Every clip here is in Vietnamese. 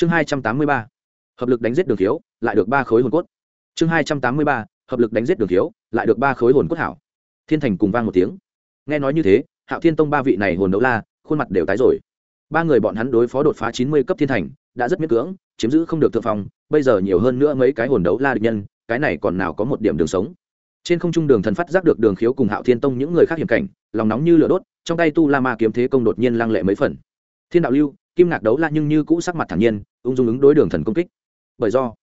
chương hai trăm tám mươi ba, hợp lực đánh giết đường thiếu lại được ba khối hồn cốt. Chương hai trăm tám mươi ba, hợp lực đánh giết đường thiếu lại được ba khối hồn cốt hảo. Thiên thành cùng vang một tiếng. Nghe nói như thế, hạo thiên tông ba vị này hồn đấu la, khuôn mặt đều tái rồi. Ba người bọn hắn đối phó đột phá chín mươi cấp thiên thành, đã rất miễn cưỡng, chiếm giữ không được thượng phong, bây giờ nhiều hơn nữa mấy cái hồn đấu la địch nhân, cái này còn nào có một điểm đường sống. Trên không trung đường thần phát giác được đường khiếu cùng hạo thiên tông những người khác hiểm cảnh, lòng nóng như lửa đốt, trong tay tu la ma kiếm thế công đột nhiên lăng lệ mấy phần. Thiên đạo lưu kim ngạc đấu la nhưng như cũ sắc mặt thản nhiên, ung dung ứng đối đường thần công kích. Bởi do,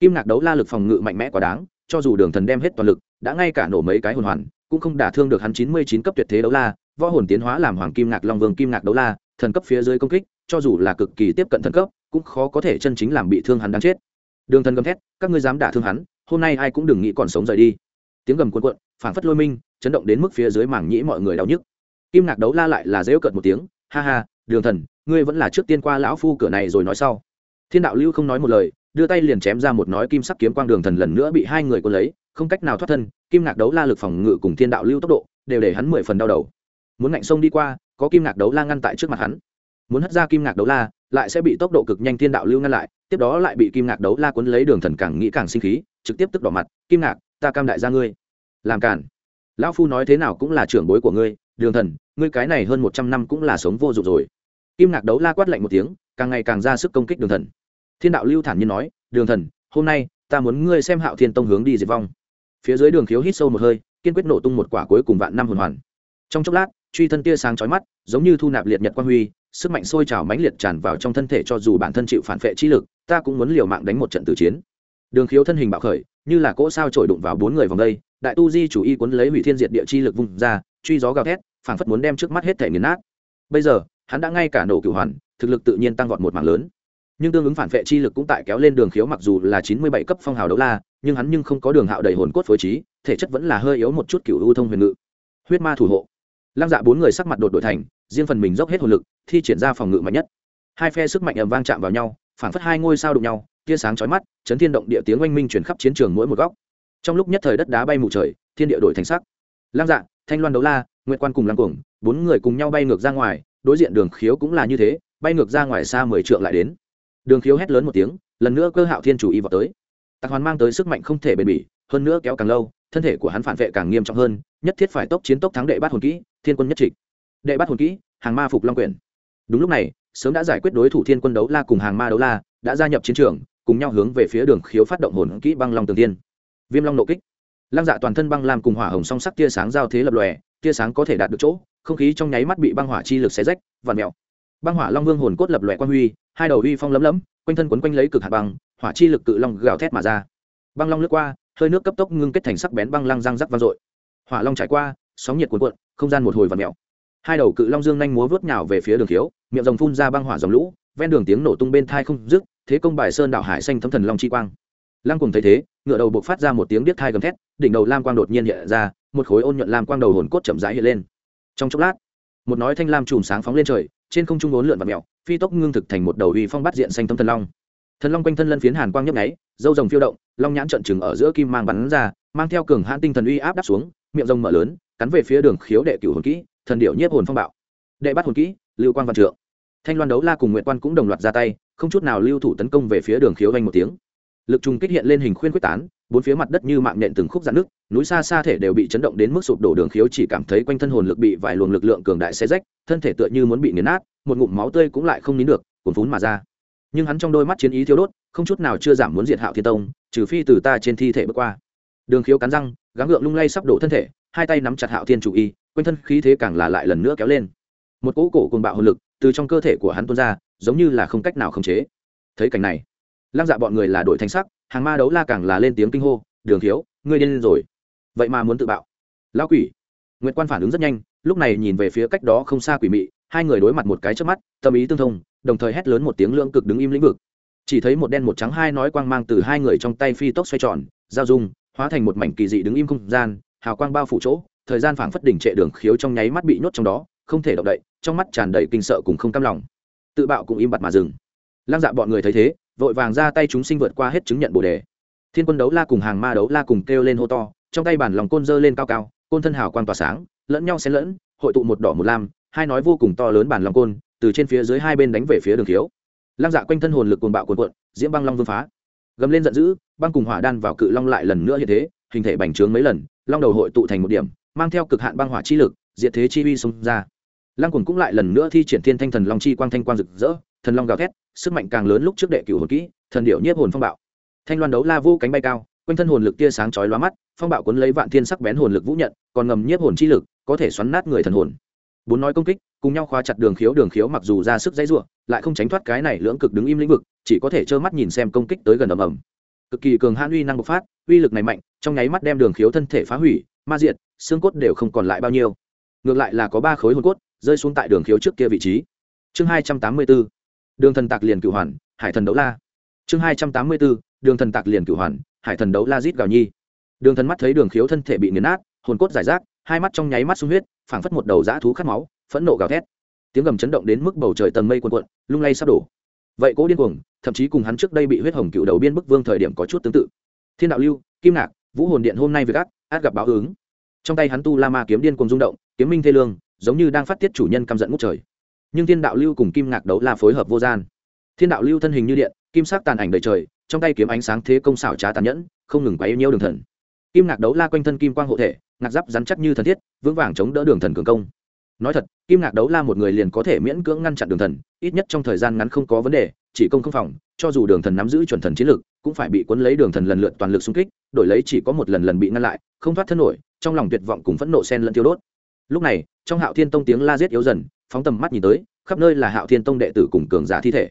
kim ngạc đấu la lực phòng ngự mạnh mẽ quá đáng, cho dù đường thần đem hết toàn lực, đã ngay cả nổ mấy cái hồn hoàn, cũng không đả thương được hắn chín mươi chín cấp tuyệt thế đấu la, võ hồn tiến hóa làm hoàng kim ngạc long vương kim ngạc đấu la, thần cấp phía dưới công kích, cho dù là cực kỳ tiếp cận thần cấp, cũng khó có thể chân chính làm bị thương hắn đáng chết. Đường thần gầm thét, các ngươi dám đả thương hắn, hôm nay ai cũng đừng nghĩ còn sống rời đi. Tiếng gầm cuộn cuộn, phảng phất lôi minh, chấn động đến mức phía dưới mảng nhĩ mọi người đau nhức. Kim ngạc đấu la lại là dễu cợt một tiếng, ha ha, đường thần ngươi vẫn là trước tiên qua lão phu cửa này rồi nói sau. Thiên đạo lưu không nói một lời, đưa tay liền chém ra một nói kim sắc kiếm quang đường thần lần nữa bị hai người quân lấy, không cách nào thoát thân, kim ngạc đấu la lực phòng ngự cùng thiên đạo lưu tốc độ, đều để hắn mười phần đau đầu. Muốn ngạnh sông đi qua, có kim ngạc đấu la ngăn tại trước mặt hắn. Muốn hất ra kim ngạc đấu la, lại sẽ bị tốc độ cực nhanh thiên đạo lưu ngăn lại, tiếp đó lại bị kim ngạc đấu la cuốn lấy đường thần càng nghĩ càng sinh khí, trực tiếp tức đỏ mặt, kim ngạc, ta cam đại gia ngươi. Làm cản lão phu nói thế nào cũng là trưởng bối của ngươi, đường thần, ngươi cái này hơn một trăm năm cũng là sống vô dụng rồi kim ngạc đấu la quát lạnh một tiếng, càng ngày càng ra sức công kích đường thần. Thiên đạo lưu thản nhiên nói, đường thần, hôm nay, ta muốn ngươi xem hạo thiên tông hướng đi diệt vong. Phía dưới đường khiếu hít sâu một hơi, kiên quyết nổ tung một quả cuối cùng vạn năm hồn hoàn. Trong chốc lát, truy thân tia sáng chói mắt, giống như thu nạp liệt nhật quang huy, sức mạnh sôi trào mãnh liệt tràn vào trong thân thể cho dù bản thân chịu phản vệ chi lực, ta cũng muốn liều mạng đánh một trận tử chiến. Đường khiếu thân hình bạo khởi, như là cỗ sao trổi đụng vào bốn người vòng đây, đại tu di chủ y cuốn lấy hủy thiên diệt địa chi lực vùng ra, truy gió gào thét, phảng phất muốn đem trước mắt hết thể nghiền nát. Bây giờ hắn đã ngay cả nổ cửu hoàn, thực lực tự nhiên tăng vọt một mảng lớn. Nhưng tương ứng phản vệ chi lực cũng tại kéo lên đường khiếu mặc dù là chín mươi bảy cấp phong hào đấu la, nhưng hắn nhưng không có đường hạo đầy hồn cốt phối trí, thể chất vẫn là hơi yếu một chút cựu ưu thông huyền ngự. Huyết ma thủ hộ. Lăng dạ bốn người sắc mặt đột đổi thành, riêng phần mình dốc hết hồn lực, thi triển ra phòng ngự mạnh nhất. Hai phe sức mạnh ầm vang chạm vào nhau phản phất hai ngôi sao đụng nhau, tia sáng chói mắt, chấn thiên động địa tiếng oanh minh chuyển khắp chiến trường mỗi một góc. Trong lúc nhất thời đất đá bay mù trời, thiên địa đổi thành sắc. Lăng dạ thanh loan đấu la, nguyệt quan cùng lăng cuồng, bốn người cùng nhau bay ngược ra ngoài đối diện đường khiếu cũng là như thế, bay ngược ra ngoài xa mười trượng lại đến. Đường khiếu hét lớn một tiếng, lần nữa cơ hạo thiên chủ y vào tới. Tạc hoàn mang tới sức mạnh không thể bền bỉ, hơn nữa kéo càng lâu, thân thể của hắn phản vệ càng nghiêm trọng hơn, nhất thiết phải tốc chiến tốc thắng đệ bát hồn kỹ, thiên quân nhất trịch. Đệ bát hồn kỹ, hàng ma phục long quyển. Đúng lúc này, sớm đã giải quyết đối thủ thiên quân đấu la cùng hàng ma đấu la, đã gia nhập chiến trường, cùng nhau hướng về phía đường khiếu phát động hồn kỹ băng long tường tiên viêm long nộ kích. Lăng dạ toàn thân băng làm cùng hỏa hồng song sắc tia sáng giao thế lập lòe tia sáng có thể đạt được chỗ, không khí trong nháy mắt bị băng hỏa chi lực xé rách và mèo. Băng hỏa long vương hồn cốt lập lòe quan huy, hai đầu huy phong lấm lấm, quanh thân quấn quanh lấy cực hạt băng, hỏa chi lực cự long gào thét mà ra. Băng long lướt qua, hơi nước cấp tốc ngưng kết thành sắc bén băng lăng răng rắc vang dội. Hỏa long trải qua, sóng nhiệt cuộn cuộn, không gian một hồi và mèo. Hai đầu cự long dương nhanh múa vớt nhào về phía đường thiếu, miệng rồng phun ra băng hỏa dòng lũ, ven đường tiếng nổ tung bên thai không dứt, thế công bài sơn đảo hải xanh thấm thần long chi quang. Lăng cùng thấy thế, ngựa đầu buộc phát ra một tiếng điếc thai gầm thét, đỉnh đầu lam quang đột nhiên hiện ra một khối ôn nhuận lam quang đầu hồn cốt chậm rãi hiện lên. Trong chốc lát, một nói thanh lam chùm sáng phóng lên trời, trên không trung ốn lượn và mèo, phi tốc ngưng thực thành một đầu uy phong bắt diện xanh thấm thần long. Thần long quanh thân lân phiến hàn quang nhấp nháy, dâu rồng phiêu động, long nhãn trận chừng ở giữa kim mang bắn ra, mang theo cường hãn tinh thần uy áp đáp xuống, miệng rồng mở lớn, cắn về phía đường khiếu đệ cửu hồn kỹ, thần điệu nhiếp hồn phong bạo. Đệ bắt hồn kỹ, lưu quang văn trượng. Thanh loan đấu la cùng nguyện quan cũng đồng loạt ra tay, không chút nào lưu thủ tấn công về phía đường khiếu vanh một tiếng. Lực trùng kích hiện lên hình khuyên quyết tán, bốn phía mặt đất như mạng nện từng khúc dạn nước núi xa xa thể đều bị chấn động đến mức sụp đổ đường khiếu chỉ cảm thấy quanh thân hồn lực bị vài luồng lực lượng cường đại xé rách, thân thể tựa như muốn bị nghiền nát, một ngụm máu tươi cũng lại không nín được, cuồn phún mà ra. Nhưng hắn trong đôi mắt chiến ý thiếu đốt, không chút nào chưa giảm muốn diệt hạo thiên tông, trừ phi từ ta trên thi thể bước qua. Đường khiếu cắn răng, gắng gượng lung lay sắp đổ thân thể, hai tay nắm chặt hạo thiên chủ y, quanh thân khí thế càng là lại lần nữa kéo lên. Một cỗ cổ cùng bạo hồn lực từ trong cơ thể của hắn tuôn ra, giống như là không cách nào khống chế. Thấy cảnh này, lăng dạ bọn người là đổi thanh sắc, hàng ma đấu la càng là lên tiếng kinh hô, đường thiếu ngươi điên rồi vậy mà muốn tự bạo. Lão quỷ. Nguyễn quan phản ứng rất nhanh, lúc này nhìn về phía cách đó không xa quỷ mị, hai người đối mặt một cái trước mắt, tâm ý tương thông, đồng thời hét lớn một tiếng lưỡng cực đứng im lĩnh vực. Chỉ thấy một đen một trắng hai nói quang mang từ hai người trong tay phi tốc xoay tròn, giao dung, hóa thành một mảnh kỳ dị đứng im không gian, hào quang bao phủ chỗ, thời gian phảng phất đỉnh trệ đường khiếu trong nháy mắt bị nhốt trong đó, không thể động đậy, trong mắt tràn đầy kinh sợ cùng không cam lòng. Tự bạo cũng im bặt mà dừng. Lăng dạ bọn người thấy thế, vội vàng ra tay chúng sinh vượt qua hết chứng nhận bồ đề. Thiên quân đấu la cùng hàng ma đấu la cùng kêu lên hô to trong tay bản lòng côn dơ lên cao cao côn thân hào quang tỏa sáng lẫn nhau xen lẫn hội tụ một đỏ một lam hai nói vô cùng to lớn bản lòng côn từ trên phía dưới hai bên đánh về phía đường thiếu, lăng dạ quanh thân hồn lực cuồng bạo cuồn cuộn diễm băng long vương phá. Gầm lên giận dữ băng cùng hỏa đan vào cự long lại lần nữa như thế hình thể bành trướng mấy lần long đầu hội tụ thành một điểm mang theo cực hạn băng hỏa chi lực diệt thế chi uy xông ra. Lăng cuồng cũng lại lần nữa thi triển thiên thanh thần long chi quang thanh quang rực rỡ thần long gào thét sức mạnh càng lớn lúc trước đệ cửu hồn kỹ thần điệu nhiếp hồn phong bạo. Thanh loan đấu la vô cánh bay cao quanh thân hồn lực tia sáng chói lóa mắt, phong bạo cuốn lấy vạn thiên sắc bén hồn lực vũ nhận, còn ngầm nhiếp hồn chi lực, có thể xoắn nát người thần hồn. Bốn nói công kích, cùng nhau khóa chặt đường khiếu đường khiếu mặc dù ra sức dãy ruộng lại không tránh thoát cái này lưỡng cực đứng im lĩnh vực, chỉ có thể trơ mắt nhìn xem công kích tới gần ầm ầm. Cực kỳ cường hãn uy năng bộc phát, uy lực này mạnh, trong nháy mắt đem đường khiếu thân thể phá hủy, ma diệt, xương cốt đều không còn lại bao nhiêu. Ngược lại là có ba khối hồn cốt, rơi xuống tại đường khiếu trước kia vị trí. Chương hai trăm tám mươi bốn, đường thần tạc liền cửu hoàn, hải thần đấu la. Chương hai trăm tám mươi bốn, đường thần tạc liền cửu hoàn hải thần đấu la rít gào nhi. Đường thần mắt thấy đường khiếu thân thể bị nghiền nát, hồn cốt giải rác, hai mắt trong nháy mắt sung huyết, phảng phất một đầu dã thú khát máu, phẫn nộ gào thét. Tiếng gầm chấn động đến mức bầu trời tầng mây cuồn cuộn, lung lay sắp đổ. Vậy cố điên cuồng, thậm chí cùng hắn trước đây bị huyết hồng cựu đầu biên bức vương thời điểm có chút tương tự. Thiên đạo lưu, kim ngạc, vũ hồn điện hôm nay với gác, át gặp báo ứng. Trong tay hắn tu la ma kiếm điên cuồng rung động, kiếm minh thê lương, giống như đang phát tiết chủ nhân căm giận ngút trời. Nhưng thiên đạo lưu cùng kim ngạc đấu la phối hợp vô gian. Thiên đạo lưu thân hình như điện, kim sắc tàn ảnh đầy trời trong tay kiếm ánh sáng thế công xảo trá tàn nhẫn, không ngừng quá yêu nhiêu đường thần. Kim ngạc đấu la quanh thân kim quang hộ thể, ngạc giáp rắn chắc như thần thiết, vững vàng chống đỡ đường thần cường công. Nói thật, kim ngạc đấu la một người liền có thể miễn cưỡng ngăn chặn đường thần, ít nhất trong thời gian ngắn không có vấn đề, chỉ công không phòng, cho dù đường thần nắm giữ chuẩn thần chiến lực, cũng phải bị cuốn lấy đường thần lần lượt toàn lực xung kích, đổi lấy chỉ có một lần lần bị ngăn lại, không thoát thân nổi, trong lòng tuyệt vọng cùng phẫn nộ sen lẫn tiêu đốt. Lúc này, trong hạo thiên tông tiếng la giết yếu dần, phóng tầm mắt nhìn tới, khắp nơi là hạo thiên tông đệ tử cùng cường giả thi thể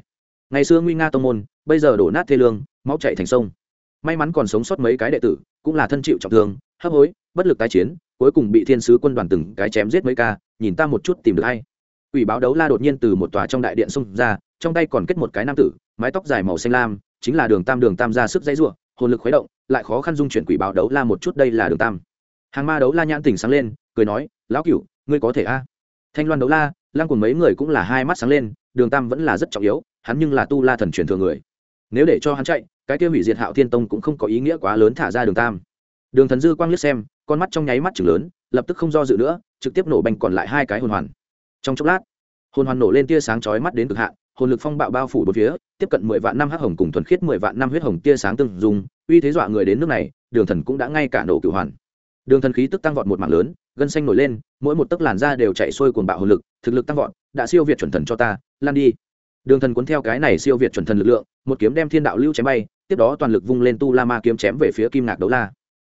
ngày xưa nguy nga tông môn, bây giờ đổ nát thê lương, máu chạy thành sông. May mắn còn sống sót mấy cái đệ tử, cũng là thân chịu trọng thương, hấp hối, bất lực tái chiến, cuối cùng bị thiên sứ quân đoàn từng cái chém giết mấy ca, nhìn ta một chút tìm được hay ủy báo đấu la đột nhiên từ một tòa trong đại điện xông ra, trong tay còn kết một cái nam tử, mái tóc dài màu xanh lam, chính là đường tam đường tam ra sức dãy ruộng hồn lực khuấy động, lại khó khăn dung chuyển quỷ báo đấu la một chút, đây là đường tam. Hàng ma đấu la nhãn tỉnh sáng lên, cười nói, lão cửu, ngươi có thể a? Thanh loan đấu la, lăng cùng mấy người cũng là hai mắt sáng lên, đường tam vẫn là rất trọng yếu hắn nhưng là tu la thần truyền thừa người. Nếu để cho hắn chạy, cái kia hủy diệt hạo thiên tông cũng không có ý nghĩa quá lớn thả ra đường tam. Đường thần dư quang liếc xem, con mắt trong nháy mắt chừng lớn, lập tức không do dự nữa, trực tiếp nổ bành còn lại hai cái hồn hoàn. Trong chốc lát, hồn hoàn nổ lên tia sáng chói mắt đến cực hạn, hồn lực phong bạo bao phủ bốn phía, tiếp cận mười vạn năm hắc hồng cùng thuần khiết mười vạn năm huyết hồng tia sáng từng dùng uy thế dọa người đến nước này, đường thần cũng đã ngay cả nổ cửu hoàn. Đường thần khí tức tăng vọt một mạng lớn, gân xanh nổi lên, mỗi một tấc làn da đều chạy xuôi cuồng bạo hồn lực, thực lực tăng vọt, đã siêu việt chuẩn thần cho ta, lan đi đường thần cuốn theo cái này siêu việt chuẩn thần lực lượng, một kiếm đem thiên đạo lưu chém bay, tiếp đó toàn lực vung lên tu la ma kiếm chém về phía kim ngạc đấu la.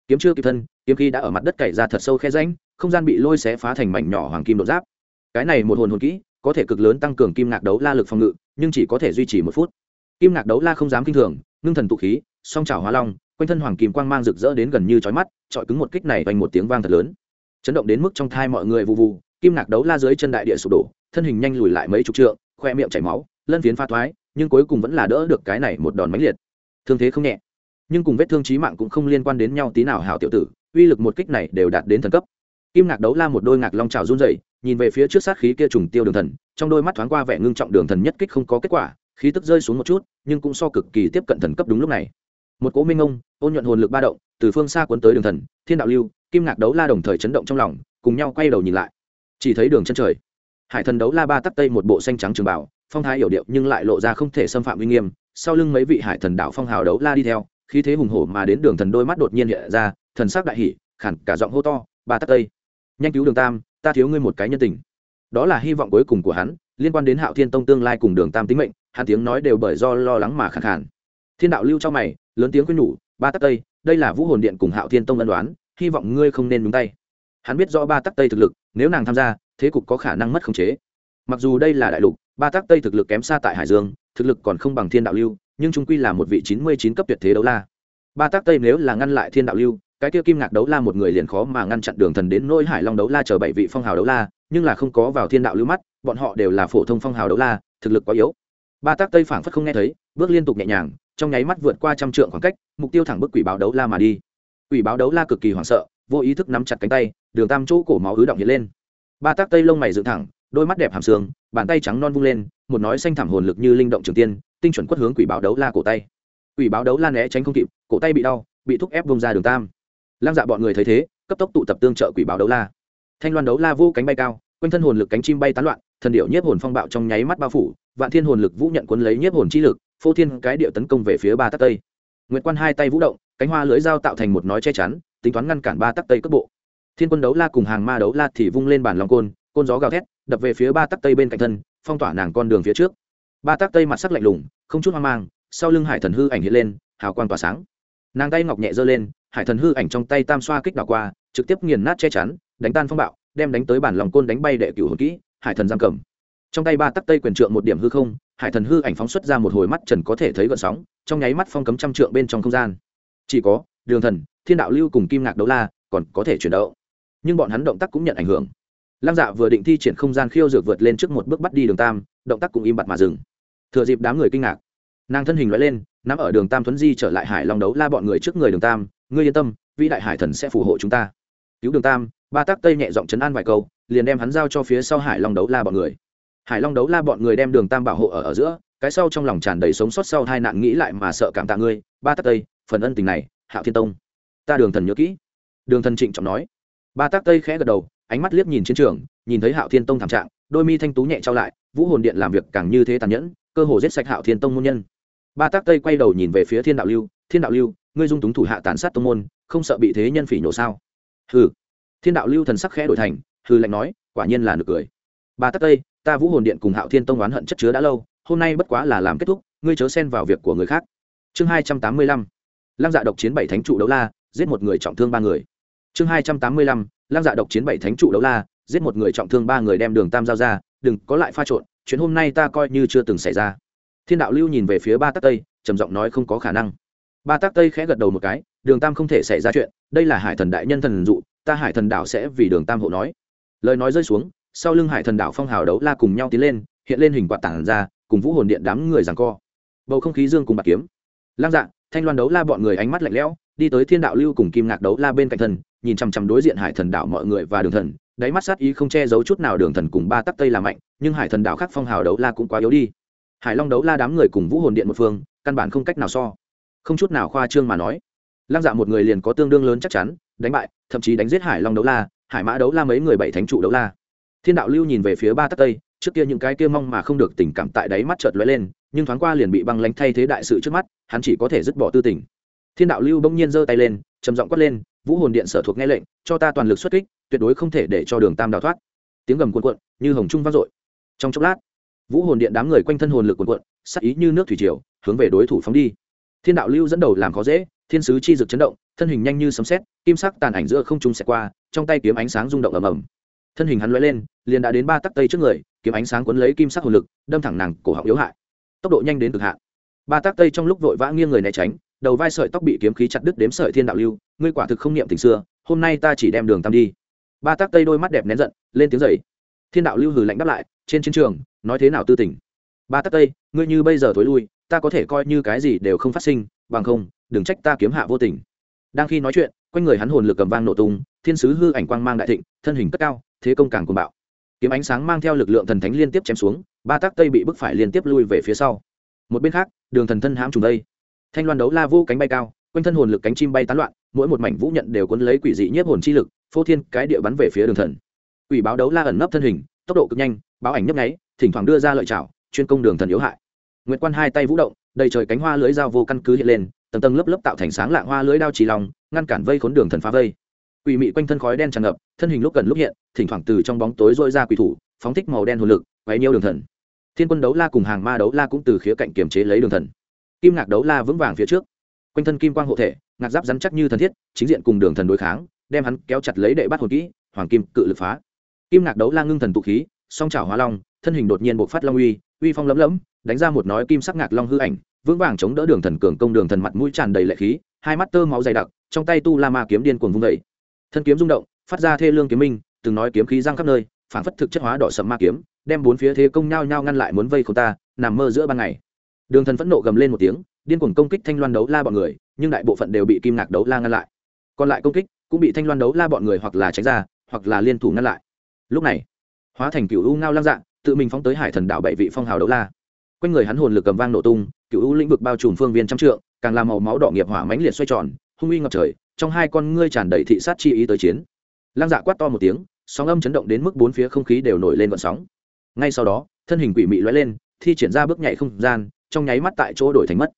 Kiếm chưa kịp thân, kiếm khi đã ở mặt đất cày ra thật sâu khe ránh không gian bị lôi xé phá thành mảnh nhỏ hoàng kim đột giáp. Cái này một hồn hồn kỹ, có thể cực lớn tăng cường kim ngạc đấu la lực phòng ngự, nhưng chỉ có thể duy trì một phút. Kim ngạc đấu la không dám kinh thường, ngưng thần tụ khí, song trào hóa long, quanh thân hoàng kim quang mang rực rỡ đến gần như chói mắt trọi cứng một kích này vành một tiếng vang thật lớn. Chấn động đến mức trong thai mọi người vụ vụ kim ngạc đấu la dưới chân đại địa sụp đổ, thân hình nhanh lùi lại mấy chục trượng, khoe miệng chảy máu lân phiến pha thoái, nhưng cuối cùng vẫn là đỡ được cái này một đòn mãnh liệt. Thương thế không nhẹ, nhưng cùng vết thương chí mạng cũng không liên quan đến nhau tí nào hảo tiểu tử, uy lực một kích này đều đạt đến thần cấp. Kim ngạc đấu la một đôi ngạc long trào run rẩy, nhìn về phía trước sát khí kia trùng tiêu đường thần, trong đôi mắt thoáng qua vẻ ngưng trọng đường thần nhất kích không có kết quả, khí tức rơi xuống một chút, nhưng cũng so cực kỳ tiếp cận thần cấp đúng lúc này. Một cỗ minh ông ôn nhuận hồn lực ba động, từ phương xa cuốn tới đường thần, thiên đạo lưu, kim ngạc đấu la đồng thời chấn động trong lòng, cùng nhau quay đầu nhìn lại. Chỉ thấy đường chân trời, hải thần đấu la ba tắc tây một bộ xanh trắng trường bảo phong thái hiểu điệu nhưng lại lộ ra không thể xâm phạm uy nghiêm. Sau lưng mấy vị hải thần đạo phong hào đấu la đi theo, khí thế hùng hổ mà đến đường thần đôi mắt đột nhiên hiện ra, thần sắc đại hỉ, khản cả giọng hô to, ba tắc tây, nhanh cứu đường tam, ta thiếu ngươi một cái nhân tình. Đó là hy vọng cuối cùng của hắn, liên quan đến hạo thiên tông tương lai cùng đường tam tính mệnh, hắn tiếng nói đều bởi do lo lắng mà khẳng khản thiên đạo lưu cho mày, lớn tiếng khuyên nhủ, ba tắc tây, đây là vũ hồn điện cùng hạo thiên tông ân đoán, hy vọng ngươi không nên đúng tay. Hắn biết rõ ba tắc tây thực lực, nếu nàng tham gia, thế cục có khả năng mất khống chế. Mặc dù đây là đại lục ba tắc tây thực lực kém xa tại hải dương, thực lực còn không bằng thiên đạo lưu, nhưng trung quy là một vị chín mươi chín cấp tuyệt thế đấu la. Ba tắc tây nếu là ngăn lại thiên đạo lưu, cái kia kim ngạc đấu la một người liền khó mà ngăn chặn đường thần đến nỗi hải long đấu la chờ bảy vị phong hào đấu la, nhưng là không có vào thiên đạo lưu mắt, bọn họ đều là phổ thông phong hào đấu la, thực lực quá yếu. Ba tác tây phảng phất không nghe thấy, bước liên tục nhẹ nhàng, trong nháy mắt vượt qua trăm trượng khoảng cách, mục tiêu thẳng bức quỷ báo đấu la mà đi. Quỷ báo đấu la cực kỳ hoảng sợ, vô ý thức nắm chặt cánh tay, đường tam chỗ cổ máu ứ động hiện lên. Ba tác tây lông mày dựng thẳng đôi mắt đẹp hàm xương bàn tay trắng non vung lên, một nói xanh thảm hồn lực như linh động trường tiên, tinh chuẩn quất hướng quỷ báo đấu la cổ tay. Quỷ báo đấu la né tránh không kịp, cổ tay bị đau, bị thúc ép bông ra đường tam. Lăng dạ bọn người thấy thế, cấp tốc tụ tập tương trợ quỷ báo đấu la. Thanh loan đấu la vô cánh bay cao, quanh thân hồn lực cánh chim bay tán loạn, thần điệu nhiếp hồn phong bạo trong nháy mắt bao phủ, vạn thiên hồn lực vũ nhận cuốn lấy nhiếp hồn chi lực, phô thiên cái điệu tấn công về phía ba tắc tây. Nguyệt quan hai tay vũ động, cánh hoa lưới dao tạo thành một nói che chắn, tính toán ngăn cản ba tắc tây cước bộ. Thiên quân đấu la cùng hàng ma đấu la thì vung lên bản lòng côn côn gió gào thét đập về phía ba tắc tây bên cạnh thân, phong tỏa nàng con đường phía trước. Ba tắc tây mặt sắc lạnh lùng, không chút hoang mang, sau lưng hải thần hư ảnh hiện lên, hào quang tỏa sáng. Nàng tay ngọc nhẹ giơ lên, hải thần hư ảnh trong tay tam xoa kích đảo qua, trực tiếp nghiền nát che chắn, đánh tan phong bạo, đem đánh tới bản lòng côn đánh bay đệ cửu hồn kỹ, hải thần giam cầm. Trong tay ba tắc tây quyền trượng một điểm hư không, hải thần hư ảnh phóng xuất ra một hồi mắt trần có thể thấy gợn sóng, trong nháy mắt phong cấm trăm trượng bên trong không gian. Chỉ có, đường thần, thiên đạo lưu cùng kim ngạc đấu la, còn có thể chuyển động. Nhưng bọn hắn động tác cũng nhận ảnh hưởng lăng dạ vừa định thi triển không gian khiêu dược vượt lên trước một bước bắt đi đường tam, động tác cũng im bặt mà dừng. Thừa dịp đám người kinh ngạc, nàng thân hình loại lên, nắm ở đường tam thuấn di trở lại hải long đấu la bọn người trước người đường tam, ngươi yên tâm, vĩ đại hải thần sẽ phù hộ chúng ta. Cứu đường tam. Ba tác tây nhẹ giọng chấn an vài câu, liền đem hắn giao cho phía sau hải long đấu la bọn người. Hải long đấu la bọn người đem đường tam bảo hộ ở ở giữa, cái sau trong lòng tràn đầy sống sót sau hai nạn nghĩ lại mà sợ cảm tạ ngươi. Ba tác tây, phần ân tình này, hạo thiên tông. Ta đường thần nhớ kỹ. Đường thần trịnh trọng nói. Ba tác tây khẽ gật đầu ánh mắt liếc nhìn chiến trường, nhìn thấy hạo thiên tông thảm trạng, đôi mi thanh tú nhẹ trao lại, vũ hồn điện làm việc càng như thế tàn nhẫn, cơ hồ giết sạch hạo thiên tông môn nhân. Ba tác tây quay đầu nhìn về phía thiên đạo lưu, thiên đạo lưu, ngươi dung túng thủ hạ tàn sát tông môn, không sợ bị thế nhân phỉ nhổ sao? Hừ. Thiên đạo lưu thần sắc khẽ đổi thành, hừ lạnh nói, quả nhiên là nực cười. Ba tác tây, ta vũ hồn điện cùng hạo thiên tông oán hận chất chứa đã lâu, hôm nay bất quá là làm kết thúc, ngươi chớ xen vào việc của người khác. Chương hai trăm tám mươi lăm. Lăng dạ độc chiến bảy thánh trụ đấu la, giết một người trọng thương ba người. Chương hai trăm tám mươi lăm. Lang dạ độc chiến bảy thánh trụ đấu la, giết một người trọng thương ba người đem đường tam giao ra, đừng có lại pha trộn, chuyện hôm nay ta coi như chưa từng xảy ra. Thiên đạo lưu nhìn về phía ba tắc tây, trầm giọng nói không có khả năng. Ba tắc tây khẽ gật đầu một cái, đường tam không thể xảy ra chuyện, đây là hải thần đại nhân thần dụ, ta hải thần đảo sẽ vì đường tam hộ nói. Lời nói rơi xuống, sau lưng hải thần đảo phong hào đấu la cùng nhau tiến lên, hiện lên hình quạt tảng ra, cùng vũ hồn điện đám người rằng co. Bầu không khí dương cùng bạc kiếm. Lăng dạ thanh loan đấu la bọn người ánh mắt lạnh lẽo, đi tới thiên đạo lưu cùng kim ngạc đấu la bên cạnh thần nhìn chằm chằm đối diện hải thần đảo mọi người và đường thần, đáy mắt sát ý không che giấu chút nào đường thần cùng ba tắc tây là mạnh, nhưng hải thần đảo khác phong hào đấu la cũng quá yếu đi. Hải long đấu la đám người cùng vũ hồn điện một phương, căn bản không cách nào so. Không chút nào khoa trương mà nói. Lăng dạ một người liền có tương đương lớn chắc chắn, đánh bại, thậm chí đánh giết hải long đấu la, hải mã đấu la mấy người bảy thánh trụ đấu la. Thiên đạo lưu nhìn về phía ba tắc tây, trước kia những cái kia mong mà không được tình cảm tại đáy mắt chợt lóe lên, nhưng thoáng qua liền bị băng lánh thay thế đại sự trước mắt, hắn chỉ có thể dứt bỏ tư tình. Thiên đạo lưu bỗng nhiên giơ tay lên, trầm giọng quát lên vũ hồn điện sở thuộc nghe lệnh, cho ta toàn lực xuất kích, tuyệt đối không thể để cho đường tam đào thoát. Tiếng gầm cuộn cuộn, như hồng trung vang dội. Trong chốc lát, vũ hồn điện đám người quanh thân hồn lực cuộn cuộn, sắc ý như nước thủy triều, hướng về đối thủ phóng đi. Thiên đạo lưu dẫn đầu làm khó dễ, thiên sứ chi dực chấn động, thân hình nhanh như sấm sét, kim sắc tàn ảnh giữa không trung xẹt qua, trong tay kiếm ánh sáng rung động ầm ầm. Thân hình hắn lóe lên, liền đã đến ba tắc tây trước người, kiếm ánh sáng cuốn lấy kim sắc hồn lực, đâm thẳng nàng cổ họng yếu hại. Tốc độ nhanh đến cực hạn. Ba tắc tây trong lúc vội vã nghiêng người né tránh, đầu vai sợi tóc bị kiếm khí chặt đứt đếm sợi thiên đạo lưu ngươi quả thực không niệm tình xưa, hôm nay ta chỉ đem đường tam đi. Ba tắc tây đôi mắt đẹp nén giận, lên tiếng dậy. Thiên đạo lưu hừ lạnh đáp lại, trên chiến trường, nói thế nào tư tỉnh. ba tắc tây, ngươi như bây giờ thối lui, ta có thể coi như cái gì đều không phát sinh, bằng không, đừng trách ta kiếm hạ vô tình. Đang khi nói chuyện, quanh người hắn hồn lực cầm vang nổ tung, thiên sứ hư ảnh quang mang đại thịnh, thân hình cất cao, thế công càng cuồng bạo. Kiếm ánh sáng mang theo lực lượng thần thánh liên tiếp chém xuống, ba tác tây bị bức phải liên tiếp lui về phía sau. Một bên khác, đường thần thân hãm trùng đây. Thanh loan đấu la vô cánh bay cao quanh thân hồn lực cánh chim bay tán loạn, mỗi một mảnh vũ nhận đều cuốn lấy quỷ dị nhiếp hồn chi lực, phô thiên cái địa bắn về phía đường thần. Quỷ báo đấu la ẩn nấp thân hình, tốc độ cực nhanh, báo ảnh nhấp nháy, thỉnh thoảng đưa ra lợi chảo chuyên công đường thần yếu hại. Nguyệt quan hai tay vũ động, đầy trời cánh hoa lưới dao vô căn cứ hiện lên, tầng tầng lớp lớp tạo thành sáng lạng hoa lưới đao trì lòng, ngăn cản vây khốn đường thần phá vây. Quỷ mị quanh thân khói đen tràn ngập, thân hình lúc gần lúc hiện, thỉnh thoảng từ trong bóng tối dội ra quỷ thủ, phóng thích màu đen hồn lực, quấy nhiêu đường thần. Thiên quân đấu la cùng hàng ma đấu la cũng từ khía cạnh kiềm chế lấy đường thần. Kim ngạc đấu la vững vàng phía trước quanh thân kim quang hộ thể, ngạc giáp rắn chắc như thân thiết, chính diện cùng đường thần đối kháng, đem hắn kéo chặt lấy đệ bắt hồn kỹ, hoàng kim cự lực phá. Kim ngạc đấu la ngưng thần tụ khí, song trào hóa long, thân hình đột nhiên bộc phát long uy uy phong lấm lấm, đánh ra một nói kim sắc ngạc long hư ảnh, vững vàng chống đỡ đường thần cường công đường thần mặt mũi tràn đầy lệ khí, hai mắt tơ máu dày đặc, trong tay tu la ma kiếm điên cuồng vung vẩy thân kiếm rung động, phát ra thê lương kiếm minh, từng nói kiếm khí giang khắp nơi phản phất thực chất hóa đỏ sầm ma kiếm, đem bốn phía thế công nhao nhao ngăn lại muốn vây khổ ta, nằm mơ giữa ban ngày. Đường thần phẫn nộ gầm lên một tiếng điên cuồng công kích thanh loan đấu la bọn người, nhưng đại bộ phận đều bị kim ngạc đấu la ngăn lại. Còn lại công kích cũng bị thanh loan đấu la bọn người hoặc là tránh ra, hoặc là liên thủ ngăn lại. Lúc này, hóa thành cựu u ngao lăng dạng, tự mình phóng tới hải thần đảo bảy vị phong hào đấu la. Quanh người hắn hồn lực cầm vang nổ tung, cựu u lĩnh vực bao trùm phương viên trăm trượng, càng làm màu máu đỏ nghiệp hỏa mãnh liệt xoay tròn, hung uy ngập trời, trong hai con ngươi tràn đầy thị sát chi ý tới chiến. Lăng dạ quát to một tiếng, sóng âm chấn động đến mức bốn phía không khí đều nổi lên vận sóng. Ngay sau đó, thân hình quỷ mị lóe lên, thi triển ra bước nhảy không gian, trong nháy mắt tại chỗ đổi thành mất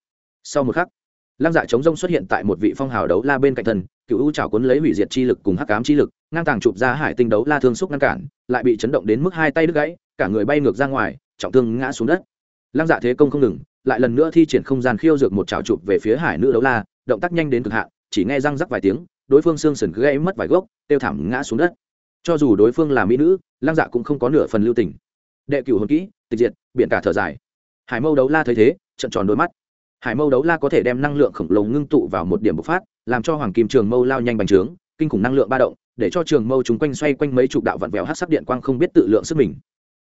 sau một khắc, lăng dạ chống rông xuất hiện tại một vị phong hào đấu la bên cạnh thân, cựu u trào cuốn lấy hủy diệt chi lực cùng hắc cám chi lực, ngang tàng chụp ra hải tinh đấu la thương xúc ngăn cản, lại bị chấn động đến mức hai tay đứt gãy, cả người bay ngược ra ngoài, trọng thương ngã xuống đất. Lăng dạ thế công không ngừng, lại lần nữa thi triển không gian khiêu dược một trào chụp về phía hải nữ đấu la, động tác nhanh đến cực hạn, chỉ nghe răng rắc vài tiếng, đối phương xương sườn gãy mất vài gốc, tiêu thảm ngã xuống đất. Cho dù đối phương là mỹ nữ, lăng dạ cũng không có nửa phần lưu tình. Đệ cửu hồn kỹ, tịch diệt, biển cả thở dài. Hải mâu đấu la thấy thế trận tròn đôi mắt hải mâu đấu la có thể đem năng lượng khổng lồ ngưng tụ vào một điểm bộc phát, làm cho hoàng kim trường mâu lao nhanh bành trướng, kinh khủng năng lượng ba động, để cho trường mâu chúng quanh xoay quanh mấy chục đạo vặn vẹo hát sắc điện quang không biết tự lượng sức mình.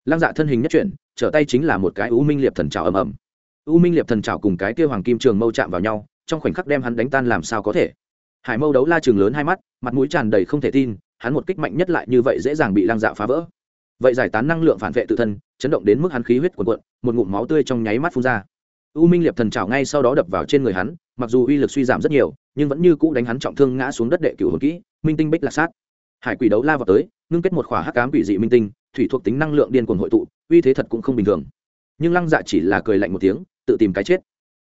Lăng dạ thân hình nhất chuyển, trở tay chính là một cái u minh liệp thần trào ầm ầm. U minh liệp thần trào cùng cái kia hoàng kim trường mâu chạm vào nhau, trong khoảnh khắc đem hắn đánh tan làm sao có thể. Hải mâu đấu la trường lớn hai mắt, mặt mũi tràn đầy không thể tin, hắn một kích mạnh nhất lại như vậy dễ dàng bị lăng dạ phá vỡ. Vậy giải tán năng lượng phản vệ tự thân, chấn động đến mức hắn khí huyết cuộn cuộn, một ngụm máu tươi trong nháy mắt phun ra u minh liệp thần trào ngay sau đó đập vào trên người hắn, mặc dù uy lực suy giảm rất nhiều, nhưng vẫn như cũ đánh hắn trọng thương ngã xuống đất đệ cửu hồn kỹ, minh tinh bích lạc sát. Hải quỷ đấu la vào tới, ngưng kết một khỏa hắc cám quỷ dị minh tinh, thủy thuộc tính năng lượng điên cuồng hội tụ, uy thế thật cũng không bình thường. Nhưng lăng dạ chỉ là cười lạnh một tiếng, tự tìm cái chết.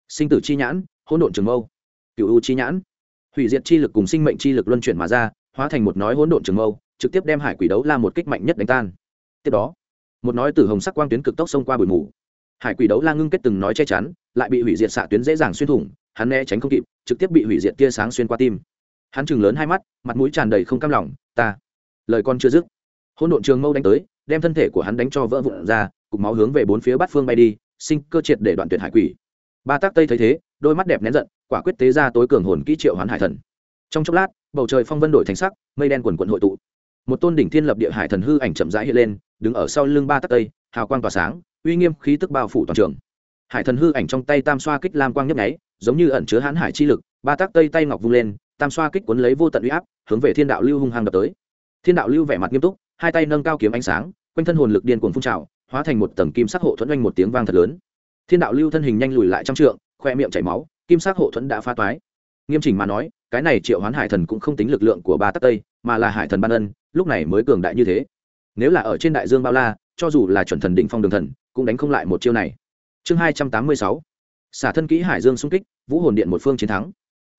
Sinh tử chi nhãn, hỗn độn trường mâu. Cựu u chi nhãn. Hủy diệt chi lực cùng sinh mệnh chi lực luân chuyển mà ra, hóa thành một nói hỗn độn trường mâu, trực tiếp đem hải quỷ đấu la một kích mạnh nhất đánh tan. Tiếp đó, một nói từ hồng sắc quang tuyến cực tốc xông qua bụi mù. Hải quỷ đấu la ngưng kết từng nói che chắn lại bị hủy diệt xạ tuyến dễ dàng xuyên thủng, hắn né tránh không kịp, trực tiếp bị hủy diệt tia sáng xuyên qua tim. Hắn chừng lớn hai mắt, mặt mũi tràn đầy không cam lòng, ta, lời con chưa dứt. Hỗn độn trường mâu đánh tới, đem thân thể của hắn đánh cho vỡ vụn ra, cục máu hướng về bốn phía bát phương bay đi, sinh cơ triệt để đoạn tuyệt hải quỷ. Ba tác tây thấy thế, đôi mắt đẹp nén giận, quả quyết tế ra tối cường hồn kỹ triệu hoán hải thần. Trong chốc lát, bầu trời phong vân đổi thành sắc, mây đen quần quận hội tụ. Một tôn đỉnh thiên lập địa hải thần hư ảnh chậm rãi hiện lên, đứng ở sau lưng ba tác tây, hào quang tỏa sáng, uy nghiêm khí tức bao phủ toàn trường hải thần hư ảnh trong tay tam xoa kích lam quang nhấp nháy, giống như ẩn chứa hãn hải chi lực, ba tắc tây tay ngọc vung lên, tam xoa kích cuốn lấy vô tận uy áp, hướng về thiên đạo lưu hung hăng đập tới. Thiên đạo lưu vẻ mặt nghiêm túc, hai tay nâng cao kiếm ánh sáng, quanh thân hồn lực điên cuồng phun trào, hóa thành một tầng kim sắc hộ thuẫn oanh một tiếng vang thật lớn. Thiên đạo lưu thân hình nhanh lùi lại trong trượng, khoe miệng chảy máu, kim sắc hộ thuẫn đã pha toái. Nghiêm chỉnh mà nói, cái này triệu hoán hải thần cũng không tính lực lượng của ba tắc tây, mà là hải thần ban ân, lúc này mới cường đại như thế. Nếu là ở trên đại dương bao la, cho dù là chuẩn thần định phong đường thần, cũng đánh không lại một chiêu này chương hai trăm tám mươi sáu, xả thân kỹ hải dương xung kích, vũ hồn điện một phương chiến thắng.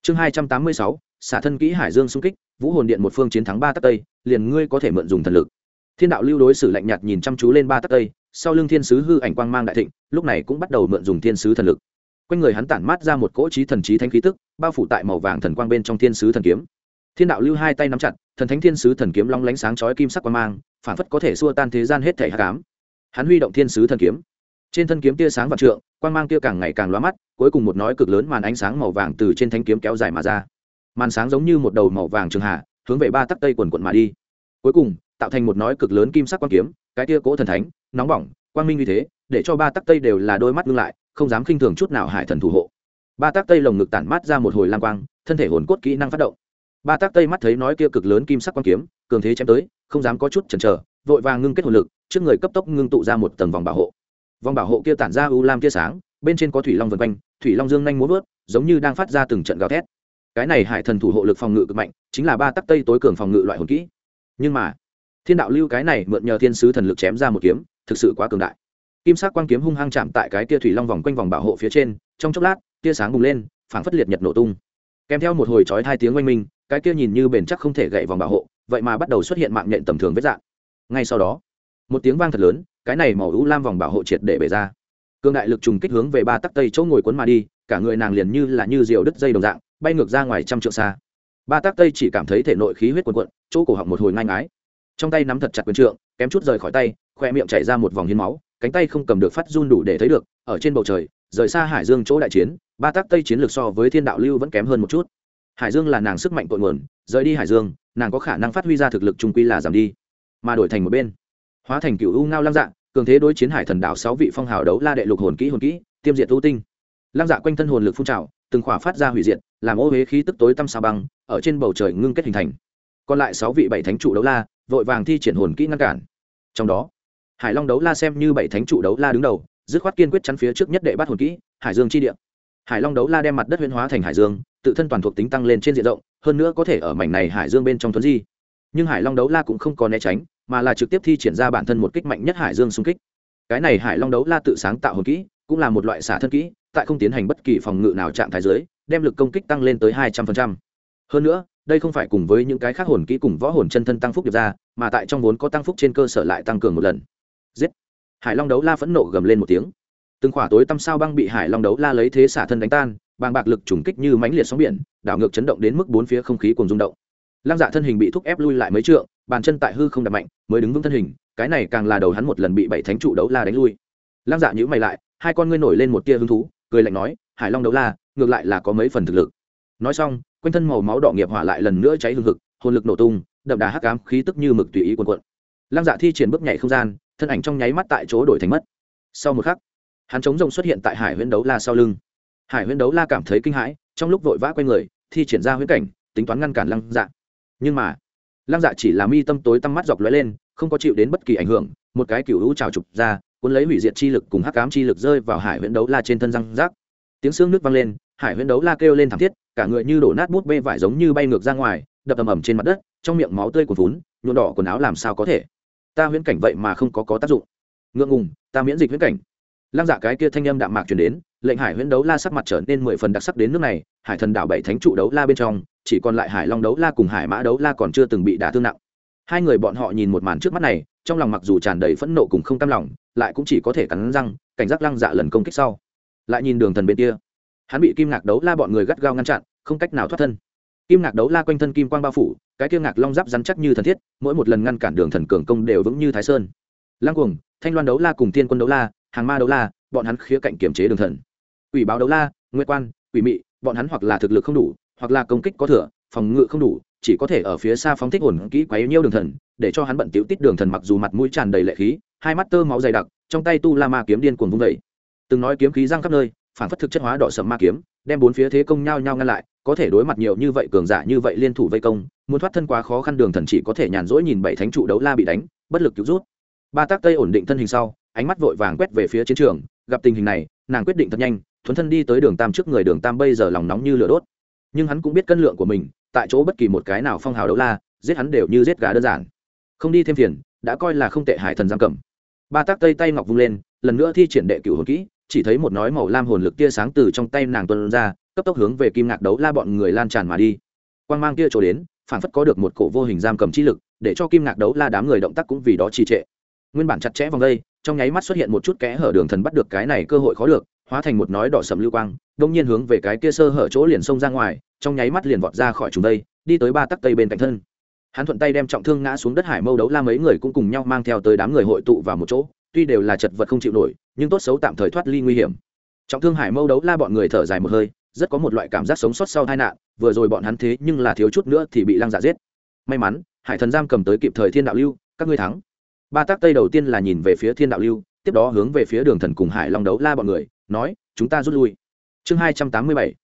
Chương hai trăm tám mươi sáu, xả thân kỹ hải dương xung kích, vũ hồn điện một phương chiến thắng ba tắc tây, liền ngươi có thể mượn dùng thần lực. Thiên đạo lưu đối xử lạnh nhạt nhìn chăm chú lên ba tắc tây, sau lưng thiên sứ hư ảnh quang mang đại thịnh, lúc này cũng bắt đầu mượn dùng thiên sứ thần lực. Quanh người hắn tản mát ra một cỗ trí thần trí thanh khí tức, bao phủ tại màu vàng thần quang bên trong thiên sứ thần kiếm. Thiên đạo lưu hai tay nắm chặt, thần thánh thiên sứ thần kiếm long lánh sáng chói kim sắc quang mang, phản phất có thể xua tan thế gian hết thể hạ cám hắn huy động thiên sứ thần kiếm trên thân kiếm tia sáng và trượng, quang mang tia càng ngày càng lóa mắt, cuối cùng một nói cực lớn màn ánh sáng màu vàng từ trên thanh kiếm kéo dài mà ra. Màn sáng giống như một đầu màu vàng trường hạ, hướng về ba tắc tây quần quận mà đi. Cuối cùng, tạo thành một nói cực lớn kim sắc quan kiếm, cái tia cỗ thần thánh, nóng bỏng, quang minh như thế, để cho ba tắc tây đều là đôi mắt ngưng lại, không dám khinh thường chút nào hải thần thủ hộ. Ba tắc tây lồng ngực tản mát ra một hồi lang quang, thân thể hồn cốt kỹ năng phát động. Ba tắc tây mắt thấy nói kia cực lớn kim sắc quan kiếm, cường thế chém tới, không dám có chút chần chờ, vội vàng ngưng kết hồn lực, trước người cấp tốc ngưng tụ ra một tầng vòng bảo hộ vòng bảo hộ kia tản ra u lam tia sáng, bên trên có thủy long vân quanh, thủy long dương nhanh muốn vớt, giống như đang phát ra từng trận gào thét. Cái này hải thần thủ hộ lực phòng ngự cực mạnh, chính là ba tắc tây tối cường phòng ngự loại hồn kỹ. Nhưng mà, thiên đạo lưu cái này mượn nhờ thiên sứ thần lực chém ra một kiếm, thực sự quá cường đại. Kim sắc quang kiếm hung hăng chạm tại cái tia thủy long vòng quanh vòng bảo hộ phía trên, trong chốc lát, tia sáng bùng lên, phảng phất liệt nhật nổ tung. Kèm theo một hồi chói hai tiếng oanh minh, cái kia nhìn như bền chắc không thể gậy vòng bảo hộ, vậy mà bắt đầu xuất hiện mạng nhện tầm thường vết dạng. Ngay sau đó, một tiếng vang thật lớn cái này màu u lam vòng bảo hộ triệt để bể ra. Cương đại lực trùng kích hướng về ba tắc tây chỗ ngồi cuốn mà đi, cả người nàng liền như là như diều đứt dây đồng dạng, bay ngược ra ngoài trăm trượng xa. Ba tắc tây chỉ cảm thấy thể nội khí huyết quần quận chỗ cổ họng một hồi ngang ái trong tay nắm thật chặt quyền trượng, kém chút rời khỏi tay, khoe miệng chảy ra một vòng hiến máu, cánh tay không cầm được phát run đủ để thấy được, ở trên bầu trời, rời xa hải dương chỗ đại chiến, ba tác tây chiến lược so với thiên đạo lưu vẫn kém hơn một chút. Hải dương là nàng sức mạnh cội nguồn, rời đi hải dương, nàng có khả năng phát huy ra thực lực trung quy là giảm đi, mà đổi thành một bên hóa thành cựu u ngao lăng dạ cường thế đối chiến hải thần đảo sáu vị phong hào đấu la đệ lục hồn kỹ hồn kỹ, tiêm diệt tu tinh. Lăng dạ quanh thân hồn lực phun trào, từng khỏa phát ra hủy diệt, làm ô huế khí tức tối tăm sao băng, ở trên bầu trời ngưng kết hình thành. Còn lại sáu vị bảy thánh trụ đấu la, vội vàng thi triển hồn kỹ ngăn cản. Trong đó, hải long đấu la xem như bảy thánh trụ đấu la đứng đầu, dứt khoát kiên quyết chắn phía trước nhất đệ bắt hồn kỹ, hải dương chi địa. Hải long đấu la đem mặt đất huyễn hóa thành hải dương, tự thân toàn thuộc tính tăng lên trên diện rộng, hơn nữa có thể ở mảnh này hải dương bên trong thuấn di. Nhưng hải long đấu la cũng không có né tránh mà là trực tiếp thi triển ra bản thân một kích mạnh nhất hải dương xung kích. Cái này hải long đấu la tự sáng tạo hồn kỹ cũng là một loại xả thân kỹ tại không tiến hành bất kỳ phòng ngự nào trạng thái dưới, đem lực công kích tăng lên tới hai trăm phần trăm. Hơn nữa đây không phải cùng với những cái khác hồn kỹ cùng võ hồn chân thân tăng phúc được ra mà tại trong vốn có tăng phúc trên cơ sở lại tăng cường một lần. Giết! Hải long đấu la phẫn nộ gầm lên một tiếng. Từng khỏa tối tăm sao băng bị hải long đấu la lấy thế xả thân đánh tan bàng bạc lực trùng kích như mãnh liệt sóng biển đảo ngược chấn động đến mức bốn phía không khí cùng rung động. Lăng dạ thân hình bị thúc ép lui lại mấy trượng bàn chân tại hư không đập mạnh, mới đứng vững thân hình, cái này càng là đầu hắn một lần bị bảy thánh trụ đấu la đánh lui. Lăng dạ nhữ mày lại, hai con ngươi nổi lên một tia hứng thú, cười lạnh nói, hải long đấu la, ngược lại là có mấy phần thực lực. Nói xong, quanh thân màu máu đỏ nghiệp hỏa lại lần nữa cháy hương thực hồn lực nổ tung, đậm đà hắc ám khí tức như mực tùy ý quần quận lăng dạ thi triển bước nhảy không gian, thân ảnh trong nháy mắt tại chỗ đổi thành mất. Sau một khắc, hắn chống rồng xuất hiện tại hải huyễn đấu la sau lưng. Hải huyễn đấu la cảm thấy kinh hãi, trong lúc vội vã q u a y người, thi triển ra huyễn cảnh, tính toán ngăn cản lăng dạ. Nhưng mà lăng dạ chỉ là mi tâm tối tăm mắt dọc lóe lên, không có chịu đến bất kỳ ảnh hưởng, một cái cựu hữu trào trục ra, cuốn lấy hủy diệt chi lực cùng hắc cám chi lực rơi vào hải huyễn đấu la trên thân răng rác. Tiếng xương nước vang lên, hải huyễn đấu la kêu lên thảm thiết, cả người như đổ nát bút bê vải giống như bay ngược ra ngoài, đập ầm ầm trên mặt đất, trong miệng máu tươi cuồn vún nhuộm đỏ quần áo làm sao có thể? Ta huyễn cảnh vậy mà không có có tác dụng. Ngượng ngùng, ta miễn dịch huyễn cảnh. Lăng dạ cái kia thanh âm đạm mạc truyền đến, lệnh hải huyễn đấu la sắc mặt trở nên mười phần đặc sắc đến nước này, hải thần đảo bảy thánh trụ đấu la bên trong chỉ còn lại hải long đấu la cùng hải mã đấu la còn chưa từng bị đả thương nặng. Hai người bọn họ nhìn một màn trước mắt này, trong lòng mặc dù tràn đầy phẫn nộ cùng không cam lòng, lại cũng chỉ có thể cắn răng, cảnh giác lăng dạ lần công kích sau. Lại nhìn đường thần bên kia. Hắn bị kim ngạc đấu la bọn người gắt gao ngăn chặn, không cách nào thoát thân. Kim ngạc đấu la quanh thân kim quang bao phủ, cái kia ngạc long giáp rắn chắc như thần thiết, mỗi một lần ngăn cản đường thần cường công đều vững như thái sơn. Lăng cuồng, thanh loan đấu la cùng tiên quân đấu la, hàng ma đấu la, bọn hắn khía cạnh kiểm chế đường thần. Ủy báo đấu la, nguyệt quan ủy mị, bọn hắn hoặc là thực lực không đủ hoặc là công kích có thừa, phòng ngự không đủ, chỉ có thể ở phía xa phóng thích hồn kỹ quấy nhiêu đường thần, để cho hắn bận tiểu tít đường thần mặc dù mặt mũi tràn đầy lệ khí, hai mắt tơ máu dày đặc, trong tay tu la ma kiếm điên cuồng vung vẩy từng nói kiếm khí răng khắp nơi, phản phất thực chất hóa đỏ sầm ma kiếm, đem bốn phía thế công nhau nhau ngăn lại, có thể đối mặt nhiều như vậy cường giả như vậy liên thủ vây công, muốn thoát thân quá khó khăn đường thần chỉ có thể nhàn rỗi nhìn bảy thánh trụ đấu la bị đánh, bất lực cứu rút. Ba tác tây ổn định thân hình sau, ánh mắt vội vàng quét về phía chiến trường, gặp tình hình này, nàng quyết định thật nhanh, thuấn thân đi tới đường tam trước người đường tam bây giờ lòng nóng như lửa đốt nhưng hắn cũng biết cân lượng của mình, tại chỗ bất kỳ một cái nào phong hào đấu la, giết hắn đều như giết gà đơn giản. Không đi thêm phiền, đã coi là không tệ hải thần giam cầm. Ba tác tây tay ngọc vung lên, lần nữa thi triển đệ cửu hồn kỹ, chỉ thấy một nói màu lam hồn lực tia sáng từ trong tay nàng tuân ra, cấp tốc hướng về kim ngạc đấu la bọn người lan tràn mà đi. Quang mang kia trổ đến, phản phất có được một cổ vô hình giam cầm chi lực, để cho kim ngạc đấu la đám người động tác cũng vì đó trì trệ. Nguyên bản chặt chẽ vòng đây, trong nháy mắt xuất hiện một chút kẽ hở đường thần bắt được cái này cơ hội khó được hóa thành một nói đỏ sầm lưu quang, đông nhiên hướng về cái kia sơ hở chỗ liền xông ra ngoài, trong nháy mắt liền vọt ra khỏi chúng đây, đi tới ba tắc tây bên cạnh thân. Hắn thuận tay đem trọng thương ngã xuống đất hải mâu đấu la mấy người cũng cùng nhau mang theo tới đám người hội tụ vào một chỗ, tuy đều là chật vật không chịu nổi, nhưng tốt xấu tạm thời thoát ly nguy hiểm. Trọng thương hải mâu đấu la bọn người thở dài một hơi, rất có một loại cảm giác sống sót sau tai nạn, vừa rồi bọn hắn thế nhưng là thiếu chút nữa thì bị lăng dạ giết. May mắn, hải thần giam cầm tới kịp thời thiên đạo lưu, các ngươi thắng. Ba tác tây đầu tiên là nhìn về phía thiên đạo lưu tiếp đó hướng về phía đường thần cùng hải long đấu la bọn người, nói, chúng ta rút lui. Chương hai trăm tám mươi bảy,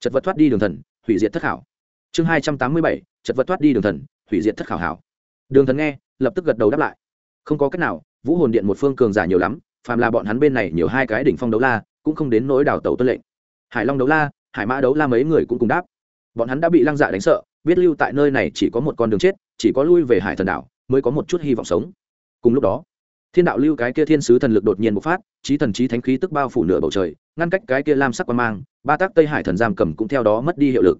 chật vật thoát đi đường thần, hủy diệt thất khảo. Chương hai trăm tám mươi bảy, chật vật thoát đi đường thần, hủy diệt thất khảo hảo. Đường thần nghe, lập tức gật đầu đáp lại. Không có cách nào, vũ hồn điện một phương cường giả nhiều lắm, phàm là bọn hắn bên này nhiều hai cái đỉnh phong đấu la, cũng không đến nỗi đào tẩu tuân lệnh. Hải long đấu la, hải mã đấu la mấy người cũng cùng đáp. Bọn hắn đã bị lăng dạ đánh sợ, biết lưu tại nơi này chỉ có một con đường chết, chỉ có lui về hải thần đảo, mới có một chút hy vọng sống. Cùng lúc đó thiên đạo lưu cái kia thiên sứ thần lực đột nhiên bộc phát trí thần trí thánh khí tức bao phủ nửa bầu trời, ngăn cách cái kia lam sắc quan mang, ba tác tây hải thần giam cầm cũng theo đó mất đi hiệu lực.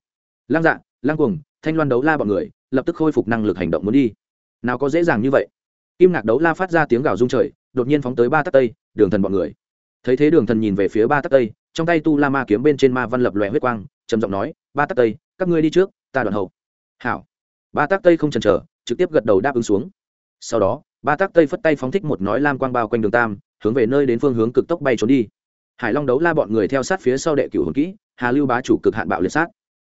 Lăng dạ lăng cuồng, thanh loan đấu la bọn người, lập tức khôi phục năng lực hành động muốn đi. Nào có dễ dàng như vậy. Kim ngạc đấu la phát ra tiếng gào rung trời, đột nhiên phóng tới ba tác tây, đường thần bọn người. Thấy thế đường thần nhìn về phía ba tác tây, trong tay tu la ma kiếm bên trên ma văn lập lòe huyết quang, trầm giọng nói, ba tác tây, các ngươi đi trước, ta đoạn hậu. Hảo. Ba tác tây không chần chờ, trực tiếp gật đầu đáp ứng xuống. Sau đó ba tắc tây phất tay phóng thích một nói lam quang bao quanh đường tam, hướng về nơi đến phương hướng cực tốc bay trốn đi. Hải long đấu la bọn người theo sát phía sau đệ cửu hồn kỹ, hà lưu bá chủ cực hạn bạo liệt sát.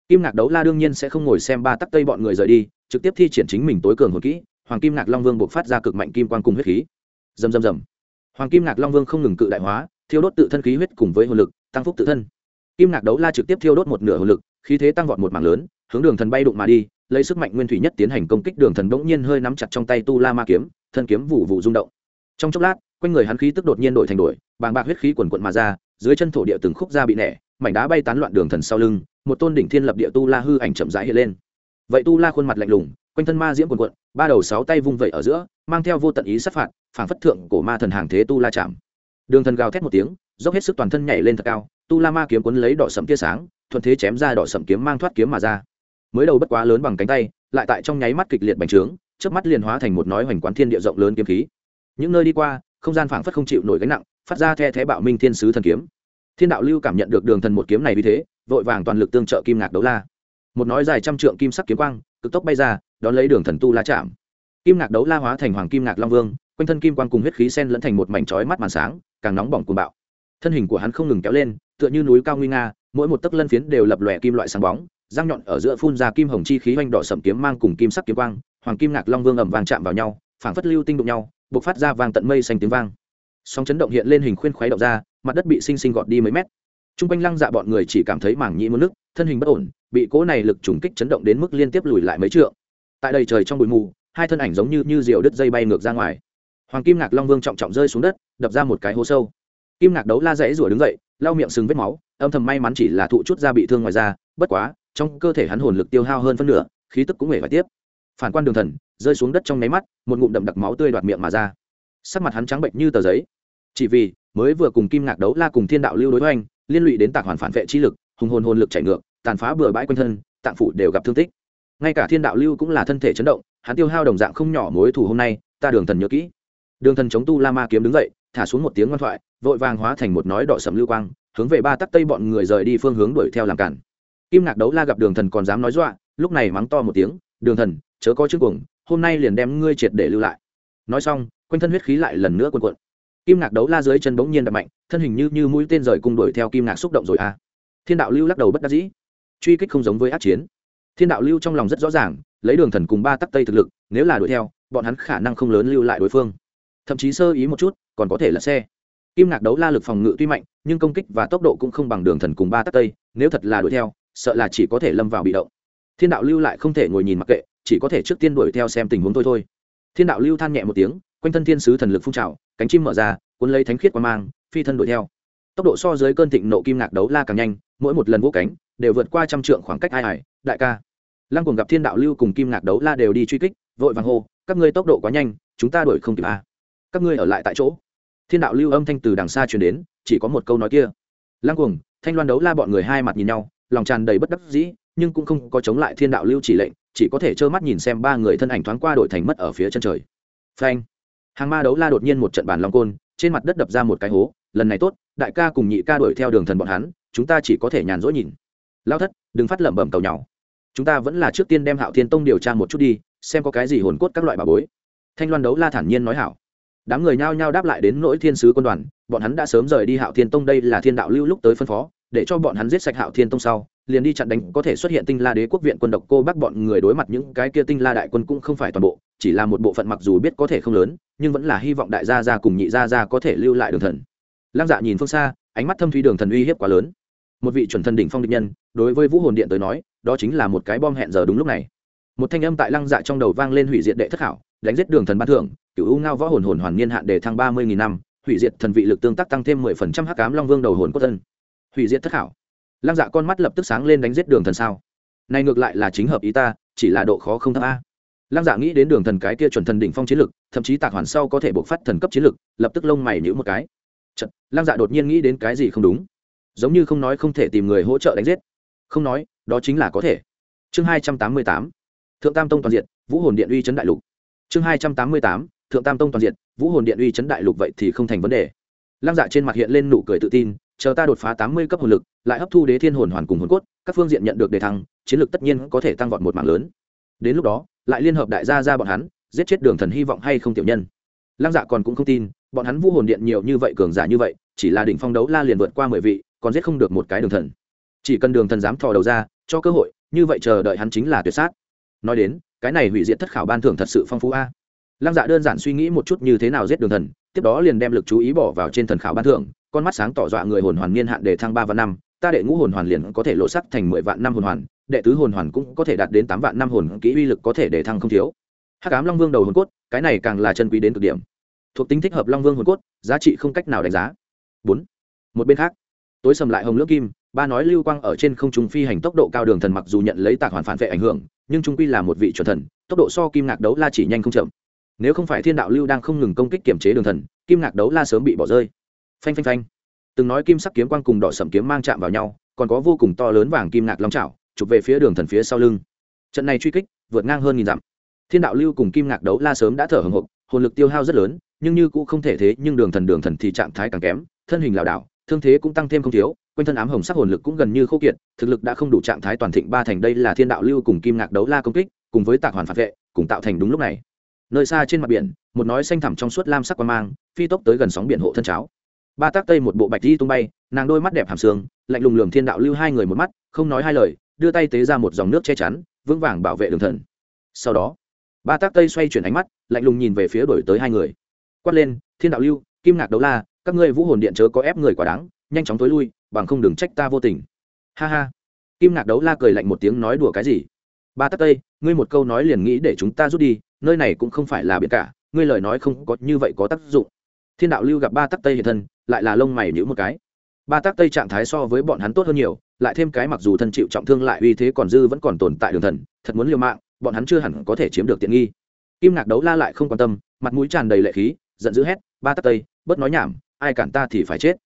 Kim ngạc đấu la đương nhiên sẽ không ngồi xem ba tắc tây bọn người rời đi, trực tiếp thi triển chính mình tối cường hồn kỹ, hoàng kim ngạc long vương buộc phát ra cực mạnh kim quan cùng huyết khí. Dầm dầm dầm hoàng kim ngạc long vương không ngừng cự đại hóa, thiêu đốt tự thân khí huyết cùng với hồn lực, tăng phúc tự thân. Kim ngạc đấu la trực tiếp thiêu đốt một nửa hồn lực, khí thế tăng vọt một mảng lớn, hướng đường thần bay đụng mà đi, lấy sức mạnh nguyên thủy nhất tiến hành công kích, đường thần bỗng nhiên hơi nắm chặt trong tay tu la ma kiếm thân kiếm vụ vụ rung động. Trong chốc lát, quanh người hắn khí tức đột nhiên đổi thành đổi, bàng bạc huyết khí quần quận mà ra, dưới chân thổ địa từng khúc ra bị nẻ, mảnh đá bay tán loạn đường thần sau lưng, một tôn đỉnh thiên lập địa tu la hư ảnh chậm rãi hiện lên. Vậy tu la khuôn mặt lạnh lùng, quanh thân ma diễm quần quận ba đầu sáu tay vung vẩy ở giữa, mang theo vô tận ý sát phạt phản phất thượng cổ ma thần hàng thế tu la chạm. Đường thần gào thét một tiếng, dốc hết sức toàn thân nhảy lên thật cao, tu la ma kiếm cuốn lấy đỏ sẫm tia sáng, thuận thế chém ra đỏ sẫm kiếm mang thoát kiếm mà ra. Mới đầu bất quá lớn bằng cánh tay, lại tại trong nháy mắt kịch liệt bành trướng trước mắt liền hóa thành một nói hoành quán thiên địa rộng lớn kiếm khí. Những nơi đi qua, không gian phảng phất không chịu nổi gánh nặng, phát ra the thế bạo minh thiên sứ thần kiếm. Thiên đạo lưu cảm nhận được đường thần một kiếm này vì thế, vội vàng toàn lực tương trợ kim ngạc đấu la. Một nói dài trăm trượng kim sắc kiếm quang, cực tốc bay ra, đón lấy đường thần tu la chạm. Kim ngạc đấu la hóa thành hoàng kim ngạc long vương, quanh thân kim quang cùng huyết khí sen lẫn thành một mảnh chói mắt màn sáng, càng nóng bỏng cuồng bạo. Thân hình của hắn không ngừng kéo lên, tựa như núi cao nguy nga, mỗi một tấc lân phiến đều lập lòe kim loại sáng bóng, răng nhọn ở giữa phun ra kim hồng chi khí oanh đỏ sẩm kiếm mang cùng kim sắc kiếm quang hoàng kim ngạc long vương ẩm vàng chạm vào nhau, phảng phất lưu tinh đụng nhau, bộc phát ra vàng tận mây xanh tiếng vang. Sóng chấn động hiện lên hình khuyên khoáy động ra, mặt đất bị xinh xinh gọt đi mấy mét. T r u n g quanh lăng dạ bọn người chỉ cảm thấy mảng nhĩ mất nước, thân hình bất ổn, bị cỗ này lực trùng kích chấn động đến mức liên tiếp lùi lại mấy trượng. Tại đầy trời trong bụi mù, hai thân ảnh giống như như diều đứt dây bay ngược ra ngoài. Hoàng kim ngạc long vương trọng trọng rơi xuống đất, đập ra một cái hố sâu. Kim ngạc đấu la rẽ rủa đứng dậy, lau miệng sừng vết máu, âm thầm may mắn chỉ là thụ chút da bị thương ngoài da, bất quá, trong cơ thể hắn hồn lực tiêu hao hơn phân nửa, khí tức cũng hề phải tiếp phản quan đường thần, rơi xuống đất trong nháy mắt, một ngụm đậm đặc máu tươi đoạt miệng mà ra. Sắc mặt hắn trắng bệnh như tờ giấy. Chỉ vì, mới vừa cùng kim ngạc đấu la cùng thiên đạo lưu đối hoành, liên lụy đến tạc hoàn phản vệ chi lực, hùng hồn hồn lực chảy ngược, tàn phá bừa bãi quanh thân, tạng phủ đều gặp thương tích. Ngay cả thiên đạo lưu cũng là thân thể chấn động, hắn tiêu hao đồng dạng không nhỏ mối thù hôm nay, ta đường thần nhớ kỹ. Đường thần chống tu la ma kiếm đứng dậy, thả xuống một tiếng ngoan thoại, vội vàng hóa thành một nói đỏ sầm lưu quang, hướng về ba tắc tây bọn người rời đi phương hướng đuổi theo làm cản. Kim ngạc đấu la gặp đường thần còn dám nói dọa, lúc này mắng to một tiếng, đường thần chớ có chương cuồng, hôm nay liền đem ngươi triệt để lưu lại. Nói xong, quanh thân huyết khí lại lần nữa cuồn cuộn. Kim ngạc đấu la dưới chân bỗng nhiên đập mạnh, thân hình như như mũi tên rời cung đuổi theo kim ngạc xúc động rồi a à. thiên đạo lưu lắc đầu bất đắc dĩ. Truy kích không giống với ác chiến. Thiên đạo lưu trong lòng rất rõ ràng, lấy đường thần cùng ba tắc tây thực lực, nếu là đuổi theo, bọn hắn khả năng không lớn lưu lại đối phương. Thậm chí sơ ý một chút, còn có thể là xe. Kim ngạc đấu la lực phòng ngự tuy mạnh, nhưng công kích và tốc độ cũng không bằng đường thần cùng ba tắc tây, nếu thật là đuổi theo, sợ là chỉ có thể lâm vào bị động. Thiên đạo lưu lại không thể ngồi nhìn mặc kệ chỉ có thể trước tiên đuổi theo xem tình huống thôi thôi. Thiên đạo lưu than nhẹ một tiếng quanh thân thiên sứ thần lực phun trào cánh chim mở ra cuốn lấy thánh khiết qua mang phi thân đuổi theo. Tốc độ so dưới cơn thịnh nộ kim ngạc đấu la càng nhanh mỗi một lần vỗ cánh đều vượt qua trăm trượng khoảng cách ai ai. đại ca. Lăng cùng gặp thiên đạo lưu cùng kim ngạc đấu la đều đi truy kích vội vàng hô các ngươi tốc độ quá nhanh chúng ta đuổi không kịp a các ngươi ở lại tại chỗ. Thiên đạo lưu âm thanh từ đằng xa truyền đến chỉ có một câu nói kia. Lăng cuồng, thanh loan đấu la bọn người hai mặt nhìn nhau lòng tràn đầy bất đắc dĩ nhưng cũng không có chống lại thiên đạo lưu chỉ lệnh chỉ có thể trơ mắt nhìn xem ba người thân ảnh thoáng qua đổi thành mất ở phía chân trời. Phanh. Hàng ma đấu la đột nhiên một trận bàn long côn, trên mặt đất đập ra một cái hố, lần này tốt, đại ca cùng nhị ca đuổi theo đường thần bọn hắn, chúng ta chỉ có thể nhàn rỗi nhìn. Lao thất, đừng phát lẩm bẩm cầu nhau chúng ta vẫn là trước tiên đem hạo thiên tông điều tra một chút đi, xem có cái gì hồn cốt các loại bà bối. Thanh loan đấu la thản nhiên nói hảo. Đám người nhao nhao đáp lại đến nỗi thiên sứ quân đoàn, bọn hắn đã sớm rời đi hạo thiên tông đây là thiên đạo lưu lúc tới phân phó, để cho bọn hắn giết sạch hạo thiên tông sau liền đi chặn đánh có thể xuất hiện tinh la đế quốc viện quân độc cô bác bọn người đối mặt những cái kia tinh la đại quân cũng không phải toàn bộ, chỉ là một bộ phận mặc dù biết có thể không lớn, nhưng vẫn là hy vọng đại gia gia cùng nhị gia gia có thể lưu lại đường thần. Lăng dạ nhìn phương xa, ánh mắt thâm thúy đường thần uy hiếp quá lớn. Một vị chuẩn thần đỉnh phong địch nhân, đối với vũ hồn điện tới nói, đó chính là một cái bom hẹn giờ đúng lúc này. Một thanh âm tại lăng dạ trong đầu vang lên hủy diệt đệ thất hảo đánh giết đường thần ban thưởng cựu u ngao võ hồn hồn hoàn niên hạn đề thăng ba mươi nghìn năm, hủy diệt thần vị lực tương tác tăng thêm mười phần trăm hắc cám long vương đầu hồn cốt thân. Hủy diệt thất hảo lăng dạ con mắt lập tức sáng lên đánh giết đường thần sao? Này ngược lại là chính hợp ý ta chỉ là độ khó không thấp a. Lăng dạ nghĩ đến đường thần cái kia chuẩn thần đỉnh phong chiến lực thậm chí tạc hoàn sau có thể bộc phát thần cấp chiến lực lập tức lông mày nhữ một cái. Chật, lăng dạ đột nhiên nghĩ đến cái gì không đúng? Giống như không nói không thể tìm người hỗ trợ đánh giết. Không nói đó chính là có thể. Chương hai trăm tám mươi tám thượng tam tông toàn diện vũ hồn điện uy chấn đại lục. Chương hai trăm tám mươi tám thượng tam tông toàn diện vũ hồn điện uy chấn đại lục vậy thì không thành vấn đề. Lăng dạ trên mặt hiện lên nụ cười tự tin chờ ta đột phá tám mươi cấp hồn lực, lại hấp thu đế thiên hồn hoàn cùng hồn cốt, các phương diện nhận được đề thăng, chiến lược tất nhiên có thể tăng vọt một mảng lớn. Đến lúc đó, lại liên hợp đại gia ra bọn hắn, giết chết đường thần hy vọng hay không tiểu nhân. Lăng dạ còn cũng không tin, bọn hắn vũ hồn điện nhiều như vậy, cường giả như vậy, chỉ là đỉnh phong đấu la liền vượt qua mười vị, còn giết không được một cái đường thần. Chỉ cần đường thần dám thò đầu ra, cho cơ hội, như vậy chờ đợi hắn chính là tuyệt sát. Nói đến, cái này hủy diệt thất khảo ban thưởng thật sự phong phú a. Lăng dạ đơn giản suy nghĩ một chút như thế nào giết đường thần, tiếp đó liền đem lực chú ý bỏ vào trên thần khảo ban thưởng con mắt sáng tỏ dọa người hồn hoàn niên hạn để thăng ba vạn năm, ta đệ ngũ hồn hoàn liền có thể lộ sắc thành mười vạn năm hồn hoàn, đệ tứ hồn hoàn cũng có thể đạt đến tám vạn năm hồn kỹ uy lực có thể để thăng không thiếu. Hắc ám long vương đầu hồn cốt, cái này càng là chân quý đến cực điểm. Thuộc tính thích hợp long vương hồn cốt, giá trị không cách nào đánh giá. Bốn. Một bên khác, tối sầm lại hồng lưỡng kim, ba nói lưu quang ở trên không trung phi hành tốc độ cao đường thần mặc dù nhận lấy tạc hoàn phản vệ ảnh hưởng, nhưng trung quy là một vị chuẩn thần, tốc độ so kim ngạc đấu la chỉ nhanh không chậm. Nếu không phải thiên đạo lưu đang không ngừng công kích kiểm chế đường thần, kim ngạc đấu la sớm bị bỏ rơi phanh phanh phanh. Từng nói kim sắc kiếm quang cùng đỏ sậm kiếm mang chạm vào nhau, còn có vô cùng to lớn vàng kim ngạc long trào chụp về phía đường thần phía sau lưng. Trận này truy kích, vượt ngang hơn nghìn dặm. Thiên đạo lưu cùng kim ngạc đấu la sớm đã thở hồng hộc, hồn lực tiêu hao rất lớn, nhưng như cũng không thể thế, nhưng đường thần đường thần thì trạng thái càng kém, thân hình lảo đảo, thương thế cũng tăng thêm không thiếu, quanh thân ám hồng sắc hồn lực cũng gần như khô kiệt, thực lực đã không đủ trạng thái toàn thịnh ba thành đây là thiên đạo lưu cùng kim ngạc đấu la công kích, cùng với tạc hoàn phản vệ, cùng tạo thành đúng lúc này. Nơi xa trên mặt biển, một nói xanh thẳm trong suốt lam sắc quan mang, phi tốc tới gần sóng biển hộ thân cháo ba tác tây một bộ bạch di tung bay, nàng đôi mắt đẹp hàm sương, lạnh lùng lường thiên đạo lưu hai người một mắt, không nói hai lời, đưa tay tế ra một dòng nước che chắn, vững vàng bảo vệ đường thần. Sau đó, ba tác tây xoay chuyển ánh mắt, lạnh lùng nhìn về phía đổi tới hai người. Quát lên, thiên đạo lưu, kim ngạc đấu la, các ngươi vũ hồn điện chớ có ép người quá đáng, nhanh chóng tối lui, bằng không đừng trách ta vô tình. Ha ha. Kim ngạc đấu la cười lạnh một tiếng nói đùa cái gì? Ba tắc tây, ngươi một câu nói liền nghĩ để chúng ta rút đi, nơi này cũng không phải là biển cả, ngươi lời nói không có như vậy có tác dụng thiên đạo lưu gặp ba tắc tây hiện thân, lại là lông mày nhữ một cái. Ba tắc tây trạng thái so với bọn hắn tốt hơn nhiều, lại thêm cái mặc dù thân chịu trọng thương lại uy thế còn dư vẫn còn tồn tại đường thần, thật muốn liều mạng, bọn hắn chưa hẳn có thể chiếm được tiện nghi. Kim ngạc đấu la lại không quan tâm, mặt mũi tràn đầy lệ khí, giận dữ hét, ba tắc tây, bớt nói nhảm, ai cản ta thì phải chết.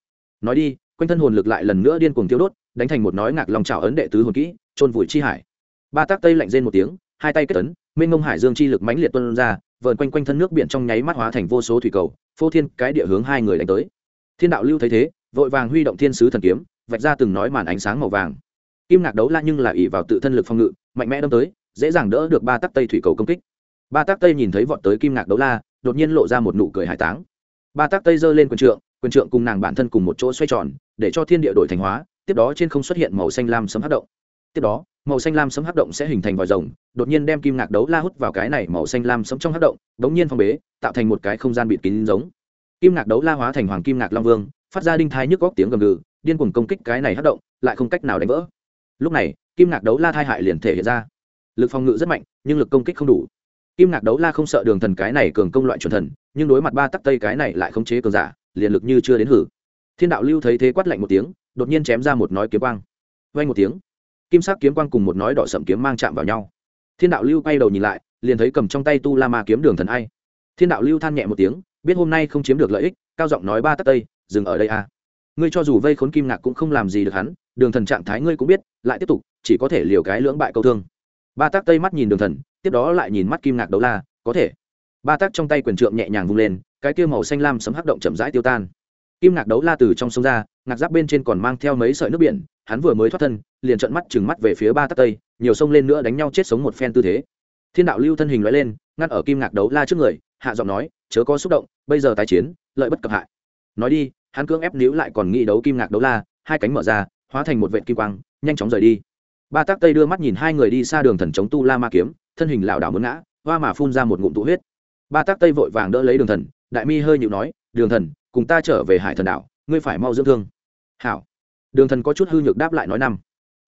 Nói đi, quanh thân hồn lực lại lần nữa điên cuồng tiêu đốt, đánh thành một nói ngạc lòng trào ấn đệ tứ hồn kỹ trôn vùi chi hải. Ba tác tây lạnh rên một tiếng, hai tay kết tấn minh ngông hải dương chi lực mãnh liệt tuân ra vờn quanh quanh thân nước biển trong nháy mắt hóa thành vô số thủy cầu, phô thiên cái địa hướng hai người đánh tới. Thiên đạo lưu thấy thế, vội vàng huy động thiên sứ thần kiếm, vạch ra từng nói màn ánh sáng màu vàng. Kim ngạc đấu la nhưng là ỉ vào tự thân lực phòng ngự, mạnh mẽ đâm tới, dễ dàng đỡ được ba tắc tây thủy cầu công kích. Ba tắc tây nhìn thấy vọt tới kim ngạc đấu la, đột nhiên lộ ra một nụ cười hải táng. Ba tắc tây giơ lên quần trượng, quyền trượng cùng nàng bản thân cùng một chỗ xoay tròn, để cho thiên địa đổi thành hóa, tiếp đó trên không xuất hiện màu xanh lam sấm hấp động. Tiếp đó màu xanh lam sấm hấp động sẽ hình thành vòi rồng, đột nhiên đem kim ngạc đấu la hút vào cái này màu xanh lam sấm trong hấp động, đống nhiên phong bế, tạo thành một cái không gian bịt kín giống. Kim ngạc đấu la hóa thành hoàng kim ngạc long vương, phát ra đinh thai nhức góc tiếng gầm gừ, điên cuồng công kích cái này hấp động, lại không cách nào đánh vỡ. Lúc này, kim ngạc đấu la thai hại liền thể hiện ra. Lực phòng ngự rất mạnh, nhưng lực công kích không đủ. Kim ngạc đấu la không sợ đường thần cái này cường công loại chuẩn thần, nhưng đối mặt ba tắc tây cái này lại không chế cường giả, liền lực như chưa đến hử. Thiên đạo lưu thấy thế quát lạnh một tiếng, đột nhiên chém ra một nói kiếm quang. Vay một tiếng kim sắc kiếm quang cùng một nói đỏ sậm kiếm mang chạm vào nhau. Thiên đạo lưu quay đầu nhìn lại, liền thấy cầm trong tay tu la ma kiếm đường thần ai. Thiên đạo lưu than nhẹ một tiếng, biết hôm nay không chiếm được lợi ích, cao giọng nói ba tắc tây, dừng ở đây a. Ngươi cho dù vây khốn kim ngạc cũng không làm gì được hắn, đường thần trạng thái ngươi cũng biết, lại tiếp tục, chỉ có thể liều cái lưỡng bại câu thương. Ba tắc tây mắt nhìn đường thần, tiếp đó lại nhìn mắt kim ngạc đấu la, có thể. Ba tắc trong tay quyền trượng nhẹ nhàng vung lên, cái kia màu xanh lam sấm hắc động chậm rãi tiêu tan kim ngạc đấu la từ trong sông ra, ngạc giáp bên trên còn mang theo mấy sợi nước biển, hắn vừa mới thoát thân, liền trợn mắt chừng mắt về phía ba tắc tây, nhiều sông lên nữa đánh nhau chết sống một phen tư thế. Thiên đạo lưu thân hình loại lên, ngăn ở kim ngạc đấu la trước người, hạ giọng nói, chớ có xúc động, bây giờ tái chiến, lợi bất cập hại. Nói đi, hắn cưỡng ép níu lại còn nghĩ đấu kim ngạc đấu la, hai cánh mở ra, hóa thành một vệ kim quang, nhanh chóng rời đi. Ba tác tây đưa mắt nhìn hai người đi xa đường thần chống tu la ma kiếm, thân hình lảo đảo muốn ngã, hoa mà phun ra một ngụm tụ huyết. Ba tác tây vội vàng đỡ lấy đường thần, đại mi hơi nhịu nói, đường thần cùng ta trở về hải thần đảo, ngươi phải mau dưỡng thương. Hảo. Đường thần có chút hư nhược đáp lại nói năm.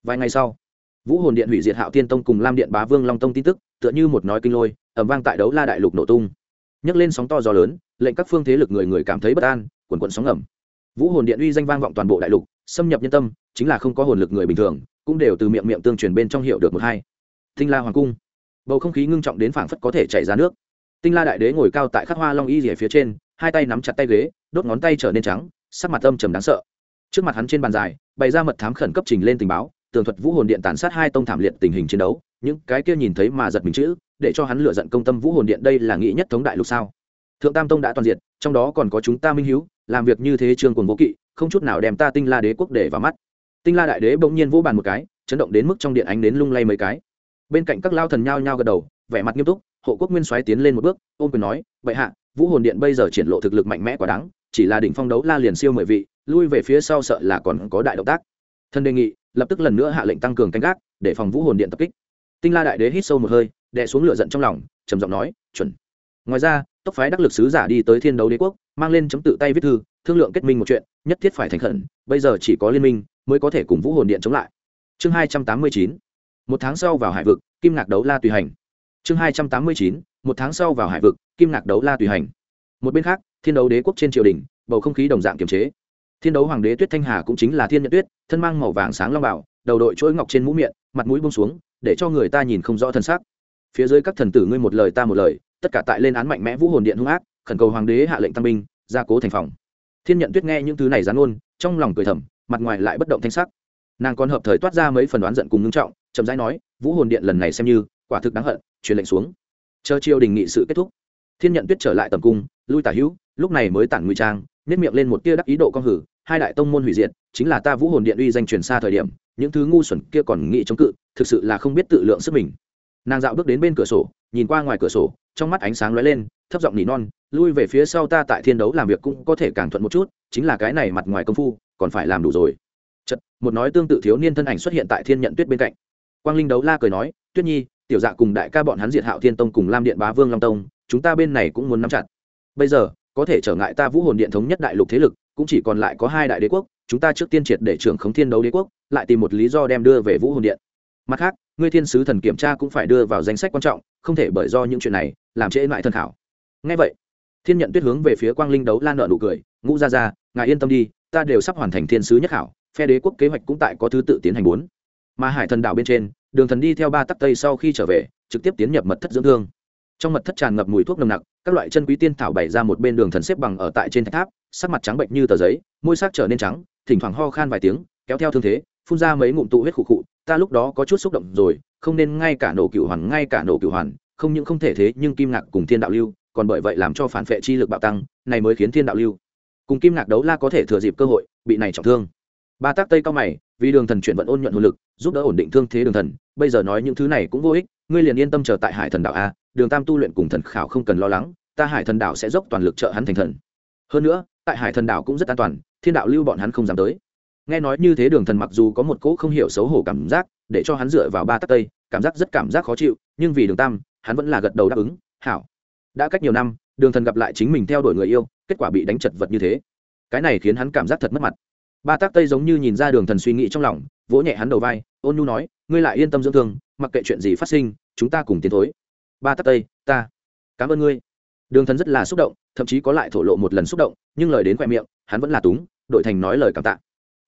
Vài ngày sau, vũ hồn điện hủy diệt hạo tiên tông cùng lam điện bá vương long tông tin tức, tựa như một nói kinh lôi ẩm vang tại đấu la đại lục nổ tung. Nhấc lên sóng to gió lớn, lệnh các phương thế lực người người cảm thấy bất an quần quận sóng ẩm vũ hồn điện uy danh vang vọng toàn bộ đại lục, xâm nhập nhân tâm, chính là không có hồn lực người bình thường, cũng đều từ miệng miệng tương truyền bên trong hiệu được một hai. Tinh la hoàng cung. Bầu không khí ngưng trọng đến phảng phất có thể chảy ra nước. Tinh la đại đế ngồi cao tại khắc hoa long y rỉa phía trên, hai tay nắm chặt tay ghế đốt ngón tay trở nên trắng sắc mặt âm trầm đáng sợ. Trước mặt hắn trên bàn dài bày ra mật thám khẩn cấp trình lên tình báo tường thuật vũ hồn điện tàn sát hai tông thảm liệt tình hình chiến đấu những cái kia nhìn thấy mà giật mình chữ để cho hắn lựa giận công tâm vũ hồn điện đây là nghĩ nhất thống đại lục sao? Thượng tam tông đã toàn diện, trong đó còn có chúng ta minh hiếu làm việc như thế trương quần vô kỵ không chút nào đem ta tinh la đế quốc để vào mắt. Tinh la đại đế bỗng nhiên vỗ bàn một cái chấn động đến mức trong điện ánh đến lung lay mấy cái. Bên cạnh các lao thần nhao nhao gật đầu vẻ mặt nghiêm túc hộ quốc nguyên soái tiến lên một bước ôm quyền nói vậy hạ vũ hồn điện bây giờ triển lộ thực lực mạnh mẽ quá đáng chỉ là đỉnh phong đấu la liền siêu mười vị, lui về phía sau sợ là còn có đại động tác. Thân đề nghị, lập tức lần nữa hạ lệnh tăng cường canh gác, để phòng vũ hồn điện tập kích. Tinh la đại đế hít sâu một hơi, đè xuống lửa giận trong lòng, trầm giọng nói, chuẩn. Ngoài ra, tốc phái đắc lực sứ giả đi tới thiên đấu đế quốc, mang lên chấm tự tay viết thư, thương lượng kết minh một chuyện, nhất thiết phải thành khẩn, bây giờ chỉ có liên minh mới có thể cùng vũ hồn điện chống lại. Chương hai trăm tám mươi chín, một tháng sau vào hải vực, kim ngạc đấu la tùy hành. Chương hai trăm tám mươi chín, một tháng sau vào hải vực, kim ngạc đấu la tùy hành một bên khác, thiên đấu đế quốc trên triều đình, bầu không khí đồng dạng kiềm chế. Thiên đấu hoàng đế tuyết thanh hà cũng chính là thiên nhật tuyết, thân mang màu vàng sáng long bảo, đầu đội chuỗi ngọc trên mũ miệng, mặt mũi bông xuống, để cho người ta nhìn không rõ thân xác phía dưới các thần tử ngươi một lời ta một lời, tất cả tại lên án mạnh mẽ vũ hồn điện hung ác, khẩn cầu hoàng đế hạ lệnh tăng binh, gia cố thành phòng. Thiên nhận tuyết nghe những thứ này gián ôn trong lòng cười thầm, mặt ngoài lại bất động thanh sắc. Nàng còn hợp thời toát ra mấy phần đoán giận cùng ngưng trọng, chậm rãi nói, vũ hồn điện lần này xem như, quả thực đáng hận, truyền lệnh xuống. Chờ triều đình nghị sự kết thúc thiên nhận tuyết trở lại tầm cung, lui tả hữu, lúc này mới tản nguy trang nhét miệng lên một tia đắc ý độ con hử, hai đại tông môn hủy diệt, chính là ta vũ hồn điện uy danh truyền xa thời điểm, những thứ ngu xuẩn kia còn nghĩ chống cự, thực sự là không biết tự lượng sức mình. Nàng dạo bước đến bên cửa sổ, nhìn qua ngoài cửa sổ, trong mắt ánh sáng lóe lên, thấp giọng nỉ non, lui về phía sau ta tại thiên đấu làm việc cũng có thể càng thuận một chút, chính là cái này mặt ngoài công phu, còn phải làm đủ rồi. Chật một nói tương tự thiếu niên thân ảnh xuất hiện tại thiên nhận tuyết bên cạnh. Quang linh đấu la cười nói, tuyết nhi, tiểu dạ cùng đại ca bọn hắn diệt hạo thiên tông cùng lam điện bá vương long tông chúng ta bên này cũng muốn nắm chặt. Bây giờ có thể trở ngại ta vũ hồn điện thống nhất đại lục thế lực cũng chỉ còn lại có hai đại đế quốc chúng ta trước tiên triệt để trưởng khống thiên đấu đế quốc lại tìm một lý do đem đưa về vũ hồn điện. Mặt khác ngươi thiên sứ thần kiểm tra cũng phải đưa vào danh sách quan trọng không thể bởi do những chuyện này làm trễ lại thân khảo. Ngay vậy thiên nhận tuyết hướng về phía quang linh đấu lan nợ nụ cười ngũ ra ra ngài yên tâm đi ta đều sắp hoàn thành thiên sứ nhất khảo, phe đế quốc kế hoạch cũng tại có thứ tự tiến hành bốn. Mà hải thần đảo bên trên đường thần đi theo ba tắc tây sau khi trở về trực tiếp tiến nhập mật thất dưỡng thương trong mật thất tràn ngập mùi thuốc nồng nặc, các loại chân quý tiên thảo bày ra một bên đường thần xếp bằng ở tại trên thạch tháp, sắc mặt trắng bệnh như tờ giấy, môi sắc trở nên trắng, thỉnh thoảng ho khan vài tiếng, kéo theo thương thế, phun ra mấy ngụm tụ huyết khụ khụ, ta lúc đó có chút xúc động rồi, không nên ngay cả nổ cửu hoàn, ngay cả nổ cửu hoàn, không những không thể thế, nhưng kim ngạc cùng thiên đạo lưu, còn bởi vậy làm cho phản vệ chi lực bạo tăng, này mới khiến thiên đạo lưu cùng kim ngạc đấu la có thể thừa dịp cơ hội, bị này trọng thương. Ba tác tây cao mày, vì đường thần chuyển vận ôn nhuận hồn lực, giúp đỡ ổn định thương thế đường thần, bây giờ nói những thứ này cũng vô ích, ngươi liền yên tâm chờ tại hải thần đạo a đường tam tu luyện cùng thần khảo không cần lo lắng, ta hải thần đạo sẽ dốc toàn lực trợ hắn thành thần. Hơn nữa, tại hải thần đạo cũng rất an toàn, thiên đạo lưu bọn hắn không dám tới. Nghe nói như thế đường thần mặc dù có một cỗ không hiểu xấu hổ cảm giác, để cho hắn dựa vào ba tắc tây, cảm giác rất cảm giác khó chịu, nhưng vì đường tam, hắn vẫn là gật đầu đáp ứng, hảo. Đã cách nhiều năm, đường thần gặp lại chính mình theo đuổi người yêu, kết quả bị đánh chật vật như thế. Cái này khiến hắn cảm giác thật mất mặt. Ba tác tây giống như nhìn ra đường thần suy nghĩ trong lòng, vỗ nhẹ hắn đầu vai, ôn nhu nói, ngươi lại yên tâm dưỡng thương, mặc kệ chuyện gì phát sinh, chúng ta cùng tiến thối ba Tắc tây, ta. Cảm ơn ngươi. Đường thần rất là xúc động, thậm chí có lại thổ lộ một lần xúc động, nhưng lời đến khoe miệng, hắn vẫn là túng, đội thành nói lời cảm tạ.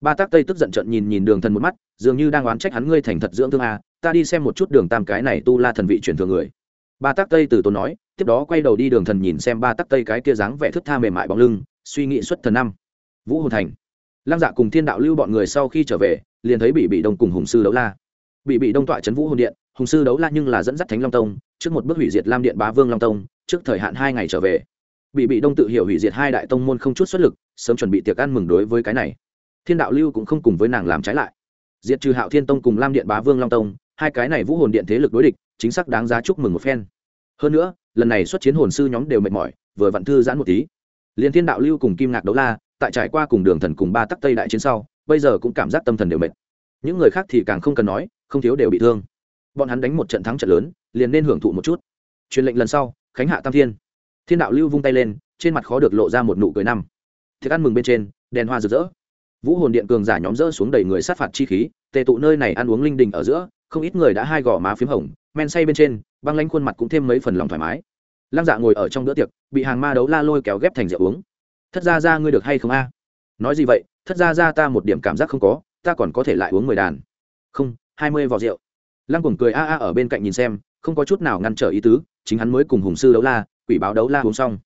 Ba tác tây tức giận trận nhìn nhìn đường thần một mắt, dường như đang oán trách hắn ngươi thành thật dưỡng thương a, ta đi xem một chút đường tam cái này tu la thần vị truyền thường người. Ba tác tây từ tốn nói, tiếp đó quay đầu đi đường thần nhìn xem ba tác tây cái kia dáng vẻ thức tha mềm mại bóng lưng, suy nghĩ xuất thần năm. Vũ hồn thành. Lăng dạ cùng thiên đạo lưu bọn người sau khi trở về, liền thấy bị bị đông cùng hùng sư đấu la. Bị bị đông tọa trấn vũ hồn điện hùng sư đấu la nhưng là dẫn dắt thánh long tông, trước một bước hủy diệt lam điện bá vương long tông, trước thời hạn hai ngày trở về. Bị bị đông tự hiểu hủy diệt hai đại tông môn không chút xuất lực, sớm chuẩn bị tiệc ăn mừng đối với cái này. Thiên đạo lưu cũng không cùng với nàng làm trái lại. Diệt trừ hạo thiên tông cùng lam điện bá vương long tông, hai cái này vũ hồn điện thế lực đối địch, chính xác đáng giá chúc mừng một phen. Hơn nữa, lần này xuất chiến hồn sư nhóm đều mệt mỏi, vừa vặn thư giãn một tí. Liền thiên đạo lưu cùng kim ngạc đấu la, tại trải qua cùng đường thần cùng ba tắc tây đại chiến sau, bây giờ cũng cảm giác tâm thần đều mệt. Những người khác thì càng không cần nói, không thiếu đều bị thương bọn hắn đánh một trận thắng trận lớn, liền nên hưởng thụ một chút. Truyền lệnh lần sau, khánh hạ tam thiên. Thiên đạo lưu vung tay lên, trên mặt khó được lộ ra một nụ cười năm. Thức ăn mừng bên trên, đèn hoa rực rỡ. Vũ hồn điện cường giả nhóm rỡ xuống đầy người sát phạt chi khí, tề tụ nơi này ăn uống linh đình ở giữa, không ít người đã hai gò má p h í m hồng, men say bên trên, băng lanh khuôn mặt cũng thêm mấy phần lòng thoải mái. Lăng dạ ngồi ở trong bữa tiệc, bị hàng ma đấu la lôi kéo ghép thành rượu uống. Thất ra ra ngươi được hay không a? Nói gì vậy? Thất ra ra ta một điểm cảm giác không có, ta còn có thể lại uống mười đàn. Không, hai mươi vỏ rượu lăng Cuồng cười a a ở bên cạnh nhìn xem, không có chút nào ngăn trở ý tứ, chính hắn mới cùng hùng sư đấu la, quỷ báo đấu la uống xong.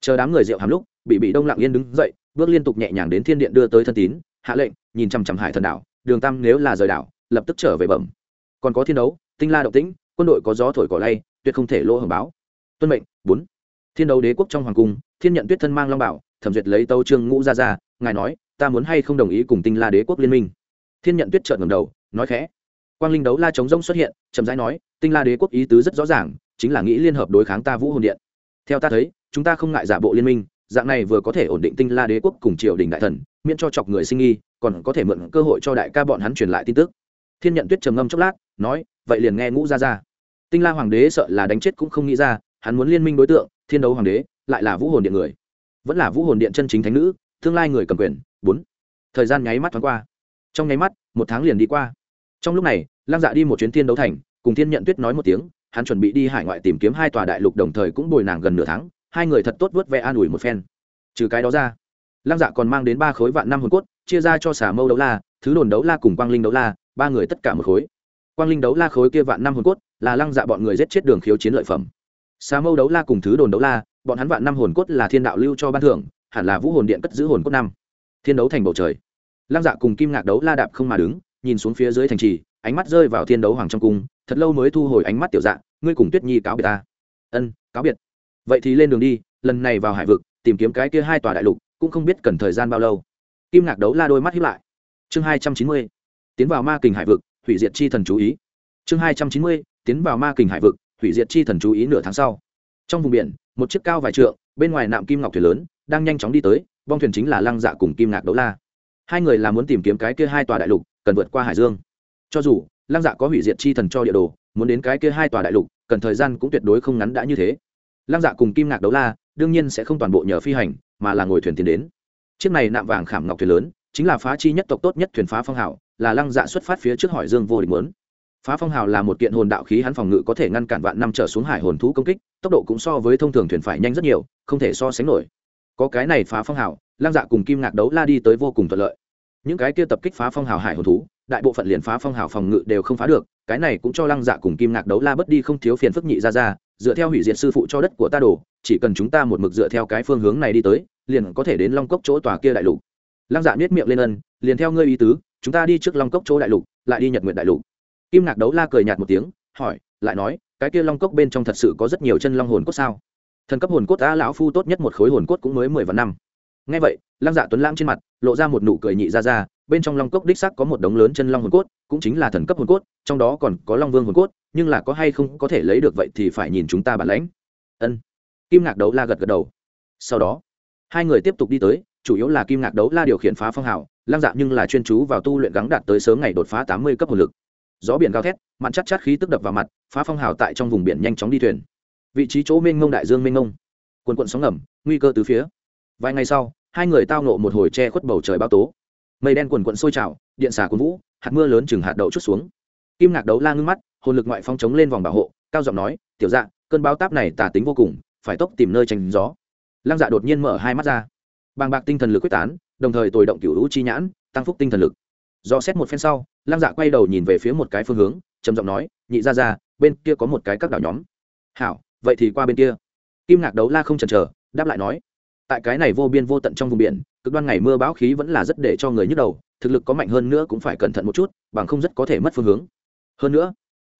Chờ đám người rượu hàm lúc bị bị đông lặng yên đứng dậy, bước liên tục nhẹ nhàng đến thiên điện đưa tới thân tín, hạ lệnh, nhìn chằm chằm hải thần đảo, đường tam nếu là rời đảo, lập tức trở về bẩm. Còn có thiên đấu, tinh la động tĩnh, quân đội có gió thổi cỏ lay, tuyệt không thể lỗ hồng báo. Tuân mệnh, bốn. Thiên đấu đế quốc trong hoàng cung, thiên nhận tuyết thân mang long bảo, thẩm duyệt lấy tâu trương ngũ ra ra, ngài nói, ta muốn hay không đồng ý cùng tinh la đế quốc liên minh. Thiên nhận tuyết trợn ngầm đầu, nói khẽ quang linh đấu la chống rông xuất hiện, chậm rãi nói, tinh la đế quốc ý tứ rất rõ ràng, chính là nghĩ liên hợp đối kháng ta vũ hồn điện. Theo ta thấy, chúng ta không ngại giả bộ liên minh, dạng này vừa có thể ổn định tinh la đế quốc cùng triều đình đại thần, miễn cho chọc người sinh nghi, còn có thể mượn cơ hội cho đại ca bọn hắn truyền lại tin tức. Thiên nhận tuyết trầm ngâm chốc lát, nói, vậy liền nghe ngũ ra ra tinh la hoàng đế sợ là đánh chết cũng không nghĩ ra, hắn muốn liên minh đối tượng, thiên đấu hoàng đế, lại là vũ hồn điện người. Vẫn là vũ hồn điện chân chính thánh nữ, tương lai người cầm quyền. Bốn. Thời gian nháy mắt thoáng qua. Trong nháy mắt, một tháng liền đi qua trong lúc này, lăng dạ đi một chuyến thiên đấu thành, cùng thiên nhận tuyết nói một tiếng, hắn chuẩn bị đi hải ngoại tìm kiếm hai tòa đại lục đồng thời cũng bồi nàng gần nửa tháng, hai người thật tốt vớt vẽ an ủi một phen. Trừ cái đó ra, lăng dạ còn mang đến ba khối vạn năm hồn cốt, chia ra cho xà mâu đấu la, thứ đồn đấu la cùng quang linh đấu la, ba người tất cả một khối. Quang linh đấu la khối kia vạn năm hồn cốt, là lăng dạ bọn người giết chết đường khiếu chiến lợi phẩm. Xà mâu đấu la cùng thứ đồn đấu la, bọn hắn vạn năm hồn cốt là thiên đạo lưu cho ban thưởng, hẳn là vũ hồn điện cất giữ hồn cốt năm. Thiên đấu thành bầu trời. Lăng dạ cùng kim ngạc đấu la đạp không mà đứng nhìn xuống phía dưới thành trì, ánh mắt rơi vào thiên đấu hoàng trong cung, thật lâu mới thu hồi ánh mắt tiểu dạng. ngươi cùng tuyết nhi cáo biệt ta. Ân, cáo biệt. Vậy thì lên đường đi, lần này vào hải vực, tìm kiếm cái kia hai tòa đại lục, cũng không biết cần thời gian bao lâu. Kim ngạc đấu la đôi mắt hiếp lại. Chương hai trăm chín mươi, tiến vào ma kình hải vực, hủy diệt chi thần chú ý. Chương hai trăm chín mươi, tiến vào ma kình hải vực, hủy diệt chi thần chú ý nửa tháng sau. Trong vùng biển, một chiếc cao vài trượng, bên ngoài nạm kim ngọc thuyền lớn, đang nhanh chóng đi tới, bong thuyền chính là lăng dạ cùng kim ngạc đấu la. Hai người là muốn tìm kiếm cái kia hai tòa đại lục cần vượt qua hải dương. Cho dù, lăng dạ có hủy diệt chi thần cho địa đồ, muốn đến cái kia hai tòa đại lục, cần thời gian cũng tuyệt đối không ngắn đã như thế. Lăng dạ cùng kim ngạc đấu la, đương nhiên sẽ không toàn bộ nhờ phi hành, mà là ngồi thuyền tiến đến. Chiếc này nạm vàng khảm ngọc thuyền lớn, chính là phá chi nhất tộc tốt nhất thuyền phá phong hào, là lăng dạ xuất phát phía trước hỏi dương vô địch muốn. Phá phong hào là một kiện hồn đạo khí hắn phòng ngự có thể ngăn cản vạn năm trở xuống hải hồn thú công kích, tốc độ cũng so với thông thường thuyền phải nhanh rất nhiều, không thể so sánh nổi. Có cái này phá phong hào, lăng dạ cùng kim ngạc đấu la đi tới vô cùng thuận lợi những cái kia tập kích phá phong hào hải hồn thú, đại bộ phận liền phá phong hào phòng ngự đều không phá được, cái này cũng cho lăng dạ cùng kim ngạc đấu la bất đi không thiếu phiền phức nhị ra ra, dựa theo hủy diệt sư phụ cho đất của ta đổ, chỉ cần chúng ta một mực dựa theo cái phương hướng này đi tới, liền có thể đến long cốc chỗ tòa kia đại lục. Lăng dạ miết miệng lên ân, liền theo ngươi ý tứ, chúng ta đi trước long cốc chỗ đại lục, lại đi nhật nguyện đại lục. Kim ngạc đấu la cười nhạt một tiếng, hỏi, lại nói, cái kia long cốc bên trong thật sự có rất nhiều chân long hồn cốt sao? Thần cấp hồn cốt ta lão phu tốt nhất một khối hồn cốt cũng mới mười vạn năm ngay vậy, lăng dạ tuấn lãng trên mặt lộ ra một nụ cười nhị ra ra, bên trong long cốc đích sắc có một đống lớn chân long hồn cốt, cũng chính là thần cấp hồn cốt, trong đó còn có long vương hồn cốt, nhưng là có hay không có thể lấy được vậy thì phải nhìn chúng ta bản lãnh. Ân. Kim ngạc đấu la gật gật đầu. Sau đó, hai người tiếp tục đi tới, chủ yếu là kim ngạc đấu la điều khiển phá phong hào, lăng dạ nhưng là chuyên chú vào tu luyện gắng đạt tới sớm ngày đột phá tám mươi cấp hồn lực. Gió biển gào thét, mặn chắc chắc khí tức đập vào mặt, phá phong hào tại trong vùng biển nhanh chóng đi thuyền. Vị trí chỗ mênh mông đại dương mênh mông. Quần quận sóng ngầm, nguy cơ từ phía vài ngày sau, hai người tao nộ một hồi che khuất bầu trời bao tố. Mây đen quần quận sôi trào, điện xà cuốn vũ, hạt mưa lớn chừng hạt đậu chút xuống. Kim ngạc đấu la ngưng mắt, hồn lực ngoại phong chống lên vòng bảo hộ, cao giọng nói, tiểu dạ cơn báo táp này tả tính vô cùng, phải tốc tìm nơi tránh gió. Lăng dạ đột nhiên mở hai mắt ra. Bàng bạc tinh thần lực quyết tán, đồng thời tồi động cựu lũ chi nhãn, tăng phúc tinh thần lực. Do xét một phen sau, lăng dạ quay đầu nhìn về phía một cái phương hướng, trầm giọng nói, nhị ra ra bên kia có một cái các đảo nhóm. Hảo, vậy thì qua bên kia. Kim ngạc đấu la không chần chờ, đáp lại nói tại cái này vô biên vô tận trong vùng biển, cực đoan ngày mưa bão khí vẫn là rất để cho người nhức đầu, thực lực có mạnh hơn nữa cũng phải cẩn thận một chút, bằng không rất có thể mất phương hướng. Hơn nữa,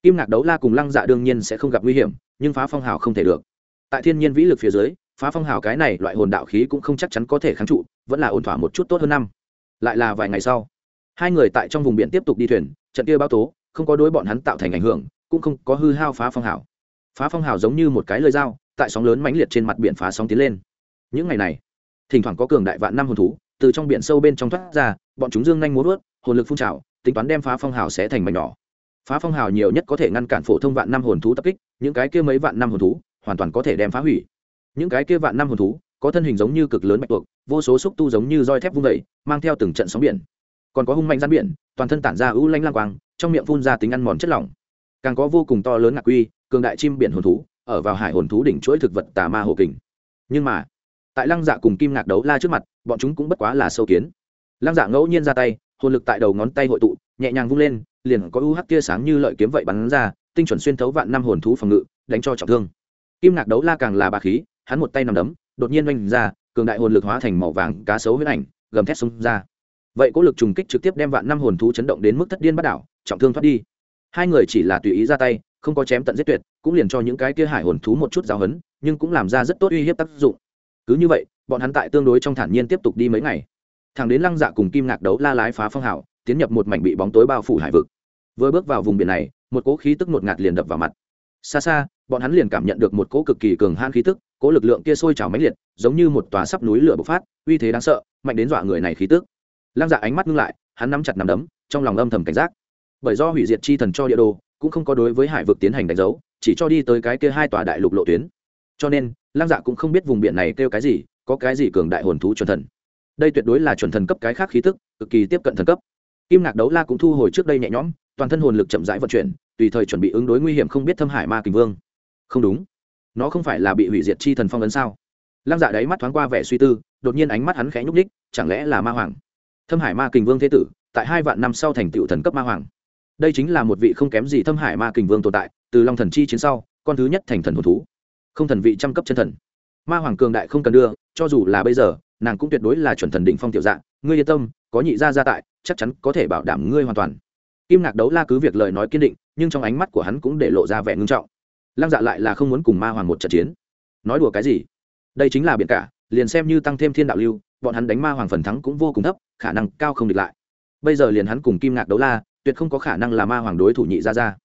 kim ngạc đấu la cùng lăng dạ đương nhiên sẽ không gặp nguy hiểm, nhưng phá phong hào không thể được. Tại thiên nhiên vĩ lực phía dưới, phá phong hào cái này loại hồn đạo khí cũng không chắc chắn có thể kháng trụ, vẫn là ổn thỏa một chút tốt hơn năm. Lại là vài ngày sau, hai người tại trong vùng biển tiếp tục đi thuyền, trận kia bao tố, không có đối bọn hắn tạo thành ảnh hưởng, cũng không có hư hao phá phong hào. Phá phong hào giống như một cái lơi dao, tại sóng lớn mãnh liệt trên mặt biển phá sóng tiến lên những ngày này, thỉnh thoảng có cường đại vạn năm hồn thú từ trong biển sâu bên trong thoát ra, bọn chúng dương nhanh muốn vớt hồn lực phun trào, tính toán đem phá phong hào sẽ thành mảnh nhỏ. Phá phong hào nhiều nhất có thể ngăn cản phổ thông vạn năm hồn thú tập kích, những cái kia mấy vạn năm hồn thú hoàn toàn có thể đem phá hủy. Những cái kia vạn năm hồn thú có thân hình giống như cực lớn bạch tuộc, vô số xúc tu giống như roi thép vung vẩy mang theo từng trận sóng biển. Còn có hung mạnh gian biển, toàn thân tản ra ưu lanh lang quang, trong miệng phun ra tính ăn mòn chất lỏng. Càng có vô cùng to lớn ngạc quy cường đại chim biển hồn thú ở vào hải hồn thú đỉnh chuỗi thực vật tà ma hồ kình. Nhưng mà tại lăng dạ cùng kim ngạc đấu la trước mặt, bọn chúng cũng bất quá là sâu kiến. Lăng dạ ngẫu nhiên ra tay, hồn lực tại đầu ngón tay hội tụ, nhẹ nhàng vung lên, liền có u UH tia sáng như lợi kiếm vậy bắn ra, tinh chuẩn xuyên thấu vạn năm hồn thú phòng ngự, đánh cho trọng thương. Kim ngạc đấu la càng là bà khí, hắn một tay nằm đấm, đột nhiên oanh ra, cường đại hồn lực hóa thành màu vàng cá sấu huyết ảnh, gầm thét xông ra. Vậy cố lực trùng kích trực tiếp đem vạn năm hồn thú chấn động đến mức thất điên bắt đảo, trọng thương thoát đi. Hai người chỉ là tùy ý ra tay, không có chém tận giết tuyệt, cũng liền cho những cái kia hải hồn thú một chút giáo hấn nhưng cũng làm ra rất tốt uy hiếp tác dụng cứ như vậy, bọn hắn tại tương đối trong thản nhiên tiếp tục đi mấy ngày. Thằng đến lăng dạ cùng kim ngạc đấu la lái phá phong hảo tiến nhập một mảnh bị bóng tối bao phủ hải vực. Vừa bước vào vùng biển này, một cỗ khí tức ngột ngạt liền đập vào mặt. Xa xa, bọn hắn liền cảm nhận được một cỗ cực kỳ cường han khí tức, cỗ lực lượng kia sôi trào mãnh liệt, giống như một tòa sắp núi lửa bộc phát, uy thế đáng sợ, mạnh đến dọa người này khí tức. Lăng dạ ánh mắt ngưng lại, hắn nắm chặt nắm đấm, trong lòng âm thầm cảnh giác. Bởi do hủy diệt chi thần cho địa đồ, cũng không có đối với hải vực tiến hành đánh dấu, chỉ cho đi tới cái kia hai tòa đại lục lộ tuyến. Cho nên lăng dạ cũng không biết vùng biển này kêu cái gì, có cái gì cường đại hồn thú chuẩn thần. Đây tuyệt đối là chuẩn thần cấp cái khác khí tức, cực kỳ tiếp cận thần cấp. Kim ngạc đấu la cũng thu hồi trước đây nhẹ nhõm, toàn thân hồn lực chậm rãi vận chuyển, tùy thời chuẩn bị ứng đối nguy hiểm không biết thâm hải ma kình vương. Không đúng. Nó không phải là bị hủy diệt chi thần phong ấn sao? Lăng dạ đáy mắt thoáng qua vẻ suy tư, đột nhiên ánh mắt hắn khẽ nhúc ních chẳng lẽ là ma hoàng? Thâm hải ma kình vương thế tử, tại hai vạn năm sau thành tựu thần cấp ma hoàng. Đây chính là một vị không kém gì thâm hải ma kình vương tồn tại, từ long thần chi chiến sau, con thứ nhất thành thần hồn thú không thần vị trăm cấp chân thần. Ma hoàng cường đại không cần đưa, cho dù là bây giờ, nàng cũng tuyệt đối là chuẩn thần đỉnh phong tiểu dạng. Ngươi yên tâm, có nhị gia gia tại, chắc chắn có thể bảo đảm ngươi hoàn toàn. Kim ngạc đấu la cứ việc lời nói kiên định, nhưng trong ánh mắt của hắn cũng để lộ ra vẻ ngưng trọng. Lăng dạ lại là không muốn cùng ma hoàng một trận chiến. Nói đùa cái gì? Đây chính là biển cả, liền xem như tăng thêm thiên đạo lưu, bọn hắn đánh ma hoàng phần thắng cũng vô cùng thấp, khả năng cao không địch lại. Bây giờ liền hắn cùng kim ngạc đấu la, tuyệt không có khả năng là ma hoàng đối thủ nhị gia gia.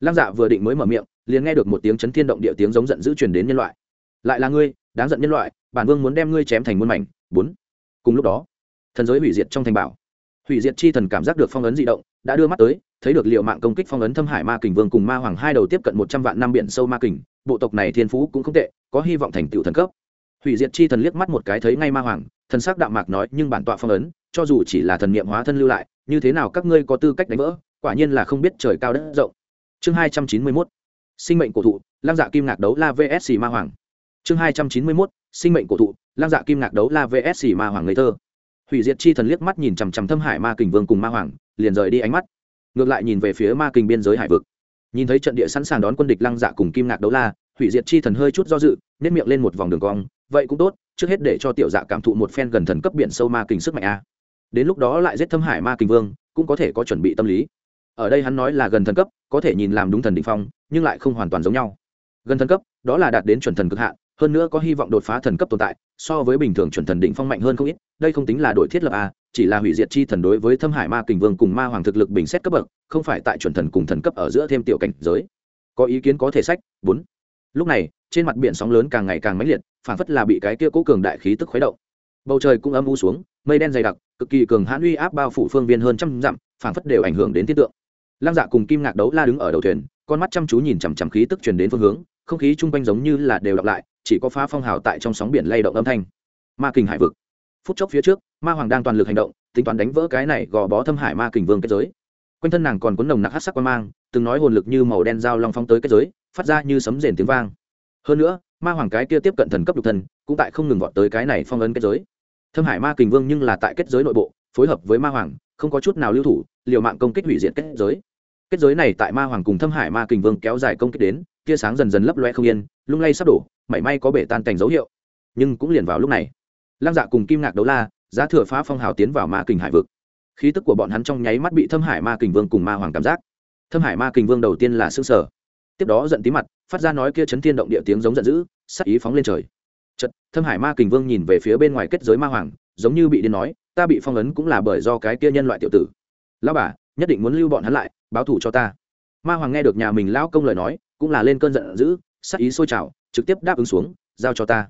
Lăng dạ vừa định mới mở miệng liền nghe được một tiếng chấn thiên động địa tiếng giống giận dữ truyền đến nhân loại. Lại là ngươi, đáng giận nhân loại, bản vương muốn đem ngươi chém thành muôn mảnh. Bốn. Cùng lúc đó, thần giới hủy diệt trong thành bảo. Hủy diệt chi thần cảm giác được phong ấn di động, đã đưa mắt tới, thấy được liệu mạng công kích phong ấn thâm hải ma kình vương cùng ma hoàng hai đầu tiếp cận một trăm vạn năm biển sâu ma kình, bộ tộc này thiên phú cũng không tệ, có hy vọng thành tựu thần cấp. Hủy diệt chi thần liếc mắt một cái thấy ngay ma hoàng, thần sắc đạm mạc nói, nhưng bản tọa phong ấn, cho dù chỉ là thần niệm hóa thân lưu lại, như thế nào các ngươi có tư cách đánh vỡ? Quả nhiên là không biết trời cao đất rộng. Chương hai trăm chín mươi mốt sinh mệnh cổ thụ, lăng dạ kim ngạc đấu la vsc ma hoàng. Chương hai trăm chín mươi mốt, sinh mệnh cổ thụ, lăng dạ kim ngạc đấu la vsc ma hoàng ngây thơ. Hủy diệt chi thần liếc mắt nhìn chằm chằm thâm hải ma kình vương cùng ma hoàng, liền rời đi ánh mắt. Ngược lại nhìn về phía ma kình biên giới hải vực. Nhìn thấy trận địa sẵn sàng đón quân địch lăng dạ cùng kim ngạc đấu la, hủy diệt chi thần hơi chút do dự nếp miệng lên một vòng đường cong. Vậy cũng tốt, trước hết để cho tiểu dạ cảm thụ một phen gần thần cấp biển sâu ma kình sức mạnh a. Đến lúc đó lại giết thâm hải ma kình vương, cũng có thể có chuẩn bị tâm lý ở đây hắn nói là gần thần cấp, có thể nhìn làm đúng thần đ ỉ n h phong, nhưng lại không hoàn toàn giống nhau. Gần thần cấp, đó là đạt đến chuẩn thần cực hạn, hơn nữa có hy vọng đột phá thần cấp tồn tại, so với bình thường chuẩn thần đ ỉ n h phong mạnh hơn không ít, đây không tính là đổi thiết lập a chỉ là hủy diệt chi thần đối với thâm hải ma kình vương cùng ma hoàng thực lực bình xét cấp bậc, không phải tại chuẩn thần cùng thần cấp ở giữa thêm tiểu cảnh giới. Có ý kiến có thể sách, bốn. Lúc này, trên mặt biển sóng lớn càng ngày càng mãnh liệt, phản phất là bị cái kia cố cường đại khí tức khuấy động. Bầu trời cũng âm u xuống, mây đen dày đặc, cực kỳ cường hãn uy áp bao phủ phương viên hơn trăm dặm, phản phất đều ảnh hưởng đến thiết tượng lăng dạ cùng kim ngạc đấu la đứng ở đầu thuyền, con mắt chăm chú nhìn chằm chằm khí tức truyền đến phương hướng, không khí chung quanh giống như là đều đọc lại, chỉ có phá phong hào tại trong sóng biển lay động âm thanh. Ma kình hải vực. Phút chốc phía trước, ma hoàng đang toàn lực hành động, tính toán đánh vỡ cái này gò bó thâm hải ma kình vương kết giới. Quanh thân nàng còn cuốn nồng nặc hát sắc quan mang, từng nói hồn lực như màu đen dao long phong tới kết giới, phát ra như sấm rền tiếng vang. Hơn nữa, ma hoàng cái kia tiếp cận thần cấp đục thân cũng tại không ngừng vọt tới cái này phong ấn kết giới. Thâm hải ma kình vương nhưng là tại kết giới nội bộ, phối hợp với ma hoàng, không có chút nào lưu thủ, liều mạng công kích hủy diệt kết giới kết giới này tại ma hoàng cùng thâm hải ma kình vương kéo dài công kích đến, tia sáng dần dần lấp loe không yên, lung lay sắp đổ, mảy may có bể tan cảnh dấu hiệu. Nhưng cũng liền vào lúc này, lăng dạ cùng kim ngạc đấu la, giá thừa phá phong hào tiến vào ma kình hải vực. Khí tức của bọn hắn trong nháy mắt bị thâm hải ma kình vương cùng ma hoàng cảm giác. Thâm hải ma kình vương đầu tiên là s ư ơ n g sở tiếp đó giận tí mặt, phát ra nói kia chấn thiên động địa tiếng giống giận dữ sắc ý phóng lên trời. Chật thâm hải ma kình vương nhìn về phía bên ngoài kết giới ma hoàng, giống như bị điên nói, ta bị phong ấn cũng là bởi do cái kia nhân loại tiểu tử. Lao bà, nhất định muốn lưu bọn hắn lại báo thủ cho ta. Ma hoàng nghe được nhà mình lão công lời nói, cũng là lên cơn giận dữ sắc ý sôi trào, trực tiếp đáp ứng xuống, giao cho ta.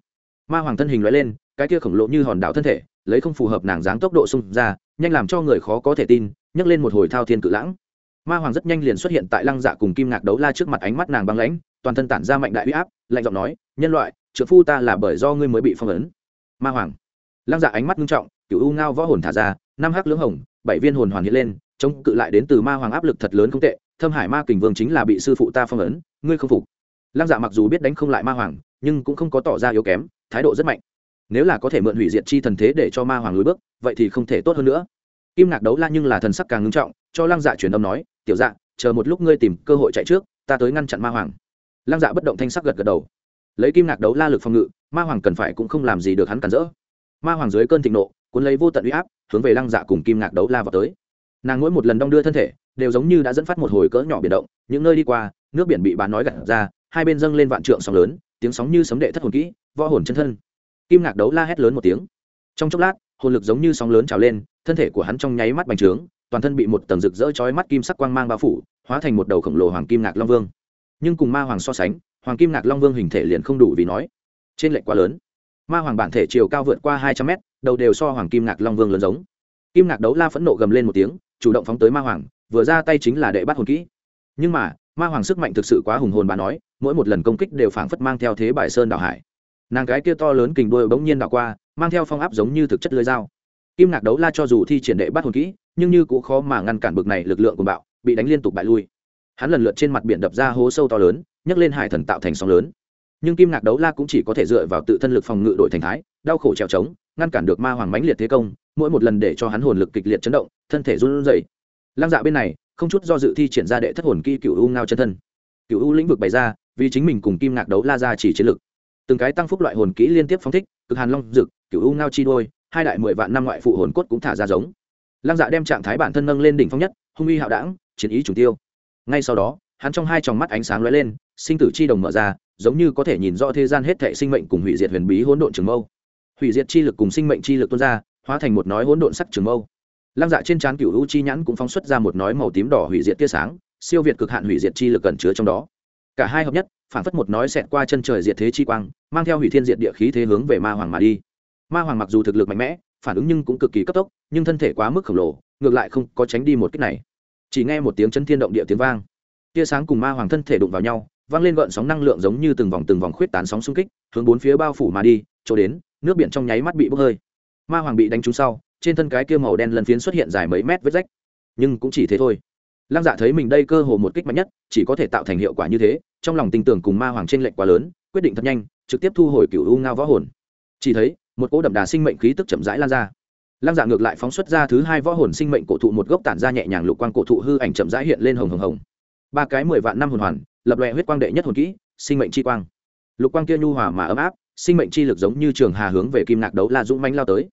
Ma hoàng thân hình loại lên, cái kia khổng lồ như hòn đảo thân thể, lấy không phù hợp nàng dáng tốc độ xung ra, nhanh làm cho người khó có thể tin, nhấc lên một hồi thao thiên cự lãng. Ma hoàng rất nhanh liền xuất hiện tại lăng dạ cùng kim ngạc đấu la trước mặt ánh mắt nàng băng lãnh, toàn thân tản ra mạnh đại huy áp, lạnh giọng nói, nhân loại trợ phu ta là bởi do ngươi mới bị phong ấn. Ma hoàng. Lăng dạ ánh mắt nghiêm trọng cựu u ngao võ hồn thả ra, năm hắc lưỡng hồng, bảy viên hồn hoàn hiện lên chống cự lại đến từ ma hoàng áp lực thật lớn không tệ, thâm hải ma kình vương chính là bị sư phụ ta phong ấn, ngươi không phục. Lăng dạ mặc dù biết đánh không lại ma hoàng, nhưng cũng không có tỏ ra yếu kém, thái độ rất mạnh. Nếu là có thể mượn hủy diệt chi thần thế để cho ma hoàng lùi bước, vậy thì không thể tốt hơn nữa. Kim ngạc đấu la nhưng là thần sắc càng ngưng trọng, cho lăng dạ truyền âm nói, tiểu dạ chờ một lúc ngươi tìm cơ hội chạy trước, ta tới ngăn chặn ma hoàng. Lăng dạ bất động thanh sắc gật gật đầu. Lấy kim ngạc đấu la lực phòng ngự, ma hoàng cần phải cũng không làm gì được hắn cản rỡ. Ma hoàng dưới cơn thịnh nộ, cuốn lấy vô tận uy áp, hướng về lăng dạ cùng kim ngạc đấu la vào tới nàng mỗi một lần đong đưa thân thể, đều giống như đã dẫn phát một hồi cỡ nhỏ biển động, những nơi đi qua, nước biển bị bán nói gặt ra, hai bên dâng lên vạn trượng sóng lớn, tiếng sóng như sấm đệ thất hồn kỹ, võ hồn chân thân. Kim ngạc đấu la hét lớn một tiếng. Trong chốc lát, hồn lực giống như sóng lớn trào lên, thân thể của hắn trong nháy mắt bành trướng, toàn thân bị một tầng rực rỡ chói mắt kim sắc quang mang bao phủ, hóa thành một đầu khổng lồ hoàng kim ngạc long vương. Nhưng cùng ma hoàng so sánh, hoàng kim ngạc long vương hình thể liền không đủ vì nói, trên lệnh quá lớn. Ma hoàng bản thể chiều cao vượt qua hai trăm mét, đầu đều so hoàng kim ngạc long vương lớn giống. Kim ngạc đấu la phẫn nộ gầm lên một tiếng chủ động phóng tới ma hoàng, vừa ra tay chính là đệ bắt hồn kỹ. Nhưng mà, ma hoàng sức mạnh thực sự quá hùng hồn bà nói, mỗi một lần công kích đều phảng phất mang theo thế bài sơn đảo hải. Nàng cái kia to lớn kình đôi bỗng nhiên đảo qua, mang theo phong áp giống như thực chất lưới dao. Kim ngạc đấu la cho dù thi triển đệ bắt hồn kỹ, nhưng như cũng khó mà ngăn cản bực này lực lượng của bạo, bị đánh liên tục bại lui. Hắn lần lượt trên mặt biển đập ra hố sâu to lớn, nhấc lên hải thần tạo thành sóng lớn. Nhưng kim ngạc đấu la cũng chỉ có thể dựa vào tự thân lực phòng ngự đội thành thái, đau khổ trèo trống, ngăn cản được ma hoàng mãnh liệt thế công mỗi một lần để cho hắn hồn lực kịch liệt chấn động, thân thể run rẩy. Lăng dạ bên này, không chút do dự thi triển ra đệ thất hồn kỹ cựu u ngao chân thân. Cựu u lĩnh vực bày ra, vì chính mình cùng kim ngạc đấu la ra chỉ chiến lực. Từng cái tăng phúc loại hồn kỹ liên tiếp phóng thích, cực hàn long dực cựu u ngao chi đôi, hai đại mười vạn năm ngoại phụ hồn cốt cũng thả ra giống. Lăng dạ đem trạng thái bản thân nâng lên đỉnh phong nhất, hung uy hạo đảng, chiến ý chủ tiêu. Ngay sau đó, hắn trong hai tròng mắt ánh sáng lóe lên, sinh tử chi đồng mở ra, giống như có thể nhìn rõ thế gian hết thệ sinh mệnh cùng hủy diệt huyền bí hỗn độn trường mâu. Hủy diệt chi lực cùng sinh mệnh chi lực tuôn ra hóa thành một nói hỗn độn sắc trường mâu. Lăng dạ trên trán cựu u chi nhãn cũng phóng xuất ra một nói màu tím đỏ hủy diệt tia sáng, siêu việt cực hạn hủy diệt chi lực cẩn chứa trong đó. Cả hai hợp nhất, phản phất một nói xẹt qua chân trời diệt thế chi quang, mang theo hủy thiên diệt địa khí thế hướng về ma hoàng mà đi. Ma hoàng mặc dù thực lực mạnh mẽ, phản ứng nhưng cũng cực kỳ cấp tốc, nhưng thân thể quá mức khổng lồ, ngược lại không có tránh đi một cách này. Chỉ nghe một tiếng chân thiên động địa tiếng vang. Tia sáng cùng ma hoàng thân thể đụng vào nhau, vang lên gợn sóng năng lượng giống như từng vòng từng vòng khuyết tán sóng xung kích, hướng bốn phía bao phủ mà đi, chỗ đến, nước biển trong nháy mắt bị bốc hơi ma hoàng bị đánh trúng sau, trên thân cái kia màu đen lần phiến xuất hiện dài mấy mét vết rách. Nhưng cũng chỉ thế thôi. Lăng dạ thấy mình đây cơ hồ một kích mạnh nhất, chỉ có thể tạo thành hiệu quả như thế, trong lòng tin tưởng cùng ma hoàng trên lệnh quá lớn, quyết định thật nhanh, trực tiếp thu hồi cựu u ngao võ hồn. Chỉ thấy, một cỗ đậm đà sinh mệnh khí tức chậm rãi lan ra. Lăng dạ ngược lại phóng xuất ra thứ hai võ hồn sinh mệnh cổ thụ một gốc tản ra nhẹ nhàng lục quang cổ thụ hư ảnh chậm rãi hiện lên hồng hồng hồng. Ba cái mười vạn năm hồn hoàn, lập lòe huyết quang đệ nhất hồn kỹ, sinh mệnh chi quang. Lục quang kia nhu hòa mà ấm áp, sinh mệnh chi lực giống như trường hà hướng về kim ngạc đấu la dũng manh lao tới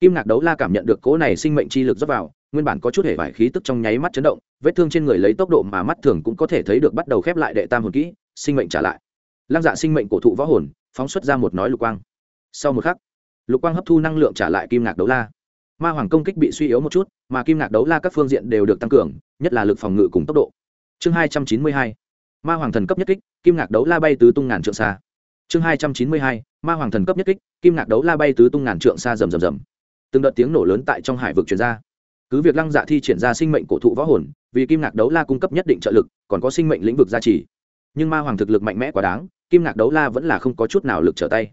kim ngạc đấu la cảm nhận được cỗ này sinh mệnh chi lực dốc vào, nguyên bản có chút hệ vải khí tức trong nháy mắt chấn động, vết thương trên người lấy tốc độ mà mắt thường cũng có thể thấy được bắt đầu khép lại đệ tam hồn kỹ, sinh mệnh trả lại. Lăng dạ sinh mệnh cổ thụ võ hồn, phóng xuất ra một nói lục quang. Sau một khắc, lục quang hấp thu năng lượng trả lại kim ngạc đấu la. Ma hoàng công kích bị suy yếu một chút, mà kim ngạc đấu la các phương diện đều được tăng cường, nhất là lực phòng ngự cùng tốc độ. Chương hai trăm chín mươi hai, ma hoàng thần cấp nhất kích, kim ngạc đấu la bay tứ tung ngàn trượng xa. Chương hai trăm chín mươi hai, ma hoàng thần cấp nhất kích, kim ngạc đấu la bay tứ tung ngàn trượng xa rầm rầm rầm từng đợt tiếng nổ lớn tại trong hải vực truyền ra. Cứ việc lăng dạ thi triển ra sinh mệnh cổ thụ võ hồn, vì kim ngạc đấu la cung cấp nhất định trợ lực, còn có sinh mệnh lĩnh vực gia trì. Nhưng ma hoàng thực lực mạnh mẽ quá đáng, kim ngạc đấu la vẫn là không có chút nào lực trở tay.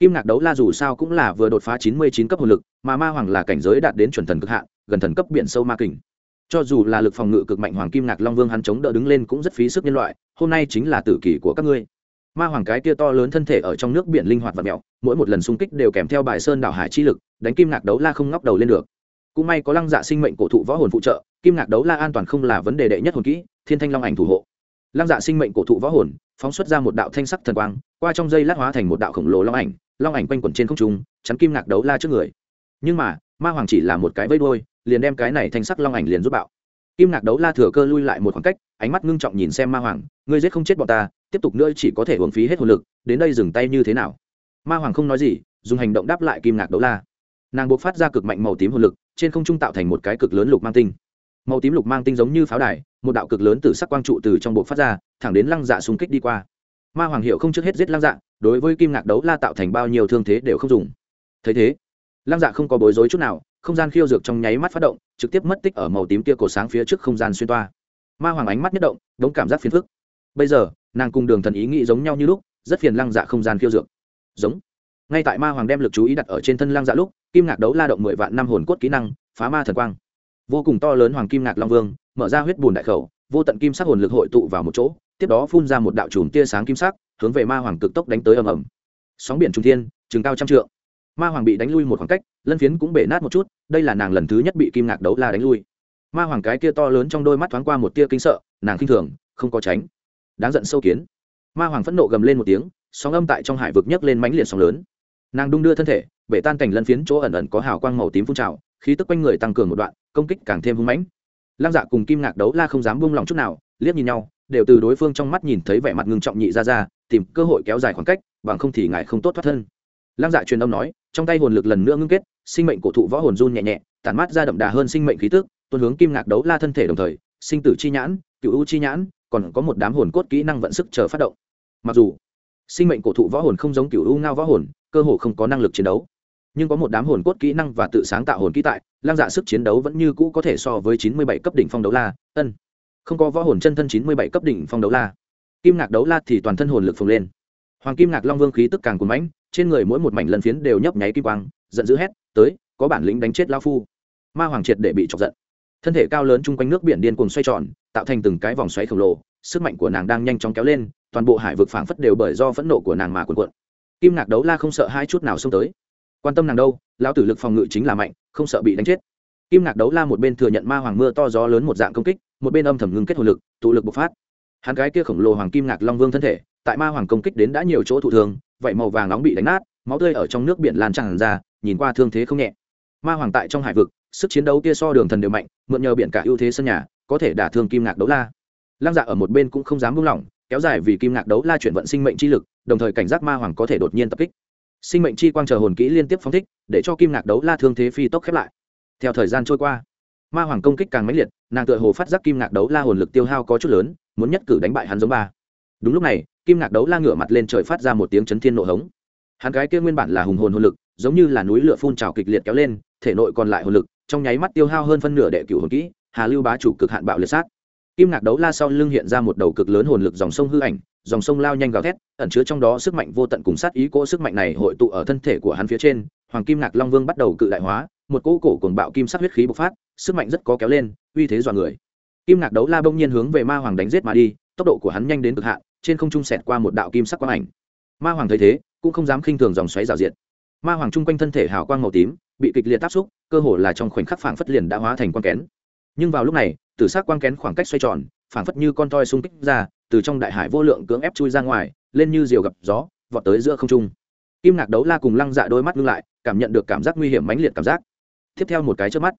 Kim ngạc đấu la dù sao cũng là vừa đột phá chín mươi chín cấp hồn lực, mà ma hoàng là cảnh giới đạt đến chuẩn thần cực hạn, gần thần cấp biển sâu ma kình. Cho dù là lực phòng ngự cực mạnh hoàng kim ngạc long vương hắn chống đỡ đứng lên cũng rất phí sức nhân loại, hôm nay chính là tử kỷ của các ngươi. Ma hoàng cái kia to lớn thân thể ở trong nước biển linh hoạt và mẹo mỗi một lần xung kích đều kèm theo bài sơn đảo hải chi lực, đánh kim ngạc đấu la không ngóc đầu lên được. Cũng may có lăng dạ sinh mệnh cổ thụ võ hồn phụ trợ, kim ngạc đấu la an toàn không là vấn đề đệ nhất hồn kỹ, thiên thanh long ảnh thủ hộ. Lăng dạ sinh mệnh cổ thụ võ hồn, phóng xuất ra một đạo thanh sắc thần quang, qua trong dây lát hóa thành một đạo khổng lồ long ảnh long ảnh quanh quẩn trên không trung, chắn kim ngạc đấu la trước người. Nhưng mà, ma hoàng chỉ là một cái vây đôi liền đem cái này thanh sắc long ảnh liền giúp bạo. Kim ngạc đấu la thừa cơ lui lại một khoảng cách, ánh mắt ngưng trọng nhìn xem ma hoàng, ngươi giết không chết bọn ta, tiếp tục nữa chỉ có thể uống phí hết hồn lực, đến đây dừng tay như thế nào? Ma hoàng không nói gì, dùng hành động đáp lại kim ngạc đấu la. Nàng buộc phát ra cực mạnh màu tím hồn lực, trên không trung tạo thành một cái cực lớn lục mang tinh. Màu tím lục mang tinh giống như pháo đài, một đạo cực lớn từ sắc quang trụ từ trong buộc phát ra, thẳng đến lăng dạ xung kích đi qua. Ma hoàng hiệu không trước hết giết lăng dạ đối với kim ngạc đấu la tạo thành bao nhiêu thương thế đều không dùng. Thấy thế, lăng dạ không có bối rối chút nào, không gian khiêu dược trong nháy mắt phát động, trực tiếp mất tích ở màu tím kia cổ sáng phía trước không gian xuyên toa. Ma hoàng ánh mắt nhất động, đống cảm giác phiền phức. Bây giờ, nàng cùng đường thần ý nghĩ giống nhau như lúc, rất phiền lăng dạ không gian khiêu dược giống. Ngay tại ma hoàng đem lực chú ý đặt ở trên thân lang dạ lúc, kim ngạc đấu la động mười vạn năm hồn cốt kỹ năng, phá ma thần quang. Vô cùng to lớn hoàng kim ngạc long vương, mở ra huyết bùn đại khẩu, vô tận kim sắc hồn lực hội tụ vào một chỗ, tiếp đó phun ra một đạo chùm tia sáng kim sắc, hướng về ma hoàng cực tốc đánh tới ầm ầm. Sóng biển trung thiên, chừng cao trăm trượng. Ma hoàng bị đánh lui một khoảng cách, lân phiến cũng bể nát một chút, đây là nàng lần thứ nhất bị kim ngạc đấu la đánh lui. Ma hoàng cái kia to lớn trong đôi mắt thoáng qua một tia kinh sợ, nàng khinh thường, không có tránh. Đáng giận sâu kiến. Ma hoàng phẫn nộ gầm lên một tiếng sóng âm tại trong hải vực nhấc lên mãnh liệt sóng lớn. Nàng đung đưa thân thể, bể tan cảnh lân phiến chỗ ẩn ẩn có hào quang màu tím phun trào, khí tức quanh người tăng cường một đoạn, công kích càng thêm hung mãnh. Lăng dạ cùng kim ngạc đấu la không dám buông lòng chút nào, liếc nhìn nhau, đều từ đối phương trong mắt nhìn thấy vẻ mặt ngưng trọng nhị ra ra, tìm cơ hội kéo dài khoảng cách, bằng không thì ngài không tốt thoát thân. Lăng dạ truyền âm nói, trong tay hồn lực lần nữa ngưng kết, sinh mệnh cổ thụ võ hồn run nhẹ nhẹ, tản mát ra đậm đà hơn sinh mệnh khí tức tuôn hướng kim ngạc đấu la thân thể đồng thời, sinh tử chi nhãn, cựu u chi nhãn, còn có một đám hồn cốt kỹ năng vận sức chờ phát động. Mặc dù sinh mệnh cổ thụ võ hồn không giống kiểu u ngao võ hồn, cơ hồ không có năng lực chiến đấu. Nhưng có một đám hồn cốt kỹ năng và tự sáng tạo hồn kỹ tại, lang dạ sức chiến đấu vẫn như cũ có thể so với chín mươi bảy cấp đỉnh phong đấu la, ân. Không có võ hồn chân thân chín mươi bảy cấp đỉnh phong đấu la. Kim ngạc đấu la thì toàn thân hồn lực phồng lên. Hoàng kim ngạc long vương khí tức càng cuốn mãnh, trên người mỗi một mảnh lân phiến đều nhấp nháy kim quang, giận dữ hét, tới, có bản lĩnh đánh chết lao phu. Ma hoàng triệt để bị chọc giận. Thân thể cao lớn chung quanh nước biển điên cuồng xoay tròn, tạo thành từng cái vòng xoáy khổng lồ, sức mạnh của nàng đang nhanh chóng kéo lên toàn bộ hải vực phảng phất đều bởi do phẫn nộ của nàng mà cuộn cuộn. Kim ngạc đấu la không sợ hai chút nào xông tới. Quan tâm nàng đâu, lão tử lực phòng ngự chính là mạnh, không sợ bị đánh chết. Kim ngạc đấu la một bên thừa nhận ma hoàng mưa to gió lớn một dạng công kích, một bên âm thầm ngưng kết hồn lực, tụ lực bộc phát. Hắn cái kia khổng lồ hoàng kim ngạc long vương thân thể, tại ma hoàng công kích đến đã nhiều chỗ thụ thường vậy màu vàng nóng bị đánh nát, máu tươi ở trong nước biển lan tràn ra, nhìn qua thương thế không nhẹ. Ma hoàng tại trong hải vực, sức chiến đấu kia so đường thần đều mạnh, mượn nhờ biển cả ưu thế sân nhà, có thể đả thương kim ngạc đấu la. Lăng dạ ở một bên cũng không dám buông lỏng kéo dài vì kim ngạc đấu la chuyển vận sinh mệnh chi lực, đồng thời cảnh giác ma hoàng có thể đột nhiên tập kích. Sinh mệnh chi quang chờ hồn kỹ liên tiếp phóng thích, để cho kim ngạc đấu la thương thế phi tốc khép lại. Theo thời gian trôi qua, ma hoàng công kích càng mãnh liệt, nàng tựa hồ phát giác kim ngạc đấu la hồn lực tiêu hao có chút lớn, muốn nhất cử đánh bại hắn giống ba. Đúng lúc này, kim ngạc đấu la ngửa mặt lên trời phát ra một tiếng chấn thiên nộ hống. Hắn cái kia nguyên bản là hùng hồn hồn lực, giống như là núi lửa phun trào kịch liệt kéo lên, thể nội còn lại hồn lực, trong nháy mắt tiêu hao hơn phân nửa đệ cửu hồn kỹ, hà lưu bá chủ cực hạn bạo liệt sát kim ngạc đấu la sau lưng hiện ra một đầu cực lớn hồn lực dòng sông hư ảnh, dòng sông lao nhanh gào thét, ẩn chứa trong đó sức mạnh vô tận cùng sát ý cỗ sức mạnh này hội tụ ở thân thể của hắn phía trên. Hoàng kim ngạc long vương bắt đầu cự đại hóa, một cỗ cổ cuồng bạo kim sắc huyết khí bộc phát, sức mạnh rất có kéo lên, uy thế dọa người. Kim ngạc đấu la bỗng nhiên hướng về ma hoàng đánh giết mà đi, tốc độ của hắn nhanh đến cực hạn, trên không trung sẹt qua một đạo kim sắc quang ảnh. Ma hoàng thấy thế, cũng không dám khinh thường dòng xoáy rào diện ma hoàng chung quanh thân thể hào quang màu tím, bị kịch liệt tác xúc, cơ hồ là trong khoảnh khắc phảng phất liền đã hóa thành quang kén nhưng vào lúc này tử sắc quang kén khoảng cách xoay tròn, phảng phất như con toi xung kích ra, từ trong đại hải vô lượng cưỡng ép chui ra ngoài, lên như diều gặp gió, vọt tới giữa không trung. Kim ngạc đấu la cùng lăng dạ đôi mắt ngưng lại, cảm nhận được cảm giác nguy hiểm mãnh liệt cảm giác. Tiếp theo một cái trước mắt,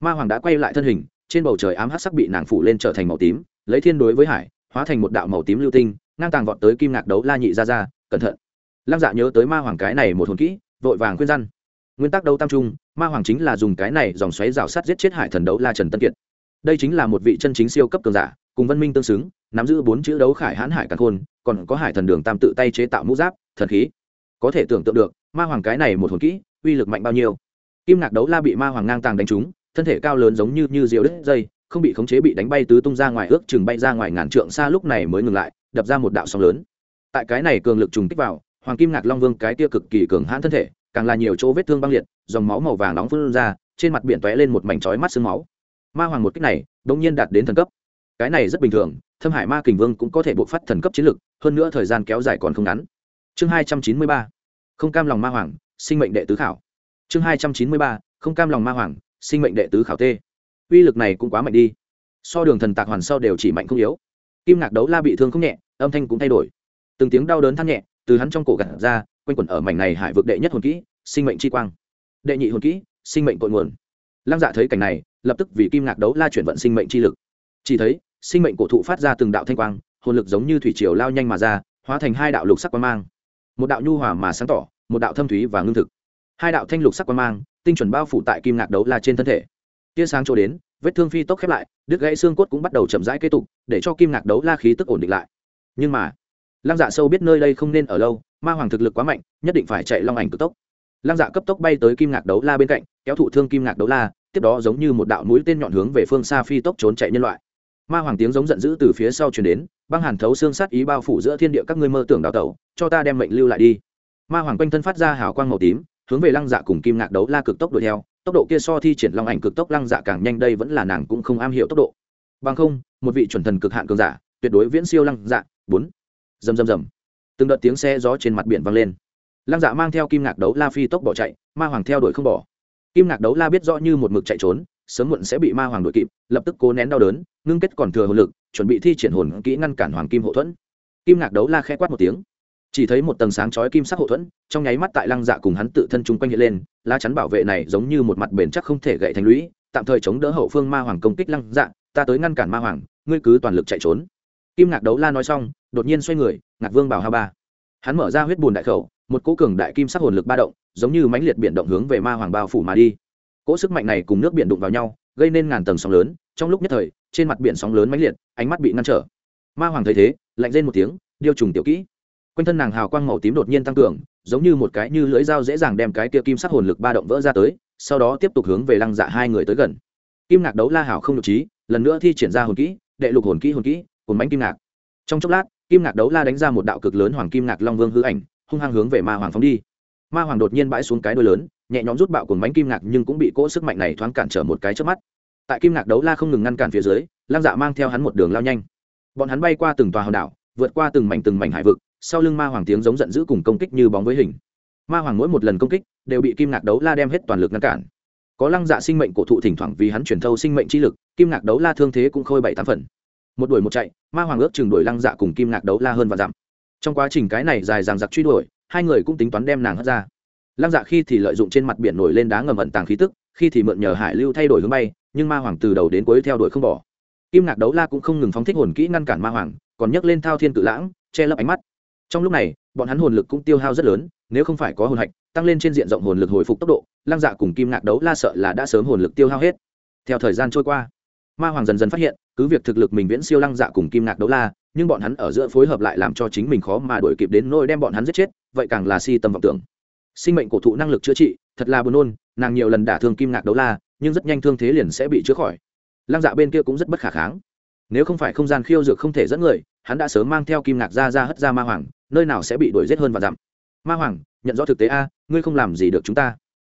ma hoàng đã quay lại thân hình, trên bầu trời ám hát sắc bị nàng phủ lên trở thành màu tím, lấy thiên đối với hải, hóa thành một đạo màu tím lưu tinh, ngang tàng vọt tới kim ngạc đấu la nhị ra ra, cẩn thận. Lăng dạ nhớ tới ma hoàng cái này một hồn kỹ, vội vàng khuyên răn nguyên tắc đấu tam trung, ma hoàng chính là dùng cái này dòng xoáy rào sắt giết chết hải thần đấu la trần tân kiệt. Đây chính là một vị chân chính siêu cấp cường giả, cùng văn minh tương xứng, nắm giữ bốn chữ đấu khải hãn hải càng khôn, còn có hải thần đường tam tự tay chế tạo mũ giáp, thần khí. Có thể tưởng tượng được, ma hoàng cái này một hồn kỹ, uy lực mạnh bao nhiêu. Kim ngạc đấu la bị ma hoàng ngang tàng đánh trúng, thân thể cao lớn giống như như diều đứt dây, không bị khống chế bị đánh bay tứ tung ra ngoài, ước chừng bay ra ngoài ngàn trượng xa lúc này mới ngừng lại, đập ra một đạo sóng lớn. Tại cái này cường lực trùng kích vào, hoàng kim ngạc long vương cái tia cực kỳ cường hãn thân thể càng là nhiều chỗ vết thương băng liệt, dòng máu màu vàng nóng phun ra, trên mặt biển tóe lên một mảnh chói mắt sương máu. Ma hoàng một kích này, đột nhiên đạt đến thần cấp. Cái này rất bình thường, thâm hải ma kình vương cũng có thể buộc phát thần cấp chiến lực, hơn nữa thời gian kéo dài còn không ngắn. Chương hai trăm chín mươi ba, không cam lòng ma hoàng, sinh mệnh đệ tứ khảo. Chương hai trăm chín mươi ba, không cam lòng ma hoàng, sinh mệnh đệ tứ khảo tê. Uy lực này cũng quá mạnh đi. So đường thần tạc hoàn sau đều chỉ mạnh không yếu. Kim ngạc đấu la bị thương không nhẹ, âm thanh cũng thay đổi. Từng tiếng đau đớn than nhẹ, từ hắn trong cổ gặt ra quanh quẩn ở mảnh này hải vực đệ nhất hồn kỹ, sinh mệnh chi quang. Đệ nhị hồn kỹ, sinh mệnh cội nguồn. Lăng dạ thấy cảnh này, lập tức vì kim ngạc đấu la chuyển vận sinh mệnh chi lực. Chỉ thấy, sinh mệnh cổ thụ phát ra từng đạo thanh quang, hồn lực giống như thủy triều lao nhanh mà ra, hóa thành hai đạo lục sắc quang mang. Một đạo nhu hòa mà sáng tỏ, một đạo thâm thúy và ngưng thực. Hai đạo thanh lục sắc quang mang, tinh chuẩn bao phủ tại kim ngạc đấu la trên thân thể. Tia sáng chỗ đến, vết thương phi tốc khép lại, đứt gãy xương cốt cũng bắt đầu chậm rãi kế tục, để cho kim ngạc đấu la khí tức ổn định lại. Nhưng mà, lăng dạ sâu biết nơi đây không nên ở lâu ma hoàng thực lực quá mạnh, nhất định phải chạy long ảnh cực tốc. Lăng dạ cấp tốc bay tới kim ngạc đấu la bên cạnh, kéo thụ thương kim ngạc đấu la, tiếp đó giống như một đạo mũi tên nhọn hướng về phương xa phi tốc trốn chạy nhân loại. Ma hoàng tiếng giống giận dữ từ phía sau chuyển đến, băng hàn thấu xương sát ý bao phủ giữa thiên địa các ngươi mơ tưởng đào tẩu, cho ta đem mệnh lưu lại đi. Ma hoàng quanh thân phát ra hào quang màu tím, hướng về lăng dạ cùng kim ngạc đấu la cực tốc đuổi theo, tốc độ kia so thi triển long ảnh cực tốc lăng dạ càng nhanh đây vẫn là nàng cũng không am hiểu tốc độ. Bằng không, một vị chuẩn thần cực hạn cường giả, tuyệt đối viễn siêu lăng dạ. Bốn. Dầm dầm dầm từng đợt tiếng xe gió trên mặt biển vang lên. Lăng dạ mang theo kim ngạc đấu la phi tốc bỏ chạy, ma hoàng theo đuổi không bỏ. Kim ngạc đấu la biết rõ như một mực chạy trốn, sớm muộn sẽ bị ma hoàng đuổi kịp, lập tức cố nén đau đớn, ngưng kết còn thừa hồn lực, chuẩn bị thi triển hồn kỹ ngăn cản hoàng kim hậu thuẫn. Kim ngạc đấu la khẽ quát một tiếng. Chỉ thấy một tầng sáng chói kim sắc hậu thuẫn, trong nháy mắt tại lăng dạ cùng hắn tự thân chung quanh hiện lên, lá chắn bảo vệ này giống như một mặt bền chắc không thể gậy thành lũy, tạm thời chống đỡ hậu phương ma hoàng công kích lăng dạ ta tới ngăn cản ma hoàng, ngươi cứ toàn lực chạy trốn. Kim ngạc đấu la nói xong, đột nhiên xoay người ngạc vương bảo ha ba. Hắn mở ra huyết bùn đại khẩu, một cỗ cường đại kim sắc hồn lực ba động, giống như mãnh liệt biển động hướng về ma hoàng bao phủ mà đi. Cỗ sức mạnh này cùng nước biển đụng vào nhau, gây nên ngàn tầng sóng lớn, trong lúc nhất thời, trên mặt biển sóng lớn mãnh liệt, ánh mắt bị ngăn trở. Ma hoàng thấy thế, lạnh lên một tiếng, điêu trùng tiểu kỹ. Quanh thân nàng hào quang màu tím đột nhiên tăng cường, giống như một cái như lưỡi dao dễ dàng đem cái kia kim sắc hồn lực ba động vỡ ra tới, sau đó tiếp tục hướng về lăng dạ hai người tới gần. Kim ngạc đấu la Hảo không được trí, lần nữa thi triển ra hồn kỹ, đệ lục hồn kỹ hồn kỹ, hồn bánh kim ngạc. Trong chốc lát kim ngạc đấu la đánh ra một đạo cực lớn hoàng kim ngạc long vương hư ảnh, hung hăng hướng về ma hoàng phóng đi. Ma hoàng đột nhiên bãi xuống cái đôi lớn, nhẹ nhõm rút bạo cùng bánh kim ngạc nhưng cũng bị cỗ sức mạnh này thoáng cản trở một cái trước mắt. Tại kim ngạc đấu la không ngừng ngăn cản phía dưới Lang dạ mang theo hắn một đường lao nhanh. Bọn hắn bay qua từng tòa hòn đảo, vượt qua từng mảnh từng mảnh hải vực, sau lưng ma hoàng tiếng giống giận dữ cùng công kích như bóng với hình. Ma hoàng mỗi một lần công kích, đều bị kim ngạc đấu la đem hết toàn lực ngăn cản. Có lăng dạ sinh mệnh cổ thụ thỉnh thoảng vì hắn chuyển thâu sinh mệnh chi lực, kim ngạc đấu la thương thế cũng khôi bảy tám phần một đuổi một chạy, ma hoàng ước chừng đuổi lăng dạ cùng kim ngạc đấu la hơn và dặm. Trong quá trình cái này dài dằng dặc truy đuổi, hai người cũng tính toán đem nàng hất ra. Lăng dạ khi thì lợi dụng trên mặt biển nổi lên đá ngầm ẩn tàng khí tức, khi thì mượn nhờ hải lưu thay đổi hướng bay, nhưng ma hoàng từ đầu đến cuối theo đuổi không bỏ. Kim ngạc đấu la cũng không ngừng phóng thích hồn kỹ ngăn cản ma hoàng, còn nhấc lên thao thiên cự lãng, che lấp ánh mắt. Trong lúc này, bọn hắn hồn lực cũng tiêu hao rất lớn, nếu không phải có hồn hạch, tăng lên trên diện rộng hồn lực hồi phục tốc độ, lăng dạ cùng kim ngạc đấu la sợ là đã sớm hồn lực tiêu hao hết. Theo thời gian trôi qua, ma hoàng dần dần phát hiện cứ việc thực lực mình viễn siêu lăng dạ cùng kim ngạc đấu la, nhưng bọn hắn ở giữa phối hợp lại làm cho chính mình khó mà đuổi kịp đến nỗi đem bọn hắn giết chết, vậy càng là si tâm vọng tưởng. Sinh mệnh cổ thụ năng lực chữa trị, thật là buồn nôn, nàng nhiều lần đả thương kim ngạc đấu la, nhưng rất nhanh thương thế liền sẽ bị chữa khỏi. Lăng dạ bên kia cũng rất bất khả kháng. Nếu không phải không gian khiêu dược không thể dẫn người, hắn đã sớm mang theo kim ngạc ra ra hất ra ma hoàng, nơi nào sẽ bị đuổi giết hơn và dặm. Ma hoàng, nhận rõ thực tế a, ngươi không làm gì được chúng ta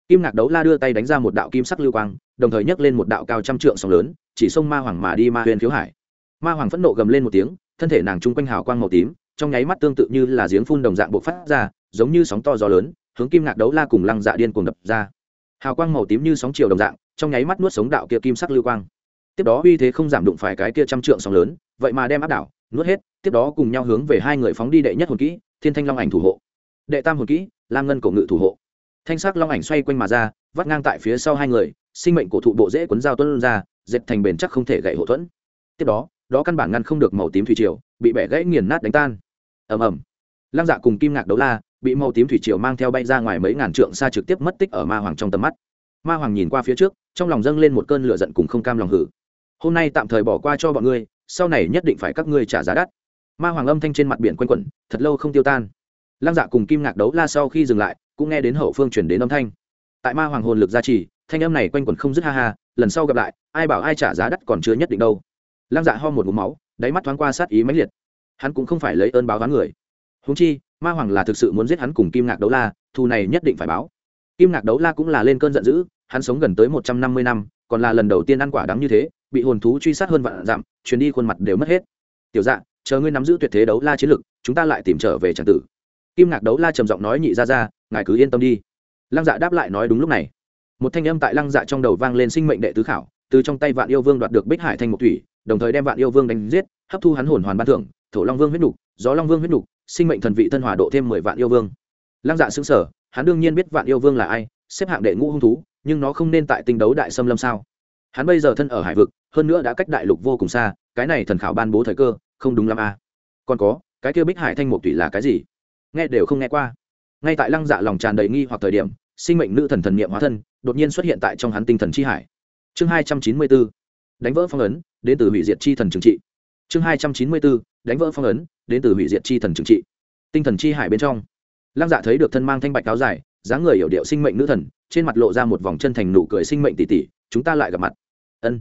kim ngạc đấu la đưa tay đánh ra một đạo kim sắc lưu quang, đồng thời nhấc lên một đạo cao trăm trượng sóng lớn, chỉ xông ma hoàng mà đi ma huyền khiếu hải. Ma hoàng phẫn nộ gầm lên một tiếng, thân thể nàng chung quanh hào quang màu tím, trong nháy mắt tương tự như là giếng phun đồng dạng bộc phát ra, giống như sóng to gió lớn, hướng kim ngạc đấu la cùng lăng dạ điên cuồng đập ra. Hào quang màu tím như sóng chiều đồng dạng, trong nháy mắt nuốt sống đạo kia kim sắc lưu quang. Tiếp đó uy thế không giảm đụng phải cái kia trăm trượng sóng lớn, vậy mà đem áp đảo, nuốt hết, tiếp đó cùng nhau hướng về hai người phóng đi đệ nhất hồn kỹ, thiên thanh long ảnh thủ hộ. Đệ tam hồn kỹ, lam ngân cổ ngự thủ hộ thanh sắc long ảnh xoay quanh mà ra, vắt ngang tại phía sau hai người, sinh mệnh cổ thụ bộ dễ quấn dao tuân ra, dệt thành bền chắc không thể gậy hậu thuẫn. Tiếp đó đó căn bản ngăn không được màu tím thủy triều, bị bẻ gãy nghiền nát đánh tan. Ầm ầm. Lăng dạ cùng kim ngạc đấu la, bị màu tím thủy triều mang theo bay ra ngoài mấy ngàn trượng xa trực tiếp mất tích ở ma hoàng trong tầm mắt. Ma hoàng nhìn qua phía trước, trong lòng dâng lên một cơn lửa giận cùng không cam lòng hử. Hôm nay tạm thời bỏ qua cho bọn ngươi, sau này nhất định phải các ngươi trả giá đắt. Ma hoàng âm thanh trên mặt biển quanh quẩn, thật lâu không tiêu tan lăng dạ cùng kim ngạc đấu la sau khi dừng lại, cũng nghe đến hậu phương chuyển đến âm thanh. Tại ma hoàng hồn lực gia trì, thanh âm này quanh quẩn không dứt ha ha, lần sau gặp lại, ai bảo ai trả giá đắt còn chưa nhất định đâu. Lăng dạ ho một ngụm máu, đáy mắt thoáng qua sát ý mãnh liệt. Hắn cũng không phải lấy ơn báo ván người. Húng chi, ma hoàng là thực sự muốn giết hắn cùng kim ngạc đấu la, thù này nhất định phải báo. Kim ngạc đấu la cũng là lên cơn giận dữ, hắn sống gần tới một trăm năm mươi năm, còn là lần đầu tiên ăn quả đắng như thế, bị hồn thú truy sát hơn vạn dặm chuyến đi khuôn mặt đều mất hết. Tiểu dạ chờ ngươi nắm giữ tuyệt thế đấu la chiến lực, chúng ta lại tìm trở về tràng tử kim ngạc đấu la trầm giọng nói nhị ra ra, ngài cứ yên tâm đi. Lăng dạ đáp lại nói đúng lúc này. Một thanh âm tại lăng dạ trong đầu vang lên sinh mệnh đệ tứ khảo, từ trong tay vạn yêu vương đoạt được bích hải thanh mục thủy, đồng thời đem vạn yêu vương đánh giết, hấp thu hắn hồn hoàn ban thưởng, thổ long vương huyết nục, gió long vương huyết nục, sinh mệnh thần vị thân hòa độ thêm mười vạn yêu vương. Lăng dạ xứng sở hắn đương nhiên biết vạn yêu vương là ai, xếp hạng đệ ngũ hung thú, nhưng nó không nên tại tinh đấu đại xâm lâm sao. Hắn bây giờ thân ở hải vực, hơn nữa đã cách đại lục vô cùng xa, cái này thần khảo ban bố thời cơ, không đúng lắm à. còn có, cái kia bích hải thanh mục thủy là cái gì? Nghe đều không nghe qua. Ngay tại lăng dạ lòng tràn đầy nghi hoặc thời điểm, sinh mệnh nữ thần thần niệm hóa thân đột nhiên xuất hiện tại trong hắn tinh thần chi hải. Chương hai trăm chín mươi bốn, đánh vỡ phong ấn, đến từ hủy diệt chi thần trừng trị. Chương hai trăm chín mươi bốn, đánh vỡ phong ấn, đến từ hủy diệt chi thần trừng trị. Tinh thần chi hải bên trong, lăng dạ thấy được thân mang thanh bạch áo dài, dáng người hiểu điệu sinh mệnh nữ thần, trên mặt lộ ra một vòng chân thành nụ cười sinh mệnh tỷ tỷ chúng ta lại gặp mặt. Ân.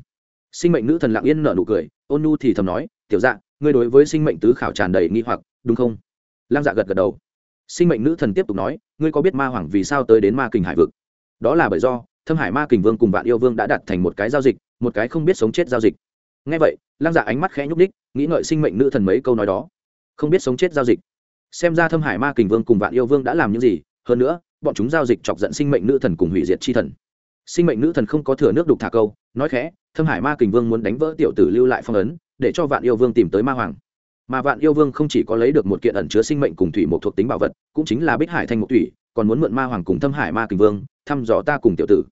Sinh mệnh nữ thần lặng yên nở nụ cười, ôn nhu thì thầm nói, tiểu dạ ngươi đối với sinh mệnh tứ khảo tràn đầy nghi hoặc, đúng không? Lăng dạ gật gật đầu sinh mệnh nữ thần tiếp tục nói, ngươi có biết ma hoàng vì sao tới đến ma kình hải vực? Đó là bởi do, thâm hải ma kình vương cùng vạn yêu vương đã đặt thành một cái giao dịch, một cái không biết sống chết giao dịch. Ngay vậy, lăng dạ ánh mắt khẽ nhúc ních nghĩ ngợi sinh mệnh nữ thần mấy câu nói đó. Không biết sống chết giao dịch. Xem ra thâm hải ma kình vương cùng vạn yêu vương đã làm những gì, hơn nữa, bọn chúng giao dịch chọc giận sinh mệnh nữ thần cùng hủy diệt chi thần. Sinh mệnh nữ thần không có thừa nước đục thả câu, nói khẽ, thâm hải ma kình vương muốn đánh vỡ tiểu tử lưu lại phong ấn, để cho vạn yêu vương tìm tới ma hoàng mà vạn yêu vương không chỉ có lấy được một kiện ẩn chứa sinh mệnh cùng thủy một thuộc tính bảo vật, cũng chính là bích hải thanh mục thủy, còn muốn mượn ma hoàng cùng thâm hải ma kình vương, thăm dò ta cùng tiểu tử.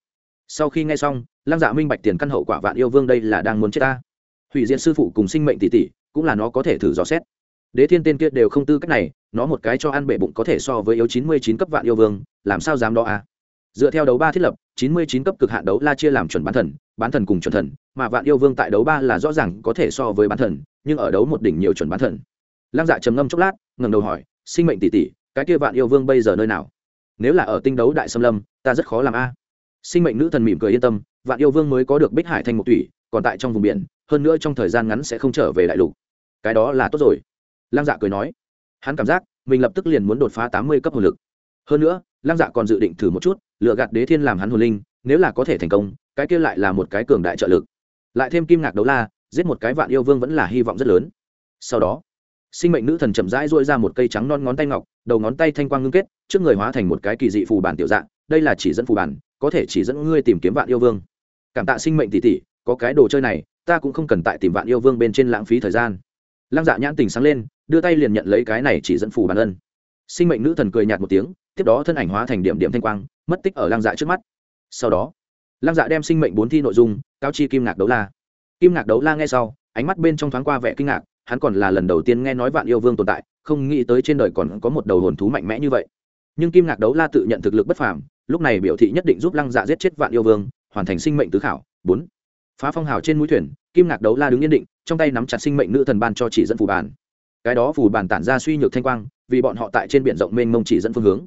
Sau khi nghe xong, lăng dạ minh bạch tiền căn hậu quả vạn yêu vương đây là đang muốn chết ta. Hủy diện sư phụ cùng sinh mệnh tỷ tỷ, cũng là nó có thể thử dò xét. Đế thiên tên kia đều không tư cách này, nó một cái cho ăn bể bụng có thể so với yếu chín mươi chín cấp vạn yêu vương, làm sao dám đó à? Dựa theo đấu ba thiết lập chín mươi chín cấp cực hạn đấu la chia làm chuẩn bán thần bán thần cùng chuẩn thần, mà vạn yêu vương tại đấu ba là rõ ràng có thể so với bán thần, nhưng ở đấu một đỉnh nhiều chuẩn bán thần. Lăng dạ trầm ngâm chốc lát, ngẩng đầu hỏi, sinh mệnh tỷ tỷ, cái kia vạn yêu vương bây giờ nơi nào? Nếu là ở tinh đấu đại xâm lâm, ta rất khó làm a. Sinh mệnh nữ thần mỉm cười yên tâm, vạn yêu vương mới có được bích hải thanh một tủy còn tại trong vùng biển, hơn nữa trong thời gian ngắn sẽ không trở về đại lục. Cái đó là tốt rồi. Lăng dạ cười nói. Hắn cảm giác mình lập tức liền muốn đột phá tám mươi cấp hồn lực. Hơn nữa lăng dạ còn dự định thử một chút, lựa gạt đế thiên làm hắn hồn linh, nếu là có thể thành công, cái kia lại là một cái cường đại trợ lực. Lại thêm kim ngạc đấu la, giết một cái vạn yêu vương vẫn là hy vọng rất lớn. Sau đó, sinh mệnh nữ thần chậm rãi dôi ra một cây trắng non ngón tay ngọc, đầu ngón tay thanh quang ngưng kết, trước người hóa thành một cái kỳ dị phù bản tiểu dạng, đây là chỉ dẫn phù bản, có thể chỉ dẫn ngươi tìm kiếm vạn yêu vương. Cảm tạ sinh mệnh tỷ tỷ, có cái đồ chơi này, ta cũng không cần tại tìm vạn yêu vương bên trên lãng phí thời gian. Lăng dạ nhãn tình sáng lên, đưa tay liền nhận lấy cái này chỉ dẫn phù bản ân. Sinh mệnh nữ thần cười nhạt một tiếng tiếp đó thân ảnh hóa thành điểm điểm thanh quang, mất tích ở lăng dạ trước mắt. Sau đó, lăng dạ đem sinh mệnh bốn thi nội dung cao chi kim ngạc đấu la. Kim ngạc đấu la nghe sau, ánh mắt bên trong thoáng qua vẻ kinh ngạc, hắn còn là lần đầu tiên nghe nói vạn yêu vương tồn tại, không nghĩ tới trên đời còn có một đầu hồn thú mạnh mẽ như vậy. Nhưng kim ngạc đấu la tự nhận thực lực bất phàm, lúc này biểu thị nhất định giúp lăng dạ giết chết vạn yêu vương, hoàn thành sinh mệnh tứ khảo. Bốn, phá phong hào trên mũi thuyền, kim ngạc đấu la đứng yên định, trong tay nắm chặt sinh mệnh nữ thần ban cho chỉ dẫn phù bàn. Cái đó phù bàn tản ra suy nhược thanh quang, vì bọn họ tại trên biển rộng mênh mông chỉ dẫn phương hướng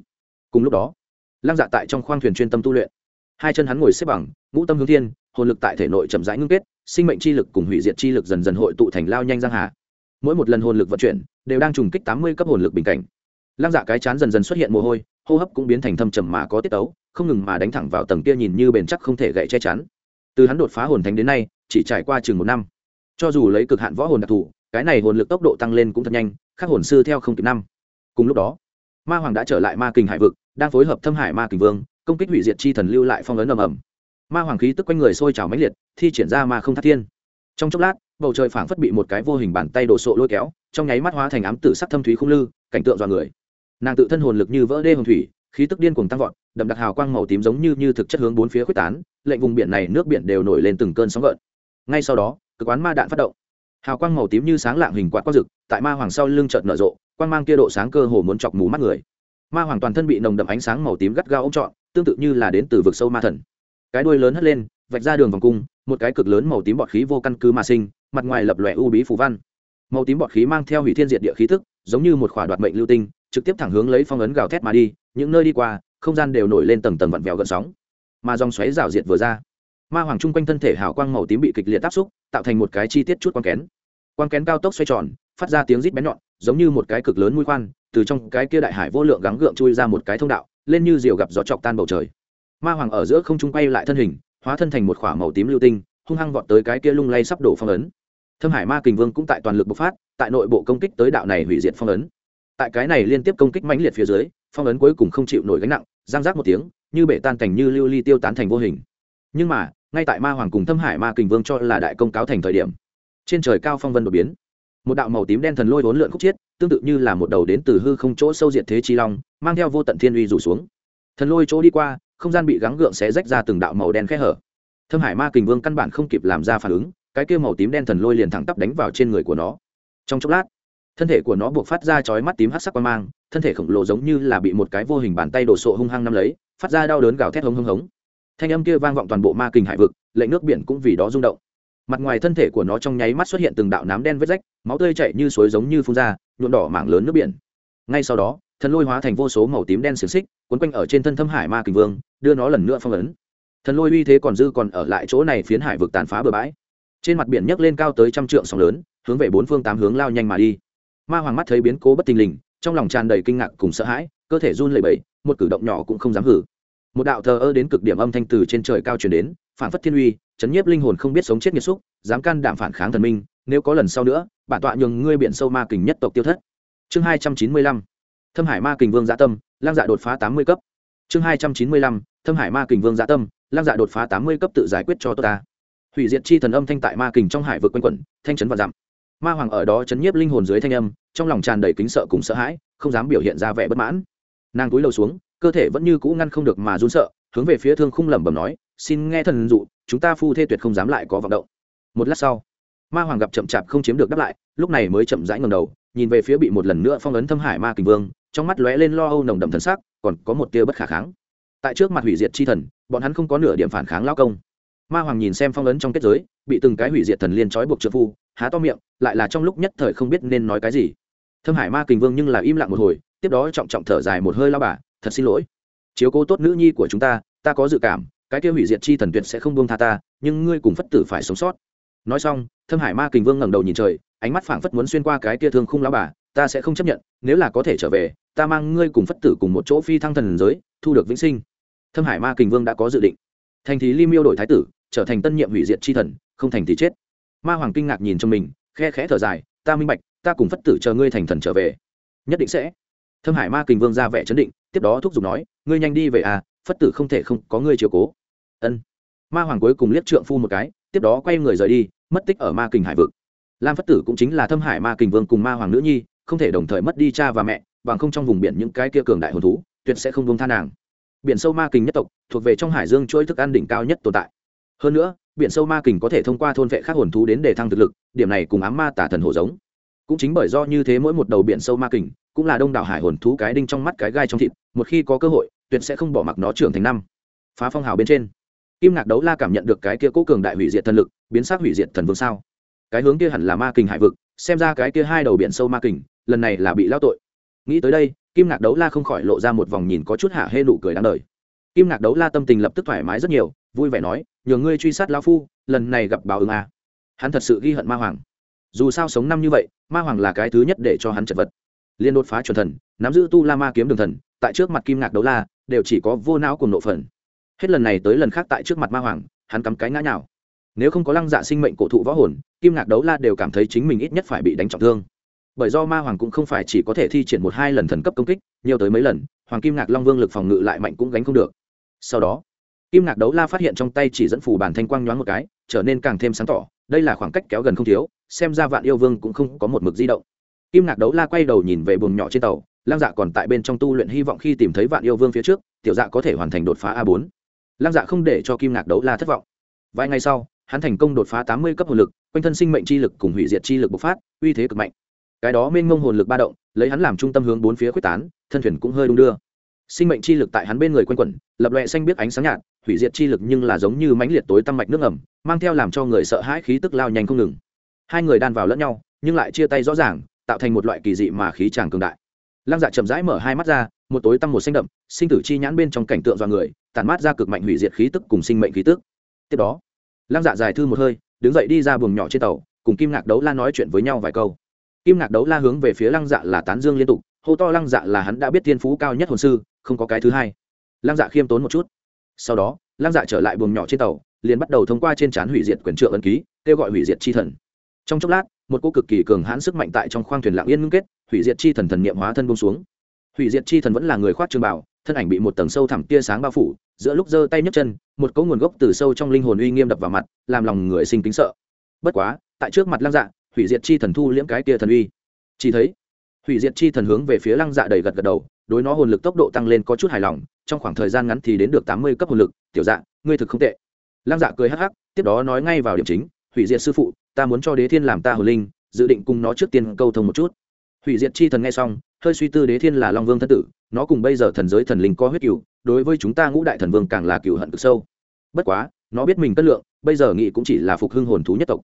cùng lúc đó, lăng dạ tại trong khoang thuyền chuyên tâm tu luyện. Hai chân hắn ngồi xếp bằng, ngũ tâm hướng thiên, hồn lực tại thể nội chậm rãi ngưng kết, sinh mệnh chi lực cùng hủy diệt chi lực dần dần hội tụ thành lao nhanh giang hà. Mỗi một lần hồn lực vận chuyển, đều đang trùng kích tám mươi cấp hồn lực bình cảnh. Lăng dạ cái chán dần dần xuất hiện mồ hôi, hô hấp cũng biến thành thâm trầm mà có tiết tấu, không ngừng mà đánh thẳng vào tầng kia nhìn như bền chắc không thể gậy che chắn. Từ hắn đột phá hồn thánh đến nay, chỉ trải qua chừng một năm. Cho dù lấy cực hạn võ hồn đặc thù, cái này hồn lực tốc độ tăng lên cũng thật nhanh, khác hồn sư theo không kịp năm. Cùng lúc đó ma hoàng đã trở lại ma kình hải vực, đang phối hợp thâm hải ma kình vương, công kích hủy diệt chi thần lưu lại phong ấn ầm ầm. Ma hoàng khí tức quanh người sôi trào mãnh liệt, thi triển ra ma không thắt thiên. Trong chốc lát, bầu trời phảng phất bị một cái vô hình bàn tay đổ sộ lôi kéo, trong nháy mắt hóa thành ám tử sắc thâm thúy không lư, cảnh tượng dọa người. Nàng tự thân hồn lực như vỡ đê hồng thủy, khí tức điên cuồng tăng vọt, đậm đặc hào quang màu tím giống như như thực chất hướng bốn phía quyết tán, lệnh vùng biển này nước biển đều nổi lên từng cơn sóng gợn. Ngay sau đó, cực quán ma đạn phát động. Hào quang màu tím như sáng lạng hình quạt quang rực, tại ma hoàng sau lưng chợt nở rộ quang mang kia độ sáng cơ hồ muốn chọc mù mắt người. Ma hoàng toàn thân bị nồng đậm ánh sáng màu tím gắt gao ôm trọn, tương tự như là đến từ vực sâu ma thần. Cái đuôi lớn hất lên, vạch ra đường vòng cung, một cái cực lớn màu tím bọt khí vô căn cứ mà sinh, mặt ngoài lập lòe u bí phù văn. Màu tím bọt khí mang theo hủy thiên diệt địa khí thức giống như một khỏa đoạt mệnh lưu tinh, trực tiếp thẳng hướng lấy phong ấn gào thét mà đi, những nơi đi qua, không gian đều nổi lên tầng tầng vặn vẹo gợn sóng. Mà dòng xoáy rào diệt vừa ra, ma hoàng chung quanh thân thể hào quang màu tím bị kịch liệt áp xúc, tạo thành một cái chi tiết chút quang kén. Quang kén cao tốc xoay tròn, phát ra tiếng rít bén nhọn giống như một cái cực lớn mũi khoan, từ trong cái kia đại hải vô lượng gắng gượng chui ra một cái thông đạo, lên như diều gặp gió chọc tan bầu trời. Ma hoàng ở giữa không trung quay lại thân hình, hóa thân thành một k h ỏ a màu tím lưu tinh, hung hăng vọt tới cái kia lung lay sắp đổ phong ấn. Thâm hải ma kình vương cũng tại toàn lực bộc phát, tại nội bộ công kích tới đạo này hủy diệt phong ấn. Tại cái này liên tiếp công kích mãnh liệt phía dưới, phong ấn cuối cùng không chịu nổi gánh nặng, giang rác một tiếng, như bể tan cảnh như lưu ly tiêu tán thành vô hình. Nhưng mà, ngay tại ma hoàng cùng thâm hải ma kình vương cho là đại công cáo thành thời điểm, trên trời cao phong vân đột biến một đạo màu tím đen thần lôi vốn lượn khúc chiết, tương tự như là một đầu đến từ hư không chỗ sâu diệt thế chi long, mang theo vô tận thiên uy rủ xuống. Thần lôi chỗ đi qua, không gian bị gắng gượng sẽ rách ra từng đạo màu đen khe hở. Thâm hải ma kình vương căn bản không kịp làm ra phản ứng, cái kia màu tím đen thần lôi liền thẳng tắp đánh vào trên người của nó. Trong chốc lát, thân thể của nó buộc phát ra chói mắt tím hát sắc qua mang, thân thể khổng lồ giống như là bị một cái vô hình bàn tay đổ sộ hung hăng nắm lấy, phát ra đau đớn gào thét hống hống hống. Thanh âm kia vang vọng toàn bộ ma kình hải vực, lệnh nước biển cũng vì đó rung động mặt ngoài thân thể của nó trong nháy mắt xuất hiện từng đạo nám đen vết rách, máu tươi chảy như suối giống như phun ra, nhuộm đỏ mảng lớn nước biển. Ngay sau đó, thần lôi hóa thành vô số màu tím đen xiềng xích quấn quanh ở trên thân thâm hải ma kình vương, đưa nó lần nữa phong ấn. Thần lôi uy thế còn dư còn ở lại chỗ này phiến hải vực tàn phá bừa bãi. Trên mặt biển nhấc lên cao tới trăm trượng sóng lớn, hướng về bốn phương tám hướng lao nhanh mà đi. Ma hoàng mắt thấy biến cố bất tình lình, trong lòng tràn đầy kinh ngạc cùng sợ hãi, cơ thể run lẩy bẩy, một cử động nhỏ cũng không dám hử. Một đạo thờ ơ đến cực điểm âm thanh từ trên trời cao truyền đến phản phất thiên uy, chấn nhiếp linh hồn không biết sống chết nghiệt xúc, dám can đảm phản kháng thần minh, nếu có lần sau nữa, bản tọa nhường ngươi biển sâu ma kình nhất tộc tiêu thất. Chương hai trăm chín mươi lăm, thâm hải ma kình vương gia tâm, lang dạ đột phá tám mươi cấp. Chương hai trăm chín mươi lăm, thâm hải ma kình vương gia tâm, lang dạ đột phá tám mươi cấp tự giải quyết cho tôi ta. Hủy diệt chi thần âm thanh tại ma kình trong hải vực quanh quẩn, thanh chấn và dặm. Ma hoàng ở đó chấn nhiếp linh hồn dưới thanh âm, trong lòng tràn đầy kính sợ cùng sợ hãi, không dám biểu hiện ra vẻ bất mãn. Nàng cúi đầu xuống, cơ thể vẫn như cũ ngăn không được mà run sợ, hướng về phía thương khung lẩm bẩm nói xin nghe thần dụ, chúng ta phu thê tuyệt không dám lại có vọng động. Một lát sau, ma hoàng gặp chậm chạp không chiếm được đáp lại, lúc này mới chậm rãi ngầm đầu, nhìn về phía bị một lần nữa phong ấn thâm hải ma kình vương, trong mắt lóe lên lo âu nồng đậm thần sắc, còn có một tia bất khả kháng. Tại trước mặt hủy diệt chi thần, bọn hắn không có nửa điểm phản kháng lao công. Ma hoàng nhìn xem phong ấn trong kết giới, bị từng cái hủy diệt thần liên trói buộc trợ phu, há to miệng, lại là trong lúc nhất thời không biết nên nói cái gì. Thâm hải ma kình vương nhưng là im lặng một hồi, tiếp đó trọng trọng thở dài một hơi lao bà, thật xin lỗi. Chiếu cố tốt nữ nhi của chúng ta ta có dự cảm cái kia hủy diệt chi thần tuyệt sẽ không buông tha ta, nhưng ngươi cùng phất tử phải sống sót. Nói xong, thâm hải ma kình vương ngẩng đầu nhìn trời, ánh mắt phảng phất muốn xuyên qua cái kia thương khung lão bà, ta sẽ không chấp nhận, nếu là có thể trở về, ta mang ngươi cùng phất tử cùng một chỗ phi thăng thần giới, thu được vĩnh sinh. Thâm hải ma kình vương đã có dự định. Thành thì ly miêu đổi thái tử, trở thành tân nhiệm hủy diệt chi thần, không thành thì chết. Ma hoàng kinh ngạc nhìn trong mình, khe khẽ thở dài, ta minh bạch, ta cùng phất tử chờ ngươi thành thần trở về. Nhất định sẽ. Thâm hải ma kình vương ra vẻ chấn định, tiếp đó thúc giục nói, ngươi nhanh đi về à phất tử không thể không có ngươi chiều cố ân. Ma hoàng cuối cùng liếc trượng phu một cái, tiếp đó quay người rời đi, mất tích ở ma kình hải vực. Lam phất tử cũng chính là thâm hải ma kình vương cùng ma hoàng nữ nhi, không thể đồng thời mất đi cha và mẹ, bằng không trong vùng biển những cái kia cường đại hồn thú, tuyệt sẽ không buông tha nàng. Biển sâu ma kình nhất tộc, thuộc về trong hải dương chuỗi thức ăn đỉnh cao nhất tồn tại. Hơn nữa, biển sâu ma kình có thể thông qua thôn vệ các hồn thú đến để thăng thực lực, điểm này cùng ám ma tả thần hổ giống. Cũng chính bởi do như thế mỗi một đầu biển sâu ma kình, cũng là đông đảo hải hồn thú cái đinh trong mắt cái gai trong thịt, một khi có cơ hội, tuyệt sẽ không bỏ mặc nó trưởng thành năm. Phá phong hào bên trên kim ngạc đấu la cảm nhận được cái kia cố cường đại hủy diệt thần lực, biến sắc hủy diệt thần vương sao? Cái hướng kia hẳn là ma kình hải vực, xem ra cái kia hai đầu biển sâu ma kình, lần này là bị lao tội. Nghĩ tới đây, kim ngạc đấu la không khỏi lộ ra một vòng nhìn có chút hạ hê nụ cười đáng đời. Kim ngạc đấu la tâm tình lập tức thoải mái rất nhiều, vui vẻ nói, nhờ ngươi truy sát lao phu, lần này gặp báo ứng à. hắn thật sự ghi hận ma hoàng. Dù sao sống năm như vậy, ma hoàng là cái thứ nhất để cho hắn chật vật. Liên đột phá chuẩn thần, nắm giữ tu la ma kiếm đường thần, tại trước mặt kim ngạc đấu la, đều chỉ có vô não cùng nộ phần hết lần này tới lần khác tại trước mặt ma hoàng, hắn cắm cái ngã nào nếu không có lăng dạ sinh mệnh cổ thụ võ hồn, kim ngạc đấu la đều cảm thấy chính mình ít nhất phải bị đánh trọng thương. Bởi do ma hoàng cũng không phải chỉ có thể thi triển một hai lần thần cấp công kích, nhiều tới mấy lần, hoàng kim ngạc long vương lực phòng ngự lại mạnh cũng gánh không được. Sau đó, kim ngạc đấu la phát hiện trong tay chỉ dẫn phủ bàn thanh quang nhoáng một cái, trở nên càng thêm sáng tỏ, đây là khoảng cách kéo gần không thiếu, xem ra vạn yêu vương cũng không có một mực di động. Kim ngạc đấu la quay đầu nhìn về buồng nhỏ trên tàu, lăng dạ còn tại bên trong tu luyện hy vọng khi tìm thấy vạn yêu vương phía trước, tiểu dạ có thể hoàn thành đột phá a bốn lăng dạ không để cho kim ngạc đấu la thất vọng. Vài ngày sau, hắn thành công đột phá tám mươi cấp hồn lực, quanh thân sinh mệnh chi lực cùng hủy diệt chi lực bộc phát, uy thế cực mạnh. Cái đó mênh mông hồn lực ba động, lấy hắn làm trung tâm hướng bốn phía quyết tán, thân thuyền cũng hơi đung đưa. Sinh mệnh chi lực tại hắn bên người quanh quẩn, lập loẹ xanh biết ánh sáng nhạt, hủy diệt chi lực nhưng là giống như mãnh liệt tối tăm mạch nước ẩm, mang theo làm cho người sợ hãi khí tức lao nhanh không ngừng. Hai người đan vào lẫn nhau, nhưng lại chia tay rõ ràng, tạo thành một loại kỳ dị mà khí tràng cường đại lăng dạ chậm rãi mở hai mắt ra, một tối tăm một xanh đậm, sinh tử chi nhãn bên trong cảnh tượng do người tàn mát ra cực mạnh hủy diệt khí tức cùng sinh mệnh khí tức. Tiếp đó, lăng dạ dài thư một hơi, đứng dậy đi ra buồng nhỏ trên tàu, cùng kim ngạc đấu la nói chuyện với nhau vài câu. Kim ngạc đấu la hướng về phía lăng dạ là tán dương liên tục, hô to lăng dạ là hắn đã biết thiên phú cao nhất hồn sư, không có cái thứ hai. Lăng dạ khiêm tốn một chút. Sau đó, lăng dạ trở lại buồng nhỏ trên tàu, liền bắt đầu thông qua trên trán hủy diệt quyền trượng ấn ký, kêu gọi hủy diệt chi thần. Trong chốc lát, một cô cực kỳ cường hãn sức mạnh tại trong khoang thuyền lạng yên ngưng kết hủy diệt chi thần thần niệm hóa thân bông xuống. Hủy diệt chi thần vẫn là người khoác trường bảo thân ảnh bị một tầng sâu thẳm tia sáng bao phủ, giữa lúc giơ tay nhấc chân, một cấu nguồn gốc từ sâu trong linh hồn uy nghiêm đập vào mặt, làm lòng người sinh kính sợ. Bất quá, tại trước mặt lăng dạ hủy diệt chi thần thu liễm cái tia thần uy. Chỉ thấy, hủy diệt chi thần hướng về phía lăng dạ đầy gật gật đầu, đối nó hồn lực tốc độ tăng lên có chút hài lòng, trong khoảng thời gian ngắn thì đến được tám mươi cấp hồn lực, tiểu dạ ngươi thực không tệ. Lăng dạ cười hắc hắc, tiếp đó nói ngay vào điểm chính, hủy diệt sư phụ, ta muốn cho đế thiên làm ta hồn linh, dự định cùng nó trước tiên câu thông một chút hủy diệt chi thần nghe xong, hơi suy tư đế thiên là long vương thân tử, nó cùng bây giờ thần giới thần linh có huyết cựu đối với chúng ta ngũ đại thần vương càng là cựu hận cực sâu. Bất quá, nó biết mình cất lượng, bây giờ nghĩ cũng chỉ là phục hưng hồn thú nhất tộc.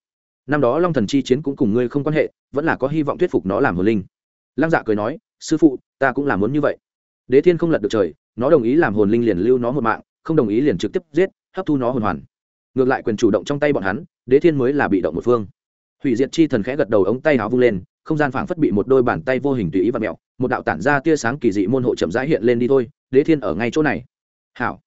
Năm đó long thần chi chiến cũng cùng ngươi không quan hệ, vẫn là có hy vọng thuyết phục nó làm hồn linh. Lăng dạ cười nói, sư phụ, ta cũng làm muốn như vậy. Đế thiên không lật được trời, nó đồng ý làm hồn linh liền lưu nó một mạng, không đồng ý liền trực tiếp giết, hấp thu nó hồn hoàn. Ngược lại quyền chủ động trong tay bọn hắn, đế thiên mới là bị động một phương. Hủy diệt chi thần khẽ gật đầu, ống tay áo vung lên không gian phảng phất bị một đôi bàn tay vô hình tùy ý và mẹo một đạo tản ra tia sáng kỳ dị môn hộ chậm rãi hiện lên đi thôi, đế thiên ở ngay chỗ này. Hảo.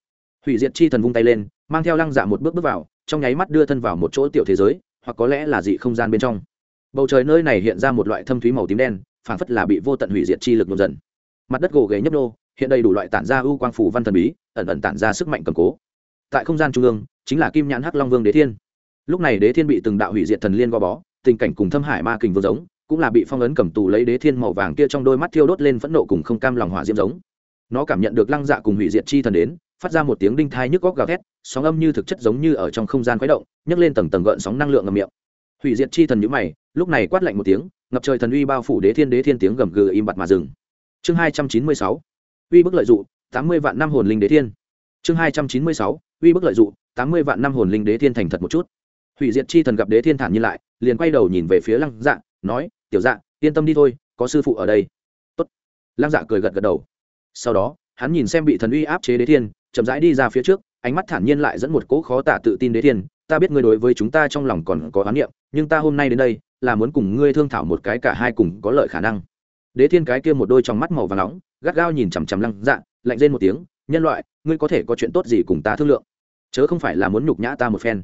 Hủy diệt chi thần vung tay lên, mang theo lăng dạ một bước bước vào, trong nháy mắt đưa thân vào một chỗ tiểu thế giới, hoặc có lẽ là dị không gian bên trong. Bầu trời nơi này hiện ra một loại thâm thúy màu tím đen, phảng phất là bị vô tận hủy diệt chi lực nhuộm dần. Mặt đất gồ ghề nhấp nô, hiện đầy đủ loại tản ra ưu quang phủ văn thần bí, ẩn ẩn tản ra sức mạnh cầm cố. Tại không gian trung ương, chính là kim nhãn hắc long vương đế thiên. Lúc này đế thiên bị từng đạo hủy diệt thần liên gò bó, tình cảnh cùng thâm hải ma kình vương giống cũng là bị phong ấn cầm tù lấy đế thiên màu vàng kia trong đôi mắt thiêu đốt lên phẫn nộ cùng không cam lòng hỏa diễm giống. Nó cảm nhận được lăng dạ cùng hủy diệt chi thần đến, phát ra một tiếng đinh thai nhức góc gào thét, sóng âm như thực chất giống như ở trong không gian khuấy động, nhấc lên tầng tầng gợn sóng năng lượng ngầm miệng. Hủy diệt chi thần nhữ mày, lúc này quát lạnh một tiếng, ngập trời thần uy bao phủ đế thiên đế thiên tiếng gầm gừ im bặt mà dừng. Chương hai trăm chín mươi sáu, uy bức lợi dụng tám mươi vạn năm hồn linh đế thiên. Chương hai trăm chín mươi sáu, uy bức lợi dụng tám mươi vạn năm hồn linh đế thiên thành thật một chút. Hủy diệt chi thần gặp đế thiên thản nhiên lại, liền quay đầu nhìn về phía lăng dạ nói tiểu dạ yên tâm đi thôi, có sư phụ ở đây. Tốt. lăng dạ cười gật gật đầu. Sau đó, hắn nhìn xem bị thần uy áp chế đế thiên, chậm rãi đi ra phía trước, ánh mắt thản nhiên lại dẫn một cỗ khó tả tự tin đế thiên. Ta biết ngươi đối với chúng ta trong lòng còn có oán niệm, nhưng ta hôm nay đến đây là muốn cùng ngươi thương thảo một cái cả hai cùng có lợi khả năng. Đế thiên cái kia một đôi trong mắt màu và nóng, gắt gao nhìn chằm chằm lăng dạ lạnh lên một tiếng, nhân loại, ngươi có thể có chuyện tốt gì cùng ta thương lượng? Chớ không phải là muốn nhục nhã ta một phen.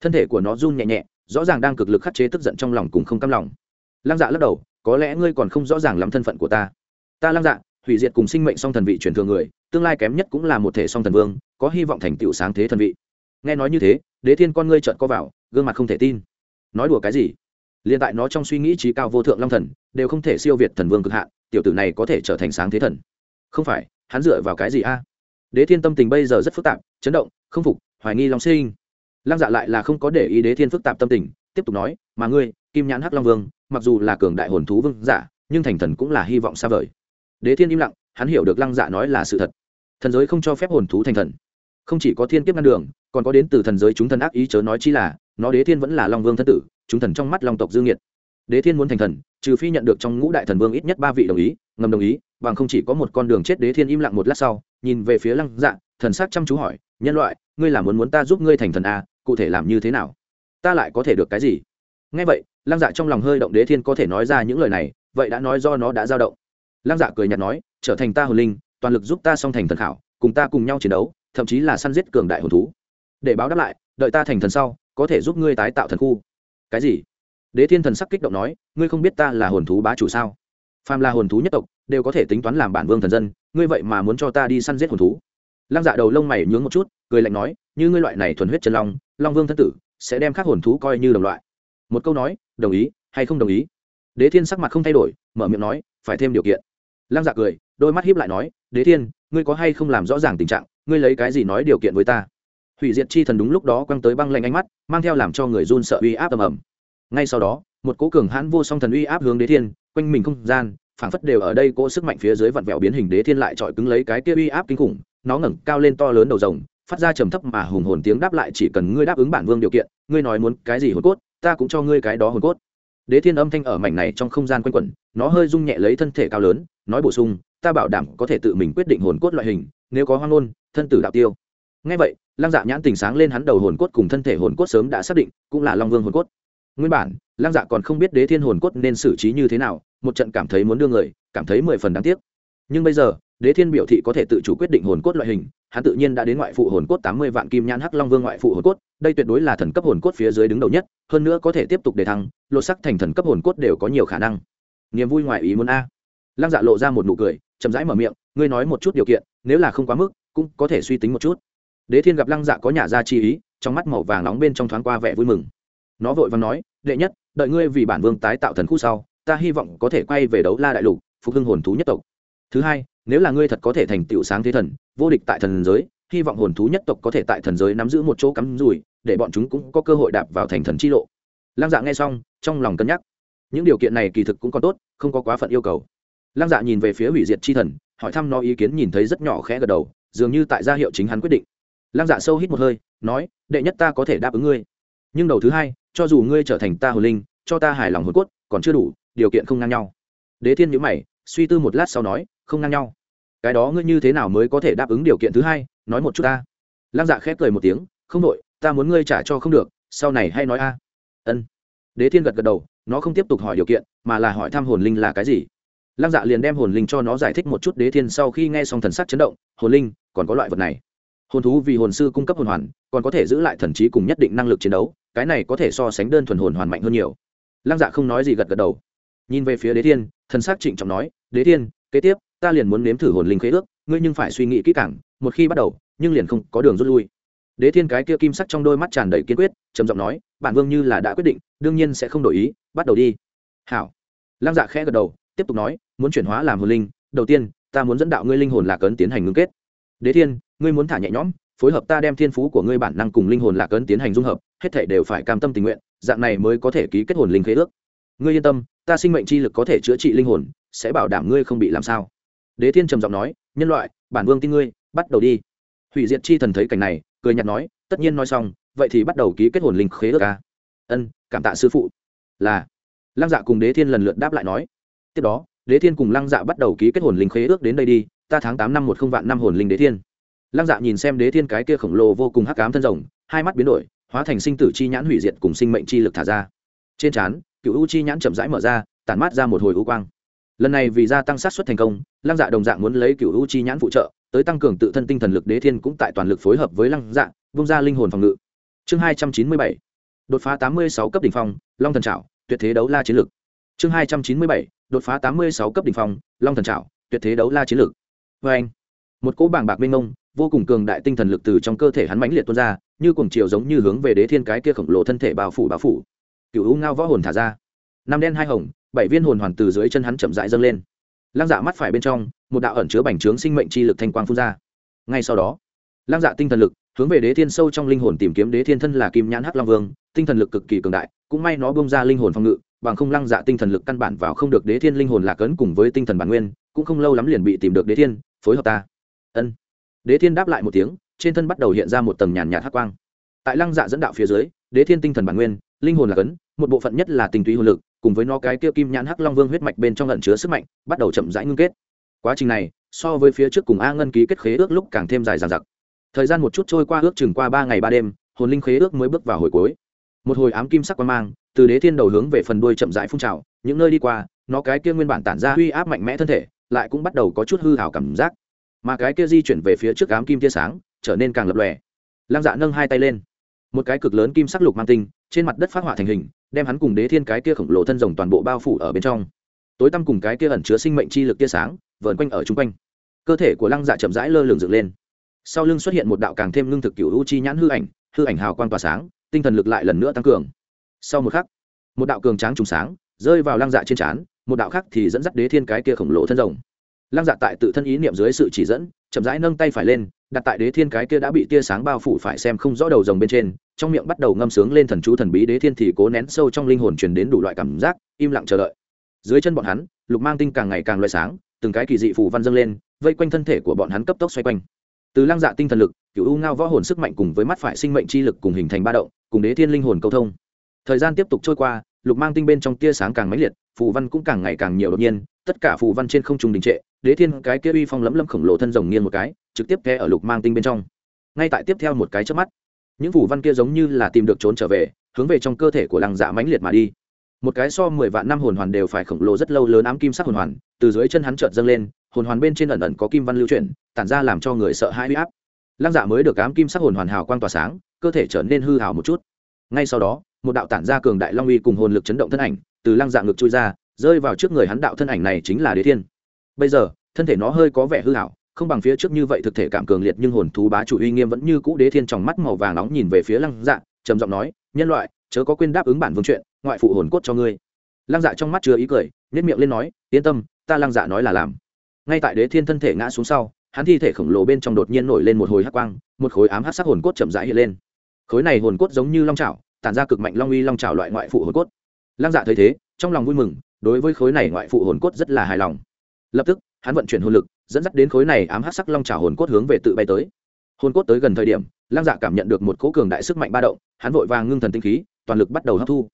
Thân thể của nó run nhẹ nhẹ, rõ ràng đang cực lực khắc chế tức giận trong lòng cùng không cam lòng lăng dạ lắc đầu, có lẽ ngươi còn không rõ ràng lắm thân phận của ta. Ta lăng dạ hủy diệt cùng sinh mệnh song thần vị truyền thừa người, tương lai kém nhất cũng là một thể song thần vương, có hy vọng thành tựu sáng thế thần vị. Nghe nói như thế, đế thiên con ngươi trợn co vào, gương mặt không thể tin. Nói đùa cái gì? Liền tại nó trong suy nghĩ trí cao vô thượng long thần, đều không thể siêu việt thần vương cực hạn, tiểu tử này có thể trở thành sáng thế thần. Không phải, hắn dựa vào cái gì a? À? Đế thiên tâm tình bây giờ rất phức tạp, chấn động, không phục, hoài nghi long sinh. Lăng dạ lại là không có để ý đế thiên phức tạp tâm tình, tiếp tục nói mà ngươi kim nhãn hắc long vương mặc dù là cường đại hồn thú vương giả nhưng thành thần cũng là hy vọng xa vời. Đế thiên im lặng hắn hiểu được lăng dạ nói là sự thật. Thần giới không cho phép hồn thú thành thần. Không chỉ có thiên kiếp ngăn đường còn có đến từ thần giới chúng thần ác ý chớ nói chi là nó đế thiên vẫn là long vương thân tử chúng thần trong mắt long tộc dương nhiệt đế thiên muốn thành thần trừ phi nhận được trong ngũ đại thần vương ít nhất ba vị đồng ý ngầm đồng ý bằng không chỉ có một con đường chết đế thiên im lặng một lát sau nhìn về phía lăng dạ thần sắc chăm chú hỏi nhân loại ngươi là muốn muốn ta giúp ngươi thành thần à, cụ thể làm như thế nào? Ta lại có thể được cái gì? Ngay vậy, lăng dạ trong lòng hơi động đế thiên có thể nói ra những lời này, vậy đã nói do nó đã dao động. Lăng dạ cười nhạt nói, trở thành ta hồn linh, toàn lực giúp ta song thành thần khảo, cùng ta cùng nhau chiến đấu, thậm chí là săn giết cường đại hồn thú. Để báo đáp lại, đợi ta thành thần sau, có thể giúp ngươi tái tạo thần khu. Cái gì? Đế thiên thần sắc kích động nói, ngươi không biết ta là hồn thú bá chủ sao? Phàm là hồn thú nhất tộc, đều có thể tính toán làm bản vương thần dân, ngươi vậy mà muốn cho ta đi săn giết hồn thú? Lăng dạ đầu lông mày nhướng một chút, cười lạnh nói, như ngươi loại này thuần huyết chân long long vương thân tử, sẽ đem các hồn thú coi như đồng loại một câu nói, đồng ý hay không đồng ý? Đế thiên sắc mặt không thay đổi, mở miệng nói, phải thêm điều kiện. Lăng dạ cười, đôi mắt hiếp lại nói, đế thiên, ngươi có hay không làm rõ ràng tình trạng? Ngươi lấy cái gì nói điều kiện với ta? Hủy diệt chi thần đúng lúc đó quăng tới băng lạnh ánh mắt, mang theo làm cho người run sợ uy áp ầm ầm. Ngay sau đó, một cố cường hãn vô song thần uy áp hướng đế thiên, quanh mình không gian, phảng phất đều ở đây cỗ sức mạnh phía dưới vặn vẹo biến hình đế thiên lại trọi cứng lấy cái kia uy áp kinh khủng, nó ngẩng cao lên to lớn đầu rồng, phát ra trầm thấp mà hùng hồn tiếng đáp lại, chỉ cần ngươi đáp ứng bản vương điều kiện, ngươi nói muốn cái gì hồn cốt ta cũng cho ngươi cái đó hồn cốt. Đế thiên âm thanh ở mảnh này trong không gian quanh quẩn, nó hơi rung nhẹ lấy thân thể cao lớn, nói bổ sung, ta bảo đảm có thể tự mình quyết định hồn cốt loại hình, nếu có hoang ngôn, thân tử đạo tiêu. Ngay vậy, lăng dạ nhãn tình sáng lên hắn đầu hồn cốt cùng thân thể hồn cốt sớm đã xác định, cũng là long vương hồn cốt. Nguyên bản, lăng dạ còn không biết đế thiên hồn cốt nên xử trí như thế nào, một trận cảm thấy muốn đưa người, cảm thấy mười phần đáng tiếc. Nhưng bây giờ, đế thiên biểu thị có thể tự chủ quyết định hồn cốt loại hình hắn tự nhiên đã đến ngoại phụ hồn cốt tám mươi vạn kim nhãn hắc long vương ngoại phụ hồn cốt, đây tuyệt đối là thần cấp hồn cốt phía dưới đứng đầu nhất, hơn nữa có thể tiếp tục đề thăng, lột sắc thành thần cấp hồn cốt đều có nhiều khả năng. Niềm vui ngoài ý muốn a. Lăng dạ lộ ra một nụ cười, chậm rãi mở miệng, ngươi nói một chút điều kiện, nếu là không quá mức, cũng có thể suy tính một chút. Đế thiên gặp lăng dạ có nhà ra chi ý, trong mắt màu vàng nóng bên trong thoáng qua vẻ vui mừng. Nó vội vàng nói, đệ nhất, đợi ngươi vì bản vương tái tạo thần khu sau, ta hy vọng có thể quay về đấu la đại lục, phục hưng hồn thú nhất tộc thứ hai, nếu là ngươi thật có thể thành tựu sáng thế thần, vô địch tại thần giới, hy vọng hồn thú nhất tộc có thể tại thần giới nắm giữ một chỗ cắm rùi để bọn chúng cũng có cơ hội đạp vào thành thần chi lộ. Lăng dạ nghe xong, trong lòng cân nhắc. Những điều kiện này kỳ thực cũng còn tốt, không có quá phận yêu cầu. Lăng dạ nhìn về phía hủy diệt chi thần, hỏi thăm nó ý kiến nhìn thấy rất nhỏ khẽ gật đầu, dường như tại gia hiệu chính hắn quyết định. Lăng dạ sâu hít một hơi, nói, đệ nhất ta có thể đáp ứng ngươi. Nhưng đầu thứ hai, cho dù ngươi trở thành ta hồn linh, cho ta hài lòng hồn cốt, còn chưa đủ, điều kiện không ngang nhau. Đế thiên nhữ mày, suy tư một lát sau nói không ngang nhau. Cái đó ngươi như thế nào mới có thể đáp ứng điều kiện thứ hai? Nói một chút ta. Lăng dạ khép cười một tiếng, không đội ta muốn ngươi trả cho không được, sau này hay nói a. Ân. Đế thiên gật gật đầu, nó không tiếp tục hỏi điều kiện, mà là hỏi thăm hồn linh là cái gì. Lăng dạ liền đem hồn linh cho nó giải thích một chút đế thiên sau khi nghe xong thần sắc chấn động, hồn linh, còn có loại vật này. Hồn thú vì hồn sư cung cấp hồn hoàn, còn có thể giữ lại thần trí cùng nhất định năng lực chiến đấu, cái này có thể so sánh đơn thuần hồn hoàn mạnh hơn nhiều. Lăng dạ không nói gì gật gật đầu. Nhìn về phía đế thiên, thần sắc trịnh trọng nói, đế thiên, kế tiếp ta liền muốn nếm thử hồn linh khế ước, ngươi nhưng phải suy nghĩ kỹ càng, một khi bắt đầu, nhưng liền không có đường rút lui. Đế thiên cái kia kim sắc trong đôi mắt tràn đầy kiên quyết, trầm giọng nói, bản vương như là đã quyết định, đương nhiên sẽ không đổi ý, bắt đầu đi. Hảo. Lăng dạ khẽ gật đầu, tiếp tục nói, muốn chuyển hóa làm hồn linh, đầu tiên, ta muốn dẫn đạo ngươi linh hồn lạc ấn tiến hành ngưng kết. Đế thiên, ngươi muốn thả nhẹ nhõm, phối hợp ta đem thiên phú của ngươi bản năng cùng linh hồn lạc ấn tiến hành dung hợp, hết thể đều phải cam tâm tình nguyện, dạng này mới có thể ký kết hồn linh khế ước. Ngươi yên tâm, ta sinh mệnh chi lực có thể chữa trị linh hồn, sẽ bảo đảm ngươi không bị làm sao đế thiên trầm giọng nói, nhân loại, bản vương tin ngươi, bắt đầu đi. Hủy diệt chi thần thấy cảnh này, cười nhạt nói, tất nhiên nói xong, vậy thì bắt đầu ký kết hồn linh khế ước ca ân, cảm tạ sư phụ. Là. Lăng dạ cùng đế thiên lần lượt đáp lại nói. Tiếp đó, đế thiên cùng lăng dạ bắt đầu ký kết hồn linh khế ước đến đây đi, ta tháng tám năm một không vạn năm hồn linh đế thiên. Lăng dạ nhìn xem đế thiên cái kia khổng lồ vô cùng hắc cám thân rồng, hai mắt biến đổi, hóa thành sinh tử chi nhãn hủy diệt cùng sinh mệnh chi lực thả ra. Trên trán, cựu u chi nhãn chậm rãi mở ra, tản mát ra một hồi u quang lần này vì gia tăng sát xuất thành công, lăng dạ đồng dạng muốn lấy cựu u chi nhãn phụ trợ, tới tăng cường tự thân tinh thần lực đế thiên cũng tại toàn lực phối hợp với lăng dạ vung ra linh hồn phòng ngự. Chương hai trăm chín mươi bảy, đột phá tám mươi sáu cấp đ ỉ n h phong, long thần trảo, tuyệt thế đấu la chiến lực chương hai trăm chín mươi bảy, đột phá tám mươi sáu cấp đ ỉ n h phong, long thần trảo, tuyệt thế đấu la chiến lực vê anh, một cỗ bảng bạc minh ông vô cùng cường đại tinh thần lực từ trong cơ thể hắn mãnh liệt tuôn ra, như cùng chiều giống như hướng về đế thiên cái kia khổng lồ thân thể bao phủ bao phủ. Cựu u ngao võ hồn thả ra. Năm đen hai hồng bảy viên hồn hoàn từ dưới chân hắn chậm rãi dâng lên. Lăng dạ mắt phải bên trong, một đạo ẩn chứa bành trướng sinh mệnh chi lực thanh quang phun ra. Ngay sau đó, lăng dạ tinh thần lực hướng về đế thiên sâu trong linh hồn tìm kiếm đế thiên thân là kim nhãn hắc long vương, tinh thần lực cực kỳ cường đại, cũng may nó bông ra linh hồn phòng ngự, bằng không lăng dạ tinh thần lực căn bản vào không được đế thiên linh hồn lạc ấn cùng với tinh thần bản nguyên, cũng không lâu lắm liền bị tìm được đế thiên, phối hợp ta. Ân. Đế thiên đáp lại một tiếng, trên thân bắt đầu hiện ra một tầng nhàn nhạt hắc quang. Tại lăng dạ dẫn đạo phía dưới, đế thiên tinh thần bản nguyên, linh hồn lạc ấn, một bộ phận nhất là tình túy hồn lực cùng với nó cái kia kim nhãn hắc long vương huyết mạch bên trong lẩn chứa sức mạnh, bắt đầu chậm rãi ngưng kết. Quá trình này, so với phía trước cùng a ngân ký kết khế ước lúc càng thêm dài dằng dặc. Thời gian một chút trôi qua, ước chừng qua ba ngày ba đêm, hồn linh khế ước mới bước vào hồi cuối. Một hồi ám kim sắc quan mang, từ đế thiên đầu hướng về phần đuôi chậm rãi phun trào, những nơi đi qua, nó cái kia nguyên bản tản ra uy áp mạnh mẽ thân thể, lại cũng bắt đầu có chút hư hào cảm giác. Mà cái kia di chuyển về phía trước ám kim tia sáng, trở nên càng lập lòe. Lăng dạ nâng hai tay lên. Một cái cực lớn kim sắc lục mang tinh trên mặt đất phát hỏa thành hình, đem hắn cùng đế thiên cái kia khổng lồ thân rồng toàn bộ bao phủ ở bên trong. Tối tăm cùng cái kia ẩn chứa sinh mệnh chi lực tia sáng, vờn quanh ở chung quanh. Cơ thể của lăng dạ chậm rãi lơ lửng dựng lên. Sau lưng xuất hiện một đạo càng thêm lương thực cựu u chi nhãn hư ảnh hư ảnh hào quang tỏa sáng, tinh thần lực lại lần nữa tăng cường. Sau một khắc, một đạo cường tráng trùng sáng rơi vào lăng dạ trên trán, một đạo khác thì dẫn dắt đế thiên cái kia khổng lồ thân rồng. Lăng dạ tại tự thân ý niệm dưới sự chỉ dẫn, chậm rãi nâng tay phải lên đặt tại đế thiên cái kia đã bị tia sáng bao phủ phải xem không rõ đầu rồng bên trên, trong miệng bắt đầu ngâm sướng lên thần chú thần bí đế thiên thì cố nén sâu trong linh hồn truyền đến đủ loại cảm giác, im lặng chờ đợi. Dưới chân bọn hắn, lục mang tinh càng ngày càng loại sáng, từng cái kỳ dị phù văn dâng lên, vây quanh thân thể của bọn hắn cấp tốc xoay quanh. Từ lăng dạ tinh thần lực cựu u ngao võ hồn sức mạnh cùng với mắt phải sinh mệnh chi lực cùng hình thành ba động, cùng đế thiên linh hồn câu thông. Thời gian tiếp tục trôi qua, lục mang tinh bên trong tia sáng càng mãnh liệt, phù văn cũng càng ngày càng nhiều đột nhiên, tất cả phù văn trên không trung đình trệ, đế thiên cái kia uy phong lấm lấm khổng lồ thân rồng nghiêng một cái trực tiếp khe ở lục mang tinh bên trong. Ngay tại tiếp theo một cái chớp mắt, những phủ văn kia giống như là tìm được trốn trở về, hướng về trong cơ thể của lăng dạ mãnh liệt mà đi. Một cái so mười vạn năm hồn hoàn đều phải khổng lồ rất lâu lớn ám kim sắc hồn hoàn, từ dưới chân hắn trợt dâng lên, hồn hoàn bên trên ẩn ẩn có kim văn lưu chuyển, tản ra làm cho người sợ hãi huy áp. Lăng dạ mới được ám kim sắc hồn hoàn hào quang tỏa sáng, cơ thể trở nên hư hào một chút. Ngay sau đó, một đạo tản ra cường đại long uy cùng hồn lực chấn động thân ảnh từ lăng dạ ngực chui ra, rơi vào trước người hắn đạo thân ảnh này chính là đế thiên. Bây giờ, thân thể nó hơi có vẻ hư hảo không bằng phía trước như vậy thực thể cảm cường liệt nhưng hồn thú bá chủ uy nghiêm vẫn như cũ đế thiên trong mắt màu vàng nóng nhìn về phía lăng dạ trầm giọng nói, nhân loại, chớ có quên đáp ứng bản vương chuyện, ngoại phụ hồn cốt cho ngươi. Lăng dạ trong mắt chứa ý cười nếp miệng lên nói, yên tâm, ta lăng dạ nói là làm. Ngay tại đế thiên thân thể ngã xuống sau, hắn thi thể khổng lồ bên trong đột nhiên nổi lên một hồi hắc quang, một khối ám hắc sắc hồn cốt chậm rãi hiện lên. Khối này hồn cốt giống như long trào tản ra cực mạnh long uy long trào loại ngoại phụ hồn cốt. Lăng dạ thấy thế, trong lòng vui mừng, đối với khối này ngoại phụ hồn cốt rất là hài lòng. Lập tức, hắn vận chuyển hồn lực dẫn dắt đến khối này ám hắc sắc long trào hồn cốt hướng về tự bay tới. Hồn cốt tới gần thời điểm, lăng dạ cảm nhận được một cỗ cường đại sức mạnh ba động, hắn vội vàng ngưng thần tinh khí, toàn lực bắt đầu hấp thu.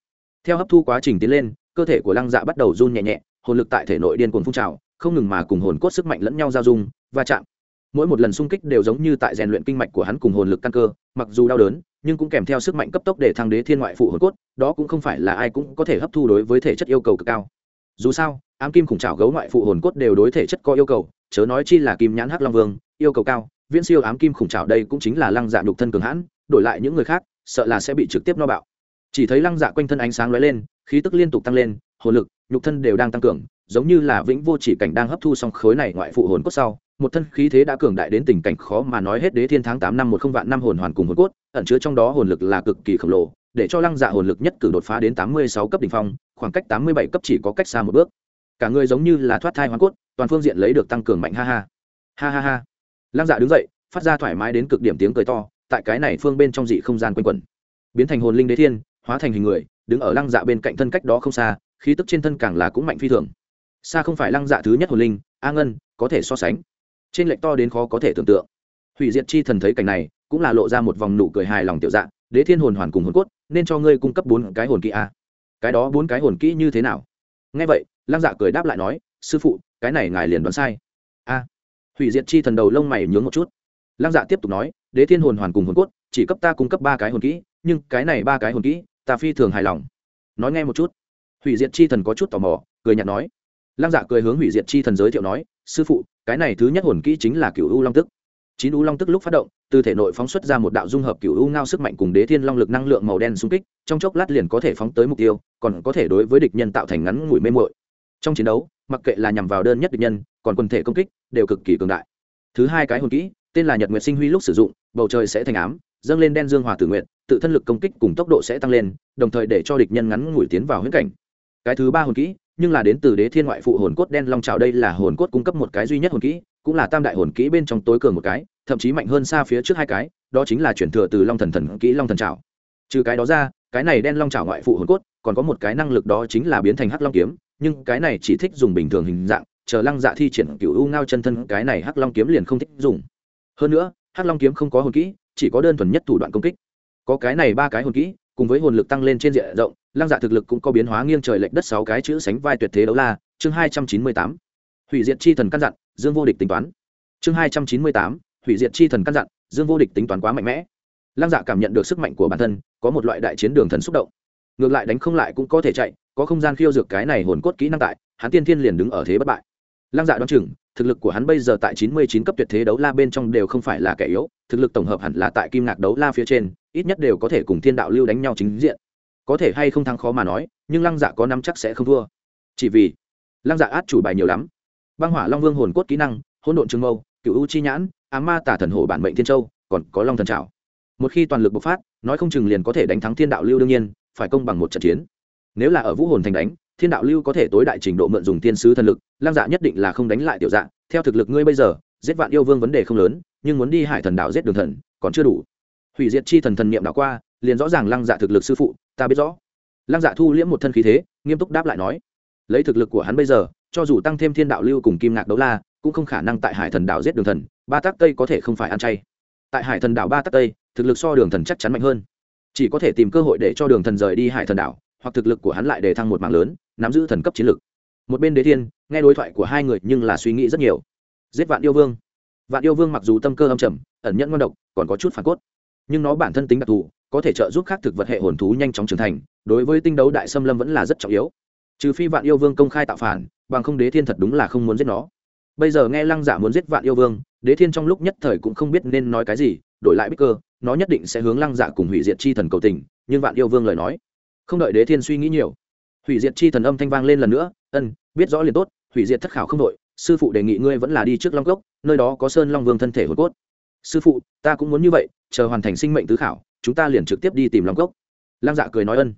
Theo hấp thu quá trình tiến lên, cơ thể của lăng dạ bắt đầu run nhẹ nhẹ, hồn lực tại thể nội điên cuồng phun trào, không ngừng mà cùng hồn cốt sức mạnh lẫn nhau giao dung, va chạm. Mỗi một lần xung kích đều giống như tại rèn luyện kinh mạch của hắn cùng hồn lực căn cơ, mặc dù đau đớn, nhưng cũng kèm theo sức mạnh cấp tốc để thăng đế thiên ngoại phụ hồn cốt, đó cũng không phải là ai cũng có thể hấp thu đối với thể chất yêu cầu cực cao. Dù sao ám kim khủng trảo gấu ngoại phụ hồn cốt đều đối thể chất có yêu cầu, chớ nói chi là kim nhãn hắc long vương, yêu cầu cao, viễn siêu ám kim khủng trảo đây cũng chính là lăng dạ nhục thân cường hãn, đổi lại những người khác, sợ là sẽ bị trực tiếp no bạo. Chỉ thấy lăng dạ quanh thân ánh sáng lóe lên, khí tức liên tục tăng lên, hồn lực, nhục thân đều đang tăng cường, giống như là vĩnh vô chỉ cảnh đang hấp thu xong khối này ngoại phụ hồn cốt sau, một thân khí thế đã cường đại đến tình cảnh khó mà nói hết đế thiên tháng tám năm một không vạn năm hồn hoàn cùng hồn cốt, ẩn chứa trong đó hồn lực là cực kỳ khổng lồ, để cho lăng dạ hồn lực nhất cử đột phá đến tám mươi sáu cấp đỉnh phong, khoảng cách tám mươi bảy cấp chỉ có cách xa một bước cả người giống như là thoát thai hoàn cốt, toàn phương diện lấy được tăng cường mạnh, ha ha. Ha ha ha. Lăng dạ đứng dậy, phát ra thoải mái đến cực điểm tiếng cười to, tại cái này phương bên trong dị không gian quanh quẩn. Biến thành hồn linh đế thiên, hóa thành hình người, đứng ở lăng dạ bên cạnh thân cách đó không xa, khí tức trên thân càng là cũng mạnh phi thường. Xa không phải lăng dạ thứ nhất hồn linh, a ngân, có thể so sánh. Trên lệnh to đến khó có thể tưởng tượng. Hủy diệt chi thần thấy cảnh này, cũng là lộ ra một vòng nụ cười hài lòng tiểu dạ đế thiên hồn hoàn cùng hồn cốt, nên cho ngươi cung cấp bốn cái hồn kỹ a. Cái đó bốn cái hồn kỹ như thế nào? Nghe vậy lăng dạ cười đáp lại nói, sư phụ, cái này ngài liền đoán sai. A. Hủy diệt chi thần đầu lông mày nhướng một chút. Lăng dạ tiếp tục nói, đế thiên hồn hoàn cùng hồn cốt, chỉ cấp ta cung cấp ba cái hồn kỹ, nhưng cái này ba cái hồn kỹ, ta phi thường hài lòng. Nói nghe một chút. Hủy diệt chi thần có chút tò mò, cười nhạt nói. Lăng dạ cười hướng hủy diệt chi thần giới thiệu nói, sư phụ, cái này thứ nhất hồn kỹ chính là cựu u long tức. Chín u long tức lúc phát động, từ thể nội phóng xuất ra một đạo dung hợp cựu u ngao sức mạnh cùng đế thiên long lực năng lượng màu đen xung kích, trong chốc lát liền có thể phóng tới mục tiêu, còn có thể đối với địch nhân tạo thành ngắn ngủi mê mội trong chiến đấu, mặc kệ là nhằm vào đơn nhất địch nhân, còn quần thể công kích, đều cực kỳ cường đại. Thứ hai cái hồn kỹ, tên là nhật nguyệt sinh huy lúc sử dụng, bầu trời sẽ thành ám, dâng lên đen dương hòa tử nguyện tự thân lực công kích cùng tốc độ sẽ tăng lên, đồng thời để cho địch nhân ngắn ngủi tiến vào huyễn cảnh. Cái thứ ba hồn kỹ, nhưng là đến từ đế thiên ngoại phụ hồn cốt đen long trào, đây là hồn cốt cung cấp một cái duy nhất hồn kỹ, cũng là tam đại hồn kỹ bên trong tối cường một cái, thậm chí mạnh hơn xa phía trước hai cái, đó chính là chuyển thừa từ long thần thần kỹ long thần trào trừ cái đó ra, cái này đen long trào ngoại phụ hồn cốt, còn có một cái năng lực đó chính là biến thành hắc long kiếm nhưng cái này chỉ thích dùng bình thường hình dạng, chờ lăng dạ thi triển cựu u ngao chân thân, cái này hắc long kiếm liền không thích dùng. Hơn nữa, hắc long kiếm không có hồn kỹ, chỉ có đơn thuần nhất thủ đoạn công kích. Có cái này ba cái hồn kỹ, cùng với hồn lực tăng lên trên diện rộng, lăng dạ thực lực cũng có biến hóa nghiêng trời lệch đất sáu cái chữ sánh vai tuyệt thế đấu la, chương hai trăm chín mươi tám. Hủy diệt chi thần căn dặn, dương vô địch tính toán. Chương hai trăm chín mươi tám, hủy diệt chi thần căn dặn, dương vô địch tính toán quá mạnh mẽ. Lăng dạ cảm nhận được sức mạnh của bản thân, có một loại đại chiến đường thần xúc động. Ngược lại đánh không lại cũng có thể chạy có không gian khiêu dược cái này hồn cốt kỹ năng tại, hắn tiên thiên liền đứng ở thế bất bại. Lăng dạ đoán chừng, thực lực của hắn bây giờ tại chín mươi chín cấp tuyệt thế đấu la bên trong đều không phải là kẻ yếu, thực lực tổng hợp hẳn là tại kim ngạc đấu la phía trên, ít nhất đều có thể cùng thiên đạo lưu đánh nhau chính diện. Có thể hay không thắng khó mà nói, nhưng lăng dạ có năm chắc sẽ không thua. Chỉ vì, lăng dạ át chủ bài nhiều lắm. Băng hỏa long vương hồn cốt kỹ năng, hỗn độn trưng mâu cựu u chi nhãn á ma tả thần hổ bản mệnh thiên châu, còn có long thần trào một khi toàn lực bộc phát, nói không chừng liền có thể đánh thắng thiên đạo lưu đương nhiên, phải công bằng một trận chiến nếu là ở vũ hồn thành đánh, thiên đạo lưu có thể tối đại trình độ mượn dùng tiên sứ thần lực, lăng dạ nhất định là không đánh lại tiểu dạ theo thực lực ngươi bây giờ, giết vạn yêu vương vấn đề không lớn, nhưng muốn đi hải thần đạo giết đường thần, còn chưa đủ. Hủy diệt chi thần thần niệm đạo qua, liền rõ ràng lăng dạ thực lực sư phụ, ta biết rõ. Lăng dạ thu liễm một thân khí thế, nghiêm túc đáp lại nói, lấy thực lực của hắn bây giờ, cho dù tăng thêm thiên đạo lưu cùng kim ngạc đấu la, cũng không khả năng tại hải thần đạo giết đường thần, ba tác tây có thể không phải ăn chay. Tại hải thần đảo ba tác tây, thực lực so đường thần chắc chắn mạnh hơn. Chỉ có thể tìm cơ hội để cho đường thần rời đi hải thần đảo hoặc thực lực của hắn lại đề thăng một mạng lớn, nắm giữ thần cấp chiến lực. Một bên đế thiên, nghe đối thoại của hai người nhưng là suy nghĩ rất nhiều. Giết vạn yêu vương. Vạn yêu vương mặc dù tâm cơ âm trầm, ẩn nhẫn ngon độc, còn có chút phản cốt. Nhưng nó bản thân tính đặc thù, có thể trợ giúp khác thực vật hệ hồn thú nhanh chóng trưởng thành, đối với tinh đấu đại xâm lâm vẫn là rất trọng yếu. Trừ phi vạn yêu vương công khai tạo phản, bằng không đế thiên thật đúng là không muốn giết nó. Bây giờ nghe lăng giả muốn giết vạn yêu vương, đế thiên trong lúc nhất thời cũng không biết nên nói cái gì, đổi lại bích cơ, nó nhất định sẽ hướng lăng giả cùng hủy diệt chi thần cầu tình, nhưng vạn yêu vương lời nói không đợi đế thiên suy nghĩ nhiều. Hủy diệt chi thần âm thanh vang lên lần nữa, ân, biết rõ liền tốt, hủy diệt thất khảo không đội, sư phụ đề nghị ngươi vẫn là đi trước long cốc, nơi đó có sơn long vương thân thể hồi cốt. Sư phụ, ta cũng muốn như vậy, chờ hoàn thành sinh mệnh tứ khảo, chúng ta liền trực tiếp đi tìm long cốc. Lăng dạ cười nói ân.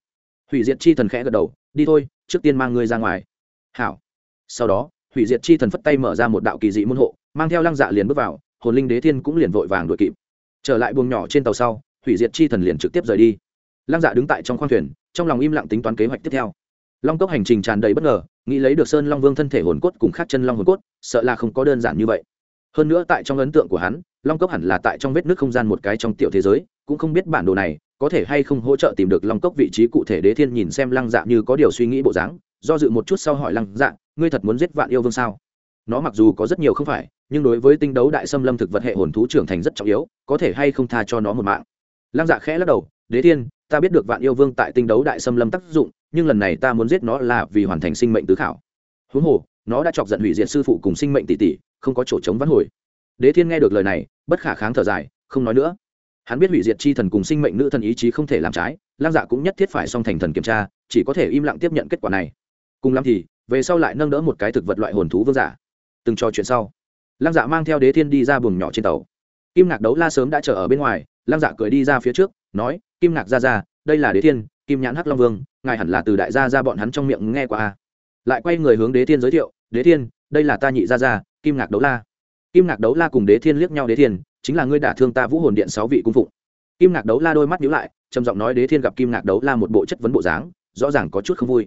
Hủy diệt chi thần khẽ gật đầu, đi thôi, trước tiên mang ngươi ra ngoài. Hảo. Sau đó, hủy diệt chi thần phất tay mở ra một đạo kỳ dị môn hộ, mang theo lăng dạ liền bước vào, hồn linh đế thiên cũng liền vội vàng đuổi kịp. Trở lại buồng nhỏ trên tàu sau, hủy diệt chi thần liền trực tiếp rời đi. Lăng dạ đứng tại trong khoang thuyền trong lòng im lặng tính toán kế hoạch tiếp theo. Long cốc hành trình tràn đầy bất ngờ, nghĩ lấy được sơn long vương thân thể hồn cốt cùng khác chân long hồn cốt, sợ là không có đơn giản như vậy. Hơn nữa tại trong ấn tượng của hắn, long cốc hẳn là tại trong vết nước không gian một cái trong tiểu thế giới, cũng không biết bản đồ này có thể hay không hỗ trợ tìm được long cốc vị trí cụ thể đế thiên nhìn xem lăng dạ như có điều suy nghĩ bộ dáng, do dự một chút sau hỏi lăng dạ ngươi thật muốn giết vạn yêu vương sao? Nó mặc dù có rất nhiều không phải, nhưng đối với tinh đấu đại xâm lâm thực vật hệ hồn thú trưởng thành rất trọng yếu, có thể hay không tha cho nó một mạng. Lăng dạ khẽ lắc đầu, đế thiên ta biết được vạn yêu vương tại tinh đấu đại xâm lâm tác dụng, nhưng lần này ta muốn giết nó là vì hoàn thành sinh mệnh tứ khảo. Huống hồ, nó đã chọc giận hủy diệt sư phụ cùng sinh mệnh tỷ tỷ, không có chỗ chống vãn hồi. Đế thiên nghe được lời này, bất khả kháng thở dài, không nói nữa. Hắn biết hủy diệt chi thần cùng sinh mệnh nữ thần ý chí không thể làm trái lang dạ cũng nhất thiết phải song thành thần kiểm tra, chỉ có thể im lặng tiếp nhận kết quả này. Cùng lắm thì, về sau lại nâng đỡ một cái thực vật loại hồn thú vương giả. Từng trò chuyện sau lang dạ mang theo đế thiên đi ra buồng nhỏ trên tàu. Kim ngạc đấu la sớm đã chờ ở bên ngoài lang dạ cười đi ra phía trước, nói kim ngạc ra ra đây là đế thiên, kim nhãn hắc long vương, ngài hẳn là từ đại gia ra bọn hắn trong miệng nghe qua a lại quay người hướng đế thiên giới thiệu, đế thiên, đây là ta nhị gia gia, kim ngạc đấu la. Kim ngạc đấu la cùng đế thiên liếc nhau, đế thiên, chính là ngươi đả thương ta vũ hồn điện sáu vị cung phụng. Kim ngạc đấu la đôi mắt nhíu lại, trầm giọng nói, đế thiên gặp kim ngạc đấu la một bộ chất vấn bộ dáng, rõ ràng có chút không vui.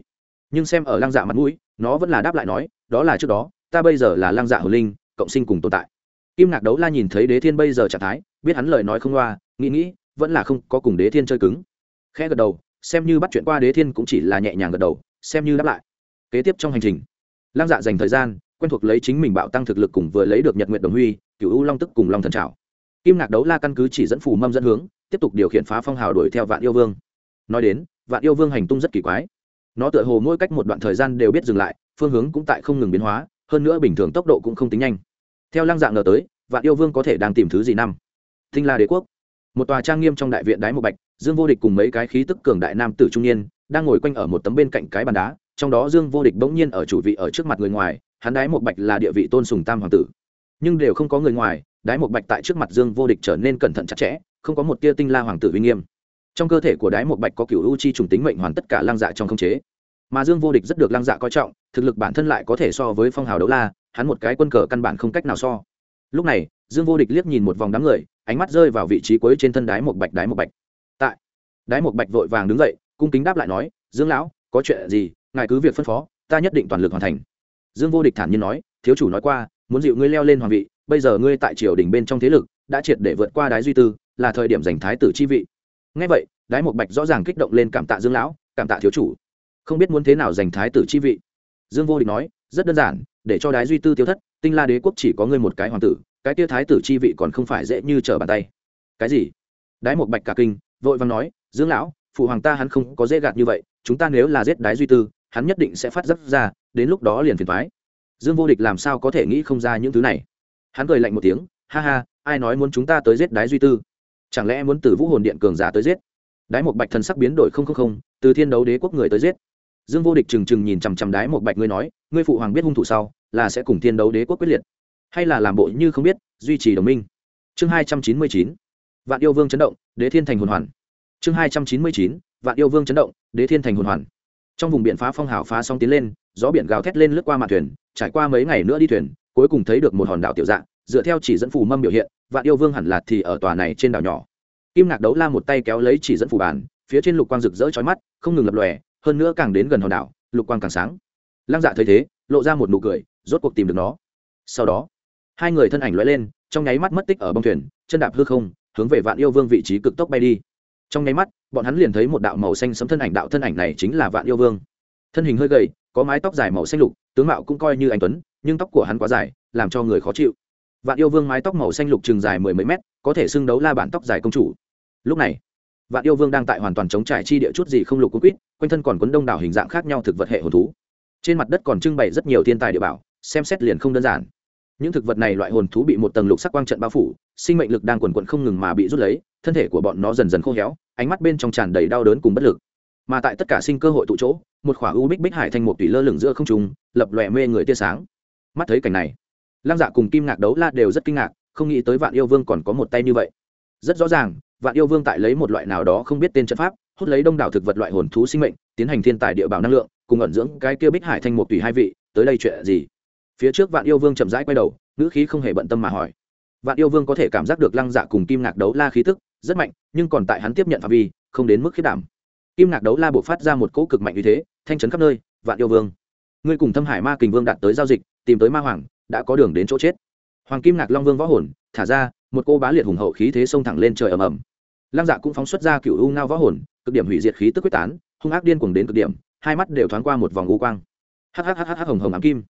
Nhưng xem ở lăng dạ mặt mũi, nó vẫn là đáp lại nói, đó là trước đó, ta bây giờ là lăng dạ hồn linh, cộng sinh cùng tồn tại. Kim ngạc đấu la nhìn thấy đế thiên bây giờ trạng thái, biết hắn lời nói không loa, nghĩ nghĩ vẫn là không có cùng đế thiên chơi cứng. Khẽ gật đầu, xem như bắt chuyện qua đế thiên cũng chỉ là nhẹ nhàng gật đầu, xem như đáp lại. Kế tiếp trong hành trình, lăng dạ dành thời gian, quen thuộc lấy chính mình bạo tăng thực lực cùng vừa lấy được nhật nguyện đồng huy cựu u long tức cùng long thần trào kim ngạc đấu la căn cứ chỉ dẫn phù mâm dẫn hướng, tiếp tục điều khiển phá phong hào đuổi theo vạn yêu vương. Nói đến, vạn yêu vương hành tung rất kỳ quái. Nó tựa hồ mỗi cách một đoạn thời gian đều biết dừng lại, phương hướng cũng tại không ngừng biến hóa, hơn nữa bình thường tốc độ cũng không tính nhanh. Theo lăng dạng ngờ tới, vạn yêu vương có thể đang tìm thứ gì năm? Thinh la đế quốc một tòa trang nghiêm trong đại viện đái một bạch, dương vô địch cùng mấy cái khí tức cường đại nam tử trung niên đang ngồi quanh ở một tấm bên cạnh cái bàn đá, trong đó dương vô địch bỗng nhiên ở chủ vị ở trước mặt người ngoài, hắn đái một bạch là địa vị tôn sùng tam hoàng tử. Nhưng đều không có người ngoài, đái một bạch tại trước mặt dương vô địch trở nên cẩn thận chặt chẽ, không có một tia tinh la hoàng tử uy nghiêm. Trong cơ thể của đái một bạch có cựu u chi trùng tính mệnh hoàn tất cả lang dạ trong không chế. Mà dương vô địch rất được lang dạ coi trọng, thực lực bản thân lại có thể so với phong hào đấu la, hắn một cái quân cờ căn bản không cách nào so. Lúc này, dương vô địch liếc nhìn một vòng đám người ánh mắt rơi vào vị trí cuối trên thân đái một bạch, đái một bạch. Tại, đái một bạch vội vàng đứng dậy, cung kính đáp lại nói, dương lão, có chuyện gì, ngài cứ việc phân phó, ta nhất định toàn lực hoàn thành. Dương vô địch thản nhiên nói, thiếu chủ nói qua, muốn dịu ngươi leo lên hoàng vị, bây giờ ngươi tại triều đình bên trong thế lực, đã triệt để vượt qua đái duy tư, là thời điểm giành thái tử chi vị. Ngay vậy, đái một bạch rõ ràng kích động lên cảm tạ dương lão, cảm tạ thiếu chủ. Không biết muốn thế nào giành thái tử chi vị. Dương vô địch nói, rất đơn giản, để cho đái duy tư tiêu thất, tinh la đế quốc chỉ có ngươi một cái hoàng tử cái tia thái tử chi vị còn không phải dễ như trở bàn tay. Cái gì? Đái một bạch cả kinh, vội vàng nói, dương lão, phụ hoàng ta hắn không có dễ gạt như vậy, chúng ta nếu là giết đái duy tư, hắn nhất định sẽ phát giấc ra, đến lúc đó liền phiền thoái dương vô địch làm sao có thể nghĩ không ra những thứ này. Hắn cười lạnh một tiếng, ha ha, ai nói muốn chúng ta tới giết đái duy tư? Chẳng lẽ muốn từ vũ hồn điện cường giả tới giết? Đái một bạch thần sắc biến đổi không không không, từ thiên đấu đế quốc người tới giết. Dương vô địch trừng trừng nhìn chằm chằm đái một bạch, ngươi nói, ngươi phụ hoàng biết hung thủ sau, là sẽ cùng thiên đấu đế quốc quyết liệt hay là làm bộ như không biết, duy trì đồng minh. Chương hai trăm chín mươi chín, vạn yêu vương chấn động, đế thiên thành hồn hoàn. Chương hai trăm chín mươi chín, vạn yêu vương chấn động, đế thiên thành hồn hoàn. Trong vùng biển phá phong hào phá xong tiến lên, gió biển gào thét lên lướt qua mặt thuyền, trải qua mấy ngày nữa đi thuyền, cuối cùng thấy được một hòn đảo tiểu dạng dựa theo chỉ dẫn phù mâm biểu hiện, vạn yêu vương hẳn là thì ở tòa này trên đảo nhỏ. Kim ngạc đấu la một tay kéo lấy chỉ dẫn phù bàn, phía trên lục quang rực rỡ chói mắt, không ngừng lập lòe, hơn nữa càng đến gần hòn đảo, lục quang càng sáng. Lăng dạ thấy thế, lộ ra một nụ cười, rốt cuộc tìm được nó. Sau đó hai người thân ảnh lóe lên, trong nháy mắt mất tích ở bông thuyền, chân đạp hư không, hướng về vạn yêu vương vị trí cực tốc bay đi. Trong nháy mắt, bọn hắn liền thấy một đạo màu xanh sấm thân ảnh, đạo thân ảnh này chính là vạn yêu vương. Thân hình hơi gầy, có mái tóc dài màu xanh lục, tướng mạo cũng coi như anh tuấn, nhưng tóc của hắn quá dài, làm cho người khó chịu. Vạn yêu vương mái tóc màu xanh lục chừng dài mười mấy mét, có thể xưng đấu la bản tóc dài công chủ. Lúc này, vạn yêu vương đang tại hoàn toàn chống trải chi địa chút gì không lục cung quýt, quanh thân còn quấn đông đảo hình dạng khác nhau thực vật hệ hồn thú. Trên mặt đất còn trưng bày rất nhiều thiên tài địa bảo, xem xét liền không đơn giản những thực vật này loại hồn thú bị một tầng lục sắc quang trận bao phủ, sinh mệnh lực đang quần quận không ngừng mà bị rút lấy, thân thể của bọn nó dần dần khô héo, ánh mắt bên trong tràn đầy đau đớn cùng bất lực. Mà tại tất cả sinh cơ hội tụ chỗ, một khỏa u bích bích hải thành một tùy lơ lửng giữa không trùng lập lòe mê người tia sáng. Mắt thấy cảnh này, lăng dạ cùng kim ngạc đấu la đều rất kinh ngạc, không nghĩ tới vạn yêu vương còn có một tay như vậy. Rất rõ ràng, vạn yêu vương tại lấy một loại nào đó không biết tên trận pháp, hút lấy đông đảo thực vật loại hồn thú sinh mệnh, tiến hành thiên tài địa bảo năng lượng, cùng ẩn dưỡng cái kia bích hải thanh một tùy hai vị, tới đây chuyện gì? Phía trước vạn yêu vương chậm rãi quay đầu, ngữ khí không hề bận tâm mà hỏi. Vạn yêu vương có thể cảm giác được lăng dạ cùng kim ngạc đấu la khí tức rất mạnh, nhưng còn tại hắn tiếp nhận phạm vi, không đến mức khiết đảm. Kim ngạc đấu la buộc phát ra một cỗ cực mạnh như thế, thanh trấn khắp nơi, vạn yêu vương. Ngươi cùng thâm hải ma kình vương đạt tới giao dịch, tìm tới ma hoàng, đã có đường đến chỗ chết. Hoàng kim ngạc long vương võ hồn, thả ra, một cô bá liệt hùng hậu khí thế xông thẳng lên trời ầm ầm. Lăng dạ cũng phóng xuất ra cựu u ngao võ hồn, cực điểm hủy diệt khí tức quyết tán, hung ác điên cuồng đến cực điểm, hai mắt đều thoáng qua một vòng u quang. Hhhh hồng hồng ám kim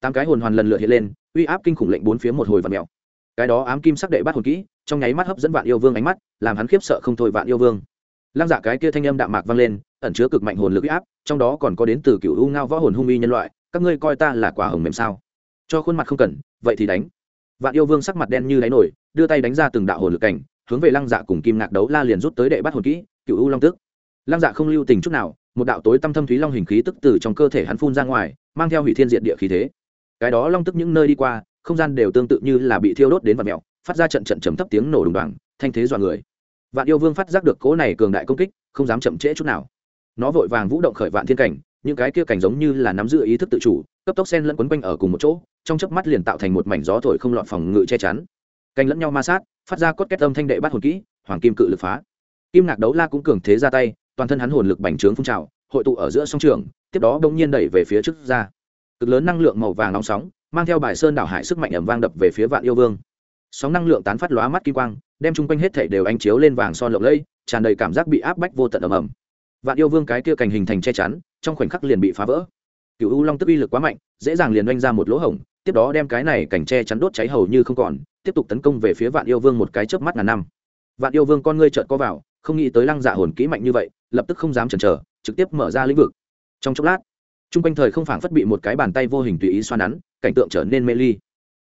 tám cái hồn hoàn lần lượt hiện lên, uy áp kinh khủng lệnh bốn phía một hồi và mèo. Cái đó ám kim sắc đệ bắt hồn kỹ, trong nháy mắt hấp dẫn vạn yêu vương ánh mắt, làm hắn khiếp sợ không thôi vạn yêu vương. Lăng dạ cái kia thanh âm đạm mạc vang lên, ẩn chứa cực mạnh hồn lực uy áp, trong đó còn có đến từ cựu u ngao võ hồn hung uy nhân loại, các ngươi coi ta là quả hồng mềm sao? Cho khuôn mặt không cần, vậy thì đánh. Vạn yêu vương sắc mặt đen như đáy nổi, đưa tay đánh ra từng đạo hồn lực cảnh, hướng về lăng dạ cùng kim ngạc đấu la liền rút tới đệ bắt hồn kỹ, cựu u long tức. Lăng dạ không lưu tình chút nào, một đạo tối tâm thâm thúy long hình khí tức từ trong cơ thể hắn phun ra ngoài, mang theo hủy thiên diện địa khí thế cái đó long tức những nơi đi qua, không gian đều tương tự như là bị thiêu đốt đến vạt mèo, phát ra trận trận chấm thấp tiếng nổ đùng đoàng, thanh thế dọa người. Vạn yêu vương phát giác được cố này cường đại công kích, không dám chậm trễ chút nào. Nó vội vàng vũ động khởi vạn thiên cảnh, những cái kia cảnh giống như là nắm giữ ý thức tự chủ, cấp tốc sen lẫn quấn quanh ở cùng một chỗ, trong chớp mắt liền tạo thành một mảnh gió thổi không lọt phòng ngự che chắn. Canh lẫn nhau ma sát, phát ra cốt kết âm thanh đệ bắt hồn kỹ, hoàng kim cự lực phá. Kim ngạc đấu la cũng cường thế ra tay, toàn thân hắn hồn lực bành trướng phun trào, hội tụ ở giữa sông trường, tiếp đó đông nhiên đẩy về phía trước ra cực lớn năng lượng màu vàng nóng sóng, mang theo bài sơn đảo hải sức mạnh ẩm vang đập về phía vạn yêu vương. Sóng năng lượng tán phát lóa mắt kim quang, đem chung quanh hết thảy đều ánh chiếu lên vàng son lộng lẫy, tràn đầy cảm giác bị áp bách vô tận ầm ầm. Vạn yêu vương cái kia cành hình thành che chắn, trong khoảnh khắc liền bị phá vỡ. Cựu u long tức uy lực quá mạnh, dễ dàng liền oanh ra một lỗ hổng, tiếp đó đem cái này cảnh che chắn đốt cháy hầu như không còn, tiếp tục tấn công về phía vạn yêu vương một cái chớp mắt ngàn năm. Vạn yêu vương con ngươi trợn có vào, không nghĩ tới lăng dạ hồn kỹ mạnh như vậy, lập tức không dám chần chờ, trực tiếp mở ra lĩnh vực. Trong chốc lát t r u n g quanh thời không phảng phất bị một cái bàn tay vô hình tùy ý xoa nắn, cảnh tượng trở nên mê ly.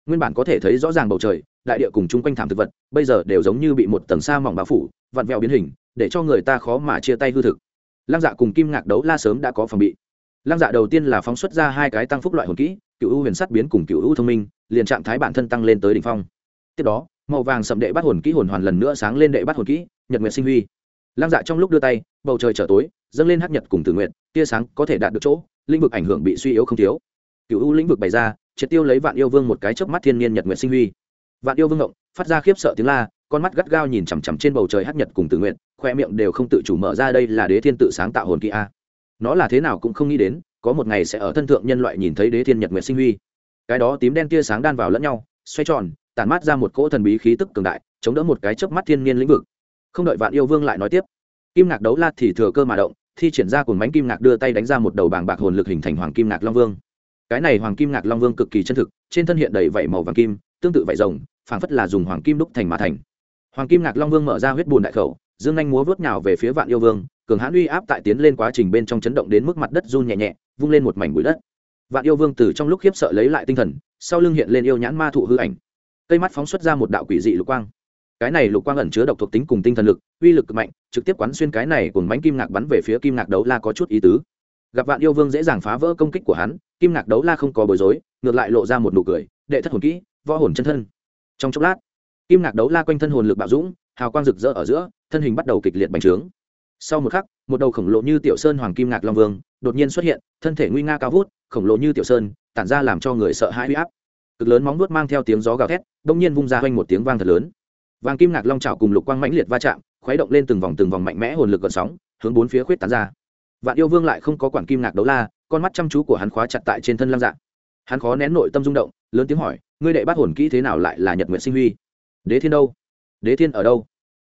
Nguyên bản có thể thấy rõ ràng bầu trời, đại địa cùng chung quanh thảm thực vật, bây giờ đều giống như bị một tầng sa mỏng bao phủ, vặn vẹo biến hình, để cho người ta khó mà chia tay hư thực. Lăng dạ cùng kim ngạc đấu la sớm đã có phòng bị. Lăng dạ đầu tiên là phóng xuất ra hai cái tăng phúc loại hồn kỹ, cựu u huyền sắt biến cùng cựu u thông minh, liền trạng thái bản thân tăng lên tới đ ỉ n h phong. Tiếp đó, màu vàng sậm đệ bắt hồn kỹ hồn hoàn lần nữa sáng lên đệ bắt hồn kỹ, nhật nguyệt sinh huy. Lăng dạ trong lúc đưa tay, bầu trời trở tối, dâng lên hắc nhật cùng tử nguyện tia sáng có thể đạt được chỗ lĩnh vực ảnh hưởng bị suy yếu không thiếu. Cựu u lĩnh vực bày ra, triệt tiêu lấy vạn yêu vương một cái chớp mắt thiên nhiên nhật nguyện sinh huy. Vạn yêu vương ngộng, phát ra khiếp sợ tiếng la, con mắt gắt gao nhìn chằm chằm trên bầu trời hát nhật cùng tử nguyện, khoe miệng đều không tự chủ mở ra đây là đế thiên tự sáng tạo hồn kỹ a. Nó là thế nào cũng không nghĩ đến, có một ngày sẽ ở thân thượng nhân loại nhìn thấy đế thiên nhật nguyện sinh huy. Cái đó tím đen tia sáng đan vào lẫn nhau, xoay tròn, tản mát ra một cỗ thần bí khí tức cường đại, chống đỡ một cái chớp mắt thiên nhiên lĩnh vực. Không đợi vạn yêu vương lại nói tiếp, kim ngạc đấu la thì thừa cơ mà động thi triển ra cùng mánh kim ngạc đưa tay đánh ra một đầu bảng bạc hồn lực hình thành hoàng kim ngạc long vương. Cái này hoàng kim ngạc long vương cực kỳ chân thực, trên thân hiện đầy vảy màu vàng kim, tương tự vảy rồng, phảng phất là dùng hoàng kim đúc thành mà thành. Hoàng kim ngạc long vương mở ra huyết bùn đại khẩu, dương anh múa vớt nhào về phía vạn yêu vương, cường hãn uy áp tại tiến lên quá trình bên trong chấn động đến mức mặt đất run nhẹ nhẹ, vung lên một mảnh bụi đất. Vạn yêu vương từ trong lúc khiếp sợ lấy lại tinh thần, sau lưng hiện lên yêu nhãn ma thụ hư ảnh. Cây mắt phóng xuất ra một đạo quỷ dị lục quang cái này lục quang ẩn chứa độc thuộc tính cùng tinh thần lực, uy lực cực mạnh, trực tiếp quán xuyên cái này cùng bánh kim ngạc bắn về phía kim ngạc đấu la có chút ý tứ. Gặp vạn yêu vương dễ dàng phá vỡ công kích của hắn, kim ngạc đấu la không có bối rối, ngược lại lộ ra một nụ cười, đệ thất hồn kỹ, võ hồn chân thân. Trong chốc lát, kim ngạc đấu la quanh thân hồn lực bạo dũng, hào quang rực rỡ ở giữa, thân hình bắt đầu kịch liệt bành trướng. Sau một khắc, một đầu khổng lồ như tiểu sơn hoàng kim ngạc long vương đột nhiên xuất hiện, thân thể nguy nga cao vút, khổng lồ như tiểu sơn, tản ra làm cho người sợ hãi huy áp. Cực lớn móng nuốt mang theo tiếng gió gào thét, đông nhiên vung ra quanh một tiếng vang thật lớn vàng kim ngạc long trào cùng lục quang mãnh liệt va chạm, khuấy động lên từng vòng từng vòng mạnh mẽ hồn lực gợn sóng, hướng bốn phía khuyết tán ra. Vạn yêu vương lại không có quản kim ngạc đấu la, con mắt chăm chú của hắn khóa chặt tại trên thân lăng dạ. Hắn khó nén nội tâm rung động, lớn tiếng hỏi, ngươi đệ bắt hồn kỹ thế nào lại là nhật nguyện sinh huy? Đế thiên đâu? Đế thiên ở đâu?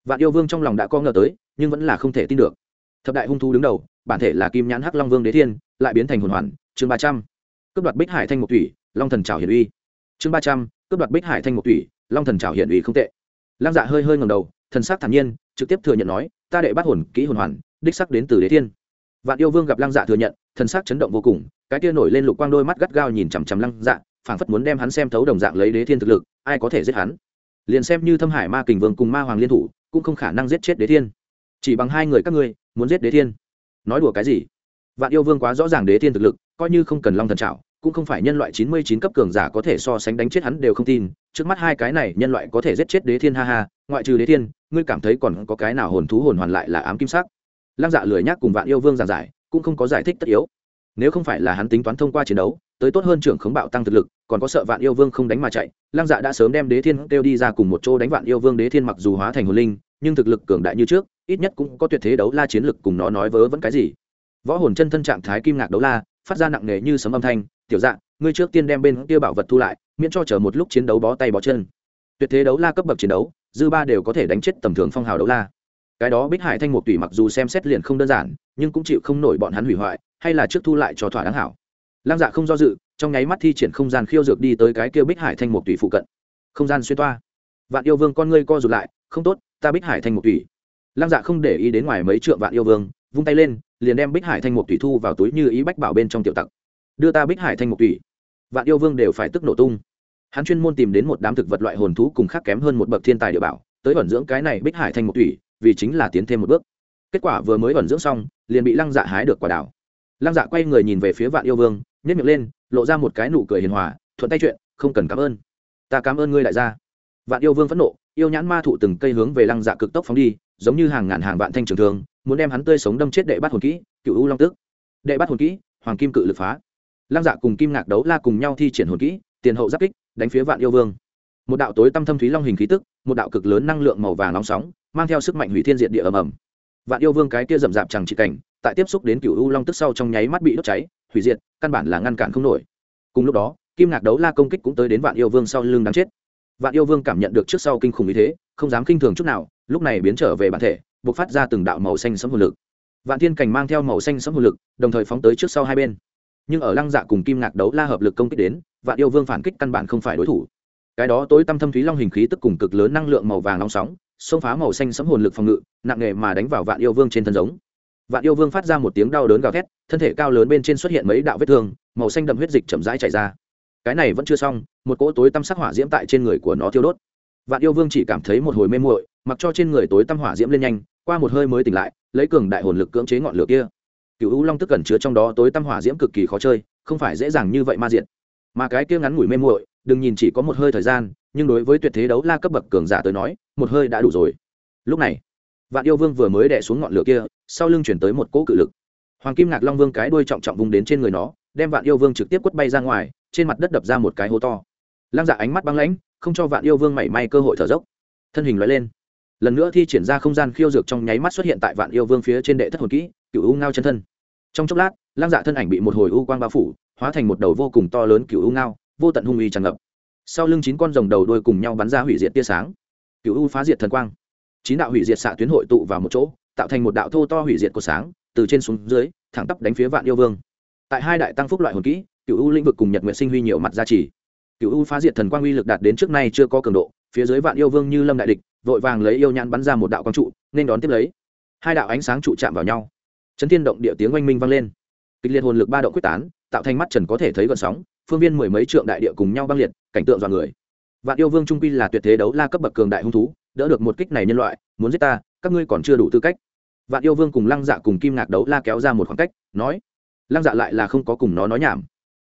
Vạn yêu vương trong lòng đã co ngờ tới, nhưng vẫn là không thể tin được. Thập đại hung thú đứng đầu, bản thể là kim nhãn hắc long vương đế thiên, lại biến thành hồn hoàn, chương ba trăm. Cướp đoạt bích hải thanh một thủy, long thần trào hiển uy. Chương ba trăm, cướp đoạt bích hải thanh một thủy, long thần trào hiển uy không tệ lăng dạ hơi hơi ngầm đầu, thần sắc thản nhiên, trực tiếp thừa nhận nói, ta đệ bắt hồn kỹ hồn hoàn, đích sắc đến từ đế thiên. Vạn yêu vương gặp lăng dạ thừa nhận, thần sắc chấn động vô cùng, cái kia nổi lên lục quang đôi mắt gắt gao nhìn chằm chằm lăng dạ phảng phất muốn đem hắn xem thấu đồng dạng lấy đế thiên thực lực, ai có thể giết hắn? Liền xem như thâm hải ma kình vương cùng ma hoàng liên thủ, cũng không khả năng giết chết đế thiên. Chỉ bằng hai người các ngươi, muốn giết đế thiên. Nói đùa cái gì? Vạn yêu vương quá rõ ràng đế thiên thực lực, coi như không cần long thần trảo cũng không phải nhân loại chín mươi chín cấp cường giả có thể so sánh đánh chết hắn đều không tin. Trước mắt hai cái này nhân loại có thể giết chết đế thiên, ha ha, ngoại trừ đế thiên, ngươi cảm thấy còn có cái nào hồn thú hồn hoàn lại là ám kim sắc? Lăng dạ lười nhác cùng vạn yêu vương giảng giải, cũng không có giải thích tất yếu. Nếu không phải là hắn tính toán thông qua chiến đấu, tới tốt hơn trưởng khống bạo tăng thực lực, còn có sợ vạn yêu vương không đánh mà chạy, lăng dạ đã sớm đem đế thiên kêu đi ra cùng một chỗ đánh vạn yêu vương đế thiên mặc dù hóa thành hồn linh, nhưng thực lực cường đại như trước, ít nhất cũng có tuyệt thế đấu la chiến lực cùng nó nói vớ vẫn cái gì. Võ hồn chân thân trạng thái kim ngạc đấu la, phát ra nặng nề như sấm âm thanh tiểu dạng ngươi trước tiên đem bên kia bảo vật thu lại, miễn cho chờ một lúc chiến đấu bó tay bó chân. Tuyệt thế đấu la cấp bậc chiến đấu, dư ba đều có thể đánh chết tầm thường phong hào đấu la. Cái đó bích hải thanh một tùy mặc dù xem xét liền không đơn giản, nhưng cũng chịu không nổi bọn hắn hủy hoại, hay là trước thu lại cho thỏa đáng hảo. Lăng dạ không do dự, trong nháy mắt thi triển không gian khiêu dược đi tới cái kia bích hải thanh một tùy phụ cận. Không gian xuyên toa. Vạn yêu vương, con ngươi co rụt lại, không tốt, ta bích hải thanh một tùy lăng dạ không để ý đến ngoài mấy trượng vạn yêu vương, vung tay lên, liền đem bích hải thanh một tùy thu vào túi như ý bách bảo bên trong tiểu tặc đưa ta bích hải thanh mục tủy. Vạn yêu vương đều phải tức nổ tung. Hắn chuyên môn tìm đến một đám thực vật loại hồn thú cùng khác kém hơn một bậc thiên tài địa bảo, tới ẩn dưỡng cái này bích hải thanh mục tủy, vì chính là tiến thêm một bước. Kết quả vừa mới ẩn dưỡng xong, liền bị lăng dạ hái được quả đảo. Lăng dạ quay người nhìn về phía vạn yêu vương nhét miệng lên, lộ ra một cái nụ cười hiền hòa, thuận tay chuyện, không cần cảm ơn. Ta cảm ơn ngươi đại gia. Vạn yêu vương phẫn nộ, yêu nhãn ma thụ từng cây hướng về lăng dạ cực tốc phóng đi, giống như hàng ngàn hàng vạn thanh trường thường muốn đem hắn tươi sống đâm chết đệ bắt hồn kỹ, cựu u long tức đệ bắt hồn kỹ, hoàng kim cự lực phá lăng dạ cùng kim ngạc đấu la cùng nhau thi triển hồn kỹ, tiền hậu giáp kích, đánh phía vạn yêu vương. Một đạo tối tăm thâm thúy long hình khí tức, một đạo cực lớn năng lượng màu vàng nóng sóng, mang theo sức mạnh hủy thiên diệt địa ầm ầm. Vạn yêu vương cái kia rậm rạp chẳng trị cảnh, tại tiếp xúc đến cựu u long tức sau trong nháy mắt bị đốt cháy, hủy diệt, căn bản là ngăn cản không nổi. Cùng lúc đó, kim ngạc đấu la công kích cũng tới đến vạn yêu vương sau lưng đáng chết. Vạn yêu vương cảm nhận được trước sau kinh khủng như thế, không dám kinh thường chút nào, lúc này biến trở về bản thể buộc phát ra từng đạo màu xanh sấm hồn lực. Vạn thiên cảnh mang theo màu xanh sấm hồn lực, đồng thời phóng tới trước sau hai bên nhưng ở lăng dạ cùng kim ngạc đấu la hợp lực công kích đến, vạn yêu vương phản kích căn bản không phải đối thủ. Cái đó tối tăm thâm thúy long hình khí tức cùng cực lớn năng lượng màu vàng nóng sóng, xông phá màu xanh sấm hồn lực phòng ngự, nặng nề mà đánh vào vạn yêu vương trên thân giống. Vạn yêu vương phát ra một tiếng đau đớn gào thét, thân thể cao lớn bên trên xuất hiện mấy đạo vết thương, màu xanh đậm huyết dịch chậm rãi chảy ra. Cái này vẫn chưa xong, một cỗ tối tăm sắc hỏa diễm tại trên người của nó thiêu đốt. Vạn yêu vương chỉ cảm thấy một hồi mê muội, mặc cho trên người tối tăm hỏa diễm lên nhanh, qua một hơi mới tỉnh lại, lấy cường đại hồn lực cưỡng chế ngọn lửa kia cựu u long tức cẩn chứa trong đó tối tăm hỏa diễm cực kỳ khó chơi, không phải dễ dàng như vậy ma diện mà cái kia ngắn ngủi mê muội, đừng nhìn chỉ có một hơi thời gian, nhưng đối với tuyệt thế đấu la cấp bậc cường giả tới nói, một hơi đã đủ rồi. Lúc này, vạn yêu vương vừa mới đẻ xuống ngọn lửa kia, sau lưng chuyển tới một cỗ cự lực. Hoàng kim ngạc long vương cái đuôi trọng trọng vùng đến trên người nó, đem vạn yêu vương trực tiếp quất bay ra ngoài, trên mặt đất đập ra một cái hố to. Lăng dạ ánh mắt băng lãnh, không cho vạn yêu vương mảy may cơ hội thở dốc. Thân hình loại lên lần nữa thi triển ra không gian khiêu dược trong nháy mắt xuất hiện tại vạn yêu vương phía trên đệ thất hồn kỹ cựu u ngao chân thân. Trong chốc lát lăng dạ thân ảnh bị một hồi u quang bao phủ, hóa thành một đầu vô cùng to lớn cựu u ngao, vô tận hung uy tràn ngập. Sau lưng chín con rồng đầu đôi cùng nhau bắn ra hủy diệt tia sáng. Cựu u phá diệt thần quang. Chín đạo hủy diệt xạ tuyến hội tụ vào một chỗ, tạo thành một đạo thô to hủy diệt của sáng, từ trên xuống dưới, thẳng tắp đánh phía vạn yêu vương. Tại hai đại tăng phúc loại hồn kỹ cựu u lĩnh vực cùng nhật nguyện sinh huy nhiều mặt gia trì. Cựu u phá diệt thần quang uy lực đạt đến trước nay chưa có cường độ phía dưới vạn yêu vương như lâm đại địch, vội vàng lấy yêu nhãn bắn ra một đạo quang trụ, nên đón tiếp lấy. Hai đạo ánh sáng trụ chạm vào nhau. Chấn thiên động địa tiếng oanh minh vang lên. Kịch liệt hồn lực ba động quyết tán, tạo thành mắt trần có thể thấy gần sóng, phương viên mười mấy trượng đại địa cùng nhau băng liệt, cảnh tượng dọa người. Vạn yêu vương trung quy là tuyệt thế đấu la cấp bậc cường đại hung thú, đỡ được một kích này nhân loại, muốn giết ta, các ngươi còn chưa đủ tư cách. Vạn yêu vương cùng lăng dạ cùng kim ngạc đấu la kéo ra một khoảng cách, nói, lăng dạ lại là không có cùng nó nói nhảm.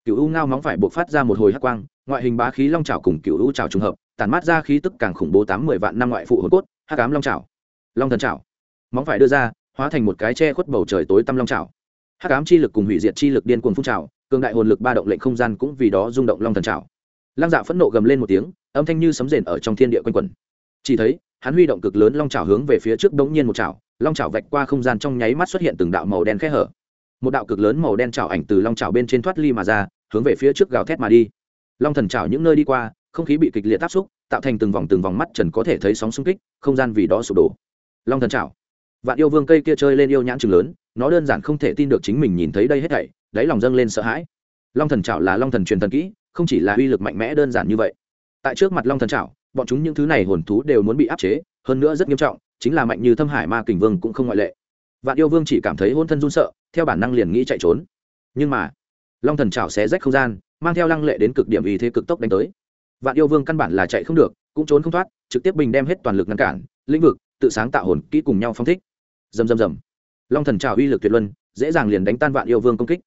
Cựu u ngao móng phải buộc phát ra một hồi hắc quang, ngoại hình bá khí long trào cùng cựu u trào trùng hợp tàn mát ra khí tức càng khủng bố tám mươi vạn năm ngoại phụ hồn cốt, hắc ám long trào long thần trào móng phải đưa ra, hóa thành một cái che khuất bầu trời tối tăm long trào hắc ám chi lực cùng hủy diệt chi lực điên cuồng phun trào, cường đại hồn lực ba động lệnh không gian cũng vì đó rung động long thần trào lăng dạ phẫn nộ gầm lên một tiếng, âm thanh như sấm rền ở trong thiên địa quanh quẩn. Chỉ thấy, hắn huy động cực lớn long trào hướng về phía trước đống nhiên một trào long trào vạch qua không gian trong nháy mắt xuất hiện từng đạo màu đen khẽ hở. Một đạo cực lớn màu đen trào ảnh từ long trào bên trên thoát ly mà ra, hướng về phía trước gào thét mà đi. Long thần trào những nơi đi qua không khí bị kịch liệt áp xúc, tạo thành từng vòng từng vòng mắt trần có thể thấy sóng xung kích, không gian vì đó sụp đổ. Long thần trào vạn yêu vương cây kia chơi lên yêu nhãn chừng lớn, nó đơn giản không thể tin được chính mình nhìn thấy đây hết thảy, đáy lòng dâng lên sợ hãi. Long thần trào là long thần truyền thần kỹ, không chỉ là uy lực mạnh mẽ đơn giản như vậy. Tại trước mặt long thần trào bọn chúng những thứ này hồn thú đều muốn bị áp chế, hơn nữa rất nghiêm trọng, chính là mạnh như thâm hải ma kình vương cũng không ngoại lệ. Vạn yêu vương chỉ cảm thấy hôn thân run sợ, theo bản năng liền nghĩ chạy trốn. Nhưng mà, long thần chảo xé rách không gian, mang theo lăng lệ đến cực điểm ý thế cực tốc đánh tới vạn yêu vương căn bản là chạy không được, cũng trốn không thoát, trực tiếp bình đem hết toàn lực ngăn cản, lĩnh vực, tự sáng tạo hồn kỹ cùng nhau phong thích. Dầm dầm dầm long thần trào uy lực tuyệt luân, dễ dàng liền đánh tan vạn yêu vương công kích.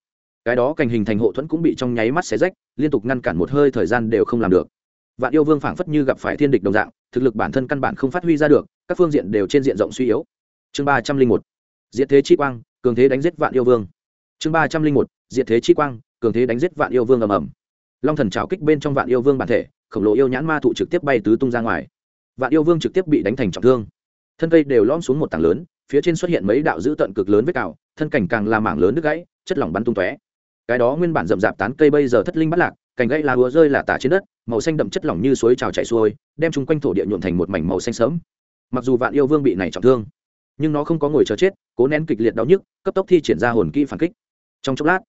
Cái đó cành hình thành hộ thuẫn cũng bị trong nháy mắt xé rách, liên tục ngăn cản một hơi thời gian đều không làm được. Vạn yêu vương phảng phất như gặp phải thiên địch đồng dạng, thực lực bản thân căn bản không phát huy ra được, các phương diện đều trên diện rộng suy yếu. Chương ba trăm linh một. Diệt thế chi quang, cường thế đánh giết vạn yêu vương. Chương ba trăm linh một. Diệt thế chi quang, cường thế đánh giết vạn yêu vương ầm ầm. Long thần trào kích bên trong vạn yêu vương bản thể khổng lồ yêu nhãn ma thụ trực tiếp bay tứ tung ra ngoài. Vạn yêu vương trực tiếp bị đánh thành trọng thương. Thân cây đều lom xuống một tảng lớn, phía trên xuất hiện mấy đạo dữ tận cực lớn với cào, thân cảnh càng là mảng lớn đứt gãy, chất lỏng bắn tung tóe. Cái đó nguyên bản rậm rạp tán cây bây giờ thất linh bắt lạc, cành gãy lá lúa rơi là tả trên đất, màu xanh đậm chất lỏng như suối trào chảy xuôi, đem chung quanh thổ địa nhuộn thành một mảnh màu xanh sớm mặc dù vạn yêu vương bị này trọng thương, nhưng nó không có ngồi chờ chết, cố nén kịch liệt đau nhức, cấp tốc thi triển ra hồn kỹ phản kích. Trong chốc lát,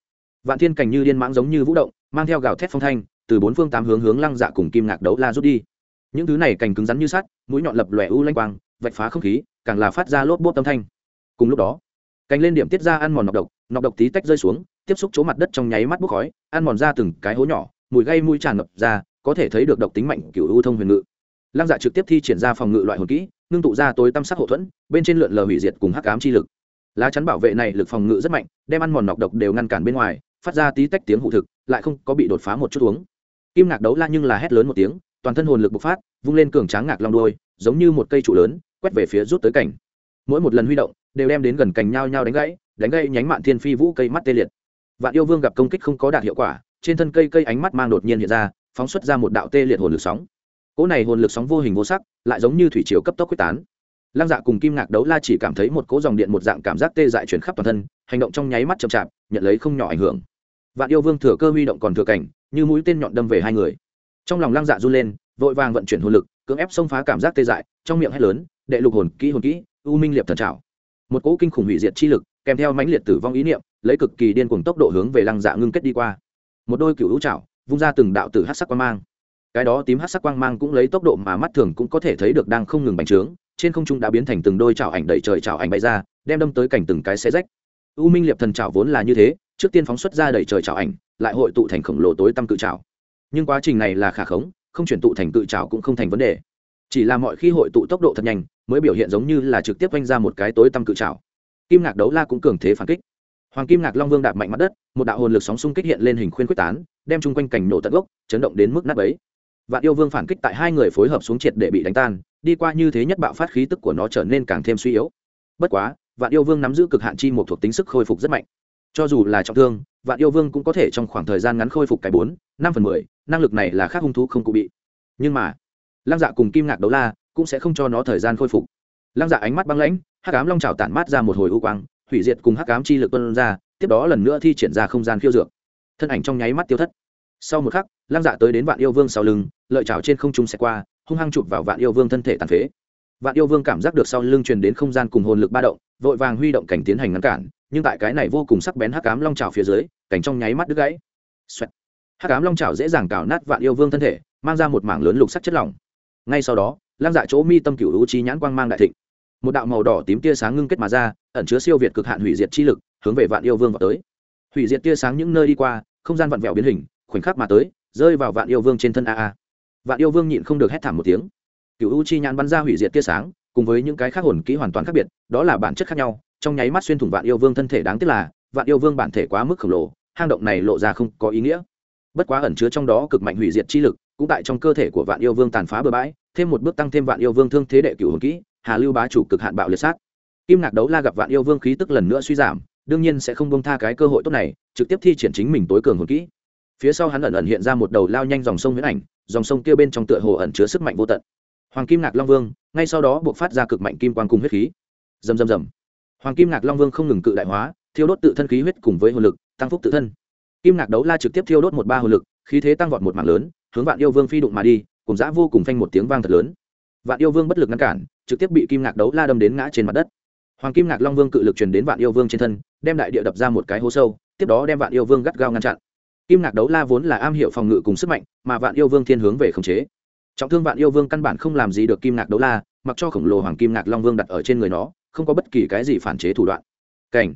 vạn thiên cảnh như điên mãng giống như vũ động, mang theo gào thét phong thanh từ bốn phương tám hướng hướng lăng dạ cùng kim ngạc đấu la rút đi. Những thứ này cành cứng rắn như sắt, mũi nhọn lập lòe u lanh quang, vạch phá không khí, càng là phát ra lốp bốt âm thanh. Cùng lúc đó, cành lên điểm tiết ra ăn mòn nọc độc nọc độc tí tách rơi xuống, tiếp xúc chỗ mặt đất trong nháy mắt bốc khói, ăn mòn ra từng cái hố nhỏ, mùi gây mùi tràn ngập ra, có thể thấy được độc tính mạnh cựu u thông huyền ngự. Lăng dạ trực tiếp thi triển ra phòng ngự loại hồn kỹ, ngưng tụ ra tối tam sắc hậu thuẫn, bên trên lượn lờ hủy diệt cùng hắc ám chi lực. Lá chắn bảo vệ này lực phòng ngự rất mạnh, đem ăn mòn nọc độc đều ngăn cản bên ngoài, phát ra tí tách tiếng hụ thực, lại không có bị đột phá một chút uống kim ngạc đấu la nhưng là hét lớn một tiếng, toàn thân hồn lực bộc phát, vung lên cường tráng ngạc long đôi giống như một cây trụ lớn, quét về phía rút tới cảnh. Mỗi một lần huy động, đều đem đến gần cành nhau nhau đánh gãy đánh gãy nhánh mạn thiên phi vũ cây mắt tê liệt. Vạn yêu vương gặp công kích không có đạt hiệu quả, trên thân cây cây ánh mắt mang đột nhiên hiện ra, phóng xuất ra một đạo tê liệt hồn lực sóng. Cỗ này hồn lực sóng vô hình vô sắc, lại giống như thủy chiều cấp tốc quyết tán. Lăng dạ cùng kim ngạc đấu la chỉ cảm thấy một cỗ dòng điện một dạng cảm giác tê dại chuyển khắp toàn thân, hành động trong nháy mắt chậm chạp, nhận lấy không nhỏ ảnh hưởng. Vạn yêu vương thừa cơ huy động còn thừa cảnh như mũi tên nhọn đâm về hai người. Trong lòng lăng dạ run lên, vội vàng vận chuyển hồn lực, cưỡng ép xông phá cảm giác tê dại, trong miệng hét lớn, đệ lục hồn, kỹ hồn kỹ, u minh liệp thần trào một cỗ kinh khủng hủy diệt chi lực, kèm theo mãnh liệt tử vong ý niệm, lấy cực kỳ điên cuồng tốc độ hướng về lăng dạ ngưng kết đi qua. Một đôi cựu hữu trào vung ra từng đạo tử hát sắc quang mang. Cái đó tím hát sắc quang mang cũng lấy tốc độ mà mắt thường cũng có thể thấy được đang không ngừng bành trướng, trên không trung đã biến thành từng đôi chảo ảnh đầy trời chảo ảnh bay ra, đem đâm tới cảnh từng cái xe rách. U minh liệp thần chảo vốn là như thế, trước tiên phóng xuất ra đầy trời chảo ảnh lại hội tụ thành khổng lồ tối tăm cự chảo nhưng quá trình này là khả khống, không chuyển tụ thành cự chảo cũng không thành vấn đề. Chỉ là mọi khi hội tụ tốc độ thật nhanh, mới biểu hiện giống như là trực tiếp quanh ra một cái tối tăm cự chảo kim ngạc đấu la cũng cường thế phản kích. Hoàng kim ngạc long vương đạp mạnh mặt đất, một đạo hồn lực sóng xung kích hiện lên hình khuyên quyết tán, đem chung quanh cảnh nổ tận gốc, chấn động đến mức nát ấy vạn yêu vương phản kích tại hai người phối hợp xuống triệt để bị đánh tan, đi qua như thế nhất bạo phát khí tức của nó trở nên càng thêm suy yếu. Bất quá, vạn yêu vương nắm giữ cực hạn chi một thuộc tính sức khôi phục rất mạnh. Cho dù là trọng thương vạn yêu vương cũng có thể trong khoảng thời gian ngắn khôi phục cái bốn, năm phần mười, năng lực này là khác hung thú không cụ bị. Nhưng mà, lăng dạ cùng kim ngạc đấu la cũng sẽ không cho nó thời gian khôi phục. Lăng dạ ánh mắt băng lãnh, hắc ám long trào tản mát ra một hồi u quang, hủy diệt cùng hắc ám chi lực tuân ra, tiếp đó lần nữa thi triển ra không gian khiêu dược. Thân ảnh trong nháy mắt tiêu thất. Sau một khắc, lăng dạ tới đến vạn yêu vương sau lưng, lợi trào trên không trung sẽ qua, hung hăng chụp vào vạn yêu vương thân thể tàn phế. Vạn yêu vương cảm giác được sau lưng truyền đến không gian cùng hồn lực ba động, vội vàng huy động cảnh tiến hành ngăn cản nhưng tại cái này vô cùng sắc bén hắc ám long trào phía dưới, cảnh trong nháy mắt đứt gãy. Xoẹt. hắc ám long trào dễ dàng cào nát vạn yêu vương thân thể, mang ra một mảng lớn lục sắc chất lỏng. Ngay sau đó lăng dạ chỗ mi tâm cửu u chi nhãn quang mang đại thịnh. Một đạo màu đỏ tím tia sáng ngưng kết mà ra, ẩn chứa siêu việt cực hạn hủy diệt chi lực, hướng về vạn yêu vương vào tới. Hủy diệt tia sáng những nơi đi qua, không gian vặn vẹo biến hình, khoảnh khắc mà tới, rơi vào vạn yêu vương trên thân a a. Vạn yêu vương nhịn không được hét thảm một tiếng. Cựu u chi nhãn bắn ra hủy diệt tia sáng, cùng với những cái khác hồn kỹ hoàn toàn khác biệt, đó là bản chất khác nhau trong nháy mắt xuyên thủng vạn yêu vương thân thể đáng tiếc là, vạn yêu vương bản thể quá mức khổng lồ, hang động này lộ ra không có ý nghĩa. Bất quá ẩn chứa trong đó cực mạnh hủy diệt chi lực, cũng tại trong cơ thể của vạn yêu vương tàn phá bừa bãi, thêm một bước tăng thêm vạn yêu vương thương thế đệ cửu hồn kỹ, hà lưu bá chủ cực hạn bạo liệt sát. Kim ngạc đấu la gặp vạn yêu vương khí tức lần nữa suy giảm, đương nhiên sẽ không bông tha cái cơ hội tốt này, trực tiếp thi triển chính mình tối cường hồn kỹ. Phía sau hắn ẩn ẩn hiện ra một đầu lao nhanh dòng sông huyễn ảnh, dòng sông kia bên trong tựa hồ ẩn chứa sức mạnh vô tận. Hoàng kim ngạc long vương, ngay sau đó buộc phát ra cực mạnh kim quang cùng huyết khí. Dầm dầm dầm hoàng kim ngạc long vương không ngừng cự đại hóa, thiêu đốt tự thân khí huyết cùng với hồn lực, tăng phúc tự thân. Kim ngạc đấu la trực tiếp thiêu đốt một ba hồn lực, khí thế tăng vọt một mảng lớn, hướng vạn yêu vương phi đụng mà đi, cùng giã vô cùng phanh một tiếng vang thật lớn. Vạn yêu vương bất lực ngăn cản, trực tiếp bị kim ngạc đấu la đâm đến ngã trên mặt đất. Hoàng kim ngạc long vương cự lực truyền đến vạn yêu vương trên thân, đem đại địa đập ra một cái hố sâu, tiếp đó đem vạn yêu vương gắt gao ngăn chặn. Kim ngạc đấu la vốn là am hiểu phòng ngự cùng sức mạnh, mà vạn yêu vương thiên hướng về khống chế. Trọng thương vạn yêu vương căn bản không làm gì được kim ngạc đấu la, mặc cho khổng lồ hoàng kim ngạc long vương đặt ở trên người nó không có bất kỳ cái gì phản chế thủ đoạn. Cảnh.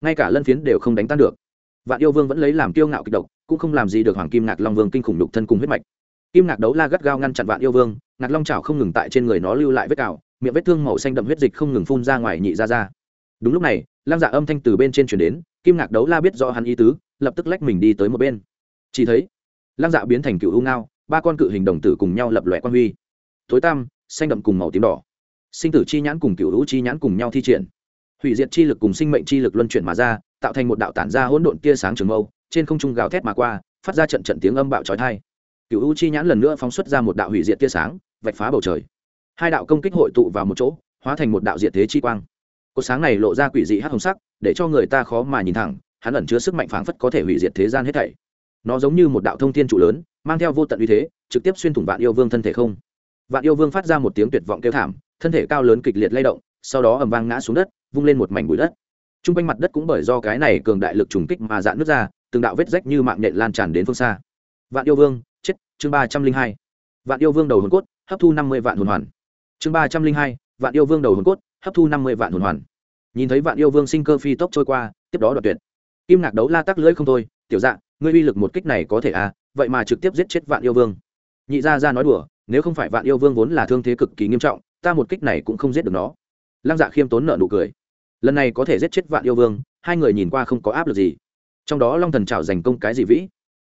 Ngay cả lân phiến đều không đánh tan được. Vạn yêu vương vẫn lấy làm kiêu ngạo kịch độc, cũng không làm gì được hoàng kim ngạc long vương kinh khủng đục thân cùng huyết mạch. Kim ngạc đấu la gắt gao ngăn chặn vạn yêu vương, ngạc long chảo không ngừng tại trên người nó lưu lại vết cào, miệng vết thương màu xanh đậm huyết dịch không ngừng phun ra ngoài nhị ra ra. Đúng lúc này, lăng dạ âm thanh từ bên trên chuyển đến, kim ngạc đấu la biết rõ hắn ý tứ, lập tức lách mình đi tới một bên. Chỉ thấy, lăng dạ biến thành cựu u ngao, ba con cự hình đồng tử cùng nhau lập lòe quan huy. Tối tam xanh đậm cùng màu tím đỏ sinh tử chi nhãn cùng cựu hữu chi nhãn cùng nhau thi triển. Hủy diệt chi lực cùng sinh mệnh chi lực luân chuyển mà ra, tạo thành một đạo tản ra hỗn độn tia sáng trường mâu, trên không trung gào thét mà qua, phát ra trận trận tiếng âm bạo trói thai cựu hữu chi nhãn lần nữa phóng xuất ra một đạo hủy diệt tia sáng, vạch phá bầu trời. Hai đạo công kích hội tụ vào một chỗ, hóa thành một đạo diệt thế chi quang. Cột sáng này lộ ra quỷ dị hát hồng sắc, để cho người ta khó mà nhìn thẳng, hắn ẩn chứa sức mạnh phảng phất có thể hủy diệt thế gian hết thảy. Nó giống như một đạo thông thiên trụ lớn, mang theo vô tận uy thế, trực tiếp xuyên thủng vạn yêu vương thân thể không. Vạn yêu vương phát ra một tiếng tuyệt vọng kêu thảm thân thể cao lớn kịch liệt lay động, sau đó ầm vang ngã xuống đất, vung lên một mảnh bụi đất. T r u n g quanh mặt đất cũng bởi do cái này cường đại lực trùng kích mà dạn nước ra, từng đạo vết rách như mạng nhện lan tràn đến phương xa. Vạn yêu vương, chết, chương ba trăm linh hai. Vạn yêu vương đầu hồn cốt, hấp thu năm mươi vạn hồn hoàn. Chương ba trăm linh hai, vạn yêu vương đầu hồn cốt, hấp thu năm mươi vạn hồn hoàn. Nhìn thấy vạn yêu vương sinh cơ phi tốc trôi qua, tiếp đó đoạt tuyệt. Kim ngạc đấu la tắc lưỡi không thôi, tiểu dạ ngươi uy lực một kích này có thể à vậy mà trực tiếp giết chết vạn yêu vương. Nhị gia ra nói đùa nếu không phải vạn yêu vương vốn là thương thế cực kỳ nghiêm trọng, ta một kích này cũng không giết được nó. Lăng dạ khiêm tốn nợ nụ cười. Lần này có thể giết chết vạn yêu vương, hai người nhìn qua không có áp lực gì. Trong đó long thần trào giành công cái gì vĩ?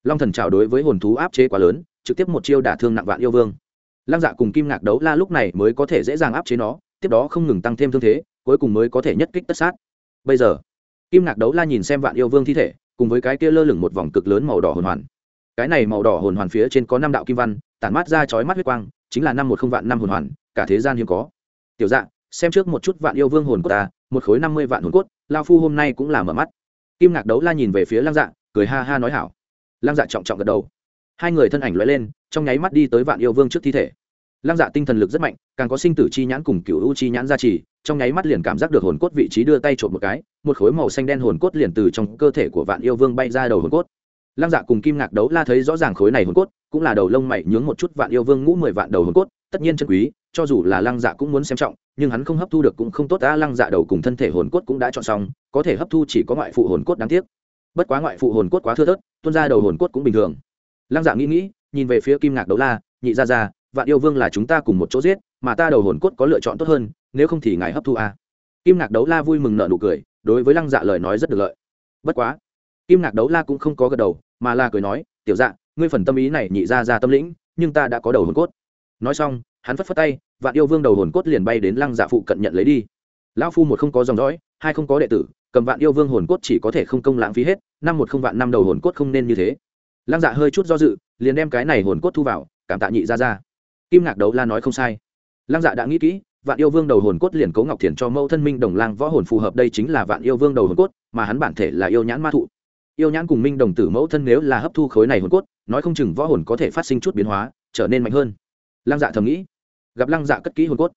Long thần trào đối với hồn thú áp chế quá lớn, trực tiếp một chiêu đả thương nặng vạn yêu vương. Lăng dạ cùng kim ngạc đấu la lúc này mới có thể dễ dàng áp chế nó, tiếp đó không ngừng tăng thêm thương thế, cuối cùng mới có thể nhất kích tất sát. Bây giờ, kim ngạc đấu la nhìn xem vạn yêu vương thi thể, cùng với cái kia lơ lửng một vòng cực lớn màu đỏ hồn hoàn. Cái này màu đỏ hồn hoàn phía trên có năm đạo kim văn tản mát ra chói mắt huyết quang chính là năm một không vạn năm hồn hoàn cả thế gian hiếm có. Tiểu dạng, xem trước một chút vạn yêu vương hồn của ta một khối năm mươi vạn hồn cốt lao phu hôm nay cũng là mở mắt. Kim ngạc đấu la nhìn về phía lăng dạ cười ha ha nói hảo. Lăng dạ trọng trọng gật đầu. Hai người thân ảnh loại lên trong nháy mắt đi tới vạn yêu vương trước thi thể. Lăng dạ tinh thần lực rất mạnh càng có sinh tử chi nhãn cùng cựu u chi nhãn gia trì trong nháy mắt liền cảm giác được hồn cốt vị trí đưa tay trộm một cái một khối màu xanh đen hồn cốt liền từ trong cơ thể của vạn yêu vương bay ra đầu hồn cốt lăng dạ cùng kim ngạc đấu la thấy rõ ràng khối này hồn cốt, cũng là đầu lông mày nhướng một chút vạn yêu vương ngũ mười vạn đầu hồn cốt, tất nhiên chân quý, cho dù là lăng dạ cũng muốn xem trọng, nhưng hắn không hấp thu được cũng không tốt đã lăng dạ đầu cùng thân thể hồn cốt cũng đã chọn xong, có thể hấp thu chỉ có ngoại phụ hồn cốt đáng tiếc. Bất quá ngoại phụ hồn cốt quá thưa thớt, tuôn ra đầu hồn cốt cũng bình thường. Lăng dạ nghĩ nghĩ, nhìn về phía kim ngạc đấu la, nhị ra ra, vạn yêu vương là chúng ta cùng một chỗ giết, mà ta đầu hồn cốt có lựa chọn tốt hơn, nếu không thì ngài hấp thu a. À. kim ngạc đấu la vui mừng nợ nụ cười, đối với lăng dạ lời nói rất được lợi. Bất quá kim ngạc đấu la cũng không có gật đầu, mà là cười nói, tiểu dạ ngươi phần tâm ý này nhị ra ra tâm lĩnh, nhưng ta đã có đầu hồn cốt. Nói xong, hắn phất phất tay, vạn yêu vương đầu hồn cốt liền bay đến lăng dạ phụ cận nhận lấy đi. Lão phu một không có dòng dõi, hai không có đệ tử, cầm vạn yêu vương hồn cốt chỉ có thể không công lãng phí hết, năm một không vạn năm đầu hồn cốt không nên như thế. Lăng dạ hơi chút do dự, liền đem cái này hồn cốt thu vào, cảm tạ nhị ra ra. Kim ngạc đấu la nói không sai. Lăng dạ đã nghĩ kỹ, vạn yêu vương đầu hồn cốt liền cố ngọc thiền cho mẫu thân minh đồng lang võ hồn phù hợp đây chính là vạn yêu vương đầu hồn cốt, mà hắn bản thể là yêu nhãn ma thụ yêu nhãn cùng minh đồng tử mẫu thân nếu là hấp thu khối này hồn cốt, nói không chừng võ hồn có thể phát sinh chút biến hóa, trở nên mạnh hơn. Lăng dạ thầm nghĩ. Gặp lăng dạ cất kỹ hồn cốt.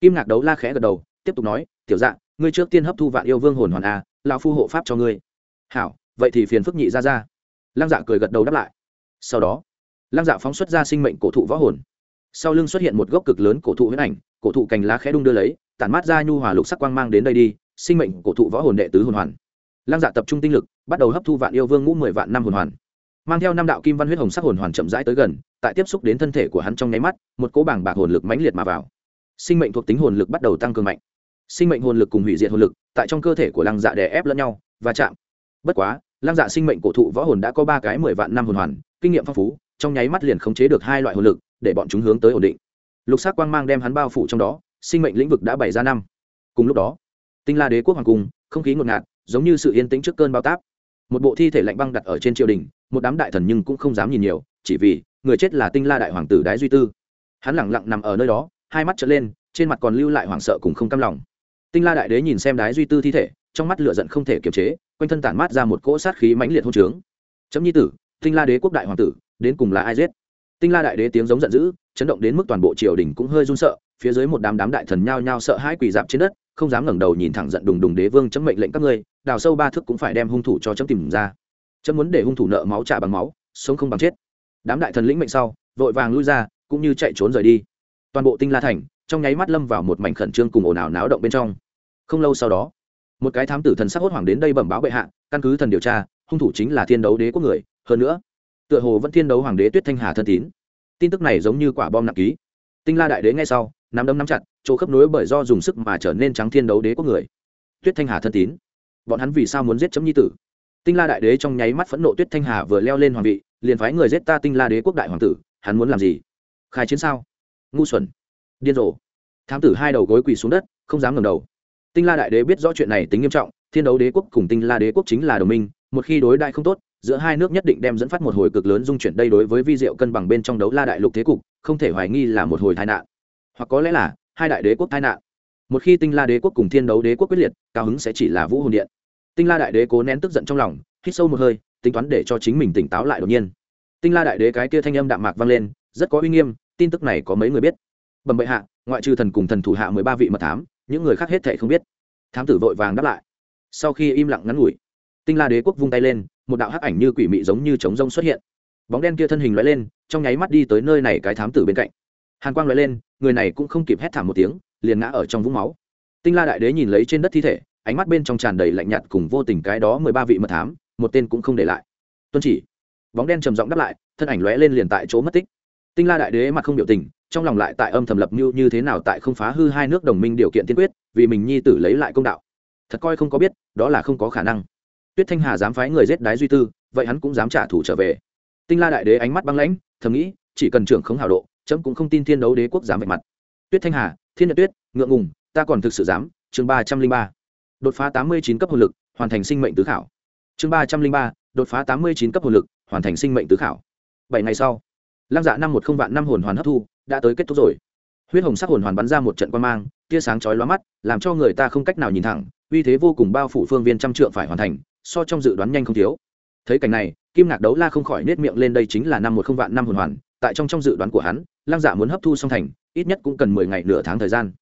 Kim ngạc đấu la khẽ gật đầu, tiếp tục nói, tiểu dạ ngươi trước tiên hấp thu vạn yêu vương hồn hoàn a, lão phu hộ pháp cho ngươi. Hảo, vậy thì phiền phức nhị ra ra lăng dạ cười gật đầu đáp lại. Sau đó, lăng dạ phóng xuất ra sinh mệnh cổ thụ võ hồn. Sau lưng xuất hiện một gốc cực lớn cổ thụ huyết ảnh, cổ thụ cành lá khẽ đung đưa lấy, tản mát ra nhu hòa lục sắc quang mang đến đây đi, sinh mệnh cổ thụ võ hồn đệ tứ hồn hoàn lăng dạ tập trung tinh lực, bắt đầu hấp thu vạn yêu vương ngũ mười vạn năm hồn hoàn. Mang theo năm đạo kim văn huyết hồng sắc hồn hoàn chậm rãi tới gần, tại tiếp xúc đến thân thể của hắn trong nháy mắt, một cỗ bảng bạc hồn lực mãnh liệt mà vào. Sinh mệnh thuộc tính hồn lực bắt đầu tăng cường mạnh. Sinh mệnh hồn lực cùng hủy diệt hồn lực, tại trong cơ thể của lăng dạ đè ép lẫn nhau và chạm. Bất quá, lăng dạ sinh mệnh cổ thụ võ hồn đã có ba cái mười vạn năm hồn hoàn, kinh nghiệm phong phú, trong nháy mắt liền khống chế được hai loại hồn lực, để bọn chúng hướng tới ổn định. Lục sắc quang mang đem hắn bao phủ trong đó, sinh mệnh lĩnh vực đã bày ra năm. Cùng lúc đó, tinh la đế quốc hoàng cung, không khí ngột ngạt giống như sự yên tĩnh trước cơn bao táp. Một bộ thi thể lạnh băng đặt ở trên triều đình, một đám đại thần nhưng cũng không dám nhìn nhiều, chỉ vì người chết là tinh la đại hoàng tử đái duy tư. Hắn lẳng lặng nằm ở nơi đó, hai mắt trở lên, trên mặt còn lưu lại hoảng sợ cùng không cam lòng. Tinh la đại đế nhìn xem đái duy tư thi thể, trong mắt lửa giận không thể kiềm chế, quanh thân tản mát ra một cỗ sát khí mãnh liệt hôn trướng. Chấm nhi tử, tinh la đế quốc đại hoàng tử, đến cùng là ai giết? Tinh la đại đế tiếng giống giận dữ, chấn động đến mức toàn bộ triều đình cũng hơi run sợ, phía dưới một đám đám đại thần nhao nhao sợ hãi quỳ dạp trên đất không dám ngẩng đầu nhìn thẳng giận đùng đùng đế vương chấm mệnh lệnh các ngươi, đào sâu ba thước cũng phải đem hung thủ cho chấm tìm ra. Chấm muốn để hung thủ nợ máu trả bằng máu, sống không bằng chết. Đám đại thần lĩnh mệnh sau, vội vàng lui ra, cũng như chạy trốn rời đi. Toàn bộ tinh la thành, trong nháy mắt lâm vào một mảnh khẩn trương cùng ồn ào náo động bên trong. Không lâu sau đó, một cái thám tử thần sắc hốt hoảng đến đây bẩm báo bệ hạ, căn cứ thần điều tra, hung thủ chính là thiên đấu đế quốc người. Hơn nữa, tựa hồ vẫn thiên đấu hoàng đế tuyết thanh hà thân tín. Tin tức này giống như quả bom nặng ký tinh la đại đế ngay sau, nắm đấm nắm chặt, chỗ khớp nối bởi do dùng sức mà trở nên trắng thiên đấu đế quốc người. Tuyết thanh hà thân tín. Bọn hắn vì sao muốn giết chấm nhi tử? Tinh la đại đế trong nháy mắt phẫn nộ tuyết thanh hà vừa leo lên hoàng vị, liền phái người giết ta tinh la đế quốc đại hoàng tử, hắn muốn làm gì? Khai chiến sao? Ngu xuẩn. Điên rồ. Thám tử hai đầu gối quỳ xuống đất, không dám ngẩng đầu. Tinh la đại đế biết rõ chuyện này tính nghiêm trọng, thiên đấu đế quốc cùng tinh la đế quốc chính là đồng minh, một khi đối đại không tốt giữa hai nước nhất định đem dẫn phát một hồi cực lớn dung chuyển đây đối với vi diệu cân bằng bên trong đấu la đại lục thế cục, không thể hoài nghi là một hồi tai nạn. Hoặc có lẽ là, hai đại đế quốc tai nạn. Một khi tinh la đế quốc cùng thiên đấu đế quốc quyết liệt, cao hứng sẽ chỉ là vũ hồn điện. Tinh la đại đế cố nén tức giận trong lòng, hít sâu một hơi, tính toán để cho chính mình tỉnh táo lại đột nhiên. Tinh la đại đế cái kia thanh âm đạm mạc vang lên, rất có uy nghiêm, tin tức này có mấy người biết. Bẩm bệ hạ, ngoại trừ thần cùng thần thủ hạ mười ba vị mật thám, những người khác hết thể không biết. Thám tử vội vàng đáp lại. Sau khi im lặng ngắn ngủi, tinh la đế quốc vung tay lên một đạo hắc ảnh như quỷ mị giống như trống rông xuất hiện. Bóng đen kia thân hình lóe lên, trong nháy mắt đi tới nơi này cái thám tử bên cạnh. Hàn quang lóe lên, người này cũng không kịp hét thảm một tiếng, liền ngã ở trong vũng máu. Tinh la đại đế nhìn lấy trên đất thi thể, ánh mắt bên trong tràn đầy lạnh nhạt cùng vô tình cái đó mười ba vị mật thám, một tên cũng không để lại. Tuân chỉ. Bóng đen trầm giọng đáp lại, thân ảnh lóe lên liền tại chỗ mất tích. Tinh la đại đế mặt không biểu tình, trong lòng lại tại âm thầm lập mưu như thế nào tại không phá hư hai nước đồng minh điều kiện tiên quyết, vì mình nhi tử lấy lại công đạo. Thật coi không có biết, đó là không có khả năng tuyết thanh hà dám phái người giết đái duy tư, vậy hắn cũng dám trả thù trở về. Tinh la đại đế ánh mắt băng lãnh, thầm nghĩ, chỉ cần trưởng khống hào độ, chấm cũng không tin thiên đấu đế quốc dám vạch mặt. Tuyết thanh hà, thiên nhật tuyết, ngượng ngùng, ta còn thực sự dám. Chương ba trăm linh ba. Đột phá tám mươi chín cấp hồn lực, hoàn thành sinh mệnh tứ khảo. Chương ba trăm linh ba. Đột phá tám mươi chín cấp hồn lực, hoàn thành sinh mệnh tứ khảo. Bảy ngày sau, lăng dạ năm một không vạn năm hồn hoàn hấp thu, đã tới kết thúc rồi. Huyết hồng sắc hồn hoàn bắn ra một trận quan mang, tia sáng chói lóa mắt, làm cho người ta không cách nào nhìn thẳng, uy thế vô cùng bao phủ phương viên trăm trượng phải hoàn thành so trong dự đoán nhanh không thiếu. Thấy cảnh này, kim ngạc đấu la không khỏi nết miệng lên đây chính là năm một không vạn năm hồn hoàn, tại trong trong dự đoán của hắn, lăng dạ muốn hấp thu xong thành, ít nhất cũng cần mười ngày nửa tháng thời gian.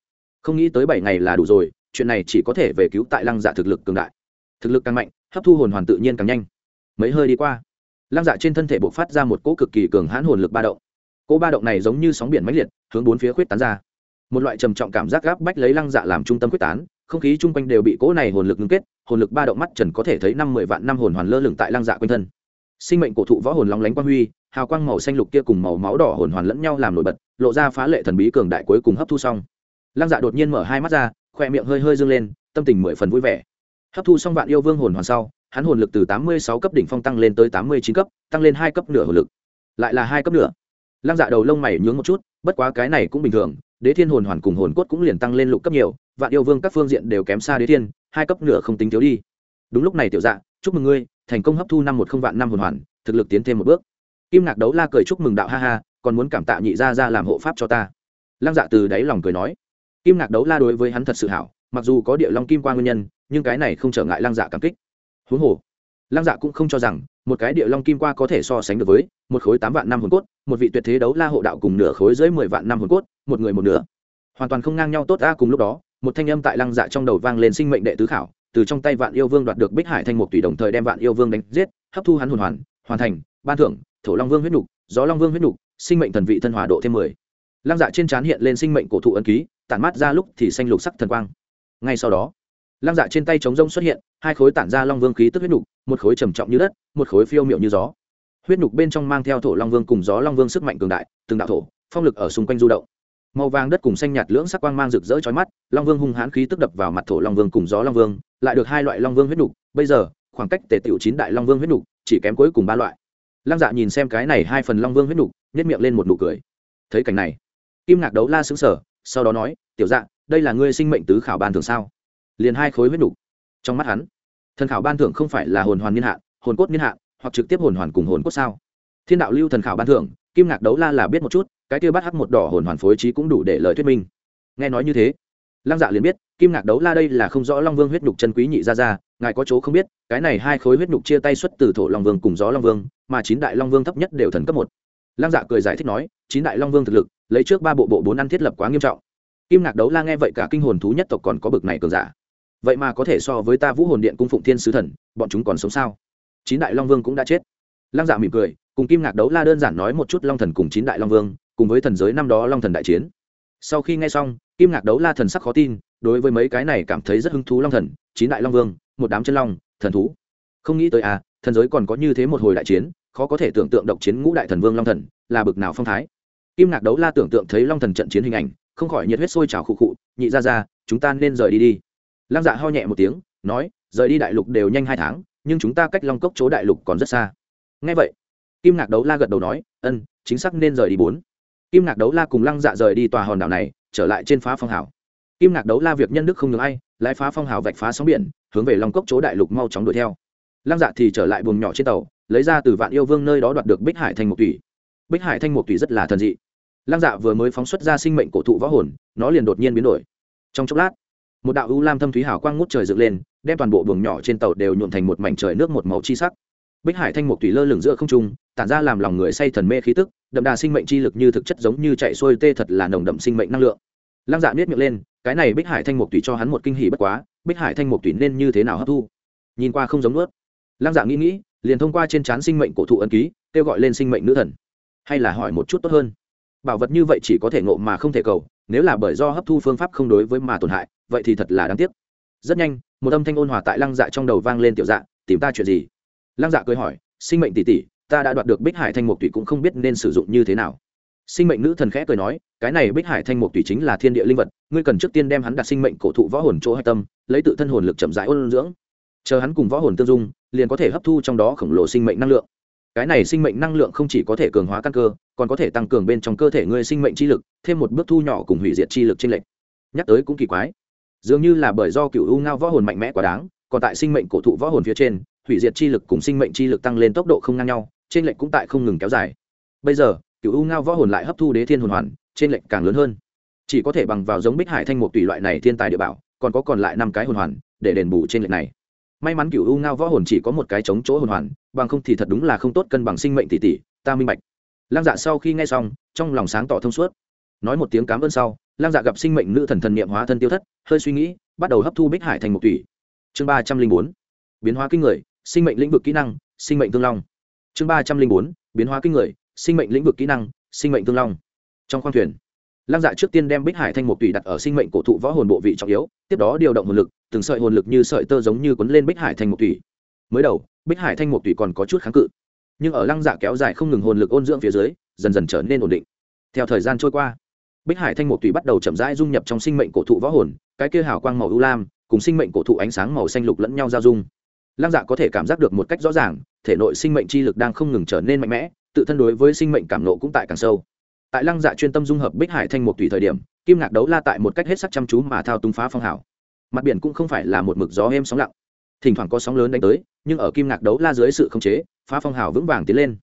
Không nghĩ tới bảy ngày là đủ rồi, chuyện này chỉ có thể về cứu tại lăng dạ thực lực cường đại. Thực lực càng mạnh, hấp thu hồn hoàn tự nhiên càng nhanh. Mấy hơi đi qua, lăng dạ trên thân thể bộc phát ra một cỗ cực kỳ cường hãn hồn lực ba động. Cỗ ba động này giống như sóng biển mãnh liệt, hướng bốn phía khuyết tán ra. Một loại trầm trọng cảm giác gáp bách lấy lăng dạ làm trung tâm quyết tán không khí chung quanh đều bị cỗ này hồn lực ngưng kết, hồn lực ba động mắt trần có thể thấy năm mười vạn năm hồn hoàn lơ lửng tại lăng dạ quanh thân. Sinh mệnh cổ thụ võ hồn lóng lánh quang huy, hào quang màu xanh lục kia cùng màu máu đỏ hồn hoàn lẫn nhau làm nổi bật, lộ ra phá lệ thần bí cường đại cuối cùng hấp thu xong. Lăng dạ đột nhiên mở hai mắt ra khoe miệng hơi hơi dâng lên, tâm tình mười phần vui vẻ. Hấp thu xong vạn yêu vương hồn hoàn sau, hắn hồn lực từ tám mươi sáu cấp đỉnh phong tăng lên tới tám mươi chín cấp, tăng lên hai cấp nửa hồn lực. Lại là hai cấp nửa lăng dạ đầu lông mày nhướng một chút, bất quá cái này cũng bình thường, đế thiên hồn hoàn cùng hồn cốt cũng liền tăng lên lục cấp nhiều, vạn yêu vương các phương diện đều kém xa đế thiên, hai cấp nửa không tính thiếu đi. Đúng lúc này tiểu dạ chúc mừng ngươi, thành công hấp thu năm một không vạn năm hồn hoàn, thực lực tiến thêm một bước. Kim ngạc đấu la cười chúc mừng đạo ha ha, còn muốn cảm tạ nhị ra ra làm hộ pháp cho ta. Lăng dạ từ đáy lòng cười nói. Kim ngạc đấu la đối với hắn thật sự hảo, mặc dù có địa long kim qua nguyên nhân, nhưng cái này không trở ngại lăng dạ cảm kích. Huống hồ, lăng dạ cũng không cho rằng một cái địa long kim qua có thể so sánh được với một khối tám vạn năm hồn cốt, một vị tuyệt thế đấu la hộ đạo cùng nửa khối dưới mười vạn năm hồn cốt, một người một nửa. Hoàn toàn không ngang nhau tốt ra cùng lúc đó, một thanh âm tại lăng dạ trong đầu vang lên sinh mệnh đệ tứ khảo, từ trong tay vạn yêu vương đoạt được bích hải thanh mục tùy đồng thời đem vạn yêu vương đánh giết, hấp thu hắn hồn hoàn hoàn thành, ban thưởng, thổ long vương huyết nục, gió long vương huyết nục, sinh mệnh thần vị thân hòa độ thêm mười. Lăng dạ trên trán hiện lên sinh mệnh cổ thụ ấn ký, tản mát ra lúc thì xanh lục sắc thần quang. Ngay sau đó, lăng dạ trên tay chống rông xuất hiện hai khối tản ra long vương khí tức huyết nục, một khối trầm trọng như đất, một khối phiêu miệu như gió. Huyết nục bên trong mang theo thổ long vương cùng gió long vương sức mạnh cường đại, từng đạo thổ, phong lực ở xung quanh du động. Màu vàng đất cùng xanh nhạt lưỡng sắc quang mang rực rỡ chói mắt, long vương hung hãn khí tức đập vào mặt thổ long vương cùng gió long vương, lại được hai loại long vương huyết nục. Bây giờ, khoảng cách tề tiểu chín đại long vương huyết nục chỉ kém cuối cùng ba loại. Lăng dạ nhìn xem cái này hai phần long vương huyết nục nhét miệng lên một nụ cười. Thấy cảnh này, kim ngạc đấu la xứng sở sau đó nói, tiểu dạ đây là ngươi sinh mệnh tứ khảo bàn thường sao? Liền hai khối huyết nục trong mắt hắn, thần khảo ban thưởng không phải là hồn hoàn niên hạn, hồn cốt niên hạn, hoặc trực tiếp hồn hoàn cùng hồn cốt sao? Thiên đạo lưu thần khảo ban thưởng, kim ngạc đấu la là biết một chút, cái kia bắt hắc một đỏ hồn hoàn phối trí cũng đủ để lời thuyết minh. Nghe nói như thế, lăng dạ liền biết, kim ngạc đấu la đây là không rõ long vương huyết nhục chân quý nhị ra ra ngài có chỗ không biết, cái này hai khối huyết nhục chia tay xuất từ thổ long vương cùng gió long vương, mà chín đại long vương thấp nhất đều thần cấp một. Lăng dạ cười giải thích nói, chín đại long vương thực lực, lấy trước ba bộ bộ bốn ăn thiết lập quá nghiêm trọng. Kim ngạc đấu la nghe vậy cả kinh hồn thú nhất tộc còn có bực này cường giả vậy mà có thể so với ta vũ hồn điện cung phụng thiên sứ thần, bọn chúng còn sống sao? Chín đại long vương cũng đã chết. Lăng dạ mỉm cười, cùng kim ngạc đấu la đơn giản nói một chút long thần cùng chín đại long vương, cùng với thần giới năm đó long thần đại chiến. Sau khi nghe xong, kim ngạc đấu la thần sắc khó tin, đối với mấy cái này cảm thấy rất hứng thú long thần, chín đại long vương, một đám chân long, thần thú. Không nghĩ tới à thần giới còn có như thế một hồi đại chiến, khó có thể tưởng tượng độc chiến ngũ đại thần vương long thần là bực nào phong thái. Kim ngạc đấu la tưởng tượng thấy long thần trận chiến hình ảnh, không khỏi nhiệt huyết sôi trào khụ khụ, nhị ra ra, chúng ta nên rời đi đi lăng dạ ho nhẹ một tiếng, nói, rời đi đại lục đều nhanh hai tháng, nhưng chúng ta cách long cốc chỗ đại lục còn rất xa. Ngay vậy, kim ngạc đấu la gật đầu nói, ân, chính xác nên rời đi bốn. Kim ngạc đấu la cùng lăng dạ rời đi tòa hòn đảo này, trở lại trên phá phong hảo kim ngạc đấu la việc nhân đức không ngừng ai lại phá phong hào vạch phá sóng biển, hướng về long cốc chỗ đại lục mau chóng đuổi theo. Lăng dạ thì trở lại buồng nhỏ trên tàu, lấy ra từ vạn yêu vương nơi đó đoạt được bích hải thanh một tùy bích hải thanh một tùy rất là thần dị. Lăng dạ vừa mới phóng xuất ra sinh mệnh cổ thụ võ hồn, nó liền đột nhiên biến đổi. Trong chốc lát một đạo ưu lam thâm thúy hào quang ngút trời dựng lên, đem toàn bộ buồng nhỏ trên tàu đều nhuộm thành một mảnh trời nước một màu chi sắc. Bích hải thanh mục tùy lơ lửng giữa không trung, tản ra làm lòng người say thần mê khí tức, đậm đà sinh mệnh chi lực như thực chất giống như chạy xuôi tê thật là nồng đậm sinh mệnh năng lượng. Lăng dạ biết miệng lên, cái này bích hải thanh mục tùy cho hắn một kinh hỉ bất quá, bích hải thanh mục tùy nên như thế nào hấp thu? Nhìn qua không giống nuốt. Lăng dạ nghĩ nghĩ, liền thông qua trên trán sinh mệnh cổ thụ ấn ký, kêu gọi lên sinh mệnh nữ thần. Hay là hỏi một chút tốt hơn. Bảo vật như vậy chỉ có thể ngộ mà không thể cầu nếu là bởi do hấp thu phương pháp không đối với mà tổn hại, vậy thì thật là đáng tiếc. Rất nhanh, một âm thanh ôn hòa tại lăng dạ trong đầu vang lên tiểu dạ tìm ta chuyện gì? Lăng dạ cười hỏi, sinh mệnh tỷ tỷ, ta đã đoạt được bích hải thanh mục tùy cũng không biết nên sử dụng như thế nào. Sinh mệnh nữ thần khẽ cười nói, cái này bích hải thanh mục tùy chính là thiên địa linh vật, ngươi cần trước tiên đem hắn đặt sinh mệnh cổ thụ võ hồn chỗ hạch tâm, lấy tự thân hồn lực chậm rãi ôn dưỡng. Chờ hắn cùng võ hồn tương dung, liền có thể hấp thu trong đó khổng lồ sinh mệnh năng lượng cái này sinh mệnh năng lượng không chỉ có thể cường hóa căn cơ, còn có thể tăng cường bên trong cơ thể ngươi sinh mệnh chi lực, thêm một bước thu nhỏ cùng hủy diệt chi lực trên lệnh nhắc tới cũng kỳ quái. Dường như là bởi do cựu u ngao võ hồn mạnh mẽ quá đáng, còn tại sinh mệnh cổ thụ võ hồn phía trên, hủy diệt chi lực cùng sinh mệnh chi lực tăng lên tốc độ không ngang nhau trên lệnh cũng tại không ngừng kéo dài. Bây giờ, cựu u ngao võ hồn lại hấp thu đế thiên hồn hoàn trên lệnh càng lớn hơn. Chỉ có thể bằng vào giống bích hải thanh một tùy loại này thiên tài địa bảo, còn có còn lại năm cái hồn hoàn để đền bù trên lệnh này may mắn cựu u ngao võ hồn chỉ có một cái chống chỗ hồn hoàn, bằng không thì thật đúng là không tốt cân bằng sinh mệnh tỷ tỷ, ta minh bạch. Lăng dạ sau khi nghe xong, trong lòng sáng tỏ thông suốt. Nói một tiếng cám ơn sau, lăng dạ gặp sinh mệnh nữ thần thần niệm hóa thân tiêu thất, hơi suy nghĩ, bắt đầu hấp thu bích hải thành một tỷ chương ba trăm linh bốn, biến hóa kinh người, sinh mệnh lĩnh vực kỹ năng, sinh mệnh tương long. Chương ba trăm linh bốn, biến hóa kinh người, sinh mệnh lĩnh vực kỹ năng, sinh mệnh tương long. Trong khoang thuyền lăng dạ trước tiên đem bích hải thanh Mục Tủy đặt ở sinh mệnh cổ thụ võ hồn bộ vị trọng yếu, tiếp đó điều động hồn lực, từng sợi hồn lực như sợi tơ giống như cuốn lên bích hải thanh Mục Tủy. mới đầu, bích hải thanh Mục Tủy còn có chút kháng cự, nhưng ở lăng dạ kéo dài không ngừng hồn lực ôn dưỡng phía dưới, dần dần trở nên ổn định. Theo thời gian trôi qua, bích hải thanh Mục Tủy bắt đầu chậm rãi dung nhập trong sinh mệnh cổ thụ võ hồn, cái kia hào quang màu ưu lam, cùng sinh mệnh cổ thụ ánh sáng màu xanh lục lẫn nhau giao dung. Lăng dạ có thể cảm giác được một cách rõ ràng, thể nội sinh mệnh chi lực đang không ngừng trở nên mạnh mẽ, tự thân đối với sinh mệnh cảm nộ cũng tại càng sâu tại lăng dạ chuyên tâm dung hợp bích hải thanh một tùy thời điểm, kim ngạc đấu la tại một cách hết sắc chăm chú mà thao túng phá phong hào. Mặt biển cũng không phải là một mực gió êm sóng lặng. Thỉnh thoảng có sóng lớn đánh tới, nhưng ở kim ngạc đấu la dưới sự khống chế, phá phong hào vững vàng tiến lên.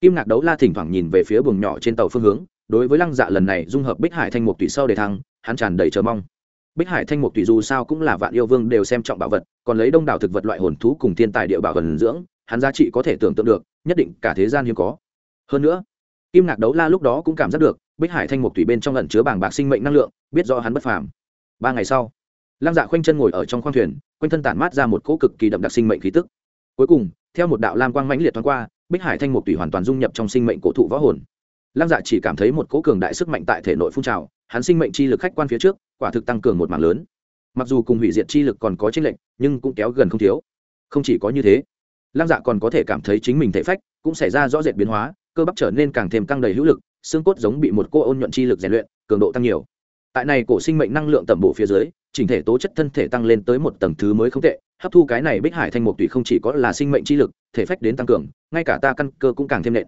Kim ngạc đấu la thỉnh thoảng nhìn về phía buồng nhỏ trên tàu phương hướng, đối với lăng dạ lần này dung hợp bích hải thanh mục tùy sau để thăng, hắn tràn đầy chờ mong. Bích hải thanh mục tùy dù sao cũng là vạn yêu vương đều xem trọng bảo vật, còn lấy đông đảo thực vật loại hồn thú cùng thiên tài địa bảo vần dưỡng, hắn giá trị có thể tưởng tượng được, nhất định cả thế gian hiếm có. Hơn nữa kim ngạc đấu la lúc đó cũng cảm giác được, bích hải thanh mục thủy bên trong lẩn chứa bảng bạc sinh mệnh năng lượng, biết do hắn bất phàm. Ba ngày sau, lăng dạ khoanh chân ngồi ở trong khoang thuyền, quanh thân tản mát ra một cỗ cực kỳ đậm đặc sinh mệnh khí tức. Cuối cùng, theo một đạo lam quang mãnh liệt thoáng qua, bích hải thanh mục thủy hoàn toàn dung nhập trong sinh mệnh cổ thụ võ hồn. Lăng dạ chỉ cảm thấy một cỗ cường đại sức mạnh tại thể nội phun trào, hắn sinh mệnh chi lực khách quan phía trước, quả thực tăng cường một mảng lớn. Mặc dù cùng hủy diệt chi lực còn có chênh lệnh nhưng cũng kéo gần không thiếu. Không chỉ có như thế, lăng dạ còn có thể cảm thấy chính mình thể phách cũng xảy ra rõ rệt biến hóa cơ bắp trở nên càng thêm căng đầy hữu lực, xương cốt giống bị một cô ôn nhuận chi lực rèn luyện, cường độ tăng nhiều. Tại này cổ sinh mệnh năng lượng tầm bộ phía dưới, chỉnh thể tố chất thân thể tăng lên tới một tầng thứ mới không tệ, hấp thu cái này bích hải thanh mục tùy không chỉ có là sinh mệnh chi lực, thể phách đến tăng cường, ngay cả ta căn cơ cũng càng thêm nện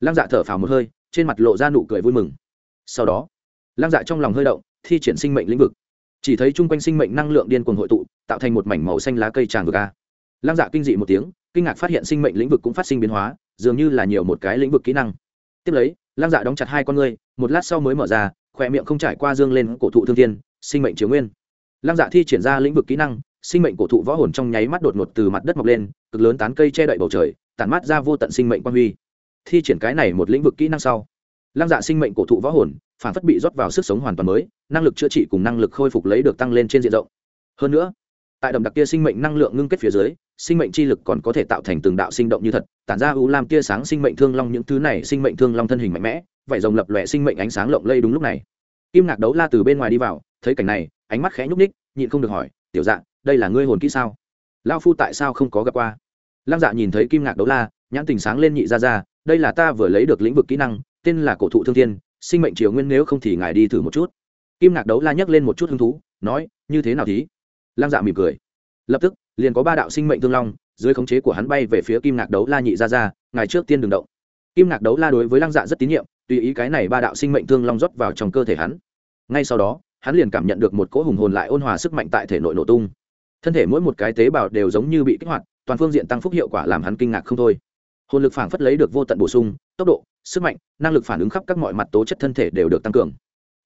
lăng dạ thở phào một hơi, trên mặt lộ ra nụ cười vui mừng. Sau đó, lăng dạ trong lòng hơi động, thi triển sinh mệnh lĩnh vực. Chỉ thấy chung quanh sinh mệnh năng lượng điên cuồng hội tụ, tạo thành một mảnh màu xanh lá cây tràn vực a. Lăng dạ kinh dị một tiếng, kinh ngạc phát hiện sinh mệnh lĩnh vực cũng phát sinh biến hóa dường như là nhiều một cái lĩnh vực kỹ năng. Tiếp lấy, lăng dạ đóng chặt hai con ngươi, một lát sau mới mở ra, khỏe miệng không trải qua dương lên cổ thụ thương thiên, sinh mệnh chiếu nguyên. Lăng dạ thi triển ra lĩnh vực kỹ năng, sinh mệnh cổ thụ võ hồn trong nháy mắt đột ngột từ mặt đất mọc lên, cực lớn tán cây che đậy bầu trời, tản mát ra vô tận sinh mệnh quan huy. Thi triển cái này một lĩnh vực kỹ năng sau, lăng dạ sinh mệnh cổ thụ võ hồn, phản phất bị rót vào sức sống hoàn toàn mới, năng lực chữa trị cùng năng lực khôi phục lấy được tăng lên trên diện rộng. Hơn nữa tại đậm đặc kia sinh mệnh năng lượng ngưng kết phía dưới, sinh mệnh chi lực còn có thể tạo thành từng đạo sinh động như thật, tản ra u lam tia sáng sinh mệnh thương long những thứ này sinh mệnh thương long thân hình mạnh mẽ vậy rồng lập lòe sinh mệnh ánh sáng lộng lây đúng lúc này. Kim ngạc đấu la từ bên ngoài đi vào, thấy cảnh này, ánh mắt khẽ nhúc ních nhịn không được hỏi, tiểu dạ đây là ngươi hồn kỹ sao? Lao phu tại sao không có gặp qua? Lăng dạ nhìn thấy kim ngạc đấu la, nhãn tình sáng lên nhị ra ra, đây là ta vừa lấy được lĩnh vực kỹ năng, tên là cổ thụ thương thiên, sinh mệnh triều nguyên nếu không thì ngài đi thử một chút. Kim ngạc đấu la nhấc lên một chút hứng thú, nói, như thế nào thí? Lăng dạ mỉm cười. Lập tức, liền có ba đạo sinh mệnh thương long, dưới khống chế của hắn bay về phía kim ngạc đấu la nhị ra ra, ngài trước tiên đừng động. Kim ngạc đấu la đối với lăng dạ rất tín nhiệm, tùy ý cái này ba đạo sinh mệnh thương long rót vào trong cơ thể hắn. Ngay sau đó, hắn liền cảm nhận được một cỗ hùng hồn lại ôn hòa sức mạnh tại thể nội nổ tung. Thân thể mỗi một cái tế bào đều giống như bị kích hoạt, toàn phương diện tăng phúc hiệu quả làm hắn kinh ngạc không thôi. Hồn lực phản phất lấy được vô tận bổ sung, tốc độ, sức mạnh, năng lực phản ứng khắp các mọi mặt tố chất thân thể đều được tăng cường.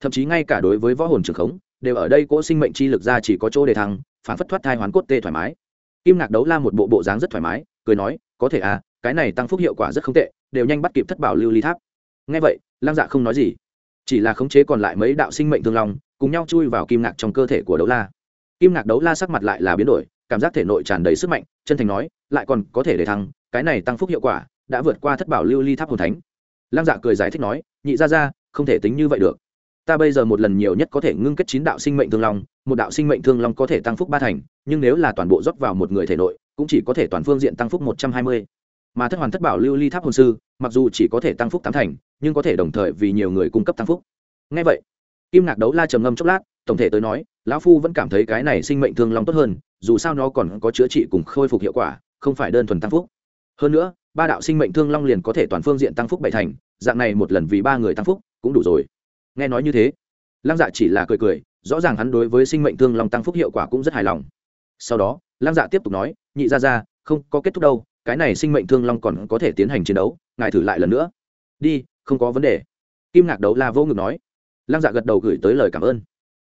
Thậm chí ngay cả đối với võ hồn trường khống đều ở đây cỗ sinh mệnh chi lực ra chỉ có chỗ để thăng, phản phất thoát thai hoán cốt tê thoải mái. Kim ngạc đấu la một bộ bộ dáng rất thoải mái, cười nói, có thể à cái này tăng phúc hiệu quả rất không tệ, đều nhanh bắt kịp thất bảo lưu ly tháp. Ngay vậy, lăng dạ không nói gì, chỉ là khống chế còn lại mấy đạo sinh mệnh thương long, cùng nhau chui vào kim ngạc trong cơ thể của đấu la. Kim ngạc đấu la sắc mặt lại là biến đổi, cảm giác thể nội tràn đầy sức mạnh, chân thành nói, lại còn có thể để thăng, cái này tăng phúc hiệu quả đã vượt qua thất bảo lưu ly tháp hồn thánh. Lăng dạ cười giải thích nói, nhị ra ra không thể tính như vậy được ta bây giờ một lần nhiều nhất có thể ngưng kết chín đạo sinh mệnh thương long, một đạo sinh mệnh thương long có thể tăng phúc ba thành, nhưng nếu là toàn bộ rót vào một người thể nội, cũng chỉ có thể toàn phương diện tăng phúc một trăm hai mươi. Mà thất hoàn thất bảo lưu ly tháp hồn sư, mặc dù chỉ có thể tăng phúc tám thành, nhưng có thể đồng thời vì nhiều người cung cấp tăng phúc. Ngay vậy, kim ngạc đấu la trầm ngâm chốc lát, tổng thể tới nói, lão phu vẫn cảm thấy cái này sinh mệnh thương long tốt hơn, dù sao nó còn có chữa trị cùng khôi phục hiệu quả, không phải đơn thuần tăng phúc. Hơn nữa, ba đạo sinh mệnh thương long liền có thể toàn phương diện tăng phúc bảy thành, dạng này một lần vì ba người tăng phúc cũng đủ rồi nghe nói như thế, lăng dạ chỉ là cười cười, rõ ràng hắn đối với sinh mệnh thương long tăng phúc hiệu quả cũng rất hài lòng. Sau đó, lăng dạ tiếp tục nói, nhị ra ra không có kết thúc đâu, cái này sinh mệnh thương long còn có thể tiến hành chiến đấu, ngài thử lại lần nữa. Đi, không có vấn đề. Kim ngạc đấu la vô ngực nói. Lăng dạ gật đầu gửi tới lời cảm ơn.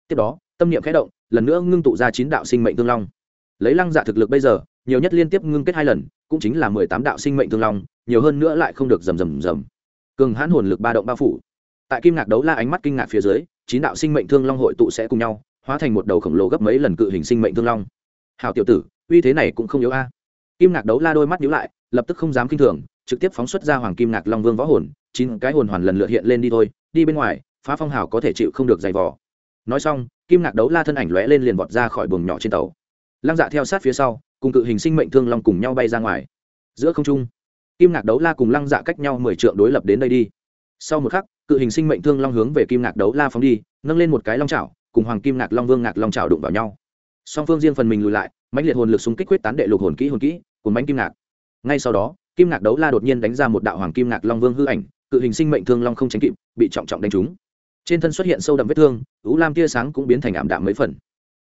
Tiếp đó, tâm niệm khẽ động, lần nữa ngưng tụ ra chín đạo sinh mệnh thương long. Lấy lăng dạ thực lực bây giờ, nhiều nhất liên tiếp ngưng kết hai lần, cũng chính là mười tám đạo sinh mệnh thương long, nhiều hơn nữa lại không được rầm rầm rầm. Cường hãn hồn lực ba động bao phủ tại kim ngạc đấu la ánh mắt kinh ngạc phía dưới, chín đạo sinh mệnh thương long hội tụ sẽ cùng nhau, hóa thành một đầu khổng lồ gấp mấy lần cự hình sinh mệnh thương long. Hào tiểu tử, uy thế này cũng không yếu a. Kim ngạc đấu la đôi mắt nhíu lại, lập tức không dám kinh thường, trực tiếp phóng xuất ra hoàng kim ngạc long vương võ hồn, chín cái hồn hoàn lần lượt hiện lên đi thôi, đi bên ngoài, phá phong hào có thể chịu không được giày vò. Nói xong, kim ngạc đấu la thân ảnh lóe lên liền vọt ra khỏi buồng nhỏ trên tàu. Lăng dạ theo sát phía sau, cùng cự hình sinh mệnh thương long cùng nhau bay ra ngoài. Giữa không trung, kim ngạc đấu la cùng lăng dạ cách nhau mười trượng đối lập đến đây đi. Sau một khắc cự hình sinh mệnh thương long hướng về kim ngạc đấu la phóng đi, nâng lên một cái long trào cùng hoàng kim ngạc long vương ngạc long trào đụng vào nhau. Song phương riêng phần mình lùi lại, mãnh liệt hồn lực súng kích quyết tán đệ lục hồn kỹ hồn kỹ cùng bánh kim ngạc. Ngay sau đó, kim ngạc đấu la đột nhiên đánh ra một đạo hoàng kim ngạc long vương hư ảnh, cự hình sinh mệnh thương long không tránh kịp, bị trọng trọng đánh trúng. Trên thân xuất hiện sâu đậm vết thương ú lam tia sáng cũng biến thành ảm đạm mấy phần.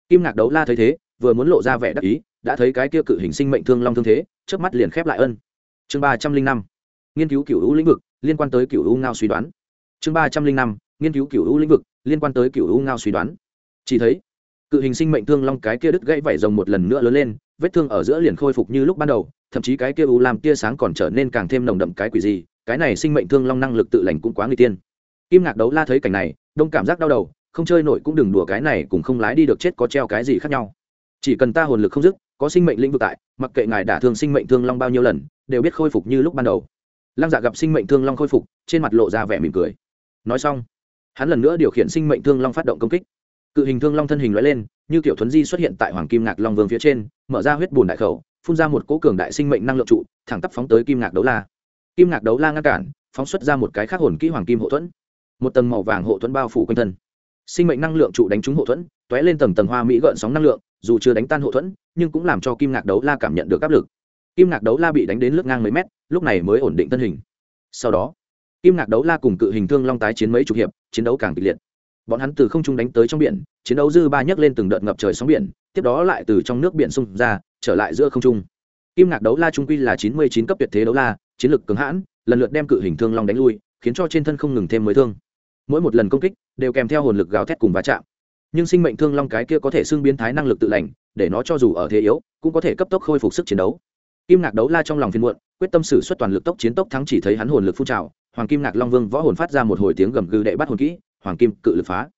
Kim ngạc đấu la thấy thế, vừa muốn lộ ra vẻ đắc ý, đã thấy cái kia cự hình sinh mệnh thương long thương thế trước mắt liền khép lại ân. Chương ba trăm linh năm. Nghiên cứu cựu hữu lĩnh vực, liên quan tới cựu hữu ngao suy đoán chương ba trăm linh năm, nghiên cứu cựu u lĩnh vực, liên quan tới cựu u ngao suy đoán. Chỉ thấy, cự hình sinh mệnh thương long cái kia đứt gãy vảy rồng một lần nữa lớn lên, vết thương ở giữa liền khôi phục như lúc ban đầu, thậm chí cái kia u làm tia sáng còn trở nên càng thêm nồng đậm cái quỷ gì, cái này sinh mệnh thương long năng lực tự lành cũng quá người tiên. Kim ngạc đấu la thấy cảnh này, đông cảm giác đau đầu, không chơi nổi cũng đừng đùa cái này cũng không lái đi được chết có treo cái gì khác nhau. Chỉ cần ta hồn lực không dứt, có sinh mệnh lĩnh vực tại, mặc kệ ngài đả thương sinh mệnh thương long bao nhiêu lần, đều biết khôi phục như lúc ban đầu. Lăng dạ gặp sinh mệnh thương long khôi phục, trên mặt lộ ra vẻ mỉm cười nói xong, hắn lần nữa điều khiển sinh mệnh thương long phát động công kích. Cự hình thương long thân hình loại lên, như kiểu thuấn di xuất hiện tại hoàng kim ngạc long vương phía trên, mở ra huyết bùn đại khẩu, phun ra một cỗ cường đại sinh mệnh năng lượng trụ, thẳng tắp phóng tới kim ngạc đấu la. Kim ngạc đấu la ngăn cản, phóng xuất ra một cái khác hồn kỹ hoàng kim hộ thuẫn. Một tầng màu vàng hộ thuẫn bao phủ quanh thân. Sinh mệnh năng lượng trụ đánh trúng hộ thuẫn t ó é lên tầng tầng hoa mỹ gợn sóng năng lượng, dù chưa đánh tan hộ thuẫn, nhưng cũng làm cho kim ngạc đấu la cảm nhận được áp lực. Kim ngạc đấu la bị đánh đến lướt ngang mấy mét, lúc này mới ổn định thân hình. Sau đó kim ngạc đấu la cùng cự hình thương long tái chiến mấy chục hiệp, chiến đấu càng kịch liệt. Bọn hắn từ không trung đánh tới trong biển, chiến đấu dư ba nhấc lên từng đợt ngập trời sóng biển, tiếp đó lại từ trong nước biển xung ra, trở lại giữa không trung. Kim ngạc đấu la trung quy là chín mươi chín cấp tuyệt thế đấu la, chiến lực cứng hãn, lần lượt đem cự hình thương long đánh lui, khiến cho trên thân không ngừng thêm mới thương. Mỗi một lần công kích đều kèm theo hồn lực gào thét cùng va chạm. Nhưng sinh mệnh thương long cái kia có thể xưng biến thái năng lực tự lành, để nó cho dù ở thế yếu, cũng có thể cấp tốc khôi phục sức chiến đấu. Kim ngạc đấu la trong lòng phiên muộn, quyết tâm sử xuất toàn lực tốc chiến tốc thắng chỉ thấy hắn hồn lực phun trào hoàng kim ngạc long vương võ hồn phát ra một hồi tiếng gầm gừ đệ bắt hồn kỹ, hoàng kim cự lực phá.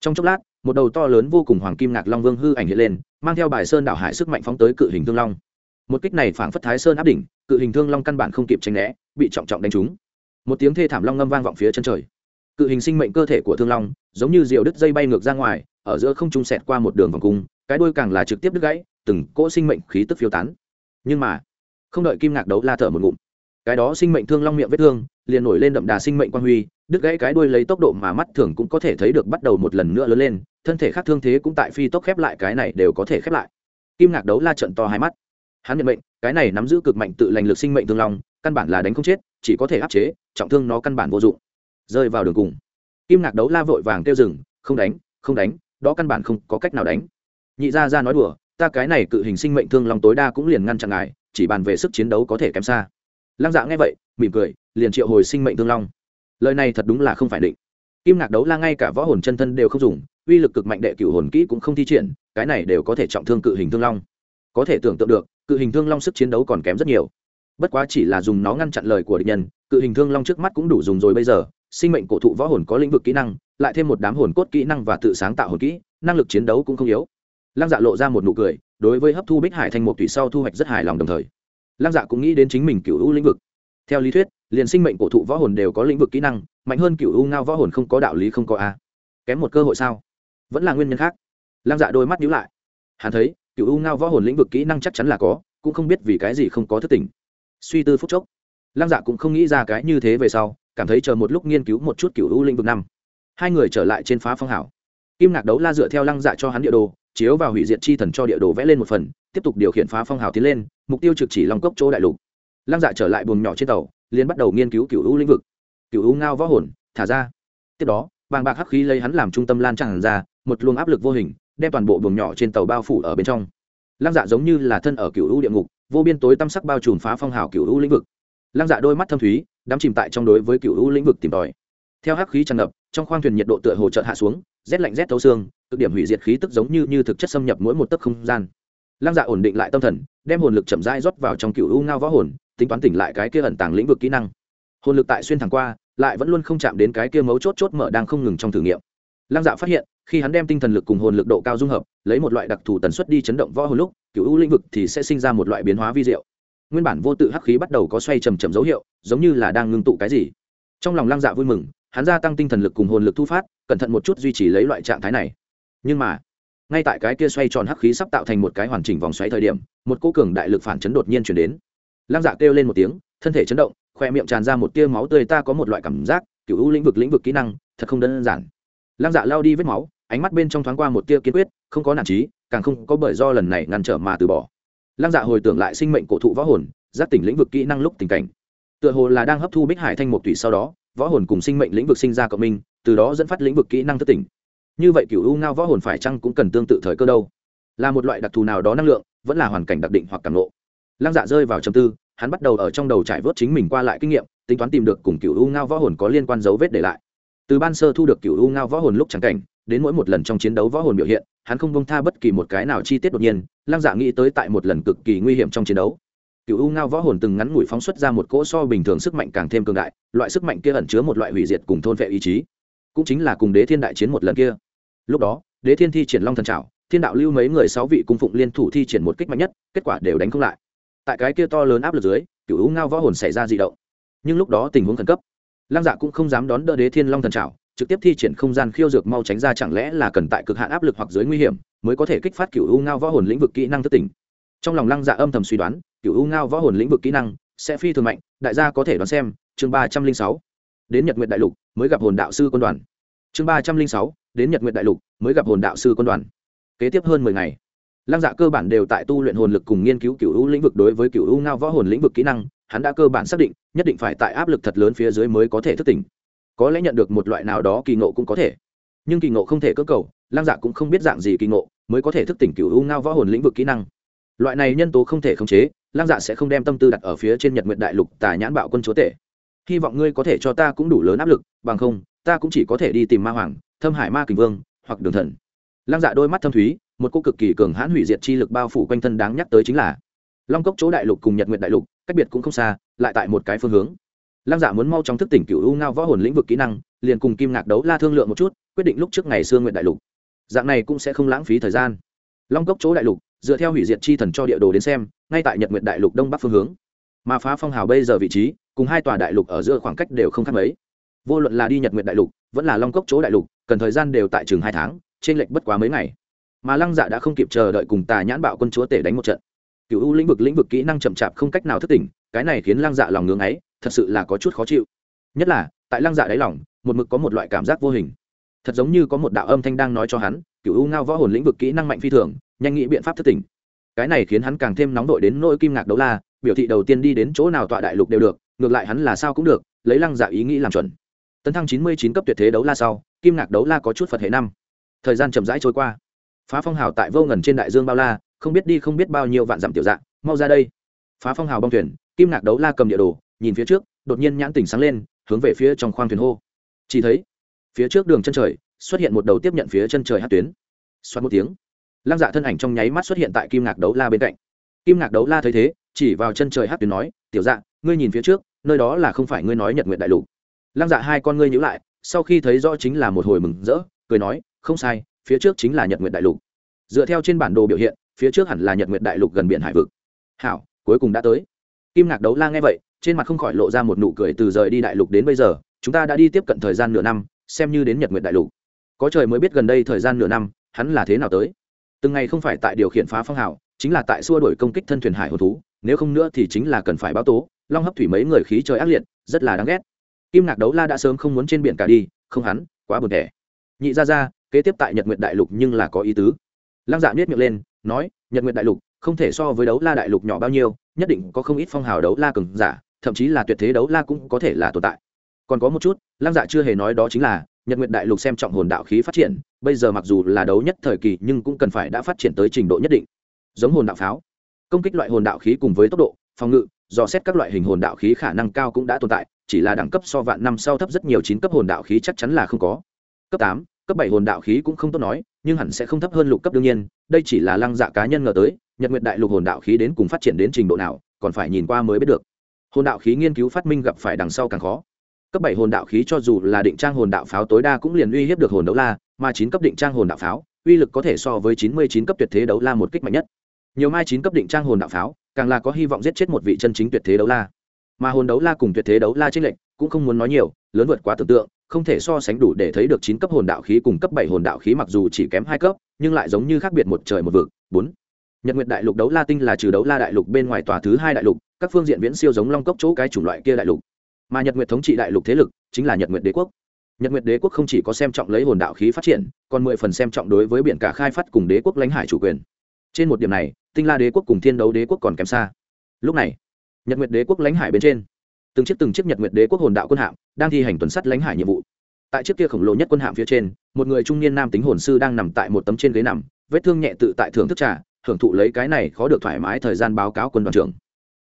Trong chốc lát, một đầu to lớn vô cùng hoàng kim ngạc long vương hư ảnh hiện lên, mang theo bài sơn đảo hải sức mạnh phóng tới cự hình thương long. Một kích này phảng phất thái sơn áp đỉnh, cự hình thương long căn bản không kịp tránh né, bị trọng trọng đánh trúng. Một tiếng thê thảm long ngâm vang vọng phía chân trời. Cự hình sinh mệnh cơ thể của thương long, giống như diều đứt dây bay ngược ra ngoài, ở giữa không trung sẹt qua một đường vòng cung, cái đuôi càng là trực tiếp đứt gãy, từng cỗ sinh mệnh khí tức phiêu tán. Nhưng mà, không đợi kim ngạc đấu la thở một ngụm, cái đó sinh mệnh thương long miệng vết thương liền nổi lên đậm đà sinh mệnh quan huy, đứt gãy cái đuôi lấy tốc độ mà mắt thường cũng có thể thấy được bắt đầu một lần nữa lớn lên, thân thể khác thương thế cũng tại phi tốc khép lại cái này đều có thể khép lại. Kim ngạc đấu la trận to hai mắt. Hắn nhận mệnh, cái này nắm giữ cực mạnh tự lành lực sinh mệnh thương long, căn bản là đánh không chết, chỉ có thể áp chế, trọng thương nó căn bản vô dụng. Rơi vào đường cùng. Kim ngạc đấu la vội vàng kêu rừng không đánh không đánh, đó căn bản không có cách nào đánh. Nhị ra ra nói đùa, ta cái này cự hình sinh mệnh thương long tối đa cũng liền ngăn chặn ngài, chỉ bàn về sức chiến đấu có thể kém xa lăng dạ nghe vậy, mỉm cười, liền triệu hồi sinh mệnh thương long. Lời này thật đúng là không phải định. Kim ngạc đấu la ngay cả võ hồn chân thân đều không dùng, uy lực cực mạnh đệ cựu hồn kỹ cũng không thi triển, cái này đều có thể trọng thương cự hình thương long. Có thể tưởng tượng được, cự hình thương long sức chiến đấu còn kém rất nhiều. Bất quá chỉ là dùng nó ngăn chặn lời của địch nhân, cự hình thương long trước mắt cũng đủ dùng rồi bây giờ, sinh mệnh cổ thụ võ hồn có lĩnh vực kỹ năng, lại thêm một đám hồn cốt kỹ năng và tự sáng tạo hồn kỹ, năng lực chiến đấu cũng không yếu. Lăng dạ lộ ra một nụ cười, đối với hấp thu bích hải thành một tùy sau thu hoạch rất hài lòng đồng thời lăng dạ cũng nghĩ đến chính mình cựu u lĩnh vực. Theo lý thuyết, liền sinh mệnh cổ thụ võ hồn đều có lĩnh vực kỹ năng, mạnh hơn cựu u ngao võ hồn không có đạo lý không có a. Kém một cơ hội sao? Vẫn là nguyên nhân khác. Lăng dạ đôi mắt nhíu lại. Hắn thấy cựu u ngao võ hồn lĩnh vực kỹ năng chắc chắn là có, cũng không biết vì cái gì không có thất tình suy tư phút chốc, lăng dạ cũng không nghĩ ra cái như thế về sau, cảm thấy chờ một lúc nghiên cứu một chút cựu u lĩnh vực năm. Hai người trở lại trên phá phong hảo. Kim ngạc đấu la dựa theo lăng dạ cho hắn địa đồ, chiếu vào hủy diệt chi thần cho địa đồ vẽ lên một phần tiếp tục điều khiển phá phong hào tiến lên, mục tiêu trực chỉ long cốc chỗ đại lục. Lăng dạ trở lại buồng nhỏ trên tàu, liền bắt đầu nghiên cứu cựu u lĩnh vực. Cựu u ngao võ hồn, thả ra. Tiếp đó, bàng bạc hắc khí lấy hắn làm trung tâm lan tràn ra, một luồng áp lực vô hình, đem toàn bộ buồng nhỏ trên tàu bao phủ ở bên trong. Lăng dạ giống như là thân ở cựu u địa ngục, vô biên tối tăm sắc bao trùm phá phong hào cựu u lĩnh vực. Lăng dạ đôi mắt thâm thúy, đắm chìm tại trong đối với cựu u lĩnh vực tìm tòi. Theo hắc khí tràn ngập, trong khoang thuyền nhiệt độ tựa hồ chợt hạ xuống, rét lạnh rét thấu xương, cực điểm hủy diệt khí tức giống như như thực chất xâm nhập mỗi một tấc không gian lăng dạ ổn định lại tâm thần, đem hồn lực chậm rãi rót vào trong cựu u ngao võ hồn, tính toán tỉnh lại cái kia ẩn tàng lĩnh vực kỹ năng. Hồn lực tại xuyên thẳng qua, lại vẫn luôn không chạm đến cái kia mấu chốt chốt mở đang không ngừng trong thử nghiệm. Lăng dạ phát hiện, khi hắn đem tinh thần lực cùng hồn lực độ cao dung hợp, lấy một loại đặc thù tần suất đi chấn động võ hồn lúc, cựu u lĩnh vực thì sẽ sinh ra một loại biến hóa vi diệu. Nguyên bản vô tự hắc khí bắt đầu có xoay chầm chậm dấu hiệu, giống như là đang ngưng tụ cái gì. Trong lòng lăng dạ vui mừng, hắn gia tăng tinh thần lực cùng hồn lực thu phát, cẩn thận một chút duy trì lấy loại trạng thái này. Nhưng mà ngay tại cái kia xoay tròn hắc khí sắp tạo thành một cái hoàn chỉnh vòng xoáy thời điểm, một cô cường đại lực phản chấn đột nhiên chuyển đến. Lăng dạ kêu lên một tiếng, thân thể chấn động, khoe miệng tràn ra một tia máu tươi, ta có một loại cảm giác cựu u lĩnh vực lĩnh vực kỹ năng, thật không đơn giản. Lăng dạ lao đi vết máu, ánh mắt bên trong thoáng qua một tia kiên quyết, không có nản trí, càng không có bởi do lần này ngăn trở mà từ bỏ. Lăng dạ hồi tưởng lại sinh mệnh cổ thụ võ hồn, giác tỉnh lĩnh vực kỹ năng lúc tình cảnh. Tựa hồ là đang hấp thu bích hải thanh một tùy sau đó, võ hồn cùng sinh mệnh lĩnh vực sinh ra cộng minh, từ đó dẫn phát lĩnh vực kỹ năng thất tỉnh như vậy cựu u ngao võ hồn phải chăng cũng cần tương tự thời cơ đâu? Là một loại đặc thù nào đó năng lượng, vẫn là hoàn cảnh đặc định hoặc cảm lộ. Lăng dạ rơi vào trầm tư, hắn bắt đầu ở trong đầu trải vớt chính mình qua lại kinh nghiệm, tính toán tìm được cùng cựu u ngao võ hồn có liên quan dấu vết để lại. Từ ban sơ thu được cựu u ngao võ hồn lúc trắng cảnh, đến mỗi một lần trong chiến đấu võ hồn biểu hiện, hắn không bông tha bất kỳ một cái nào chi tiết đột nhiên, lăng dạ nghĩ tới tại một lần cực kỳ nguy hiểm trong chiến đấu. Cựu u ngao võ hồn từng ngắn ngủi phóng xuất ra một cỗ so bình thường sức mạnh càng thêm cường đại, loại sức mạnh kia ẩn chứa một loại hủy diệt cùng thôn vệ ý chí. Cũng chính là cùng đế thiên đại chiến một lần kia lúc đó, đế thiên thi triển long thần trào thiên đạo lưu mấy người sáu vị cung phụng liên thủ thi triển một kích mạnh nhất, kết quả đều đánh không lại. Tại cái kia to lớn áp lực dưới cựu u ngao võ hồn xảy ra di động. Nhưng lúc đó tình huống khẩn cấp. Lăng dạ cũng không dám đón đỡ đế thiên long thần trào trực tiếp thi triển không gian khiêu dược mau tránh ra chẳng lẽ là cần tại cực hạn áp lực hoặc dưới nguy hiểm, mới có thể kích phát cựu u ngao võ hồn lĩnh vực kỹ năng thất tình? trong lòng lăng dạ âm thầm suy đoán cựu u ngao võ hồn lĩnh vực kỹ năng sẽ phi thường mạnh, đại gia có thể đoán xem, chương ba trăm linh sáu. Đến nhật nguyện đại lục, mới gặp hồn đạo sư quân đoàn chương ba trăm linh sáu, đến nhật nguyện đại lục, mới gặp hồn đạo sư quân đoàn. Kế tiếp hơn mười ngày, lăng dạ cơ bản đều tại tu luyện hồn lực cùng nghiên cứu cựu u lĩnh vực đối với cựu u ngao võ hồn lĩnh vực kỹ năng, hắn đã cơ bản xác định, nhất định phải tại áp lực thật lớn phía dưới mới có thể thức tỉnh. Có lẽ nhận được một loại nào đó kỳ ngộ cũng có thể. Nhưng kỳ ngộ không thể cơ cầu, lăng dạ cũng không biết dạng gì kỳ ngộ mới có thể thức tỉnh cựu u ngao võ hồn lĩnh vực kỹ năng. Loại này nhân tố không thể khống chế, lăng dạ sẽ không đem tâm tư đặt ở phía trên nhật nguyện đại lục tà nhãn bạo quân chúa tể. Hy vọng ngươi có thể cho ta cũng đủ lớn áp lực, bằng không ta cũng chỉ có thể đi tìm ma hoàng, thâm hải ma kình vương, hoặc đường thần. Lăng dạ đôi mắt thâm thúy, một cô cực kỳ cường hãn hủy diệt chi lực bao phủ quanh thân đáng nhắc tới chính là long cốc chỗ đại lục cùng nhật nguyện đại lục, cách biệt cũng không xa, lại tại một cái phương hướng. Lăng dạ muốn mau chóng thức tỉnh cựu u ngao võ hồn lĩnh vực kỹ năng, liền cùng kim ngạc đấu la thương lượng một chút, quyết định lúc trước ngày xưa nguyện đại lục. Dạng này cũng sẽ không lãng phí thời gian. Long cốc chỗ đại lục, dựa theo hủy diệt chi thần cho địa đồ đến xem, ngay tại nhật nguyện đại lục đông bắc phương hướng. Mà phá phong hào bây giờ vị trí, cùng hai tòa đại lục ở giữa khoảng cách đều không khác mấy vô luận là đi nhật nguyện đại lục, vẫn là long cốc chỗ đại lục, cần thời gian đều tại chừng hai tháng trên lệch bất quá mấy ngày. Mà lăng dạ đã không kịp chờ đợi cùng tà nhãn bạo quân chúa tể đánh một trận. Cựu u lĩnh vực lĩnh vực kỹ năng chậm chạp không cách nào thức tỉnh, cái này khiến lăng dạ lòng ngưng ấy, thật sự là có chút khó chịu. Nhất là, tại lăng dạ đáy lòng, một mực có một loại cảm giác vô hình. Thật giống như có một đạo âm thanh đang nói cho hắn cựu u ngao võ hồn lĩnh vực kỹ năng mạnh phi thường, nhanh nghĩ biện pháp thức tỉnh. Cái này khiến hắn càng thêm nóng đội đến nỗi kim ngạc đấu la, biểu thị đầu tiên đi đến chỗ nào tọa đại lục đều được, ngược lại hắn là sao cũng được, lấy lăng dạ ý nghĩ làm chuẩn tấn thăng chín mươi chín cấp tuyệt thế đấu la sau, kim ngạc đấu la có chút phật hệ năm. Thời gian chậm rãi trôi qua. Phá phong hào tại vô ngần trên đại dương bao la, không biết đi không biết bao nhiêu vạn dặm tiểu dạng, mau ra đây. Phá phong hào bong thuyền, kim ngạc đấu la cầm địa đồ, nhìn phía trước, đột nhiên nhãn tỉnh sáng lên, hướng về phía trong khoang thuyền hô. Chỉ thấy, phía trước đường chân trời, xuất hiện một đầu tiếp nhận phía chân trời hát tuyến. Xoát một tiếng, lăng dạ thân ảnh trong nháy mắt xuất hiện tại kim ngạc đấu la bên cạnh. Kim ngạc đấu la thấy thế, chỉ vào chân trời hát tuyến nói, tiểu dạ ngươi nhìn phía trước, nơi đó là không phải ngươi nói nhật nguyện đại lục lăng dạ hai con ngươi nhữ lại, sau khi thấy rõ chính là một hồi mừng rỡ, cười nói, không sai, phía trước chính là nhật Nguyệt đại lục. Dựa theo trên bản đồ biểu hiện, phía trước hẳn là nhật Nguyệt đại lục gần biển hải vực. Hảo, cuối cùng đã tới. Kim ngạc đấu la nghe vậy, trên mặt không khỏi lộ ra một nụ cười từ rời đi đại lục đến bây giờ, chúng ta đã đi tiếp cận thời gian nửa năm, xem như đến nhật Nguyệt đại lục. Có trời mới biết gần đây thời gian nửa năm, hắn là thế nào tới. Từng ngày không phải tại điều khiển phá phong hào, chính là tại xua đổi công kích thân thuyền hải hồ thú, nếu không nữa thì chính là cần phải báo tố. Long hấp thủy mấy người khí trời ác liệt, rất là đáng ghét kim ngạc đấu la đã sớm không muốn trên biển cả đi, không hắn, quá buồn tẻ nhị ra ra kế tiếp tại nhật nguyện đại lục nhưng là có ý tứ. Lăng dạ miết miệng lên, nói, nhật nguyện đại lục, không thể so với đấu la đại lục nhỏ bao nhiêu, nhất định có không ít phong hào đấu la cường giả, thậm chí là tuyệt thế đấu la cũng có thể là tồn tại. Còn có một chút, lăng dạ chưa hề nói đó chính là, nhật nguyện đại lục xem trọng hồn đạo khí phát triển, bây giờ mặc dù là đấu nhất thời kỳ nhưng cũng cần phải đã phát triển tới trình độ nhất định. Giống hồn đạo pháo, công kích loại hồn đạo khí cùng với tốc độ, phòng ngự dò xét các loại hình hồn đạo khí khả năng cao cũng đã tồn tại, chỉ là đẳng cấp so vạn năm sau thấp rất nhiều chín cấp hồn đạo khí chắc chắn là không có. Cấp tám, cấp bảy hồn đạo khí cũng không tốt nói, nhưng hẳn sẽ không thấp hơn lục cấp đương nhiên, đây chỉ là lăng dạ cá nhân ngờ tới, nhật nguyệt đại lục hồn đạo khí đến cùng phát triển đến trình độ nào, còn phải nhìn qua mới biết được. Hồn đạo khí nghiên cứu phát minh gặp phải đằng sau càng khó. Cấp bảy hồn đạo khí cho dù là định trang hồn đạo pháo tối đa cũng liền uy hiếp được hồn đấu la, mà chín cấp định trang hồn đạo pháo, uy lực có thể so với chín mươi chín cấp tuyệt thế đấu la một kích mạnh nhất. Nhiều mai chín cấp định trang hồn đạo pháo càng là có hy vọng giết chết một vị chân chính tuyệt thế đấu la. Mà hồn đấu la cùng tuyệt thế đấu la trên lệnh cũng không muốn nói nhiều, lớn vượt quá tưởng tượng, không thể so sánh đủ để thấy được chín cấp hồn đạo khí cùng cấp bảy hồn đạo khí mặc dù chỉ kém hai cấp, nhưng lại giống như khác biệt một trời một vực. Bốn, nhật nguyệt đại lục đấu la tinh là trừ đấu la đại lục bên ngoài tòa thứ hai đại lục, các phương diện viễn siêu giống long cốc chỗ cái chủng loại kia đại lục. Mà nhật nguyệt thống trị đại lục thế lực chính là nhật nguyệt đế quốc. Nhật nguyệt đế quốc không chỉ có xem trọng lấy hồn đạo khí phát triển, còn mười phần xem trọng đối với biển cả khai phát cùng đế quốc lãnh hải chủ quyền trên một điểm này, tinh la đế quốc cùng thiên đấu đế quốc còn kém xa. Lúc này, nhật nguyệt đế quốc lãnh hải bên trên, từng chiếc từng chiếc nhật nguyệt đế quốc hồn đạo quân hạm đang thi hành tuần sắt lãnh hải nhiệm vụ. Tại chiếc kia khổng lồ nhất quân hạm phía trên, một người trung niên nam tính hồn sư đang nằm tại một tấm trên ghế nằm, vết thương nhẹ tự tại thưởng thức trà hưởng thụ lấy cái này khó được thoải mái thời gian báo cáo quân đoàn trưởng.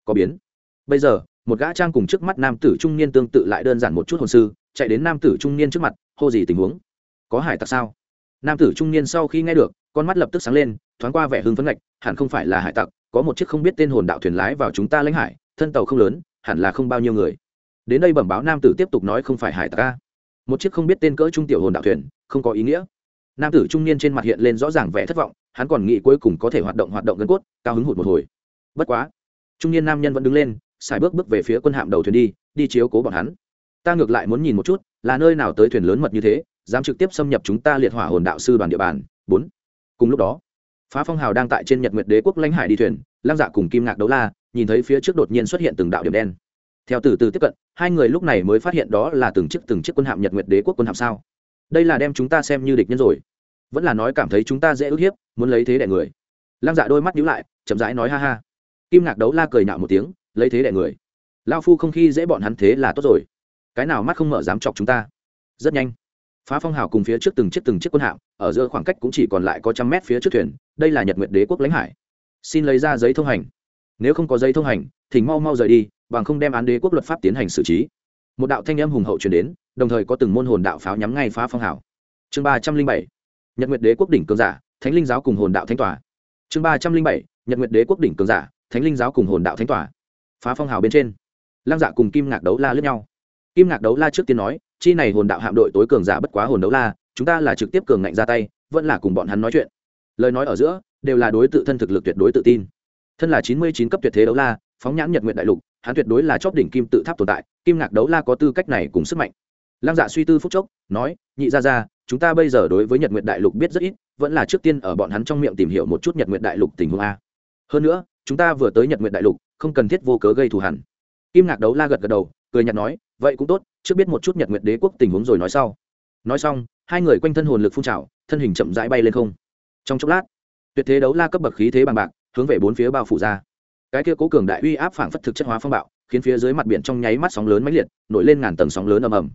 Có biến. Bây giờ, một gã trang cùng trước mắt nam tử trung niên tương tự lại đơn giản một chút hồn sư, chạy đến nam tử trung niên trước mặt, hô gì tình huống? Có hải tặc sao? Nam tử trung niên sau khi nghe được con mắt lập tức sáng lên, thoáng qua vẻ hưng phấn ngạch, hẳn không phải là hải tặc, có một chiếc không biết tên hồn đạo thuyền lái vào chúng ta lãnh hải, thân tàu không lớn, hẳn là không bao nhiêu người. Đến đây bẩm báo nam tử tiếp tục nói không phải hải tặc ca một chiếc không biết tên cỡ trung tiểu hồn đạo thuyền, không có ý nghĩa. Nam tử trung niên trên mặt hiện lên rõ ràng vẻ thất vọng, hắn còn nghĩ cuối cùng có thể hoạt động hoạt động gân cốt, cao hứng hụt một hồi. Bất quá, trung niên nam nhân vẫn đứng lên, xài bước bước về phía quân hạm đầu thuyền đi đi chiếu cố bọn hắn. Ta ngược lại muốn nhìn một chút, là nơi nào tới thuyền lớn mật như thế, dám trực tiếp xâm nhập chúng ta liệt hỏa hồn đạo sư đoàn địa bàn. Bốn cùng lúc đó, phá phong hào đang tại trên nhật nguyệt đế quốc lãnh hải đi thuyền, lăng dạ cùng kim ngạc đấu la, nhìn thấy phía trước đột nhiên xuất hiện từng đạo điểm đen. Theo từ từ tiếp cận, hai người lúc này mới phát hiện đó là từng chiếc từng chiếc quân hạm nhật nguyệt đế quốc quân hạm sao. Đây là đem chúng ta xem như địch nhân rồi. Vẫn là nói cảm thấy chúng ta dễ ức hiếp, muốn lấy thế đẻ người. Lăng dạ đôi mắt nhíu lại, chậm rãi nói ha ha. Kim ngạc đấu la cười nhạo một tiếng, lấy thế đẻ người. Lao phu không khi dễ bọn hắn thế là tốt rồi. Cái nào mắt không mở dám chọc chúng ta. Rất nhanh phá phong hào cùng phía trước từng chiếc từng chiếc quân hạm, ở giữa khoảng cách cũng chỉ còn lại có trăm mét phía trước thuyền, đây là nhật nguyệt đế quốc lãnh hải. Xin lấy ra giấy thông hành. Nếu không có giấy thông hành thỉnh mau mau rời đi, bằng không đem án đế quốc luật pháp tiến hành xử trí. Một đạo thanh âm hùng hậu truyền đến, đồng thời có từng môn hồn đạo pháo nhắm ngay phá phong hào. Chương ba trăm linh bảy, nhật nguyệt đế quốc đỉnh cường giả, thánh linh giáo cùng hồn đạo thánh tòa. Chương ba trăm linh bảy, nhật nguyệt đế quốc đỉnh cường giả, thánh linh giáo cùng hồn đạo thánh tòa. Phá phong hào bên trên, lăng dạ cùng kim ngạc đấu la lướt nhau. Kim ngạc đấu la trước tiên nói chi này hồn đạo hạm đội tối cường giả bất quá hồn đấu la, chúng ta là trực tiếp cường ngạnh ra tay, vẫn là cùng bọn hắn nói chuyện. Lời nói ở giữa, đều là đối tự thân thực lực tuyệt đối tự tin. Thân là chín mươi chín cấp tuyệt thế đấu la, phóng nhãn nhật nguyện đại lục, hắn tuyệt đối là chóp đỉnh kim tự tháp tồn tại, kim ngạc đấu la có tư cách này cùng sức mạnh. Lăng dạ suy tư phúc chốc, nói, nhị ra ra chúng ta bây giờ đối với nhật nguyện đại lục biết rất ít, vẫn là trước tiên ở bọn hắn trong miệng tìm hiểu một chút nhật nguyện đại lục tình huống a. Hơn nữa, chúng ta vừa tới nhật nguyện đại lục, không cần thiết vô cớ gây thù hẳn kim ngạc đấu la gật gật đầu, cười nhạt nói vậy cũng tốt, trước biết một chút nhật nguyệt đế quốc tình huống rồi nói sau. Nói xong, hai người quanh thân hồn lực phun trào, thân hình chậm rãi bay lên không. Trong chốc lát, tuyệt thế đấu la cấp bậc khí thế bằng bạc, hướng về bốn phía bao phủ ra. Cái kia cố cường đại uy áp phảng phất thực chất hóa phong bạo, khiến phía dưới mặt biển trong nháy mắt sóng lớn mãnh liệt, nổi lên ngàn tầng sóng lớn ầm ầm.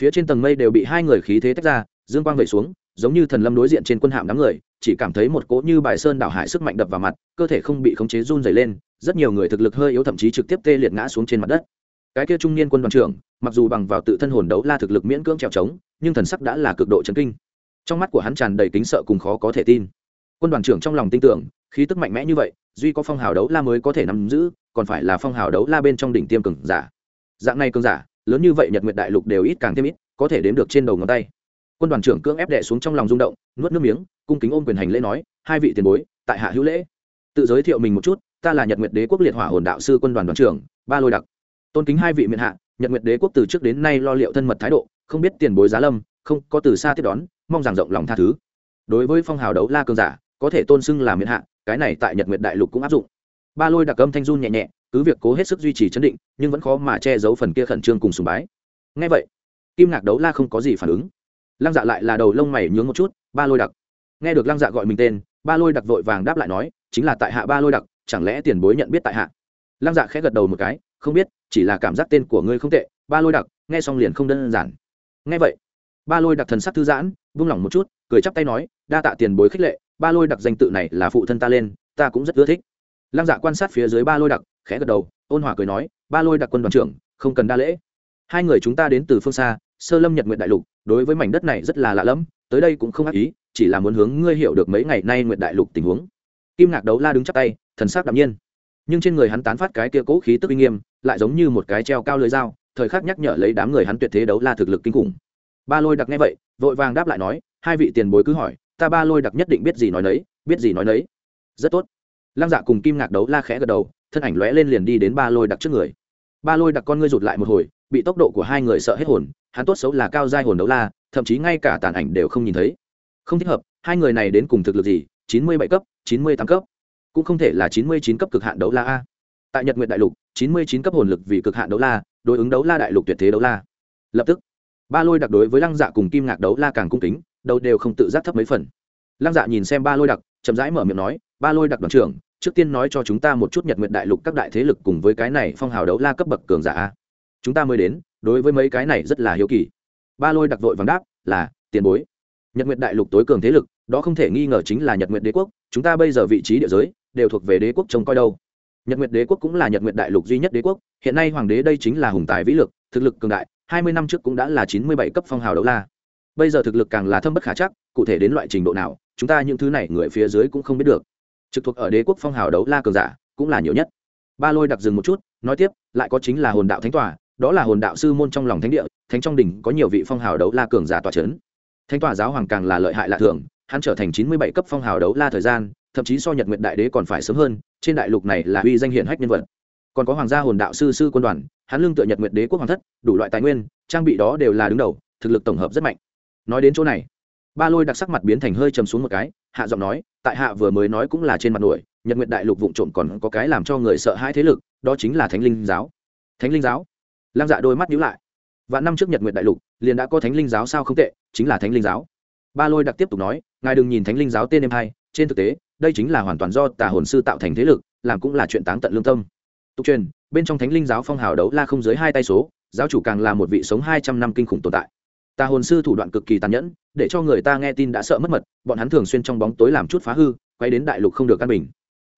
Phía trên tầng mây đều bị hai người khí thế tách ra, dương quang vẩy xuống, giống như thần lâm đối diện trên quân hạm đám người, chỉ cảm thấy một cỗ như bài sơn đảo hải sức mạnh đập vào mặt, cơ thể không bị khống chế run dày lên, rất nhiều người thực lực hơi yếu thậm chí trực tiếp tê liệt ngã xuống trên mặt đất cái kia trung niên quân đoàn trưởng, mặc dù bằng vào tự thân hồn đấu la thực lực miễn cưỡng trèo trống, nhưng thần sắc đã là cực độ chấn kinh. Trong mắt của hắn tràn đầy kính sợ cùng khó có thể tin. Quân đoàn trưởng trong lòng tin tưởng, khí tức mạnh mẽ như vậy, duy có phong hào đấu la mới có thể nắm giữ, còn phải là phong hào đấu la bên trong đỉnh tiêm cường giả. Dạng này cường giả, lớn như vậy nhật nguyệt đại lục đều ít càng thêm ít, có thể đếm được trên đầu ngón tay. Quân đoàn trưởng cưỡng ép đệ xuống trong lòng rung động, nuốt nước miếng, cung kính ôm quyền hành lễ nói, hai vị tiền bối, tại hạ hữu lễ. Tự giới thiệu mình một chút, ta là nhật nguyệt đế quốc liệt hỏa hồn đạo sư quân đoàn đoàn trưởng, ba lôi đặc tôn kính hai vị miền hạ, nhật nguyệt đế quốc từ trước đến nay lo liệu thân mật thái độ, không biết tiền bối giá lâm, không có từ xa tiếp đón, mong rằng rộng lòng tha thứ. Đối với phong hào đấu la cường giả, có thể tôn xưng là miền hạ, cái này tại nhật nguyệt đại lục cũng áp dụng. Ba lôi đặc âm thanh run nhẹ nhẹ, cứ việc cố hết sức duy trì chấn định, nhưng vẫn khó mà che giấu phần kia khẩn trương cùng sùng bái. Ngay vậy, kim ngạc đấu la không có gì phản ứng. Lăng dạ lại là đầu lông mày nhướng một chút, ba lôi đặc. Nghe được lăng dạ gọi mình tên, ba lôi đặc vội vàng đáp lại nói, chính là tại hạ ba lôi đặc, chẳng lẽ tiền bối nhận biết tại hạ? Lăng dạ khẽ gật đầu một cái không biết, chỉ là cảm giác tên của ngươi không tệ, ba lôi đặc, nghe xong liền không đơn giản. Nghe vậy, ba lôi đặc thần sắc thư giãn, buông lỏng một chút, cười chắp tay nói, đa tạ tiền bối khích lệ, ba lôi đặc danh tự này là phụ thân ta lên, ta cũng rất ưa thích. Lăng dạ quan sát phía dưới ba lôi đặc, khẽ gật đầu, ôn hòa cười nói, ba lôi đặc quân đoàn trưởng, không cần đa lễ. Hai người chúng ta đến từ phương xa, sơ lâm nhật nguyện đại lục, đối với mảnh đất này rất là lạ lẫm, tới đây cũng không ác ý, chỉ là muốn hướng ngươi hiểu được mấy ngày nay nguyện đại lục tình huống. Kim ngạc đấu la đứng chắp tay, thần sắc đạm nhiên. Nhưng trên người hắn tán phát cái kia cố khí tức uy nghiêm lại giống như một cái treo cao lưới dao, thời khắc nhắc nhở lấy đám người hắn tuyệt thế đấu la thực lực kinh khủng. Ba lôi đặc nghe vậy, vội vàng đáp lại nói, hai vị tiền bối cứ hỏi, ta ba lôi đặc nhất định biết gì nói nấy, biết gì nói nấy. Rất tốt. Lăng dạ cùng kim ngạc đấu la khẽ gật đầu, thân ảnh lóe lên liền đi đến ba lôi đặc trước người. Ba lôi đặc con ngươi rụt lại một hồi, bị tốc độ của hai người sợ hết hồn, hắn tốt xấu là cao giai hồn đấu la, thậm chí ngay cả tàn ảnh đều không nhìn thấy. Không thích hợp, hai người này đến cùng thực lực gì? Chín mươi bảy cấp, chín mươi tám cấp. Cũng không thể là chín mươi chín cấp cực hạn đấu la a tại nhật nguyện đại lục, chín mươi chín cấp hồn lực vì cực hạn đấu la, đối ứng đấu la đại lục tuyệt thế đấu la. Lập tức, ba lôi đặc đối với lăng dạ cùng kim ngạc đấu la càng cung kính đâu đều không tự giác thấp mấy phần. Lăng dạ nhìn xem ba lôi đặc, chậm rãi mở miệng nói, ba lôi đặc đoàn trưởng, trước tiên nói cho chúng ta một chút nhật nguyện đại lục các đại thế lực cùng với cái này phong hào đấu la cấp bậc cường giả chúng ta mới đến, đối với mấy cái này rất là hiếu kỳ. Ba lôi đặc vội vàng đáp, là, tiền bối. Nhật nguyệt đại lục tối cường thế lực, đó không thể nghi ngờ chính là nhật nguyệt đế quốc, chúng ta bây giờ vị trí địa giới, đều thuộc về đế quốc trông coi đâu nhật nguyệt đế quốc cũng là nhật nguyệt đại lục duy nhất đế quốc, hiện nay hoàng đế đây chính là hùng tài vĩ lực, thực lực cường đại, hai mươi năm trước cũng đã là chín mươi bảy cấp phong hào đấu la. Bây giờ thực lực càng là thâm bất khả chắc, cụ thể đến loại trình độ nào, chúng ta những thứ này người phía dưới cũng không biết được. Trực thuộc ở đế quốc phong hào đấu la cường giả cũng là nhiều nhất. Ba lôi đặc dừng một chút, nói tiếp, lại có chính là hồn đạo thánh tòa, đó là hồn đạo sư môn trong lòng thánh địa, thánh trong đỉnh có nhiều vị phong hào đấu la cường giả tòa c h ấ n thánh tòa giáo hoàng càng là lợi hại lạ thường, hắn trở thành chín mươi bảy cấp phong hào đấu la thời gian thậm chí so nhật nguyện đại đế còn phải sớm hơn, trên đại lục này là uy danh hiển hách nhân vật. Còn có hoàng gia hồn đạo sư sư quân đoàn, hắn lương tựa nhật nguyện đế quốc hoàng thất, đủ loại tài nguyên, trang bị đó đều là đứng đầu, thực lực tổng hợp rất mạnh. Nói đến chỗ này, ba lôi đặc sắc mặt biến thành hơi chầm xuống một cái, hạ giọng nói, tại hạ vừa mới nói cũng là trên mặt nổi, nhật nguyện đại lục vụ trộm còn có cái làm cho người sợ hai thế lực, đó chính là thánh linh giáo. Thánh linh giáo? Lăng dạ đôi mắt nhíu lại. Vạn năm trước nhật nguyện đại lục, liền đã có thánh linh giáo sao không tệ, chính là thánh linh giáo. Ba lôi đặc tiếp tục nói, ngài đừng nhìn thánh linh giáo tên em hai trên thực tế đây chính là hoàn toàn do tà hồn sư tạo thành thế lực, làm cũng là chuyện táng tận lương tâm. Tục truyền, bên trong thánh linh giáo phong hào đấu la không dưới hai tay số, giáo chủ càng là một vị sống hai trăm năm kinh khủng tồn tại. Tà hồn sư thủ đoạn cực kỳ tàn nhẫn, để cho người ta nghe tin đã sợ mất mật, bọn hắn thường xuyên trong bóng tối làm chút phá hư, quay đến đại lục không được căn bình.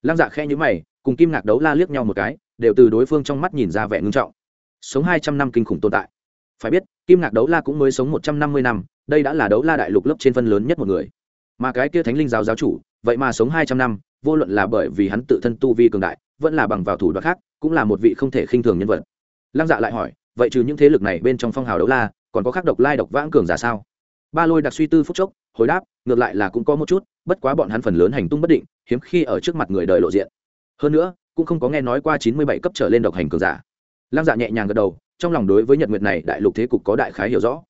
Lăng dạ khe nhữ mày, cùng kim ngạc đấu la liếc nhau một cái, đều từ đối phương trong mắt nhìn ra vẻ ngưng trọng. Sống hai trăm năm kinh khủng tồn tại. Phải biết, kim ngạc đấu la cũng mới sống một trăm năm mươi năm, đây đã là đấu la đại lục lớp trên phân lớn nhất một người. Mà cái kia thánh linh giáo giáo chủ vậy mà sống hai trăm năm, vô luận là bởi vì hắn tự thân tu vi cường đại, vẫn là bằng vào thủ đoạn khác, cũng là một vị không thể khinh thường nhân vật. Lăng dạ lại hỏi, vậy trừ những thế lực này bên trong phong hào đấu la, còn có khác độc lai độc vãng cường giả sao? Ba lôi đặc suy tư phúc chốc, hồi đáp, ngược lại là cũng có một chút, bất quá bọn hắn phần lớn hành tung bất định, hiếm khi ở trước mặt người đời lộ diện. Hơn nữa, cũng không có nghe nói qua chín mươi bảy cấp trở lên độc hành cường giả. Lăng dạ nhẹ nhàng gật đầu, trong lòng đối với nhật nguyệt này đại lục thế cục có đại khái hiểu rõ.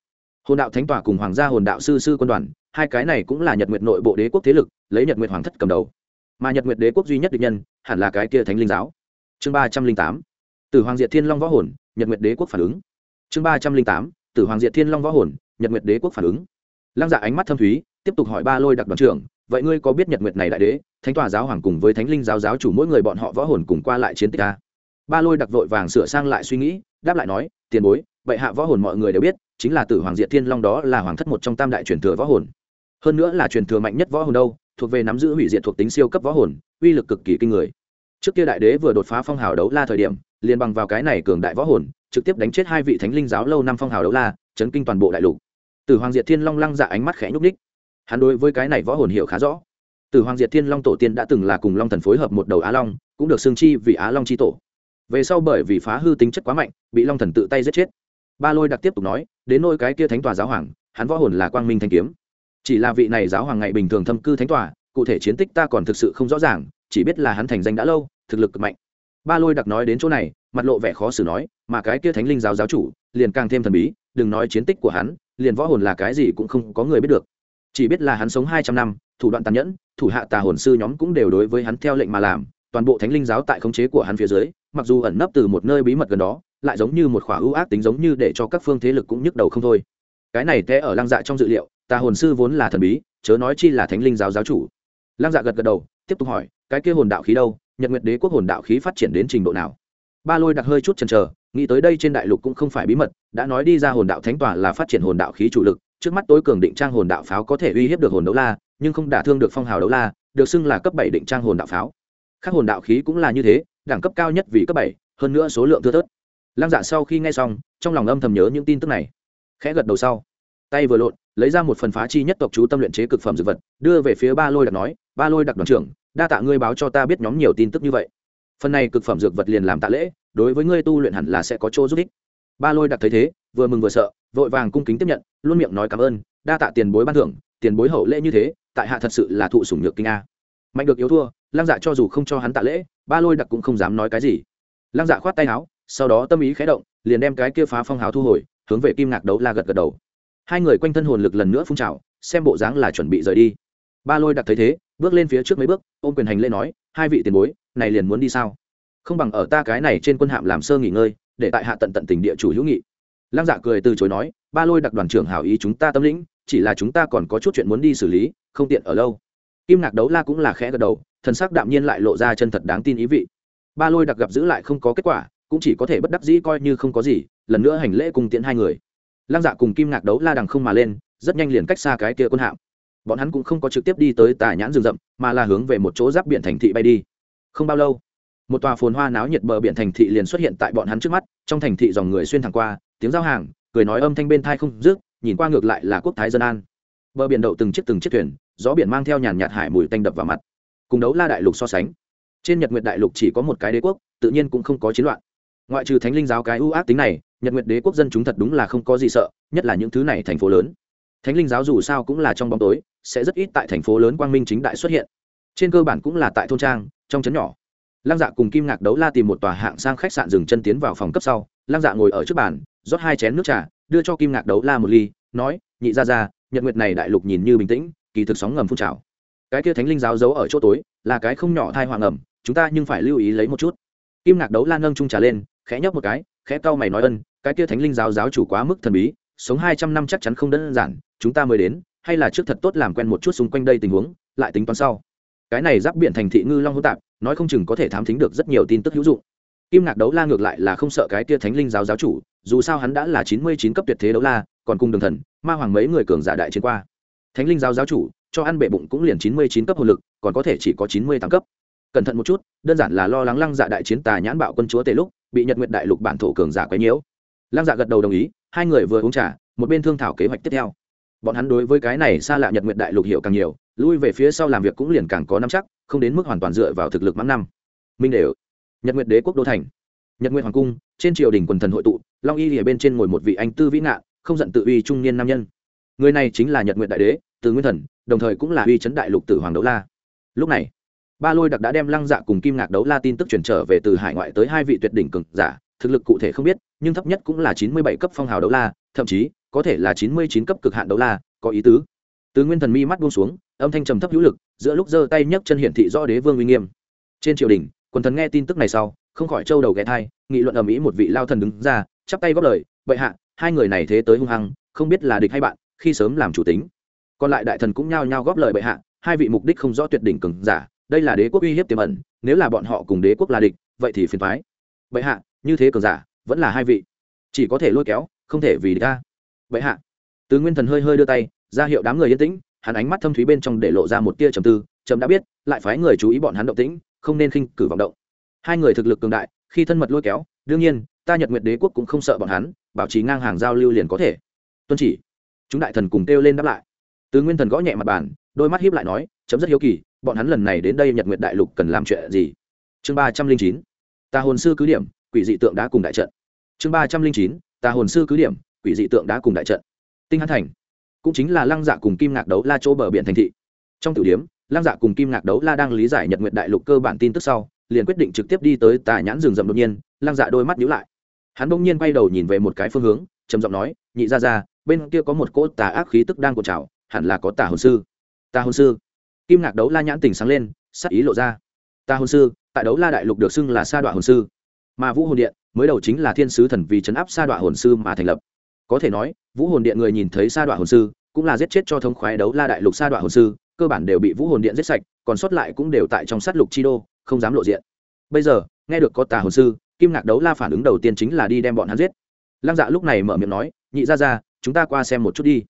Hồn đạo thánh tòa cùng hoàng gia hồn đạo sư sư quân đoàn hai cái này cũng là nhật nguyệt nội bộ đế quốc thế lực, lấy nhật nguyệt hoàng thất cầm đầu. Mà nhật nguyệt đế quốc duy nhất địch nhân, hẳn là cái kia thánh linh giáo. Chương ba trăm linh tám từ hoàng diệt thiên long võ hồn, nhật nguyệt đế quốc phản ứng. Chương ba trăm linh tám từ hoàng diệt thiên long võ hồn, nhật nguyệt đế quốc phản ứng. Lăng dạ ánh mắt thâm thúy, tiếp tục hỏi ba lôi đặc đoàn trưởng, vậy ngươi có biết nhật nguyệt này đại đế, thánh tòa giáo hoàng cùng với thánh linh giáo giáo chủ mỗi người bọn họ võ hồn cùng qua lại chiến tích ta ba lôi đặc vội vàng sửa sang lại suy nghĩ, đáp lại nói, tiền bối vậy hạ võ hồn mọi người đều biết, chính là tử hoàng diệt thiên long đó là hoàng thất một trong tam đại truyền thừa võ hồn hơn nữa là truyền thừa mạnh nhất võ hồn đâu, thuộc về nắm giữ hủy diệt thuộc tính siêu cấp võ hồn, uy lực cực kỳ kinh người. Trước kia đại đế vừa đột phá phong hào đấu la thời điểm, liền bằng vào cái này cường đại võ hồn, trực tiếp đánh chết hai vị thánh linh giáo lâu năm phong hào đấu la, chấn kinh toàn bộ đại lục. Từ hoàng diệt thiên long lăng dạ ánh mắt khẽ nhúc ních hắn đối với cái này võ hồn hiểu khá rõ. Từ hoàng diệt thiên long tổ tiên đã từng là cùng long thần phối hợp một đầu á long, cũng được xương chi vì á long chi tổ. Về sau bởi vì phá hư tính chất quá mạnh, bị long thần tự tay giết chết. Ba lôi đặc tiếp tục nói, đến nôi cái kia thánh tòa giáo hoàng, hắn võ hồn là quang minh thanh kiếm chỉ là vị này giáo hoàng ngày bình thường thâm cư thánh tòa, cụ thể chiến tích ta còn thực sự không rõ ràng, chỉ biết là hắn thành danh đã lâu, thực lực cực mạnh. Ba lôi đặc nói đến chỗ này, mặt lộ vẻ khó xử nói, mà cái kia thánh linh giáo giáo chủ, liền càng thêm thần bí, đừng nói chiến tích của hắn, liền võ hồn là cái gì cũng không có người biết được. Chỉ biết là hắn sống hai trăm năm, thủ đoạn tàn nhẫn, thủ hạ tà hồn sư nhóm cũng đều đối với hắn theo lệnh mà làm, toàn bộ thánh linh giáo tại khống chế của hắn phía dưới, mặc dù ẩn nấp từ một nơi bí mật gần đó, lại giống như một khỏa ưu ác tính giống như để cho các phương thế lực cũng nhức đầu không thôi. Cái này té ở lăng dạ trong dự liệu tà hồn sư vốn là thần bí, chớ nói chi là thánh linh giáo giáo chủ. Lăng dạ gật gật đầu, tiếp tục hỏi, cái kia hồn đạo khí đâu, nhật nguyệt đế quốc hồn đạo khí phát triển đến trình độ nào? Ba lôi đặc hơi chút chần chờ, nghĩ tới đây trên đại lục cũng không phải bí mật, đã nói đi ra hồn đạo thánh tòa là phát triển hồn đạo khí chủ lực, trước mắt tối cường định trang hồn đạo pháo có thể uy hiếp được hồn đấu la, nhưng không đả thương được phong hào đấu la, được xưng là cấp bảy định trang hồn đạo pháo. Các hồn đạo khí cũng là như thế, đẳng cấp cao nhất vì cấp bảy, hơn nữa số lượng thưa thớt. Lăng dạ sau khi nghe xong, trong lòng âm thầm nhớ những tin tức này. Khẽ gật đầu sau. Tay vừa lộn lấy ra một phần phá chi nhất tộc chú tâm luyện chế cực phẩm dược vật, đưa về phía ba lôi đặc nói, ba lôi đặc đoàn trưởng, đa tạ ngươi báo cho ta biết nhóm nhiều tin tức như vậy. Phần này cực phẩm dược vật liền làm tạ lễ, đối với ngươi tu luyện hẳn là sẽ có chỗ giúp ích. Ba lôi đặc thấy thế, vừa mừng vừa sợ, vội vàng cung kính tiếp nhận, luôn miệng nói cảm ơn, đa tạ tiền bối ban thưởng, tiền bối hậu lễ như thế, tại hạ thật sự là thụ sủng nhược kinh a. Mạnh được yếu thua, lăng dạ cho dù không cho hắn tạ lễ, ba lôi đặc cũng không dám nói cái gì. Lăng dạ khoát tay áo, sau đó tâm ý khé động, liền đem cái kia phá phong háo thu hồi, hướng về kim ngạc đấu la gật gật đầu hai người quanh thân hồn lực lần nữa phun trào, xem bộ dáng là chuẩn bị rời đi. Ba lôi đặc thấy thế, bước lên phía trước mấy bước, ôm quyền hành lễ nói, hai vị tiền bối, này liền muốn đi sao? Không bằng ở ta cái này trên quân hạm làm sơ nghỉ ngơi, để tại hạ tận tận tình địa chủ hữu nghị. Lăng dạ cười từ chối nói, ba lôi đặc đoàn trưởng hảo ý chúng ta tâm lĩnh, chỉ là chúng ta còn có chút chuyện muốn đi xử lý, không tiện ở lâu. Kim ngạc đấu la cũng là khẽ gật đầu, thần sắc đạm nhiên lại lộ ra chân thật đáng tin ý vị. Ba lôi đặc gặp giữ lại không có kết quả, cũng chỉ có thể bất đắc dĩ coi như không có gì, lần nữa hành lễ cùng tiễn hai người lăng dạ cùng kim ngạc đấu la đằng không mà lên, rất nhanh liền cách xa cái kia quân hạm. Bọn hắn cũng không có trực tiếp đi tới tà nhãn rừng rậm, mà là hướng về một chỗ giáp biển thành thị bay đi. Không bao lâu, một tòa phồn hoa náo nhiệt bờ biển thành thị liền xuất hiện tại bọn hắn trước mắt, trong thành thị dòng người xuyên thẳng qua, tiếng giao hàng, cười nói âm thanh bên thai không rước nhìn qua ngược lại là quốc thái dân an. Bờ biển đậu từng chiếc từng chiếc thuyền, gió biển mang theo nhàn nhạt hải mùi tanh đập vào mặt. Cùng đấu la đại lục so sánh, trên nhật nguyệt đại lục chỉ có một cái đế quốc, tự nhiên cũng không có chiến loạn. Ngoại trừ thánh linh giáo cái ưu ác tính này nhật nguyệt đế quốc dân chúng thật đúng là không có gì sợ, nhất là những thứ này thành phố lớn. Thánh linh giáo dù sao cũng là trong bóng tối, sẽ rất ít tại thành phố lớn quang minh chính đại xuất hiện. Trên cơ bản cũng là tại thôn trang, trong trấn nhỏ. Lăng dạ cùng kim ngạc đấu la tìm một tòa hạng sang khách sạn dừng chân tiến vào phòng cấp sau. Lăng dạ ngồi ở trước bàn, rót hai chén nước trà, đưa cho kim ngạc đấu la một ly, nói, nhị ra ra nhật nguyệt này đại lục nhìn như bình tĩnh, kỳ thực sóng ngầm phun trào. Cái kia thánh linh giáo giấu ở chỗ tối, là cái không nhỏ thai hoàng ẩm chúng ta nhưng phải lưu ý lấy một chút. Kim ngạc đấu la nâng trung trà lên, khẽ nhấp một cái, khẽ cau mày nói ân cái kia thánh linh giáo giáo chủ quá mức thần bí, sống hai trăm năm chắc chắn không đơn giản, chúng ta mới đến, hay là trước thật tốt làm quen một chút xung quanh đây tình huống, lại tính toán sau. Cái này giáp biển thành thị ngư long hỗn tạp, nói không chừng có thể thám thính được rất nhiều tin tức hữu dụng. Kim ngạc đấu la ngược lại là không sợ cái kia thánh linh giáo giáo chủ, dù sao hắn đã là chín mươi chín cấp tuyệt thế đấu la, còn cùng đường thần, ma hoàng mấy người cường giả đại chiến qua. Thánh linh giáo giáo chủ, cho ăn bệ bụng cũng liền chín mươi chín cấp hồn lực, còn có thể chỉ có chín mươi tám cấp. Cẩn thận một chút, đơn giản là lo lắng lăng dạ đại chiến tà nhãn bạo quân chúa tề lúc, bị nhật nguyện đại lục bản thổ cường giả quấy nhiễu lăng dạ gật đầu đồng ý hai người vừa uống trà một bên thương thảo kế hoạch tiếp theo. Bọn hắn đối với cái này xa lạ nhật nguyện đại lục hiểu càng nhiều lui về phía sau làm việc cũng liền càng có năm chắc không đến mức hoàn toàn dựa vào thực lực mãn năm. Minh đều nhật nguyện đế quốc đô thành. Nhật nguyện hoàng cung trên triều đình quần thần hội tụ long y ở bên trên ngồi một vị anh tư vĩ ngạ, không giận tự uy trung niên nam nhân. Người này chính là nhật nguyện đại đế từ nguyên thần đồng thời cũng là uy chấn đại lục tử hoàng đấu la. Lúc này ba lôi đặc đã đem lăng dạ cùng kim ngạc đấu la tin tức chuyển trở về từ hải ngoại tới hai vị tuyệt đỉnh cực giả thực lực cụ thể không biết, nhưng thấp nhất cũng là chín mươi bảy cấp phong hào đấu la, thậm chí có thể là chín mươi chín cấp cực hạn đấu la, có ý tứ. Từ nguyên thần mi mắt buông xuống, âm thanh trầm thấp hữu lực, giữa lúc giơ tay nhấc chân hiển thị rõ đế vương uy nghiêm. Trên triều đình, quần thần nghe tin tức này sau, không khỏi trâu đầu ghé thai, nghị luận ầm ĩ một vị lao thần đứng ra, chắp tay góp lời, bệ hạ, hai người này thế tới hung hăng, không biết là địch hay bạn, khi sớm làm chủ tính. Còn lại đại thần cũng nhao nhao góp lời bệ hạ, hai vị mục đích không rõ tuyệt đỉnh cường giả, đây là đế quốc uy hiếp tiềm ẩn, nếu là bọn họ cùng đế quốc là địch, vậy thì phiền thoái bệ hạ như thế cường giả, vẫn là hai vị. Chỉ có thể lôi kéo, không thể vì ta. Vậy hạ. Từ nguyên thần hơi hơi đưa tay, ra hiệu đám người yên tĩnh, hắn ánh mắt thâm thúy bên trong để lộ ra một tia trầm tư, trầm đã biết, lại phái người chú ý bọn hắn động tĩnh, không nên khinh cử vọng động. Hai người thực lực cường đại, khi thân mật lôi kéo, đương nhiên, ta nhật nguyệt đế quốc cũng không sợ bọn hắn, bảo trì ngang hàng giao lưu liền có thể. Tuân chỉ. Chúng đại thần cùng kêu lên đáp lại. Từ nguyên thần gõ nhẹ mặt bàn, đôi mắt hiếp lại nói, chấm rất hiếu kỳ, bọn hắn lần này đến đây nhật nguyệt đại lục cần làm chuyện gì? Chương ba trăm linh chín. Ta hồn sư cứ điểm quỷ dị tượng đã cùng đại trận. Chương ba trăm linh chín, tà hồn sư cứ điểm, quỷ dị tượng đã cùng đại trận. Tinh hán thành, cũng chính là lăng dạ cùng kim ngạc đấu la chỗ bờ biển thành thị. Trong tiểu điếm lăng dạ cùng kim ngạc đấu la đang lý giải nhật nguyện đại lục cơ bản tin tức sau, liền quyết định trực tiếp đi tới tà nhãn rừng rậm đột nhiên, lăng dạ đôi mắt nhíu lại. Hắn bỗng nhiên quay đầu nhìn về một cái phương hướng, trầm giọng nói, nhị ra ra bên kia có một cỗ tà ác khí tức đang cột trào, hẳn là có tà hồn sư. Tà hồn sư? Kim ngạc đấu la nhãn tình sáng lên, sắc ý lộ ra. Tà hồn sư, tại đấu la đại lục được xưng là sa đoạn hồn sư mà vũ hồn điện mới đầu chính là thiên sứ thần vì chấn áp sa đoạn hồn sư mà thành lập. Có thể nói, vũ hồn điện người nhìn thấy sa đoạn hồn sư cũng là giết chết cho thông khoái đấu la đại lục sa đoạn hồn sư, cơ bản đều bị vũ hồn điện giết sạch, còn sót lại cũng đều tại trong sát lục chi đô, không dám lộ diện. Bây giờ, nghe được có tà hồn sư, kim ngạc đấu la phản ứng đầu tiên chính là đi đem bọn hắn giết. Lăng dạ lúc này mở miệng nói, nhị ra ra chúng ta qua xem một chút đi.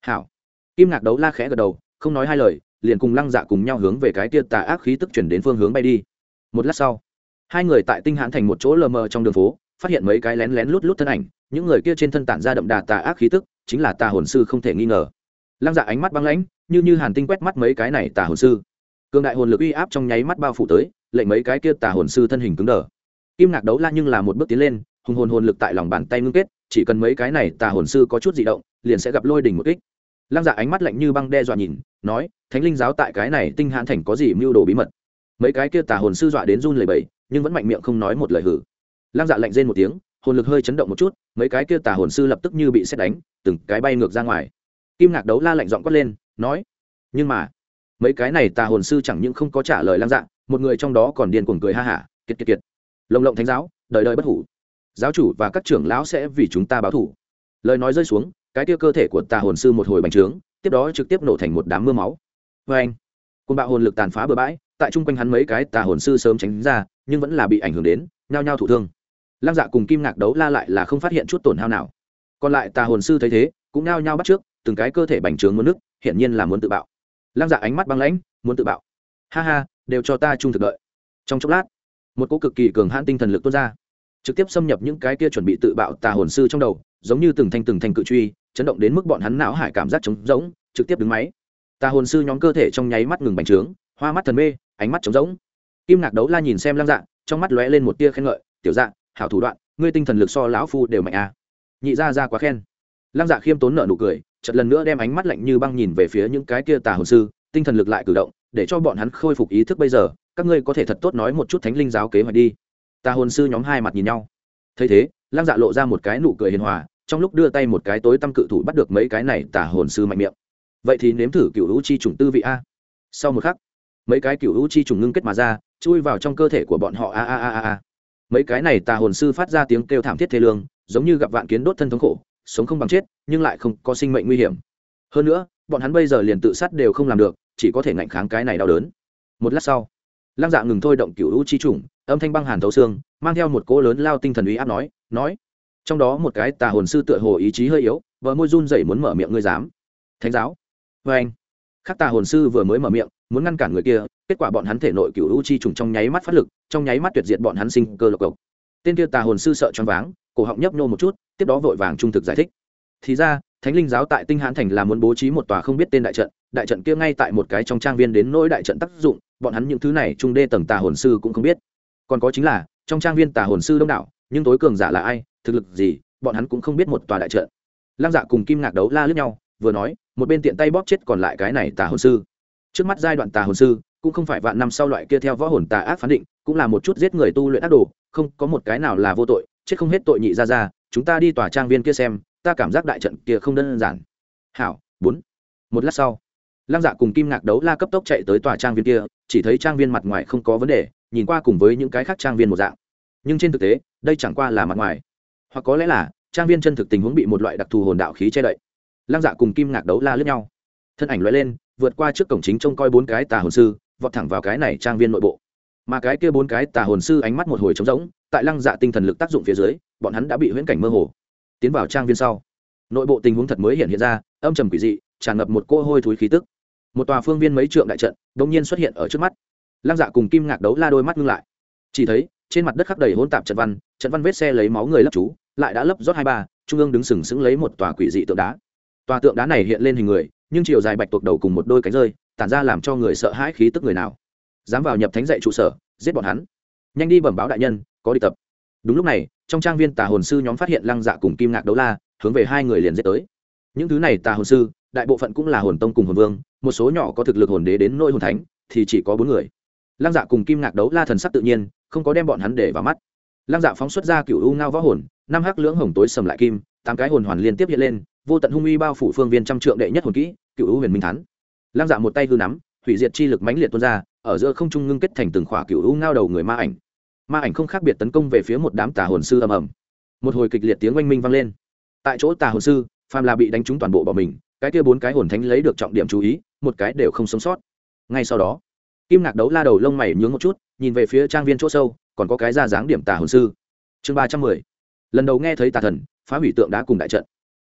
Hảo. Kim ngạc đấu la khẽ gật đầu, không nói hai lời, liền cùng lăng dạ cùng nhau hướng về cái tia tà ác khí tức chuyển đến phương hướng bay đi. Một lát sau hai người tại tinh hãn thành một chỗ lờ mờ trong đường phố, phát hiện mấy cái lén lén lút lút thân ảnh, những người kia trên thân tản ra đậm đà tà ác khí tức, chính là tà hồn sư không thể nghi ngờ. Lăng dạ ánh mắt băng lãnh, như như hàn tinh quét mắt mấy cái này tà hồn sư. Cường đại hồn lực uy áp trong nháy mắt bao phủ tới, lệnh mấy cái kia tà hồn sư thân hình cứng đờ. Kim ngạc đấu la nhưng là một bước tiến lên, hùng hồn hồn lực tại lòng bàn tay ngưng kết, chỉ cần mấy cái này tà hồn sư có chút di động, liền sẽ gặp lôi đỉnh một kích. Lăng dạ ánh mắt lạnh như băng đe dọa nhìn, nói, thánh linh giáo tại cái này tinh hãn thành có gì mưu đồ bí mật? Mấy cái kia tà hồn sư dọa đến run lầy bầy nhưng vẫn mạnh miệng không nói một lời hử. Lăng dạ lạnh rên một tiếng, hồn lực hơi chấn động một chút, mấy cái kia tà hồn sư lập tức như bị xét đánh, từng cái bay ngược ra ngoài. Kim ngạc đấu la lạnh giọng quát lên, nói, nhưng mà, mấy cái này tà hồn sư chẳng những không có trả lời lăng dạ một người trong đó còn điên cuồng cười ha hả, kiệt kiệt kiệt. Lồng lộng thánh giáo, đời đời bất hủ. Giáo chủ và các trưởng lão sẽ vì chúng ta báo thủ lời nói rơi xuống, cái kia cơ thể của tà hồn sư một hồi bành trướng, tiếp đó trực tiếp nổ thành một đám mưa máu. Vê anh côn bạo hồn lực tàn phá bừa bãi, tại chung quanh hắn mấy cái tà hồn sư sớm tránh ra nhưng vẫn là bị ảnh hưởng đến, nhao nhao thủ thương. Lăng dạ cùng kim ngạc đấu la lại là không phát hiện chút tổn hao nào. Còn lại tà hồn sư thấy thế, cũng nhao nhao bắt trước, từng cái cơ thể bành trướng muốn nước hiển nhiên là muốn tự bạo. Lăng dạ ánh mắt băng lãnh, muốn tự bạo. Ha ha, đều cho ta trung thực đợi. Trong chốc lát, một cỗ cực kỳ cường hãn tinh thần lực tuôn ra, trực tiếp xâm nhập những cái kia chuẩn bị tự bạo tà hồn sư trong đầu, giống như từng thanh từng thanh cự truy, chấn động đến mức bọn hắn não hải cảm giác trống rỗng, trực tiếp đứng máy. Tà hồn sư nhóm cơ thể trong nháy mắt ngừng bành trướng, hoa mắt thần mê, ánh mắt trống rỗng kim ngạc đấu la nhìn xem lăng dạ trong mắt lóe lên một tia khen ngợi, tiểu dạ hảo thủ đoạn, ngươi tinh thần lực so lão phu đều mạnh à. nhị ra ra quá khen. Lăng dạ khiêm tốn nợ nụ cười chật lần nữa đem ánh mắt lạnh như băng nhìn về phía những cái kia tà hồn sư, tinh thần lực lại cử động, để cho bọn hắn khôi phục ý thức bây giờ, các ngươi có thể thật tốt nói một chút thánh linh giáo kế hoạch đi. Tà hồn sư nhóm hai mặt nhìn nhau. Thấy thế, lăng dạ lộ ra một cái nụ cười hiền hòa, trong lúc đưa tay một cái tối tăm cự thủ bắt được mấy cái này tà hồn sư mạnh miệng. Vậy thì nếm thử cựu hữu chi trùng tư vị a. Sau một khắc mấy cái cựu u chi trùng ngưng kết mà ra, chui vào trong cơ thể của bọn họ, a a a a a. Mấy cái này tà hồn sư phát ra tiếng kêu thảm thiết thế lương, giống như gặp vạn kiến đốt thân thống khổ, sống không bằng chết, nhưng lại không có sinh mệnh nguy hiểm. Hơn nữa, bọn hắn bây giờ liền tự sát đều không làm được, chỉ có thể ngạnh kháng cái này đau đớn. Một lát sau, lăng dạ ngừng thôi động cựu u chi trùng, âm thanh băng hàn thấu xương, mang theo một cỗ lớn lao tinh thần uy áp nói nói. Trong đó một cái tà hồn sư tựa hồ ý chí hơi yếu vợ môi run dậy muốn mở miệng, ngươi dám. Thánh giáo. Vê anh khắc tà hồn sư vừa mới mở miệng, muốn ngăn cản người kia, kết quả bọn hắn thể nội cựu u chi trùng trong nháy mắt phát lực, trong nháy mắt tuyệt diệt bọn hắn sinh cơ lộc cộc tên kia tà hồn sư sợ choáng váng, cổ họng nhấp nhô một chút, tiếp đó vội vàng trung thực giải thích. Thì ra, thánh linh giáo tại tinh hãn thành là muốn bố trí một tòa không biết tên đại trận đại trận kia ngay tại một cái trong trang viên đến nỗi đại trận tác dụng, bọn hắn những thứ này trung đê tầng tà hồn sư cũng không biết. Còn có chính là, trong trang viên tà hồn sư đông đảo, nhưng tối cường giả là ai, thực lực gì, bọn hắn cũng không biết một tòa đại trận. Lăng dạ cùng kim ngạc đấu la lướt nhau, vừa nói một bên tiện tay bóp chết còn lại cái này tà hồn sư. Trước mắt giai đoạn tà hồn sư, cũng không phải vạn năm sau loại kia theo võ hồn tà ác phán định, cũng là một chút giết người tu luyện ác đồ, không, có một cái nào là vô tội, chết không hết tội nhị ra ra, chúng ta đi tòa trang viên kia xem, ta cảm giác đại trận kia không đơn giản. Hảo, bốn. Một lát sau, lăng dạ cùng kim ngạc đấu la cấp tốc chạy tới tòa trang viên kia, chỉ thấy trang viên mặt ngoài không có vấn đề, nhìn qua cùng với những cái khác trang viên một dạng. Nhưng trên thực tế, đây chẳng qua là mặt ngoài. Hoặc có lẽ là, trang viên chân thực tình huống bị một loại đặc thù hồn đạo khí che đậy lăng dạ cùng kim ngạc đấu la lướt nhau. Thân ảnh loại lên, vượt qua trước cổng chính trông coi bốn cái tà hồn sư, vọt thẳng vào cái này trang viên nội bộ. Mà cái kia bốn cái tà hồn sư ánh mắt một hồi trống rỗng, tại lăng dạ tinh thần lực tác dụng phía dưới, bọn hắn đã bị huyễn cảnh mơ hồ. Tiến vào trang viên sau, nội bộ tình huống thật mới hiện hiện ra, âm trầm quỷ dị, tràn ngập một cô hôi thúi khí tức. Một tòa phương viên mấy trượng đại trận đ ỗ n g nhiên xuất hiện ở trước mắt. Lăng dạ cùng kim ngạc đấu la đôi mắt ngưng lại. Chỉ thấy, trên mặt đất khắc đầy hỗn tạp trận văn trận văn vết xe lấy máu người lấp chú lại đã lấp rót hai ba, trung ương đứng sừng sững lấy một tòa quỷ dị tượng đá tòa tượng đá này hiện lên hình người, nhưng chiều dài bạch tuộc đầu cùng một đôi cánh rơi, tản ra làm cho người sợ hãi khí tức người nào. Dám vào nhập thánh dạy trụ sở, giết bọn hắn. Nhanh đi bẩm báo đại nhân, có đi tập. Đúng lúc này, trong trang viên tà hồn sư nhóm phát hiện lăng dạ cùng kim ngạc đấu la, hướng về hai người liền giết tới. Những thứ này tà hồn sư, đại bộ phận cũng là hồn tông cùng hồn vương, một số nhỏ có thực lực hồn đế đến nỗi hồn thánh, thì chỉ có bốn người. Lăng dạ cùng kim ngạc đấu la thần sắc tự nhiên, không có đem bọn hắn để vào mắt. Lăng dạ phóng xuất ra cựu u ngao võ hồn, năm hắc lưỡng hồng tối sầm lại kim, tám cái hồn hoàn liên tiếp hiện lên vô tận hung uy bao phủ phương viên trăm trượng đệ nhất hồn kỹ, cựu u huyền minh thắn lăng dạ một tay hư nắm, hủy diệt chi lực mãnh liệt tuôn ra, ở giữa không trung ngưng kết thành từng khỏa cựu u ngao đầu người ma ảnh. Ma ảnh không khác biệt tấn công về phía một đám tà hồn sư ầm ầm. Một hồi kịch liệt tiếng oanh minh vang lên. Tại chỗ tà hồn sư, phàm là bị đánh trúng toàn bộ bỏ mình, cái kia bốn cái hồn thánh lấy được trọng điểm chú ý, một cái đều không sống sót. Ngay sau đó, kim ngạc đấu la đầu lông mày nhướng một chút, nhìn về phía trang viên chỗ sâu, còn có cái ra dáng điểm tà hồn sư. Chương ba trăm mười. Lần đầu nghe thấy tà thần, phá hủy tượng đá cùng đại trận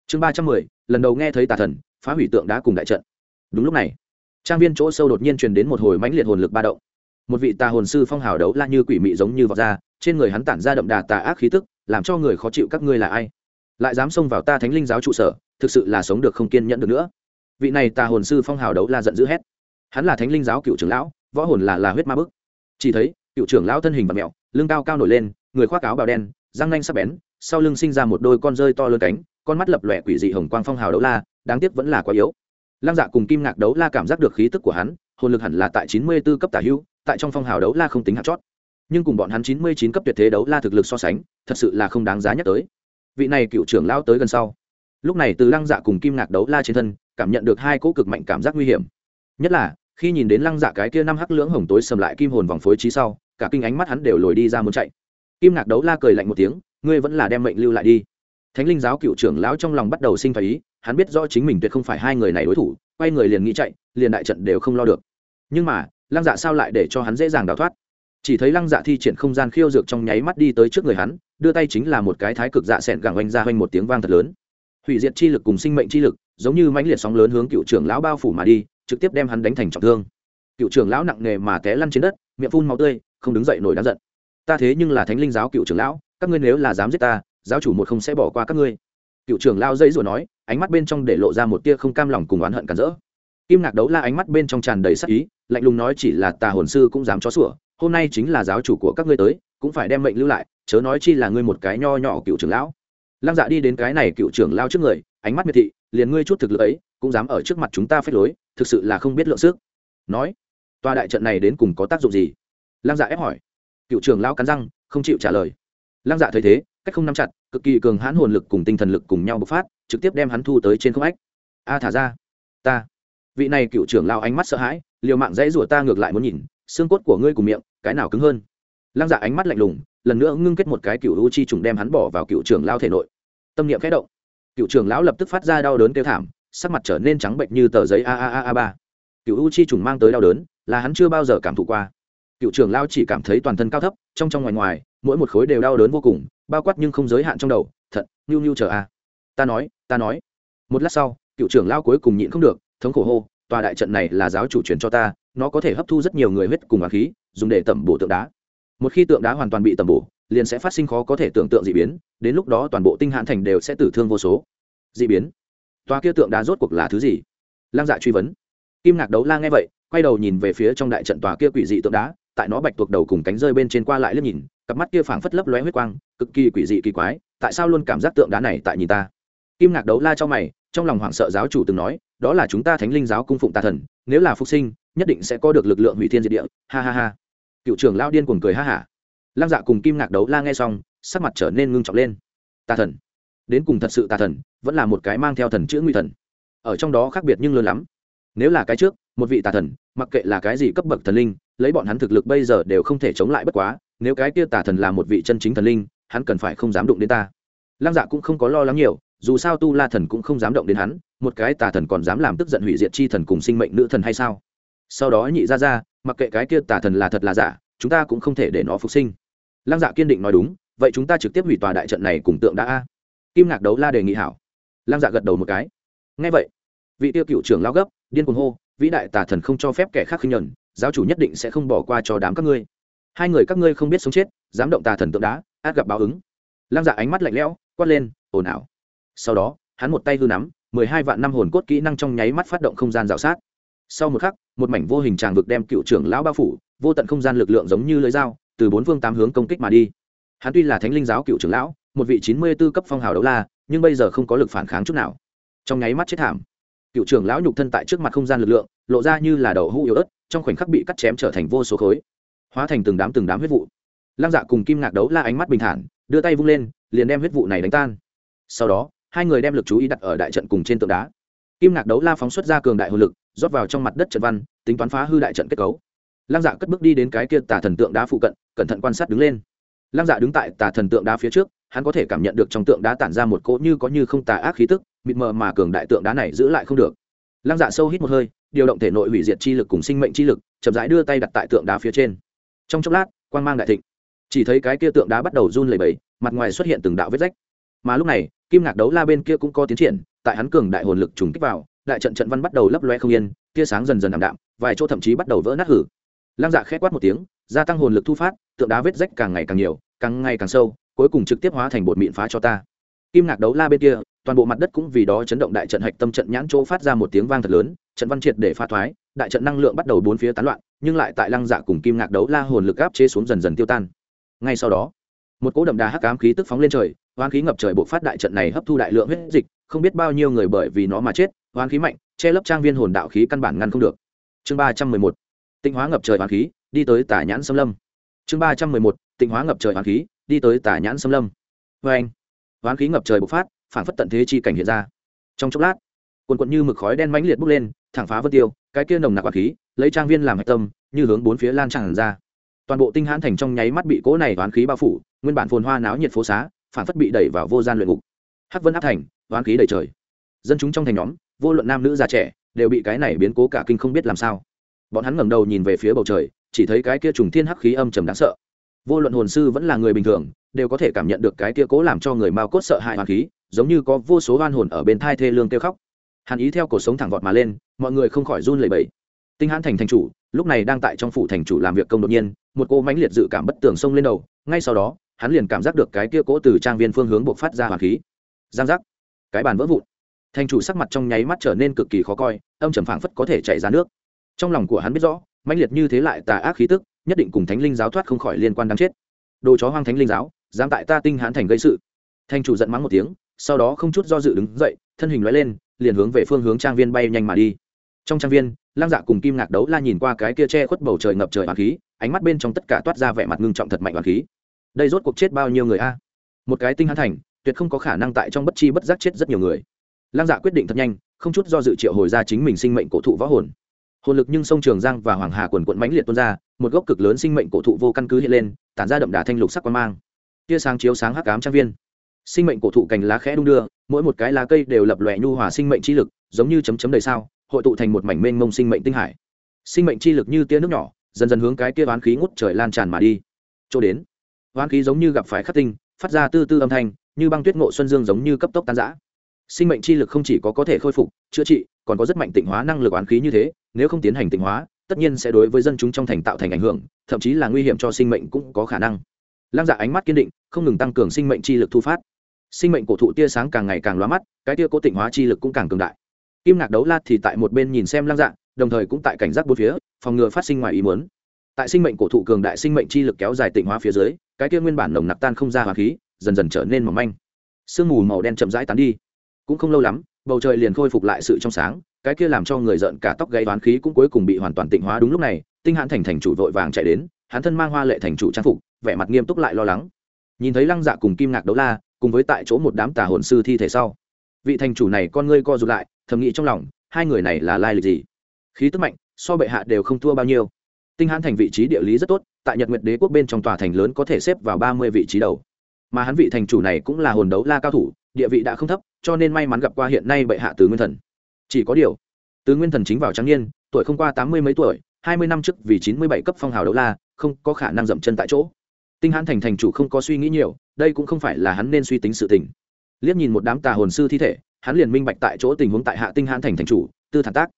chương ba trăm mười, lần đầu nghe thấy tà thần, phá hủy tượng đá cùng đại trận. Đúng lúc này, trang viên chỗ sâu đột nhiên truyền đến một hồi mãnh liệt hồn lực ba động. Một vị tà hồn sư phong hào đấu la như quỷ mị giống như vọt ra, trên người hắn tản ra đậm đà tà ác khí tức, làm cho người khó chịu các ngươi là ai? Lại dám xông vào ta thánh linh giáo trụ sở, thực sự là sống được không kiên nhẫn được nữa. Vị này tà hồn sư phong hào đấu la giận dữ hét. Hắn là thánh linh giáo cựu trưởng lão, võ hồn là là huyết ma bức. Chỉ thấy, cựu trưởng lão thân hình và mẹo lưng cao cao nổi lên, người khoác áo bào đen, răng nanh sắc bén, sau lưng sinh ra một đôi con rơi to lớn cánh con mắt lập lòe quỷ dị hồng quang phong hào đấu la, đáng tiếc vẫn là quá yếu. Lăng dạ cùng kim ngạc đấu la cảm giác được khí tức của hắn, hồn lực hẳn là tại chín mươi 94 cấp tả hữu, tại trong phong hào đấu la không tính hạt chót. Nhưng cùng bọn hắn chín mươi chín cấp tuyệt thế đấu la thực lực so sánh, thật sự là không đáng giá nhắc tới. Vị này cựu trưởng lão tới gần sau. Lúc này từ lăng dạ cùng kim ngạc đấu la trên thân, cảm nhận được hai cỗ cực mạnh cảm giác nguy hiểm. Nhất là, khi nhìn đến lăng dạ cái kia năm hắc lưỡng hồng tối sầm lại kim hồn vòng phối trí sau, cả kinh ánh mắt hắn đều lồi đi ra muốn chạy. Kim ngạc đấu la cười lạnh một tiếng, ngươi vẫn là đem mệnh lưu lại đi thánh linh giáo cựu trưởng lão trong lòng bắt đầu sinh phái ý, hắn biết rõ chính mình tuyệt không phải hai người này đối thủ, quay người liền nghĩ chạy, liền đại trận đều không lo được. Nhưng mà, lăng dạ sao lại để cho hắn dễ dàng đào thoát? Chỉ thấy lăng dạ thi triển không gian khiêu dược trong nháy mắt đi tới trước người hắn, đưa tay chính là một cái thái cực dạ s ẹ n gẳng oanh ra oanh một tiếng vang thật lớn. Hủy diệt chi lực cùng sinh mệnh chi lực, giống như mãnh liệt sóng lớn hướng cựu trưởng lão bao phủ mà đi, trực tiếp đem hắn đánh thành trọng thương. Cựu trưởng lão nặng nề mà té lăn trên đất, miệng phun màu tươi, không đứng dậy nổi đáng giận. Ta thế nhưng là thánh linh giáo cựu trưởng lão, các ngươi nếu là dám giết ta giáo chủ một không sẽ bỏ qua các ngươi. Cựu trưởng lao dây rồi nói, ánh mắt bên trong để lộ ra một tia không cam lòng cùng oán hận cản rỡ. Kim ngạc đấu la ánh mắt bên trong tràn đầy sắc ý, lạnh lùng nói chỉ là tà hồn sư cũng dám chó sủa, hôm nay chính là giáo chủ của các ngươi tới, cũng phải đem mệnh lưu lại, chớ nói chi là ngươi một cái nho nhỏ cựu trưởng lão. Lăng dạ đi đến cái này cựu trưởng lao trước người, ánh mắt miệt thị, liền ngươi chút thực lực ấy, cũng dám ở trước mặt chúng ta phép lối, thực sự là không biết lượng sức. Nói, tòa đại trận này đến cùng có tác dụng gì? Lăng dạ ép hỏi. Cựu trưởng lao cắn răng, không chịu trả lời lăng dạ thấy thế, cách không nắm chặt, cực kỳ cường hãn hồn lực cùng tinh thần lực cùng nhau bộc phát, trực tiếp đem hắn thu tới trên không ách. A, thả ra. Ta. Vị này cựu trưởng lao ánh mắt sợ hãi, liều mạng dãy rủa ta ngược lại muốn nhìn, xương cốt của ngươi cùng miệng, cái nào cứng hơn? Lăng dạ ánh mắt lạnh lùng, lần nữa ngưng kết một cái cựu u chi trùng đem hắn bỏ vào cựu trưởng lao thể nội. Tâm niệm khẽ động. Cựu trưởng lão lập tức phát ra đau đớn kêu thảm, sắc mặt trở nên trắng bệnh như tờ giấy a a a a ba. Cựu u chi trùng mang tới đau đớn, là hắn chưa bao giờ cảm thụ qua. Cựu trưởng lao chỉ cảm thấy toàn thân cao thấp, trong trong ngoài ngoài mỗi một khối đều đau đớn vô cùng, bao quát nhưng không giới hạn trong đầu thật nhu nhu chờ a ta nói ta nói. Một lát sau, cựu trưởng lao cuối cùng nhịn không được, thống khổ hô, tòa đại trận này là giáo chủ truyền cho ta, nó có thể hấp thu rất nhiều người huyết cùng hoàng khí, dùng để tẩm bổ tượng đá. Một khi tượng đá hoàn toàn bị tẩm bổ, liền sẽ phát sinh khó có thể tưởng tượng d ị biến, đến lúc đó toàn bộ tinh hãn thành đều sẽ tử thương vô số. D ị biến? Tòa kia tượng đá rốt cuộc là thứ gì? Lăng dạ truy vấn. Kim ngạc đấu la nghe vậy, quay đầu nhìn về phía trong đại trận tòa kia quỷ dị tượng đá, tại nó bạch tuộc đầu cùng cánh rơi bên trên qua lại liếc nhìn cặp mắt kia phảng phất lấp lóe huyết quang, cực kỳ quỷ dị kỳ quái, tại sao luôn cảm giác tượng đá này tại nhìn ta? Kim ngạc đấu la cho mày, trong lòng hoảng sợ giáo chủ từng nói, đó là chúng ta thánh linh giáo cung phụng tà thần, nếu là phục sinh, nhất định sẽ có được lực lượng hủy thiên diệt địa, ha ha ha. Cựu trưởng lao điên cuồng cười ha hả. Lăng dạ cùng kim ngạc đấu la nghe xong, sắc mặt trở nên ngưng trọng lên. Tà thần. Đến cùng thật sự tà thần, vẫn là một cái mang theo thần chữ nguy thần. Ở trong đó khác biệt nhưng lớn lắm. Nếu là cái trước, một vị tà thần, mặc kệ là cái gì cấp bậc thần linh, lấy bọn hắn thực lực bây giờ đều không thể chống lại bất quá nếu cái kia tà thần là một vị chân chính thần linh, hắn cần phải không dám đụng đến ta. Lăng dạ cũng không có lo lắng nhiều, dù sao tu la thần cũng không dám động đến hắn, một cái tà thần còn dám làm tức giận hủy diệt chi thần cùng sinh mệnh nữ thần hay sao? Sau đó nhị ra ra, mặc kệ cái kia tà thần là thật là giả, chúng ta cũng không thể để nó phục sinh. Lăng dạ kiên định nói đúng, vậy chúng ta trực tiếp hủy tòa đại trận này cùng tượng đã a. Kim ngạc đấu la đề nghị hảo. Lăng dạ gật đầu một cái. Ngay vậy, vị tiêu cựu trưởng lao gấp, điên cuồng hô, vĩ đại tà thần không cho phép kẻ khác khinh nhuận giáo chủ nhất định sẽ không bỏ qua cho đám các ngươi hai người các ngươi không biết sống chết, dám động tà thần tượng đá, át gặp báo ứng. Lăng dạ ánh mắt lạnh lẽo, quát lên, ồn ào. Sau đó, hắn một tay hư nắm, mười hai vạn năm hồn cốt kỹ năng trong nháy mắt phát động không gian rào sát. Sau một khắc, một mảnh vô hình tràng vực đem cựu trưởng lão bao phủ, vô tận không gian lực lượng giống như lưới dao, từ bốn phương tám hướng công kích mà đi. Hắn tuy là thánh linh giáo cựu trưởng lão, một vị chín mươi b ố cấp phong hào đấu la, nhưng bây giờ không có lực phản kháng chút nào. Trong nháy mắt chết thảm. Cựu trưởng lão nhục thân tại trước mặt không gian lực lượng, lộ ra như là đầu hũ yếu ớt, trong khoảnh khắc bị cắt chém trở thành vô số khối hóa thành từng đám từng đám huyết vụ. Lăng dạ cùng kim ngạc đấu la ánh mắt bình thản, đưa tay vung lên, liền đem huyết vụ này đánh tan. Sau đó, hai người đem lực chú ý đặt ở đại trận cùng trên tượng đá. Kim ngạc đấu la phóng xuất ra cường đại hồn lực, rót vào trong mặt đất trận văn, tính toán phá hư đại trận kết cấu. Lăng dạ cất bước đi đến cái kia tà thần tượng đá phụ cận, cẩn thận quan sát đứng lên. Lăng dạ đứng tại tà thần tượng đá phía trước, hắn có thể cảm nhận được trong tượng đá tản ra một cỗ như có như không tà ác khí tức, mịt mờ mà cường đại tượng đá này giữ lại không được. Lăng dạ sâu hít một hơi, điều động thể nội hủy diệt chi lực cùng sinh mệnh chi lực, chậm rãi đưa tay đặt tại tượng đá phía trên trong chốc lát, quang mang đại thịnh. Chỉ thấy cái kia tượng đá bắt đầu run lẩy bẩy, mặt ngoài xuất hiện từng đạo vết rách. Mà lúc này, kim ngạc đấu la bên kia cũng có tiến triển, tại hắn cường đại hồn lực trùng kích vào, đại trận trận văn bắt đầu lấp loe không yên, tia sáng dần dần ảm đạm, vài chỗ thậm chí bắt đầu vỡ nát hử. Lăng dạ khẽ quát một tiếng, gia tăng hồn lực thu phát, tượng đá vết rách càng ngày càng nhiều, càng ngày càng sâu, cuối cùng trực tiếp hóa thành bột mịn phá cho ta. Kim ngạc đấu la bên kia, toàn bộ mặt đất cũng vì đó chấn động đại trận hạch tâm trận nhãn chỗ phát ra một tiếng vang thật lớn, trận văn triệt để pha thoái, đại trận năng lượng bắt đầu bốn phía tán loạn nhưng lại tại lăng dạ cùng kim ngạc đấu la hồn lực áp chế xuống dần dần tiêu tan. Ngay sau đó, một cỗ đậm đà hắc ám khí tức phóng lên trời hoán khí ngập trời bộ phát đại trận này hấp thu đại lượng huyết dịch, không biết bao nhiêu người bởi vì nó mà chết hoán khí mạnh, che lấp trang viên hồn đạo khí căn bản ngăn không được. Chương ba trăm mười một tinh hóa ngập trời hoán khí, đi tới tả nhãn xâm lâm. Chương ba trăm mười một tinh hóa ngập trời hoán khí, đi tới tả nhãn xâm lâm. Vê anh hoán khí ngập trời bộc phát, phản phất tận thế chi cảnh hiện ra. Trong chốc lát, quần quận như mực khói đen mãnh liệt bốc lên, thẳng phá vân tiêu cái kia nồng nặc quả khí, lấy trang viên làm hạch tâm, như hướng bốn phía lan tràn ra. Toàn bộ tinh hãn thành trong nháy mắt bị cỗ này hoán khí bao phủ, nguyên bản phồn hoa náo nhiệt phố xá, phản phất bị đẩy vào vô gian luyện ngục. Hắc vân áp thành, hoán khí đầy trời. Dân chúng trong thành nhóm, vô luận nam nữ già trẻ, đều bị cái này biến cố cả kinh không biết làm sao. Bọn hắn ngẩng đầu nhìn về phía bầu trời, chỉ thấy cái kia trùng thiên hắc khí âm trầm đáng sợ. Vô luận hồn sư vẫn là người bình thường, đều có thể cảm nhận được cái kia cố làm cho người mao cốt sợ hãi hoàn khí, giống như có vô số oan hồn ở bên thai thê lương kêu khóc hàn ý theo cuộc sống thẳng vọt mà lên, mọi người không khỏi run lẩy bẩy. Tinh hãn thành thành chủ, lúc này đang tại trong phủ thành chủ làm việc công đột nhiên, một cô mãnh liệt dự cảm bất tường xông lên đầu, ngay sau đó, hắn liền cảm giác được cái kia cỗ từ trang viên phương hướng buộc phát ra hoàng khí. Giang giác. Cái bàn vỡ vụn. Thành chủ sắc mặt trong nháy mắt trở nên cực kỳ khó coi, âm trầm phảng phất có thể chảy ra nước. Trong lòng của hắn biết rõ, mãnh liệt như thế lại tà ác khí tức, nhất định cùng thánh linh giáo thoát không khỏi liên quan đáng chết. Đồ chó hoang thánh linh giáo, dám tại ta tinh hãn thành gây sự. Thành chủ giận mắng một tiếng, sau đó không chút do dự đứng dậy, thân hình lóe lên liền hướng về phương hướng trang viên bay nhanh mà đi. Trong trang viên lang dạ cùng kim ngạc đấu la nhìn qua cái kia che khuất bầu trời ngập trời hoàng khí, ánh mắt bên trong tất cả toát ra vẻ mặt ngưng trọng thật mạnh hoàng khí. Đây rốt cuộc chết bao nhiêu người a? Một cái tinh hãn thành, tuyệt không có khả năng tại trong bất chi bất giác chết rất nhiều người. Lang dạ quyết định thật nhanh, không chút do dự triệu hồi ra chính mình sinh mệnh cổ thụ võ hồn. Hồn lực nhưng sông trường giang và hoàng hà quần quận mãnh liệt tuôn ra, một gốc cực lớn sinh mệnh cổ thụ vô căn cứ hiện lên, tản ra đậm đà thanh lục sắc quan mang. Tia sáng chiếu sáng hắc ám trang viên. Sinh mệnh cổ thụ cành lá khẽ đung đưa mỗi một cái lá cây đều lập lòe nhu hòa sinh mệnh chi lực, giống như chấm chấm đầy sao, hội tụ thành một mảnh mênh mông sinh mệnh tinh hải. Sinh mệnh chi lực như tia nước nhỏ, dần dần hướng cái tia oán khí ngút trời lan tràn mà đi. Chỗ đến, oán khí giống như gặp phải khắc tinh, phát ra tư tư âm thanh, như băng tuyết ngộ xuân dương giống như cấp tốc tan giã sinh mệnh chi lực không chỉ có có thể khôi phục, chữa trị, còn có rất mạnh tịnh hóa năng lực oán khí như thế, nếu không tiến hành tịnh hóa, tất nhiên sẽ đối với dân chúng trong thành tạo thành ảnh hưởng, thậm chí là nguy hiểm cho sinh mệnh cũng có khả năng. Lăng dạ ánh mắt kiên định, không ngừng tăng cường sinh mệnh chi lực thu phát sinh mệnh cổ thụ tia sáng càng ngày càng loa mắt cái tia cố tịnh hóa chi lực cũng càng cường đại. Kim ngạc đấu la thì tại một bên nhìn xem lăng dạng, đồng thời cũng tại cảnh giác bốn phía phòng ngừa phát sinh ngoài ý muốn. Tại sinh mệnh cổ thụ cường đại sinh mệnh chi lực kéo dài tịnh hóa phía dưới cái tia nguyên bản nồng nặc tan không ra hòa khí dần dần trở nên mỏng manh. Sương mù màu đen chậm rãi tán đi. Cũng không lâu lắm bầu trời liền khôi phục lại sự trong sáng cái kia làm cho người giận cả tóc gáy đoán khí cũng cuối cùng bị hoàn toàn tịnh hóa đúng lúc này tinh hãn thành thành chủ vội vàng chạy đến hắn thân mang hoa lệ thành chủ trang phục vẻ mặt nghiêm túc lại lo lắng. Nhìn thấy lăng dạ cùng kim ngạc đấu la cùng với tại chỗ một đám tà hồn sư thi thể sau. Vị thành chủ này con ngươi co rụt lại, thầm nghĩ trong lòng, hai người này là lai lịch gì? Khí tức mạnh, so bệ hạ đều không thua bao nhiêu. Tinh hãn thành vị trí địa lý rất tốt, tại nhật nguyệt đế quốc bên trong tòa thành lớn có thể xếp vào ba mươi vị trí đầu. Mà hắn vị thành chủ này cũng là hồn đấu la cao thủ, địa vị đã không thấp, cho nên may mắn gặp qua hiện nay bệ hạ từ nguyên thần. Chỉ có điều từ nguyên thần chính vào trắng niên, tuổi không qua tám mươi mấy tuổi, hai mươi năm trước vì chín mươi bảy cấp phong hào đấu la, không có khả năng dậm chân tại chỗ. Tinh hãn thành thành chủ không có suy nghĩ nhiều đây cũng không phải là hắn nên suy tính sự tình. Liếc nhìn một đám tà hồn sư thi thể, hắn liền minh bạch tại chỗ tình huống tại hạ tinh hãn thành thành chủ, tư thản tác.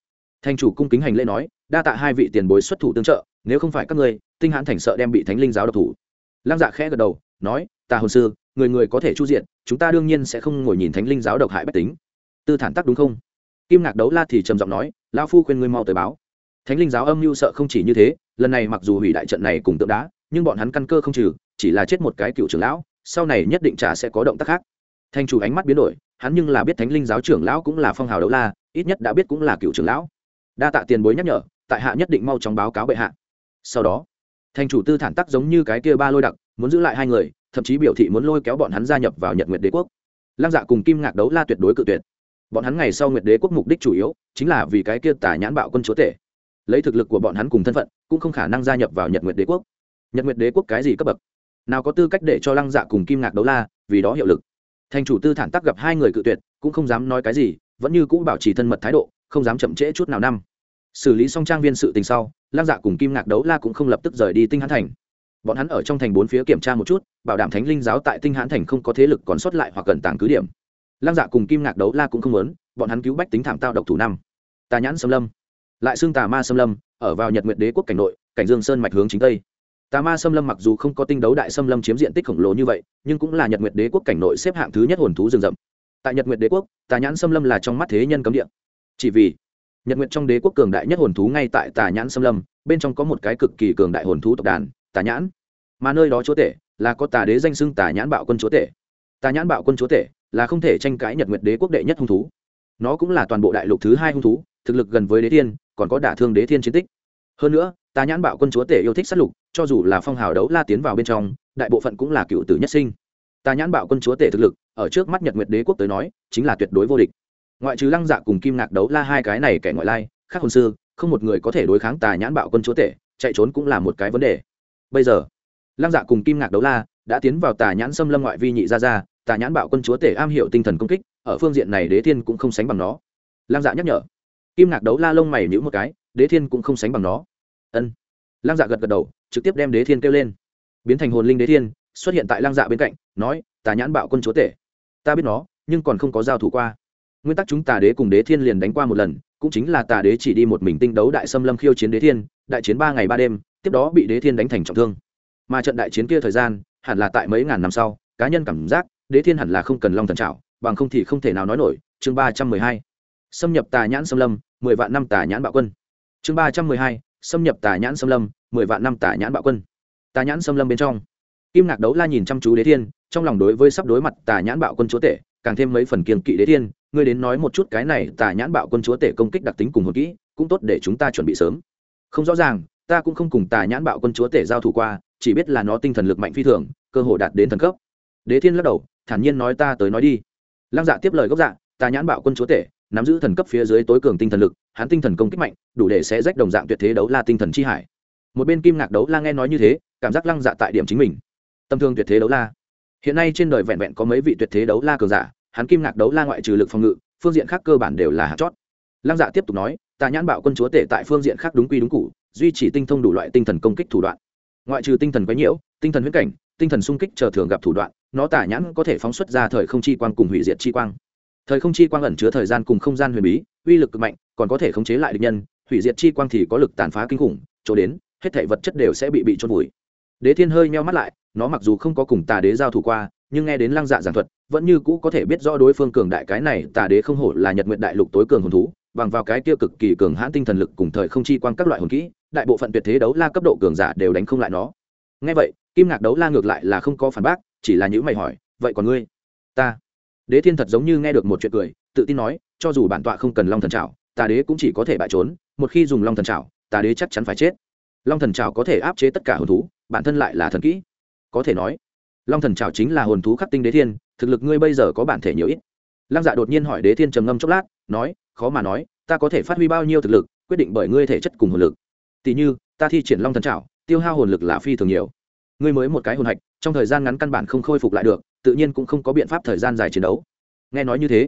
Thành chủ cung kính hành lễ nói, đa tạ hai vị tiền bối xuất thủ tương trợ, nếu không phải các ngươi, tinh hãn thành sợ đem bị thánh linh giáo độc thủ. Lăng dạ khẽ gật đầu, nói, tà hồn sư, người người có thể chu diện chúng ta đương nhiên sẽ không ngồi nhìn thánh linh giáo độc hại bách tính. Tư thản tác đúng không? Kim ngạc đấu la thì trầm giọng nói lao phu khuyên ngươi mau tới báo. Thánh linh giáo âm mưu sợ không chỉ như thế, lần này mặc dù hủy đại trận này cùng tượng đá, nhưng bọn hắn căn cơ không trừ, chỉ là chết một cái cựu trưởng lão sau này nhất định trả sẽ có động tác khác. Thanh chủ ánh mắt biến đổi, hắn nhưng là biết thánh linh giáo trưởng lão cũng là phong hào đấu la, ít nhất đã biết cũng là cựu trưởng lão. Đa tạ tiền bối nhắc nhở, tại hạ nhất định mau chóng báo cáo bệ hạ. Sau đó, thanh chủ tư thản tắc giống như cái kia ba lôi đặc, muốn giữ lại hai người, thậm chí biểu thị muốn lôi kéo bọn hắn gia nhập vào nhật nguyệt đế quốc. Lăng dạ cùng kim ngạc đấu la tuyệt đối cự tuyệt. Bọn hắn ngày sau nguyệt đế quốc mục đích chủ yếu, chính là vì cái kia tả nhãn bạo quân chúa tể. Lấy thực lực của bọn hắn cùng thân phận, cũng không khả năng gia nhập vào nhật nguyệt đế quốc. Nhật nguyệt đế quốc cái gì cấp bậc? Nào có tư cách để cho lăng dạ cùng kim ngạc đấu la, vì đó hiệu lực. Thành chủ tư thản tắc gặp hai người cự tuyệt, cũng không dám nói cái gì, vẫn như cũ bảo trì thân mật thái độ, không dám chậm trễ chút nào năm. Xử lý xong trang viên sự tình sau, lăng dạ cùng kim ngạc đấu la cũng không lập tức rời đi tinh hãn thành. Bọn hắn ở trong thành bốn phía kiểm tra một chút, bảo đảm thánh linh giáo tại tinh hãn thành không có thế lực còn sót lại hoặc cần tàng cứ điểm. Lăng dạ cùng kim ngạc đấu la cũng không muốn, bọn hắn cứu bách tính thảm tao độc thủ năm. Tà nhãn xâm lâm. Lại xương tà ma xâm lâm, ở vào nhật nguyệt đế quốc cảnh nội, cảnh dương sơn mạch hướng chính tây tà ma xâm lâm mặc dù không có tinh đấu đại xâm lâm chiếm diện tích khổng lồ như vậy, nhưng cũng là nhật nguyệt đế quốc cảnh nội xếp hạng thứ nhất hồn thú rừng rậm. Tại nhật nguyệt đế quốc, tà nhãn xâm lâm là trong mắt thế nhân cấm địa. Chỉ vì nhật nguyệt trong đế quốc cường đại nhất hồn thú ngay tại tà nhãn xâm lâm, bên trong có một cái cực kỳ cường đại hồn thú tộc đàn, tà nhãn. Mà nơi đó chúa tể là có tà đế danh xưng tà nhãn bạo quân chúa tể. Tà nhãn bạo quân chúa tể là không thể tranh cãi nhật nguyệt đế quốc đệ nhất hung thú. Nó cũng là toàn bộ đại lục thứ hai hung thú, thực lực gần với đế thiên, còn có đả thương đế thiên chiến tích. Hơn nữa, tà nhãn bạo quân chúa tể yêu thích sát lục cho dù là phong hào đấu la tiến vào bên trong, đại bộ phận cũng là cựu tử nhất sinh. Tà nhãn bạo quân chúa tể thực lực, ở trước mắt nhật nguyệt đế quốc tới nói, chính là tuyệt đối vô địch. Ngoại trừ lăng dạ cùng kim ngạc đấu la hai cái này kẻ ngoại lai, khác hồn sư, không một người có thể đối kháng tà nhãn bạo quân chúa tể, chạy trốn cũng là một cái vấn đề. Bây giờ, lăng dạ cùng kim ngạc đấu la đã tiến vào tà nhãn xâm lâm ngoại vi nhị ra ra tà nhãn bạo quân chúa tể am hiểu tinh thần công kích, ở phương diện này đế thiên cũng không sánh bằng nó. Lăng dạ nhắc nhở. Kim ngạc đấu la lông mày nhữ một cái, đế thiên cũng không sánh bằng nó. Ân lăng dạ gật gật đầu, trực tiếp đem đế thiên kêu lên. Biến thành hồn linh đế thiên, xuất hiện tại lăng dạ bên cạnh, nói, tà nhãn bạo quân chúa tể, ta biết nó, nhưng còn không có giao thủ qua. Nguyên tắc chúng tà đế cùng đế thiên liền đánh qua một lần, cũng chính là tà đế chỉ đi một mình tinh đấu đại xâm lâm khiêu chiến đế thiên, đại chiến ba ngày ba đêm, tiếp đó bị đế thiên đánh thành trọng thương. Mà trận đại chiến kia thời gian, hẳn là tại mấy ngàn năm sau, cá nhân cảm giác, đế thiên hẳn là không cần long thần trảo, bằng không thì không thể nào nói nổi. Chương ba trăm mười hai. Xâm nhập tà nhãn xâm lâm, mười vạn năm tà nhãn bạo quân. Chương ba trăm mười hai xâm nhập tà nhãn xâm lâm, mười vạn năm tà nhãn bạo quân. Tà nhãn xâm lâm bên trong, kim ngạc đấu la nhìn chăm chú đế thiên, trong lòng đối với sắp đối mặt tà nhãn bạo quân chúa tể, càng thêm mấy phần kiềng kỵ đế thiên, ngươi đến nói một chút cái này tà nhãn bạo quân chúa tể công kích đặc tính cùng hồn kỹ, cũng tốt để chúng ta chuẩn bị sớm. Không rõ ràng, ta cũng không cùng tà nhãn bạo quân chúa tể giao thủ qua, chỉ biết là nó tinh thần lực mạnh phi thường, cơ hồ đạt đến thần cấp. Đế thiên lắc đầu, thản nhiên nói ta tới nói đi. Lăng dạ tiếp lời gốc dạ tà nhãn bạo quân chúa tể nắm giữ thần cấp phía dưới tối cường tinh thần lực, hắn tinh thần công kích mạnh, đủ để sẽ rách đồng dạng tuyệt thế đấu la tinh thần chi hải. Một bên kim ngạc đấu la nghe nói như thế, cảm giác lăng dạ tại điểm chính mình. Tâm thương tuyệt thế đấu la. Hiện nay trên đời vẹn vẹn có mấy vị tuyệt thế đấu la cường giả, hắn kim ngạc đấu la ngoại trừ lực phòng ngự, phương diện khác cơ bản đều là hạt chót. Lăng dạ tiếp tục nói, tà nhãn bạo quân chúa tể tại phương diện khác đúng quy đúng cụ duy trì tinh thông đủ loại tinh thần công kích thủ đoạn. Ngoại trừ tinh thần quấy nhiễu, tinh thần huyết cảnh, tinh thần sung kích chờ thường gặp thủ đoạn, nó tả nhãn có thể phóng xuất ra thời không chi quang cùng hủy diệt chi quang thời không chi quang ẩn chứa thời gian cùng không gian huyền bí, uy lực cực mạnh, còn có thể khống chế lại địch nhân, hủy diệt chi quang thì có lực tàn phá kinh khủng, chỗ đến, hết thể vật chất đều sẽ bị bị trôn vùi. Đế thiên hơi meo mắt lại, nó mặc dù không có cùng tà đế giao thủ qua, nhưng nghe đến lăng dạ giảng thuật, vẫn như cũ có thể biết rõ đối phương cường đại cái này, tà đế không hổ là nhật nguyện đại lục tối cường hồn thú, bằng vào cái kia cực kỳ cường hãn tinh thần lực cùng thời không chi quang các loại hồn kỹ, đại bộ phận tuyệt thế đấu la cấp độ cường giả đều đánh không lại nó. Ngay vậy, kim ngạc đấu la ngược lại là không có phản bác, chỉ là những mày hỏi, vậy còn ngươi? Ta đế thiên thật giống như nghe được một chuyện cười, tự tin nói, cho dù bản tọa không cần long thần trào tà đế cũng chỉ có thể bại trốn, một khi dùng long thần trào tà đế chắc chắn phải chết. Long thần trào có thể áp chế tất cả hồn thú, bản thân lại là thần kỹ. Có thể nói, long thần trào chính là hồn thú khắc tinh đế thiên, thực lực ngươi bây giờ có bản thể nhiều ít. Lăng dạ đột nhiên hỏi đế thiên trầm ngâm chốc lát, nói, khó mà nói, ta có thể phát huy bao nhiêu thực lực, quyết định bởi ngươi thể chất cùng hồn lực. Tỉ như, ta thi triển long thần trào tiêu hao hồn lực là phi thường nhiều. Ngươi mới một cái hồn hạch, trong thời gian ngắn căn bản không khôi phục lại được tự nhiên cũng không có biện pháp thời gian dài chiến đấu. Nghe nói như thế,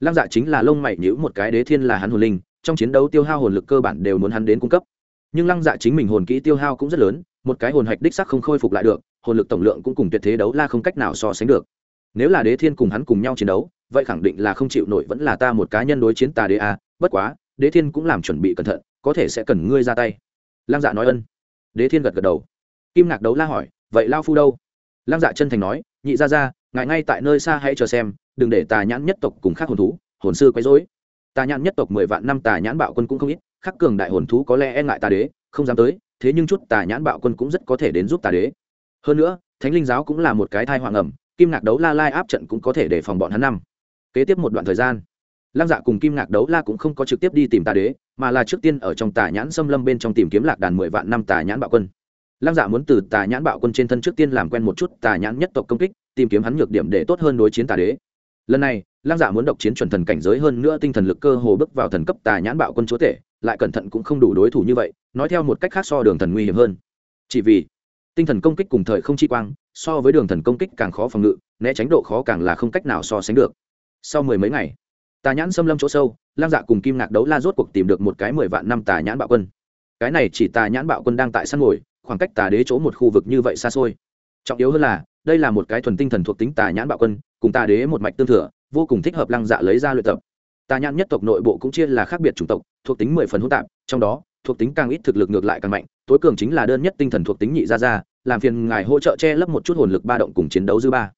lăng dạ chính là lông mày nhữ một cái đế thiên là hắn hồn linh, trong chiến đấu tiêu hao hồn lực cơ bản đều muốn hắn đến cung cấp. Nhưng lăng dạ chính mình hồn kỹ tiêu hao cũng rất lớn, một cái hồn hạch đích sắc không khôi phục lại được, hồn lực tổng lượng cũng cùng tuyệt thế đấu la không cách nào so sánh được. Nếu là đế thiên cùng hắn cùng nhau chiến đấu, vậy khẳng định là không chịu nổi vẫn là ta một cá nhân đối chiến tà đế a, bất quá, đế thiên cũng làm chuẩn bị cẩn thận, có thể sẽ cần ngươi ra tay. Lăng dạ nói ân. Đế thiên gật gật đầu. Kim ngạc đấu la hỏi, vậy lao phu đâu? Lăng dạ chân thành nói, nhị ra ra ngại ngay tại nơi xa hãy chờ xem, đừng để tà nhãn nhất tộc cùng khác hồn thú, hồn sư quấy dối tà nhãn nhất tộc mười vạn năm tà nhãn bạo quân cũng không ít, khắc cường đại hồn thú có lẽ e ngại tà đế, không dám tới, thế nhưng chút tà nhãn bạo quân cũng rất có thể đến giúp tà đế. Hơn nữa, thánh linh giáo cũng là một cái thai hoàng ẩm kim ngạc đấu la lai áp trận cũng có thể để phòng bọn hắn năm. Kế tiếp một đoạn thời gian, lăng dạ cùng kim ngạc đấu la cũng không có trực tiếp đi tìm tà đế, mà là trước tiên ở trong tà nhãn xâm lâm bên trong tìm kiếm lạc đàn mười vạn năm tà nhãn bạo quân lăng dạ muốn từ tà nhãn bạo quân trên thân trước tiên làm quen một chút tà nhãn nhất tộc công kích, tìm kiếm hắn nhược điểm để tốt hơn đối chiến tà đế. Lần này, lăng dạ muốn độc chiến chuẩn thần cảnh giới hơn nữa tinh thần lực cơ hồ bước vào thần cấp tà nhãn bạo quân chúa tể, lại cẩn thận cũng không đủ đối thủ như vậy, nói theo một cách khác so đường thần nguy hiểm hơn. Chỉ vì, tinh thần công kích cùng thời không chi quang, so với đường thần công kích càng khó phòng ngự, né tránh độ khó càng là không cách nào so sánh được. Sau mười mấy ngày, tà nhãn xâm lâm chỗ sâu, lăng dạ cùng kim ngạc đấu la rốt cuộc tìm được một cái mười vạn năm tà nhãn bạo quân. Cái này chỉ tà nhãn bạo quân đang tại săn ngồi khoảng cách tà đế chỗ một khu vực như vậy xa xôi. Trọng yếu hơn là, đây là một cái thuần tinh thần thuộc tính tà nhãn bạo quân, cùng tà đế một mạch tương thừa, vô cùng thích hợp lăng dạ lấy ra luyện tập. Tà nhãn nhất tộc nội bộ cũng chia là khác biệt chủng tộc, thuộc tính mười phần hỗn tạp, trong đó, thuộc tính càng ít thực lực ngược lại càng mạnh, tối cường chính là đơn nhất tinh thần thuộc tính nhị ra ra làm phiền ngài hỗ trợ che lấp một chút hồn lực ba động cùng chiến đấu dư ba.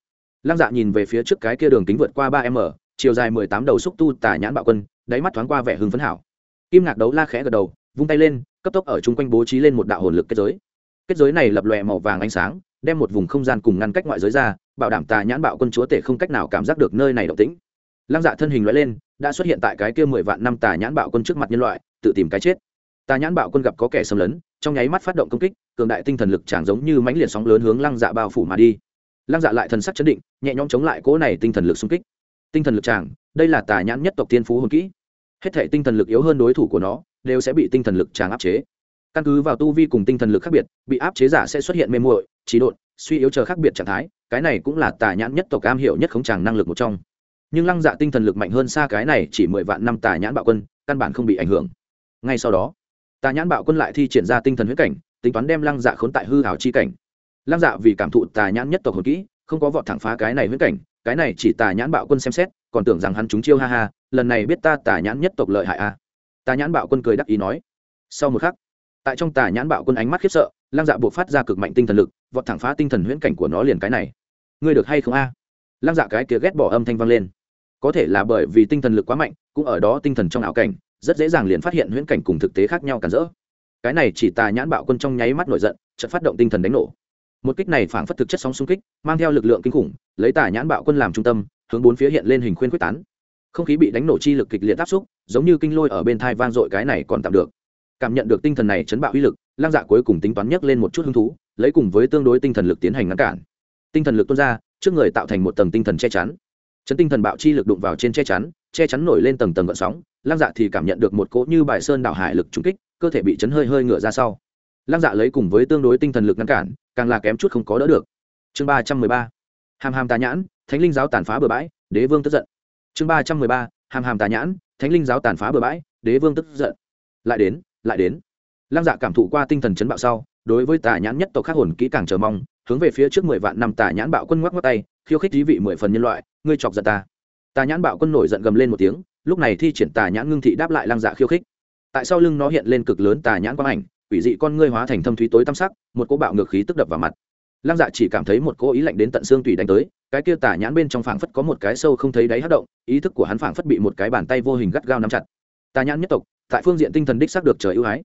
Lăng dạ nhìn về phía trước cái kia đường kính vượt qua ba m, chiều dài mười tám đầu xúc tu tà nhãn bạo quân, đáy mắt thoáng qua vẻ hưng phấn hảo. Kim ngạc đấu la khẽ gật đầu, vung tay lên, cấp tốc ở chung quanh bố trí lên một đạo hồn lực kết giới kết giới này lập lòe màu vàng ánh sáng, đem một vùng không gian cùng ngăn cách ngoại giới ra, bảo đảm tà nhãn bạo quân chúa tể không cách nào cảm giác được nơi này động tĩnh. Lăng dạ thân hình loại lên, đã xuất hiện tại cái kia mười vạn năm tà nhãn bạo quân trước mặt nhân loại, tự tìm cái chết. Tà nhãn bạo quân gặp có kẻ xâm lấn, trong nháy mắt phát động công kích, cường đại tinh thần lực chẳng giống như mánh liệt sóng lớn hướng lăng dạ bao phủ mà đi. Lăng dạ lại thần sắc chấn định, nhẹ nhõm chống lại cỗ này tinh thần lực xung kích. Tinh thần lực chàng đây là tà nhãn nhất tộc tiên phú hồn kỹ. Hết thể tinh thần lực yếu hơn đối thủ của nó, đều sẽ bị tinh thần lực chàng áp chế căn cứ vào tu vi cùng tinh thần lực khác biệt, bị áp chế giả sẽ xuất hiện mê muội, trí độn, suy yếu chờ khác biệt trạng thái, cái này cũng là tà nhãn nhất tộc cam hiểu nhất khống tràng năng lực một trong. Nhưng lăng dạ tinh thần lực mạnh hơn xa cái này chỉ mười vạn năm tà nhãn bạo quân, căn bản không bị ảnh hưởng. Ngay sau đó, tà nhãn bạo quân lại thi triển ra tinh thần huyết cảnh, tính toán đem lăng dạ khốn tại hư hảo chi cảnh. Lăng dạ vì cảm thụ tà nhãn nhất tộc hồn kỹ, không có vọt thẳng phá cái này huyết cảnh, cái này chỉ tà nhãn bạo quân xem xét, còn tưởng rằng hắn chúng chiêu ha ha, lần này biết ta tà nhãn nhất tộc lợi hại a à. tà nhãn bạo quân cười đắc ý nói. Sau một khắc tại trong tà nhãn bạo quân ánh mắt khiếp sợ, lăng dạ buộc phát ra cực mạnh tinh thần lực, vọt thẳng phá tinh thần huyễn cảnh của nó liền cái này. Ngươi được hay không a? À? lăng dạ cái kia ghét bỏ âm thanh vang lên. Có thể là bởi vì tinh thần lực quá mạnh, cũng ở đó tinh thần trong ảo cảnh, rất dễ dàng liền phát hiện huyễn cảnh cùng thực tế khác nhau cản rỡ. Cái này chỉ tà nhãn bạo quân trong nháy mắt nổi giận, chợt phát động tinh thần đánh nổ. Một kích này phảng phất thực chất sóng xung kích, mang theo lực lượng kinh khủng, lấy tà nhãn bạo quân làm trung tâm, hướng bốn phía hiện lên hình khuyên quyết tán. Không khí bị đánh nổ chi lực kịch liệt áp xúc, giống như kinh lôi ở bên thai vang dội cái này còn tạm được cảm nhận được tinh thần này chấn bạo uy lực lang dạ cuối cùng tính toán nhấc lên một chút hứng thú, lấy cùng với tương đối tinh thần lực tiến hành ngăn cản. Tinh thần lực tuôn ra, trước người tạo thành một tầng tinh thần che chắn. Chấn tinh thần bạo chi lực đụng vào trên che chắn che chắn nổi lên tầng tầng gợn sóng lang dạ thì cảm nhận được một cỗ như bài sơn đảo hải lực trúng kích, cơ thể bị chấn hơi hơi ngựa ra sau. Lang dạ lấy cùng với tương đối tinh thần lực ngăn cản, càng là kém chút không có đỡ được. Chương ba trăm mười ba. Hàm hàm tà nhãn, thánh linh giáo tàn phá bừa bãi, đế vương tức giận. Chương ba trăm mười ba. Hàm hàm tà nhãn, thánh linh giáo tàn phá bừa bãi, đế vương tức giận. Lại đến lại đến. Lăng dạ cảm thụ qua tinh thần chấn bạo sau, đối với tà nhãn nhất tộc khắc hồn kỹ càng chờ mong, hướng về phía trước mười vạn năm tà nhãn bạo quân ngoắc ngoắc tay, khiêu khích thí vị mười phần nhân loại, ngươi chọc giận ta. Tà nhãn bạo quân nổi giận gầm lên một tiếng, lúc này thi triển tà nhãn ngưng thị đáp lại lăng dạ khiêu khích. Tại sau lưng nó hiện lên cực lớn tà nhãn quang ảnh, quỷ dị con ngươi hóa thành thâm thúy tối tăm sắc, một cỗ bạo ngược khí tức đập vào mặt. Lăng dạ chỉ cảm thấy một cỗ ý lạnh đến tận xương tủy đánh tới, cái kia tà nhãn bên trong phảng phất có một cái sâu không thấy đáy hất động, ý thức của hắn phảng phất bị một cái bàn tay vô hình gắt gao nắm chặt. Tà nhãn nhất tộc tại phương diện tinh thần đích xác được trời ưu ái.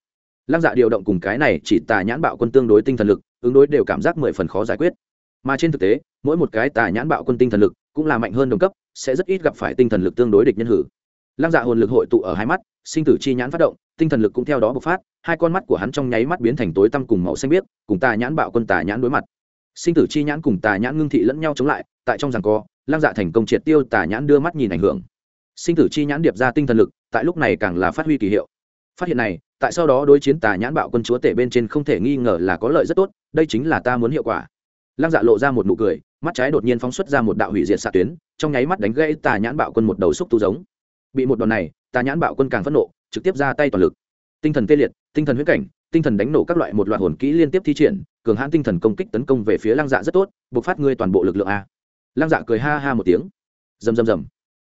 Lăng dạ điều động cùng cái này chỉ tà nhãn bạo quân tương đối tinh thần lực, ứng đối đều cảm giác mười phần khó giải quyết. Mà trên thực tế, mỗi một cái tà nhãn bạo quân tinh thần lực cũng là mạnh hơn đồng cấp, sẽ rất ít gặp phải tinh thần lực tương đối địch nhân hử. Lăng dạ hồn lực hội tụ ở hai mắt, sinh tử chi nhãn phát động, tinh thần lực cũng theo đó bộc phát, hai con mắt của hắn trong nháy mắt biến thành tối tăm cùng màu xanh biếc, cùng tà nhãn bạo quân tà nhãn đối mặt. Sinh tử chi nhãn cùng tà nhãn ngưng thị lẫn nhau chống lại, tại trong rằng co, lăng dạ thành công triệt tiêu tà nhãn đưa mắt nhìn ảnh hưởng sinh tử chi nhãn điệp ra tinh thần lực, tại lúc này càng là phát huy kỳ hiệu. Phát hiện này, tại sau đó đối chiến tà nhãn bạo quân chúa tể bên trên không thể nghi ngờ là có lợi rất tốt, đây chính là ta muốn hiệu quả. Lăng dạ lộ ra một nụ cười, mắt trái đột nhiên phóng xuất ra một đạo hủy diệt xạ tuyến, trong nháy mắt đánh gãy tà nhãn bạo quân một đầu xúc tu giống. Bị một đòn này, tà nhãn bạo quân càng phẫn nộ, trực tiếp ra tay toàn lực. Tinh thần tê liệt, tinh thần huyết cảnh, tinh thần đánh nổ các loại một loạt hồn kỹ liên tiếp thi triển, cường hãn tinh thần công kích tấn công về phía lăng dạ rất tốt buộc phát ngươi toàn bộ lực lượng a. Lăng dạ cười ha ha một tiếng. Rầm rầm rầm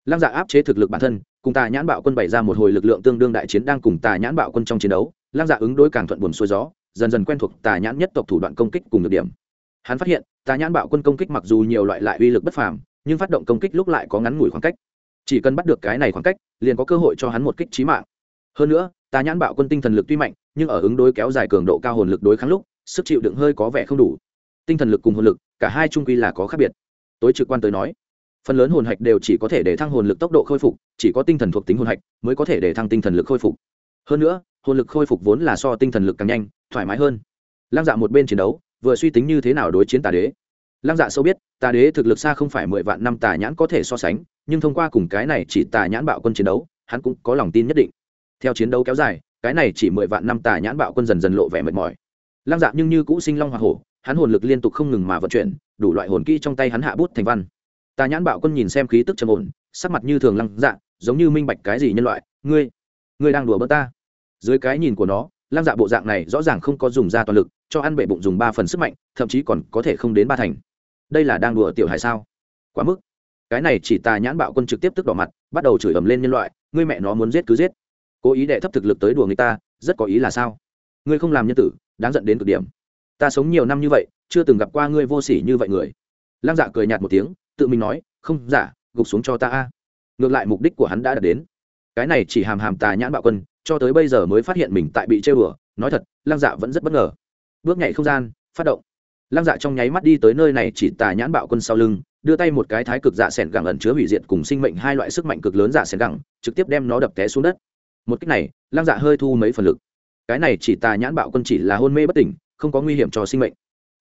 lăng dạ áp chế thực lực bản thân, cùng tà nhãn bạo quân bày ra một hồi lực lượng tương đương đại chiến đang cùng tà nhãn bạo quân trong chiến đấu, lăng dạ ứng đối càng thuận buồn xuôi gió, dần dần quen thuộc tà nhãn nhất tộc thủ đoạn công kích cùng được điểm. Hắn phát hiện, tà nhãn bạo quân công kích mặc dù nhiều loại lại uy lực bất phàm, nhưng phát động công kích lúc lại có ngắn ngủi khoảng cách. Chỉ cần bắt được cái này khoảng cách, liền có cơ hội cho hắn một kích trí mạng. Hơn nữa, tà nhãn bạo quân tinh thần lực tuy mạnh, nhưng ở ứng đối kéo dài cường độ cao hồn lực đối kháng lúc, sức chịu đựng hơi có vẻ không đủ. Tinh thần lực cùng hồn lực, cả hai trung quy là có khác biệt. Tối trực quan tới nói phần lớn hồn hạch đều chỉ có thể để thăng hồn lực tốc độ khôi phục, chỉ có tinh thần thuộc tính hồn hạch mới có thể để thăng tinh thần lực khôi phục. Hơn nữa, hồn lực khôi phục vốn là so tinh thần lực càng nhanh, thoải mái hơn. Lăng dạ một bên chiến đấu, vừa suy tính như thế nào đối chiến tà đế. Lăng dạ sâu biết, tà đế thực lực xa không phải mười vạn năm tà nhãn có thể so sánh, nhưng thông qua cùng cái này chỉ tà nhãn bạo quân chiến đấu, hắn cũng có lòng tin nhất định. Theo chiến đấu kéo dài, cái này chỉ mười vạn năm tà nhãn bạo quân dần dần lộ vẻ mệt mỏi. Lăng dạ nhưng như cũ sinh long hoa hổ, hắn hồn lực liên tục không ngừng mà vận chuyển, đủ loại hồn kỹ trong tay hắn hạ bút thành văn tà nhãn bạo quân nhìn xem khí tức trầm ổn, sắc mặt như thường lăng dạ giống như minh bạch cái gì nhân loại, ngươi ngươi đang đùa bỡ ta? Dưới cái nhìn của nó, lăng dạ bộ dạng này rõ ràng không có dùng ra toàn lực, cho ăn bệ bụng dùng ba phần sức mạnh, thậm chí còn có thể không đến ba thành. Đây là đang đùa tiểu hải sao? Quá mức. Cái này chỉ tà nhãn bạo quân trực tiếp tức đỏ mặt, bắt đầu chửi ầm lên nhân loại, ngươi mẹ nó muốn giết cứ giết. Cố ý đệ thấp thực lực tới đùa người ta, rất có ý là sao? Ngươi không làm nhân tử, đáng giận đến cực điểm. Ta sống nhiều năm như vậy, chưa từng gặp qua ngươi vô sỉ như vậy người. Lăng dạ cười nhạt một tiếng tự mình nói, không giả gục xuống cho ta a. Ngược lại mục đích của hắn đã đạt đến. Cái này chỉ hàm hàm tà nhãn bạo quân, cho tới bây giờ mới phát hiện mình tại bị chơi bừa nói thật, lăng dạ vẫn rất bất ngờ. Bước nhảy không gian, phát động. Lăng dạ trong nháy mắt đi tới nơi này chỉ tà nhãn bạo quân sau lưng, đưa tay một cái thái cực dạ s ẻ n gẳng ẩn chứa hủy diệt cùng sinh mệnh hai loại sức mạnh cực lớn dạ s ẻ n gẳng, trực tiếp đem nó đập té xuống đất. Một cách này, lăng dạ hơi thu mấy phần lực. Cái này chỉ tà nhãn bạo quân chỉ là hôn mê bất tỉnh, không có nguy hiểm cho sinh mệnh.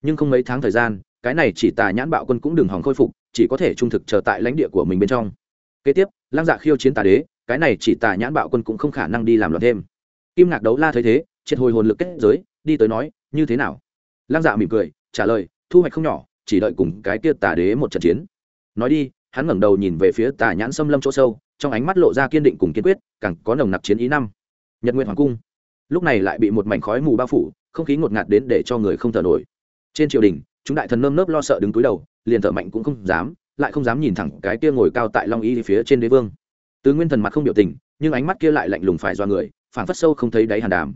Nhưng không mấy tháng thời gian, cái này chỉ tà nhãn bạo quân cũng đừng hòng khôi phục chỉ có thể trung thực chờ tại lãnh địa của mình bên trong. Kế tiếp, lăng dạ khiêu chiến tà đế, cái này chỉ tà nhãn bạo quân cũng không khả năng đi làm loạn thêm. Kim ngạc đấu la thấy thế, triệt hồi hồn lực kết giới, đi tới nói, như thế nào? Lăng dạ mỉm cười, trả lời, thu hoạch không nhỏ, chỉ đợi cùng cái kia tà đế một trận chiến. Nói đi, hắn ngẩng đầu nhìn về phía tà nhãn xâm lâm chỗ sâu, trong ánh mắt lộ ra kiên định cùng kiên quyết, càng có nồng nặc chiến ý năm. Nhật nguyện hoàng cung. Lúc này lại bị một mảnh khói mù bao phủ, không khí ngột ngạt đến để cho người không thở nổi. Trên triều đình chúng đại thần nơm nớp lo sợ đứng túi đầu, liền thở mạnh cũng không dám, lại không dám nhìn thẳng cái kia ngồi cao tại long y phía trên đế vương. Tứ nguyên thần mặt không biểu tình, nhưng ánh mắt kia lại lạnh lùng phải do người phản phất sâu không thấy đáy hàn đàm.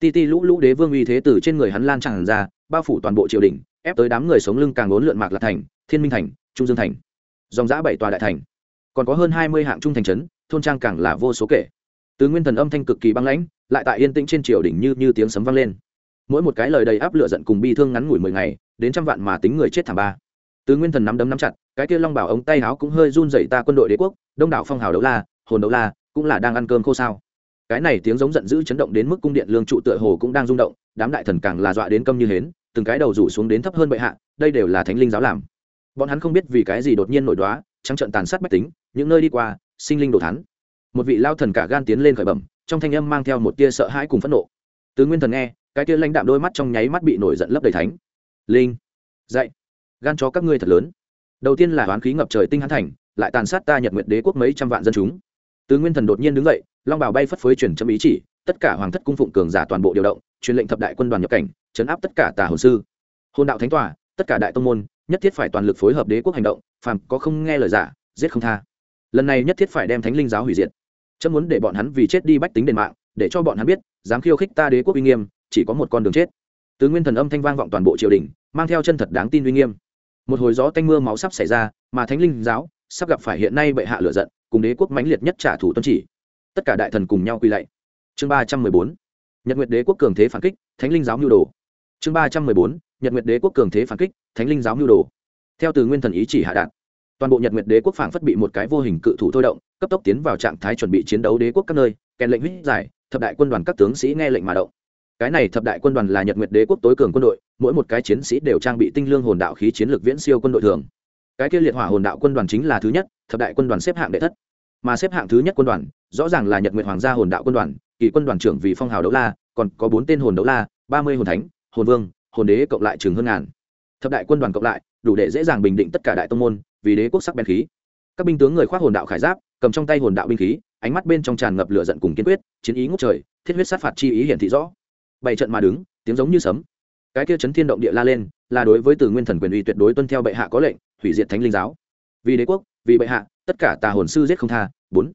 Ti ti lũ lũ đế vương uy thế từ trên người hắn lan tràn ra, bao phủ toàn bộ triều đình, ép tới đám người sống lưng càng ngốn lượn mạc lạc thành, thiên minh thành, trung dương thành. Dòng giã bảy tòa đại thành. Còn có hơn hai mươi hạng trung thành trấn, thôn trang càng là vô số kể. Tứ nguyên thần âm thanh cực kỳ băng lãnh, lại tại yên tĩnh trên triều đình như như tiếng sấm vang lên. Mỗi một cái lời đầy áp lửa giận cùng bi thương ngắn ngủi mười ngày đến trăm vạn mà tính người chết thảm ba. Tứ nguyên thần nắm đấm nắm chặt, cái kia long bảo ống tay áo cũng hơi run dậy ta quân đội đế quốc, đông đảo phong hào đấu la, hồn đấu la, cũng là đang ăn cơm khô sao. Cái này tiếng giống giận dữ chấn động đến mức cung điện lương trụ tựa hồ cũng đang rung động, đám đại thần càng là dọa đến câm như hến, từng cái đầu rủ xuống đến thấp hơn bệ hạ, đây đều là thánh linh giáo làm. Bọn hắn không biết vì cái gì đột nhiên nổi đoá, trắng trận tàn sát bách tính, những nơi đi qua, sinh linh đồ thắn một vị lao thần cả gan tiến lên khởi bẩm, trong thanh âm mang theo một tia sợ hãi cùng phẫn nộ. Tứ nguyên thần nghe, cái tia lãnh đạm đôi mắt trong nháy mắt bị nổi giận lấp đầy thánh linh. Dậy gan cho các ngươi thật lớn. Đầu tiên là oán khí ngập trời tinh hãn thành, lại tàn sát ta nhật nguyện đế quốc mấy trăm vạn dân chúng. Tứ nguyên thần đột nhiên đứng dậy, long bào bay phất phới chuyển châm ý chỉ, tất cả hoàng thất cung phụng cường giả toàn bộ điều động, truyền lệnh thập đại quân đoàn nhập cảnh, chấn áp tất cả tà hồ sư. Hôn đạo thánh tòa, tất cả đại tông môn, nhất thiết phải toàn lực phối hợp đế quốc hành động, phàm có không nghe lời giả, giết không tha. Lần này nhất thiết phải đem thánh linh giáo hủy diệt. Chấm muốn để bọn hắn vì chết đi bách tính đền mạng, để cho bọn hắn biết, dám khiêu khích ta đế quốc uy nghiêm, chỉ có một con đường chết từ nguyên thần âm thanh vang vọng toàn bộ triều đình, mang theo chân thật đáng tin uy nghiêm. Một hồi gió tanh mưa máu sắp xảy ra, mà thánh linh giáo sắp gặp phải hiện nay bệ hạ lửa giận, cùng đế quốc mãnh liệt nhất trả thù tuân chỉ. Tất cả đại thần cùng nhau quy lạy. Chương ba trăm mười bốn, nhật nguyệt đế quốc cường thế phản kích, thánh linh giáo mưu đồ. Chương ba trăm mười bốn, nhật nguyệt đế quốc cường thế phản kích, thánh linh giáo mưu đồ. Theo từ nguyên thần ý chỉ hạ đạn toàn bộ nhật nguyệt đế quốc phảng phất bị một cái vô hình cự thủ thôi động, cấp tốc tiến vào trạng thái chuẩn bị chiến đấu đế quốc các nơi, kèn lệnh huyết giải, thập đại quân đoàn các tướng sĩ nghe lệnh mà động cái này thập đại quân đoàn là nhật nguyệt đế quốc tối cường quân đội, mỗi một cái chiến sĩ đều trang bị tinh lương hồn đạo khí chiến lược viễn siêu quân đội thường. Cái kia liệt hỏa hồn đạo quân đoàn chính là thứ nhất, thập đại quân đoàn xếp hạng đệ thất. Mà xếp hạng thứ nhất quân đoàn, rõ ràng là nhật nguyệt hoàng gia hồn đạo quân đoàn, kỳ quân đoàn trưởng vì phong hào đấu la, còn có bốn tên hồn đấu la, ba mươi hồn thánh, hồn vương, hồn đế cộng lại chừng hơn ngàn. Thập đại quân đoàn cộng lại, đủ để dễ dàng bình định tất cả đại tông môn, vì đế quốc sắc bén khí. Các binh tướng người khoác hồn đạo khải giáp, cầm trong tay hồn đạo binh khí, ánh mắt bên trong tràn ngập lửa giận cùng kiên quyết, chiến ý ngút trời, thiết huyết sát phạt chi ý hiển thị rõ bảy trận mà đứng, tiếng giống như sấm. Cái kia chấn thiên động địa la lên, là đối với từ nguyên thần quyền uy tuyệt đối tuân theo bệ hạ có lệnh, hủy diệt thánh linh giáo. Vì đế quốc, vì bệ hạ, tất cả tà hồn sư giết không tha. Bốn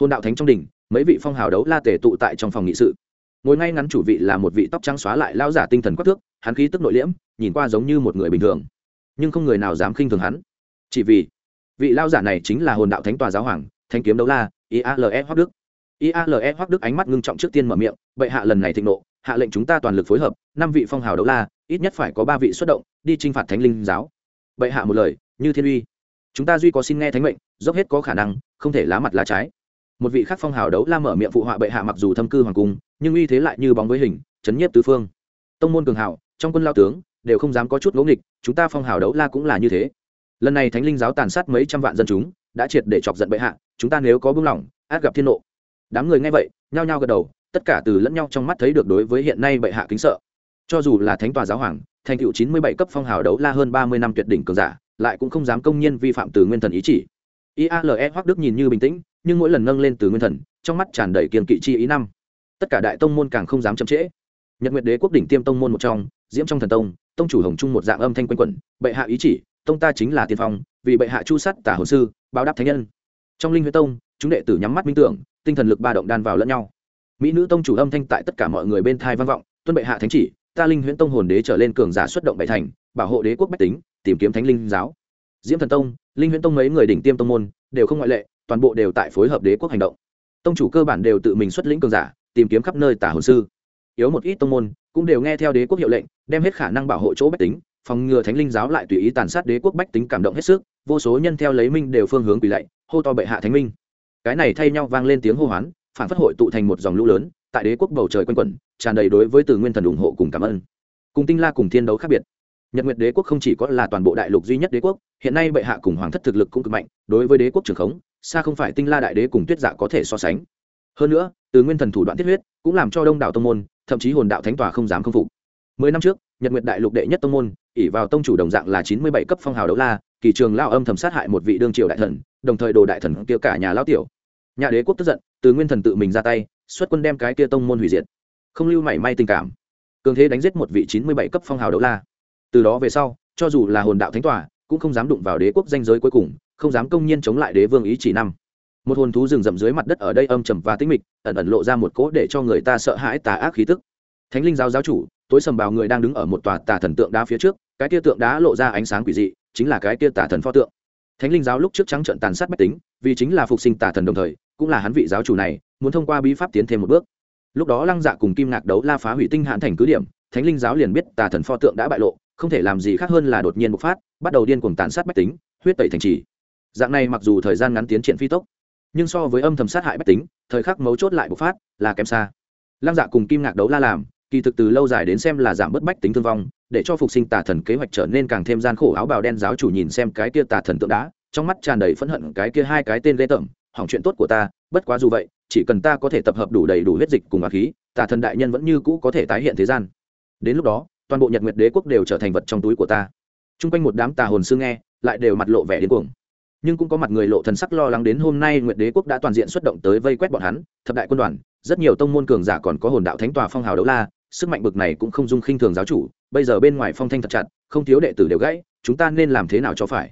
hồn đạo thánh trong đỉnh, mấy vị phong hào đấu la tề tụ tại trong phòng nghị sự. Ngồi ngay ngắn chủ vị là một vị tóc trắng xóa lại lao giả tinh thần quắc thước, hắn khí tức nội liễm, nhìn qua giống như một người bình thường. Nhưng không người nào dám khinh thường hắn. Chỉ vì vị lao giả này chính là hồn đạo thánh tòa giáo hoàng thanh kiếm đấu la iale hoắc đức. Iale hoắc đức ánh mắt ngưng trọng trước tiên mở miệng, bệ hạ lần này thịnh nộ hạ lệnh chúng ta toàn lực phối hợp, năm vị phong hào đấu la, ít nhất phải có ba vị xuất động, đi t r i n h phạt thánh linh giáo. Bệ hạ một lời, như thiên uy. Chúng ta duy có xin nghe thánh mệnh, dốc hết có khả năng, không thể lá mặt lá trái. Một vị khác phong hào đấu la mở miệng phụ họa bệ hạ mặc dù thâm cư hoàng cung, nhưng uy thế lại như bóng với hình, chấn nhiếp tứ phương. Tông môn cường hào, trong quân lao tướng, đều không dám có chút ngỗ nghịch, chúng ta phong hào đấu la cũng là như thế. Lần này thánh linh giáo tàn sát mấy trăm vạn dân chúng, đã triệt để chọc giận bệ hạ, chúng ta nếu có buông lỏng, át gặp thiên nộ. Đám người nghe vậy, nhao nhao gật đầu tất cả từ lẫn nhau trong mắt thấy được đối với hiện nay bệ hạ kính sợ. Cho dù là thánh tòa giáo hoàng, thành cựu chín mươi bảy cấp phong hào đấu la hơn ba mươi năm tuyệt đỉnh cường giả, lại cũng không dám công nhiên vi phạm từ nguyên thần ý chỉ. Iale hoắc đức nhìn như bình tĩnh, nhưng mỗi lần nâng lên từ nguyên thần, trong mắt tràn đầy kiên kỵ chi ý năm. Tất cả đại tông môn càng không dám chậm trễ. Nhật nguyệt đế quốc đỉnh tiêm tông môn một trong, diễm trong thần tông tông chủ hồng trung một dạng âm thanh quanh quẩn, bệ hạ ý chỉ, tông ta chính là tiên phong, vì bệ hạ chu sát tả hồn sư, báo đáp thánh nhân. Trong linh huyết tông, chúng đệ tử nhắm mắt minh tưởng, tinh thần lực ba động đan vào lẫn nhau mỹ nữ tông chủ âm thanh tại tất cả mọi người bên thai vang vọng, tuân bệ hạ thánh chỉ, ta linh huyễn tông hồn đế trở lên cường giả xuất động bảy thành, bảo hộ đế quốc bách tính, tìm kiếm thánh linh giáo. Diễm thần tông, linh huyễn tông mấy người đỉnh tiêm tông môn, đều không ngoại lệ, toàn bộ đều tại phối hợp đế quốc hành động. Tông chủ cơ bản đều tự mình xuất lĩnh cường giả, tìm kiếm khắp nơi tả hồn sư. Yếu một ít tông môn cũng đều nghe theo đế quốc hiệu lệnh, đem hết khả năng bảo hộ chỗ bách tính, phòng ngừa thánh linh giáo lại tùy ý tàn sát đế quốc bách tính cảm động hết sức, vô số nhân theo lấy minh đều phương hướng quỳ lạy, hô to bệ hạ thánh minh. Cái này thay nhau vang lên tiếng hô hoán phản phất hội tụ thành một dòng lũ lớn, tại đế quốc bầu trời quanh quẩn, tràn đầy đối với từ nguyên thần ủng hộ cùng cảm ơn. Cùng tinh la cùng thiên đấu khác biệt. Nhật nguyệt đế quốc không chỉ có là toàn bộ đại lục duy nhất đế quốc, hiện nay bệ hạ cùng hoàng thất thực lực cũng cực mạnh, đối với đế quốc trường khống, xa không phải tinh la đại đế cùng tuyết dạ có thể so sánh. Hơn nữa, từ nguyên thần thủ đoạn tiết huyết cũng làm cho đông đảo tông môn, thậm chí hồn đạo thánh tòa không dám không phục. Mười năm trước, nhật nguyệt đại lục đệ nhất tông môn ỉ vào tông chủ đồng dạng là chín mươi bảy cấp phong hào đấu la, kỳ trường lao âm thầm sát hại một vị đương triều đại thần, đồng thời đồ đại thần kia cả nhà lao tiểu. Nhà đế quốc tức giận từ nguyên thần tự mình ra tay, xuất quân đem cái kia tông môn hủy diệt. Không lưu mảy may tình cảm. Cường thế đánh giết một vị chín mươi bảy cấp phong hào đấu la. Từ đó về sau, cho dù là hồn đạo thánh tòa, cũng không dám đụng vào đế quốc danh giới cuối cùng, không dám công nhiên chống lại đế vương ý chỉ năm. Một hồn thú rừng rậm dưới mặt đất ở đây âm trầm và tĩnh mịch, ẩn ẩn lộ ra một cỗ để cho người ta sợ hãi tà ác khí tức. Thánh linh giáo giáo chủ, tối sầm bào người đang đứng ở một tòa tà thần tượng đá phía trước, cái kia tượng đá lộ ra ánh sáng quỷ dị, chính là cái kia tà thần pho tượng. Thánh linh giáo lúc trước trắng trận tàn sát bách tính, vì chính là phục sinh tà thần đồng thời cũng là hắn vị giáo chủ này, muốn thông qua bí pháp tiến thêm một bước. Lúc đó lăng dạ cùng kim ngạc đấu la phá hủy tinh hạn thành cứ điểm, thánh linh giáo liền biết tà thần pho tượng đã bại lộ, không thể làm gì khác hơn là đột nhiên bộc phát, bắt đầu điên cuồng tàn sát bách tính, huyết tẩy thành trì. Dạng này mặc dù thời gian ngắn tiến triển phi tốc, nhưng so với âm thầm sát hại bách tính, thời khắc mấu chốt lại bộc phát là kém xa. Lăng dạ cùng kim ngạc đấu la làm, kỳ thực từ lâu dài đến xem là giảm bớt bách tính thương vong, để cho phục sinh tà thần kế hoạch trở nên càng thêm gian khổ áo bào đen giáo chủ nhìn xem cái kia tà thần tượng đá, trong mắt tràn đầy phẫn hận cái kia hai cái tên lê tởm hỏng chuyện tốt của ta, bất quá dù vậy, chỉ cần ta có thể tập hợp đủ đầy đủ huyết dịch cùng ác khí, tà thần đại nhân vẫn như cũ có thể tái hiện thế gian. Đến lúc đó, toàn bộ nhật nguyệt đế quốc đều trở thành vật trong túi của ta. T r u n g quanh một đám tà hồn sư nghe, lại đều mặt lộ vẻ đến cuồng. Nhưng cũng có mặt người lộ thần sắc lo lắng đến hôm nay nguyệt đế quốc đã toàn diện xuất động tới vây quét bọn hắn, thập đại quân đoàn, rất nhiều tông môn cường giả còn có hồn đạo thánh tòa phong hào đấu la, sức mạnh bực này cũng không dung khinh thường giáo chủ, bây giờ bên ngoài phong thanh thật chặt, không thiếu đệ tử đều gãy, chúng ta nên làm thế nào cho phải?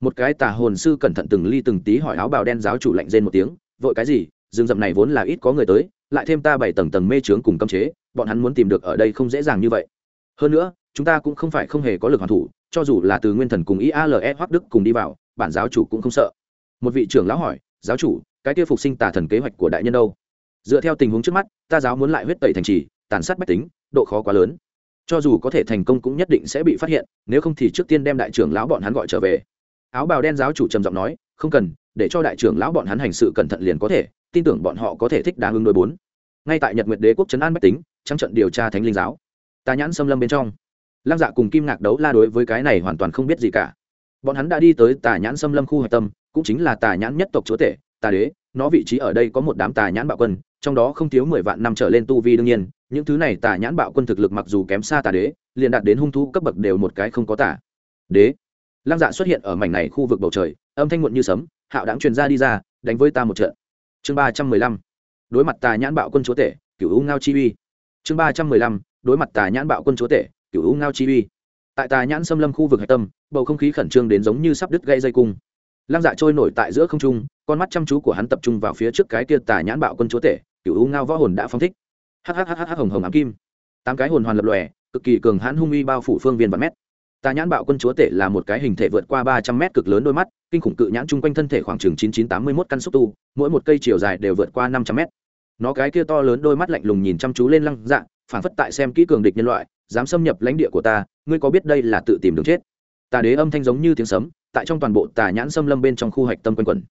Một cái tà hồn sư cẩn thận từng ly từng tí hỏi áo bào đen giáo chủ lạnh rên một tiếng, vội cái gì? Rừng rậm này vốn là ít có người tới, lại thêm ta bảy tầng tầng mê trướng cùng cấm chế, bọn hắn muốn tìm được ở đây không dễ dàng như vậy. Hơn nữa, chúng ta cũng không phải không hề có lực hoàn thủ, cho dù là từ nguyên thần cùng iale hoặc đức cùng đi vào, bản giáo chủ cũng không sợ. Một vị trưởng lão hỏi, giáo chủ, cái kia phục sinh tà thần kế hoạch của đại nhân đâu? Dựa theo tình huống trước mắt, ta giáo muốn lại huyết tẩy thành trì, tàn sát bách tính, độ khó quá lớn. Cho dù có thể thành công cũng nhất định sẽ bị phát hiện, nếu không thì trước tiên đem đại trưởng lão bọn hắn gọi trở về áo bào đen giáo chủ trầm giọng nói, không cần, để cho đại trưởng lão bọn hắn hành sự cẩn thận liền có thể, tin tưởng bọn họ có thể thích đáng ứng đối bốn. Ngay tại nhật nguyệt đế quốc trấn an bách tính, trắng trận điều tra thánh linh giáo. Tà nhãn xâm lâm bên trong. Lăng dạ cùng kim ngạc đấu la đối với cái này hoàn toàn không biết gì cả. Bọn hắn đã đi tới tà nhãn xâm lâm khu hạch tâm, cũng chính là tà nhãn nhất tộc chúa tể, tà đế, nó vị trí ở đây có một đám tà nhãn bạo quân, trong đó không thiếu mười vạn năm trở lên tu vi đương nhiên, những thứ này tà nhãn bạo quân thực lực mặc dù kém xa tà đế, liền đạt đến hung thú cấp bậc đều một cái không có tà đế lăng dạ xuất hiện ở mảnh này khu vực bầu trời, âm thanh muộn như sấm, hạo đáng truyền ra đi ra, đánh với ta một trận. Chương ba trăm mười lăm, đối mặt tà nhãn bạo quân chúa tể, cửu u ngao chi uy. Chương ba trăm mười lăm, đối mặt tà nhãn bạo quân chúa tể, cửu u ngao chi uy. Tại tà nhãn xâm lâm khu vực hạch tâm, bầu không khí khẩn trương đến giống như sắp đứt gây dây cung. Lăng dạ trôi nổi tại giữa không trung, con mắt chăm chú của hắn tập trung vào phía trước cái kia tà nhãn bạo quân chúa tể, cửu u ngao võ hồn đã phong thích. Hhhh hồng hồng ám kim. Tám cái hồn hoàn lập lòe, cực kỳ cường hãn hung uy bao phủ phương viên vạn mét tà nhãn bạo quân chúa tể là một cái hình thể vượt qua ba trăm mét cực lớn đôi mắt, kinh khủng cự nhãn chung quanh thân thể khoảng chừng chín chín tám mươi mốt căn xúc tu, mỗi một cây chiều dài đều vượt qua năm trăm mét. Nó cái kia to lớn đôi mắt lạnh lùng nhìn chăm chú lên lăng dạ phản phất tại xem kỹ cường địch nhân loại, dám xâm nhập lãnh địa của ta, ngươi có biết đây là tự tìm đường chết? Tà đế âm thanh giống như tiếng sấm, tại trong toàn bộ tà nhãn xâm lâm bên trong khu hạch tâm quanh quẩn.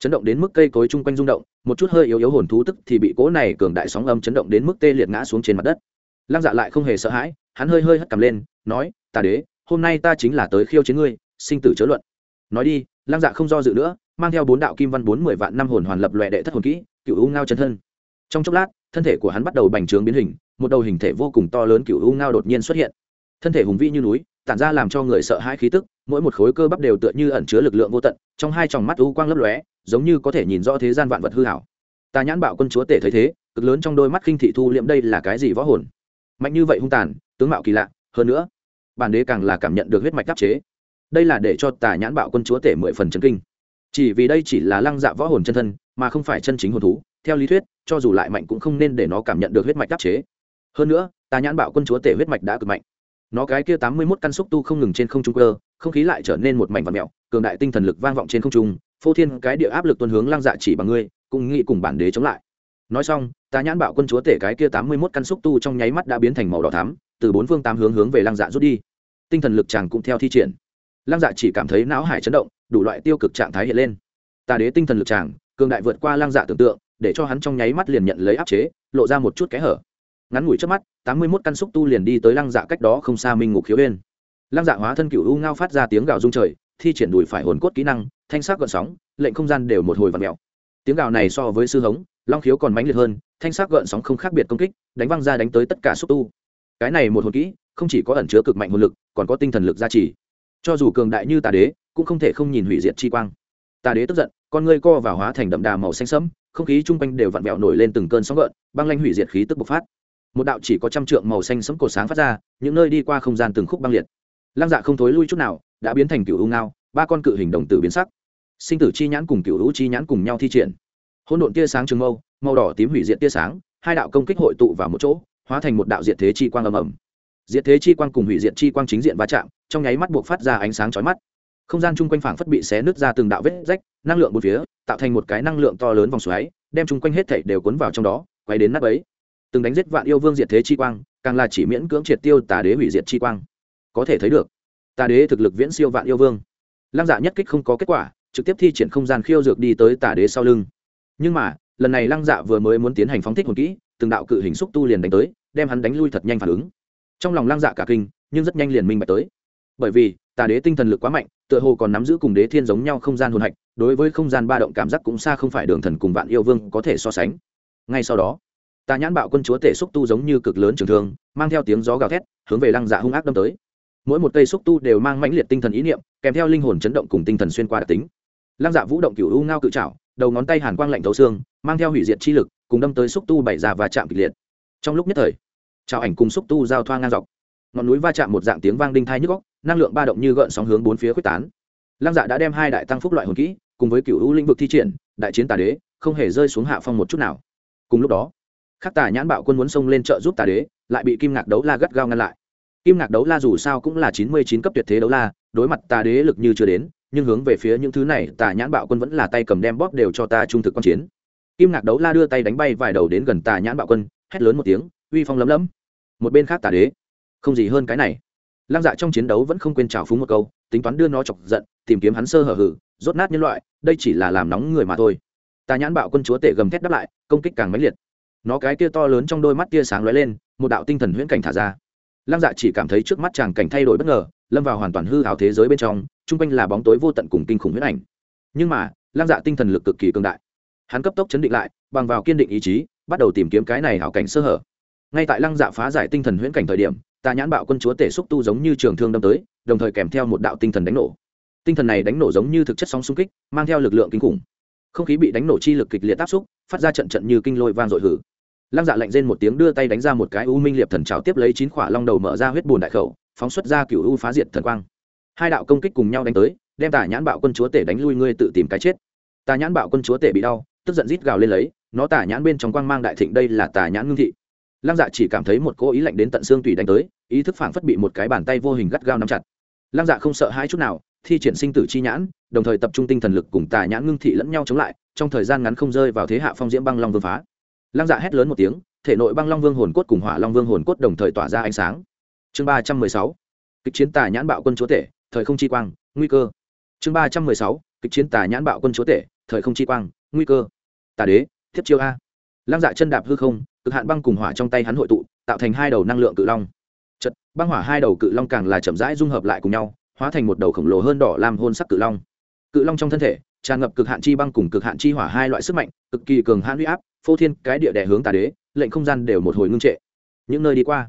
Chấn động đến mức cây cối chung quanh rung động, một chút hơi yếu yếu hồn thú tức thì bị cỗ này cường đại sóng âm chấn động đến mức tê liệt ngã xuống trên mặt đất. Lăng dạ lại không hề sợ hãi, hắn hơi hơi hất cầm lên, nói, tà đế hôm nay ta chính là tới khiêu chiến ngươi, sinh tử chớ luận. Nói đi, lăng dạ không do dự nữa, mang theo bốn đạo kim văn bốn mười vạn năm hồn hoàn lập loẹ đệ thất hồn kỹ, cựu u ngao chân thân. Trong chốc lát, thân thể của hắn bắt đầu bành trướng biến hình, một đầu hình thể vô cùng to lớn cựu u ngao đột nhiên xuất hiện. Thân thể hùng vĩ như núi, tản ra làm cho người sợ hãi khí tức, mỗi một khối cơ bắp đều tựa như ẩn chứa lực lượng vô tận, trong hai tròng mắt u quang lấp lóe, giống như có thể nhìn rõ thế gian vạn vật hư hảo. Ta nhãn bạo quân chúa tể thấy thế, cực lớn trong đôi mắt khinh thị thu liệm đây là cái gì võ hồn? Mạnh như vậy hung tàn, tướng mạo kỳ lạ, hơn nữa bản đế càng là cảm nhận được huyết mạch đáp chế. Đây là để cho tà nhãn bạo quân chúa tể mười phần chân kinh. Chỉ vì đây chỉ là lăng dạ võ hồn chân thân, mà không phải chân chính hồn thú, theo lý thuyết, cho dù lại mạnh cũng không nên để nó cảm nhận được huyết mạch đáp chế. Hơn nữa, tà nhãn bạo quân chúa tể huyết mạch đã cực mạnh. Nó cái kia tám mươi mốt căn xúc tu không ngừng trên không trung cơ, không khí lại trở nên một mảnh và mẹo cường đại tinh thần lực vang vọng trên không trung, phô thiên cái địa áp lực tuân hướng lăng dạ chỉ bằng ngươi, cũng nghĩ cùng bản đế chống lại. Nói xong, tà nhãn bạo quân chúa tể cái kia tám mươi mốt căn xúc tu trong nháy mắt đã biến thành màu đỏ thắm, từ bốn phương tám hướng hướng về lăng dạ rút đi tinh thần lực chàng cũng theo thi triển. Lăng dạ chỉ cảm thấy não hải chấn động, đủ loại tiêu cực trạng thái hiện lên. Tà đế tinh thần lực chàng, cường đại vượt qua lăng dạ tưởng tượng, để cho hắn trong nháy mắt liền nhận lấy áp chế, lộ ra một chút kẽ hở. Ngắn ngủi trước mắt, tám mươi mốt căn xúc tu liền đi tới lăng dạ cách đó không xa minh ngục khiếu bên lăng dạ hóa thân cựu u ngao phát ra tiếng gào rung trời, thi triển đùi phải hồn cốt kỹ năng, thanh sắc gợn sóng, lệnh không gian đều một hồi và mèo. Tiếng gào này so với sư hống, long khiếu còn mãnh liệt hơn, thanh sắc gợn sóng không khác biệt công kích, đánh văng ra đánh tới tất cả xúc tu. Cái này một hồn kỹ không chỉ có ẩn chứa cực mạnh hồn lực, còn có tinh thần lực gia trì. Cho dù cường đại như tà đế, cũng không thể không nhìn hủy diệt chi quang. Tà đế tức giận, con ngươi co và hóa thành đậm đà màu xanh sẫm, không khí chung quanh đều vặn vẹo nổi lên từng cơn sóng gợn, băng lanh hủy diệt khí tức bộc phát. Một đạo chỉ có trăm trượng màu xanh sẫm cột sáng phát ra, những nơi đi qua không gian từng khúc băng liệt. Lăng dạ không thối lui chút nào, đã biến thành cựu u ngao, ba con cự hình đồng tử biến sắc. Sinh tử chi nhãn cùng cựu u chi nhãn cùng nhau thi triển. Hỗn độn tia sáng trường mâu, màu đỏ tím hủy diệt tia sáng, hai đạo công kích hội tụ vào một chỗ, hóa thành một đạo diệt thế chi quang ầm ầm diệt thế chi quang cùng hủy diệt chi quang chính diện va chạm, trong nháy mắt buộc phát ra ánh sáng chói mắt. Không gian chung quanh phảng phất bị xé nứt ra từng đạo vết rách, năng lượng một phía, tạo thành một cái năng lượng to lớn vòng xoáy, đem chung quanh hết thảy đều cuốn vào trong đó, quay đến nắp ấy từng đánh giết vạn yêu vương diệt thế chi quang, càng là chỉ miễn cưỡng triệt tiêu tà đế hủy diệt chi quang. Có thể thấy được, tà đế thực lực viễn siêu vạn yêu vương. Lăng dạ nhất kích không có kết quả, trực tiếp thi triển không gian khiêu dược đi tới tà đế sau lưng. Nhưng mà, lần này lăng dạ vừa mới muốn tiến hành phóng thích hồn kỹ, từng đạo cự hình xúc tu liền đánh tới, đem hắn đánh lui thật nhanh phản ứng trong lòng lăng dạ cả kinh, nhưng rất nhanh liền minh bạch tới. Bởi vì, tà đế tinh thần lực quá mạnh, tựa hồ còn nắm giữ cùng đế thiên giống nhau không gian hồn hạch, đối với không gian ba động cảm giác cũng xa không phải đường thần cùng vạn yêu vương có thể so sánh. Ngay sau đó, tà nhãn bạo quân chúa tể xúc tu giống như cực lớn trường thương, mang theo tiếng gió gào thét, hướng về lăng dạ hung ác đâm tới. Mỗi một cây xúc tu đều mang mãnh liệt tinh thần ý niệm, kèm theo linh hồn chấn động cùng tinh thần xuyên qua đặc tính. Lăng dạ vũ động cựu u ngao cự trảo, đầu ngón tay hàn quang lạnh thấu xương, mang theo hủy diệt chi lực, cùng đâm tới xúc tu bảy già và chạm kịch liệt. Trong lúc nhất thời trào ảnh cùng xúc tu giao thoa ngang dọc. Ngọn núi va chạm một dạng tiếng vang đinh thai nhức góc năng lượng ba động như gợn sóng hướng bốn phía quyết tán. Lăng dạ đã đem hai đại tăng phúc loại hồn kỹ, cùng với cựu u lĩnh vực thi triển, đại chiến tà đế, không hề rơi xuống hạ phong một chút nào. Cùng lúc đó, khắc tà nhãn bạo quân muốn xông lên trợ giúp tà đế, lại bị kim ngạc đấu la gắt gao ngăn lại. Kim ngạc đấu la dù sao cũng là chín mươi chín cấp tuyệt thế đấu la, đối mặt tà đế lực như chưa đến, nhưng hướng về phía những thứ này, tà nhãn bạo quân vẫn là tay cầm đem bóp đều cho ta trung thực quan chiến. Kim ngạc đấu la đưa tay đánh bay vài đầu đến gần tà nhãn bạo quân, hét lớn một tiếng uy phong lấm lấm. Một bên khác tả đế, không gì hơn cái này. Lăng dạ trong chiến đấu vẫn không quên trào phúng một câu, tính toán đưa nó chọc giận, tìm kiếm hắn sơ hở hử, rốt nát nhân loại, đây chỉ là làm nóng người mà thôi. Tà nhãn bạo quân chúa tể gầm thét đáp lại, công kích càng mãnh liệt. Nó cái tia to lớn trong đôi mắt tia sáng lóe lên, một đạo tinh thần huyễn cảnh thả ra. Lăng dạ chỉ cảm thấy trước mắt chàng cảnh thay đổi bất ngờ, lâm vào hoàn toàn hư hào thế giới bên trong, chung quanh là bóng tối vô tận cùng kinh khủng huyễn ảnh. Nhưng mà, lăng dạ tinh thần lực cực kỳ cường đại. Hắn cấp tốc chấn định lại, bằng vào kiên định ý chí, bắt đầu tìm kiếm cái này hảo cảnh sơ hở ngay tại lăng dạ phá giải tinh thần huyễn cảnh thời điểm, tà nhãn bạo quân chúa tể xúc tu giống như trường thương đâm tới, đồng thời kèm theo một đạo tinh thần đánh nổ. Tinh thần này đánh nổ giống như thực chất sóng xung kích, mang theo lực lượng kinh khủng. Không khí bị đánh nổ chi lực kịch liệt áp xúc, phát ra trận trận như kinh lôi vang dội hử. Lăng dạ lạnh rên một tiếng đưa tay đánh ra một cái u minh liệp thần trào tiếp lấy chín khỏa long đầu mở ra huyết bùn đại khẩu, phóng xuất ra cựu u phá diệt thần quang. Hai đạo công kích cùng nhau đánh tới, đem tà nhãn bạo quân chúa tể đánh lui ngươi tự tìm cái chết. Tà nhãn bạo quân chúa tể bị đau, tức giận rít gào lên lấy, nó tà nhãn bên trong quang mang đại thịnh đây là tà nhãn ngưng thị lăng dạ chỉ cảm thấy một cỗ ý lạnh đến tận xương tùy đánh tới, ý thức phảng phất bị một cái bàn tay vô hình gắt gao nắm chặt. Lăng dạ không sợ hãi chút nào, thi triển sinh tử chi nhãn, đồng thời tập trung tinh thần lực cùng tà nhãn ngưng thị lẫn nhau chống lại, trong thời gian ngắn không rơi vào thế hạ phong diễm băng long vương phá. Lăng dạ hét lớn một tiếng, thể nội băng long vương hồn cốt cùng hỏa long vương hồn cốt đồng thời tỏa ra ánh sáng. Chương ba trăm mười sáu, kịch chiến tà nhãn bạo quân chúa tể, thời không chi quang, nguy cơ. Chương ba trăm mười sáu, kịch chiến tà nhãn bạo quân chúa tể, thời không chi quang, nguy cơ. Tà đế thiếp chiêu a. Lăng dạ chân đạp hư không cực hạn băng cùng hỏa trong tay hắn hội tụ, tạo thành hai đầu năng lượng cự long. Chật, băng hỏa hai đầu cự long càng là chậm rãi dung hợp lại cùng nhau, hóa thành một đầu khổng lồ hơn đỏ làm hôn sắc cự long. Cự long trong thân thể, tràn ngập cực hạn chi băng cùng cực hạn chi hỏa hai loại sức mạnh, cực kỳ cường hãn huy áp, phô thiên cái địa đẻ hướng tà đế, lệnh không gian đều một hồi ngưng trệ. Những nơi đi qua,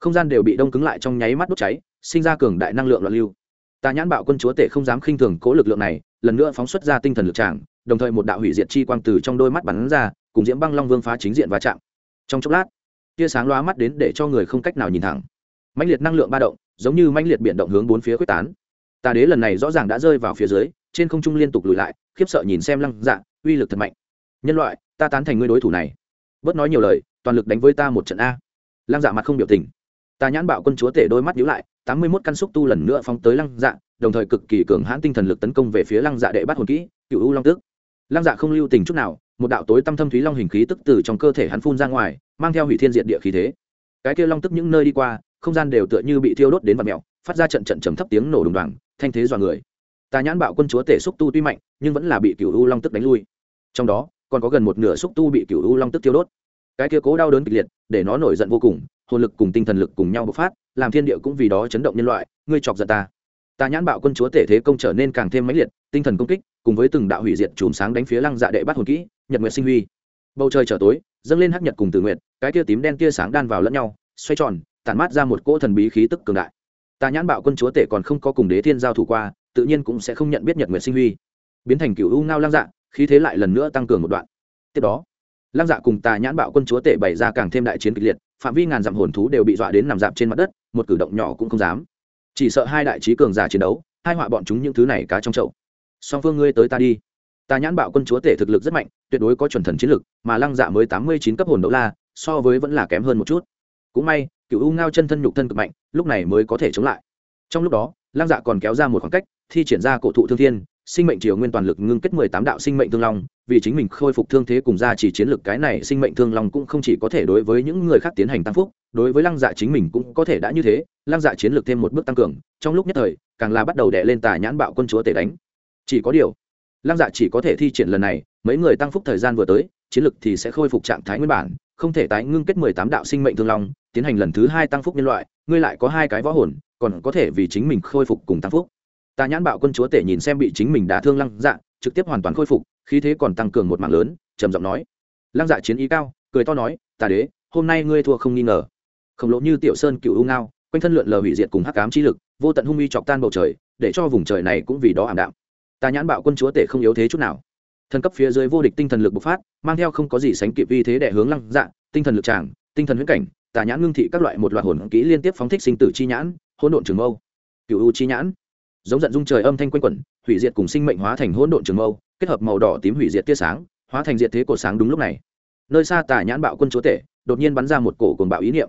không gian đều bị đông cứng lại trong nháy mắt đốt cháy, sinh ra cường đại năng lượng loạn lưu. Tà nhãn bạo quân chúa tể không dám khinh thường cố lực lượng này, lần nữa phóng xuất ra tinh thần lực tràng, đồng thời một đạo hủy diệt chi quang từ trong đôi mắt bắn ra, cùng diễm băng long vương phá chính diện va chạm trong chốc lát, tia sáng loa mắt đến để cho người không cách nào nhìn thẳng. Mãnh liệt năng lượng ba động, giống như mãnh liệt biển động hướng bốn phía quyết tán. Tà đế lần này rõ ràng đã rơi vào phía dưới, trên không trung liên tục lùi lại, khiếp sợ nhìn xem lăng dạ uy lực thật mạnh. Nhân loại, ta tán thành ngươi đối thủ này. Bớt nói nhiều lời, toàn lực đánh với ta một trận a. Lăng dạ mặt không biểu tình. Ta nhãn bạo quân chúa tể đôi mắt nhíu lại, tám mươi mốt căn xúc tu lần nữa phóng tới lăng dạ đồng thời cực kỳ cường hãn tinh thần lực tấn công về phía lăng dạ đệ bắt hồn kỹ, cựu u long tức lăng dạ không lưu tình chút nào một đạo tối tăm thâm thúy long hình khí tức từ trong cơ thể hắn phun ra ngoài, mang theo hủy thiên diện địa khí thế. Cái kia long tức những nơi đi qua, không gian đều tựa như bị thiêu đốt đến vật mèo, phát ra trận trận trầm thấp tiếng nổ đùng đoàng, thanh thế dọa người. Tà nhãn bạo quân chúa tể xúc tu tuy mạnh, nhưng vẫn là bị cựu u long tức đánh lui. Trong đó, còn có gần một nửa xúc tu bị cựu u long tức thiêu đốt. Cái kia cố đau đớn kịch liệt, để nó nổi giận vô cùng, hồn lực cùng tinh thần lực cùng nhau bộc phát, làm thiên địa cũng vì đó chấn động nhân loại, ngươi chọc giận ta. Tà nhãn bạo quân chúa tể thế công trở nên càng thêm mãnh liệt, tinh thần công kích cùng với từng đạo hủy diệt chùm sáng đánh phía lăng dạ đệ bắt hồn kỹ, nhật nguyệt sinh huy. Bầu trời trở tối, dâng lên hắc nhật cùng tử nguyệt, cái tia tím đen tia sáng đan vào lẫn nhau, xoay tròn, tản mát ra một cỗ thần bí khí tức cường đại. Tà nhãn bạo quân chúa tể còn không có cùng đế thiên giao thủ qua, tự nhiên cũng sẽ không nhận biết nhật nguyệt sinh huy. Biến thành cựu u ngao lăng dạ khí thế lại lần nữa tăng cường một đoạn. Tiếp đó, lăng dạ cùng tà nhãn bạo quân chúa tể bày ra càng thêm đại chiến kịch liệt, phạm vi ngàn dặm hồn thú đều bị dọa đến nằm dạp trên mặt đất, một cử động nhỏ cũng không dám. Chỉ sợ hai đại trí cường giả chiến đấu, hai họa bọn chúng những thứ này cá trong chậu song phương ngươi tới ta đi. Ta nhãn bạo quân chúa tể thực lực rất mạnh, tuyệt đối có chuẩn thần chiến lực, mà lăng dạ mới tám mươi chín cấp hồn đấu la, so với vẫn là kém hơn một chút. Cũng may, cựu u ngao chân thân nhục thân cực mạnh, lúc này mới có thể chống lại. Trong lúc đó, lăng dạ còn kéo ra một khoảng cách, thi triển ra cổ thụ thương thiên, sinh mệnh triều nguyên toàn lực ngưng kết mười tám đạo sinh mệnh thương long, vì chính mình khôi phục thương thế cùng ra chỉ chiến lược cái này sinh mệnh thương long cũng không chỉ có thể đối với những người khác tiến hành tăng phúc, đối với lăng dạ chính mình cũng có thể đã như thế, lăng dạ chiến lược thêm một bước tăng cường, trong lúc nhất thời, càng là bắt đầu đè lên tà nhãn bạo quân chúa tể đánh chỉ có điều. Lăng dạ chỉ có thể thi triển lần này, mấy người tăng phúc thời gian vừa tới, chiến lực thì sẽ khôi phục trạng thái nguyên bản, không thể tái ngưng kết mười tám đạo sinh mệnh thương long, tiến hành lần thứ hai tăng phúc nhân loại, ngươi lại có hai cái võ hồn, còn có thể vì chính mình khôi phục cùng tăng phúc. Ta nhãn bạo quân chúa tể nhìn xem bị chính mình đã thương lăng dạ trực tiếp hoàn toàn khôi phục, khí thế còn tăng cường một mạng lớn, trầm giọng nói. Lăng dạ chiến ý cao, cười to nói tà đế, hôm nay ngươi thua không nghi ngờ. Khổng lồ như tiểu sơn cựu u ngao, quanh thân lượn lờ hủy diệt cùng hắc cám chi lực, vô tận hung uy chọc tan bầu trời, để cho vùng trời này cũng vì đó ảm đạm. Ta nhãn bạo quân chúa tể không yếu thế chút nào. Thần cấp phía dưới vô địch tinh thần lực bộc phát, mang theo không có gì sánh kịp vi thế để hướng lăng dạ tinh thần lực tràng, tinh thần huyễn cảnh, tà nhãn ngưng thị các loại một loạt hồn kỹ liên tiếp phóng thích sinh tử chi nhãn, hỗn độn trường mâu. Cựu u chi nhãn. Giống giận dung trời âm thanh quanh quẩn, hủy diệt cùng sinh mệnh hóa thành hỗn độn trường mâu, kết hợp màu đỏ tím hủy diệt tia sáng, hóa thành diệt thế cổ sáng đúng lúc này. Nơi xa tà nhãn bạo quân chúa tể, đột nhiên bắn ra một cổ cồn bạo ý niệm.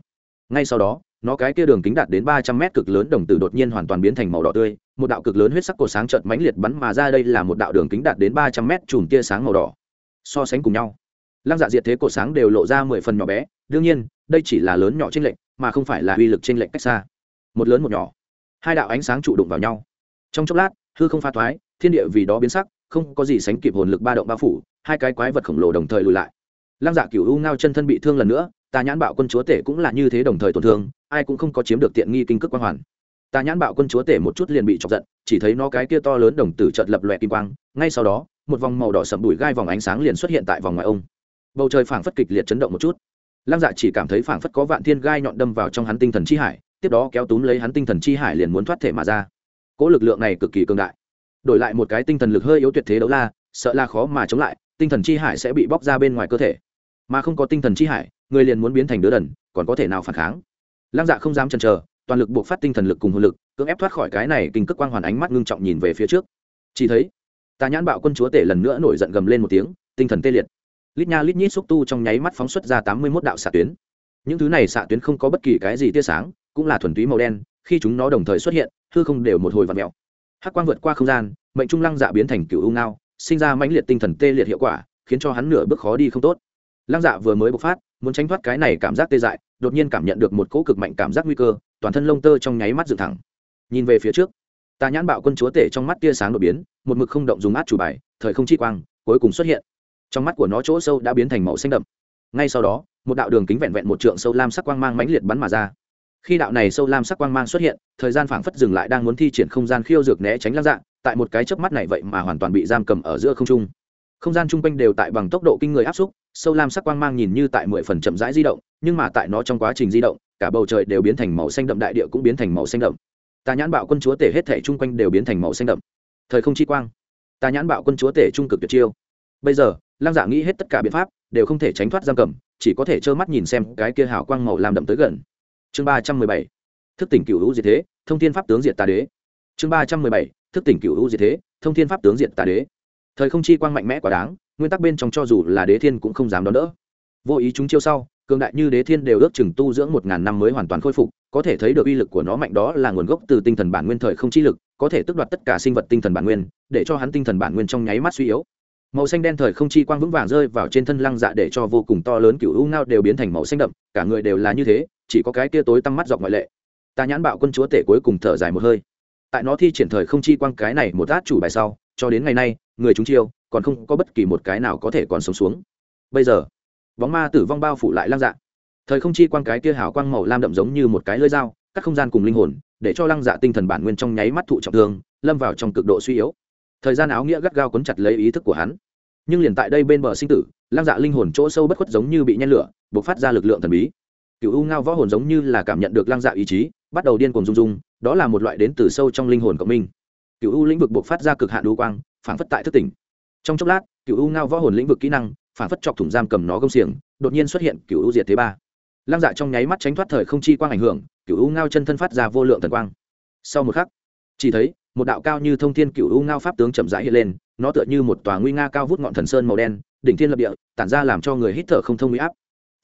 Ngay sau đó, nó cái kia đường kính đạt đến ba trăm mét cực lớn đồng tử đột nhiên hoàn toàn biến thành màu đỏ tươi một đạo cực lớn huyết sắc cổ sáng chợt mãnh liệt bắn mà ra, đây là một đạo đường kính đạt đến ba trăm mét chùm tia sáng màu đỏ. So sánh cùng nhau, lăng dạ diệt thế cổ sáng đều lộ ra mười phần nhỏ bé. Đương nhiên, đây chỉ là lớn nhỏ trên lệnh mà không phải là uy lực trên lệnh cách xa. Một lớn một nhỏ, hai đạo ánh sáng trụ đụng vào nhau. Trong chốc lát, hư không pha thoái, thiên địa vì đó biến sắc, không có gì sánh kịp hồn lực ba động bao phủ, hai cái quái vật khổng lồ đồng thời lùi lại. Lăng dạ cửu u ngao chân thân bị thương lần nữa ta nhãn bạo quân chúa tể cũng là như thế đồng thời tổn thương, ai cũng không có chiếm được tiện nghi kinh cước quang hoàn. Ta nhãn bạo quân chúa tể một chút liền bị chọc giận, chỉ thấy nó cái kia to lớn đồng tử chợt lập loẹ kim quang, ngay sau đó, một vòng màu đỏ sậm đùi gai vòng ánh sáng liền xuất hiện tại vòng ngoài ông. Bầu trời phảng phất kịch liệt chấn động một chút. Lăng dạ chỉ cảm thấy phảng phất có vạn thiên gai nhọn đâm vào trong hắn tinh thần chi hải, tiếp đó kéo túm lấy hắn tinh thần chi hải liền muốn thoát thể mà ra. Cỗ lực lượng này cực kỳ cường đại. Đổi lại một cái tinh thần lực hơi yếu tuyệt thế đấu la, sợ là khó mà chống lại, tinh thần chi hải sẽ bị bóc ra bên ngoài cơ thể. Mà không có tinh thần chi hải, người liền muốn biến thành đứa đần, còn có thể nào phản kháng? Lăng dạ không dám chần chờ toàn lực buộc phát tinh thần lực cùng hồn lực, cưỡng ép thoát khỏi cái này kinh cước quang hoàn ánh mắt ngưng trọng nhìn về phía trước. Chỉ thấy, tà nhãn bạo quân chúa tể lần nữa nổi giận gầm lên một tiếng, tinh thần tê liệt. Lít nha lít nhít xúc tu trong nháy mắt phóng xuất ra tám mươi mốt đạo xạ tuyến. Những thứ này xạ tuyến không có bất kỳ cái gì tia sáng, cũng là thuần túy màu đen, khi chúng nó đồng thời xuất hiện, hư không đều một hồi vặt mẹo hắc quang vượt qua không gian, mệnh trung lăng dạ biến thành cựu u ngao, sinh ra mãnh liệt tinh thần tê liệt hiệu quả, khiến cho hắn nửa bước khó đi không tốt. Lăng dạ vừa mới bộc phát, muốn tránh thoát cái này cảm giác tê dại đột nhiên cảm nhận được một cỗ cực mạnh cảm giác nguy cơ, toàn thân lông tơ trong nháy mắt dựng thẳng. Nhìn về phía trước, tà nhãn bạo quân chúa tể trong mắt tia sáng đột biến, một mực không động dùng át chủ bài, thời không chi quang cuối cùng xuất hiện. Trong mắt của nó chỗ sâu đã biến thành màu xanh đậm. Ngay sau đó, một đạo đường kính vẹn vẹn một trượng sâu lam sắc quang mang mãnh liệt bắn mà ra. Khi đạo này sâu lam sắc quang mang xuất hiện, thời gian phảng phất dừng lại đang muốn thi triển không gian khiêu dược né tránh lăng dạng tại một cái chớp mắt này vậy mà hoàn toàn bị giam cầm ở giữa không trung. Không gian chung quanh đều tại bằng tốc độ kinh người áp xúc sâu lam sắc quang mang nhìn như tại mười phần chậm rãi di động, nhưng mà tại nó trong quá trình di động, cả bầu trời đều biến thành màu xanh đậm, đại địa cũng biến thành màu xanh đậm. Tà nhãn bạo quân chúa tể hết thể chung quanh đều biến thành màu xanh đậm. Thời không chi quang. Tà nhãn bạo quân chúa tể trung cực tuyệt chiêu. Bây giờ, lăng dạ nghĩ hết tất cả biện pháp, đều không thể tránh thoát giam cầm, chỉ có thể trơ mắt nhìn xem cái kia hào quang màu làm đậm tới gần. Chương ba trăm mười bảy. Thức tỉnh cựu hữu diệt thế, thông thiên pháp tướng diệt tà đế. Chương ba trăm mười bảy. Thức tỉnh cựu hữu diệt thế, thông thiên pháp tướng diệt tà đế. Thời không chi quang mạnh mẽ quá đáng nguyên tắc bên trong cho dù là đế thiên cũng không dám đón đỡ. Vô ý chúng chiêu sau, cường đại như đế thiên đều ước chừng tu dưỡng một ngàn năm mới hoàn toàn khôi phục, có thể thấy được uy lực của nó mạnh đó là nguồn gốc từ tinh thần bản nguyên thời không chi lực, có thể tước đoạt tất cả sinh vật tinh thần bản nguyên, để cho hắn tinh thần bản nguyên trong nháy mắt suy yếu. Màu xanh đen thời không chi quang vững vàng rơi vào trên thân lăng dạ để cho vô cùng to lớn cựu u ngao đều biến thành màu xanh đậm, cả người đều là như thế, chỉ có cái kia tối tăng mắt dọc ngoại lệ. Ta nhãn bạo quân chúa tể cuối cùng thở dài một hơi. Tại nó thi triển thời không chi quang cái này một át chủ bài sau cho đến ngày nay, người chúng chiêu còn không có bất kỳ một cái nào có thể còn sống xuống. Bây giờ, bóng ma tử vong bao phủ lại lăng dạ. Thời không chi quang cái kia hào quang màu lam đậm giống như một cái lưỡi dao cắt không gian cùng linh hồn, để cho lăng dạ tinh thần bản nguyên trong nháy mắt thụ trọng thương, lâm vào trong cực độ suy yếu. Thời gian áo nghĩa gắt gao cuốn chặt lấy ý thức của hắn. Nhưng liền tại đây bên bờ sinh tử lăng dạ linh hồn chỗ sâu bất khuất giống như bị nhen lửa b ộ c phát ra lực lượng thần bí. Cựu u ngao võ hồn giống như là cảm nhận được lăng dạ ý chí, bắt đầu điên cuồng rung rung, đó là một loại đến từ sâu trong linh hồn cộng minh cựu u lĩnh vực buộc phát ra cực hạn đu quang phản phất tại thức tỉnh. Trong chốc lát cựu u ngao võ hồn lĩnh vực kỹ năng phản phất chọc thủng giam cầm nó gông xiềng, đột nhiên xuất hiện cựu u diệt thế ba. Lăng dạ trong nháy mắt tránh thoát thời không chi quang ảnh hưởng cựu u ngao chân thân phát ra vô lượng thần quang. Sau một khắc, chỉ thấy, một đạo cao như thông thiên cựu u ngao pháp tướng chậm rãi hiện lên, nó tựa như một tòa nguy nga cao vút ngọn thần sơn màu đen, đỉnh thiên lập địa, tản ra làm cho người hít thở không thông huy áp.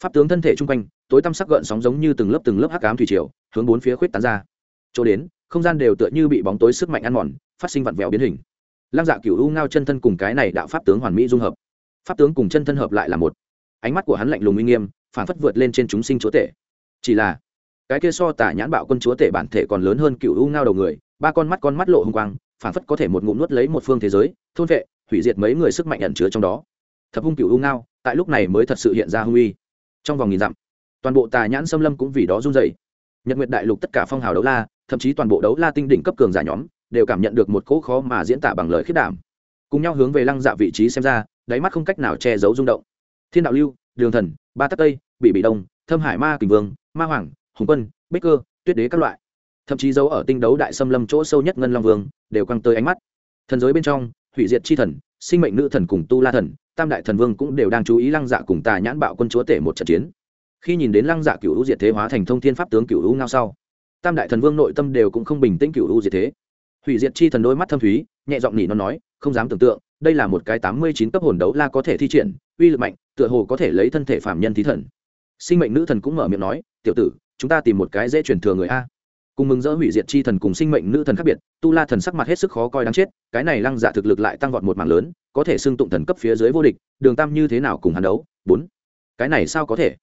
Pháp tướng thân thể chung quanh, tối tăm sắc gợn sóng giống như từng lớp từng lớp hắc ám thủy triều, hướng bốn phía khuyết tán ra. Chỗ đến không gian đều tựa như bị bóng tối sức mạnh ăn mòn, phát sinh vặn vẹo biến hình. Lăng dạ cựu u ngao chân thân cùng cái này đạo pháp tướng hoàn mỹ dung hợp. Pháp tướng cùng chân thân hợp lại là một. Ánh mắt của hắn lạnh lùng uy nghiêm phản phất vượt lên trên chúng sinh chúa tể. Chỉ là, cái kia so tả nhãn bạo quân chúa tể bản thể còn lớn hơn cựu u ngao đầu người, ba con mắt con mắt lộ hung quang phản phất có thể một ngụm nuốt lấy một phương thế giới, thôn vệ, hủy diệt mấy người sức mạnh ẩn chứa trong đó. Thập hung cựu u ngao, tại lúc này mới thật sự hiện ra hung uy. Trong vòng nghìn dặm, toàn bộ tà nhãn xâm lâm cũng vì đó run dày nhật nguyệt đại lục tất cả phong hào đấu la thậm chí toàn bộ đấu la tinh đỉnh cấp cường giả nhóm đều cảm nhận được một cỗ khó mà diễn tả bằng lời khiết đảm. Cùng nhau hướng về lăng dạ vị trí xem ra, đáy mắt không cách nào che giấu rung động. Thiên đạo lưu, đường thần, ba tắc tây, bị bị đông, thâm hải ma kình vương, ma hoàng, hùng quân, bích cơ, tuyết đế các loại. Thậm chí giấu ở tinh đấu đại xâm lâm chỗ sâu nhất ngân long vương đều căng tới ánh mắt. Thần giới bên trong, hủy diệt chi thần, sinh mệnh nữ thần cùng tu la thần, tam đại thần vương cũng đều đang chú ý lăng dạ cùng tà nhãn bạo quân chúa tể một trận chiến. Khi nhìn đến lăng dạ cựu hữu diệt thế hóa thành thông thiên pháp tướng cựu hữu ngao sau tam đại thần vương nội tâm đều cũng không bình tĩnh cựu u diệt thế. Hủy diệt chi thần đôi mắt thâm thúy, nhẹ giọng nhỉ nó nói, không dám tưởng tượng, đây là một cái tám mươi chín cấp hồn đấu la có thể thi triển, uy lực mạnh, tựa hồ có thể lấy thân thể phạm nhân thí thần. Sinh mệnh nữ thần cũng mở miệng nói, tiểu tử, chúng ta tìm một cái dễ truyền thừa người a. Cùng mừng rỡ hủy diệt chi thần cùng sinh mệnh nữ thần khác biệt, tu la thần sắc mặt hết sức khó coi đáng chết, cái này lăng dạ thực lực lại tăng vọt một mảng lớn, có thể xưng tụng thần cấp phía dưới vô địch, đường tam như thế nào cùng hắn đấu? Bốn. Cái này sao có thể?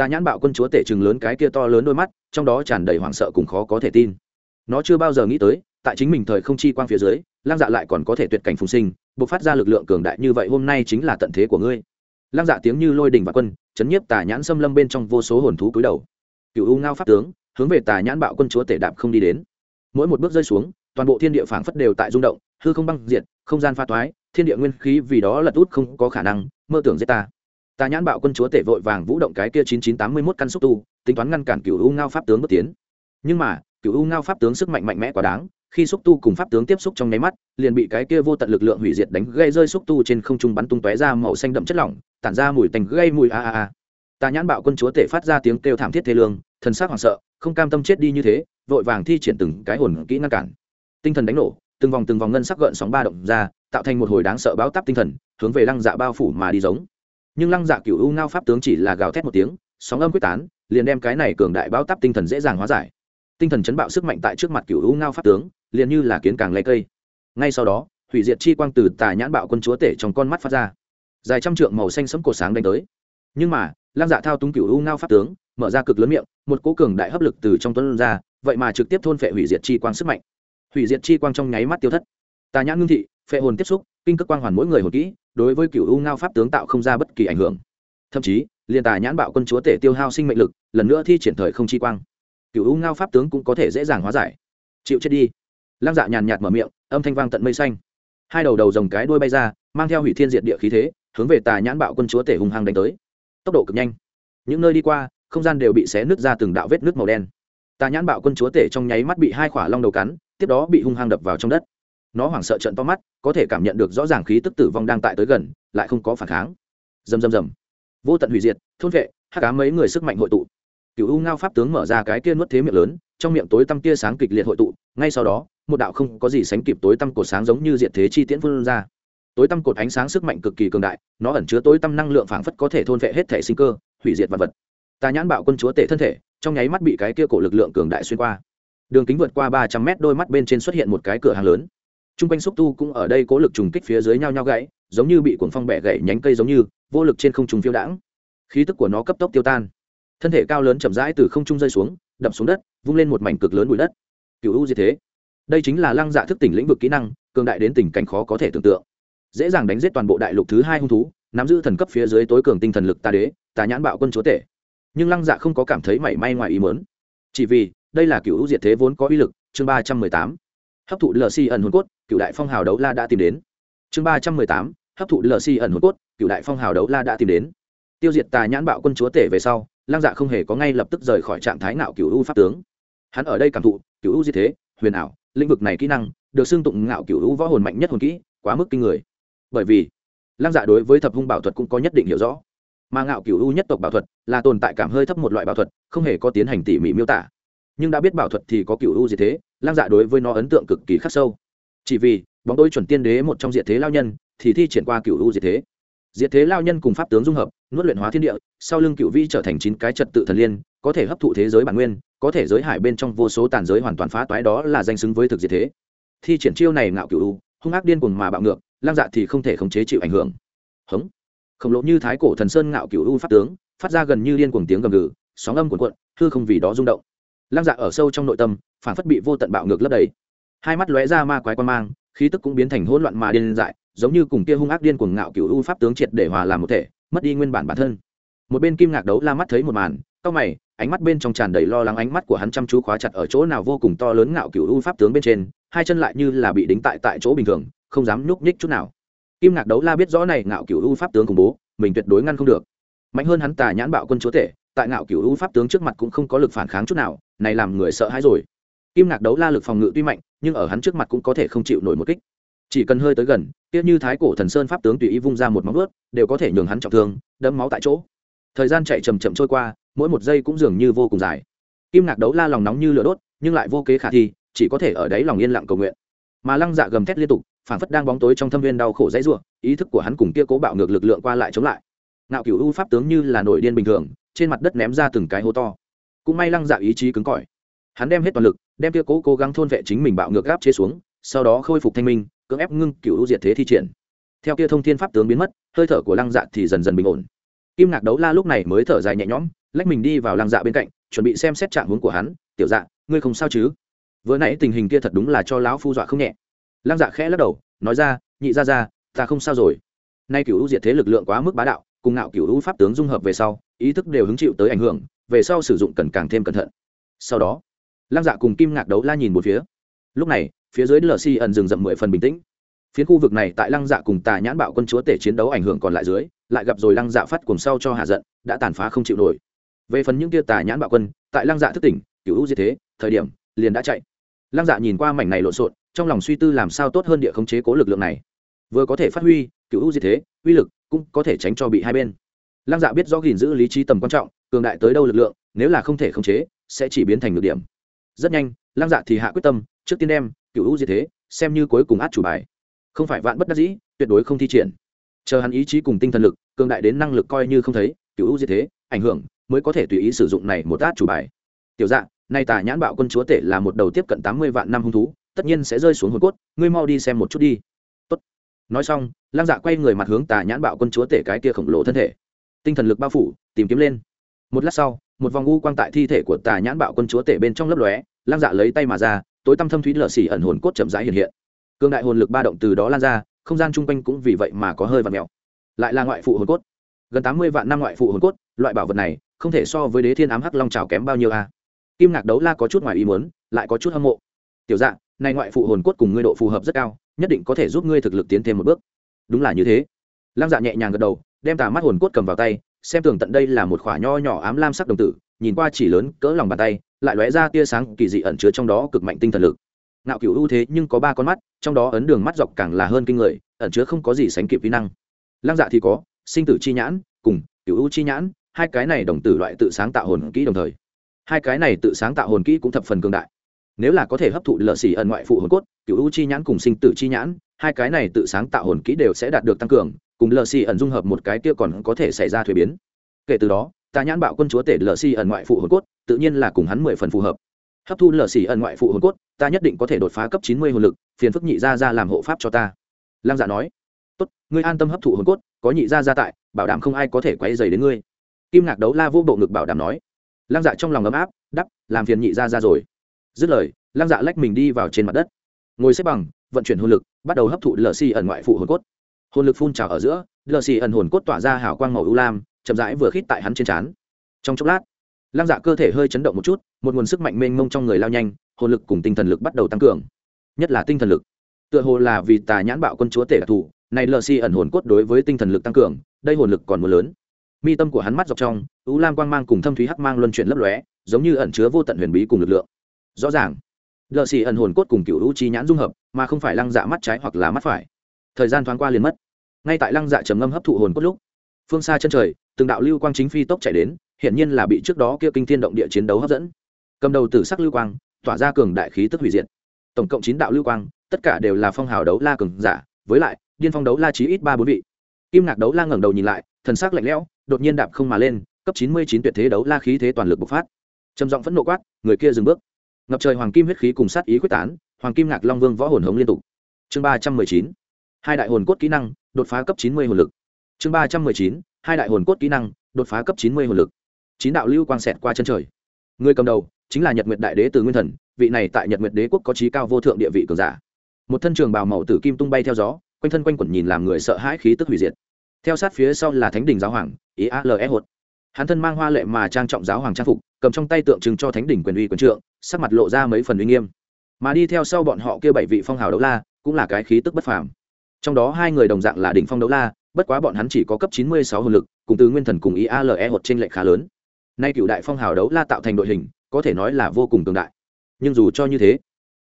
Tà nhãn bạo quân chúa tể chừng lớn cái kia to lớn đôi mắt, trong đó tràn đầy hoảng sợ cùng khó có thể tin. Nó chưa bao giờ nghĩ tới, tại chính mình thời không chi quang phía dưới, lăng dạ lại còn có thể tuyệt cảnh phùng sinh b ộ c phát ra lực lượng cường đại như vậy hôm nay chính là tận thế của ngươi. Lăng dạ tiếng như lôi đình và quân, chấn nhiếp tà nhãn xâm lâm bên trong vô số hồn thú cúi đầu. Cựu u ngao pháp tướng, hướng về tà nhãn bạo quân chúa tể đạp không đi đến. Mỗi một bước rơi xuống, toàn bộ thiên địa phảng phất đều tại rung động, hư không băng diệt, không gian pha toái, thiên địa nguyên khí vì đó lật út không có khả năng, mơ tưởng giết ta tà nhãn bạo quân chúa tể vội vàng vũ động cái kia chín chín tám mươi mốt căn xúc tu, tính toán ngăn cản cựu u ngao pháp tướng bước tiến. Nhưng mà cựu u ngao pháp tướng sức mạnh mạnh mẽ quá đáng, khi xúc tu cùng pháp tướng tiếp xúc trong nháy mắt, liền bị cái kia vô tận lực lượng hủy diệt đánh gây rơi xúc tu trên không trung bắn tung tóe ra màu xanh đậm chất lỏng, tản ra mùi tành gây mùi a a a. Tà nhãn bạo quân chúa tể phát ra tiếng kêu thảm thiết thế lương, thần sắc hoảng sợ, không cam tâm chết đi như thế, vội vàng thi triển từng cái hồn kỹ ngăn cản. Tinh thần đánh nổ, từng vòng từng vòng ngân sắc gợn sóng ba động ra, tạo thành một hồi đáng sợ báo táp tinh thần, hướng về lăng dạ bao phủ mà đi giống nhưng lăng dạ cựu u ngao pháp tướng chỉ là gào thét một tiếng, sóng âm quyết tán, liền đem cái này cường đại báo táp tinh thần dễ dàng hóa giải. Tinh thần chấn bạo sức mạnh tại trước mặt cựu u ngao pháp tướng, liền như là kiến càng lấy cây. Ngay sau đó, hủy diệt chi quang từ tà nhãn bạo quân chúa tể trong con mắt phát ra. Dài trăm trượng màu xanh sẫm cột sáng đánh tới. Nhưng mà, lăng dạ thao túng cựu u ngao pháp tướng, mở ra cực lớn miệng, một cỗ cường đại hấp lực từ trong tuấn ra, vậy mà trực tiếp thôn phệ hủy diệt chi quang sức mạnh. Hủy diệt chi quang trong nháy mắt tiêu thất. Tà nhãn ngưng thị, phệ hồn tiếp xúc, kinh cực quang hoàn mỗi người hồn kỹ đối với cựu u ngao pháp tướng tạo không ra bất kỳ ảnh hưởng. Thậm chí, liền tà nhãn bạo quân chúa tể tiêu hao sinh mệnh lực, lần nữa thi triển thời không chi quang. Cựu u ngao pháp tướng cũng có thể dễ dàng hóa giải. Chịu chết đi. Lăng dạ nhàn nhạt mở miệng, âm thanh vang tận mây xanh. Hai đầu đầu dòng cái đuôi bay ra, mang theo hủy thiên diệt địa khí thế, hướng về tà nhãn bạo quân chúa tể hung hăng đánh tới. Tốc độ cực nhanh. Những nơi đi qua, không gian đều bị xé nứt ra từng đạo vết nứt màu đen. Tà nhãn bạo quân chúa tể trong nháy mắt bị hai khỏa long đầu cắn, tiếp đó bị hung hăng đập vào trong đất nó hoảng sợ trận to mắt, có thể cảm nhận được rõ ràng khí tức tử vong đang tại tới gần, lại không có phản kháng. Dầm dầm dầm vô tận hủy diệt, thôn vệ hát cá mấy người sức mạnh hội tụ. Cựu u ngao pháp tướng mở ra cái kia nuốt thế miệng lớn, trong miệng tối tăm tia sáng kịch liệt hội tụ, ngay sau đó, một đạo không có gì sánh kịp tối tăm cột sáng giống như diện thế chi tiễn vươn ra. Tối tăm cột ánh sáng sức mạnh cực kỳ cường đại, nó ẩn chứa tối tăm năng lượng phảng phất có thể thôn vệ hết thể sinh cơ, hủy diệt vật vật. Ta nhãn bạo quân chúa tể thân thể, trong nháy mắt bị cái kia cổ lực lượng cường đại xuyên qua. Đường kính vượt qua ba trăm mét, đôi mắt bên trên xuất hiện một cái cửa hàng lớn chung quanh xúc tu cũng ở đây cố lực trùng kích phía dưới nhau nhau gãy, giống như bị cuồng phong bẻ gãy nhánh cây giống như, vô lực trên không trùng phiêu đãng. Khí tức của nó cấp tốc tiêu tan. Thân thể cao lớn chậm rãi từ không trung rơi xuống, đập xuống đất, vung lên một mảnh cực lớn bụi đất. Cựu u gì thế. Đây chính là lăng dạ thức tỉnh lĩnh vực kỹ năng, cường đại đến tình cảnh khó có thể tưởng tượng. Dễ dàng đánh giết toàn bộ đại lục thứ hai hung thú, nắm giữ thần cấp phía dưới tối cường tinh thần lực ta đế, tà nhãn bạo quân chúa tể. Nhưng lăng dạ không có cảm thấy mảy may ngoài ý mớn chỉ vì, đây là cựu diệt thế vốn có uy lực, chương ba trăm mười tám hấp thụ lờ si ẩn hồn cốt, cựu đại phong hào đấu la đã tìm đến. Chương ba trăm mười tám, hấp thụ lờ si ẩn hồn cốt, cựu đại phong hào đấu la đã tìm đến. Tiêu diệt tà nhãn bạo quân chúa tể về sau, lăng dạ không hề có ngay lập tức rời khỏi trạng thái ngạo cựu u pháp tướng. Hắn ở đây cảm thụ cựu u diệt thế, huyền ảo, lĩnh vực này kỹ năng, được xưng tụng ngạo cựu u võ hồn mạnh nhất hồn kỹ, quá mức kinh người. Bởi vì, lăng dạ đối với thập hung bảo thuật cũng có nhất định hiểu rõ. Mà ngạo cửu u nhất tộc bảo thuật là tồn tại cảm hơi thấp một loại bảo thuật, không hề có tiến hành tỉ mỉ miêu tả nhưng đã biết bảo thuật thì có cựu u gì thế lăng dạ đối với nó ấn tượng cực kỳ khắc sâu. Chỉ vì, bóng tôi chuẩn tiên đế một trong diệt thế lao nhân, thì thi triển qua cựu u diệt thế. Diệt thế lao nhân cùng pháp tướng dung hợp, nuốt luyện hóa thiên địa, sau lưng cựu vi trở thành chín cái trật tự thần liên, có thể hấp thụ thế giới bản nguyên, có thể giới hải bên trong vô số tàn giới hoàn toàn phá toái đó là danh xứng với thực diệt thế. Thi triển chiêu này ngạo cựu u hung ác điên cuồng mà bạo ngược lăng dạ thì không thể khống chế chịu ảnh hưởng. Hống. Khổng lồ như thái cổ thần sơn ngạo cựu u pháp tướng, phát ra gần như điên cuồng tiếng gầm gừ, sóng âm cuồn cuộn, hư không vì đó rung động lăng dạ ở sâu trong nội tâm, phản phất bị vô tận bạo ngược lấp đầy. Hai mắt lóe ra ma quái quan mang, khí tức cũng biến thành hỗn loạn mà điên dại, giống như cùng kia hung ác điên cuồng ngạo cựu u pháp tướng triệt để hòa làm một thể, mất đi nguyên bản bản thân. Một bên kim ngạc đấu la mắt thấy một màn, cau mày, ánh mắt bên trong tràn đầy lo lắng ánh mắt của hắn chăm chú khóa chặt ở chỗ nào vô cùng to lớn ngạo cựu u pháp tướng bên trên, hai chân lại như là bị đính tại tại chỗ bình thường, không dám nhúc nhích chút nào. Kim ngạc đấu la biết rõ này ngạo cựu u pháp tướng khủng bố, mình tuyệt đối ngăn không được. Mạnh hơn hắn tà nhãn bạo quân chúa tể tại ngạo cửu u pháp tướng trước mặt cũng không có lực phản kháng chút nào, này làm người sợ hãi rồi. Kim ngạc đấu la lực phòng ngự tuy mạnh, nhưng ở hắn trước mặt cũng có thể không chịu nổi một kích. Chỉ cần hơi tới gần tiếc như thái cổ thần sơn pháp tướng tùy ý vung ra một móng ướt đều có thể nhường hắn trọng thương, đẫm máu tại chỗ. Thời gian chạy chầm chậm trôi qua, mỗi một giây cũng dường như vô cùng dài. Kim ngạc đấu la lòng nóng như lửa đốt, nhưng lại vô kế khả thi, chỉ có thể ở đấy lòng yên lặng cầu nguyện. Mà lăng dạ gầm thét liên tục, phản phất đang bóng tối trong thâm viên đau khổ dãy ruộng ý thức của hắn cùng kia cố bạo ngược lực lượng qua lại chống lại. Ngạo cửu u pháp tướng như là nổi điên bình thường trên mặt đất ném ra từng cái hố to. Cũng may lăng dạ ý chí cứng cỏi. Hắn đem hết toàn lực, đem kia cố cố gắng thôn vệ chính mình bạo ngược gáp chế xuống, sau đó khôi phục thanh minh, cưỡng ép ngưng cửu u diệt thế thi triển. Theo kia thông thiên pháp tướng biến mất, hơi thở của lăng dạ thì dần dần bình ổn. Kim ngạc đấu la lúc này mới thở dài nhẹ nhõm, lách mình đi vào lăng dạ bên cạnh, chuẩn bị xem xét trạng hướng của hắn, tiểu dạ ngươi không sao chứ? Vừa nãy tình hình kia thật đúng là cho lão phu dọa không nhẹ. Lăng dạ khẽ lắc đầu, nói ra, nhị ra ra ta không sao rồi. Nay cửu u diệt thế lực lượng quá mức bá đạo, cùng ngạo cửu u pháp tướng dung hợp về sau ý thức đều hứng chịu tới ảnh hưởng, về sau sử dụng cần càng thêm cẩn thận. Sau đó, lăng dạ cùng kim ngạc đấu la nhìn một phía. Lúc này, phía dưới lờ si ẩn rừng rậm mười phần bình tĩnh. Phiến khu vực này tại lăng dạ cùng tà nhãn bạo quân chúa tể chiến đấu ảnh hưởng còn lại dưới, lại gặp rồi lăng dạ phát cùng sau cho hạ giận, đã tàn phá không chịu nổi. Về phần những kia tà nhãn bạo quân, tại lăng dạ thức tỉnh, cựu u diệt thế, thời điểm, liền đã chạy. Lăng dạ nhìn qua mảnh này lộn xộn, trong lòng suy tư làm sao tốt hơn địa khống chế cố lực lượng này. Vừa có thể phát huy, cựu u diệt thế, uy lực cũng có thể tránh cho bị hai bên lăng dạ biết rõ gìn giữ lý trí tầm quan trọng, cường đại tới đâu lực lượng, nếu là không thể khống chế, sẽ chỉ biến thành được điểm. Rất nhanh, lăng dạ thì hạ quyết tâm, trước tiên đem cựu u diệt thế, xem như cuối cùng át chủ bài. Không phải vạn bất đắc dĩ, tuyệt đối không thi triển. Chờ hắn ý chí cùng tinh thần lực, cường đại đến năng lực coi như không thấy cựu u diệt thế, ảnh hưởng, mới có thể tùy ý sử dụng này một át chủ bài. Tiểu dạ nay tà nhãn bạo quân chúa tể là một đầu tiếp cận tám mươi vạn năm hung thú, tất nhiên sẽ rơi xuống hồn cốt, ngươi mau đi xem một chút đi. Tốt. nói xong, lăng dạ quay người mặt hướng tà nhãn bạo quân chúa tể cái kia khổng lồ thân thể tinh thần lực bao phủ, tìm kiếm lên. Một lát sau, một vòng u quang tại thi thể của tà nhãn bạo quân chúa tể bên trong lớp lóe, lang dạ lấy tay mà ra, tối tăm thâm thúy lở xỉ ẩn hồn cốt chậm rãi hiện hiện. Cương đại hồn lực ba động từ đó lan ra, không gian chung quanh cũng vì vậy mà có hơi và mèo. Lại là ngoại phụ hồn cốt. Gần tám mươi vạn năm ngoại phụ hồn cốt, loại bảo vật này, không thể so với đế thiên ám hắc long trào kém bao nhiêu a. Kim ngạc đấu la có chút ngoài ý muốn, lại có chút hâm mộ. Tiểu dạng này ngoại phụ hồn cốt cùng ngươi độ phù hợp rất cao, nhất định có thể giúp ngươi thực lực tiến thêm một bước. Đúng là như thế. Lăng dạ nhẹ nhàng gật đầu đem tà mắt hồn cốt cầm vào tay, xem tường tận đây là một khỏa nho nhỏ ám lam sắc đồng tử, nhìn qua chỉ lớn, cỡ lòng bàn tay, lại lóe ra tia sáng kỳ dị ẩn chứa trong đó cực mạnh tinh thần lực. Ngạo cựu ưu thế nhưng có ba con mắt, trong đó ấn đường mắt dọc càng là hơn kinh người, ẩn chứa không có gì sánh kịp vi năng. Lăng dạ thì có, sinh tử chi nhãn, cùng cựu ưu chi nhãn, hai cái này đồng tử loại tự sáng tạo hồn kỹ đồng thời. Hai cái này tự sáng tạo hồn kỹ cũng thập phần cường đại. Nếu là có thể hấp thụ lợ xỉ ẩn ngoại phụ hồn cốt cựu ưu chi nhãn cùng sinh tử chi nhãn, hai cái này tự sáng tạo hồn kỹ đều sẽ đạt được tăng cường cùng lợ xỉ ẩn dung hợp một cái kia còn có thể xảy ra thuế biến. Kể từ đó ta nhãn bạo quân chúa tể lợ xỉ ẩn ngoại phụ hồn cốt, tự nhiên là cùng hắn mười phần phù hợp. Hấp thu lờ xỉ ẩn ngoại phụ hồn cốt, ta nhất định có thể đột phá cấp chín mươi hồn lực, phiền phức nhị gia ra làm hộ pháp cho ta. Lăng dạ nói. Tốt, ngươi an tâm hấp thụ hồn cốt, có nhị gia ra tại, bảo đảm không ai có thể quay dày đến ngươi. Kim ngạc đấu la vô bộ ngực bảo đảm nói. Lăng dạ trong lòng ấm áp đắp làm phiền nhị gia ra rồi. Dứt lời, lăng dạ lách mình đi vào trên mặt đất. Ngồi xếp bằng, vận chuyển hồn lực, bắt đầu hấp thụ lờ xỉ ẩn ngoại phụ hồn cốt hồn lực phun trào ở giữa lờ Xì ẩn hồn cốt tỏa ra hào quang màu ưu lam, chậm rãi vừa khít tại hắn trên trán. Trong chốc lát, lăng dạ cơ thể hơi chấn động một chút, một nguồn sức mạnh mênh mông trong người lao nhanh, hồn lực cùng tinh thần lực bắt đầu tăng cường. Nhất là tinh thần lực. Tựa hồ là vì tà nhãn bạo quân chúa tể đặc thù, này lờ Xì ẩn hồn cốt đối với tinh thần lực tăng cường, đây hồn lực còn mưa lớn. Mi tâm của hắn mắt dọc trong ưu lam quang mang cùng thâm thúy hắc mang luân chuyển lấp lóe, giống như ẩn chứa vô tận huyền bí cùng lực lượng. Rõ ràng lờ xì ẩn hồn cốt cùng cựu u chi nhãn dung hợp, mà không phải lăng dạ mắt trái hoặc là mắt phải thời gian thoáng qua liền mất. Ngay tại lăng dạ trầm ngâm hấp thụ hồn cốt lúc, phương xa chân trời, từng đạo lưu quang chính phi tốc chạy đến hiện nhiên là bị trước đó kia kinh thiên động địa chiến đấu hấp dẫn. Cầm đầu tử sắc lưu quang, tỏa ra cường đại khí tức hủy diệt. Tổng cộng chín đạo lưu quang, tất cả đều là phong hào đấu la cường giả, với lại, điên phong đấu la chí ít ba bốn vị. Kim ngạc đấu la ngẩng đầu nhìn lại, thần sắc lạnh lẽo, đột nhiên đạp không mà lên, cấp chín mươi chín tuyệt thế đấu la khí thế toàn lực bộc phát. Trầm giọng phẫn nộ quát, người kia dừng bước. Ngập trời hoàng kim huyết khí cùng sát ý quyết tán, hoàng kim ngạc long vương võ hồn hống liên tục. Chương ba trăm mười chín hai đại hồn cốt kỹ năng, đột phá cấp chín mươi hồn lực. Chương ba trăm mười chín, hai đại hồn cốt kỹ năng, đột phá cấp chín mươi hồn lực. Chín đạo lưu quang xẹt qua chân trời. Người cầm đầu chính là nhật nguyệt đại đế từ nguyên thần, vị này tại nhật nguyệt đế quốc có trí cao vô thượng địa vị cường giả. Một thân trường bào màu tử kim tung bay theo gió, quanh thân quanh quẩn nhìn làm người sợ hãi khí tức hủy diệt. Theo sát phía sau là thánh đình giáo hoàng, ý ale hột. Hắn thân mang hoa lệ mà trang trọng giáo hoàng trang phục, cầm trong tay tượng trưng cho thánh đỉnh quyền uy quyền trượng, sắc mặt lộ ra mấy phần uy nghiêm. Mà đi theo sau bọn họ kia bảy vị phong hào đấu la, cũng là cái khí tức bất phàm trong đó hai người đồng dạng là đỉnh phong đấu la, bất quá bọn hắn chỉ có cấp chín mươi sáu hồn lực, cùng từ nguyên thần cùng ý ale hột trên lệch khá lớn. Nay cựu đại phong hào đấu la tạo thành đội hình, có thể nói là vô cùng tương đại. Nhưng dù cho như thế,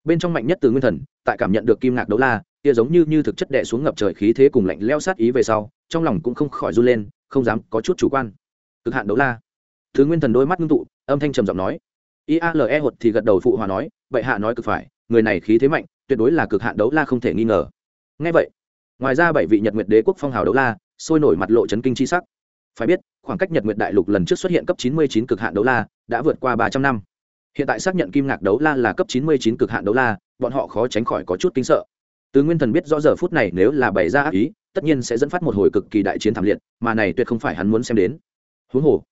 bên trong mạnh nhất từ nguyên thần, tại cảm nhận được kim ngạc đấu la, kia giống như như thực chất đệ xuống ngập trời khí thế cùng lạnh leo sát ý về sau, trong lòng cũng không khỏi run lên, không dám có chút chủ quan. Cực hạn đấu la. Thứ nguyên thần đôi mắt ngưng tụ, âm thanh trầm giọng nói. Iale hột thì gật đầu phụ hòa nói vậy hạ nói cực phải, người này khí thế mạnh, tuyệt đối là cực hạn đấu la không thể nghi ngờ. Ngay vậy ngoài ra bảy vị nhật nguyệt đế quốc phong hào đấu la sôi nổi mặt lộ chấn kinh chi sắc. Phải biết, khoảng cách nhật nguyệt đại lục lần trước xuất hiện cấp 99 cực hạn đấu la đã vượt qua ba trăm năm. Hiện tại xác nhận kim ngạc đấu la là cấp 99 cực hạn đấu la, bọn họ khó tránh khỏi có chút kinh sợ. Từ nguyên thần biết rõ giờ phút này nếu là bày ra ác ý, tất nhiên sẽ dẫn phát một hồi cực kỳ đại chiến thảm liệt, mà này tuyệt không phải hắn muốn xem đến. Huống hồ,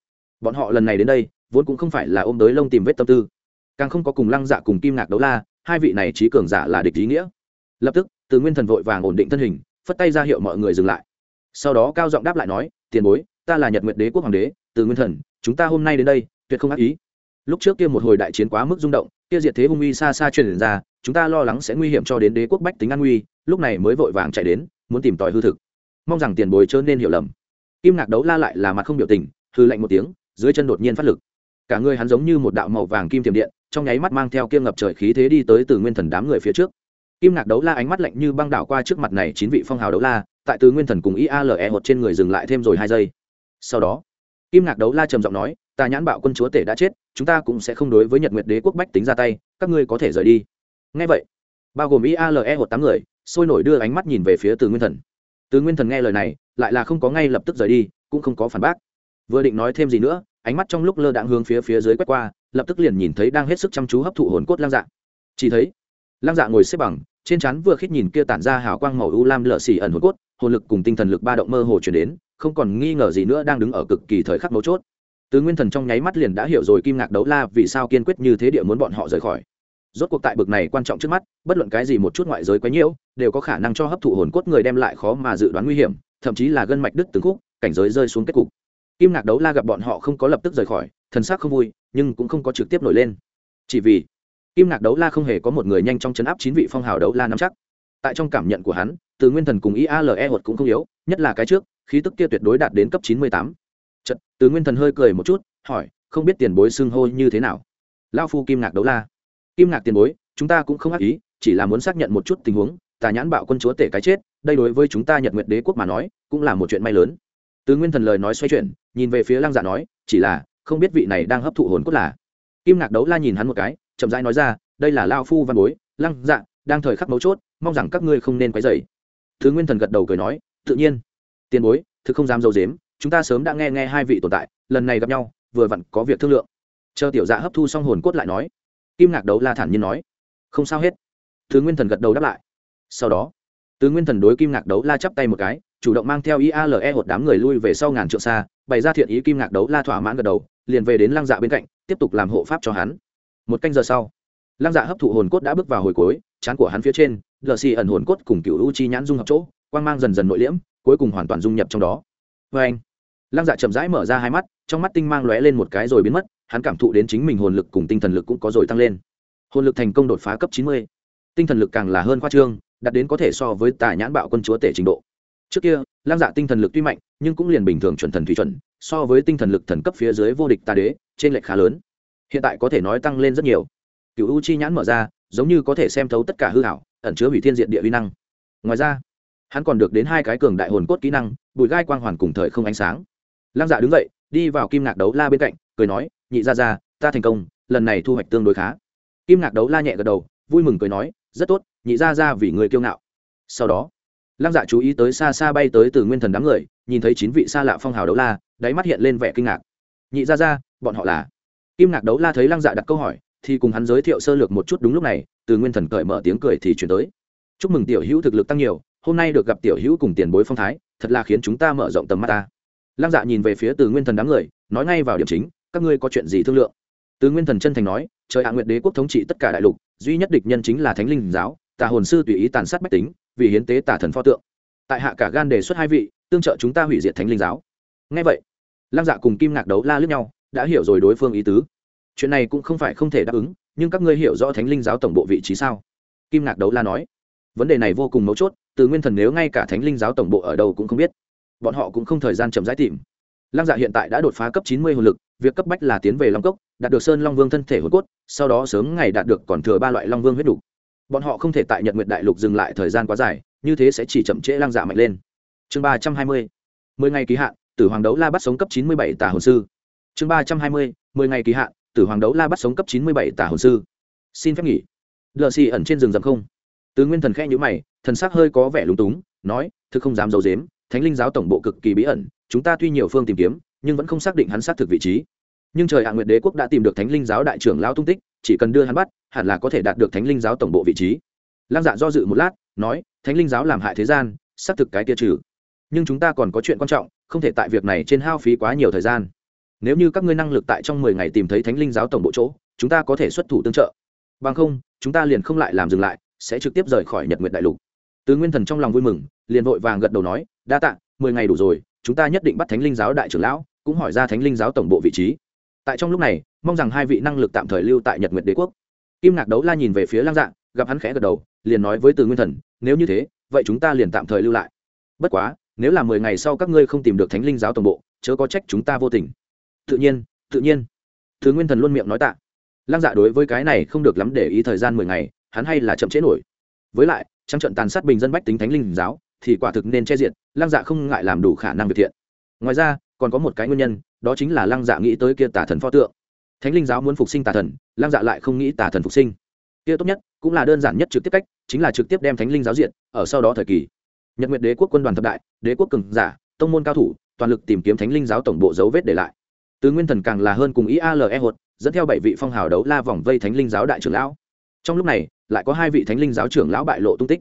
bọn họ lần này đến đây, vốn cũng không phải là ôm tới lông tìm vết tâm tư. Càng không có cùng lăng dạ cùng kim ngạc đấu la, hai vị này trí cường giả là địch ý nghĩa. Lập tức, từ nguyên thần vội vàng ổn định thân hình phất tay ra hiệu mọi người dừng lại. Sau đó cao giọng đáp lại nói, tiền bối, ta là nhật nguyệt đế quốc hoàng đế, từ nguyên thần, chúng ta hôm nay đến đây, tuyệt không ác ý. Lúc trước kia một hồi đại chiến quá mức rung động, kia diệt thế hung uy xa xa truyền ra, chúng ta lo lắng sẽ nguy hiểm cho đến đế quốc bách tính an nguy, lúc này mới vội vàng chạy đến, muốn tìm tòi hư thực. Mong rằng tiền bối chớ nên hiểu lầm. Kim ngạc đấu la lại là mặt không biểu tình, hư lạnh một tiếng, dưới chân đột nhiên phát lực. Cả người hắn giống như một đạo màu vàng kim tiềm điện, trong nháy mắt mang theo kia ngập trời khí thế đi tới từ nguyên thần đám người phía trước kim ngạc đấu la ánh mắt lạnh như băng đảo qua trước mặt này chín vị phong hào đấu la, tại từ nguyên thần cùng iale một trên người dừng lại thêm rồi hai giây. Sau đó, kim ngạc đấu la trầm giọng nói, ta nhãn bạo quân chúa tể đã chết, chúng ta cũng sẽ không đối với nhật nguyệt đế quốc bách tính ra tay, các ngươi có thể rời đi. Ngay vậy, bao gồm iale một tám người, sôi nổi đưa ánh mắt nhìn về phía từ nguyên thần. Từ nguyên thần nghe lời này, lại là không có ngay lập tức rời đi, cũng không có phản bác. Vừa định nói thêm gì nữa, ánh mắt trong lúc lơ đãng hướng phía phía dưới quét qua, lập tức liền nhìn thấy đang hết sức chăm chú hấp thụ hồn cốt lang dạ. Chỉ thấy lang dạ ngồi xếp bằng trên trán vừa khít nhìn kia tản ra hào quang màu u lam lợ xì ẩn hồn cốt, hồn lực cùng tinh thần lực ba động mơ hồ chuyển đến, không còn nghi ngờ gì nữa đang đứng ở cực kỳ thời khắc mấu chốt. Tứ nguyên thần trong nháy mắt liền đã hiểu rồi kim ngạc đấu la vì sao kiên quyết như thế địa muốn bọn họ rời khỏi. Rốt cuộc tại bực này quan trọng trước mắt, bất luận cái gì một chút ngoại giới quấy nhiễu, đều có khả năng cho hấp thụ hồn cốt người đem lại khó mà dự đoán nguy hiểm, thậm chí là gân mạch đứt từng khúc, cảnh giới rơi xuống kết cục. Kim ngạc đấu la gặp bọn họ không có lập tức rời khỏi, thần sắc không vui, nhưng cũng không có trực tiếp nổi lên. Chỉ vì kim ngạc đấu la không hề có một người nhanh trong chấn áp chín vị phong hào đấu la nắm chắc. Tại trong cảm nhận của hắn, từ nguyên thần cùng iale hột cũng không yếu, nhất là cái trước, khí tức kia tuyệt đối đạt đến cấp chín mươi tám. Trận từ nguyên thần hơi cười một chút, hỏi, không biết tiền bối xưng hô như thế nào? Lao phu kim ngạc đấu la. Kim ngạc tiền bối, chúng ta cũng không ác ý, chỉ là muốn xác nhận một chút tình huống, tà nhãn bạo quân chúa tể cái chết, đây đối với chúng ta nhật nguyện đế quốc mà nói, cũng là một chuyện may lớn. Từ nguyên thần lời nói xoay chuyển, nhìn về phía lăng dạ nói, chỉ là, không biết vị này đang hấp thụ hồn cốt là. Kim ngạc đấu la nhìn hắn một cái chậm rãi nói ra, đây là lao phu văn bối, lăng dạ đang thời khắc mấu chốt, mong rằng các ngươi không nên quấy dày thứ nguyên thần gật đầu cười nói, tự nhiên. Tiền bối, thực không dám dâu dếm, chúng ta sớm đã nghe nghe hai vị tồn tại, lần này gặp nhau, vừa vặn có việc thương lượng. Chờ tiểu dạ hấp thu xong hồn cốt lại nói, kim ngạc đấu la thản nhiên nói, không sao hết. Thứ nguyên thần gật đầu đáp lại. Sau đó tứ nguyên thần đối kim ngạc đấu la chắp tay một cái, chủ động mang theo iale một đám người lui về sau ngàn trượng xa, bày ra thiện ý kim ngạc đấu la thỏa mãn gật đầu, liền về đến lăng dạ bên cạnh, tiếp tục làm hộ pháp cho hắn một canh giờ sau, lăng dạ hấp thụ hồn cốt đã bước vào hồi cuối, chán của hắn phía trên, lờ xì ẩn hồn cốt cùng cựu u chi nhãn dung hợp chỗ, quang mang dần dần nội liễm, cuối cùng hoàn toàn dung nhập trong đó. Vê anh lăng dạ chậm rãi mở ra hai mắt, trong mắt tinh mang lóe lên một cái rồi biến mất, hắn cảm thụ đến chính mình hồn lực cùng tinh thần lực cũng có rồi tăng lên. Hồn lực thành công đột phá cấp chín mươi. Tinh thần lực càng là hơn khoa trương, đạt đến có thể so với tà nhãn bạo quân chúa tể trình độ. Trước kia lam dạ tinh thần lực tuy mạnh, nhưng cũng liền bình thường chuẩn thần thủy chuẩn, so với tinh thần lực thần cấp phía dưới vô địch tà đế, trên lệch khá lớn hiện tại có thể nói tăng lên rất nhiều. Cựu u chi nhãn mở ra, giống như có thể xem thấu tất cả hư hảo, ẩn chứa hủy thiên diện địa uy năng. Ngoài ra, hắn còn được đến hai cái cường đại hồn cốt kỹ năng bùi gai quang hoàn cùng thời không ánh sáng. Lam dạ đứng dậy, đi vào kim ngạc đấu la bên cạnh, cười nói, nhị ra ra ta thành công, lần này thu hoạch tương đối khá. Kim ngạc đấu la nhẹ gật đầu, vui mừng cười nói, rất tốt, nhị ra ra vì người kiêu ngạo. Sau đó, lăng dạ chú ý tới xa xa bay tới từ nguyên thần đám người, nhìn thấy chín vị xa lạ phong hào đấu la, đáy mắt hiện lên vẻ kinh ngạc. Nhị ra ra bọn họ là kim ngạc đấu la thấy lăng dạ đặt câu hỏi, thì cùng hắn giới thiệu sơ lược một chút đúng lúc này, từ nguyên thần cởi mở tiếng cười thì chuyển tới. Chúc mừng tiểu hữu thực lực tăng nhiều, hôm nay được gặp tiểu hữu cùng tiền bối phong thái, thật là khiến chúng ta mở rộng tầm mắt ta. Lăng dạ nhìn về phía từ nguyên thần đám người, nói ngay vào điểm chính, các ngươi có chuyện gì thương lượng? Từ nguyên thần chân thành nói, trời hạ nguyện đế quốc thống trị tất cả đại lục, duy nhất địch nhân chính là thánh linh giáo, tà hồn sư tùy ý tàn sát bách tính, vì hiến tế tà thần pho tượng. Tại hạ cả gan đề xuất hai vị, tương trợ chúng ta hủy diệt thánh linh giáo. Ngay vậy, lăng dạ cùng kim ngạc đấu la lướt nhau đã hiểu rồi đối phương ý tứ. Chuyện này cũng không phải không thể đáp ứng, nhưng các ngươi hiểu rõ thánh linh giáo tổng bộ vị trí sao? Kim ngạc đấu la nói. Vấn đề này vô cùng mấu chốt, từ nguyên thần nếu ngay cả thánh linh giáo tổng bộ ở đâu cũng không biết. Bọn họ cũng không thời gian chậm rãi tìm. Lăng dạ hiện tại đã đột phá cấp chín mươi hồn lực, việc cấp bách là tiến về long cốc, đạt được sơn long vương thân thể hồn cốt, sau đó sớm ngày đạt được còn thừa ba loại long vương huyết đủ. bọn họ không thể tại nhật nguyện đại lục dừng lại thời gian quá dài, như thế sẽ chỉ chậm trễ lăng dạ mạnh lên. Chương ba trăm hai mươi. mười ngày ký hạn, tử hoàng đấu la bắt sống cấp chín mươi bảy tà hồn sư chương ba trăm hai mươi, mười ngày kỳ hạn, tử hoàng đấu la bắt sống cấp chín mươi bảy tả hồn sư. Xin phép nghỉ. Lờ xì ẩn trên rừng rậm không? Từ nguyên thần khe nhữ mày, thần sắc hơi có vẻ lúng túng, nói, thực không dám d i ấ u dếm thánh linh giáo tổng bộ cực kỳ bí ẩn, chúng ta tuy nhiều phương tìm kiếm, nhưng vẫn không xác định hắn xác thực vị trí. Nhưng trời hạ nguyệt đế quốc đã tìm được thánh linh giáo đại trưởng lao tung tích, chỉ cần đưa hắn bắt, hẳn là có thể đạt được thánh linh giáo tổng bộ vị trí. Lăng dạ do dự một lát, nói, thánh linh giáo làm hại thế gian, xác thực cái tia trừ. Nhưng chúng ta còn có chuyện quan trọng, không thể tại việc này trên hao phí quá nhiều thời gian nếu như các ngươi năng lực tại trong mười ngày tìm thấy thánh linh giáo tổng bộ chỗ chúng ta có thể xuất thủ tương trợ. Bằng không chúng ta liền không lại làm dừng lại sẽ trực tiếp rời khỏi nhật nguyện đại lục. Từ nguyên thần trong lòng vui mừng liền vội vàng gật đầu nói đa tạ mười ngày đủ rồi chúng ta nhất định bắt thánh linh giáo đại trưởng lão cũng hỏi ra thánh linh giáo tổng bộ vị trí. Tại trong lúc này mong rằng hai vị năng lực tạm thời lưu tại nhật nguyện đế quốc. Kim ngạc đấu la nhìn về phía lang dạng, gặp hắn khẽ gật đầu liền nói với từ nguyên thần nếu như thế vậy chúng ta liền tạm thời lưu lại. Bất quá nếu là mười ngày sau các ngươi không tìm được thánh linh giáo tổng bộ chớ có trách chúng ta vô tình tự nhiên tự nhiên. Thứ nguyên thần luôn miệng nói tạ. Lăng dạ đối với cái này không được lắm để ý thời gian mười ngày, hắn hay là chậm chế nổi. Với lại trong trận tàn sát bình dân bách tính thánh linh giáo, thì quả thực nên che diện lăng dạ không ngại làm đủ khả năng việc thiện. Ngoài ra, còn có một cái nguyên nhân, đó chính là lăng dạ nghĩ tới kia tà thần pho tượng. Thánh linh giáo muốn phục sinh tà thần, lăng dạ lại không nghĩ tà thần phục sinh. Kia tốt nhất, cũng là đơn giản nhất trực tiếp cách, chính là trực tiếp đem thánh linh giáo diện ở sau đó thời kỳ. Nhật nguyệt đế quốc quân đoàn thập đại, đế quốc cường giả, tông môn cao thủ, toàn lực tìm kiếm thánh linh giáo tổng bộ dấu vết để lại từ nguyên thần càng là hơn cùng ý ale hột, dẫn theo bảy vị phong hào đấu la vòng vây thánh linh giáo đại trưởng lão. Trong lúc này, lại có hai vị thánh linh giáo trưởng lão bại lộ tung tích.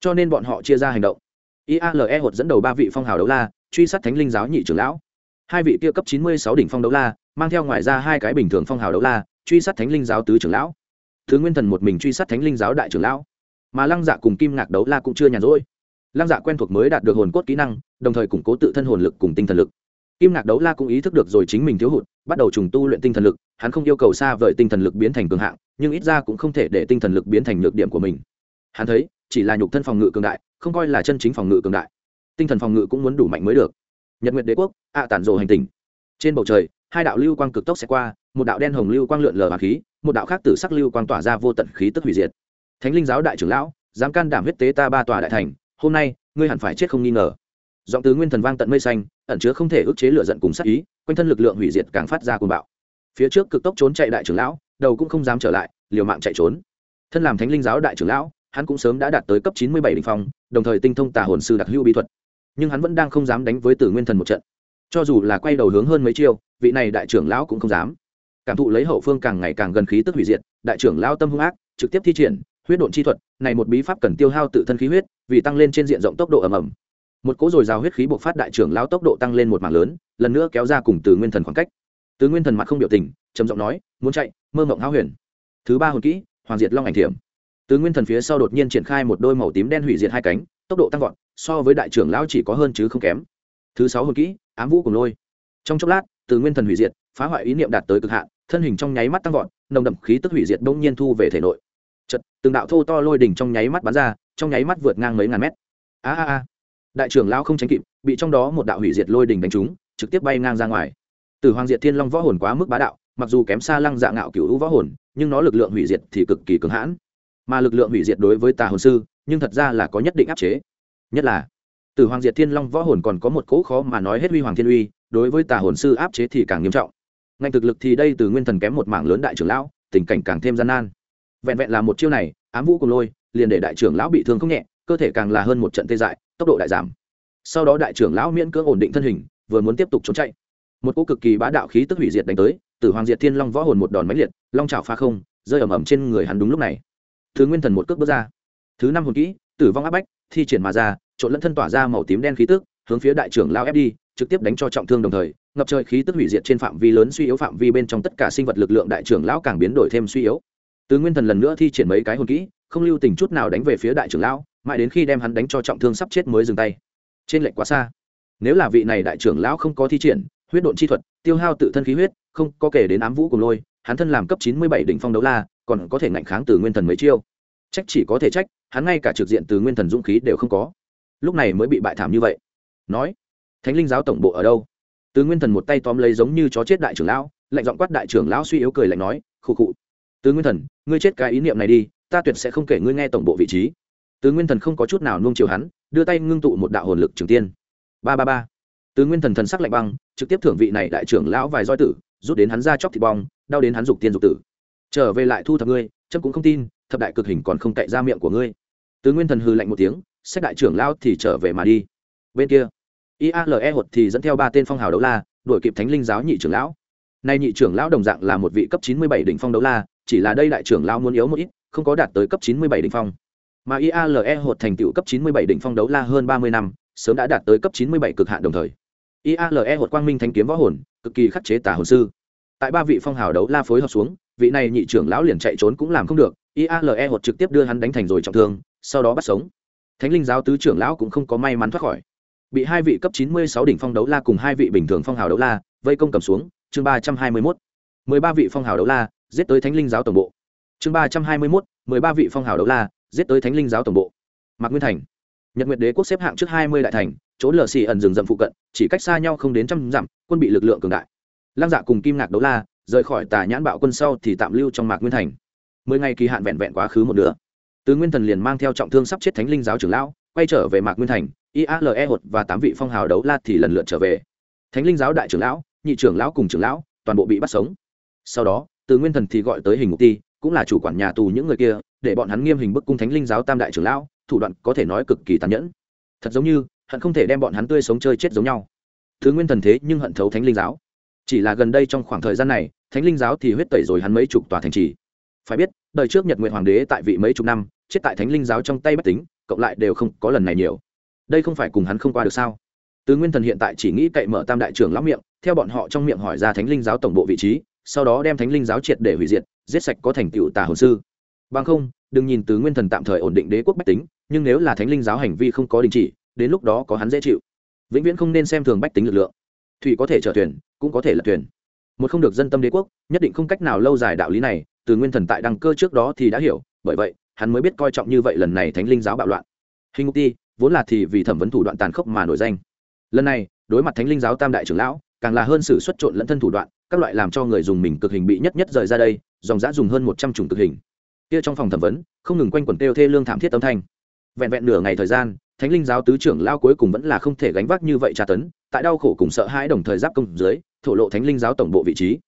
Cho nên bọn họ chia ra hành động. Iale hột dẫn đầu ba vị phong hào đấu la, truy sát thánh linh giáo nhị trưởng lão. Hai vị kia cấp chín mươi sáu đỉnh phong đấu la, mang theo ngoài ra hai cái bình thường phong hào đấu la, truy sát thánh linh giáo tứ trưởng lão. Thứ nguyên thần một mình truy sát thánh linh giáo đại trưởng lão. Mà lăng dạ cùng kim ngạc đấu la cũng chưa nhàn rỗi. Lăng dạ quen thuộc mới đạt được hồn cốt kỹ năng, đồng thời củng cố tự thân hồn lực cùng tinh thần lực kim ngạc đấu la cũng ý thức được rồi chính mình thiếu hụt, bắt đầu trùng tu luyện tinh thần lực, hắn không yêu cầu xa vời tinh thần lực biến thành cường hạng, nhưng ít ra cũng không thể để tinh thần lực biến thành nhược điểm của mình. Hắn thấy, chỉ là nhục thân phòng ngự cường đại, không coi là chân chính phòng ngự cường đại. Tinh thần phòng ngự cũng muốn đủ mạnh mới được. Nhật nguyệt đế quốc, ạ à tản rồ hành tình trên bầu trời, hai đạo lưu quang cực tốc sẽ qua, một đạo đen hồng lưu quang lượn lờ hà khí, một đạo khác tử sắc lưu quang tỏa ra vô tận khí tức hủy diệt. Thánh linh giáo đại trưởng lão, dám can đảm huyết tế ta ba tòa đại thành, hôm nay, ngươi hẳn phải chết không nghi ngờ giọng từ nguyên thần vang tận mây xanh, ẩn chứa không thể ức chế lửa giận cùng sát ý, quanh thân lực lượng hủy diệt càng phát ra cuồng bạo. Phía trước cực tốc trốn chạy đại trưởng lão, đầu cũng không dám trở lại, liều mạng chạy trốn. Thân làm thánh linh giáo đại trưởng lão, hắn cũng sớm đã đạt tới cấp chín mươi bảy đỉnh phong, đồng thời tinh thông tà hồn sư đặc hữu bí thuật. Nhưng hắn vẫn đang không dám đánh với tử nguyên thần một trận. Cho dù là quay đầu hướng hơn mấy chiêu, vị này đại trưởng lão cũng không dám. Cảm thụ lấy hậu phương càng ngày càng gần khí tức hủy diệt, đại trưởng lão tâm hung ác, trực tiếp thi triển, huyết độn chi thuật, này một bí pháp cần tiêu hao tự thân khí huyết, vì tăng lên trên diện rộng tốc độ ầm ầm một cỗ dồi dào huyết khí buộc phát đại trưởng lão tốc độ tăng lên một mảng lớn, lần nữa kéo ra cùng từ nguyên thần khoảng cách. Từ nguyên thần mặt không biểu tình, trầm giọng nói, muốn chạy, mơ mộng háo huyền. Thứ ba hồn kỹ, hoàng diệt long ảnh thiểm. Từ nguyên thần phía sau đột nhiên triển khai một đôi màu tím đen hủy diệt hai cánh, tốc độ tăng vọt, so với đại trưởng lão chỉ có hơn chứ không kém. Thứ sáu hồn kỹ, ám vũ cùng lôi. Trong chốc lát, từ nguyên thần hủy diệt, phá hoại ý niệm đạt tới cực hạn, thân hình trong nháy mắt tăng vọt, nồng đậm khí tức hủy diệt bỗng nhiên thu về thể nội. Chật từng đạo thô to lôi đỉnh trong nháy mắt bắn ra, trong nháy mắt vượt ngang mấy ngàn mét. A a a đại trưởng lão không tránh kịp, bị trong đó một đạo hủy diệt lôi đình đánh trúng, trực tiếp bay ngang ra ngoài. Từ hoàng diệt thiên long võ hồn quá mức bá đạo, mặc dù kém xa lăng dạ ngạo cựu hữu võ hồn, nhưng nó lực lượng hủy diệt thì cực kỳ cứng hãn. Mà lực lượng hủy diệt đối với tà hồn sư, nhưng thật ra là có nhất định áp chế. Nhất là từ hoàng diệt thiên long võ hồn còn có một cỗ khó mà nói hết huy hoàng thiên uy, đối với tà hồn sư áp chế thì càng nghiêm trọng. Ngành thực lực thì đây từ nguyên thần kém một mảng lớn đại trưởng lão, tình cảnh càng thêm gian nan. Vẹn vẹn là một chiêu này, ám vũ cùng lôi, liền để đại trưởng lão bị thương không nhẹ, cơ thể càng là hơn một trận tê dại tốc độ đại giảm. Sau đó đại trưởng lão miễn cưỡng ổn định thân hình, vừa muốn tiếp tục trốn chạy. Một cỗ cực kỳ bá đạo khí tức hủy diệt đánh tới, Tử hoàng diệt thiên long võ hồn một đòn máy liệt, long trào pha không, rơi ầm ầm trên người hắn đúng lúc này. Thứ nguyên thần một cước bước ra. Thứ năm hồn kỹ, tử vong áp bách, thi triển mà ra, trộn lẫn thân tỏa ra màu tím đen khí tức, hướng phía đại trưởng lao ép đi, trực tiếp đánh cho trọng thương đồng thời, ngập trời khí tức hủy diệt trên phạm vi lớn suy yếu phạm vi bên trong tất cả sinh vật lực lượng đại trưởng lão càng biến đổi thêm suy yếu. Từ nguyên thần lần nữa thi triển mấy cái hồn kỹ không lưu tình chút nào đánh về phía đại trưởng lão, mãi đến khi đem hắn đánh cho trọng thương sắp chết mới dừng tay. Trên lệnh quá xa. Nếu là vị này đại trưởng lão không có thi triển, huyết độn chi thuật, tiêu hao tự thân khí huyết, không có kể đến ám vũ cùng lôi, hắn thân làm cấp chín mươi bảy đỉnh phong đấu la, còn có thể ngạnh kháng từ nguyên thần mấy chiêu. Trách chỉ có thể trách, hắn ngay cả trực diện từ nguyên thần dũng khí đều không có. Lúc này mới bị bại thảm như vậy. Nói, thánh linh giáo tổng bộ ở đâu? Từ nguyên thần một tay tóm lấy giống như chó chết đại trưởng lão, lạnh giọng quát đại trưởng lão suy yếu cười lạnh nói, khụ khụ. Từ nguyên thần, ngươi chết cái ý niệm này đi ta tuyệt sẽ không kể ngươi nghe tổng bộ vị trí. Tứ nguyên thần không có chút nào nung chiều hắn, đưa tay ngưng tụ một đạo hồn lực trường tiên. Ba ba ba. Tứ nguyên thần thần sắc lạnh băng, trực tiếp thưởng vị này đại trưởng lão vài roi tử, rút đến hắn ra chóc thịt bong, đau đến hắn dục tiên dục tử. Trở về lại thu thập ngươi trâm cũng không tin, thập đại cực hình còn không cậy ra miệng của ngươi. Tứ nguyên thần hư lạnh một tiếng sách đại trưởng lão thì trở về mà đi. Bên kia iale hột thì dẫn theo ba tên phong hào đấu la, đuổi kịp thánh linh giáo nhị trưởng lão. Nay nhị trưởng lão đồng dạng là một vị cấp chín mươi bảy đỉnh phong đấu la, chỉ là đây đại trưởng lão muốn yếu một ít không có đạt tới cấp chín mươi bảy đỉnh phong. Mà iale hột thành tựu cấp chín mươi bảy đỉnh phong đấu la hơn ba mươi năm, sớm đã đạt tới cấp chín mươi bảy cực hạn đồng thời. Iale hột quang minh thanh kiếm võ hồn, cực kỳ khắc chế tà hồn sư. Tại ba vị phong hào đấu la phối hợp xuống, vị này nhị trưởng lão liền chạy trốn cũng làm không được iale hột trực tiếp đưa hắn đánh thành rồi trọng thương, sau đó bắt sống. Thánh linh giáo tứ trưởng lão cũng không có may mắn thoát khỏi. Bị hai vị cấp chín mươi sáu đỉnh phong đấu la cùng hai vị bình thường phong hào đấu la vây công cầm xuống, chương ba trăm hai mươi mốt. mười ba vị phong hào đấu la giết tới thánh linh giáo tổng bộ chương ba trăm hai mươi mốt, mười ba vị phong hào đấu la, giết tới thánh linh giáo tổng bộ. Mạc nguyên thành. Nhật nguyệt đế quốc xếp hạng trước hai mươi đại thành, chỗ lờ xì ẩn rừng rậm phụ cận, chỉ cách xa nhau không đến trăm dặm, quân bị lực lượng cường đại. Lăng dạ cùng kim ngạc đấu la, rời khỏi tà nhãn bạo quân sau thì tạm lưu trong mạc nguyên thành. Mười ngày kỳ hạn vẹn vẹn quá khứ một nửa. Từ nguyên thần liền mang theo trọng thương sắp chết thánh linh giáo trưởng lão, quay trở về mạc nguyên thành iale hột và tám vị phong hào đấu la thì lần lượt trở về. Thánh linh giáo đại trưởng lão, nhị trưởng lão cùng trưởng lão, toàn bộ bị bắt sống. Sau đó từ nguyên thần thì gọi tới hình mục ti cũng là chủ quản nhà tù những người kia, để bọn hắn nghiêm hình bức cung thánh linh giáo tam đại trưởng lão, thủ đoạn có thể nói cực kỳ tàn nhẫn. Thật giống như, hận không thể đem bọn hắn tươi sống chơi chết giống nhau. Thứ nguyên thần thế nhưng hận thấu thánh linh giáo. Chỉ là gần đây trong khoảng thời gian này, thánh linh giáo thì huyết tẩy rồi hắn mấy chục tòa thành trì. Phải biết, đời trước nhật nguyện hoàng đế tại vị mấy chục năm, chết tại thánh linh giáo trong tay bất tính, cộng lại đều không có lần này nhiều. Đây không phải cùng hắn không qua được sao? Tứ nguyên thần hiện tại chỉ nghĩ cậy mở tam đại trưởng lão miệng, theo bọn họ trong miệng hỏi ra thánh linh giáo tổng bộ vị trí sau đó đem thánh linh giáo triệt để hủy diệt, giết sạch có thành tựu tà hồn sư. Bằng không, đừng nhìn tứ nguyên thần tạm thời ổn định đế quốc bách tính, nhưng nếu là thánh linh giáo hành vi không có đình chỉ, đến lúc đó có hắn dễ chịu. Vĩnh viễn không nên xem thường bách tính lực lượng. Thủy có thể trở thuyền, cũng có thể là thuyền. Một không được dân tâm đế quốc, nhất định không cách nào lâu dài đạo lý này, từ nguyên thần tại đăng cơ trước đó thì đã hiểu, bởi vậy, hắn mới biết coi trọng như vậy lần này thánh linh giáo bạo loạn. Hình ngục ti, vốn là thì vì thẩm vấn thủ đoạn tàn khốc mà nổi danh. Lần này, đối mặt thánh linh giáo tam đại trưởng lão càng là hơn sự xuất trộn lẫn thân thủ đoạn, các loại làm cho người dùng mình cực hình bị nhất nhất rời ra đây, dòng giã dùng hơn một trăm chủng cực hình. Kia trong phòng thẩm vấn, không ngừng quanh quẩn kêu thê lương thảm thiết âm thanh. Vẹn vẹn nửa ngày thời gian, thánh linh giáo tứ trưởng lao cuối cùng vẫn là không thể gánh vác như vậy tra tấn, tại đau khổ cùng sợ hãi đồng thời giáp công dưới, thổ lộ thánh linh giáo tổng bộ vị trí.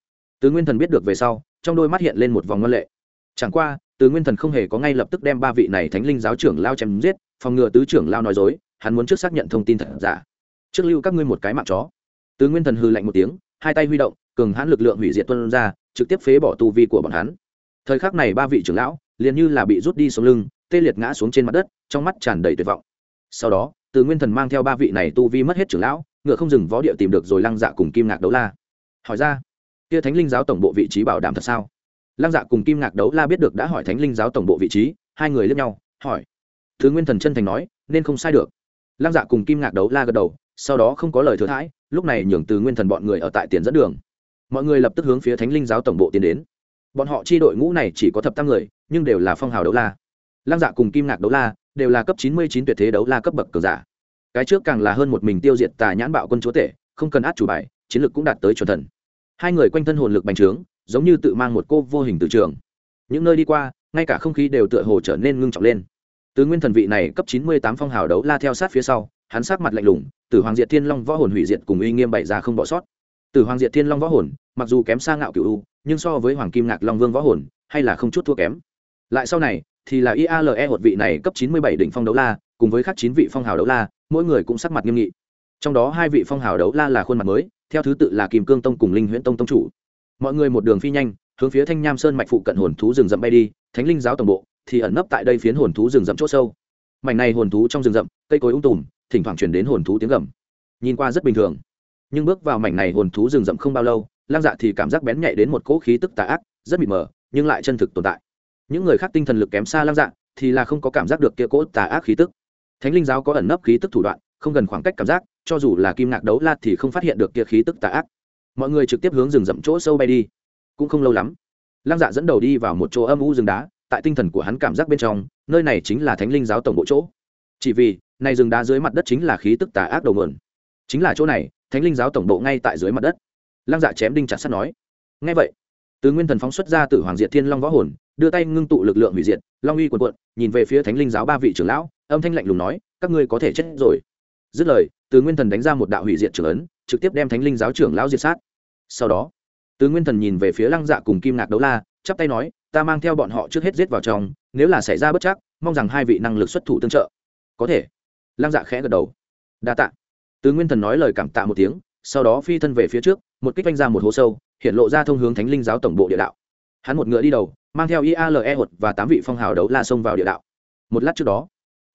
Tứ nguyên thần biết được về sau, trong đôi mắt hiện lên một vòng ngân lệ. Chẳng qua, tứ nguyên thần không hề có ngay lập tức đem ba vị này thánh linh giáo trưởng lao chém giết, phòng ngừa tứ trưởng lao nói dối, hắn muốn trước xác nhận thông tin thật giả. Trước lưu các ngươi một cái mạng chó tứ nguyên thần hư lạnh một tiếng, hai tay huy động, cường hãn lực lượng hủy diệt tuân ra, trực tiếp phế bỏ tu vi của bọn hắn. Thời khắc này ba vị trưởng lão liền như là bị rút đi xuống lưng, tê liệt ngã xuống trên mặt đất, trong mắt tràn đầy tuyệt vọng. Sau đó, từ nguyên thần mang theo ba vị này tu vi mất hết trưởng lão, ngựa không dừng võ địa tìm được rồi lăng dạ cùng kim ngạc đấu la. Hỏi ra, kia thánh linh giáo tổng bộ vị trí bảo đảm thật sao? Lăng dạ cùng kim ngạc đấu la biết được đã hỏi thánh linh giáo tổng bộ vị trí, hai người lướt nhau, hỏi. Thứ nguyên thần chân thành nói, nên không sai được. Lăng dạ cùng kim ngạc đấu la gật đầu, sau đó không có lời thừa thãi lúc này nhường từ nguyên thần bọn người ở tại tiền dẫn đường. Mọi người lập tức hướng phía thánh linh giáo tổng bộ tiến đến. Bọn họ chi đội ngũ này chỉ có thập tam người, nhưng đều là phong hào đấu la. Lăng dạ cùng kim ngạc đấu la, đều là cấp chín mươi chín tuyệt thế đấu la cấp bậc cờ giả. Cái trước càng là hơn một mình tiêu diệt tà nhãn bạo quân chúa tể, không cần át chủ bài, chiến lược cũng đạt tới chuẩn thần. Hai người quanh thân hồn lực bành trướng, giống như tự mang một cô vô hình từ trường. Những nơi đi qua, ngay cả không khí đều tựa hồ trở nên ngưng trọng lên. Từ nguyên thần vị này cấp chín mươi tám phong hào đấu la theo sát phía sau hắn sát mặt lạnh lùng, tử hoàng diệt thiên long võ hồn hủy diệt cùng uy nghiêm bày ra không bỏ sót. Tử hoàng diệt thiên long võ hồn, mặc dù kém xa ngạo cựu u, nhưng so với hoàng kim ngạc long vương võ hồn, hay là không chút thua kém. Lại sau này, thì là iale hột vị này cấp chín mươi bảy đỉnh phong đấu la, cùng với các chín vị phong hào đấu la, mỗi người cũng sắc mặt nghiêm nghị. Trong đó hai vị phong hào đấu la là khuôn mặt mới, theo thứ tự là kim cương tông cùng linh huyễn tông tông chủ. Mọi người một đường phi nhanh, hướng phía thanh nham sơn mạch phụ cận hồn thú rừng rậm bay đi, thánh linh giáo tổng bộ thì ẩn nấp tại đây phiến hồn thú rừng rậm chỗ sâu. Mảnh này hồn thú trong rừng rậm, cây cối ung tùm thỉnh thoảng chuyển đến hồn thú tiếng gầm. Nhìn qua rất bình thường. Nhưng bước vào mảnh này hồn thú rừng rậm không bao lâu lang dạ thì cảm giác bén nhạy đến một cỗ khí tức tà ác, rất mịt mờ, nhưng lại chân thực tồn tại. Những người khác tinh thần lực kém xa lang dạ thì là không có cảm giác được kia cỗ tà ác khí tức. Thánh linh giáo có ẩn nấp khí tức thủ đoạn, không gần khoảng cách cảm giác, cho dù là kim ngạc đấu la thì không phát hiện được kia khí tức tà ác. Mọi người trực tiếp hướng rừng rậm chỗ sâu bay đi. Cũng không lâu lắm lang dạ dẫn đầu đi vào một chỗ âm u rừng đá, tại tinh thần của hắn cảm giác bên trong, nơi này chính là thánh linh giáo tổng bộ chỗ. Chỉ vì này rừng đá dưới mặt đất chính là khí tức tà ác đầu nguồn. Chính là chỗ này, thánh linh giáo tổng bộ ngay tại dưới mặt đất. Lăng dạ chém đinh chặt sắt nói. Ngay vậy, từ nguyên thần phóng xuất ra từ hoàng diệt thiên long võ hồn, đưa tay ngưng tụ lực lượng hủy diệt, long uy quần quận nhìn về phía thánh linh giáo ba vị trưởng lão, âm thanh lạnh lùng nói, các ngươi có thể chết rồi. Dứt lời, từ nguyên thần đánh ra một đạo hủy diệt trưởng ấn, trực tiếp đem thánh linh giáo trưởng lão diệt sát. Sau đó, từ nguyên thần nhìn về phía lăng dạ cùng kim ngạc đấu la, chắp tay nói, ta mang theo bọn họ trước hết giết vào trong, nếu là xảy ra bất chắc, mong rằng hai vị năng lực xuất thủ tương trợ. Có thể lăng dạ khẽ gật đầu. Đa tạ. Tứ nguyên thần nói lời cảm tạ một tiếng, sau đó phi thân về phía trước, một kích vanh ra một hố sâu, hiện lộ ra thông hướng thánh linh giáo tổng bộ địa đạo. Hắn một ngựa đi đầu, mang theo iale hột và tám vị phong hào đấu la xông vào địa đạo. Một lát trước đó,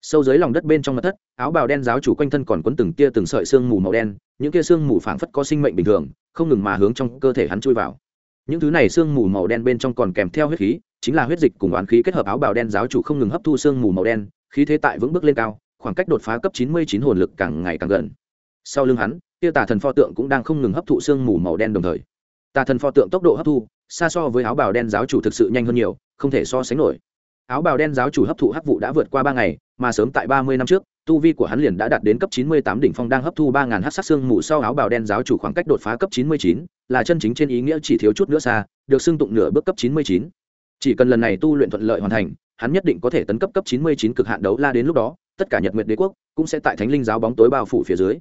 sâu dưới lòng đất bên trong mặt thất, áo bào đen giáo chủ quanh thân còn quấn từng tia từng sợi xương mù màu đen, những tia xương mù phảng phất có sinh mệnh bình thường, không ngừng mà hướng trong cơ thể hắn chui vào. Những thứ này xương mù màu đen bên trong còn kèm theo huyết khí, chính là huyết dịch cùng oán khí kết hợp áo bào đen giáo chủ không ngừng hấp thu xương mù màu đen, khí thế tại vững bước lên cao khoảng cách đột phá cấp chín mươi chín hồn lực càng ngày càng gần. Sau lưng hắn kia tà thần pho tượng cũng đang không ngừng hấp thụ xương mù màu đen đồng thời. Tà thần pho tượng tốc độ hấp thu, xa so với áo bào đen giáo chủ thực sự nhanh hơn nhiều, không thể so sánh nổi. Áo bào đen giáo chủ hấp thụ hấp vụ đã vượt qua ba ngày, mà sớm tại ba mươi năm trước, tu vi của hắn liền đã đạt đến cấp chín mươi tám đỉnh phong đang hấp thu ba ngàn hát sắc xương mù sau áo bào đen giáo chủ khoảng cách đột phá cấp chín mươi chín, là chân chính trên ý nghĩa chỉ thiếu chút nữa xa, được xưng tụng nửa bước cấp chín mươi chín. Chỉ cần lần này tu luyện thuận lợi hoàn thành hắn nhất định có thể tấn cấp cấp chín mươi chín cực hạn đấu la đến lúc đó, tất cả nhật nguyệt đế quốc cũng sẽ tại thánh linh giáo bóng tối bao phủ phía dưới.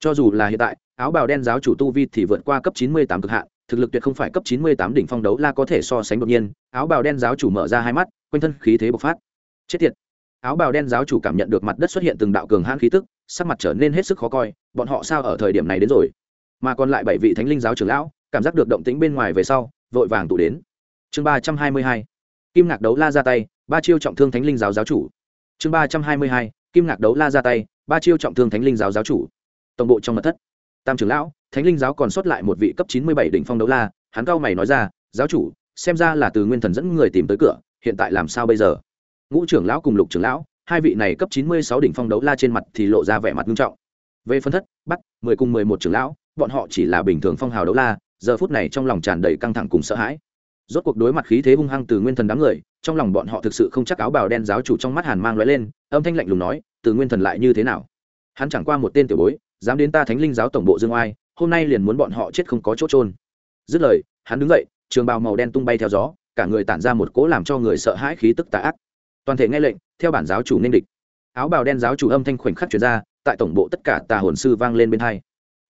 Cho dù là hiện tại, áo bào đen giáo chủ tu vi thì vượt qua cấp chín mươi tám cực hạn, thực lực tuyệt không phải cấp chín mươi tám đỉnh phong đấu la có thể so sánh đột nhiên, áo bào đen giáo chủ mở ra hai mắt, quanh thân khí thế bộc phát. Chết tiệt! Áo bào đen giáo chủ cảm nhận được mặt đất xuất hiện từng đạo cường hãn khí tức, sắc mặt trở nên hết sức khó coi, bọn họ sao ở thời điểm này đến rồi? Mà còn lại bảy vị thánh linh giáo trưởng lão, cảm giác được động tĩnh bên ngoài về sau, vội vàng tụ đến. Chương ba trăm hai mươi hai. Kim ngạc đấu la ra tay ba chiêu trọng thương thánh linh giáo giáo chủ. Chương ba trăm hai mươi hai, kim ngạc đấu la ra tay, ba chiêu trọng thương thánh linh giáo giáo chủ. Tổng bộ trong mật thất. Tam trưởng lão, thánh linh giáo còn sót lại một vị cấp chín mươi bảy đỉnh phong đấu la, hắn cao mày nói ra, giáo chủ, xem ra là từ nguyên thần dẫn người tìm tới cửa, hiện tại làm sao bây giờ? Ngũ trưởng lão cùng lục trưởng lão, hai vị này cấp chín mươi sáu đỉnh phong đấu la trên mặt thì lộ ra vẻ mặt nghiêm trọng. Về phân thất, bắt, mười cùng mười một trưởng lão, bọn họ chỉ là bình thường phong hào đấu la, giờ phút này trong lòng tràn đầy căng thẳng cùng sợ hãi. Rốt cuộc đối mặt khí thế hung hăng từ nguyên thần đám người trong lòng bọn họ thực sự không chắc áo bào đen giáo chủ trong mắt hàn mang lóe lên, âm thanh lạnh lùng nói, từ nguyên thần lại như thế nào? Hắn chẳng qua một tên tiểu bối, dám đến ta thánh linh giáo tổng bộ dương oai, hôm nay liền muốn bọn họ chết không có chỗ trôn dứt lời, hắn đứng dậy, trường bào màu đen tung bay theo gió, cả người tản ra một cỗ làm cho người sợ hãi khí tức tà ác. Toàn thể nghe lệnh, theo bản giáo chủ nên địch. Áo bào đen giáo chủ âm thanh khoảnh khắc chuyển ra, tại tổng bộ tất cả tà hồn sư vang lên bên hai.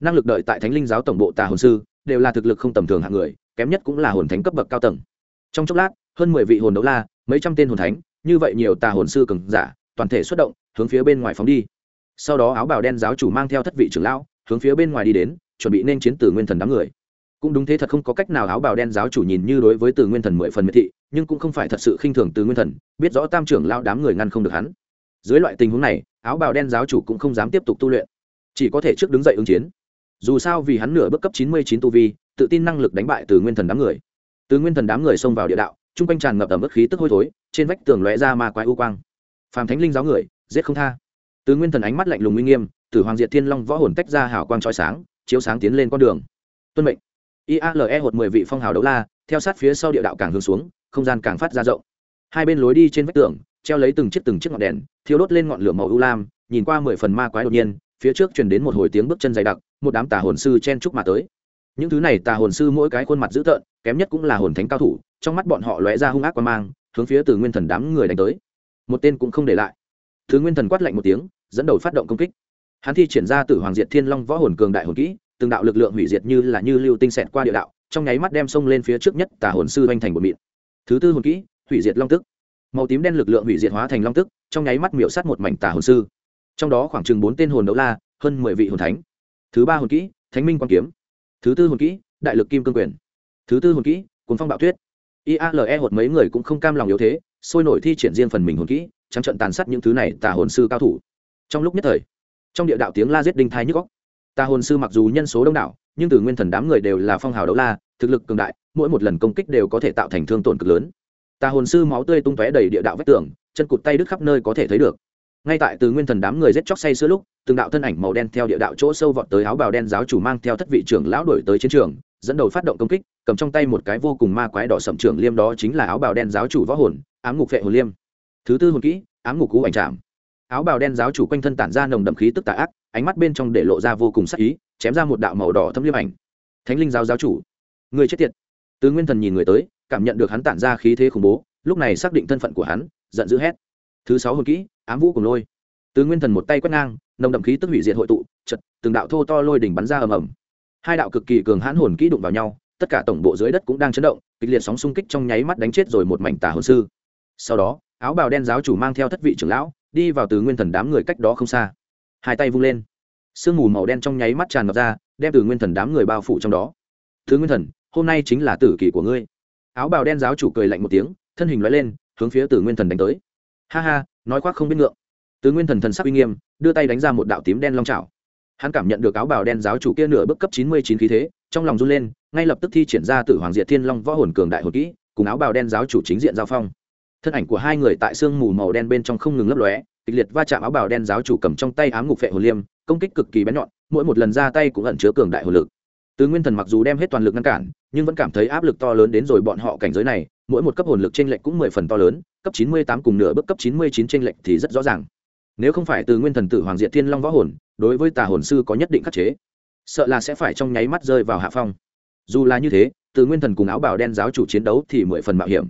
Năng lực đợi tại thánh linh giáo tổng bộ tà hồn sư, đều là thực lực không tầm thường hạng người, kém nhất cũng là hồn thánh cấp bậc cao tầng. Trong chốc lát hơn mười vị hồn đấu la, mấy trăm tên hồn thánh, như vậy nhiều tà hồn sư cường giả, toàn thể xuất động, hướng phía bên ngoài phóng đi. Sau đó áo bào đen giáo chủ mang theo thất vị trưởng lão, hướng phía bên ngoài đi đến, chuẩn bị nên chiến từ nguyên thần đám người. Cũng đúng thế thật không có cách nào áo bào đen giáo chủ nhìn như đối với từ nguyên thần mười phần miệt thị, nhưng cũng không phải thật sự khinh thường từ nguyên thần, biết rõ tam trưởng lao đám người ngăn không được hắn. Dưới loại tình huống này, áo bào đen giáo chủ cũng không dám tiếp tục tu luyện, chỉ có thể trước đứng dậy ứng chiến. Dù sao vì hắn nửa bước cấp chín mươi chín tu vi, tự tin năng lực đánh bại từ nguyên thần đám người. Từ nguyên thần đám người xông vào địa đạo chung quanh tràn ngập ẩm ức khí tức hôi thối, trên vách tường lóe ra ma quái u quang. Phàm thánh linh giáo người, giết không tha. Từ nguyên thần ánh mắt lạnh lùng uy nghiêm, Tử hoàng diệt thiên long võ hồn tách ra hào quang trói sáng, chiếu sáng tiến lên con đường. Tuân mệnh. Iale hột mười vị phong hào đấu la, theo sát phía sau địa đạo càng hướng xuống, không gian càng phát ra rộng. Hai bên lối đi trên vách tường, treo lấy từng chiếc từng chiếc ngọn đèn, thiêu đốt lên ngọn lửa màu u lam, nhìn qua mười phần ma quái đột nhiên, phía trước truyền đến một hồi tiếng bước chân dày đặc, một đám tà hồn sư chen chúc mà tới những thứ này tà hồn sư mỗi cái khuôn mặt dữ tợn, kém nhất cũng là hồn thánh cao thủ, trong mắt bọn họ lóe ra hung ác qua mang, hướng phía từ nguyên thần đám người đánh tới. Một tên cũng không để lại. Thứ nguyên thần quát lạnh một tiếng, dẫn đầu phát động công kích. Hắn thi triển ra từ hoàng diệt thiên long võ hồn cường đại hồn kỹ, từng đạo lực lượng hủy diệt như là như lưu tinh xẹt qua địa đạo, trong nháy mắt đem sông lên phía trước nhất tà hồn sư hoành thành một mịn. Thứ tư hồn kỹ, hủy diệt long tức. Màu tím đen lực lượng hủy diệt hóa thành long tức, trong nháy mắt miểu sát một mảnh tà hồn sư. Trong đó khoảng chừng bốn tên hồn đấu la, hơn mười vị hồn thánh. Thứ ba hồn kỹ, thánh minh quan kiếm thứ tư hồn kỹ, đại lực kim cương quyền. Thứ tư hồn kỹ cuốn phong bạo tuyết. Iale hột mấy người cũng không cam lòng yếu thế, sôi nổi thi triển riêng phần mình hồn kỹ, trắng trận tàn sát những thứ này, tà hồn sư cao thủ. Trong lúc nhất thời, trong địa đạo tiếng la giết đinh thai nhức góc tà hồn sư mặc dù nhân số đông đảo, nhưng từ nguyên thần đám người đều là phong hào đấu la, thực lực cường đại, mỗi một lần công kích đều có thể tạo thành thương tổn cực lớn. Tà hồn sư máu tươi tung tóe đầy địa đạo vách tường, chân cụt tay đứt khắp nơi có thể thấy được ngay tại từ nguyên thần đám người giết chóc say sưa lúc, từng đạo thân ảnh màu đen theo địa đạo chỗ sâu vọt tới áo bào đen giáo chủ mang theo thất vị trưởng lão đổi tới chiến trường, dẫn đầu phát động công kích, cầm trong tay một cái vô cùng ma quái đỏ sậm trưởng liêm đó chính là áo bào đen giáo chủ võ hồn, ám ngục vệ hồn liêm. Thứ tư hồn kỹ, ám ngục cú ảnh trạm áo bào đen giáo chủ quanh thân tản ra nồng đậm khí tức tà ác, ánh mắt bên trong để lộ ra vô cùng sắc ý, chém ra một đạo màu đỏ thâm liêm ảnh. Thánh linh giáo giáo chủ, người chết tiệt. Từ nguyên thần nhìn người tới, cảm nhận được hắn tản ra khí thế khủng bố, lúc này xác định thân phận của hắn, giận dữ hét. Thứ sáu hồn kỹ ám vũ cùng lôi. Từ nguyên thần một tay quét ngang, nồng đậm khí tức hủy diệt hội tụ, chật, từng đạo thô to lôi đỉnh bắn ra ầm ầm. Hai đạo cực kỳ cường hãn hồn kỹ đụng vào nhau, tất cả tổng bộ dưới đất cũng đang chấn động, kịch liệt sóng xung kích trong nháy mắt đánh chết rồi một mảnh tà hồn sư. Sau đó, áo bào đen giáo chủ mang theo thất vị trưởng lão, đi vào từ nguyên thần đám người cách đó không xa. Hai tay vung lên, sương mù màu đen trong nháy mắt tràn ngập ra, đem từ nguyên thần đám người bao phủ trong đó. Thứ nguyên thần, hôm nay chính là tử kỷ của ngươi. Áo bào đen giáo chủ cười lạnh một tiếng, thân hình loại lên, hướng phía từ nguyên thần đánh tới. Ha ha nói khoác không biết ngượng. Tứ nguyên thần thần sắc uy nghiêm, đưa tay đánh ra một đạo tím đen long trào hắn cảm nhận được áo bào đen giáo chủ kia nửa bước cấp chín mươi chín khí thế, trong lòng run lên, ngay lập tức thi triển ra từ hoàng diệt thiên long võ hồn cường đại hồn kỹ, cùng áo bào đen giáo chủ chính diện giao phong. Thân ảnh của hai người tại sương mù màu đen bên trong không ngừng lấp lóe, kịch liệt va chạm áo bào đen giáo chủ cầm trong tay ám ngục phệ hồn liêm, công kích cực kỳ bén nhọn, mỗi một lần ra tay cũng ẩn chứa cường đại hồn lực. Tứ nguyên thần mặc dù đem hết toàn lực ngăn cản, nhưng vẫn cảm thấy áp lực to lớn đến rồi bọn họ cảnh giới này, mỗi một cấp hồn lực t r ê n lệch cũng mười phần to lớn cấp chín mươi tám cùng nửa bước cấp chín mươi chín lệch thì rất rõ ràng. Nếu không phải từ nguyên thần tử hoàng diệt thiên long võ hồn, đối với tà hồn sư có nhất định khắc chế, sợ là sẽ phải trong nháy mắt rơi vào hạ phong. Dù là như thế, từ nguyên thần cùng áo bào đen giáo chủ chiến đấu thì mười phần mạo hiểm.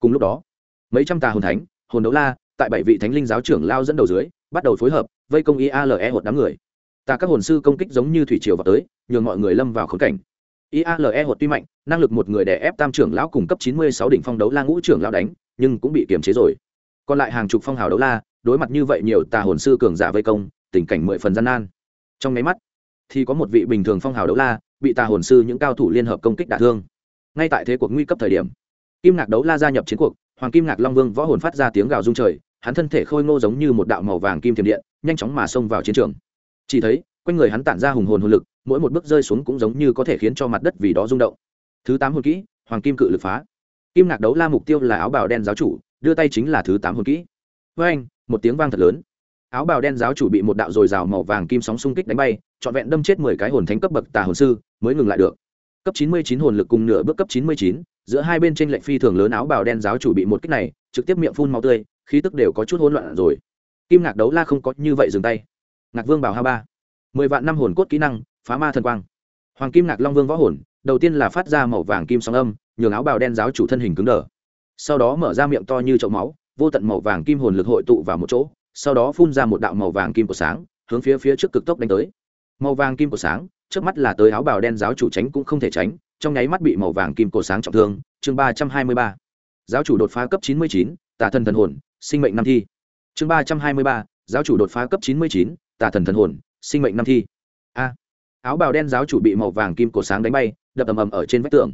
Cùng lúc đó, mấy trăm tà hồn thánh, hồn đấu la, tại bảy vị thánh linh giáo trưởng lao dẫn đầu dưới, bắt đầu phối hợp, vây công iale hột đám người. Tà các hồn sư công kích giống như thủy triều vào tới, nhường mọi người lâm vào khốn cảnh. Iale hột tuy mạnh, năng lực một người đè ép tam trưởng lão cùng cấp chín mươi sáu đỉnh phong đấu la ngũ trưởng lão đánh nhưng cũng bị kiềm chế rồi. Còn lại hàng chục phong hào đấu la, đối mặt như vậy nhiều tà hồn sư cường giả vây công, tình cảnh mười phần gian nan. Trong máy mắt, thì có một vị bình thường phong hào đấu la, bị tà hồn sư những cao thủ liên hợp công kích đả thương. Ngay tại thế cuộc nguy cấp thời điểm, kim ngạc đấu la gia nhập chiến cuộc, hoàng kim ngạc long vương võ hồn phát ra tiếng gào rung trời, hắn thân thể khôi ngô giống như một đạo màu vàng kim thiểm điện, nhanh chóng mà xông vào chiến trường. Chỉ thấy, quanh người hắn tản ra hùng hồn hồn lực, mỗi một bước rơi xuống cũng giống như có thể khiến cho mặt đất vì đó rung động. Thứ tám hồn kỹ, hoàng kim cự lực phá kim ngạc đấu la mục tiêu là áo bào đen giáo chủ, đưa tay chính là thứ tám hồn kỹ. Với anh, một tiếng vang thật lớn. Áo bào đen giáo chủ bị một đạo dồi dào màu vàng kim sóng xung kích đánh bay, trọn vẹn đâm chết mười cái hồn thánh cấp bậc tà hồn sư, mới ngừng lại được. Cấp chín mươi chín hồn lực cùng nửa bước cấp chín mươi chín, giữa hai bên trên lệnh phi thường lớn áo bào đen giáo chủ bị một kích này, trực tiếp miệng phun máu tươi, khí tức đều có chút hỗn loạn rồi. Kim ngạc đấu la không có như vậy dừng tay. Ngạc vương bảo ha ba. Mười vạn năm hồn cốt kỹ năng, phá ma thần quang. Hoàng kim ngạc long vương võ hồn đầu tiên là phát ra màu vàng kim sóng âm, nhường áo bào đen giáo chủ thân hình cứng đờ. Sau đó mở ra miệng to như chậu máu, vô tận màu vàng kim hồn lực hội tụ vào một chỗ, sau đó phun ra một đạo màu vàng kim của sáng, hướng phía phía trước cực tốc đánh tới. Màu vàng kim của sáng, trước mắt là tới áo bào đen giáo chủ tránh cũng không thể tránh, trong nháy mắt bị màu vàng kim cổ sáng trọng thương. Chương ba trăm hai mươi ba. Giáo chủ đột phá cấp chín mươi chín, tà thần thần hồn, sinh mệnh năm thi. Chương ba trăm hai mươi ba, giáo chủ đột phá cấp chín mươi chín, tà thần thần hồn, sinh mệnh năm thi. A. Áo bào đen giáo chủ bị màu vàng kim cổ sáng đánh bay đập ầm ầm ở trên vách tường.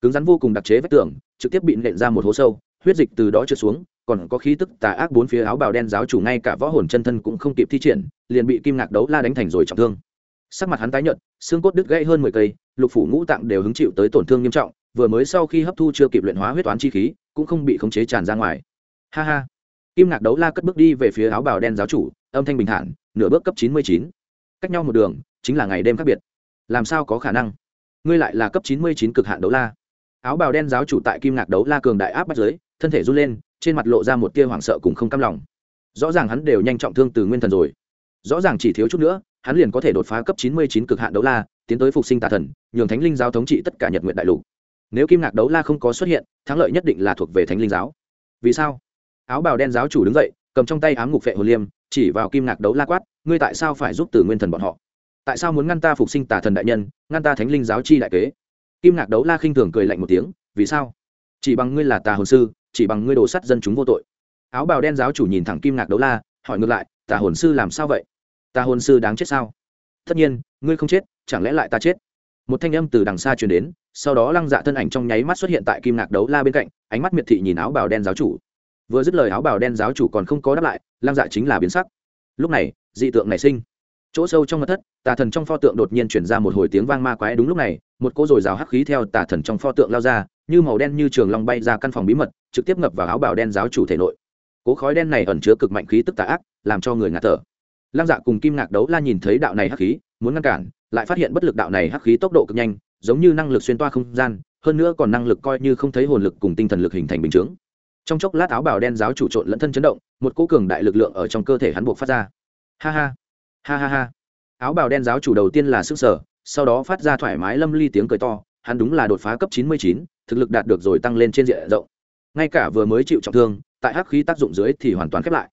Cứng rắn vô cùng đặc chế vách tường, trực tiếp bị nện ra một hố sâu, huyết dịch từ đó trượt xuống, còn có khí tức tà ác bốn phía áo bào đen giáo chủ ngay cả võ hồn chân thân cũng không kịp thi triển, liền bị kim ngạc đấu la đánh thành rồi trọng thương. Sắc mặt hắn tái nhợt, xương cốt đứt gãy hơn mười cây, lục phủ ngũ tạng đều hứng chịu tới tổn thương nghiêm trọng, vừa mới sau khi hấp thu chưa kịp luyện hóa huyết toán chi khí, cũng không bị khống chế tràn ra ngoài. Ha ha. Kim ngạc đấu la cất bước đi về phía áo bào đen giáo chủ, âm thanh bình thản, nửa bước cấp chín mươi chín. Cách nhau một đường, chính là ngày đêm khác biệt. Làm sao có khả năng? Ngươi lại là cấp chín mươi chín cực hạn đấu la. Áo bào đen giáo chủ tại kim ngạc đấu la cường đại áp bắt giới thân thể run lên, trên mặt lộ ra một tia hoảng sợ cùng không cam lòng. Rõ ràng hắn đều nhanh trọng thương từ nguyên thần rồi. Rõ ràng chỉ thiếu chút nữa, hắn liền có thể đột phá cấp chín mươi chín cực hạn đấu la, tiến tới phục sinh tà thần, nhường thánh linh giáo thống trị tất cả nhật nguyện đại lục. Nếu kim ngạc đấu la không có xuất hiện, thắng lợi nhất định là thuộc về thánh linh giáo. Vì sao? Áo bào đen giáo chủ đứng dậy, cầm trong tay ám ngục phệ hồ liêm, chỉ vào kim ngạc đấu la quát, ngươi tại sao phải giúp từ nguyên thần bọn họ? Tại sao muốn ngăn ta phục sinh tà thần đại nhân, ngăn ta thánh linh giáo chi đại kế? Kim ngạc đấu la khinh thường cười lạnh một tiếng, vì sao? Chỉ bằng ngươi là tà hồn sư, chỉ bằng ngươi đồ sắt dân chúng vô tội. Áo bào đen giáo chủ nhìn thẳng kim ngạc đấu la, hỏi ngược lại, tà hồn sư làm sao vậy? Tà hồn sư đáng chết sao? Tất nhiên, ngươi không chết, chẳng lẽ lại ta chết? Một thanh âm từ đằng xa truyền đến, sau đó lăng dạ thân ảnh trong nháy mắt xuất hiện tại kim ngạc đấu la bên cạnh, ánh mắt miệt thị nhìn áo bào đen giáo chủ. Vừa dứt lời áo bào đen giáo chủ còn không có đáp lại, lăng dạ chính là biến sắc. Lúc này, dị tượng nảy sinh chỗ sâu trong mặt thất, tà thần trong pho tượng đột nhiên chuyển ra một hồi tiếng vang ma quái. Đúng lúc này, một cô r ồ i r à o hắc khí theo tà thần trong pho tượng lao ra, như màu đen như trường long bay ra căn phòng bí mật, trực tiếp ngập vào áo bào đen giáo chủ thể nội. Cố khói đen này ẩn chứa cực mạnh khí tức tà ác, làm cho người ngạt thở. Lăng dạ cùng kim ngạc đấu la nhìn thấy đạo này hắc khí, muốn ngăn cản, lại phát hiện bất lực đạo này hắc khí tốc độ cực nhanh, giống như năng lực xuyên toa không gian, hơn nữa còn năng lực coi như không thấy hồn lực cùng tinh thần lực hình thành bình chướng. Trong chốc lát áo bào đen giáo chủ trộn lẫn thân chấn động, một cỗ cường đại lực lượng ở trong cơ thể hắn buộc phát ra. Ha ha ha ha ha. Áo bào đen giáo chủ đầu tiên là sức sở, sau đó phát ra thoải mái lâm ly tiếng cười to, hắn đúng là đột phá cấp chín mươi chín, thực lực đạt được rồi tăng lên trên diện rộng. Ngay cả vừa mới chịu trọng thương, tại hắc khí tác dụng dưới thì hoàn toàn khép lại.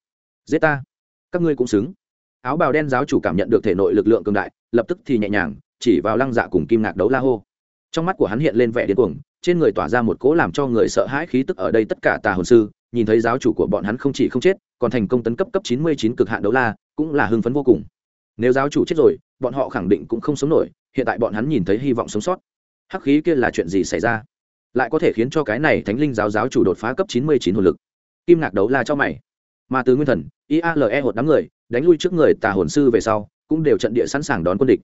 Giết ta. Các ngươi cũng xứng. Áo bào đen giáo chủ cảm nhận được thể nội lực lượng cường đại, lập tức thì nhẹ nhàng, chỉ vào lăng dạ cùng kim ngạc đấu la hô. Trong mắt của hắn hiện lên vẻ điên cuồng, trên người tỏa ra một cỗ làm cho người sợ hãi khí tức ở đây tất cả tà hồn sư, nhìn thấy giáo chủ của bọn hắn không chỉ không chết, còn thành công tấn cấp cấp chín mươi chín cực hạn đấu la, cũng là hưng phấn vô cùng nếu giáo chủ chết rồi, bọn họ khẳng định cũng không sống nổi, hiện tại bọn hắn nhìn thấy hy vọng sống sót. Hắc khí kia là chuyện gì xảy ra? Lại có thể khiến cho cái này thánh linh giáo giáo chủ đột phá cấp chín mươi chín hồn lực. Kim ngạc đấu la cho mày. Mà từ nguyên thần iale hột đám người, đánh lui trước người tà hồn sư về sau, cũng đều trận địa sẵn sàng đón quân địch.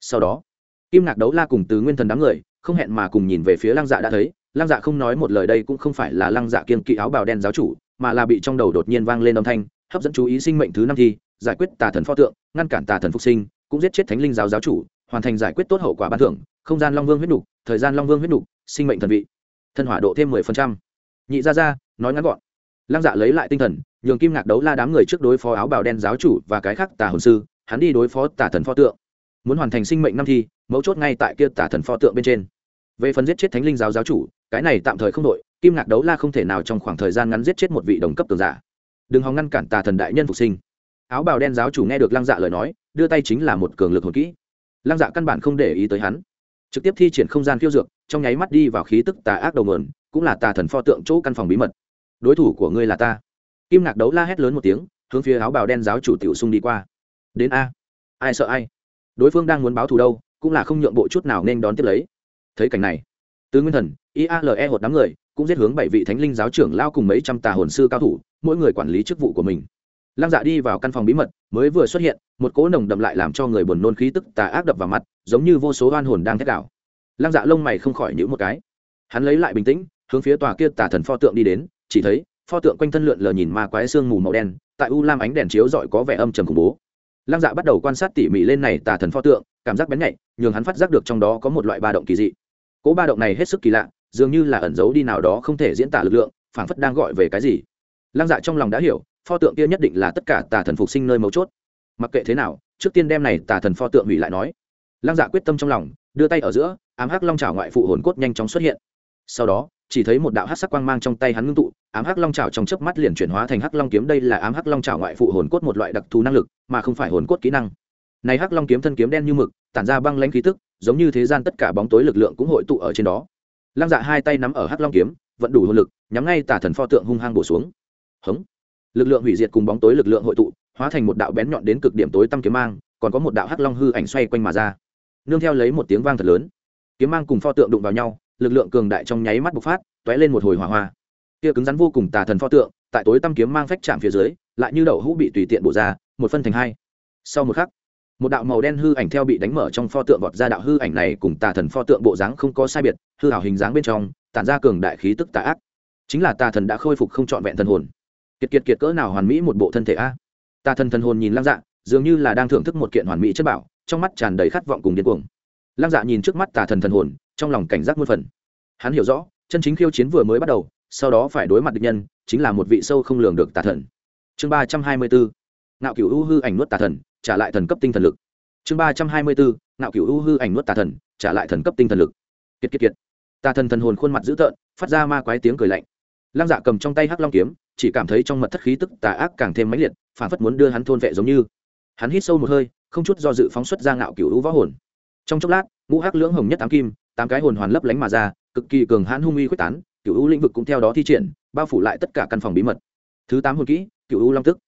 Sau đó, kim ngạc đấu la cùng từ nguyên thần đám người, không hẹn mà cùng nhìn về phía lăng dạ đã thấy, lăng dạ không nói một lời đây cũng không phải là lăng dạ kiên kỵ áo bào đen giáo chủ, mà là bị trong đầu đột nhiên vang lên âm thanh, hấp dẫn chú ý sinh mệnh thứ năm thi giải quyết tà thần pho tượng, ngăn cản tà thần phục sinh, cũng giết chết thánh linh giáo giáo chủ, hoàn thành giải quyết tốt hậu quả ban thưởng, không gian long vương huyết đục thời gian long vương huyết đục sinh mệnh thần vị. Thân hỏa độ thêm mười phần trăm. Nhị ra ra nói ngắn gọn. Lăng dạ lấy lại tinh thần, nhường kim ngạc đấu la đám người trước đối phó áo bào đen giáo chủ và cái khác tà hồn sư, hắn đi đối phó tà thần pho tượng. Muốn hoàn thành sinh mệnh năm thi, mấu chốt ngay tại kia tà thần pho tượng bên trên. Về phần giết chết thánh linh giáo giáo chủ, cái này tạm thời không đội kim ngạc đấu la không thể nào trong khoảng thời gian ngắn giết chết một vị đồng cấp tường giả. Đừng hòng ngăn cản tà thần đại nhân phục sinh áo bào đen giáo chủ nghe được lăng dạ lời nói, đưa tay chính là một cường lực hồn kỹ. Lăng dạ căn bản không để ý tới hắn. Trực tiếp thi triển không gian khiêu dược, trong nháy mắt đi vào khí tức tà ác đầu mườn cũng là tà thần pho tượng chỗ căn phòng bí mật. Đối thủ của ngươi là ta. Kim ngạc đấu la hét lớn một tiếng, hướng phía áo bào đen giáo chủ tiểu sung đi qua. Đến a. Ai sợ ai? Đối phương đang muốn báo thù đâu, cũng là không nhượng bộ chút nào nên đón tiếp lấy. Thấy cảnh này tứ nguyên thần iale hột đám người, cũng giết hướng bảy vị thánh linh giáo trưởng lao cùng mấy trăm tà hồn sư cao thủ, mỗi người quản lý chức vụ của mình lăng dạ đi vào căn phòng bí mật, mới vừa xuất hiện, một cỗ nồng đậm lại làm cho người buồn nôn khí tức tà ác đập vào mặt, giống như vô số oan hồn đang thét đảo. Lăng dạ lông mày không khỏi nhữ một cái. Hắn lấy lại bình tĩnh, hướng phía tòa kia tà thần pho tượng đi đến, chỉ thấy, pho tượng quanh thân lượn lờ nhìn ma quái xương mù màu đen, tại u lam ánh đèn chiếu rọi có vẻ âm trầm khủng bố. Lăng dạ bắt đầu quan sát tỉ mỉ lên này tà thần pho tượng, cảm giác bén nhạy, nhường hắn phát giác được trong đó có một loại ba động kỳ dị. Cỗ ba động này hết sức kỳ lạ, dường như là ẩn giấu đi nào đó không thể diễn tả lực lượng, phảng phất đang gọi về cái gì. Lăng dạ trong lòng đã hiểu pho tượng kia nhất định là tất cả tà thần phục sinh nơi mấu chốt. Mặc kệ thế nào, trước tiên đem này tà thần pho tượng hủy lại nói. Lăng dạ quyết tâm trong lòng, đưa tay ở giữa, ám hắc long trào ngoại phụ hồn cốt nhanh chóng xuất hiện. Sau đó, chỉ thấy một đạo hắc sắc quang mang trong tay hắn ngưng tụ, ám hắc long trào trong chớp mắt liền chuyển hóa thành hắc long kiếm. Đây là ám hắc long trào ngoại phụ hồn cốt một loại đặc thù năng lực, mà không phải hồn cốt kỹ năng. Này hắc long kiếm thân kiếm đen như mực, tản ra băng lãnh khí tức, giống như thế gian tất cả bóng tối lực lượng cũng hội tụ ở trên đó. Lăng dạ hai tay nắm ở hắc long kiếm vẫn đủ hồn lực, nhắm ngay tà thần pho tượng hung hăng bổ xuống. Hống lực lượng hủy diệt cùng bóng tối lực lượng hội tụ, hóa thành một đạo bén nhọn đến cực điểm tối tăm kiếm mang, còn có một đạo hắc long hư ảnh xoay quanh mà ra. Nương theo lấy một tiếng vang thật lớn, kiếm mang cùng pho tượng đụng vào nhau, lực lượng cường đại trong nháy mắt bộc phát t ó é lên một hồi hỏa hoa. Kia cứng rắn vô cùng tà thần pho tượng, tại tối tăm kiếm mang phách chạm phía dưới, lại như đậu hũ bị tùy tiện bổ ra, một phân thành hai. Sau một khắc, một đạo màu đen hư ảnh theo bị đánh mở trong pho tượng vọt ra đạo hư ảnh này cùng tà thần pho tượng bộ dáng không có sai biệt, hư hảo hình dáng bên trong, tản ra cường đại khí tức tà ác. Chính là tà thần đã khôi phục không trọn vẹn thần hồn kiệt kiệt kiệt cỡ nào hoàn mỹ một bộ thân thể a? Ta thần thần hồn nhìn lăng dạ dường như là đang thưởng thức một kiện hoàn mỹ chất bảo, trong mắt tràn đầy khát vọng cùng điên cuồng. Lăng dạ nhìn trước mắt tà thần thần hồn, trong lòng cảnh giác muôn phần. Hắn hiểu rõ, chân chính khiêu chiến vừa mới bắt đầu, sau đó phải đối mặt địch nhân, chính là một vị sâu không lường được tà thần. Chương ba trăm hai mươi bốn, ngạo cửu u hư ảnh nuốt tà thần, trả lại thần cấp tinh thần lực. Chương ba trăm hai mươi bốn, ngạo cửu u hư ảnh nuốt tà thần, trả lại thần cấp tinh thần lực. Kiệt kiệt kiệt. Tà thần thần hồn khuôn mặt dữ tợn, phát ra ma quái tiếng cười lạnh. Lăng dạ cầm trong tay hắc long kiếm chỉ cảm thấy trong mật thất khí tức tà ác càng thêm mãnh liệt, phản phất muốn đưa hắn thôn vệ giống như. Hắn hít sâu một hơi, không chút do dự phóng xuất ra ngạo cựu u võ hồn. Trong chốc lát, ngũ hắc lưỡng hồng nhất tám kim, tám cái hồn hoàn lấp lánh mà ra, cực kỳ cường hãn hung uy quyết tán cựu u lĩnh vực cũng theo đó thi triển, bao phủ lại tất cả căn phòng bí mật. Thứ tám hồn kỹ cựu u long tức.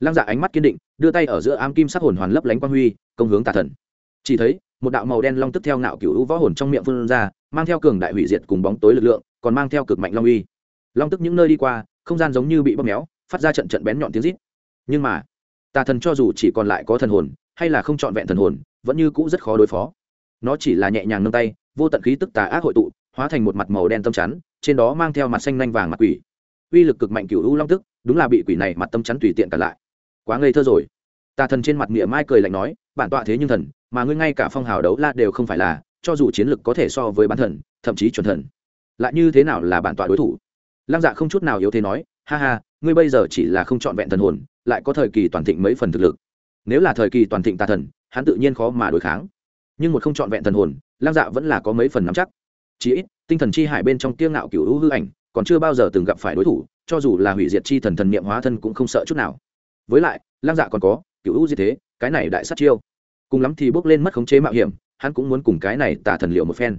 Lăng dạ ánh mắt kiên định, đưa tay ở giữa ám kim sắc hồn hoàn lấp lánh quang huy, công hướng tà thần. Chỉ thấy, một đạo màu đen long tức theo ngạo cựu u võ hồn trong miệng phương ra, mang theo cường đại hủy diệt cùng bóng tối lực lượng, còn mang theo cực mạnh long uy. Long tức những nơi đi qua không gian giống như bị bóp méo, phát ra trận trận bén nhọn tiếng rít. Nhưng mà, tà thần cho dù chỉ còn lại có thần hồn, hay là không trọn vẹn thần hồn, vẫn như cũ rất khó đối phó. Nó chỉ là nhẹ nhàng nâng tay, vô tận khí tức tà ác hội tụ, hóa thành một mặt màu đen tâm chắn, trên đó mang theo mặt xanh nanh vàng mặt quỷ. Uy lực cực mạnh cựu u long tức, đúng là bị quỷ này mặt tâm chắn tùy tiện cả lại. Quá ngây thơ rồi. Tà thần trên mặt miệng mai cười lạnh nói, bản tọa thế nhưng thần, mà ngươi ngay cả phong hào đấu la đều không phải là, cho dù chiến lực có thể so với bản thần, thậm chí chuẩn thần, lại như thế nào là bản tọa đối thủ? Lăng dạ không chút nào yếu thế nói, ha ha, ngươi bây giờ chỉ là không trọn vẹn thần hồn, lại có thời kỳ toàn thịnh mấy phần thực lực. Nếu là thời kỳ toàn thịnh tà thần, hắn tự nhiên khó mà đối kháng. Nhưng một không trọn vẹn thần hồn, lăng dạ vẫn là có mấy phần nắm chắc. Chí ít, tinh thần chi hải bên trong tiêu ngạo cựu hữu hư ảnh, còn chưa bao giờ từng gặp phải đối thủ, cho dù là hủy diệt chi thần thần niệm hóa thân cũng không sợ chút nào. Với lại, lăng dạ còn có cựu hữu gì thế, cái này đại sát chiêu. Cùng lắm thì bước lên mất khống chế mạo hiểm, hắn cũng muốn cùng cái này tà thần liệu một phen.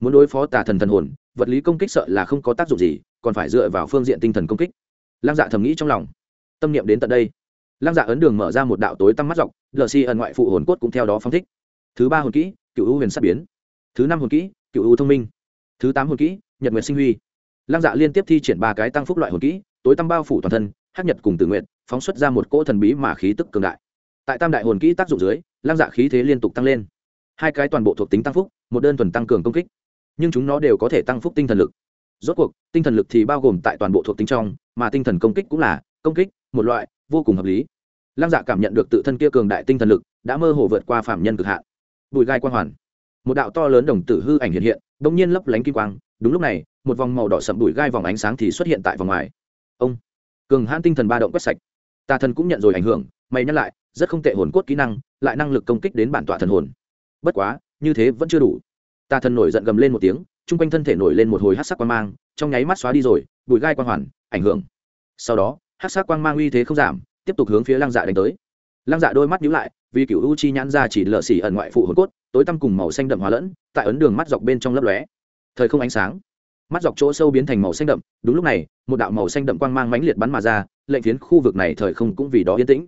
Muốn đối phó tà thần thần hồn, vật lý công kích sợ là không có tác dụng gì còn phải dựa vào phương diện tinh thần công kích. Lăng dạ thầm nghĩ trong lòng. Tâm niệm đến tận đây. Lăng dạ ấn đường mở ra một đạo tối tăm mắt dọc, lờ xi ẩn ngoại phụ hồn cốt cũng theo đó phong thích. Thứ ba hồn kỹ, cựu u huyền sát biến. Thứ năm hồn kỹ, cựu u thông minh. Thứ tám hồn kỹ, nhật nguyệt sinh huy. Lăng dạ liên tiếp thi triển ba cái tăng phúc loại hồn kỹ, tối tăm bao phủ toàn thân, hắc nhật cùng tự nguyện phóng xuất ra một cỗ thần bí mà khí tức cường đại. Tại tam đại hồn kỹ tác dụng dưới, lăng dạ khí thế liên tục tăng lên. Hai cái toàn bộ thuộc tính tăng phúc, một đơn thuần tăng cường công kích. Nhưng chúng nó đều có thể tăng phúc tinh thần lực rốt cuộc, tinh thần lực thì bao gồm tại toàn bộ thuộc tính trong, mà tinh thần công kích cũng là, công kích, một loại, vô cùng hợp lý. Lăng dạ cảm nhận được tự thân kia cường đại tinh thần lực, đã mơ hồ vượt qua phạm nhân cực hạn. Bụi gai quang hoàn. Một đạo to lớn đồng tử hư ảnh hiện hiện đ ỗ n g nhiên lấp lánh kim quang. Đúng lúc này, một vòng màu đỏ sậm bụi gai vòng ánh sáng thì xuất hiện tại vòng ngoài. Ông! Cường hãn tinh thần ba động quét sạch. Tà thần cũng nhận rồi ảnh hưởng mày nhắc lại, rất không tệ hồn cốt kỹ năng, lại năng lực công kích đến bản tọa thần hồn. Bất quá, như thế vẫn chưa đủ. Tà thần nổi giận gầm lên một tiếng chung quanh thân thể nổi lên một hồi hát sắc quang mang, trong nháy mắt xóa đi rồi, bụi gai quang hoàn, ảnh hưởng. Sau đó, hát sắc quang mang uy thế không giảm, tiếp tục hướng phía lăng dạ đánh tới. Lăng dạ đôi mắt nhíu lại, vì cựu u chi nhãn ra chỉ lợ xỉ ẩn ngoại phụ hồn cốt, tối tăm cùng màu xanh đậm hóa lẫn, tại ấn đường mắt dọc bên trong lấp lóe. Thời không ánh sáng, mắt dọc chỗ sâu biến thành màu xanh đậm, đúng lúc này, một đạo màu xanh đậm quang mang mãnh liệt bắn mà ra, lệnh phiến khu vực này thời không cũng vì đó yên tĩnh.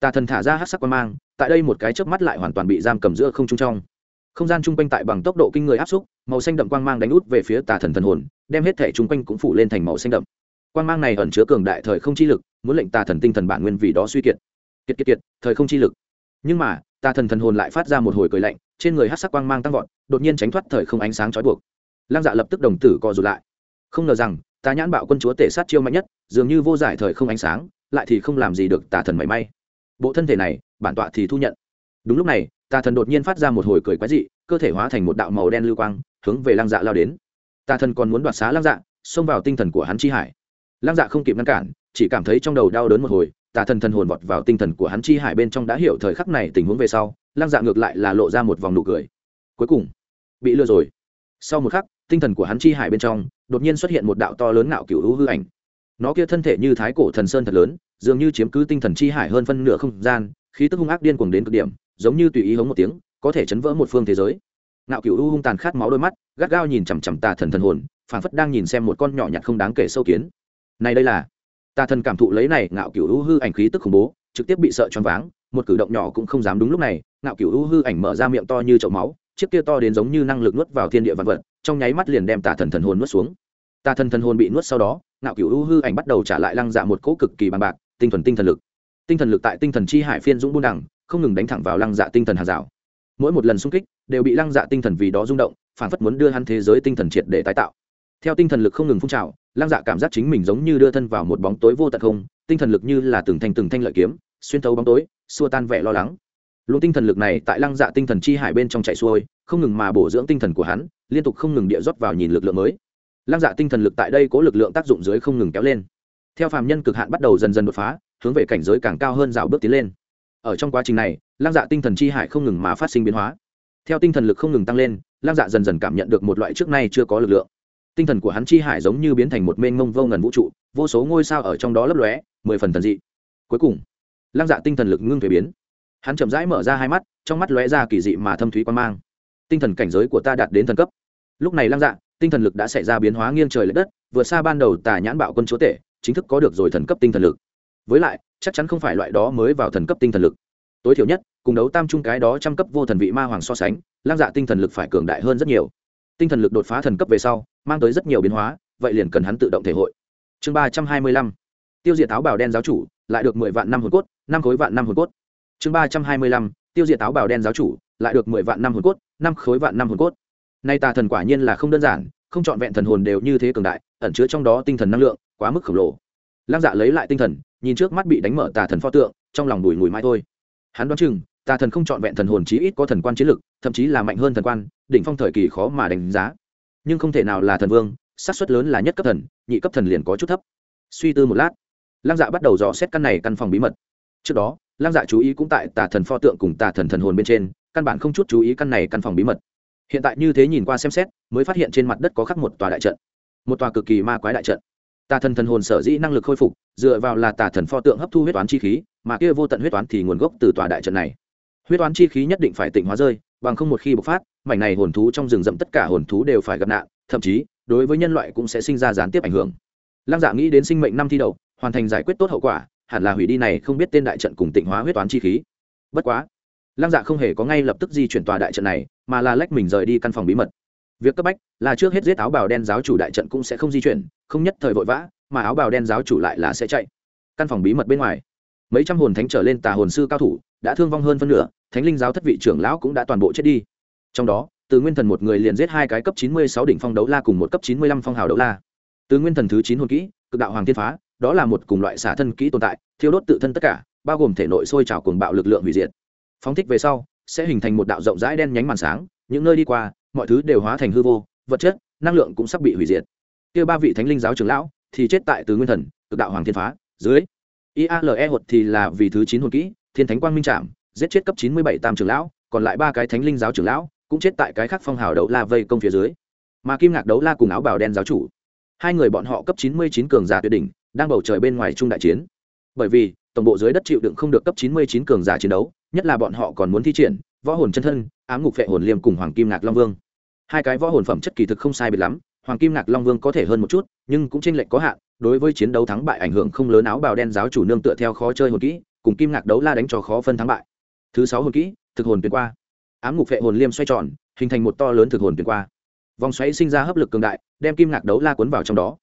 Tà thần thả ra hát sắc quang mang, tại đây một cái chớp mắt lại hoàn toàn bị giam cầm giữa không trung trong không gian chung quanh tại bằng tốc độ kinh người áp xúc, màu xanh đậm quang mang đánh út về phía tà thần thần hồn, đem hết thể chung quanh cũng phủ lên thành màu xanh đậm. Quang mang này ẩn chứa cường đại thời không chi lực, muốn lệnh tà thần tinh thần bản nguyên vì đó suy kiệt. Kiệt kiệt kiệt, thời không chi lực. Nhưng mà, tà thần thần hồn lại phát ra một hồi cười lạnh, trên người hát sắc quang mang tăng vọt, đột nhiên tránh thoát thời không ánh sáng trói buộc. Lăng dạ lập tức đồng tử co rụt lại. Không ngờ rằng, tà nhãn bạo quân chúa tể sát chiêu mạnh nhất, dường như vô giải thời không ánh sáng, lại thì không làm gì được tà thần mảy may. Bộ thân thể này, bản tọa thì thu nhận đúng lúc này, tà thần đột nhiên phát ra một hồi cười quái dị, cơ thể hóa thành một đạo màu đen lưu quang, hướng về lăng dạ lao đến. Tà thần còn muốn đoạt xá lăng dạ xông vào tinh thần của hắn chi hải. Lăng dạ không kịp ngăn cản, chỉ cảm thấy trong đầu đau đớn một hồi, tà thần thần hồn vọt vào tinh thần của hắn chi hải bên trong đã hiểu thời khắc này tình huống về sau, lăng dạ ngược lại là lộ ra một vòng nụ cười. Cuối cùng, bị lừa rồi. Sau một khắc, tinh thần của hắn chi hải bên trong, đột nhiên xuất hiện một đạo to lớn ngạo cựu hữu hư ảnh. Nó kia thân thể như thái cổ thần sơn thật lớn, dường như chiếm cứ tinh thần chi hải hơn phân nửa không gian, khí tức hung ác điên cuồng đến cực điểm giống như tùy ý hống một tiếng, có thể chấn vỡ một phương thế giới. Ngạo cựu hung tàn khát máu đôi mắt, gắt gao nhìn chằm chằm tà thần thần hồn, phảng phất đang nhìn xem một con nhỏ nhặt không đáng kể sâu kiến. Này đây là, tà thần cảm thụ lấy này, ngạo cựu U hư ảnh khí tức khủng bố, trực tiếp bị sợ choáng váng, một cử động nhỏ cũng không dám đúng lúc này, ngạo cựu U hư ảnh mở ra miệng to như chậu máu, chiếc kia to đến giống như năng lực nuốt vào thiên địa vật vật, trong nháy mắt liền đem tà thần thần hồn nuốt xuống. Tà thần thần hồn bị nuốt sau đó, ngạo cựu U hư ảnh bắt đầu trả lại lăng dạ một cỗ cực kỳ bằng bạc, tinh thuần tinh thần lực. Tinh thần lực tại tinh thần chi hải phiên dũng buôn đẳng không ngừng đánh thẳng vào lăng dạ tinh thần hàng rào. Mỗi một lần xung kích đều bị lăng dạ tinh thần vì đó rung động, phản phất muốn đưa hắn thế giới tinh thần triệt để tái tạo. Theo tinh thần lực không ngừng phun trào, lăng dạ cảm giác chính mình giống như đưa thân vào một bóng tối vô tận không, tinh thần lực như là từng thanh từng thanh lợi kiếm, xuyên thấu bóng tối, xua tan vẻ lo lắng. Luồng tinh thần lực này tại lăng dạ tinh thần chi hải bên trong chạy xuôi, không ngừng mà bổ dưỡng tinh thần của hắn, liên tục không ngừng địa rót vào nhìn lực lượng mới. Lăng dạ tinh thần lực tại đây có lực lượng tác dụng dưới không ngừng kéo lên. Theo phàm nhân cực hạn bắt đầu dần dần đột phá, hướng về cảnh giới càng cao hơn rào bước tiến lên ở trong quá trình này, lăng dạ tinh thần chi hải không ngừng mà phát sinh biến hóa. Theo tinh thần lực không ngừng tăng lên, lăng dạ dần dần cảm nhận được một loại trước nay chưa có lực lượng. Tinh thần của hắn chi hải giống như biến thành một mênh mông vô ngần vũ trụ, vô số ngôi sao ở trong đó lấp lóe, mười phần thần dị. Cuối cùng, lăng dạ tinh thần lực ngưng thuế biến. Hắn chậm rãi mở ra hai mắt, trong mắt lóe ra kỳ dị mà thâm thúy quan mang. Tinh thần cảnh giới của ta đạt đến thần cấp. Lúc này lăng dạ tinh thần lực đã xảy ra biến hóa nghiêng trời l ệ đất, vượt xa ban đầu tà nhãn bạo quân chúa tể, chính thức có được rồi thần cấp tinh thần lực với lại, chắc chắn không phải loại đó mới vào thần cấp tinh thần lực. Tối thiểu nhất, cùng đấu tam trung cái đó trăm cấp vô thần vị ma hoàng so sánh, lang dạ tinh thần lực phải cường đại hơn rất nhiều. Tinh thần lực đột phá thần cấp về sau, mang tới rất nhiều biến hóa, vậy liền cần hắn tự động thể hội. Chương ba trăm hai mươi lăm. Tiêu diệt áo bào đen giáo chủ, lại được mười vạn năm hồn cốt, năm khối vạn năm hồn cốt. Chương ba trăm hai mươi lăm. Tiêu diệt áo bào đen giáo chủ, lại được mười vạn năm hồn cốt, năm khối vạn năm hồn cốt. Nay tà thần quả nhiên là không đơn giản, không trọn vẹn thần hồn đều như thế cường đại, ẩn chứa trong đó tinh thần năng lượng, quá mức khổng lồ. Lăng dạ lấy lại tinh thần nhìn trước mắt bị đánh mở tà thần pho tượng, trong lòng đùi ngùi mãi thôi. Hắn đoán chừng, tà thần không trọn vẹn thần hồn chí ít có thần quan chiến lực, thậm chí là mạnh hơn thần quan, đỉnh phong thời kỳ khó mà đánh giá. Nhưng không thể nào là thần vương, xác suất lớn là nhất cấp thần, nhị cấp thần liền có chút thấp. Suy tư một lát, lăng dạ bắt đầu dò xét căn này căn phòng bí mật. Trước đó, lăng dạ chú ý cũng tại tà thần pho tượng cùng tà thần thần hồn bên trên, căn bản không chút chú ý căn này căn phòng bí mật. Hiện tại như thế nhìn qua xem xét, mới phát hiện trên mặt đất có khắc một tòa đại trận. Một tòa cực kỳ ma quái đại trận tà thần thần hồn sở dĩ năng lực khôi phục, dựa vào là tà thần pho tượng hấp thu huyết toán chi khí, mà kia vô tận huyết toán thì nguồn gốc từ tòa đại trận này. Huyết toán chi khí nhất định phải tịnh hóa rơi, bằng không một khi bộc phát, mảnh này hồn thú trong rừng rậm tất cả hồn thú đều phải gặp nạn, thậm chí, đối với nhân loại cũng sẽ sinh ra gián tiếp ảnh hưởng. Lăng dạ nghĩ đến sinh mệnh năm thi đầu hoàn thành giải quyết tốt hậu quả, hẳn là hủy đi này không biết tên đại trận cùng tịnh hóa huyết toán chi khí. Bất quá, lăng dạ không hề có ngay lập tức di chuyển tòa đại trận này, mà là lách mình rời đi căn phòng bí mật việc cấp bách là trước hết giết áo bào đen giáo chủ đại trận cũng sẽ không di chuyển, không nhất thời vội vã, mà áo bào đen giáo chủ lại là sẽ chạy. Căn phòng bí mật bên ngoài, mấy trăm hồn thánh trở lên tà hồn sư cao thủ, đã thương vong hơn phân nửa, thánh linh giáo thất vị trưởng lão cũng đã toàn bộ chết đi. Trong đó, từ nguyên thần một người liền giết hai cái cấp chín mươi sáu đỉnh phong đấu la cùng một cấp chín mươi lăm phong hào đấu la. Từ nguyên thần thứ chín hồn kỹ, cực đạo hoàng thiên phá, đó là một cùng loại xả thân kỹ tồn tại, thiêu đốt tự thân tất cả, bao gồm thể nội sôi trào cuồng bạo lực lượng hủy diệt. Phóng thích về sau, sẽ hình thành một đạo rộng rãi đen nhánh màn sáng, những nơi đi qua mọi thứ đều hóa thành hư vô, vật chất, năng lượng cũng sắp bị hủy diệt. Kia ba vị thánh linh giáo trưởng lão thì chết tại từ nguyên thần, cực đạo hoàng thiên phá, dưới. Iale hột thì là vì thứ chín hồn kỹ, thiên thánh quang minh trạm giết chết cấp chín mươi bảy tam trưởng lão, còn lại ba cái thánh linh giáo trưởng lão cũng chết tại cái khác phong hào đấu la vây công phía dưới. Mà kim ngạc đấu la cùng áo bào đen giáo chủ, hai người bọn họ cấp chín mươi chín cường giả tuyệt đỉnh, đang bầu trời bên ngoài trung đại chiến. Bởi vì, tổng bộ dưới đất chịu đựng không được cấp chín mươi chín cường giả chiến đấu, nhất là bọn họ còn muốn thi triển võ hồn chân thân, ám ngục vệ hồn liêm cùng hoàng kim ngạc long vương. Hai cái võ hồn phẩm chất kỳ thực không sai biệt lắm, hoàng kim ngạc long vương có thể hơn một chút, nhưng cũng trên lệch có hạn, đối với chiến đấu thắng bại ảnh hưởng không lớn áo bào đen giáo chủ nương tựa theo khó chơi hồn kỹ, cùng kim ngạc đấu la đánh cho khó phân thắng bại. Thứ sáu hồn kỹ, thực hồn tuyệt qua. Ám ngục vệ hồn liêm xoay tròn, hình thành một to lớn thực hồn tuyệt qua. Vòng xoáy sinh ra hấp lực cường đại, đem kim ngạc đấu la cuốn vào trong đó.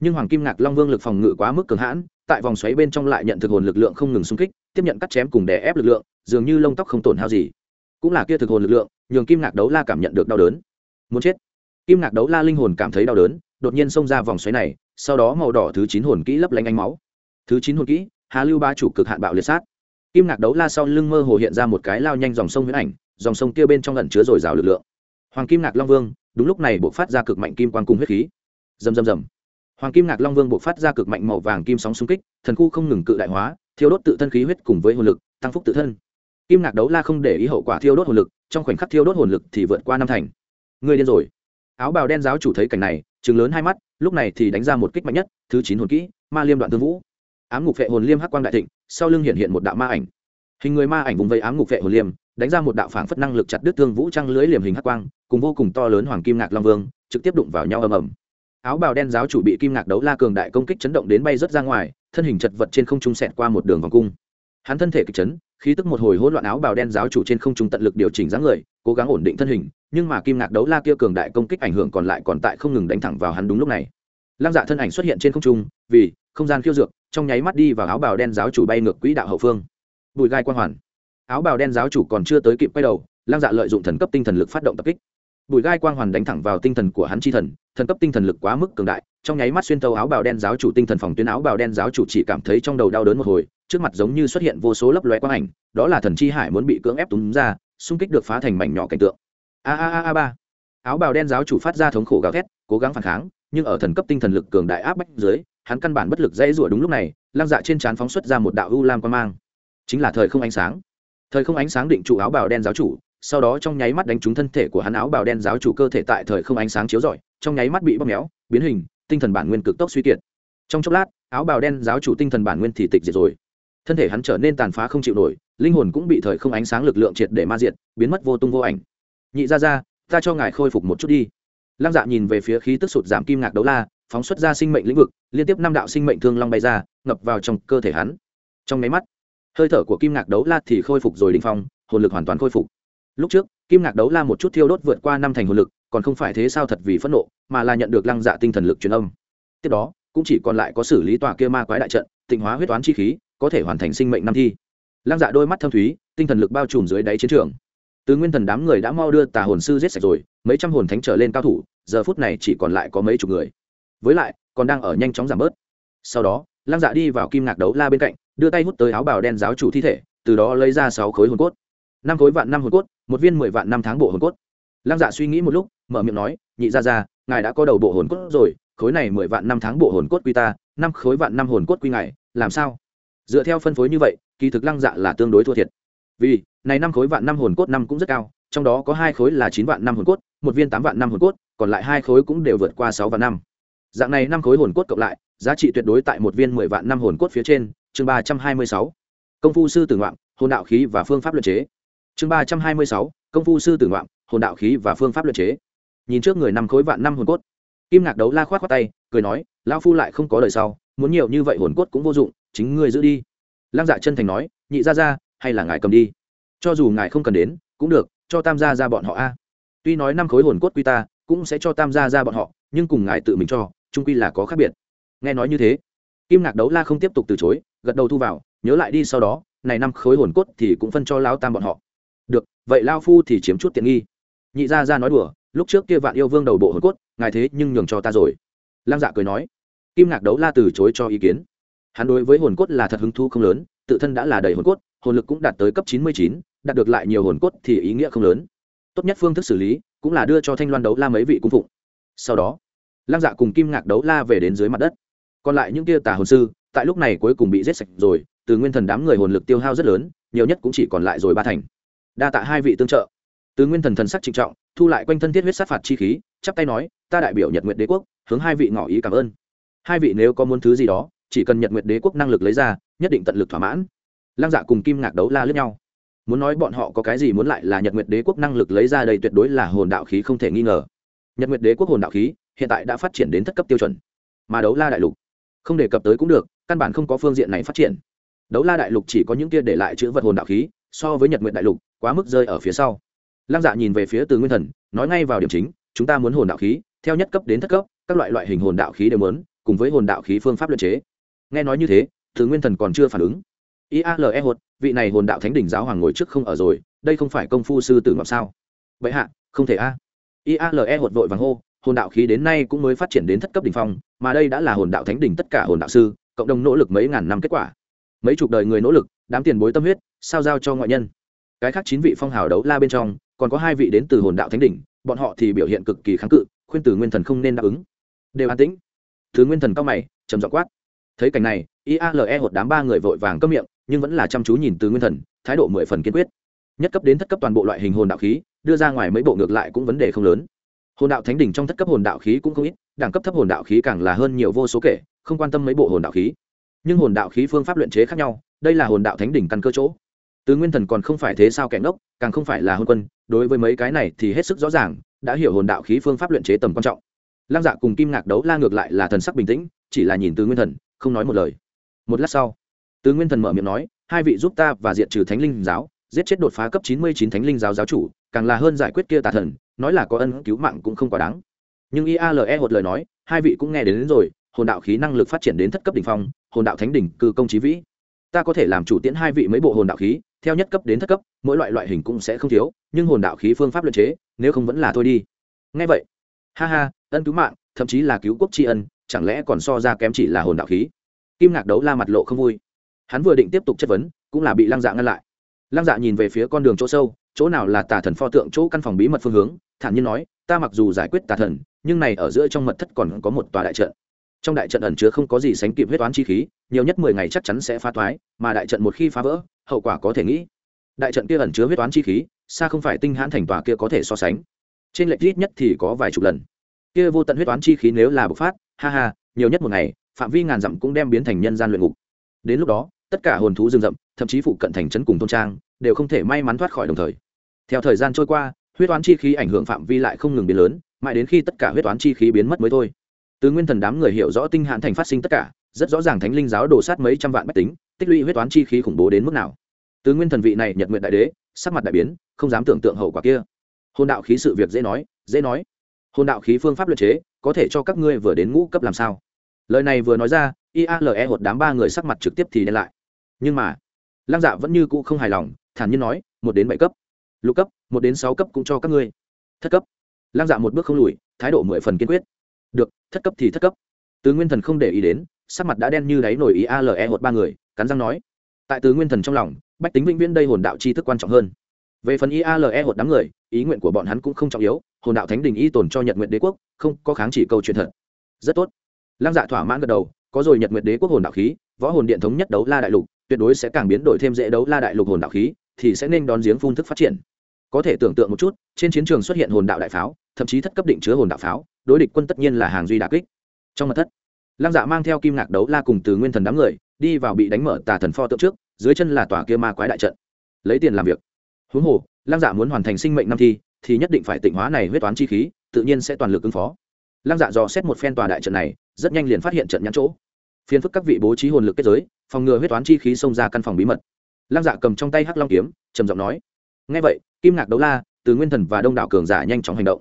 Nhưng hoàng kim ngạc long vương lực phòng ngự quá mức cường hãn, tại vòng xoáy bên trong lại nhận thực hồn lực lượng không ngừng xung kích, tiếp nhận cắt chém cùng đè ép lực lượng, dường như lông tóc không tổn hao gì cũng là kia thực hồn lực lượng, nhường kim ngạc đấu la cảm nhận được đau đớn. Muốn chết. Kim ngạc đấu la linh hồn cảm thấy đau đớn, đột nhiên xông ra vòng xoáy này, sau đó màu đỏ thứ chín hồn kỹ lấp lánh ánh máu. Thứ chín hồn kỹ, hà lưu ba chủ cực hạn bạo liệt sát. Kim ngạc đấu la sau lưng mơ hồ hiện ra một cái lao nhanh dòng sông huyễn ảnh, dòng sông kia bên trong lẩn chứa dồi dào lực lượng. Hoàng kim ngạc long vương, đúng lúc này buộc phát ra cực mạnh kim quan cùng huyết khí. Dầm dầm dầm hoàng kim ngạc long vương buộc phát ra cực mạnh màu vàng kim sóng xung kích, thần khu không ngừng cự đại hóa, thiêu đốt tự thân khí huyết cùng với hồn lực, tăng phúc tự thân kim ngạc đấu la không để ý hậu quả thiêu đốt hồn lực, trong khoảnh khắc thiêu đốt hồn lực thì vượt qua năm thành. Người điên rồi. Áo bào đen giáo chủ thấy cảnh này chừng lớn hai mắt, lúc này thì đánh ra một kích mạnh nhất, thứ chín hồn kỹ, ma liêm đoạn tương vũ. Ám ngục vệ hồn liêm hắc quang đại thịnh, sau lưng hiện hiện một đạo ma ảnh. Hình người ma ảnh vùng vây ám ngục vệ hồn liêm, đánh ra một đạo phảng phất năng lực chặt đứt thương vũ trăng lưới liềm hình hắc quang, cùng vô cùng to lớn hoàng kim ngạc long vương, trực tiếp đụng vào nhau ầm ầm. Áo bào đen giáo chủ bị kim ngạc đấu la cường đại công kích chấn động đến bay rất ra ngoài, thân hình chật vật trên không trung sẹt qua một đường vòng cung. Hắn thân thể kịch chấn khí tức một hồi hỗn loạn áo bào đen giáo chủ trên không trung tận lực điều chỉnh dáng người, cố gắng ổn định thân hình, nhưng mà kim ngạc đấu la kia cường đại công kích ảnh hưởng còn lại còn tại không ngừng đánh thẳng vào hắn đúng lúc này. Lăng dạ thân ảnh xuất hiện trên không trung, vì không gian khiêu dược, trong nháy mắt đi vào áo bào đen giáo chủ bay ngược quỹ đạo hậu phương. Bùi gai quang hoàn. Áo bào đen giáo chủ còn chưa tới kịp quay đầu, lăng dạ lợi dụng thần cấp tinh thần lực phát động tập kích. Bùi gai quang hoàn đánh thẳng vào tinh thần của hắn chi thần thần cấp tinh thần lực quá mức cường đại trong nháy mắt xuyên tấu áo bào đen giáo chủ tinh thần phòng tuyến áo bào đen giáo chủ chỉ cảm thấy trong đầu đau đớn một hồi, trước mặt giống như xuất hiện vô số lấp loe quang ảnh, đó là thần chi hải muốn bị cưỡng ép túm ra, xung kích được phá thành mảnh nhỏ cảnh tượng. A a a a ba. Áo bào đen giáo chủ phát ra thống khổ gào thét, cố gắng phản kháng, nhưng ở thần cấp tinh thần lực cường đại áp bách dưới, hắn căn bản bất lực dễ rủa đúng lúc này, lăng dạ trên trán phóng xuất ra một đạo u lam quan mang. Chính là thời không ánh sáng. Thời không ánh sáng định trụ áo bào đen giáo chủ, sau đó trong nháy mắt đánh trúng thân thể của hắn áo bào đen giáo chủ cơ thể tại thời không ánh sáng chiếu rọi, trong nháy mắt bị bóp méo, biến hình tinh thần bản nguyên cực tốc suy kiệt. Trong chốc lát, áo bào đen giáo chủ tinh thần bản nguyên thì tịch diệt rồi. Thân thể hắn trở nên tàn phá không chịu nổi, linh hồn cũng bị thời không ánh sáng lực lượng triệt để ma diệt, biến mất vô tung vô ảnh. Nhị ra ra ta cho ngài khôi phục một chút đi. Lăng dạ nhìn về phía khí tức sụt giảm kim ngạc đấu la, phóng xuất ra sinh mệnh lĩnh vực, liên tiếp năm đạo sinh mệnh thương long bay ra, ngập vào trong cơ thể hắn. Trong máy mắt, hơi thở của kim ngạc đấu la thì khôi phục rồi đình phong, hồn lực hoàn toàn khôi phục. Lúc trước, kim ngạc đấu la một chút thiêu đốt vượt qua năm thành hồn lực còn không phải thế sao thật vì phẫn nộ, mà là nhận được lăng dạ tinh thần lực truyền âm. Tiếp đó, cũng chỉ còn lại có xử lý tòa kia ma quái đại trận, tịnh hóa huyết toán chi khí, có thể hoàn thành sinh mệnh năm thi. Lăng dạ đôi mắt thâm thúy, tinh thần lực bao trùm dưới đáy chiến trường. Từ nguyên thần đám người đã mau đưa tà hồn sư giết sạch rồi, mấy trăm hồn thánh trở lên cao thủ, giờ phút này chỉ còn lại có mấy chục người. Với lại, còn đang ở nhanh chóng giảm bớt. Sau đó, lăng dạ đi vào kim ngạc đấu la bên cạnh, đưa tay hút tới áo bào đen giáo chủ thi thể, từ đó lấy ra sáu khối hồn cốt. Năm khối vạn năm hồn cốt, một viên mười vạn năm tháng bộ hồn cốt. Lăng dạ suy nghĩ một lúc mở miệng nói, nhị ra ra ngài đã có đầu bộ hồn cốt rồi, khối này mười vạn năm tháng bộ hồn cốt quy ta, năm khối vạn năm hồn cốt quy ngài, làm sao? Dựa theo phân phối như vậy, kỳ thực lăng dạ là tương đối thua thiệt. Vì, này năm khối vạn năm hồn cốt năm cũng rất cao, trong đó có hai khối là chín vạn năm hồn cốt, một viên tám vạn năm hồn cốt, còn lại hai khối cũng đều vượt qua sáu vạn năm. Dạng này năm khối hồn cốt cộng lại, giá trị tuyệt đối tại một viên mười vạn năm hồn cốt phía trên, chương ba trăm hai mươi sáu. Công phu sư tử ngoạn, hồn đạo khí và phương pháp luật chế. Chương ba trăm hai mươi sáu, công phu sư tử ngoạn, hồn đạo khí và phương pháp luật chế nhìn trước người năm khối vạn năm hồn cốt. Kim ngạc đấu la khoát khoát tay, cười nói, Lão phu lại không có đời sau, muốn nhiều như vậy hồn cốt cũng vô dụng, chính ngươi giữ đi. Lăng dạ chân thành nói, nhị ra ra hay là ngài cầm đi. Cho dù ngài không cần đến, cũng được, cho tam gia ra bọn họ a. Tuy nói năm khối hồn cốt quy ta, cũng sẽ cho tam gia ra bọn họ, nhưng cùng ngài tự mình cho trung quy là có khác biệt. Nghe nói như thế, kim ngạc đấu la không tiếp tục từ chối, gật đầu thu vào, nhớ lại đi sau đó, này năm khối hồn cốt thì cũng phân cho lao tam bọn họ. Được, vậy lao phu thì chiếm chút tiện nghi. Nhị gia ra nói đùa lúc trước kia vạn yêu vương đầu bộ hồn cốt, ngài thế nhưng nhường cho ta rồi. Lăng dạ cười nói. Kim ngạc đấu la từ chối cho ý kiến. Hắn đối với hồn cốt là thật hứng thu không lớn, tự thân đã là đầy hồn cốt, hồn lực cũng đạt tới cấp chín mươi chín, đạt được lại nhiều hồn cốt thì ý nghĩa không lớn. Tốt nhất phương thức xử lý cũng là đưa cho thanh loan đấu la mấy vị cung phụng. Sau đó, lăng dạ cùng kim ngạc đấu la về đến dưới mặt đất. Còn lại những kia tà hồn sư, tại lúc này cuối cùng bị giết sạch rồi, từ nguyên thần đám người hồn lực tiêu hao rất lớn, nhiều nhất cũng chỉ còn lại rồi ba thành. Đa tạ hai vị tương trợ. Từ nguyên thần thần sắc trịnh trọng thu lại quanh thân thiết huyết sát phạt chi khí, chắp tay nói, ta đại biểu nhật nguyện đế quốc, hướng hai vị ngỏ ý cảm ơn. Hai vị nếu có muốn thứ gì đó, chỉ cần nhật nguyện đế quốc năng lực lấy ra, nhất định tận lực thỏa mãn. Lăng dạ cùng kim ngạc đấu la lướt nhau. Muốn nói bọn họ có cái gì muốn lại là nhật nguyệt đế quốc năng lực lấy ra đây tuyệt đối là hồn đạo khí không thể nghi ngờ. Nhật nguyệt đế quốc hồn đạo khí hiện tại đã phát triển đến thất cấp tiêu chuẩn, mà đấu la đại lục không đề cập tới cũng được, căn bản không có phương diện này phát triển. Đấu la đại lục chỉ có những kia để lại chữ vật hồn đạo khí, so với nhật nguyệt đại lục, quá mức rơi ở phía sau lăng dạ nhìn về phía từ nguyên thần, nói ngay vào điểm chính, chúng ta muốn hồn đạo khí, theo nhất cấp đến thất cấp, các loại loại hình hồn đạo khí đều muốn, cùng với hồn đạo khí phương pháp luyện chế. Nghe nói như thế, từ nguyên thần còn chưa phản ứng. Iale hột, vị này hồn đạo thánh đỉnh giáo hoàng ngồi trước không ở rồi, đây không phải công phu sư tử ngọc sao? Vậy hạ, không thể a. Iale hột vội vàng hô, hồn đạo khí đến nay cũng mới phát triển đến thất cấp đỉnh phong, mà đây đã là hồn đạo thánh đỉnh tất cả hồn đạo sư, cộng đồng nỗ lực mấy ngàn năm kết quả. Mấy chục đời người nỗ lực, đám tiền bối tâm huyết, sao giao cho ngoại nhân? Cái khác chín vị phong hào đấu la bên trong còn có hai vị đến từ hồn đạo thánh đỉnh, bọn họ thì biểu hiện cực kỳ kháng cự, khuyên từ nguyên thần không nên đáp ứng. Đều an tĩnh. Thứ nguyên thần cao mày, trầm dọ quát. Thấy cảnh này iale hột đám ba người vội vàng cấm miệng, nhưng vẫn là chăm chú nhìn từ nguyên thần, thái độ mười phần kiên quyết. Nhất cấp đến thất cấp toàn bộ loại hình hồn đạo khí, đưa ra ngoài mấy bộ ngược lại cũng vấn đề không lớn. Hồn đạo thánh đỉnh trong thất cấp hồn đạo khí cũng không ít, đẳng cấp thấp hồn đạo khí càng là hơn nhiều vô số kể, không quan tâm mấy bộ hồn đạo khí. Nhưng hồn đạo khí phương pháp luyện chế khác nhau, đây là hồn đạo thánh đỉnh căn cơ chỗ từ nguyên thần còn không phải thế sao kẻ ngốc càng không phải là hôn quân đối với mấy cái này thì hết sức rõ ràng đã hiểu hồn đạo khí phương pháp luyện chế tầm quan trọng. Lăng dạ cùng kim ngạc đấu la ngược lại là thần sắc bình tĩnh chỉ là nhìn từ nguyên thần không nói một lời. Một lát sau từ nguyên thần mở miệng nói hai vị giúp ta và diệt trừ thánh linh giáo giết chết đột phá cấp chín mươi chín thánh linh giáo giáo chủ càng là hơn giải quyết kia tà thần nói là có ân cứu mạng cũng không quá đáng. Nhưng iale hột lời nói hai vị cũng nghe đến, đến rồi hồn đạo khí năng lực phát triển đến thất cấp đỉnh phong hồn đạo thánh đỉnh cư công trí vĩ ta có thể làm chủ tiễn hai vị mấy bộ hồn đạo khí, theo nhất cấp đến thất cấp, mỗi loại loại hình cũng sẽ không thiếu, nhưng hồn đạo khí phương pháp luyện chế, nếu không vẫn là thôi đi. Ngay vậy, ha ha, ân cứu mạng, thậm chí là cứu quốc tri ân, chẳng lẽ còn so ra kém chỉ là hồn đạo khí? Kim ngạc đấu la mặt lộ không vui. Hắn vừa định tiếp tục chất vấn, cũng là bị lăng dạ ngăn lại. Lăng dạ nhìn về phía con đường chỗ sâu, chỗ nào là tà thần pho tượng, chỗ căn phòng bí mật phương hướng, thản nhiên nói, ta mặc dù giải quyết tà thần, nhưng này ở giữa trong mật thất còn có một tòa đại trận trong đại trận ẩn chứa không có gì sánh kịp huyết toán chi khí, nhiều nhất mười ngày chắc chắn sẽ phá thoái, mà đại trận một khi phá vỡ, hậu quả có thể nghĩ. Đại trận kia ẩn chứa huyết toán chi khí, xa không phải tinh hãn thành tòa kia có thể so sánh. Trên lệch ít nhất thì có vài chục lần. Kia vô tận huyết toán chi khí nếu là bộc phát, ha ha, nhiều nhất một ngày, phạm vi ngàn dặm cũng đem biến thành nhân gian luyện ngục. Đến lúc đó, tất cả hồn thú rừng rậm, thậm chí phụ cận thành trấn cùng thôn trang, đều không thể may mắn thoát khỏi đồng thời. Theo thời gian trôi qua, huyết toán chi khí ảnh hưởng phạm vi lại không ngừng biến lớn, mãi đến khi tất cả huyết toán chi khí biến mất mới thôi từ nguyên thần đám người hiểu rõ tinh hạn thành phát sinh tất cả, rất rõ ràng thánh linh giáo đổ sát mấy trăm vạn bách tính, tích lũy huyết toán chi khí khủng bố đến mức nào. Từ nguyên thần vị này nhật nguyện đại đế, sắc mặt đại biến, không dám tưởng tượng hậu quả kia. Hôn đạo khí sự việc dễ nói dễ nói. Hôn đạo khí phương pháp luật chế, có thể cho các ngươi vừa đến ngũ cấp làm sao? Lời này vừa nói ra iale hột đám ba người sắc mặt trực tiếp thì đen lại. Nhưng mà, lăng dạ vẫn như cũ không hài lòng, thản nhiên nói, một đến bảy cấp. Lục cấp, một đến sáu cấp cũng cho các ngươi. Thất cấp. Lăng dạ một bước không lùi, thái độ mười phần kiên quyết được, thất cấp thì thất cấp. Tứ nguyên thần không để ý đến, sắc mặt đã đen như đáy nổi ý ale hột ba người, cắn răng nói. Tại Tứ nguyên thần trong lòng, bách tính vĩnh viễn đây hồn đạo chi thức quan trọng hơn. Về phần iale hột đám người, ý nguyện của bọn hắn cũng không trọng yếu, hồn đạo thánh đình y tồn cho nhật nguyện đế quốc, không có kháng chỉ câu chuyện thật. Rất tốt. Lăng dạ thỏa mãn gật đầu, có rồi nhật nguyện đế quốc hồn đạo khí, võ hồn điện thống nhất đấu la đại lục, tuyệt đối sẽ càng biến đổi thêm dễ đấu la đại lục hồn đạo khí, thì sẽ nên đón giếng phun thức phát triển. Có thể tưởng tượng một chút, trên chiến trường xuất hiện hồn đạo đại pháo thậm chí thất cấp định chứa hồn đạo pháo, đối địch quân tất nhiên là hàng duy đà kích. Trong mặt thất, lăng dạ mang theo kim ngạc đấu la cùng từ nguyên thần đám người, đi vào bị đánh mở tà thần pho tượng trước, dưới chân là tòa kia ma quái đại trận. Lấy tiền làm việc. Huống hồ, lăng dạ muốn hoàn thành sinh mệnh năm thi, thì nhất định phải tịnh hóa này huyết toán chi khí, tự nhiên sẽ toàn lực ứng phó. Lăng dạ dò xét một phen tòa đại trận này, rất nhanh liền phát hiện trận nhãn chỗ. Phiền phức các vị bố trí hồn lực kết giới, phòng ngừa huyết toán chi khí xông ra căn phòng bí mật. Lăng dạ cầm trong tay hắc long kiếm, trầm giọng nói. Ngay vậy, kim ngạc đấu la, từ nguyên thần và đông đảo cường giả nhanh chóng hành động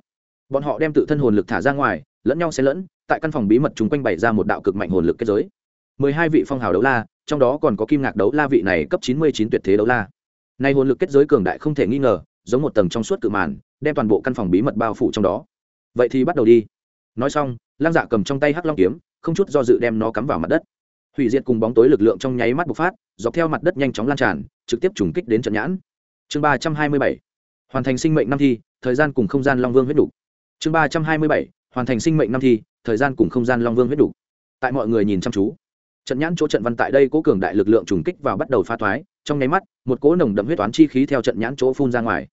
bọn họ đem tự thân hồn lực thả ra ngoài, lẫn nhau xen lẫn, tại căn phòng bí mật chúng quanh bày ra một đạo cực mạnh hồn lực kết giới. Mười hai vị phong hào đấu la, trong đó còn có kim ngạc đấu la vị này cấp chín mươi chín tuyệt thế đấu la. Nay hồn lực kết giới cường đại không thể nghi ngờ, giống một tầng trong suốt cự màn, đem toàn bộ căn phòng bí mật bao phủ trong đó. Vậy thì bắt đầu đi. Nói xong lang dạ cầm trong tay hắc long kiếm, không chút do dự đem nó cắm vào mặt đất. Hủy diệt cùng bóng tối lực lượng trong nháy mắt bộc phát, dọc theo mặt đất nhanh chóng lan tràn, trực tiếp trùng kích đến trận nhãn. Chương ba trăm hai mươi bảy. Hoàn thành sinh mệnh năm thi, thời gian cùng không gian long vương huyết đủ chương ba trăm hai mươi bảy, hoàn thành sinh mệnh năm thi, thời gian cùng không gian long vương huyết đủ. tại mọi người nhìn chăm chú. Trận nhãn chỗ trận văn tại đây cố cường đại lực lượng trùng kích vào bắt đầu pha thoái, trong nháy mắt, một cỗ nồng đậm huyết toán chi khí theo trận nhãn chỗ phun ra ngoài.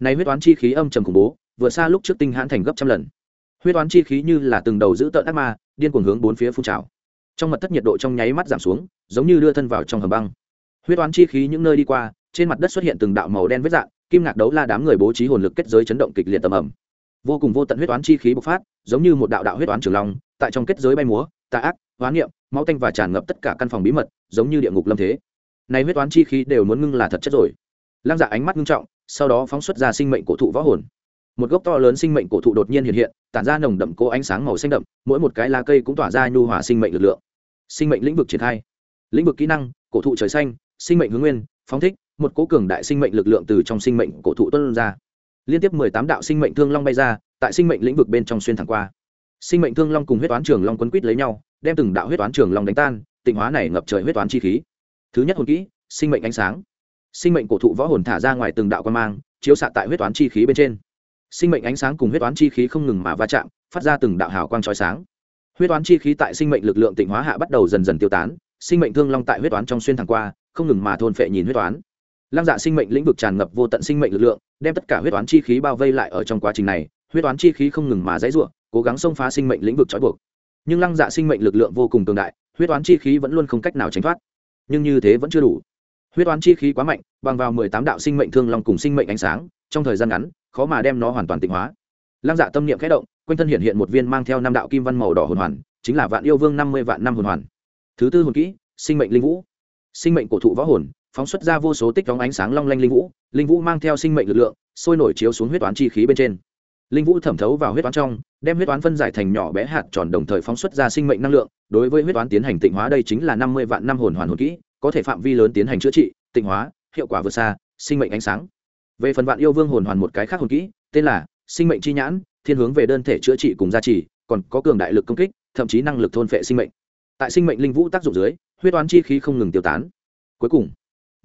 Này huyết toán chi khí âm trầm khủng bố, vừa xa lúc trước tinh hãn thành gấp trăm lần. Huyết toán chi khí như là từng đầu giữ tợn ác ma, điên cuồng hướng bốn phía phun trào. Trong mặt thất nhiệt độ trong nháy mắt giảm xuống, giống như đưa thân vào trong hầm băng. Huyết toán chi khí những nơi đi qua, trên mặt đất xuất hiện từng đạo màu đen vết dạng, kim ngạc đấu la đám người bố trí hồn lực kết giới chấn động kịch liệt tầm ẩm vô cùng vô tận huyết toán chi khí bộc phát, giống như một đạo đạo huyết toán trường long, tại trong kết giới bay múa, tà ác hoán niệm, máu tanh và tràn ngập tất cả căn phòng bí mật, giống như địa ngục lâm thế. Này huyết toán chi khí đều muốn ngưng là thật chất rồi. Lăng dạ ánh mắt ngưng trọng, sau đó phóng xuất ra sinh mệnh cổ thụ võ hồn. Một gốc to lớn sinh mệnh cổ thụ đột nhiên hiện hiện, tản ra nồng đậm cố ánh sáng màu xanh đậm, mỗi một cái lá cây cũng tỏa ra nhu hòa sinh mệnh lực lượng. Sinh mệnh lĩnh vực triển khai. Lĩnh vực kỹ năng, cổ thụ trời xanh, sinh mệnh hướng nguyên, phóng thích, một cố cường đại sinh mệnh lực lượng từ trong sinh mệnh cổ thụ tuân ra liên tiếp mười tám đạo sinh mệnh thương long bay ra, tại sinh mệnh lĩnh vực bên trong xuyên thẳng qua. Sinh mệnh thương long cùng huyết toán trường long quấn quýt lấy nhau, đem từng đạo huyết toán trường long đánh tan, tịnh hóa này ngập trời huyết toán chi khí. Thứ nhất hồn kỹ, sinh mệnh ánh sáng. Sinh mệnh cổ thụ võ hồn thả ra ngoài từng đạo quan mang, chiếu xạ tại huyết toán chi khí bên trên. Sinh mệnh ánh sáng cùng huyết toán chi khí không ngừng mà va chạm, phát ra từng đạo hào quang trói sáng. Huyết toán chi khí tại sinh mệnh lực lượng tịnh hóa hạ bắt đầu dần dần tiêu tán, sinh mệnh thương long tại huyết toán trong xuyên thẳng qua, không ngừng mà thôn phệ nhìn huyết toán lăng dạ sinh mệnh lĩnh vực tràn ngập vô tận sinh mệnh lực lượng, đem tất cả huyết toán chi khí bao vây lại ở trong quá trình này, huyết toán chi khí không ngừng mà dãy ruộng cố gắng xông phá sinh mệnh lĩnh vực trói buộc. Nhưng lăng dạ sinh mệnh lực lượng vô cùng cường đại, huyết toán chi khí vẫn luôn không cách nào tránh thoát. Nhưng như thế vẫn chưa đủ. Huyết toán chi khí quá mạnh, bằng vào mười tám đạo sinh mệnh thương long cùng sinh mệnh ánh sáng, trong thời gian ngắn, khó mà đem nó hoàn toàn tịnh hóa. Lăng dạ tâm niệm khẽ động, quanh thân hiện hiện một viên mang theo năm đạo kim văn màu đỏ hồn hoàn, chính là vạn yêu vương năm mươi vạn năm hồn hoàn. Thứ tư hồn kỹ, sinh mệnh linh vũ. Sinh mệnh cổ thụ võ hồn phóng xuất ra vô số tích đóng ánh sáng long lanh linh vũ linh vũ mang theo sinh mệnh lực lượng, sôi nổi chiếu xuống huyết toán chi khí bên trên. Linh vũ thẩm thấu vào huyết toán trong, đem huyết toán phân giải thành nhỏ bé hạt tròn đồng thời phóng xuất ra sinh mệnh năng lượng. Đối với huyết toán tiến hành tịnh hóa đây chính là năm mươi vạn năm hồn hoàn hồn kỹ, có thể phạm vi lớn tiến hành chữa trị, tịnh hóa, hiệu quả vượt xa, sinh mệnh ánh sáng. Về phần vạn yêu vương hồn hoàn một cái khác hồn kỹ, tên là sinh mệnh chi nhãn, thiên hướng về đơn thể chữa trị cùng gia trì, còn có cường đại lực công kích, thậm chí năng lực thôn phệ sinh mệnh. Tại sinh mệnh linh vũ tác dụng dưới, huyết toán chi khí không ngừng tiêu tán. Cuối cùng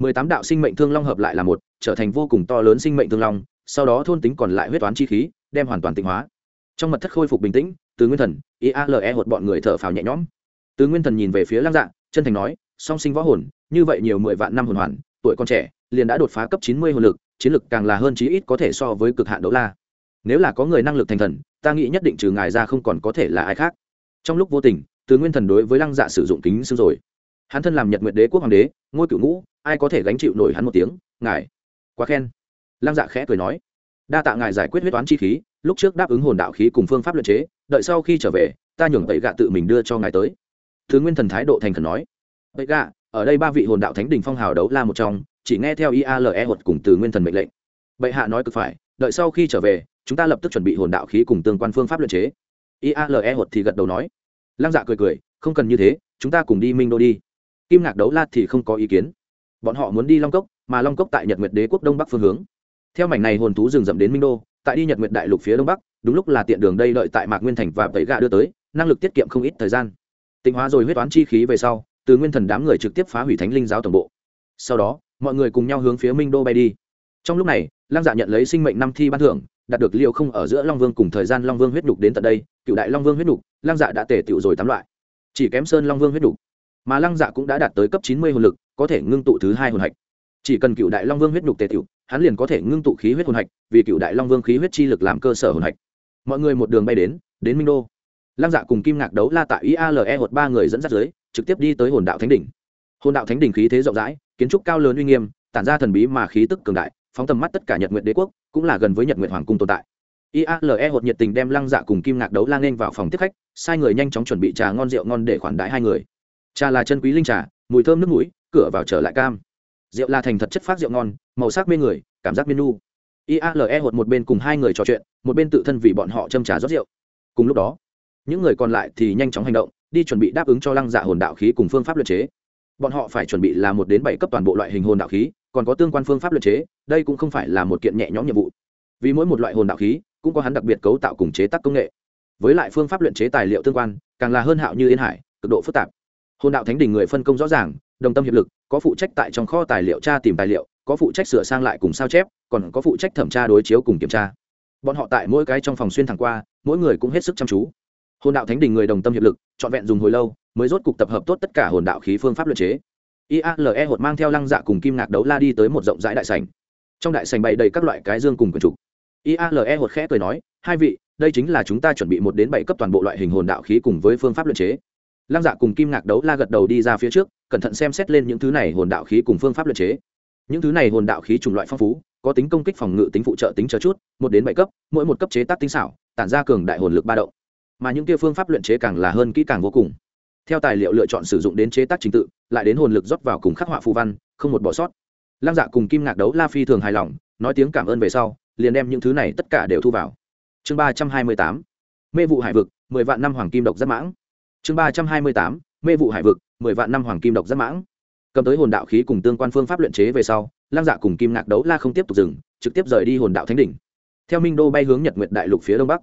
mười tám đạo sinh mệnh thương long hợp lại là một, trở thành vô cùng to lớn sinh mệnh thương long, sau đó thôn tính còn lại huyết toán chi khí, đem hoàn toàn tịnh hóa. Trong mật thất khôi phục bình tĩnh, từ nguyên thần iale hột bọn người thở phào nhẹ nhõm. Từ nguyên thần nhìn về phía lăng dạ chân thành nói, song sinh võ hồn, như vậy nhiều mười vạn năm hồn hoàn, tuổi còn trẻ, liền đã đột phá cấp chín mươi hồn lực, chiến lực càng là hơn chí ít có thể so với cực hạn đấu la. Nếu là có người năng lực thành thần, ta nghĩ nhất định trừ ngài ra không còn có thể là ai khác. Trong lúc vô tình, từ nguyên thần đối với lăng dạ sử dụng kính xương rồi. Hắn thân làm nhật nguyệt đế quốc hoàng đế, ngôi cựu ngũ ai có thể gánh chịu nổi hắn một tiếng, ngài, quá khen. Lăng dạ khẽ cười nói, đa tạ ngài giải quyết huyết toán chi khí, lúc trước đáp ứng hồn đạo khí cùng phương pháp luận chế, đợi sau khi trở về, ta nhường tẩy gạ tự mình đưa cho ngài tới. Thứ nguyên thần thái độ thành khẩn nói, tẩy gạ, ở đây ba vị hồn đạo thánh đình phong hào đấu la một trong, chỉ nghe theo iale hột cùng từ nguyên thần mệnh lệnh. Bệ hạ nói cực phải, đợi sau khi trở về, chúng ta lập tức chuẩn bị hồn đạo khí cùng tương quan phương pháp luận chế. Iale hột thì gật đầu nói. Lăng dạ cười cười, không cần như thế, chúng ta cùng đi minh đô đi. Kim ngạc đấu la thì không có ý kiến bọn họ muốn đi long cốc, mà long cốc tại nhật nguyệt đế quốc đông bắc phương hướng. Theo mảnh này hồn thú rừng rậm đến minh đô, tại đi nhật nguyệt đại lục phía đông bắc, đúng lúc là tiện đường đây đợi tại mạc nguyên thành và tẩy gà đưa tới, năng lực tiết kiệm không ít thời gian. Tịnh hóa rồi huyết toán chi khí về sau, từ nguyên thần đám người trực tiếp phá hủy thánh linh giáo tổng bộ. Sau đó, mọi người cùng nhau hướng phía minh đô bay đi. Trong lúc này, lăng dạ nhận lấy sinh mệnh năm thi ban thưởng, đạt được liều không ở giữa long vương cùng thời gian long vương huyết đục đến tận đây, cựu đại long vương huyết đục lăng dạ đã tề tựu rồi tám loại. Chỉ kém sơn long vương huyết đục mà lăng dạ cũng đã đạt tới cấp chín mươi hồn lực có thể ngưng tụ thứ hai hồn hạch. Chỉ cần cựu đại long vương huyết đục tề tiểu, hắn liền có thể ngưng tụ khí huyết hồn hạch, vì cựu đại long vương khí huyết chi lực làm cơ sở hồn hạch. Mọi người một đường bay đến đến minh đô. Lăng dạ cùng kim ngạc đấu la tại iale một ba người dẫn dắt dưới, trực tiếp đi tới hồn đạo thánh đỉnh. Hồn đạo thánh đỉnh khí thế rộng rãi, kiến trúc cao lớn uy nghiêm, tản ra thần bí mà khí tức cường đại, phóng tầm mắt tất cả nhật nguyện đế quốc, cũng là gần với nhật nguyện hoàng cung tồn tại. Iale hột nhiệt tình đem lăng dạ cùng kim ngạc đấu la nên vào phòng tiếp khách, sai người nhanh chóng chuẩn bị trà ngon rượu ngon để khoản đãi hai người. Trà là chân quý linh trà, mùi thơm nước mũi cửa vào trở lại cam. Rượu là thành thật chất phát rượu ngon, màu sắc mê người, cảm giác menu iale hột một bên cùng hai người trò chuyện, một bên tự thân vì bọn họ châm trà rót rượu. Cùng lúc đó, những người còn lại thì nhanh chóng hành động, đi chuẩn bị đáp ứng cho lăng dạ hồn đạo khí cùng phương pháp luật chế. Bọn họ phải chuẩn bị là một đến bảy cấp toàn bộ loại hình hồn đạo khí, còn có tương quan phương pháp luật chế, đây cũng không phải là một kiện nhẹ nhõm nhiệm vụ. Vì mỗi một loại hồn đạo khí, cũng có hắn đặc biệt cấu tạo cùng chế tác công nghệ. Với lại phương pháp luyện chế tài liệu tương quan, càng là hơn hạo như yên hải, cực độ phức tạp hồn đạo thánh đình người phân công rõ ràng, đồng tâm hiệp lực, có phụ trách tại trong kho tài liệu tra tìm tài liệu, có phụ trách sửa sang lại cùng sao chép, còn có phụ trách thẩm tra đối chiếu cùng kiểm tra. Bọn họ tại mỗi cái trong phòng xuyên thẳng qua, mỗi người cũng hết sức chăm chú. Hồn đạo thánh đình người đồng tâm hiệp lực, trọn vẹn dùng hồi lâu, mới rốt cục tập hợp tốt tất cả hồn đạo khí phương pháp luyện chế. Iale hột mang theo lăng dạ cùng kim ngạc đấu la đi tới một rộng rãi đại sành trong đại sành bày đầy các loại cái dương cùng quần trục iale hột khẽ cười nói, hai vị, đây chính là chúng ta chuẩn bị một đến bảy cấp toàn bộ loại hình hồn đạo khí cùng với phương pháp luyện chế lăng dạ cùng kim ngạc đấu la gật đầu đi ra phía trước, cẩn thận xem xét lên những thứ này hồn đạo khí cùng phương pháp luyện chế. Những thứ này hồn đạo khí chủng loại phong phú, có tính công kích phòng ngự tính phụ trợ tính chờ chút, một đến bảy cấp, mỗi một cấp chế tác tinh xảo, tản ra cường đại hồn lực ba động. Mà những kia phương pháp luyện chế càng là hơn kỹ càng vô cùng. Theo tài liệu lựa chọn sử dụng đến chế tác trình tự, lại đến hồn lực rót vào cùng khắc họa phù văn, không một bỏ sót. Lăng dạ cùng kim ngạc đấu la phi thường hài lòng, nói tiếng cảm ơn về sau, liền đem những thứ này tất cả đều thu vào. Chương ba trăm hai mươi tám. Mê vụ hải vực, mười vạn năm hoàng kim độc rất mãng chương ba trăm hai mươi tám, mê vụ hải vực, mười vạn năm hoàng kim độc rất mãng. Cầm tới hồn đạo khí cùng tương quan phương pháp luyện chế về sau, lăng dạ cùng kim ngạc đấu la không tiếp tục dừng, trực tiếp rời đi hồn đạo thánh đỉnh. Theo minh đô bay hướng nhật nguyệt đại lục phía đông bắc.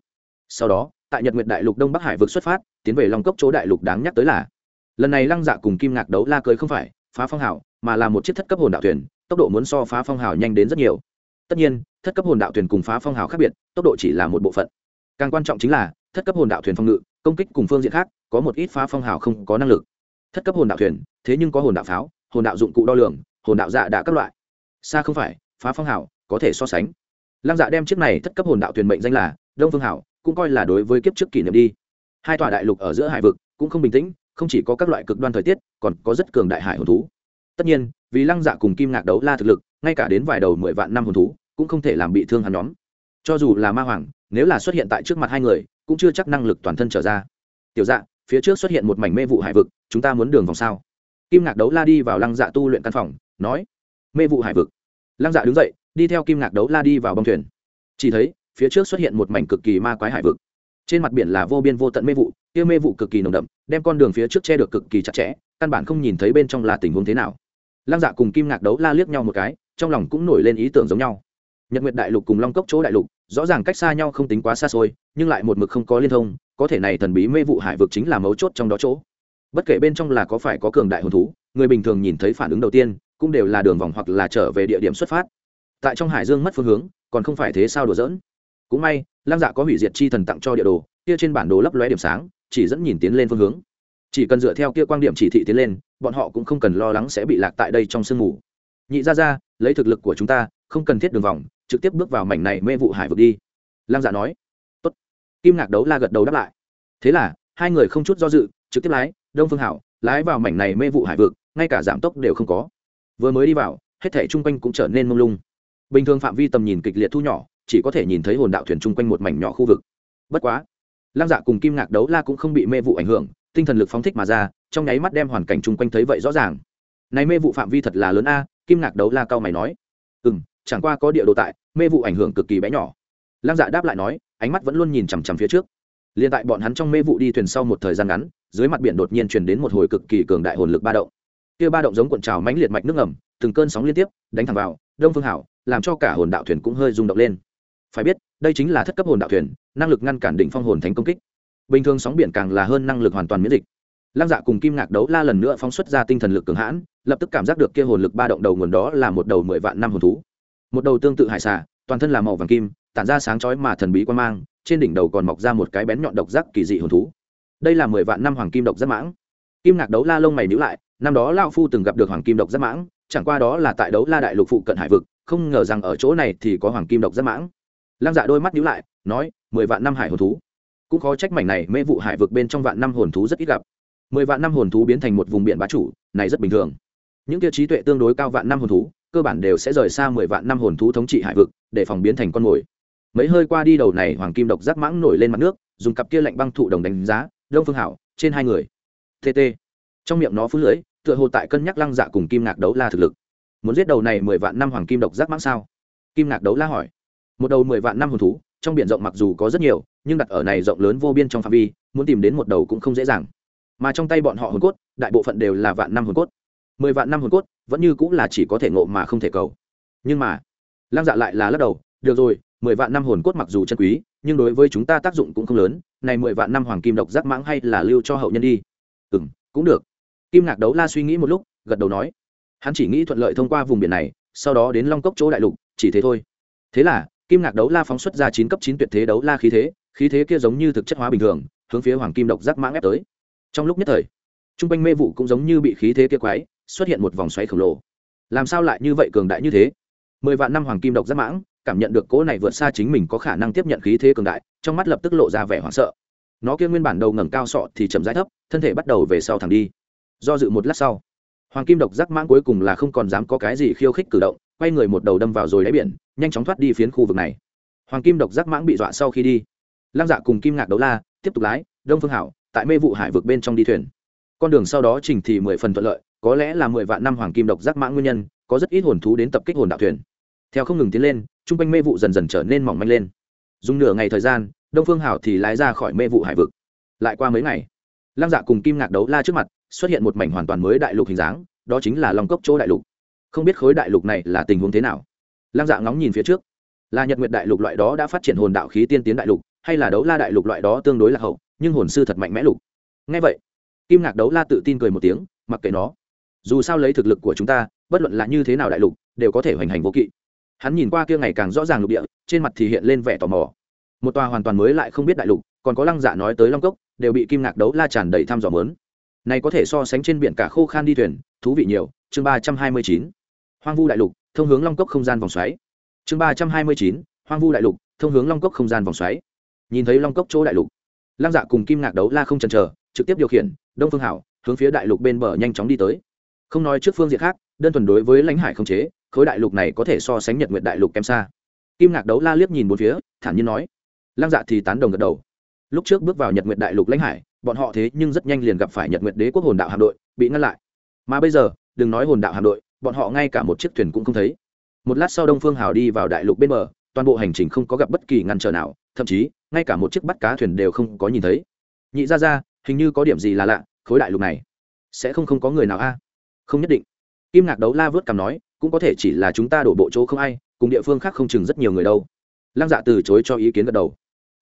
Sau đó, tại nhật nguyệt đại lục đông bắc hải vực xuất phát, tiến về long cốc chỗ đại lục đáng nhắc tới là, lần này lăng dạ cùng kim ngạc đấu la cưới không phải phá phong hào, mà là một chiếc thất cấp hồn đạo thuyền, tốc độ muốn so phá phong hào nhanh đến rất nhiều. Tất nhiên, thất cấp hồn đạo thuyền cùng phá phong hào khác biệt, tốc độ chỉ là một bộ phận. Càng quan trọng chính là thất cấp hồn đạo thuyền phong ngự, công kích cùng phương diện khác, có một ít phá phong hào không có năng lực. Thất cấp hồn đạo thuyền, thế nhưng có hồn đạo pháo, hồn đạo dụng cụ đo lường, hồn đạo dạ đã các loại. Xa không phải, phá phong hào, có thể so sánh. Lăng dạ đem chiếc này thất cấp hồn đạo thuyền mệnh danh là đông phương hảo cũng coi là đối với kiếp trước kỷ niệm đi. Hai tòa đại lục ở giữa hải vực cũng không bình tĩnh, không chỉ có các loại cực đoan thời tiết, còn có rất cường đại hải hồn thú. Tất nhiên, vì lăng dạ cùng kim ngạc đấu la thực lực, ngay cả đến vài đầu mười vạn năm hồn thú cũng không thể làm bị thương hắn nhóm. Cho dù là ma hoàng, nếu là xuất hiện tại trước mặt hai người cũng chưa chắc năng lực toàn thân trở ra. Tiểu dạ phía trước xuất hiện một mảnh mê vụ hải vực, chúng ta muốn đường vòng sao? Kim ngạc đấu la đi vào lăng dạ tu luyện căn phòng, nói, mê vụ hải vực. Lăng dạ đứng dậy, đi theo kim ngạc đấu la đi vào bông thuyền. Chỉ thấy, phía trước xuất hiện một mảnh cực kỳ ma quái hải vực. Trên mặt biển là vô biên vô tận mê vụ, kia mê vụ cực kỳ nồng đậm, đem con đường phía trước che được cực kỳ chặt chẽ, căn bản không nhìn thấy bên trong là tình huống thế nào. Lăng dạ cùng kim ngạc đấu la liếc nhau một cái, trong lòng cũng nổi lên ý tưởng giống nhau. Nhật nguyệt đại lục cùng long cốc chỗ đại lục rõ ràng cách xa nhau không tính quá xa xôi, nhưng lại một mực không có liên thông, có thể này thần bí mê vụ hải vực chính là mấu chốt trong đó chỗ. Bất kể bên trong là có phải có cường đại hồn thú, người bình thường nhìn thấy phản ứng đầu tiên, cũng đều là đường vòng hoặc là trở về địa điểm xuất phát. Tại trong hải dương mất phương hướng, còn không phải thế sao đùa dỡn cũng may, lăng dạ có hủy diệt chi thần tặng cho địa đồ, kia trên bản đồ lấp lóe điểm sáng, chỉ dẫn nhìn tiến lên phương hướng. Chỉ cần dựa theo kia quan điểm chỉ thị tiến lên, bọn họ cũng không cần lo lắng sẽ bị lạc tại đây trong sương mù. Nhị ra ra, lấy thực lực của chúng ta không cần thiết đường vòng, trực tiếp bước vào mảnh này mê vụ hải vực đi. Lăng dạ nói. Tốt. kim ngạc đấu la gật đầu đáp lại. Thế là, hai người không chút do dự, trực tiếp lái, đông phương hảo, lái vào mảnh này mê vụ hải vực, ngay cả giảm tốc đều không có. Vừa mới đi vào, hết thể chung quanh cũng trở nên mông lung. Bình thường phạm vi tầm nhìn kịch liệt thu nhỏ, chỉ có thể nhìn thấy hồn đạo thuyền chung quanh một mảnh nhỏ khu vực. Bất quá, lăng dạ cùng kim ngạc đấu la cũng không bị mê vụ ảnh hưởng, tinh thần lực phóng thích mà ra, trong nháy mắt đem hoàn cảnh chung quanh thấy vậy rõ ràng. Này mê vụ phạm vi thật là lớn a? Kim ngạc đấu la cao mày nói. Ừ m chẳng qua có địa đồ tại, mê vụ ảnh hưởng cực kỳ bé nhỏ. Lăng dạ đáp lại nói, ánh mắt vẫn luôn nhìn chằm chằm phía trước. Liên tại bọn hắn trong mê vụ đi thuyền sau một thời gian ngắn, dưới mặt biển đột nhiên truyền đến một hồi cực kỳ cường đại hồn lực ba động. Kia ba động giống cuộn trào mãnh liệt mạch nước ngầm, từng cơn sóng liên tiếp, đánh thẳng vào, đông phương hảo, làm cho cả hồn đạo thuyền cũng hơi rung động lên. Phải biết, đây chính là thất cấp hồn đạo thuyền, năng lực ngăn cản đỉnh phong hồn thánh công kích. Bình thường sóng biển càng là hơn năng lực hoàn toàn miễn dịch. Lăng dạ cùng kim ngạc đấu la lần nữa phóng xuất ra tinh thần lực cường hãn, lập tức cảm giác được kia hồn lực ba động đầu nguồn đó là một đầu mười vạn năm hồn thú một đầu tương tự hải xà, toàn thân là màu vàng kim, tản ra sáng chói mà thần bí quan mang, trên đỉnh đầu còn mọc ra một cái bén nhọn độc giác kỳ dị hồn thú. Đây là mười vạn năm hoàng kim độc giác mãng. Kim ngạc đấu la lông mày nhữ lại, năm đó lao phu từng gặp được hoàng kim độc giác mãng, chẳng qua đó là tại đấu la đại lục phụ cận hải vực, không ngờ rằng ở chỗ này thì có hoàng kim độc giác mãng. Lăng dạ đôi mắt nhữ lại, nói, mười vạn năm hải hồn thú. Cũng khó trách mảnh này mê vụ hải vực bên trong vạn năm hồn thú rất ít gặp. Mười vạn năm hồn thú biến thành một vùng biển bá chủ, này rất bình thường. Những tiêu trí tuệ tương đối cao vạn năm hồn thú cơ bản đều sẽ rời xa mười vạn năm hồn thú thống trị hải vực, để phòng biến thành con mồi. Mấy hơi qua đi đầu này, hoàng kim độc giác mãng nổi lên mặt nước, dùng cặp kia lạnh băng thụ đồng đánh giá, đông phương hảo, trên hai người. Tt trong miệng nó phú lưỡi, tựa hồ tại cân nhắc lăng dạ cùng kim ngạc đấu la thực lực. Muốn giết đầu này mười vạn năm hoàng kim độc giác mãng sao? Kim ngạc đấu la hỏi. Một đầu mười vạn năm hồn thú, trong biển rộng mặc dù có rất nhiều, nhưng đặt ở này rộng lớn vô biên trong phạm vi, muốn tìm đến một đầu cũng không dễ dàng. Mà trong tay bọn họ hồn cốt, đại bộ phận đều là vạn năm hồn cốt mười vạn năm hồn cốt, vẫn như cũng là chỉ có thể ngộ mà không thể cầu. Nhưng mà, lăng dạ lại là lắc đầu, được rồi, mười vạn năm hồn cốt mặc dù chân quý, nhưng đối với chúng ta tác dụng cũng không lớn, này mười vạn năm hoàng kim độc giác mãng hay là lưu cho hậu nhân đi. Ừ m cũng được. Kim ngạc đấu la suy nghĩ một lúc, gật đầu nói. Hắn chỉ nghĩ thuận lợi thông qua vùng biển này, sau đó đến long cốc chỗ đại lục, chỉ thế thôi. Thế là, kim ngạc đấu la phóng xuất ra chín cấp chín tuyệt thế đấu la khí thế khí thế kia giống như thực chất hóa bình thường, hướng phía hoàng kim độc giác mãng ép tới. Trong lúc nhất thời t r u n g quanh mê vụ cũng giống như bị khí thế kia quái xuất hiện một vòng xoáy khổng lồ. Làm sao lại như vậy cường đại như thế? Mười vạn năm hoàng kim độc giác mãng, cảm nhận được cỗ này vượt xa chính mình có khả năng tiếp nhận khí thế cường đại, trong mắt lập tức lộ ra vẻ hoảng sợ. Nó kia nguyên bản đầu ngẩng cao sọ thì chậm rãi thấp, thân thể bắt đầu về sau thẳng đi. Do dự một lát sau, hoàng kim độc giác mãng cuối cùng là không còn dám có cái gì khiêu khích cử động, quay người một đầu đâm vào rồi đáy biển, nhanh chóng thoát đi phiến khu vực này. Hoàng kim độc giác mãng bị dọa sau khi đi. Lăng dạ cùng kim ngạc đấu la, tiếp tục lái, đông phương hảo, tại mê vụ hải vực bên trong đi thuyền. Con đường sau đó trình thì mười phần thuận lợi có lẽ là mười vạn năm hoàng kim độc giác mã nguyên nhân, có rất ít hồn thú đến tập kích hồn đạo thuyền. Theo không ngừng tiến lên t r u n g quanh mê vụ dần dần trở nên mỏng manh lên. Dùng nửa ngày thời gian, đông phương hảo thì lái ra khỏi mê vụ hải vực. Lại qua mấy ngày, lăng dạ cùng kim ngạc đấu la trước mặt, xuất hiện một mảnh hoàn toàn mới đại lục hình dáng, đó chính là lòng cốc chỗ đại lục. Không biết khối đại lục này là tình huống thế nào. Lăng dạ ngóng nhìn phía trước. Là nhật nguyệt đại lục loại đó đã phát triển hồn đạo khí tiên tiến đại lục, hay là đấu la đại lục loại đó tương đối là hậu, nhưng hồn sư thật mạnh mẽ lục. Ngay vậy, kim ngạc đấu la tự tin cười một tiếng, mặc kệ nó dù sao lấy thực lực của chúng ta, bất luận là như thế nào đại lục, đều có thể hoành hành vô kỵ. Hắn nhìn qua kia ngày càng rõ ràng lục địa, trên mặt thì hiện lên vẻ tò mò. Một tòa hoàn toàn mới lại không biết đại lục, còn có lăng dạ nói tới long cốc, đều bị kim ngạc đấu la tràn đầy thăm dò mớn. Này có thể so sánh trên biển cả khô khan đi thuyền, thú vị nhiều. Chương ba trăm hai mươi chín, hoang vu đại lục, thông hướng long cốc không gian vòng xoáy. Chương ba trăm hai mươi chín, hoang vu đại lục, thông hướng long cốc không gian vòng xoáy. Nhìn thấy long cốc chỗ đại lục, lăng dạ cùng kim ngạc đấu la không chần chờ, trực tiếp điều khiển, đông phương hảo, hướng phía đại lục bên bờ nhanh chóng đi tới không nói trước phương diện khác, đơn thuần đối với lãnh hải không chế, khối đại lục này có thể so sánh nhật nguyện đại lục kém xa. Kim ngạc đấu la liếc nhìn một phía, thản nhiên nói. Lăng dạ thì tán đồng gật đầu. Lúc trước bước vào nhật nguyện đại lục lãnh hải, bọn họ thế nhưng rất nhanh liền gặp phải nhật nguyện đế quốc hồn đạo hạm đội, bị ngăn lại. Mà bây giờ, đừng nói hồn đạo hạm đội, bọn họ ngay cả một chiếc thuyền cũng không thấy. Một lát sau đông phương hào đi vào đại lục bên bờ, toàn bộ hành trình không có gặp bất kỳ ngăn trở nào, thậm chí, ngay cả một chiếc bắt cá thuyền đều không có nhìn thấy. Nhị ra ra hình như có điểm gì là lạ, khối đại lục này, sẽ không không có người nào a không nhất định. Kim ngạc đấu la vớt cảm nói, cũng có thể chỉ là chúng ta đổ bộ chỗ không ai, cùng địa phương khác không chừng rất nhiều người đâu. Lăng dạ từ chối cho ý kiến gật đầu.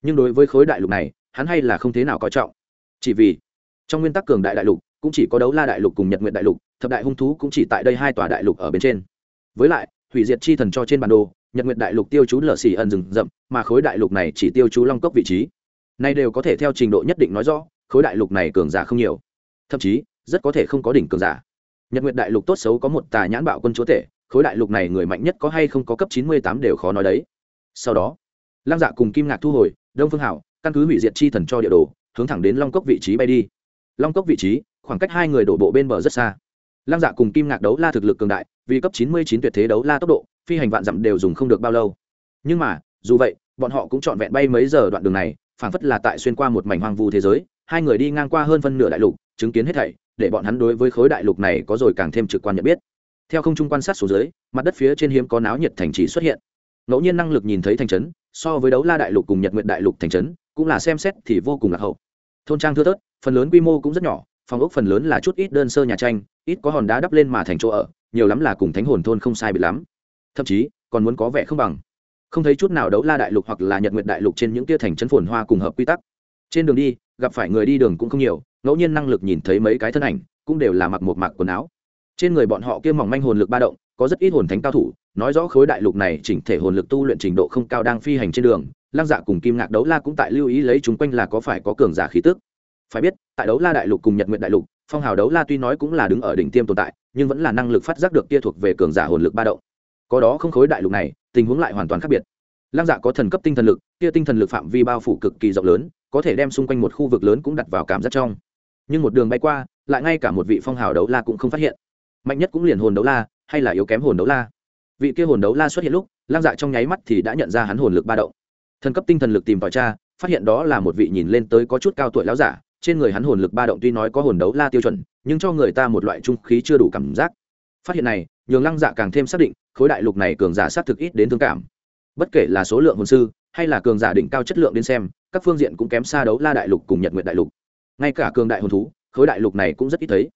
Nhưng đối với khối đại lục này, hắn hay là không thế nào coi trọng. Chỉ vì, trong nguyên tắc cường đại đại lục, cũng chỉ có đấu la đại lục cùng nhật nguyện đại lục, thập đại hung thú cũng chỉ tại đây hai tòa đại lục ở bên trên. Với lại, hủy diệt chi thần cho trên bản đồ, nhật nguyệt đại lục tiêu chú lở xỉ ẩn rừng rậm, mà khối đại lục này chỉ tiêu chú long cốc vị trí. Nay đều có thể theo trình độ nhất định nói rõ, khối đại lục này cường giả không nhiều. Thậm chí, rất có thể không có đỉnh cường giả nhật nguyệt đại lục tốt xấu có một tà nhãn bạo quân chúa tể, khối đại lục này người mạnh nhất có hay không có cấp chín mươi tám đều khó nói đấy. Sau đó, lăng dạ cùng kim ngạc thu hồi, đông phương hảo, căn cứ hủy diệt chi thần cho địa đồ, hướng thẳng đến long cốc vị trí bay đi. Long cốc vị trí, khoảng cách hai người đổ bộ bên bờ rất xa. Lăng dạ cùng kim ngạc đấu la thực lực cường đại, vì cấp chín mươi chín tuyệt thế đấu la tốc độ, phi hành vạn dặm đều dùng không được bao lâu. Nhưng mà, dù vậy, bọn họ cũng trọn vẹn bay mấy giờ đoạn đường này, phảng phất là tại xuyên qua một mảnh hoang vu thế giới, hai người đi ngang qua hơn phân nửa đại lục, chứng kiến hết thảy để bọn hắn đối với khối đại lục này có rồi càng thêm trực quan nhận biết. Theo không trung quan sát xuống dưới mặt đất phía trên hiếm có náo nhiệt thành trì xuất hiện. Ngẫu nhiên năng lực nhìn thấy thành trấn so với đấu la đại lục cùng nhật nguyện đại lục thành trấn cũng là xem xét thì vô cùng lạc hậu. Thôn trang thưa tớt, phần lớn quy mô cũng rất nhỏ phòng ốc phần lớn là chút ít đơn sơ nhà tranh ít có hòn đá đắp lên mà thành chỗ ở nhiều lắm là cùng thánh hồn thôn không sai bị lắm. Thậm chí còn muốn có vẻ không bằng. Không thấy chút nào đấu la đại lục hoặc là nhật nguyện đại lục trên những tia thành trấn phồn hoa cùng hợp quy tắc. Trên đường đi gặp phải người đi đường cũng không nhiều, ngẫu nhiên năng lực nhìn thấy mấy cái thân ảnh, cũng đều là mặc một mặc quần áo. Trên người bọn họ kia mỏng manh hồn lực ba động, có rất ít hồn thánh cao thủ, nói rõ khối đại lục này chỉnh thể hồn lực tu luyện trình độ không cao đang phi hành trên đường, lăng dạ cùng kim ngạc đấu la cũng tại lưu ý lấy chúng quanh là có phải có cường giả khí tức. Phải biết, tại đấu la đại lục cùng nhật nguyện đại lục, phong hào đấu la tuy nói cũng là đứng ở đỉnh tiêm tồn tại, nhưng vẫn là năng lực phát giác được kia thuộc về cường giả hồn lực ba động. Có đó không khối đại lục này, tình huống lại hoàn toàn khác biệt. Lăng dạ có thần cấp tinh thần lực, kia tinh thần lực phạm vi bao phủ cực kỳ rộng lớn có thể đem xung quanh một khu vực lớn cũng đặt vào cảm giác trong. Nhưng một đường bay qua, lại ngay cả một vị phong hào đấu la cũng không phát hiện. Mạnh nhất cũng liền hồn đấu la, hay là yếu kém hồn đấu la. Vị kia hồn đấu la xuất hiện lúc lam dạ trong nháy mắt thì đã nhận ra hắn hồn lực ba động. Thần cấp tinh thần lực tìm vào cha phát hiện đó là một vị nhìn lên tới có chút cao tuổi láo giả, trên người hắn hồn lực ba động tuy nói có hồn đấu la tiêu chuẩn, nhưng cho người ta một loại trung khí chưa đủ cảm giác. Phát hiện này, nhường lăng dạ càng thêm xác định, khối đại lục này cường giả sát thực ít đến thương cảm. Bất kể là số lượng hồn sư, hay là cường giả đỉnh cao chất lượng đến xem các phương diện cũng kém xa đấu la đại lục cùng nhật nguyện đại lục. Ngay cả cường đại hồn thú, khối đại lục này cũng rất ít thấy.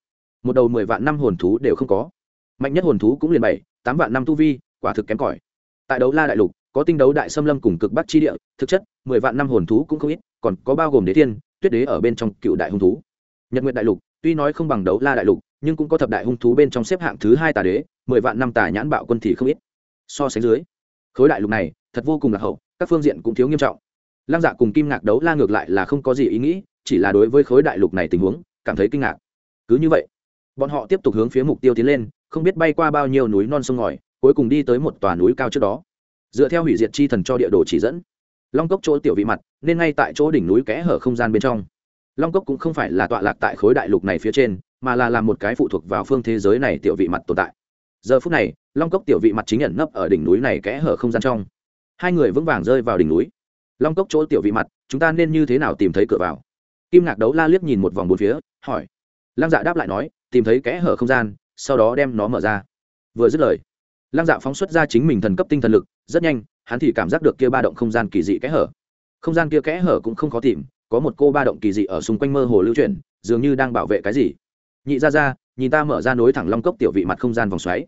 Một đầu mười vạn năm hồn thú đều không có. Mạnh nhất hồn thú cũng liền bảy, tám vạn năm tu vi, quả thực kém cỏi. Tại đấu la đại lục, có tinh đấu đại xâm lâm cùng cực bắc chi địa, thực chất, mười vạn năm hồn thú cũng không ít, còn có bao gồm đế thiên, tuyết đế ở bên trong cựu đại hung thú. Nhật nguyện đại lục, tuy nói không bằng đấu la đại lục, nhưng cũng có thập đại hung thú bên trong xếp hạng thứ hai tà đế, mười vạn năm tà nhãn bạo quân thì không ít. So sánh dưới, khối đại lục này, thật vô cùng lạc hậu, các phương diện cũng thiếu nghiêm trọng lăng dạ cùng kim ngạc đấu la ngược lại là không có gì ý nghĩ, chỉ là đối với khối đại lục này tình huống, cảm thấy kinh ngạc. Cứ như vậy, bọn họ tiếp tục hướng phía mục tiêu tiến lên, không biết bay qua bao nhiêu núi non sông ngòi, cuối cùng đi tới một tòa núi cao trước đó. Dựa theo hủy diệt chi thần cho địa đồ chỉ dẫn, long cốc chỗ tiểu vị mặt, nên ngay tại chỗ đỉnh núi kẽ hở không gian bên trong. Long cốc cũng không phải là tọa lạc tại khối đại lục này phía trên, mà là làm một cái phụ thuộc vào phương thế giới này tiểu vị mặt tồn tại. Giờ phút này, long cốc tiểu vị mặt chính nhận nấp ở đỉnh núi này kẽ hở không gian trong. Hai người vững vàng rơi vào đỉnh núi long cốc chỗ tiểu vị mặt, chúng ta nên như thế nào tìm thấy cửa vào? Kim ngạc đấu la liếc nhìn một vòng bốn phía, hỏi. Lăng dạ đáp lại nói, tìm thấy kẽ hở không gian, sau đó đem nó mở ra. Vừa dứt lời, lăng dạ phóng xuất ra chính mình thần cấp tinh thần lực, rất nhanh, hắn thì cảm giác được kia ba động không gian kỳ dị kẽ hở. Không gian kia kẽ hở cũng không khó tìm, có một cô ba động kỳ dị ở xung quanh mơ hồ lưu chuyển, dường như đang bảo vệ cái gì. Nhị ra ra, nhìn ta mở ra nối thẳng long cốc tiểu vị mặt không gian vòng xoáy.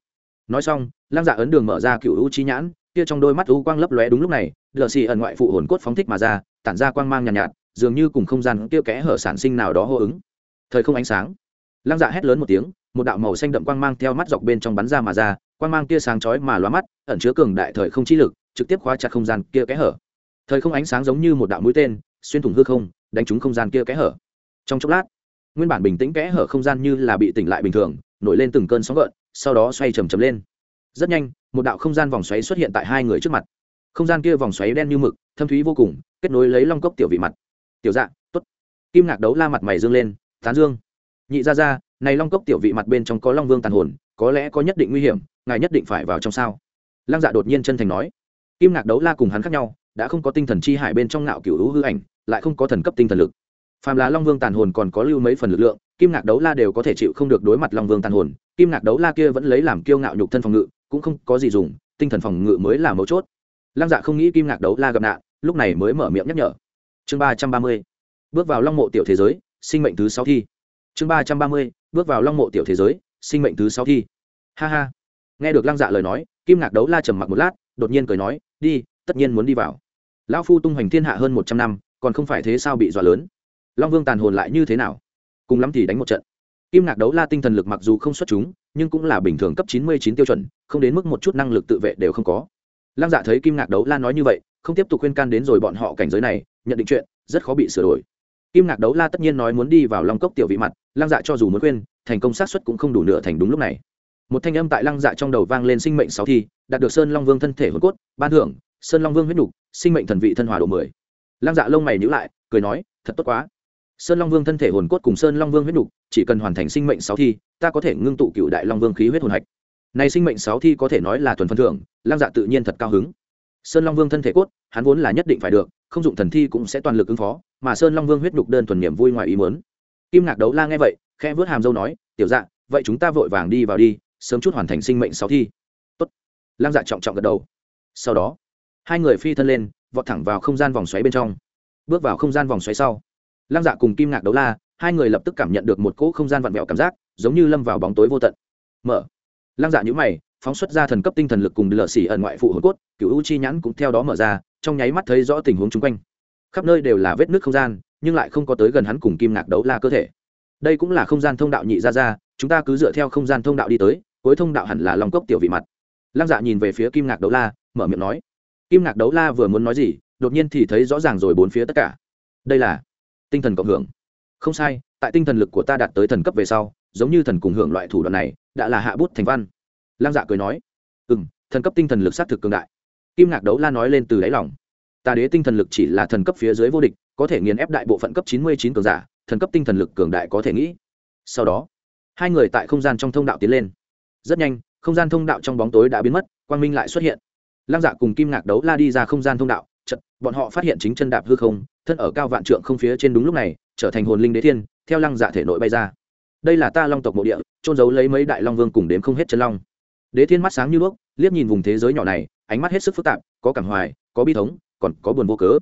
Nói xong, lăng dạ ấn đường mở ra cựu u chi nhãn kia trong đôi mắt u quang lấp lóe đúng lúc này lờ xì ẩn ngoại phụ hồn cốt phóng thích mà ra tản ra quang mang nhàn nhạt, nhạt dường như cùng không gian kia kẽ hở sản sinh nào đó hô ứng. Thời không ánh sáng. Lăng dạ hét lớn một tiếng một đạo màu xanh đậm quang mang theo mắt dọc bên trong bắn ra mà ra quang mang kia sáng chói mà lóa mắt ẩn chứa cường đại thời không chi lực trực tiếp khóa chặt không gian kia kẽ hở. Thời không ánh sáng giống như một đạo mũi tên xuyên thủng hư không đánh trúng không gian kia kẽ hở. Trong chốc lát nguyên bản bình tĩnh kẽ hở không gian như là bị tỉnh lại bình thường nổi lên từng cơn sóng gợn sau đó xoay chầm chầm lên rất nhanh, một đạo không gian vòng xoáy xuất hiện tại hai người trước mặt. Không gian kia vòng xoáy đen như mực, thâm thúy vô cùng, kết nối lấy long cốc tiểu vị mặt. Tiểu dạ t ố t kim ngạc đấu la mặt mày dương lên, tán dương. Nhị ra ra, này long cốc tiểu vị mặt bên trong có long vương tàn hồn, có lẽ có nhất định nguy hiểm, ngài nhất định phải vào trong sao? Lăng dạ đột nhiên chân thành nói. Kim ngạc đấu la cùng hắn khác nhau, đã không có tinh thần chi hải bên trong ngạo cựu hữu hư ảnh, lại không có thần cấp tinh thần lực. Phàm là long vương tàn hồn còn có lưu mấy phần lực lượng, kim ngạc đấu la đều có thể chịu không được đối mặt long vương tàn hồn. Kim ngạc đấu la kia vẫn lấy làm kiêu ngạo nhục thân phòng ngự cũng không có gì dùng, tinh thần phòng ngự mới là mấu chốt. Lăng dạ không nghĩ kim ngạc đấu la gặp nạn, lúc này mới mở miệng nhắc nhở. Chương ba trăm ba mươi, bước vào long mộ tiểu thế giới, sinh mệnh thứ sáu thi. Chương ba trăm ba mươi, bước vào long mộ tiểu thế giới, sinh mệnh thứ sáu thi. Ha ha. Nghe được lăng dạ lời nói, kim ngạc đấu la trầm mặc một lát, đột nhiên cười nói, đi, tất nhiên muốn đi vào. Lão phu tung hoành thiên hạ hơn một trăm năm, còn không phải thế sao bị dọa lớn? Long vương tàn hồn lại như thế nào? Cùng lắm thì đánh một trận kim ngạc đấu la tinh thần lực mặc dù không xuất chúng, nhưng cũng là bình thường cấp chín mươi chín tiêu chuẩn, không đến mức một chút năng lực tự vệ đều không có. Lăng dạ thấy kim ngạc đấu la nói như vậy, không tiếp tục khuyên can đến rồi bọn họ cảnh giới này, nhận định chuyện, rất khó bị sửa đổi. Kim ngạc đấu la tất nhiên nói muốn đi vào long cốc tiểu vị mặt, lăng dạ cho dù muốn khuyên, thành công xác suất cũng không đủ nửa thành đúng lúc này. Một thanh âm tại lăng dạ trong đầu vang lên sinh mệnh sáu thi, đạt được sơn long vương thân thể hồn cốt, ban thưởng, sơn long vương huyết nhục sinh mệnh thần vị thân hòa độ mười. Lăng dạ lông mày nhữ lại, cười nói, thật tốt quá sơn long vương thân thể hồn cốt cùng sơn long vương huyết đục chỉ cần hoàn thành sinh mệnh sáu thi, ta có thể ngưng tụ cựu đại long vương khí huyết hồn hạch. Này sinh mệnh sáu thi có thể nói là thuần phân thưởng, lăng dạ tự nhiên thật cao hứng. Sơn long vương thân thể cốt, hắn vốn là nhất định phải được, không dụng thần thi cũng sẽ toàn lực ứng phó, mà sơn long vương huyết đục đơn thuần niềm vui ngoài ý muốn. Kim ngạc đấu la nghe vậy, khẽ vớt hàm dâu nói, tiểu dạ vậy chúng ta vội vàng đi vào đi, sớm chút hoàn thành sinh mệnh sáu thi. Tốt. Lăng dạ trọng trọng gật đầu. Sau đó, hai người phi thân lên, vọt thẳng vào không gian vòng xoáy bên trong. Bước vào không gian vòng xoáy sau lăng dạ cùng kim ngạc đấu la, hai người lập tức cảm nhận được một cỗ không gian vặn vẹo cảm giác, giống như lâm vào bóng tối vô tận. Mở. Lăng dạ nhữ mày, phóng xuất ra thần cấp tinh thần lực cùng lợ xỉ ẩn ngoại phụ hồn cốt cựu u chi nhãn cũng theo đó mở ra, trong nháy mắt thấy rõ tình huống chung quanh. Khắp nơi đều là vết nước không gian, nhưng lại không có tới gần hắn cùng kim ngạc đấu la cơ thể. Đây cũng là không gian thông đạo nhị ra ra, chúng ta cứ dựa theo không gian thông đạo đi tới, cuối thông đạo hẳn là lòng cốc tiểu vị mặt. Lăng dạ nhìn về phía kim ngạc đấu la, mở miệng nói. Kim ngạc đấu la vừa muốn nói gì, đột nhiên thì thấy rõ ràng rồi bốn phía tất cả. Đây là tinh thần cộng hưởng. Không sai, tại tinh thần lực của ta đạt tới thần cấp về sau, giống như thần cùng hưởng loại thủ đoạn này, đã là hạ bút thành văn. Lăng dạ cười nói ừ m thần cấp tinh thần lực s á t thực cường đại. Kim ngạc đấu la nói lên từ đáy lòng, ta đế tinh thần lực chỉ là thần cấp phía dưới vô địch, có thể nghiền ép đại bộ phận cấp chín mươi chín cường giả, thần cấp tinh thần lực cường đại có thể nghĩ. Sau đó, hai người tại không gian trong thông đạo tiến lên. Rất nhanh, không gian thông đạo trong bóng tối đã biến mất, quang minh lại xuất hiện. Lăng dạ cùng kim ngạc đấu la đi ra không gian thông đạo chật, bọn họ phát hiện chính chân đạp hư không, thân ở cao vạn trượng không phía trên đúng lúc này, trở thành hồn linh đế thiên, theo lăng dạ thể nội bay ra. Đây là ta long tộc mộ địa trôn giấu lấy mấy đại long vương cùng đếm không hết chân long. Đế thiên mắt sáng như đuốc, liếc nhìn vùng thế giới nhỏ này, ánh mắt hết sức phức tạp, có cảm hoài, có bi thống, còn có buồn vô cớ.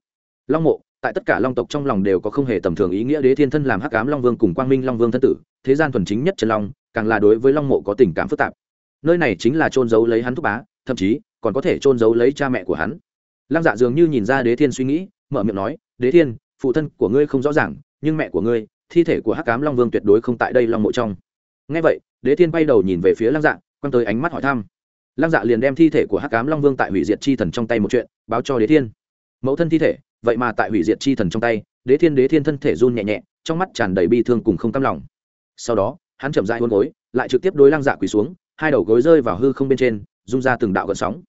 Long mộ, tại tất cả long tộc trong lòng đều có không hề tầm thường ý nghĩa đế thiên thân làm hắc ám long vương cùng quang minh long vương thân tử, thế gian thuần chính nhất chân long, càng là đối với long mộ có tình cảm phức tạp. Nơi này chính là trôn giấu lấy hắn thúc bá, thậm chí còn có thể trôn giấu lấy cha mẹ của hắn lăng dạ dường như nhìn ra đế thiên suy nghĩ, mở miệng nói, đế thiên, phụ thân của ngươi không rõ ràng, nhưng mẹ của ngươi, thi thể của hắc cám long vương tuyệt đối không tại đây long mộ trong. Ngay vậy, đế thiên bay đầu nhìn về phía lăng dạ quăng tới ánh mắt hỏi thăm. Lăng dạ liền đem thi thể của hắc cám long vương tại hủy diệt chi thần trong tay một chuyện, báo cho đế thiên. Mẫu thân thi thể, vậy mà tại hủy diệt chi thần trong tay. Đế thiên đế thiên thân thể run nhẹ nhẹ, trong mắt tràn đầy bi thương cùng không cam lòng. Sau đó, hắn chậm dại hôn gối, lại trực tiếp đối lăng dạ quỳ xuống, hai đầu gối rơi vào hư không bên trên, rung ra từng đạo gợn sóng.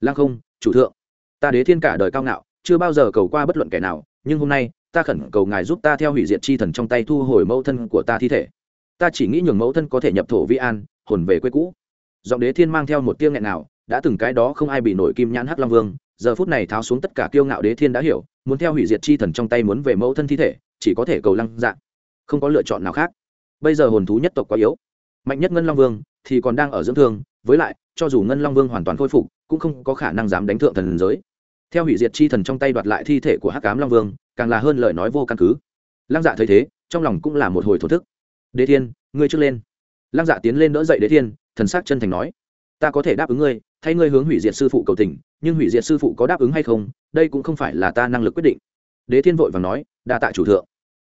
Lăng không, chủ thượng ta đế thiên cả đời cao ngạo, chưa bao giờ cầu qua bất luận kẻ nào, nhưng hôm nay, ta khẩn cầu ngài giúp ta theo hủy diệt chi thần trong tay thu hồi mẫu thân của ta thi thể. Ta chỉ nghĩ nhường mẫu thân có thể nhập thổ vi an, hồn về quê cũ. Giọng đế thiên mang theo một tiêu nghẹn nào, đã từng cái đó không ai bị nổi kim nhãn hắc long vương, giờ phút này tháo xuống tất cả kiêu ngạo đế thiên đã hiểu, muốn theo hủy diệt chi thần trong tay muốn về mẫu thân thi thể, chỉ có thể cầu lăng dạng không có lựa chọn nào khác. Bây giờ hồn thú nhất tộc quá yếu. Mạnh nhất ngân long vương thì còn đang ở dưỡng thương, với lại, cho dù ngân long vương hoàn toàn khôi phục, cũng không có khả năng dám đánh thượng thần giới theo hủy diệt chi thần trong tay đoạt lại thi thể của hắc cám long vương, càng là hơn lời nói vô căn cứ. Lăng dạ thấy thế, trong lòng cũng là một hồi thổ thức. Đế thiên, ngươi trước lên. Lăng dạ tiến lên đỡ dậy đế thiên, thần sắc chân thành nói, ta có thể đáp ứng ngươi, thay ngươi hướng hủy diệt sư phụ cầu tình, nhưng hủy diệt sư phụ có đáp ứng hay không, đây cũng không phải là ta năng lực quyết định. Đế thiên vội và nói, đa tạ chủ thượng.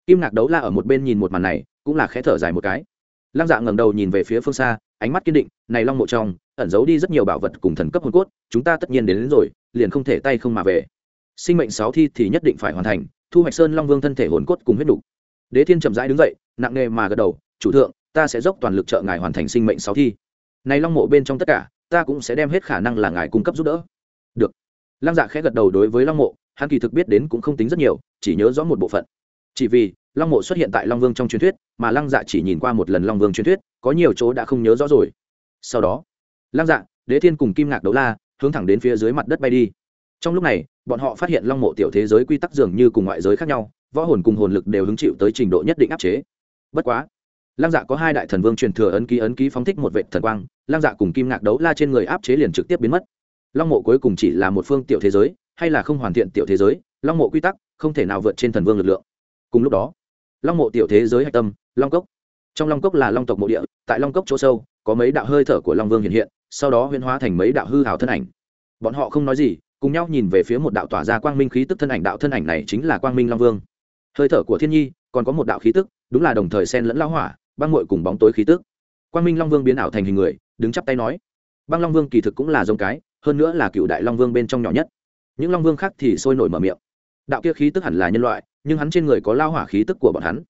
Kim ngạc đấu la ở một bên nhìn một màn này, cũng là khẽ thở dài một cái. Lăng dạ ngẩng đầu nhìn về phía phương xa, ánh mắt kiên định, này long mộ trong ẩn giấu đi rất nhiều bảo vật cùng thần cấp hồn cốt chúng ta tất nhiên đến, đến rồi liền không thể tay không mà về. Sinh mệnh sáu thi thì nhất định phải hoàn thành thu hoạch sơn long vương thân thể hồn cốt cùng huyết đủ. đế thiên chậm rãi đứng dậy nặng nề mà gật đầu chủ thượng ta sẽ dốc toàn lực trợ ngài hoàn thành sinh mệnh sáu thi. Này long mộ bên trong tất cả ta cũng sẽ đem hết khả năng là ngài cung cấp giúp đỡ. Được. Lăng dạ khẽ gật đầu đối với long mộ hắn kỳ thực biết đến cũng không tính rất nhiều chỉ nhớ rõ một bộ phận. Chỉ vì long mộ xuất hiện tại long vương trong truyền thuyết mà lăng dạ chỉ nhìn qua một lần long vương truyền thuyết có nhiều chỗ đã không nhớ rõ rồi. Sau đó lăng dạ đế thiên cùng kim ngạc đấu la, hướng thẳng đến phía dưới mặt đất bay đi. Trong lúc này, bọn họ phát hiện long mộ tiểu thế giới quy tắc dường như cùng ngoại giới khác nhau, võ hồn cùng hồn lực đều hứng chịu tới trình độ nhất định áp chế. Bất quá, lăng dạ có hai đại thần vương truyền thừa ấn ký ấn ký phóng thích một vệ thần quang, lăng dạ cùng kim ngạc đấu la trên người áp chế liền trực tiếp biến mất. Long mộ cuối cùng chỉ là một phương tiểu thế giới, hay là không hoàn thiện tiểu thế giới, long mộ quy tắc không thể nào vượt trên thần vương lực lượng. Cùng lúc đó, long mộ tiểu thế giới hạch tâm, long cốc. Trong long cốc là long tộc mộ địa, tại long cốc chỗ sâu, có mấy đạo hơi thở của long vương hiện hiện sau đó huyễn hóa thành mấy đạo hư hào thân ảnh. Bọn họ không nói gì, cùng nhau nhìn về phía một đạo tỏa ra quang minh khí tức thân ảnh, đạo thân ảnh này chính là quang minh long vương. Hơi thở của thiên nhi, còn có một đạo khí tức, đúng là đồng thời xen lẫn lao hỏa, băng ngội cùng bóng tối khí tức. Quang minh long vương biến ảo thành hình người, đứng chắp tay nói, băng long vương kỳ thực cũng là giống cái, hơn nữa là cựu đại long vương bên trong nhỏ nhất. Những long vương khác thì sôi nổi mở miệng. Đạo kia khí tức hẳn là nhân loại, nhưng hắn trên người có lao hỏa khí tức của bọn hắn.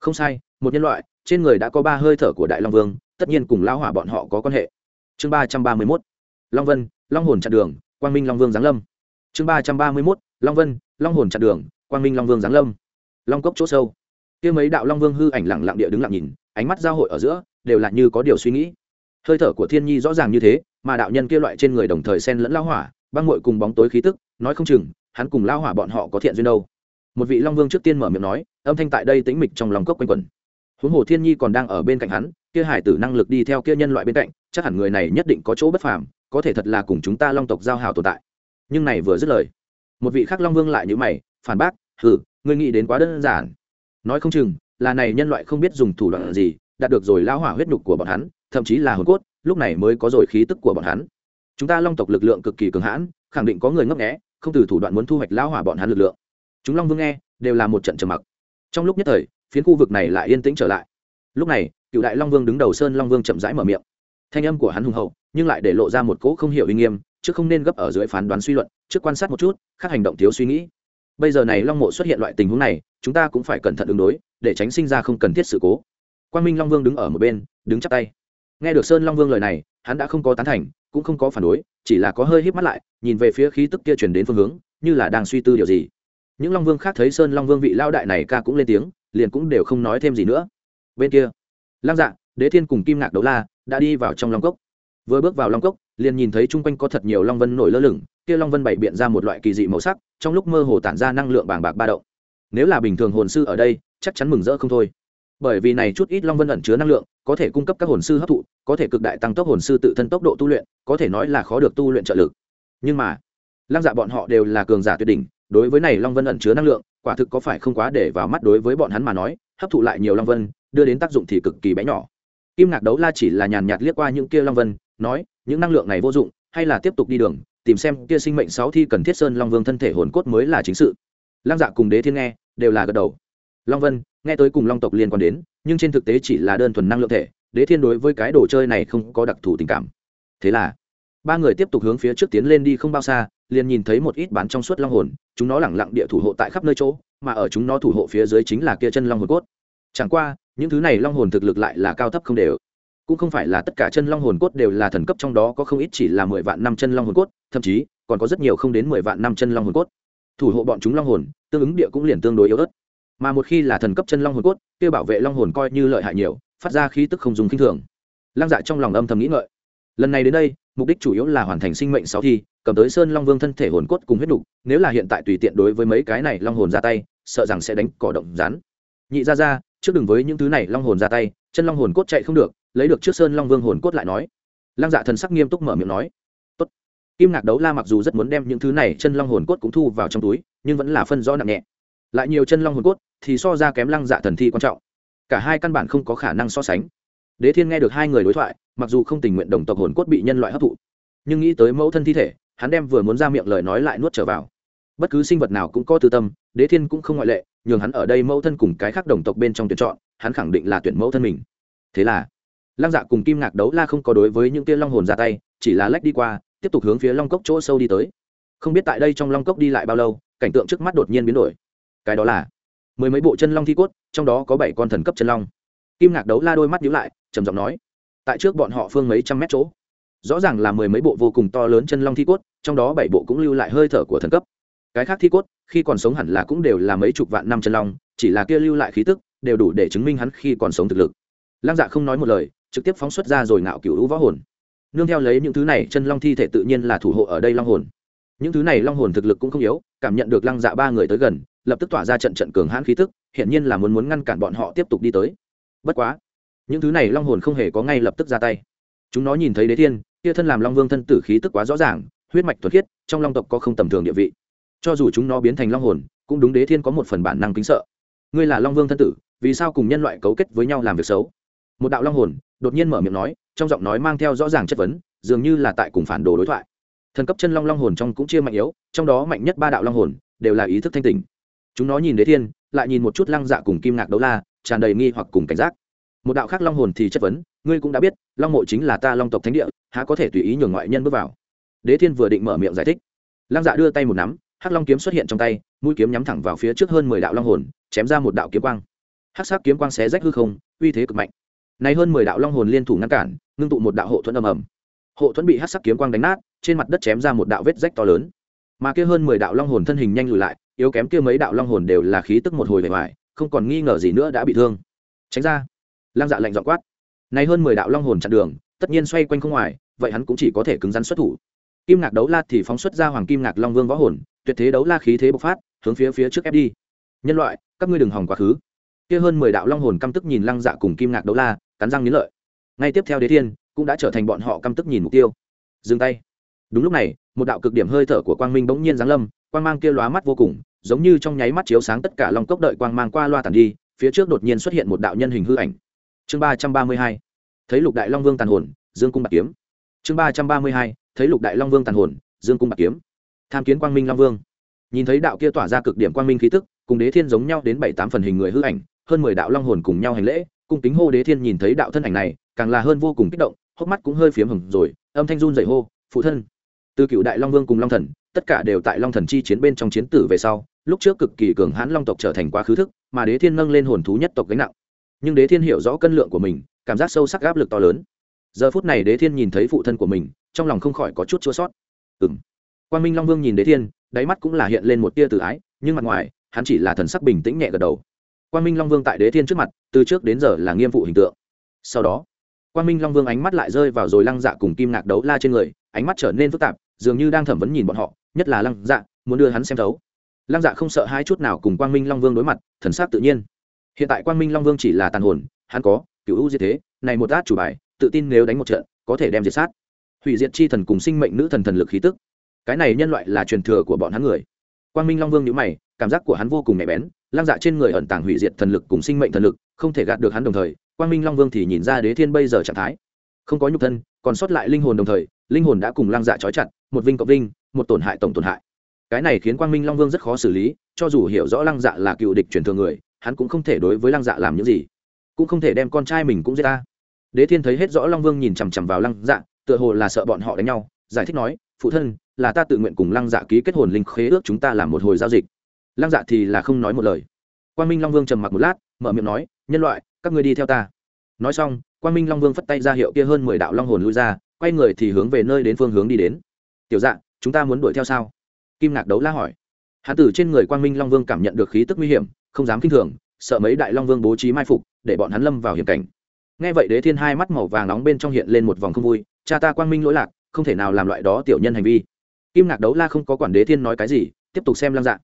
Không sai, một nhân loại, trên người đã có ba hơi thở của đại long vương, tất nhiên cùng lao hỏa bọn họ có quan hệ chương ba trăm ba mươi mốt, long vân, long hồn chặn đường, quang minh long vương giáng lâm. Chương ba trăm ba mươi mốt, long vân, long hồn chặn đường, quang minh long vương giáng lâm. Long cốc chỗ sâu. Kia mấy đạo long vương hư ảnh lặng lặng địa đứng lặng nhìn, ánh mắt giao hội ở giữa, đều là như có điều suy nghĩ. Hơi thở của thiên nhi rõ ràng như thế, mà đạo nhân kia loại trên người đồng thời xen lẫn lao hỏa, băng mội cùng bóng tối khí tức, nói không chừng, hắn cùng lao hỏa bọn họ có thiện duyên đâu. Một vị long vương trước tiên mở miệng nói, âm thanh tại đây tĩnh mịch trong lòng cốc quanh quẩn. Huống hồ thiên nhi còn đang ở bên cạnh hắn kia hải tử năng lực đi theo kia nhân loại bên cạnh, chắc hẳn người này nhất định có chỗ bất phàm, có thể thật là cùng chúng ta long tộc giao hào tồn tại. Nhưng này vừa dứt lời, một vị khác long vương lại như mày, phản bác, hừ, ngươi nghĩ đến quá đơn giản. Nói không chừng, là này nhân loại không biết dùng thủ đoạn gì, đạt được rồi lao hỏa huyết nhục của bọn hắn, thậm chí là hồn cốt, lúc này mới có rồi khí tức của bọn hắn. Chúng ta long tộc lực lượng cực kỳ cường hãn, khẳng định có người ngấp nghé, không từ thủ đoạn muốn thu hoạch lao hỏa bọn hắn lực lượng. Chúng long vương nghe, đều là một trận trầm mặc. Trong lúc nhất thời, phiến khu vực này lại yên tĩnh trở lại. Lúc này cựu đại long vương đứng đầu sơn long vương chậm rãi mở miệng. Thanh âm của hắn hùng hậu, nhưng lại để lộ ra một cỗ không hiểu uy nghiêm, chứ không nên gấp ở dưới phán đoán suy luận, trước quan sát một chút, khác hành động thiếu suy nghĩ. Bây giờ này long mộ xuất hiện loại tình huống này, chúng ta cũng phải cẩn thận ứng đối, để tránh sinh ra không cần thiết sự cố. Quan minh long vương đứng ở một bên, đứng chắp tay. Nghe được sơn long vương lời này, hắn đã không có tán thành, cũng không có phản đối, chỉ là có hơi híp mắt lại, nhìn về phía khí tức kia chuyển đến phương hướng, như là đang suy tư điều gì. Những long vương khác thấy sơn long vương vị lao đại này ca cũng lên tiếng, liền cũng đều không nói thêm gì nữa. Bên kia lăng dạ đế thiên cùng kim ngạc đấu la đã đi vào trong long cốc. Vừa bước vào long cốc, liền nhìn thấy chung quanh có thật nhiều long vân nổi lơ lửng, kia long vân bày biện ra một loại kỳ dị màu sắc, trong lúc mơ hồ tản ra năng lượng bàng bạc ba động. Nếu là bình thường hồn sư ở đây, chắc chắn mừng rỡ không thôi. Bởi vì này chút ít long vân ẩn chứa năng lượng, có thể cung cấp các hồn sư hấp thụ, có thể cực đại tăng tốc hồn sư tự thân tốc độ tu luyện, có thể nói là khó được tu luyện trợ lực. Nhưng mà lăng dạ bọn họ đều là cường giả tuyệt đỉnh, đối với này long vân ẩn chứa năng lượng, quả thực có phải không quá để vào mắt đối với bọn hắn mà nói, hấp thụ lại nhiều long vân đưa đến tác dụng thì cực kỳ bé nhỏ. Kim ngạc đấu la chỉ là nhàn nhạt liếc qua những kia long vân, nói, những năng lượng này vô dụng, hay là tiếp tục đi đường, tìm xem kia sinh mệnh sáu thi cần thiết sơn long vương thân thể hồn cốt mới là chính sự. Lăng dạ cùng đế thiên nghe, đều là gật đầu. Long vân, nghe tới cùng long tộc liên quan đến, nhưng trên thực tế chỉ là đơn thuần năng lượng thể, đế thiên đối với cái đồ chơi này không có đặc thù tình cảm. Thế là, ba người tiếp tục hướng phía trước tiến lên đi không bao xa, liền nhìn thấy một ít bán trong suốt long hồn, chúng nó lẳng lặng địa thủ hộ tại khắp nơi chỗ, mà ở chúng nó thủ hộ phía dưới chính là kia chân long hồn cốt. Chẳng qua những thứ này long hồn thực lực lại là cao thấp không đều. Cũng không phải là tất cả chân long hồn cốt đều là thần cấp trong đó có không ít chỉ là mười vạn năm chân long hồn cốt, thậm chí, còn có rất nhiều không đến mười vạn năm chân long hồn cốt. Thủ hộ bọn chúng long hồn, tương ứng địa cũng liền tương đối yếu ớt. Mà một khi là thần cấp chân long hồn cốt, kia bảo vệ long hồn coi như lợi hại nhiều, phát ra khí tức không dùng kinh thường. Lăng dạ trong lòng âm thầm nghĩ ngợi. Lần này đến đây, mục đích chủ yếu là hoàn thành sinh mệnh sáu thi, cầm tới sơn long vương thân thể hồn cốt cùng huyết đục nếu là hiện tại tùy tiện đối với mấy cái này long hồn ra tay, sợ rằng sẽ đánh cỏ động rán. nhị ra ra trước đừng với những thứ này long hồn ra tay, chân long hồn cốt chạy không được, lấy được trước sơn long vương hồn cốt lại nói. Lăng dạ thần sắc nghiêm túc mở miệng nói. Tốt. kim ngạc đấu la mặc dù rất muốn đem những thứ này chân long hồn cốt cũng thu vào trong túi, nhưng vẫn là phân rõ nặng nhẹ. Lại nhiều chân long hồn cốt thì so ra kém lăng dạ thần thi quan trọng. Cả hai căn bản không có khả năng so sánh. Đế thiên nghe được hai người đối thoại, mặc dù không tình nguyện đồng tộc hồn cốt bị nhân loại hấp thụ, nhưng nghĩ tới mẫu thân thi thể, hắn đem vừa muốn ra miệng lời nói lại nuốt trở vào. Bất cứ sinh vật nào cũng có tư tâm, đế thiên cũng không ngoại lệ nhường hắn ở đây mẫu thân cùng cái khác đồng tộc bên trong tuyển chọn, hắn khẳng định là tuyển mẫu thân mình. Thế là, lăng dạ cùng kim ngạc đấu la không có đối với những tia long hồn ra tay, chỉ là lách đi qua, tiếp tục hướng phía long cốc chỗ sâu đi tới. Không biết tại đây trong long cốc đi lại bao lâu, cảnh tượng trước mắt đột nhiên biến đổi. Cái đó là mười mấy bộ chân long thi cốt, trong đó có bảy con thần cấp chân long. Kim ngạc đấu la đôi mắt nhíu lại, trầm giọng nói, tại trước bọn họ phương mấy trăm mét chỗ, rõ ràng là mười mấy bộ vô cùng to lớn chân long thi cốt, trong đó bảy bộ cũng lưu lại hơi thở của thần cấp cái khác thi cốt, khi còn sống hẳn là cũng đều là mấy chục vạn năm chân long, chỉ là kia lưu lại khí tức, đều đủ để chứng minh hắn khi còn sống thực lực. Lăng dạ không nói một lời, trực tiếp phóng xuất ra rồi ngạo cựu hữu võ hồn. Nương theo lấy những thứ này, chân long thi thể tự nhiên là thủ hộ ở đây long hồn. Những thứ này long hồn thực lực cũng không yếu, cảm nhận được lăng dạ ba người tới gần, lập tức tỏa ra trận trận cường hãn khí tức hiện nhiên là muốn muốn ngăn cản bọn họ tiếp tục đi tới. Bất quá, những thứ này long hồn không hề có ngay lập tức ra tay. Chúng nó nhìn thấy đế thiên, kia thân làm long vương thân tử khí tức quá rõ ràng, huyết mạch thuật khiết, trong long tộc có không tầm thường địa vị cho dù chúng nó biến thành long hồn, cũng đúng đế thiên có một phần bản năng kính sợ. Ngươi là long vương thân tử, vì sao cùng nhân loại cấu kết với nhau làm việc xấu? Một đạo long hồn, đột nhiên mở miệng nói, trong giọng nói mang theo rõ ràng chất vấn, dường như là tại cùng phản đồ đối thoại. Thần cấp chân long long hồn trong cũng chia mạnh yếu, trong đó mạnh nhất ba đạo long hồn, đều là ý thức thanh tình chúng nó nhìn đế thiên, lại nhìn một chút lăng dạ cùng kim ngạc đấu la, tràn đầy nghi hoặc cùng cảnh giác. Một đạo khác long hồn thì chất vấn, ngươi cũng đã biết, long mộ chính là ta long tộc thánh địa, há có thể tùy ý nhường ngoại nhân bước vào? Đế thiên vừa định mở miệng giải thích. Lăng dạ đưa tay một nắm hắc long kiếm xuất hiện trong tay, mũi kiếm nhắm thẳng vào phía trước hơn mười đạo long hồn, chém ra một đạo kiếm quang. Hắc sắc kiếm quang xé rách hư không, uy thế cực mạnh. Này hơn mười đạo long hồn liên thủ ngăn cản, ngưng tụ một đạo hộ thuẫn ầm ầm. Hộ thuẫn bị hắc sắc kiếm quang đánh nát, trên mặt đất chém ra một đạo vết rách to lớn. Mà kia hơn mười đạo long hồn thân hình nhanh lùi lại, yếu kém kia mấy đạo long hồn đều là khí tức một hồi vẻ vải không còn nghi ngờ gì nữa đã bị thương. Tránh ra. Lăng dạ lạnh dọ quát. Nay hơn mười đạo long hồn chặn đường, tất nhiên xoay quanh không ngoài, vậy hắn cũng chỉ có thể cứng rắn xuất thủ. Kim ngạc đấu la thì phóng xuất ra hoàng kim ngạc long vương võ hồn tuyệt thế đấu la khí thế bộc phát, hướng phía phía trước ép đi. Nhân loại, các ngươi đừng hòng quá khứ. Kia hơn mười đạo long hồn căm tức nhìn lăng dạ cùng kim ngạc đấu la, cắn răng nghiến lợi. Ngay tiếp theo đế thiên, cũng đã trở thành bọn họ căm tức nhìn mục tiêu. Dừng tay. Đúng lúc này, một đạo cực điểm hơi thở của quang minh bỗng nhiên giáng lâm, quang mang kia lóa mắt vô cùng, giống như trong nháy mắt chiếu sáng tất cả long cốc đợi quang mang qua loa tàn đi, phía trước đột nhiên xuất hiện một đạo nhân hình hư ảnh. Chương ba trăm ba mươi hai. Thấy lục đại long vương tàn hồn, dương cung bạc kiếm. Chương ba trăm ba mươi hai. Thấy lục đại long vương tàn hồn, dương cung bạc kiếm tham kiến quang minh long vương. Nhìn thấy đạo kia tỏa ra cực điểm quang minh khí tức, cùng đế thiên giống nhau đến bảy tám phần hình người hư ảnh, hơn mười đạo long hồn cùng nhau hành lễ, cung kính hô đế thiên nhìn thấy đạo thân ảnh này, càng là hơn vô cùng kích động, hốc mắt cũng hơi phiếm hừng rồi, âm thanh run dậy hô, phụ thân. Từ cựu đại long vương cùng long thần, tất cả đều tại long thần chi chiến bên trong chiến tử về sau, lúc trước cực kỳ cường hãn long tộc trở thành quá khứ thức, mà đế thiên nâng lên hồn thú nhất tộc gánh nặng. Nhưng đế thiên hiểu rõ cân lượng của mình, cảm giác sâu sắc áp lực to lớn. Giờ phút này đế thiên nhìn thấy phụ thân của mình, trong lòng không khỏi có chút chua sót ừ m quan minh long vương nhìn đế thiên, đáy mắt cũng là hiện lên một tia tự ái, nhưng mặt ngoài, hắn chỉ là thần sắc bình tĩnh nhẹ gật đầu. Quan minh long vương tại đế thiên trước mặt, từ trước đến giờ là nghiêm vụ hình tượng. Sau đó quan minh long vương ánh mắt lại rơi vào rồi lăng dạ cùng kim ngạc đấu la trên người, ánh mắt trở nên phức tạp, dường như đang thẩm vấn nhìn bọn họ, nhất là lăng dạ muốn đưa hắn xem thấu. Lăng dạ không sợ hai chút nào cùng quang minh long vương đối mặt, thần s á c tự nhiên. Hiện tại quang minh long vương chỉ là tàn hồn, hắn có, cựu ưu diệt thế, này một át chủ bài, tự tin nếu đánh một trận, có thể đem diệt sát. Hủy diệt chi thần cùng sinh mệnh nữ thần thần lực khí tức cái này nhân loại là truyền thừa của bọn hắn người. Quang minh long vương nhữ mày, cảm giác của hắn vô cùng nhạy bén lăng dạ trên người ẩn tàng hủy diệt thần lực cùng sinh mệnh thần lực, không thể gạt được hắn đồng thời, quang minh long vương thì nhìn ra đế thiên bây giờ trạng thái. Không có nhục thân, còn sót lại linh hồn đồng thời, linh hồn đã cùng lăng dạ trói chặt, một vinh cộng vinh, một tổn hại tổng tổn hại. Cái này khiến quang minh long vương rất khó xử lý, cho dù hiểu rõ lăng dạ là cựu địch truyền thừa người, hắn cũng không thể đối với lăng dạ làm những gì. Cũng không thể đem con trai mình cũng giết ta. Đế thiên thấy hết rõ long vương nhìn chằm chằm vào lăng dạ tựa hồ là sợ bọn họ đánh nhau, giải thích nói, phụ thân là ta tự nguyện cùng lăng dạ ký kết hồn linh khế ước chúng ta làm một hồi giao dịch. Lăng dạ thì là không nói một lời. Quang minh long vương trầm mặc một lát, mở miệng nói, nhân loại, các ngươi đi theo ta. Nói xong, quang minh long vương phất tay ra hiệu kia hơn mười đạo long hồn lui ra, quay người thì hướng về nơi đến phương hướng đi đến. Tiểu dạ chúng ta muốn đuổi theo sao? Kim ngạc đấu la hỏi. Hán tử trên người quang minh long vương cảm nhận được khí tức nguy hiểm, không dám k i n h thường, sợ mấy đại long vương bố trí mai phục, để bọn hắn lâm vào hiểm cảnh. Nghe vậy đế thiên hai mắt màu vàng nóng bên trong hiện lên một vòng không vui, cha ta quang minh lỗi lạc, không thể nào làm loại đó tiểu nhân hành vi kim ngạc đấu la không có quản đế thiên nói cái gì, tiếp tục xem lăng dạ.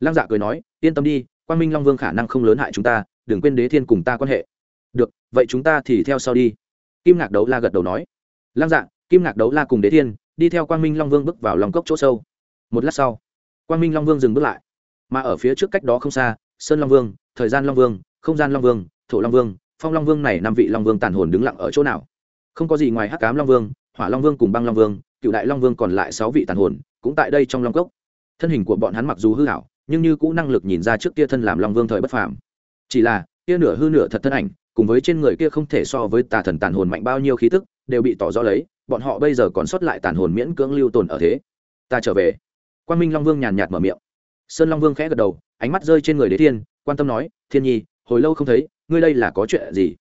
Lăng dạ cười nói, yên tâm đi, quang minh long vương khả năng không lớn hại chúng ta, đừng quên đế thiên cùng ta quan hệ. Được, vậy chúng ta thì theo sau đi. Kim ngạc đấu la gật đầu nói. Lăng dạ kim ngạc đấu la cùng đế thiên, đi theo quang minh long vương bước vào lòng cốc chỗ sâu. Một lát sau, quang minh long vương dừng bước lại. Mà ở phía trước cách đó không xa, sơn long vương, thời gian long vương, không gian long vương, thổ long vương, phong long vương này năm vị long vương tàn hồn đứng lặng ở chỗ nào? Không có gì ngoài hắc cám long vương, hỏa long vương cùng băng long vương cựu đại long vương còn lại sáu vị tàn hồn, cũng tại đây trong long cốc. Thân hình của bọn hắn mặc dù hư hảo nhưng như cũ năng lực nhìn ra trước kia thân làm long vương thời bất phàm. Chỉ là, kia nửa hư nửa thật thân ảnh, cùng với trên người kia không thể so với tà thần tàn hồn mạnh bao nhiêu khí tức, đều bị tỏ rõ lấy, bọn họ bây giờ còn sót lại tàn hồn miễn cưỡng lưu tồn ở thế. Ta trở về. Quan minh long vương nhàn nhạt mở miệng. Sơn long vương khẽ gật đầu, ánh mắt rơi trên người đế thiên, quan tâm nói, thiên nhi, hồi lâu không thấy, ngươi đây là có chuyện gì?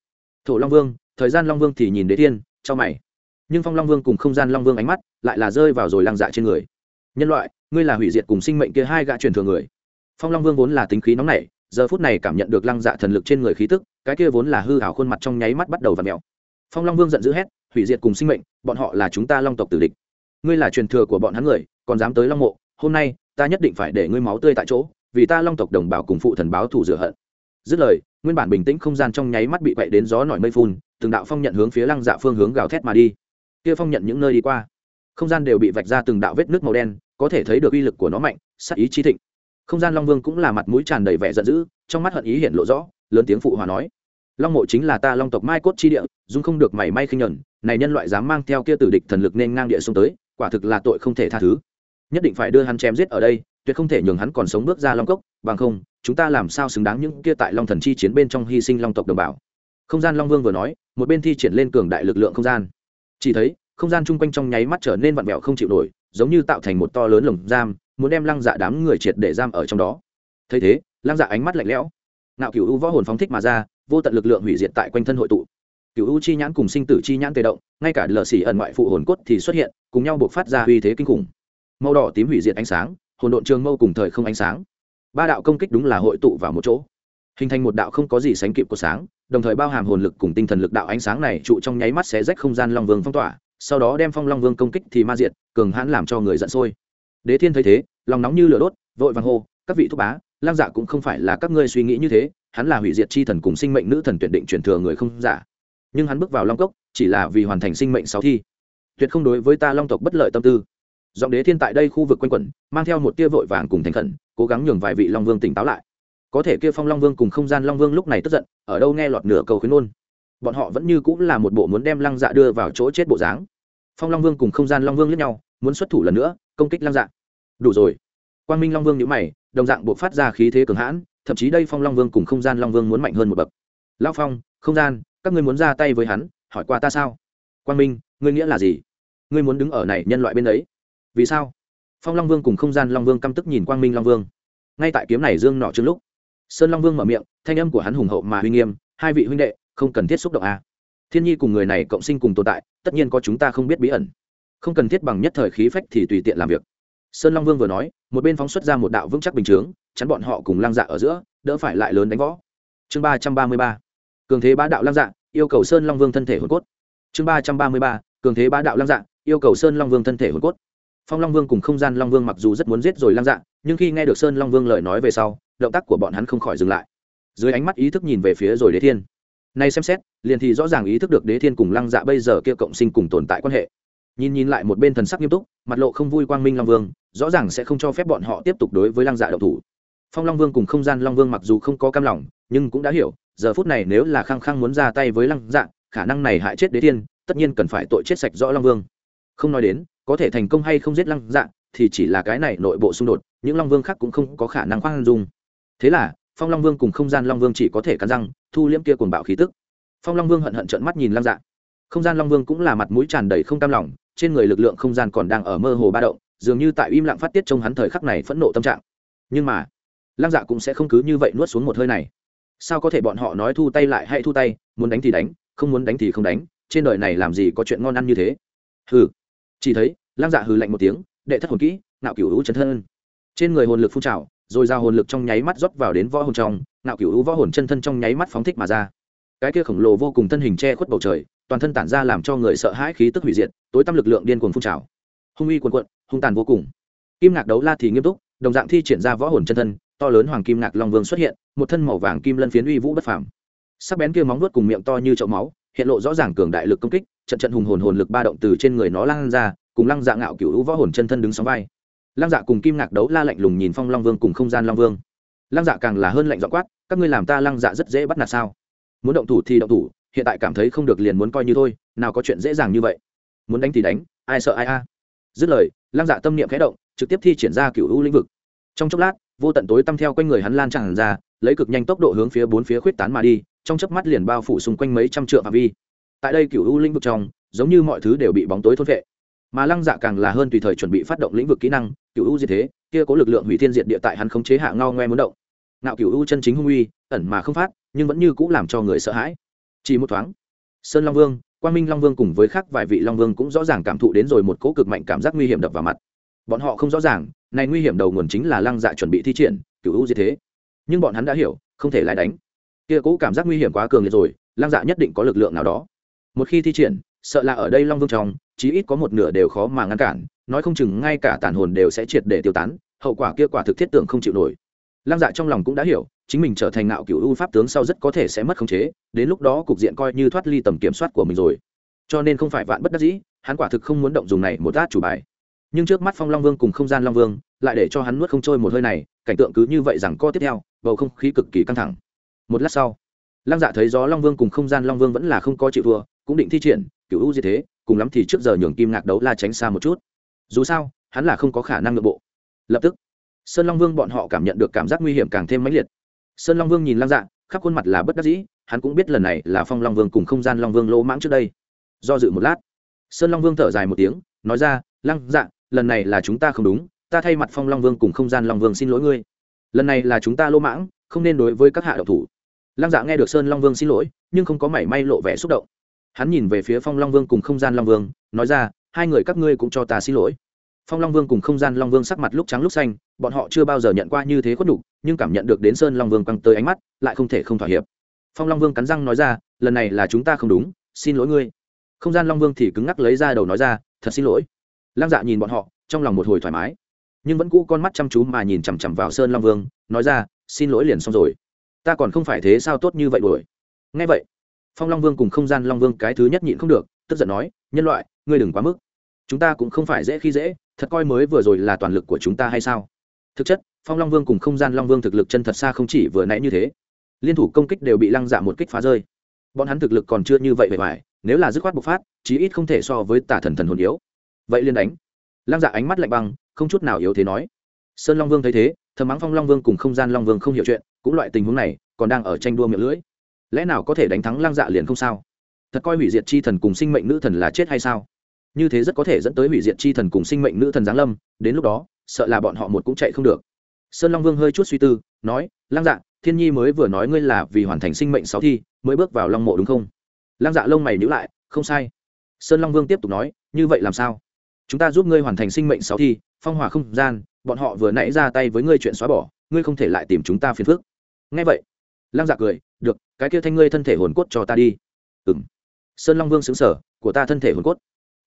Thổ long vương, thời gian long vương thì nhìn đế thiên cho mày nhưng phong long vương cùng không gian long vương ánh mắt lại là rơi vào rồi lăng dạ trên người nhân loại ngươi là hủy diệt cùng sinh mệnh kia hai gã truyền thừa người phong long vương vốn là tính khí nóng nảy giờ phút này cảm nhận được lăng dạ thần lực trên người khí tức cái kia vốn là hư hảo khuôn mặt trong nháy mắt bắt đầu và mèo phong long vương giận dữ hét hủy diệt cùng sinh mệnh bọn họ là chúng ta long tộc tử địch ngươi là truyền thừa của bọn hắn người còn dám tới long mộ hôm nay ta nhất định phải để ngươi máu tươi tại chỗ vì ta long tộc đồng bào cùng phụ thần báo thù rửa hận dứt lời nguyên bản bình tĩnh không gian trong nháy mắt bị quậy đến gió nổi mây phun từng đạo phong nhận hướng phía lăng dạ phương hướng gào thét mà đi kia phong nhận những nơi đi qua. Không gian đều bị vạch ra từng đạo vết nước màu đen, có thể thấy được uy lực của nó mạnh sắc ý chi thịnh. Không gian long vương cũng là mặt mũi tràn đầy vẻ giận dữ, trong mắt hận ý hiện lộ rõ, lớn tiếng phụ hòa nói. Long mộ chính là ta long tộc mai cốt chi địa, dung không được mảy may khinh nhẫn, này nhân loại dám mang theo kia tử địch thần lực nên ngang địa xuống tới, quả thực là tội không thể tha thứ. Nhất định phải đưa hắn chém giết ở đây, tuyệt không thể nhường hắn còn sống bước ra long cốc, bằng không, chúng ta làm sao xứng đáng những kia tại long thần chi chiến bên trong hy sinh long tộc đồng bào. Không gian long vương vừa nói, một bên thi triển lên cường đại lực lượng không gian chỉ thấy, không gian chung quanh trong nháy mắt trở nên vặn vẹo không chịu nổi, giống như tạo thành một to lớn lồng giam, muốn đem lăng dạ đám người triệt để giam ở trong đó. Thấy thế, lăng dạ ánh mắt lạnh lẽo. Nạo cựu u võ hồn phóng thích mà ra, vô tận lực lượng hủy diệt tại quanh thân hội tụ. Cựu u chi nhãn cùng sinh tử chi nhãn tê động, ngay cả lờ xỉ ẩn ngoại phụ hồn cốt thì xuất hiện, cùng nhau buộc phát ra uy thế kinh khủng. Màu đỏ tím hủy diệt ánh sáng, hồn độn trường mâu cùng thời không ánh sáng. Ba đạo công kích đúng là hội tụ vào một chỗ. Hình thành một đạo không có gì sánh kịp của sáng đồng thời bao hàm hồn lực cùng tinh thần lực đạo ánh sáng này trụ trong nháy mắt sẽ rách không gian long vương phong tỏa, sau đó đem phong long vương công kích thì ma diệt, cường hãn làm cho người giận sôi. Đế thiên thấy thế, lòng nóng như lửa đốt, vội vàng hô, các vị thúc bá, lang dạ cũng không phải là các ngươi suy nghĩ như thế, hắn là hủy diệt chi thần cùng sinh mệnh nữ thần tuyển định truyền thừa người không giả. Nhưng hắn bước vào long cốc, chỉ là vì hoàn thành sinh mệnh sáu thi. Tuyệt không đối với ta long tộc bất lợi tâm tư. Giọng đế thiên tại đây khu vực quanh quẩn, mang theo một tia vội vàng cùng thành khẩn, cố gắng nhường vài vị long vương tỉnh táo lại có thể kia phong long vương cùng không gian long vương lúc này tức giận, ở đâu nghe lọt nửa cầu khuyến ôn bọn họ vẫn như cũng là một bộ muốn đem lăng dạ đưa vào chỗ chết bộ dáng. Phong long vương cùng không gian long vương lẫn nhau, muốn xuất thủ lần nữa, công kích lăng dạ. Đủ rồi. Quang minh long vương nhữ mày, đồng dạng buộc phát ra khí thế cường hãn, thậm chí đây phong long vương cùng không gian long vương muốn mạnh hơn một bậc. Lao phong, không gian, các ngươi muốn ra tay với hắn, hỏi qua ta sao? Quang minh, ngươi nghĩa là gì? Ngươi muốn đứng ở này nhân loại bên đấy vì sao? Phong long vương cùng không gian long vương căm tức nhìn quang minh long vương. Ngay tại kiếm này dương nọ trước lúc sơn long vương mở miệng, thanh âm của hắn hùng hậu mà uy nghiêm, hai vị huynh đệ, không cần thiết xúc động a. À. thiên nhi cùng người này cộng sinh cùng tồn tại, tất nhiên có chúng ta không biết bí ẩn. Không cần thiết bằng nhất thời khí phách thì tùy tiện làm việc. Sơn long vương vừa nói, một bên phóng xuất ra một đạo vững chắc bình chướng, chắn bọn họ cùng lang dạ ở giữa, đỡ phải lại lớn đánh võ. Chương ba trăm ba mươi ba. Cường thế bá đạo lang dạ yêu cầu sơn long vương thân thể hồn cốt. Chương ba trăm ba mươi ba. Cường thế bá đạo lang dạ yêu cầu sơn long vương thân thể hồn cốt. Phong long vương cùng không gian long vương mặc dù rất muốn giết rồi lang dạ nhưng khi nghe được sơn long vương lời nói về sau động tác của bọn hắn không khỏi dừng lại. Dưới ánh mắt ý thức nhìn về phía rồi đế thiên. Nay xem xét, liền thì rõ ràng ý thức được đế thiên cùng lăng dạ bây giờ kia cộng sinh cùng tồn tại quan hệ. Nhìn nhìn lại một bên thần sắc nghiêm túc, mặt lộ không vui quang minh long vương, rõ ràng sẽ không cho phép bọn họ tiếp tục đối với lăng dạ độc thủ. Phong long vương cùng không gian long vương mặc dù không có cam lòng, nhưng cũng đã hiểu, giờ phút này nếu là khăng khăng muốn ra tay với lăng dạ khả năng này hại chết đế thiên, tất nhiên cần phải tội chết sạch rõ long vương. Không nói đến, có thể thành công hay không giết lăng dạ thì chỉ là cái này nội bộ xung đột, những long vương khác cũng không có khả năng khoan dung thế là, phong long vương cùng không gian long vương chỉ có thể cắn răng, thu liễm kia cuồng bạo khí tức. Phong long vương hận hận trợn mắt nhìn lăng dạ. Không gian long vương cũng là mặt mũi tràn đầy không cam lòng, trên người lực lượng không gian còn đang ở mơ hồ ba động, dường như tại im lặng phát tiết trong hắn thời khắc này phẫn nộ tâm trạng. Nhưng mà, lăng dạ cũng sẽ không cứ như vậy nuốt xuống một hơi này. Sao có thể bọn họ nói thu tay lại hay thu tay, muốn đánh thì đánh, không muốn đánh thì không đánh, trên đời này làm gì có chuyện ngon ăn như thế. Hừ. Chỉ thấy, lăng dạ hừ lạnh một tiếng, đệ thất hồn kỹ nạo cửu hữu chấn thân. Trên người hồn lực phun trào rồi ra hồn lực trong nháy mắt rót vào đến võ hồn trong nạo cựu võ hồn chân thân trong nháy mắt phóng thích mà ra. Cái kia khổng lồ vô cùng thân hình che khuất bầu trời, toàn thân tản ra làm cho người sợ hãi khí tức hủy diệt, tối tăm lực lượng điên cuồng phun trào. Hung uy quần quận hung tàn vô cùng. Kim ngạc đấu la thì nghiêm túc, đồng dạng thi triển ra võ hồn chân thân, to lớn hoàng kim ngạc long vương xuất hiện, một thân màu vàng kim lân phiến uy vũ bất phàm. Sắc bén kia móng nuốt cùng miệng to như chậu máu, hiện lộ rõ ràng cường đại lực công kích, trận trận hùng hồn hồn lực ba động từ trên người nó lan ra, cùng lăng dạ ngạo cựu võ hồn chân thân đứng sóng vai lăng dạ cùng kim ngạc đấu la lạnh lùng nhìn phong long vương cùng không gian long vương. Lăng dạ càng là hơn lạnh dọ quát, các ngươi làm ta lăng dạ rất dễ bắt nạt sao? Muốn động thủ thì động thủ, hiện tại cảm thấy không được liền muốn coi như thôi, nào có chuyện dễ dàng như vậy. Muốn đánh thì đánh, ai sợ ai a? Dứt lời, lăng dạ tâm niệm khẽ động, trực tiếp thi triển ra cựu u lĩnh vực. Trong chốc lát, vô tận tối tăm theo quanh người hắn lan tràn ra, lấy cực nhanh tốc độ hướng phía bốn phía khuyết tán mà đi, trong chớp mắt liền bao phủ xung quanh mấy trăm trượng phạm vi. Tại đây cựu u lĩnh vực trong, giống như mọi thứ đều bị bóng tối thôn vệ mà lăng dạ càng là hơn tùy thời chuẩn bị phát động lĩnh vực kỹ năng, cựu u diệt thế, kia có lực lượng hủy thiên diệt địa tại hắn không chế hạ ngao ngoe muốn động. Nạo cựu u chân chính hung uy, ẩn mà không phát, nhưng vẫn như cũng làm cho người sợ hãi. Chỉ một thoáng, sơn long vương, quang minh long vương cùng với khác vài vị long vương cũng rõ ràng cảm thụ đến rồi một cỗ cực mạnh cảm giác nguy hiểm đập vào mặt. Bọn họ không rõ ràng, này nguy hiểm đầu nguồn chính là lăng dạ chuẩn bị thi triển, cựu u diệt thế. Nhưng bọn hắn đã hiểu, không thể lại đánh. Kia cũ cảm giác nguy hiểm quá cường liệt rồi, lăng dạ nhất định có lực lượng nào đó. Một khi thi triển sợ là ở đây long vương trong, chí ít có một nửa đều khó mà ngăn cản, nói không chừng ngay cả tàn hồn đều sẽ triệt để tiêu tán, hậu quả kia quả thực thiết tưởng không chịu nổi. Lăng dạ trong lòng cũng đã hiểu, chính mình trở thành ngạo cựu ưu pháp tướng sau rất có thể sẽ mất khống chế, đến lúc đó cục diện coi như thoát ly tầm kiểm soát của mình rồi. Cho nên không phải vạn bất đắc dĩ, hắn quả thực không muốn động dùng này một át chủ bài. Nhưng trước mắt phong long vương cùng không gian long vương, lại để cho hắn nuốt không trôi một hơi này, cảnh tượng cứ như vậy rằng co tiếp theo, bầu không khí cực kỳ căng thẳng. Một lát sau, lăng dạ thấy gió long vương cùng không gian long vương vẫn là không có chịu thua, cũng định thi triển cựu u gì thế, cùng lắm thì trước giờ nhường kim ngạc đấu la tránh xa một chút. Dù sao, hắn là không có khả năng nội bộ. Lập tức, sơn long vương bọn họ cảm nhận được cảm giác nguy hiểm càng thêm mãnh liệt. Sơn long vương nhìn lăng dạ khắp khuôn mặt là bất đắc dĩ, hắn cũng biết lần này là phong long vương cùng không gian long vương lỗ mãng trước đây. Do dự một lát, sơn long vương thở dài một tiếng, nói ra, lăng dạ lần này là chúng ta không đúng, ta thay mặt phong long vương cùng không gian long vương xin lỗi ngươi. Lần này là chúng ta lỗ mãng, không nên đối với các hạ độc thủ. Lăng dạ nghe được sơn long vương xin lỗi, nhưng không có mảy may lộ vẻ xúc động hắn nhìn về phía phong long vương cùng không gian long vương, nói ra, hai người các ngươi cũng cho ta xin lỗi. Phong long vương cùng không gian long vương sắc mặt lúc trắng lúc xanh, bọn họ chưa bao giờ nhận qua như thế khuất đủ nhưng cảm nhận được đến sơn long vương quăng tới ánh mắt, lại không thể không thỏa hiệp. Phong long vương cắn răng nói ra, lần này là chúng ta không đúng, xin lỗi ngươi. Không gian long vương thì cứng ngắc lấy ra đầu nói ra, thật xin lỗi. Lăng dạ nhìn bọn họ, trong lòng một hồi thoải mái, nhưng vẫn cũ con mắt chăm chú mà nhìn chằm chằm vào sơn long vương, nói ra, xin lỗi liền xong rồi. Ta còn không phải thế sao tốt như vậy đuổi? Ngay vậy phong long vương cùng không gian long vương cái thứ nhất nhịn không được, tức giận nói, nhân loại, ngươi đừng quá mức. Chúng ta cũng không phải dễ khi dễ, thật coi mới vừa rồi là toàn lực của chúng ta hay sao? Thực chất, phong long vương cùng không gian long vương thực lực chân thật xa không chỉ vừa nãy như thế. Liên thủ công kích đều bị lăng dạ một kích phá rơi. Bọn hắn thực lực còn chưa như vậy bề ngoài, nếu là dứt khoát bộc phát, chí ít không thể so với tả thần thần hồn yếu. Vậy liên đánh. Lăng dạ ánh mắt lạnh băng, không chút nào yếu thế nói. Sơn long vương thấy thế, thầm mắng phong long vương cùng không gian long vương không hiểu chuyện, cũng loại tình huống này, còn đang ở tranh đua miệng lưỡi lẽ nào có thể đánh thắng Lang dạ liền không sao? Thật coi hủy diệt chi thần cùng sinh mệnh nữ thần là chết hay sao? Như thế rất có thể dẫn tới hủy diệt chi thần cùng sinh mệnh nữ thần giáng lâm, đến lúc đó, sợ là bọn họ một cũng chạy không được. Sơn long vương hơi chút suy tư, nói Lang dạ thiên nhi mới vừa nói ngươi là vì hoàn thành sinh mệnh sáu thi, mới bước vào long mộ đúng không? Lang dạ lông mày nhữ lại, không sai. Sơn long vương tiếp tục nói, như vậy làm sao? Chúng ta giúp ngươi hoàn thành sinh mệnh sáu thi, phong hòa không gian, bọn họ vừa nãy ra tay với ngươi chuyện xóa bỏ, ngươi không thể lại tìm chúng ta phiền phức. Ngay vậy lăng dạ cười, được, cái kia thanh ngươi thân thể hồn cốt cho ta đi. Ừng sơn long vương xứng sở của ta thân thể hồn cốt?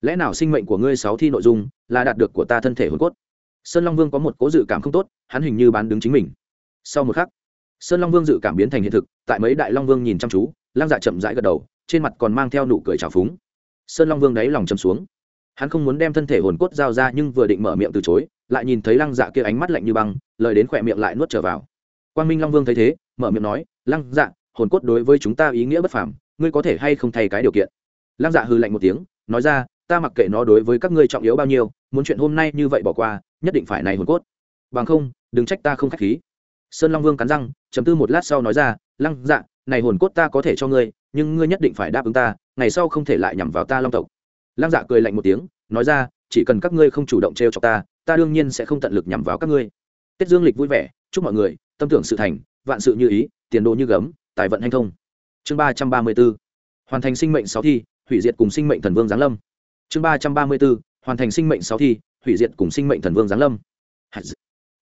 Lẽ nào sinh mệnh của ngươi sáu thi nội dung là đạt được của ta thân thể hồn cốt? Sơn long vương có một cố dự cảm không tốt, hắn hình như bán đứng chính mình. Sau một khắc, sơn long vương dự cảm biến thành hiện thực, tại mấy đại long vương nhìn chăm chú, lăng dạ chậm rãi gật đầu, trên mặt còn mang theo nụ cười trào phúng. Sơn long vương đáy lòng chầm xuống. Hắn không muốn đem thân thể hồn cốt giao ra nhưng vừa định mở miệng từ chối, lại nhìn thấy lăng dạ kia ánh mắt lạnh như băng, lời đến khỏe miệng lại nuốt trở vào. Quang minh long vương thấy thế mở miệng nói, lăng dạ hồn cốt đối với chúng ta ý nghĩa bất phàm, ngươi có thể hay không thay cái điều kiện? Lăng dạ hư lạnh một tiếng, nói ra, ta mặc kệ nó đối với các ngươi trọng yếu bao nhiêu, muốn chuyện hôm nay như vậy bỏ qua, nhất định phải này hồn cốt. Bằng không, đừng trách ta không k h á c h khí. Sơn long vương cắn răng chấm tư một lát sau nói ra, lăng dạ này hồn cốt ta có thể cho ngươi, nhưng ngươi nhất định phải đáp ứng ta, ngày sau không thể lại nhằm vào ta long tộc. Lăng dạ cười lạnh một tiếng, nói ra, chỉ cần các ngươi không chủ động t r e o cho ta ta đương nhiên sẽ không tận lực nhằm vào các ngươi. Tết dương lịch vui vẻ, chúc mọi người, tâm tưởng sự thành vạn sự như ý, tiền đồ như gấm, tài vận hanh thông. Chương ba trăm ba mươi b ố hoàn thành sinh mệnh sáu thi, hủy diệt cùng sinh mệnh thần vương giáng lâm. Chương ba trăm ba mươi b ố hoàn thành sinh mệnh sáu thi, hủy diệt cùng sinh mệnh thần vương giáng lâm.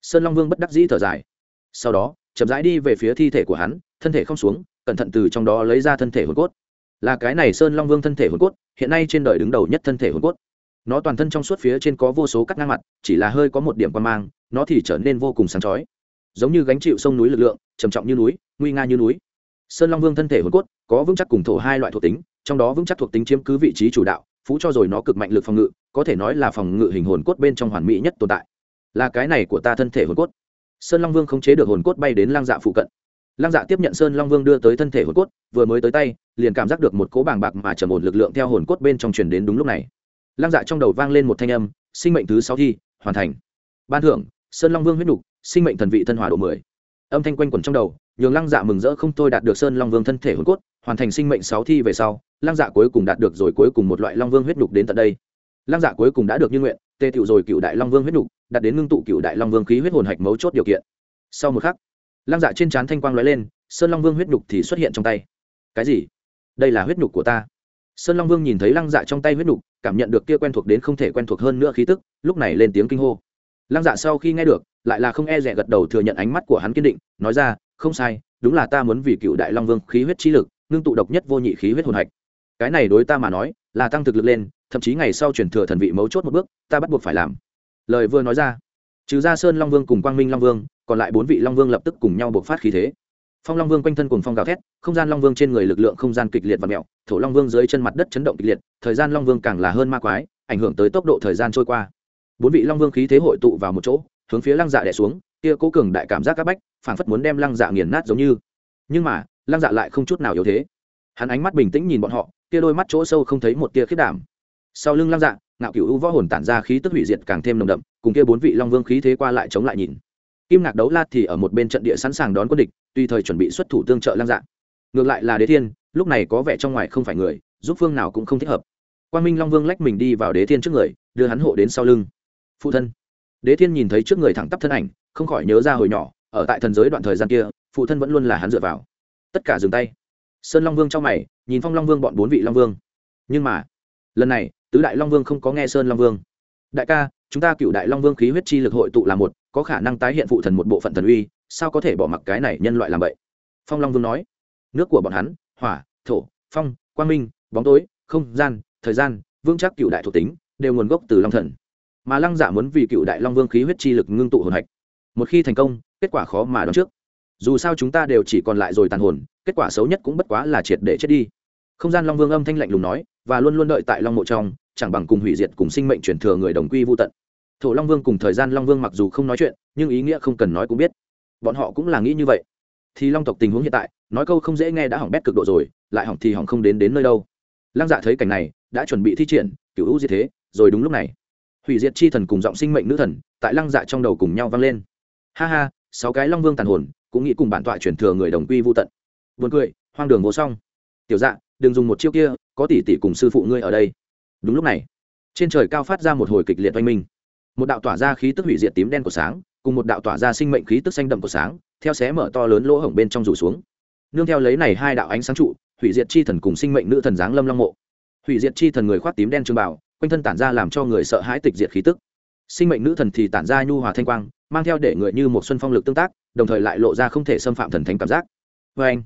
Sơn long vương bất đắc dĩ thở dài. Sau đó, chậm rãi đi về phía thi thể của hắn, thân thể không xuống, cẩn thận từ trong đó lấy ra thân thể hồn cốt. Là cái này sơn long vương thân thể hồn cốt, hiện nay trên đời đứng đầu nhất thân thể hồn cốt. Nó toàn thân trong suốt phía trên có vô số cắt ngang mặt, chỉ là hơi có một điểm quan mang, nó thì trở nên vô cùng sáng chói. Giống như gánh chịu sông núi lực lượng trầm trọng như núi, nguy nga như núi. Sơn long vương thân thể hồn cốt, có vững chắc cùng thổ hai loại thuộc tính, trong đó vững chắc thuộc tính chiếm cứ vị trí chủ đạo, phú cho rồi nó cực mạnh lực phòng ngự, có thể nói là phòng ngự hình hồn cốt bên trong hoàn mỹ nhất tồn tại. Là cái này của ta thân thể hồn cốt. Sơn long vương không chế được hồn cốt bay đến lang dạ phụ cận. Lang dạ tiếp nhận sơn long vương đưa tới thân thể hồn cốt, vừa mới tới tay, liền cảm giác được một cỗ bàng bạc mà trầm ổn lực lượng theo hồn cốt bên trong truyền đến đúng lúc này. Lang dạ trong đầu vang lên một thanh âm, sinh mệnh thứ sáu thi, hoàn thành. Ban thưởng, sơn long vương huyết nục, sinh mệnh thần vị thân hòa độ mười âm thanh quanh quẩn trong đầu, nhường lăng dạ mừng rỡ không thôi đạt được sơn long vương thân thể hồn cốt, hoàn thành sinh mệnh sáu thi về sau, lăng dạ cuối cùng đạt được rồi cuối cùng một loại long vương huyết nhục đến tận đây. Lăng dạ cuối cùng đã được như nguyện, tê tựu rồi cựu đại long vương huyết nhục, đạt đến ngưng tụ cựu đại long vương khí huyết hồn hạch mấu chốt điều kiện. Sau một khắc, lăng dạ trên trán thanh quang lóe lên, sơn long vương huyết nhục thì xuất hiện trong tay. Cái gì? Đây là huyết nhục của ta. Sơn long vương nhìn thấy lăng dạ trong tay huyết nhục, cảm nhận được kia quen thuộc đến không thể quen thuộc hơn nữa khí tức, lúc này lên tiếng kinh hô. Lăng dạ sau khi nghe được lại là không e rẻ gật đầu thừa nhận ánh mắt của hắn kiên định, nói ra, không sai, đúng là ta muốn vì cựu đại long vương khí huyết trí lực, ngưng tụ độc nhất vô nhị khí huyết hồn hạch. Cái này đối ta mà nói, là tăng thực lực lên, thậm chí ngày sau chuyển thừa thần vị mấu chốt một bước, ta bắt buộc phải làm. Lời vừa nói ra, trừ ra sơn long vương cùng quang minh long vương, còn lại bốn vị long vương lập tức cùng nhau buộc phát khí thế. Phong long vương quanh thân cùng phong gào thét, không gian long vương trên người lực lượng không gian kịch liệt và mẹo, thổ long vương dưới chân mặt đất chấn động kịch liệt, thời gian long vương càng là hơn ma quái, ảnh hưởng tới tốc độ thời gian trôi qua. Bốn vị long vương khí thế hội tụ vào một chỗ hướng phía lăng dạ đẻ xuống, kia cố cường đại cảm giác các bách, phảng phất muốn đem lăng dạ nghiền nát giống như. Nhưng mà, lăng dạ lại không chút nào yếu thế. Hắn ánh mắt bình tĩnh nhìn bọn họ, kia đôi mắt chỗ sâu không thấy một tia khiết đảm. Sau lưng lăng dạ ngạo cựu võ hồn tản ra khí tức hủy diệt càng thêm nồng đậm, cùng kia bốn vị long vương khí thế qua lại chống lại nhìn. Kim ngạc đấu la thì ở một bên trận địa sẵn sàng đón quân địch tùy thời chuẩn bị xuất thủ tương trợ lăng dạ. Ngược lại là đế thiên, lúc này có vẻ trong ngoài không phải người, giúp phương nào cũng không thích hợp. Quang minh long vương lách mình đi vào đế thiên trước người, đưa hắn hộ đến sau lưng. Phụ thân đế thiên nhìn thấy trước người thẳng tắp thân ảnh, không khỏi nhớ ra hồi nhỏ, ở tại thần giới đoạn thời gian kia, phụ thân vẫn luôn là hắn dựa vào. Tất cả dừng tay. Sơn long vương trong mày, nhìn phong long vương bọn bốn vị long vương. Nhưng mà, lần này, tứ đại long vương không có nghe sơn long vương. Đại ca, chúng ta cựu đại long vương khí huyết chi lực hội tụ là một, có khả năng tái hiện phụ thần một bộ phận thần uy, sao có thể bỏ mặc cái này nhân loại làm vậy? Phong long vương nói. Nước của bọn hắn, hỏa, thổ, phong, quang minh, bóng tối, không gian, thời gian vương chắc cựu đại thuộc tính, đều nguồn gốc từ long thần mà lăng dạ muốn vì cựu đại long vương khí huyết chi lực ngưng tụ hồn hạch. Một khi thành công, kết quả khó mà đoán trước. Dù sao chúng ta đều chỉ còn lại rồi tàn hồn, kết quả xấu nhất cũng bất quá là triệt để chết đi. Không gian long vương âm thanh lạnh lùng nói, và luôn luôn đợi tại long mộ trong, chẳng bằng cùng hủy diệt cùng sinh mệnh truyền thừa người đồng quy vô tận. Thổ long vương cùng thời gian long vương mặc dù không nói chuyện, nhưng ý nghĩa không cần nói cũng biết. Bọn họ cũng là nghĩ như vậy. Thì long tộc tình huống hiện tại, nói câu không dễ nghe đã hỏng bét cực độ rồi, lại hỏng thì hỏng không đến đến nơi đâu. Lăng dạ thấy cảnh này, đã chuẩn bị thi triển cựu hữu gì thế, rồi đúng lúc này hủy diệt chi thần cùng giọng sinh mệnh nữ thần, tại lăng dạ trong đầu cùng nhau vang lên. Ha ha, sáu cái long vương tàn hồn, cũng nghĩ cùng bản tọa chuyển thừa người đồng quy vô tận. Vườn cười, hoang đường vô song. Tiểu dạ đừng dùng một chiêu kia, có tỷ tỷ cùng sư phụ ngươi ở đây. Đúng lúc này, trên trời cao phát ra một hồi kịch liệt oanh minh. Một đạo tỏa ra khí tức hủy diệt tím đen của sáng, cùng một đạo tỏa ra sinh mệnh khí tức xanh đậm của sáng, theo xé mở to lớn lỗ hổng bên trong rủ xuống. Nương theo lấy này hai đạo ánh sáng trụ, hủy diệt chi thần cùng sinh mệnh nữ thần giáng lâm long mộ. Hủy diệt chi thần người khoác tím đen trường bảo quanh thân tản ra làm cho người sợ hãi tịch diệt khí tức. Sinh mệnh nữ thần thì tản ra nhu hòa thanh quang, mang theo để người như một xuân phong lực tương tác, đồng thời lại lộ ra không thể xâm phạm thần thánh cảm giác. Vê anh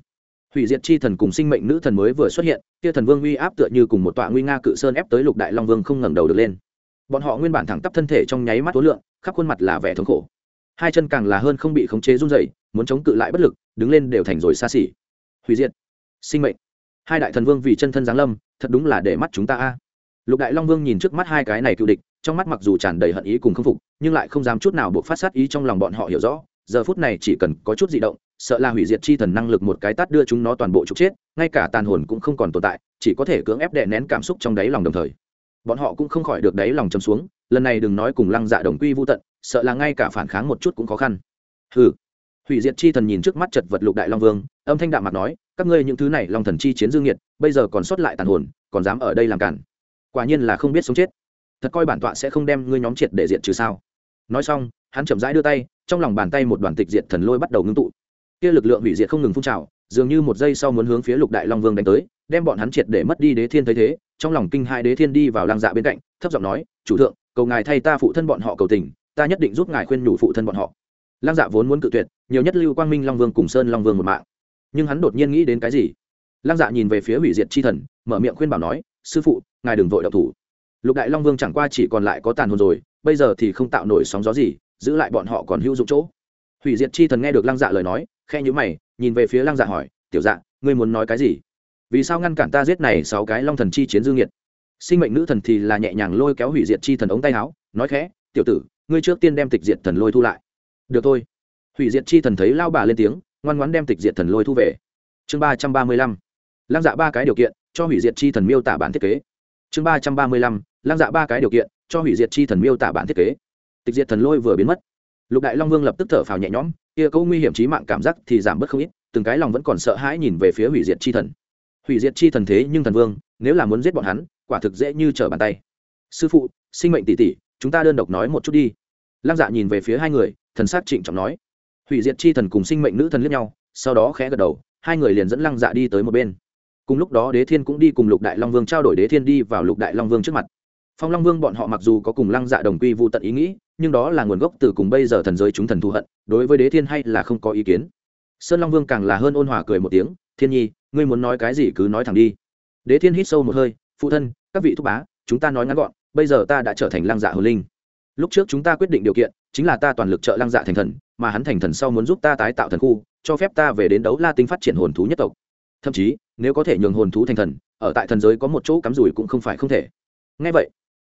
hủy diệt chi thần cùng sinh mệnh nữ thần mới vừa xuất hiện, kia thần vương uy áp tựa như cùng một tọa nguy nga cự sơn ép tới lục đại long vương không ngẩng đầu được lên. Bọn họ nguyên bản thẳng tắp thân thể trong nháy mắt tối lượng khắp khuôn mặt là vẻ thống khổ. Hai chân càng là hơn không bị khống chế run dày muốn chống cự lại bất lực, đứng lên đều thành rồi xa xỉ. Hủy diệt. Sinh mệnh. Hai đại thần vương vì chân thân giáng lâm, thật đúng là để mắt chúng ta a lục đại long vương nhìn trước mắt hai cái này cựu địch, trong mắt mặc dù tràn đầy hận ý cùng khâm phục, nhưng lại không dám chút nào buộc phát sát ý trong lòng bọn họ hiểu rõ, giờ phút này chỉ cần có chút di động, sợ là hủy diệt chi thần năng lực một cái tát đưa chúng nó toàn bộ trục chết, ngay cả tàn hồn cũng không còn tồn tại, chỉ có thể cưỡng ép đè nén cảm xúc trong đáy lòng đồng thời. Bọn họ cũng không khỏi được đáy lòng chấm xuống, lần này đừng nói cùng lăng dạ đồng quy vô tận, sợ là ngay cả phản kháng một chút cũng khó khăn. Hừ. Hủy diệt chi thần nhìn trước mắt chật vật lục đại long vương, âm thanh đạm mặt nói, các ngươi những thứ này long thần chi chiến dương nhiệt, bây giờ còn sót lại tàn hồn, còn dám ở đây làm cản quả nhiên là không biết sống chết. Thật coi bản tọa sẽ không đem ngươi nhóm triệt để diện trừ sao? Nói xong, hắn chậm rãi đưa tay, trong lòng bàn tay một đoàn tịch diệt thần lôi bắt đầu ngưng tụ. Kia lực lượng hủy diệt không ngừng phun trào, dường như một giây sau muốn hướng phía lục đại long vương đánh tới, đem bọn hắn triệt để mất đi đế thiên thấy thế, trong lòng kinh hai đế thiên đi vào lang dạ bên cạnh, thấp giọng nói, chủ thượng, cầu ngài thay ta phụ thân bọn họ cầu tình, ta nhất định giúp ngài khuyên nhủ phụ thân bọn họ. Lang dạ vốn muốn cự tuyệt, nhiều nhất lưu quang minh long vương cùng sơn long vương một mạng. Nhưng hắn đột nhiên nghĩ đến cái gì? Lang dạ nhìn về phía hủy diệt chi thần, mở miệng khuyên bảo nói sư phụ, ngài đừng vội đậu thủ. Lục đại long vương chẳng qua chỉ còn lại có tàn hồn rồi, bây giờ thì không tạo nổi sóng gió gì, giữ lại bọn họ còn hữu dụng chỗ. Hủy diệt chi thần nghe được lăng dạ lời nói khe nhữ mày, nhìn về phía lăng dạ hỏi, tiểu dạ ngươi muốn nói cái gì? Vì sao ngăn cản ta giết này sáu cái long thần chi chiến dương nhiệt sinh mệnh nữ thần thì là nhẹ nhàng lôi kéo hủy diệt chi thần ống tay áo, nói khẽ, tiểu tử, ngươi trước tiên đem tịch diệt thần lôi thu lại. Được thôi. Hủy diệt chi thần thấy lao bà lên tiếng, ngoan ngoãn đem tịch diệt thần lôi thu về. Chương ba trăm ba mươi lăm. Lăng dạ ba cái điều kiện cho hủy diệt chi thần miêu tả bản thiết kế. Chương ba trăm ba mươi lăm, lăng dạ ba cái điều kiện, cho hủy diệt chi thần miêu tả bản thiết kế. Tịch diệt thần lôi vừa biến mất. Lục đại long vương lập tức thở phào nhẹ nhõm, kia câu nguy hiểm trí mạng cảm giác thì giảm bớt không ít, từng cái lòng vẫn còn sợ hãi nhìn về phía hủy diệt chi thần. Hủy diệt chi thần thế nhưng thần vương, nếu là muốn giết bọn hắn, quả thực dễ như trở bàn tay. Sư phụ, sinh mệnh tỷ tỷ chúng ta đơn độc nói một chút đi. Lăng dạ nhìn về phía hai người, thần sát trịnh trọng nói. Hủy diệt chi thần cùng sinh mệnh nữ thần liếc nhau, sau đó khẽ gật đầu, hai người liền dẫn lăng dạ đi tới một bên cùng lúc đó đế thiên cũng đi cùng lục đại long vương trao đổi đế thiên đi vào lục đại long vương trước mặt. Phong long vương bọn họ mặc dù có cùng lăng dạ đồng quy vô tận ý nghĩ, nhưng đó là nguồn gốc từ cùng bây giờ thần giới chúng thần thù hận, đối với đế thiên hay là không có ý kiến. Sơn long vương càng là hơn ôn hòa cười một tiếng, thiên nhi, ngươi muốn nói cái gì cứ nói thẳng đi. Đế thiên hít sâu một hơi, phụ thân, các vị thúc bá, chúng ta nói ngắn gọn, bây giờ ta đã trở thành lăng dạ hồn linh. Lúc trước chúng ta quyết định điều kiện, chính là ta toàn lực trợ lăng dạ thành thần, mà hắn thành thần sau muốn giúp ta tái tạo thần khu, cho phép ta về đến đấu la tinh phát triển hồn thú nhất tộc thậm chí, nếu có thể nhường hồn thú thành thần, ở tại thần giới có một chỗ cắm rủi cũng không phải không thể. Ngay vậy,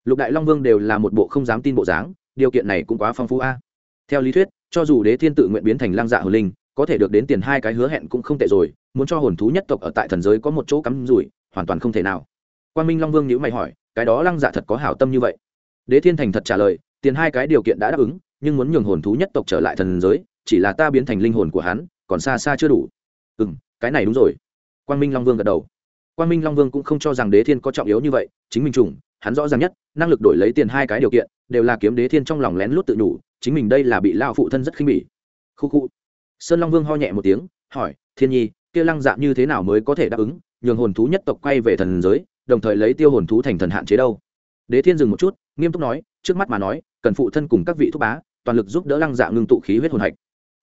lục đại long vương đều là một bộ không dám tin bộ dáng, điều kiện này cũng quá phong phú a. Theo lý thuyết, cho dù đế thiên tự nguyện biến thành lang dạ hồn linh, có thể được đến tiền hai cái hứa hẹn cũng không tệ rồi, muốn cho hồn thú nhất tộc ở tại thần giới có một chỗ cắm rủi, hoàn toàn không thể nào. Quan minh long vương nhữ mày hỏi, cái đó lăng dạ thật có hảo tâm như vậy? Đế thiên thành thật trả lời, tiền hai cái điều kiện đã đáp ứng, nhưng muốn nhường hồn thú nhất tộc trở lại thần giới, chỉ là ta biến thành linh hồn của hắn, còn xa xa chưa đủ. Ừ cái này đúng rồi quang minh long vương gật đầu. Quang minh long vương cũng không cho rằng đế thiên có trọng yếu như vậy, chính mình trùng, hắn rõ ràng nhất, năng lực đổi lấy tiền hai cái điều kiện, đều là kiếm đế thiên trong lòng lén lút tự nhủ, chính mình đây là bị lao phụ thân rất khinh bỉ. Khu khu. Sơn long vương ho nhẹ một tiếng, hỏi, thiên nhi, kia lăng dạ như thế nào mới có thể đáp ứng? Nhường hồn thú nhất tộc quay về thần giới, đồng thời lấy tiêu hồn thú thành thần hạn chế đâu? Đế thiên dừng một chút, nghiêm túc nói, trước mắt mà nói, cần phụ thân cùng các vị thúc bá, toàn lực giúp đỡ lăng dạ ngưng tụ khí huyết hồn hạch.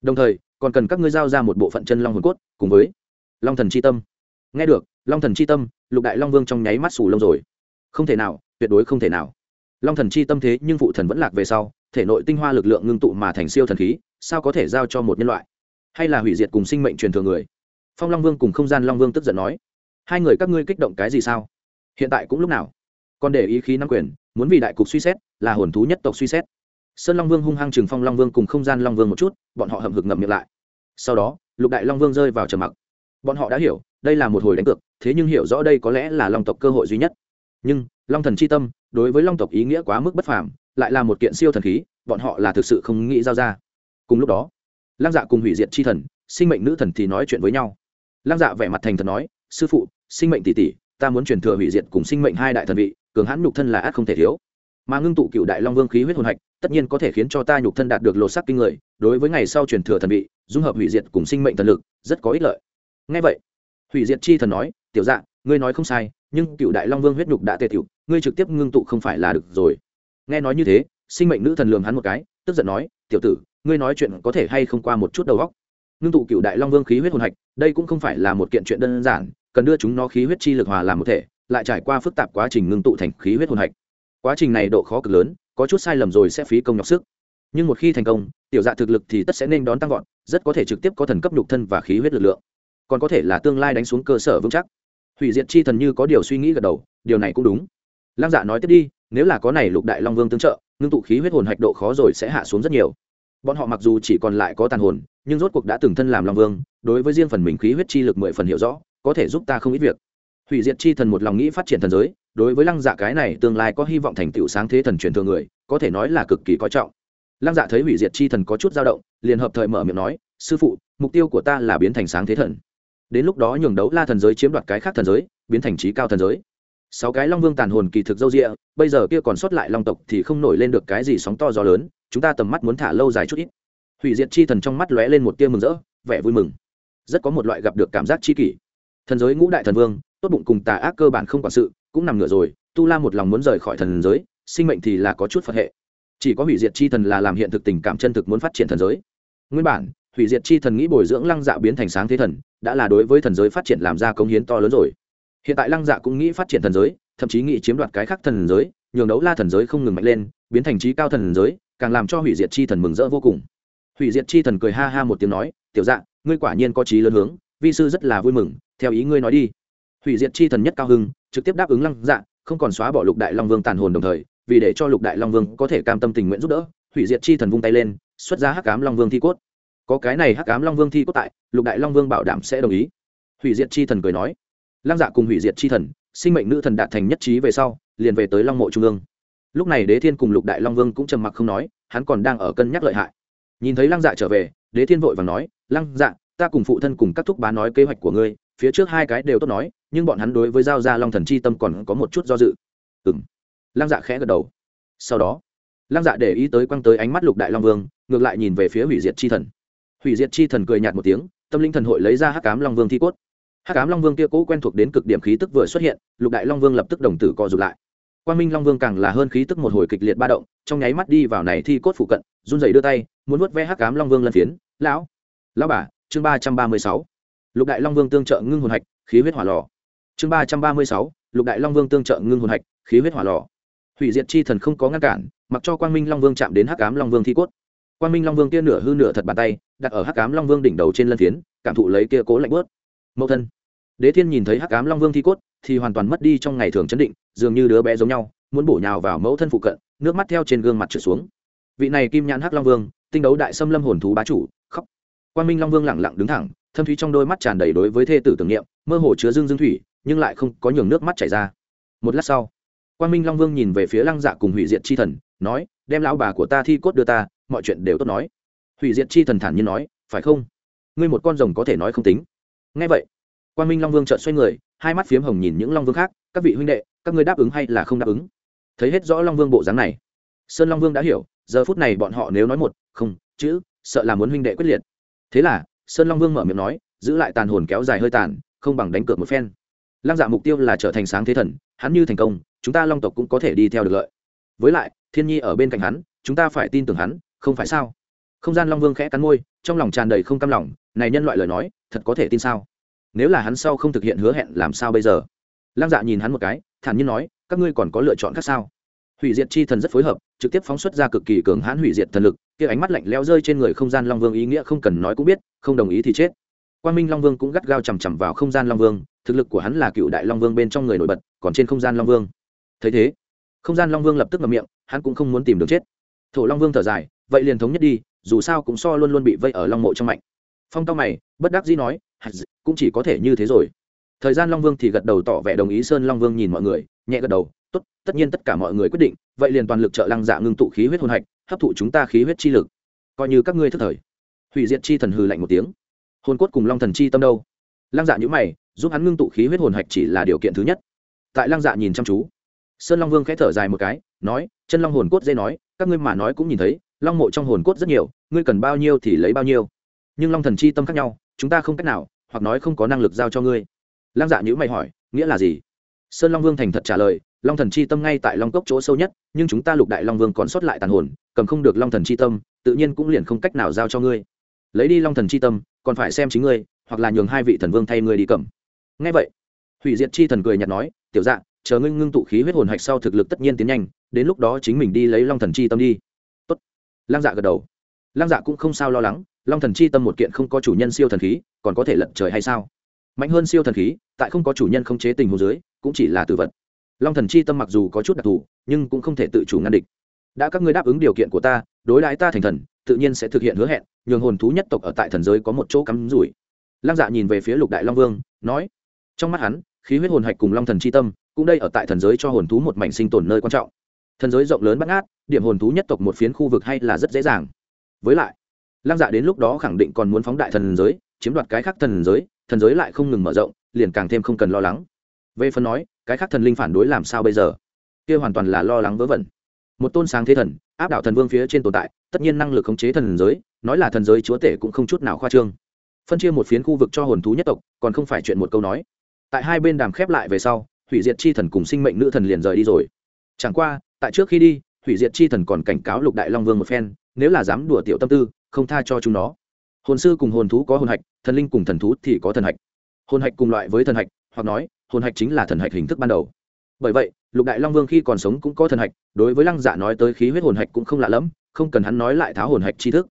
Đồng thời, còn cần các ngươi giao ra một bộ phận chân long hồn cốt, cùng với long thần c h i tâm nghe được, long thần c h i tâm, lục đại long vương trong nháy mắt sù lông rồi. Không thể nào, tuyệt đối không thể nào. Long thần c h i tâm thế nhưng phụ thần vẫn lạc về sau, thể nội tinh hoa lực lượng ngưng tụ mà thành siêu thần khí, sao có thể giao cho một nhân loại? Hay là hủy diệt cùng sinh mệnh truyền thừa người? Phong long vương cùng không gian long vương tức giận nói. Hai người các ngươi kích động cái gì sao? Hiện tại cũng lúc nào? Còn để ý khí nắm quyền, muốn vì đại cục suy xét, là hồn thú nhất tộc suy xét. Sơn long vương hung hăng chừng phong long vương cùng không gian long vương một chút, bọn họ hậm hực ngậm miệng lại. Sau đó, lục đại long vương rơi vào trầm mặc. Bọn họ đã hiểu đây là một hồi đánh cược, thế nhưng hiểu rõ đây có lẽ là long tộc cơ hội duy nhất. Nhưng, long thần c h i tâm, đối với long tộc ý nghĩa quá mức bất phàm, lại là một kiện siêu thần khí, bọn họ là thực sự không nghĩ giao ra. Cùng lúc đó, lăng dạ cùng hủy diệt c h i thần, sinh mệnh nữ thần thì nói chuyện với nhau. Lăng dạ vẻ mặt thành thần nói, sư phụ, sinh mệnh tỷ tỷ, ta muốn truyền thừa hủy diệt cùng sinh mệnh hai đại thần vị, cường hãn nhục thân là ác không thể thiếu. Mà ngưng tụ cựu đại long vương khí huyết hồn hạch, tất nhiên có thể khiến cho ta nhục thân đạt được lột sắc kinh người, đối với ngày sau truyền thừa thần vị, dung hợp hủy diệt cùng sinh mệnh thần lực, rất có ích lợi. Ngay vậy hủy diệt chi thần nói, tiểu dạ ngươi nói không sai, nhưng cựu đại long vương huyết nhục đã tê tiểu, ngươi trực tiếp ngưng tụ không phải là được rồi. Nghe nói như thế, sinh mệnh nữ thần lường hắn một cái, tức giận nói, tiểu tử, ngươi nói chuyện có thể hay không qua một chút đầu góc ngưng tụ cựu đại long vương khí huyết hồn hạch, đây cũng không phải là một kiện chuyện đơn giản, cần đưa chúng nó khí huyết chi lực hòa làm một thể, lại trải qua phức tạp quá trình ngưng tụ thành khí huyết hồn hạch. Quá trình này độ khó cực lớn, có chút sai lầm rồi sẽ phí công nhọc sức. Nhưng một khi thành công, tiểu dạ thực lực thì tất sẽ nên đón tăng vọt, rất có thể trực tiếp có thần cấp nhục thân và khí huyết lực lượng còn có thể là tương lai đánh xuống cơ sở vững chắc. Hủy diệt chi thần như có điều suy nghĩ gật đầu, điều này cũng đúng. Lăng dạ nói tiếp đi, nếu là có này lục đại long vương tương trợ, ngưng tụ khí huyết hồn hạch độ khó rồi sẽ hạ xuống rất nhiều. Bọn họ mặc dù chỉ còn lại có tàn hồn, nhưng rốt cuộc đã từng thân làm long vương, đối với riêng phần mình khí huyết chi lực mười phần hiểu rõ, có thể giúp ta không ít việc. Hủy diệt chi thần một lòng nghĩ phát triển thần giới, đối với lăng dạ cái này tương lai có hy vọng thành tựu sáng thế thần truyền thừa người, có thể nói là cực kỳ coi trọng. Lăng dạ thấy hủy diệt chi thần có chút dao động, liền hợp thời mở miệng nói, sư phụ, mục tiêu của ta là biến thành sáng thế thần đến lúc đó nhường đấu la thần giới chiếm đoạt cái khác thần giới, biến thành trí cao thần giới. Sáu cái long vương tàn hồn kỳ thực dâu rịa bây giờ kia còn sót lại long tộc thì không nổi lên được cái gì sóng to gió lớn, chúng ta tầm mắt muốn thả lâu dài chút ít. Hủy diệt chi thần trong mắt lóe lên một tia mừng rỡ, vẻ vui mừng. Rất có một loại gặp được cảm giác chi kỷ. Thần giới ngũ đại thần vương, tốt bụng cùng tà ác cơ bản không quản sự, cũng nằm ngửa rồi, tu la một lòng muốn rời khỏi thần giới, sinh mệnh thì là có chút phật hệ. Chỉ có hủy diệt chi thần là làm hiện thực tình cảm chân thực muốn phát triển thần giới. Nguyên bản, hủy diệt chi thần nghĩ bồi dưỡng lăng dạ biến thành sáng thế thần đã là đối với thần giới phát triển làm ra công hiến to lớn rồi. Hiện tại lăng dạ cũng nghĩ phát triển thần giới, thậm chí nghĩ chiếm đoạt cái khác thần giới, nhường đấu la thần giới không ngừng mạnh lên, biến thành trí cao thần giới, càng làm cho hủy diệt chi thần mừng rỡ vô cùng. Hủy diệt chi thần cười ha ha một tiếng nói, tiểu dạ ngươi quả nhiên có trí lớn hướng, vi sư rất là vui mừng, theo ý ngươi nói đi. Hủy diệt chi thần nhất cao hưng, trực tiếp đáp ứng lăng dạ không còn xóa bỏ lục đại long vương tàn hồn đồng thời, vì để cho lục đại long vương có thể cam tâm tình nguyện giúp đỡ, hủy diệt chi thần vung tay lên, xuất ra hắc cám long vương thi cốt có cái này hắc ám long vương thi cốt tại, lục đại long vương bảo đảm sẽ đồng ý. Hủy diệt chi thần cười nói. Lăng dạ cùng hủy diệt chi thần, sinh mệnh nữ thần đạt thành nhất trí về sau, liền về tới long mộ trung ương. Lúc này đế thiên cùng lục đại long vương cũng trầm mặc không nói, hắn còn đang ở cân nhắc lợi hại. Nhìn thấy lăng dạ trở về, đế thiên vội và nói, lăng dạ ta cùng phụ thân cùng các thúc bá nói kế hoạch của ngươi, phía trước hai cái đều tốt nói, nhưng bọn hắn đối với giao gia long thần chi tâm còn có một chút do dự. Ừ m lăng dạ khẽ gật đầu. Sau đó, lăng dạ để ý tới quăng tới ánh mắt lục đại long vương, ngược lại nhìn về phía hủy diệt chi thần hủy diệt chi thần cười nhạt một tiếng tâm linh thần hội lấy ra hắc cám long vương thi cốt hắc cám long vương kia cũ quen thuộc đến cực điểm khí tức vừa xuất hiện lục đại long vương lập tức đồng tử co rụt lại quan minh long vương càng là hơn khí tức một hồi kịch liệt ba động trong nháy mắt đi vào này thi cốt phụ cận run rẩy đưa tay muốn vuốt ve hắc cám long vương lân phiến lão lão bà chương ba trăm ba mươi sáu lục đại long vương tương trợ ngưng hồn hạch khí huyết hỏa lò chương ba trăm ba mươi sáu lục đại long vương tương trợ ngưng hồn hạch khí huyết hỏa lò hủy diệt chi thần không có ngăn cản mặc cho quang minh long vương chạm đến hắc cám long vương thi cốt quang minh long vương kia nửa hư nửa thật bàn tay đặt ở hắc cám long vương đỉnh đầu trên lân phiến, cảm thụ lấy kia cố lạnh bớt mẫu thân, đế thiên nhìn thấy hắc cám long vương thi cốt, thì hoàn toàn mất đi trong ngày thường chấn định, dường như đứa bé giống nhau, muốn bổ nhào vào mẫu thân phụ cận, nước mắt theo trên gương mặt trượt xuống. Vị này kim nhãn hắc long vương, tinh đấu đại xâm lâm hồn thú bá chủ, khóc. Quang minh long vương lẳng lặng đứng thẳng, thâm thúy trong đôi mắt tràn đầy đối với thê tử tưởng niệm, mơ hồ chứa dương dương thủy, nhưng lại không có nhường nước mắt chảy ra. Một lát sau quan minh long vương nhìn về phía lăng dạ cùng hủy diệt chi thần, nói, đem lão bà của ta thi cốt đưa ta, mọi chuyện đều tốt nói hủy diệt chi thần thản nhiên nói, phải không? Ngươi một con rồng có thể nói không tính. Ngay vậy quan minh long vương trợn xoay người, hai mắt phiếm hồng nhìn những long vương khác, các vị huynh đệ, các ngươi đáp ứng hay là không đáp ứng? Thấy hết rõ long vương bộ dáng này, sơn long vương đã hiểu, giờ phút này bọn họ nếu nói một, không, chữ, sợ là muốn huynh đệ quyết liệt. Thế là, sơn long vương mở miệng nói, giữ lại tàn hồn kéo dài hơi tàn, không bằng đánh cược một phen. Lăng dạ mục tiêu là trở thành sáng thế thần, hắn như thành công, chúng ta long tộc cũng có thể đi theo được lợi. Với lại, thiên nhi ở bên cạnh hắn, chúng ta phải tin tưởng hắn, không phải sao? Không gian long vương khẽ cắn môi, trong lòng tràn đầy không cam lòng, này nhân loại lời nói, thật có thể tin sao? Nếu là hắn sau không thực hiện hứa hẹn làm sao bây giờ? Lăng dạ nhìn hắn một cái, thản nhiên nói, các ngươi còn có lựa chọn khác sao? Hủy diệt chi thần rất phối hợp, trực tiếp phóng xuất ra cực kỳ cường hãn hủy diệt thần lực, kia ánh mắt lạnh leo rơi trên người không gian long vương ý nghĩa không cần nói cũng biết, không đồng ý thì chết. Quan minh long vương cũng gắt gao chằm chằm vào không gian long vương, thực lực của hắn là cựu đại long vương bên trong người nổi bật, còn trên không gian long vương. Thấy thế, không gian long vương lập tức ngậm miệng, hắn cũng không muốn tìm đường chết. Thổ long vương thở dài, vậy liền thống nhất đi dù sao cũng so luôn luôn bị vây ở long mộ trong mạnh. Phong tao mày, bất đắc dĩ nói cũng chỉ có thể như thế rồi. Thời gian long vương thì gật đầu tỏ vẻ đồng ý sơn long vương nhìn mọi người, nhẹ gật đầu, tốt, tất nhiên tất cả mọi người quyết định, vậy liền toàn lực trợ lăng dạ ngưng tụ khí huyết hồn hạch, hấp thụ chúng ta khí huyết chi lực. Coi như các ngươi thức thời. Hủy diệt chi thần hừ lạnh một tiếng. Hồn cốt cùng long thần chi tâm đâu? Lăng dạ nhữ mày, giúp hắn ngưng tụ khí huyết hồn hạch chỉ là điều kiện thứ nhất. Tại lăng dạ nhìn chăm chú, sơn long vương khẽ thở dài một cái, nói, chân long hồn cốt dễ nói, các ngươi mà nói cũng nhìn thấy long mộ trong hồn cốt rất nhiều, ngươi cần bao nhiêu thì lấy bao nhiêu. Nhưng long thần chi tâm khác nhau, chúng ta không cách nào, hoặc nói không có năng lực giao cho ngươi. Lăng dạ nhữ mày hỏi, nghĩa là gì? Sơn long vương thành thật trả lời, long thần chi tâm ngay tại long cốc chỗ sâu nhất, nhưng chúng ta lục đại long vương còn sót lại tàn hồn, cầm không được long thần chi tâm, tự nhiên cũng liền không cách nào giao cho ngươi. Lấy đi long thần chi tâm, còn phải xem chính ngươi, hoặc là nhường hai vị thần vương thay ngươi đi cầm. Ngay vậy, hủy diệt chi thần cười nhạt nói, tiểu dạ chờ ngươi ngưng tụ khí huyết hồn hạch sau thực lực tất nhiên tiến nhanh, đến lúc đó chính mình đi lấy long thần chi tâm đi lăng dạ gật đầu. Lăng dạ cũng không sao lo lắng, long thần chi tâm một kiện không có chủ nhân siêu thần khí, còn có thể lận trời hay sao? Mạnh hơn siêu thần khí, tại không có chủ nhân không chế tình hồ dưới, cũng chỉ là tử vật. Long thần chi tâm mặc dù có chút đặc thù, nhưng cũng không thể tự chủ ngăn địch. Đã các ngươi đáp ứng điều kiện của ta, đối đãi ta thành thần, tự nhiên sẽ thực hiện hứa hẹn, nhường hồn thú nhất tộc ở tại thần giới có một chỗ cắm rủi. Lăng dạ nhìn về phía lục đại long vương, nói, trong mắt hắn, khí huyết hồn hạch cùng long thần chi tâm, cũng đây ở tại thần giới cho hồn thú một mảnh sinh tồn nơi quan trọng thần giới rộng lớn bắt ngát, điểm hồn thú nhất tộc một phiến khu vực hay là rất dễ dàng. Với lại, lăng dạ đến lúc đó khẳng định còn muốn phóng đại thần giới, chiếm đoạt cái khác thần giới thần giới lại không ngừng mở rộng, liền càng thêm không cần lo lắng. Về phần nói, cái khác thần linh phản đối làm sao bây giờ? Kia hoàn toàn là lo lắng vớ vẩn. Một tôn sáng thế thần, áp đảo thần vương phía trên tồn tại, tất nhiên năng lực khống chế thần giới, nói là thần giới chúa tể cũng không chút nào khoa trương. Phân chia một phiến khu vực cho hồn thú nhất tộc, còn không phải chuyện một câu nói. Tại hai bên đàm khép lại về sau, hủy diệt chi thần cùng sinh mệnh nữ thần liền rời đi rồi. Chẳng qua tại trước khi đi, hủy diệt chi thần còn cảnh cáo lục đại long vương một phen, nếu là dám đùa tiểu tâm tư, không tha cho chúng nó. Hồn sư cùng hồn thú có hồn hạch, thần linh cùng thần thú thì có thần hạch. Hồn hạch cùng loại với thần hạch, hoặc nói, hồn hạch chính là thần hạch hình thức ban đầu. Bởi vậy, lục đại long vương khi còn sống cũng có thần hạch, đối với lăng dạ nói tới khí huyết hồn hạch cũng không lạ lẫm, không cần hắn nói lại tháo hồn hạch tri thức.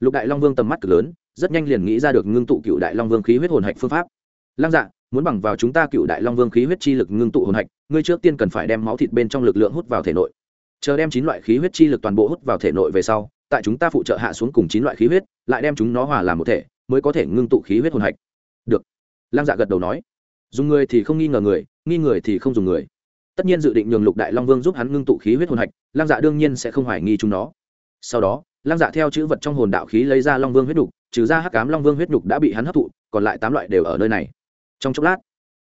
Lục đại long vương tầm mắt cực lớn, rất nhanh liền nghĩ ra được ngưng tụ cựu đại long vương khí huyết hồn hạch phương pháp. Lăng dạ muốn bằng vào chúng ta cựu đại long vương khí huyết chi lực ngưng tụ hồn hạch, ngươi trước tiên cần phải đem máu thịt bên trong lực lượng hút vào thể nội chờ đem chín loại khí huyết chi lực toàn bộ hút vào thể nội về sau tại chúng ta phụ trợ hạ xuống cùng chín loại khí huyết lại đem chúng nó hòa làm một thể mới có thể ngưng tụ khí huyết hồn hạch. Được. Lam dạ gật đầu nói. Dùng người thì không nghi ngờ người nghi người thì không dùng người. Tất nhiên dự định nhường lục đại long vương giúp hắn ngưng tụ khí huyết hồn hạch lam dạ đương nhiên sẽ không hoài nghi chúng nó. Sau đó lam dạ theo chữ vật trong hồn đạo khí lấy ra long vương huyết đục, trừ ra hắc cám long vương huyết đục đã bị hắn hấp thụ còn lại tám loại đều ở nơi này. Trong chốc lát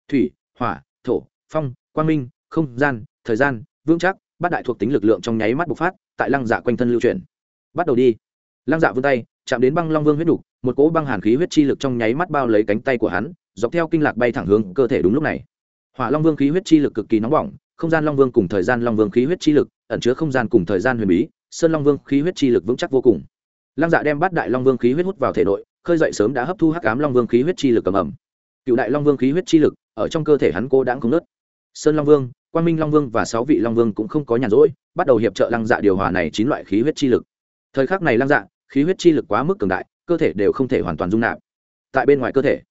thủy hỏa thổ phong quang minh không gian thời gian vững chắc bát đại thuộc tính lực lượng trong nháy mắt bộc phát, tại lăng dạ quanh thân lưu chuyển. Bắt đầu đi. Lăng dạ vươn tay, chạm đến băng long vương huyết nhục một cỗ băng hàn khí huyết chi lực trong nháy mắt bao lấy cánh tay của hắn, dọc theo kinh lạc bay thẳng hướng cơ thể đúng lúc này. Hỏa long vương khí huyết chi lực cực kỳ nóng bỏng, không gian long vương cùng thời gian long vương khí huyết chi lực, ẩn chứa không gian cùng thời gian huyền bí, sơn long vương khí huyết chi lực vững chắc vô cùng. Lăng dạ đem bắt đại long vương khí huyết hút vào thể nội, khơi dậy sớm đã hấp thu hắc ám long vương khí huyết chi lực cầm ẩm cựu đại long vương khí huyết chi lực, ở trong cơ thể hắn cô đãng không nớt sơn long vương quan minh long vương và sáu vị long vương cũng không có nhàn rỗi, bắt đầu hiệp trợ lăng dạ điều hòa này chín loại khí huyết chi lực. Thời khắc này lăng dạ khí huyết chi lực quá mức cường đại, cơ thể đều không thể hoàn toàn dung nạp. Tại bên ngoài cơ thể,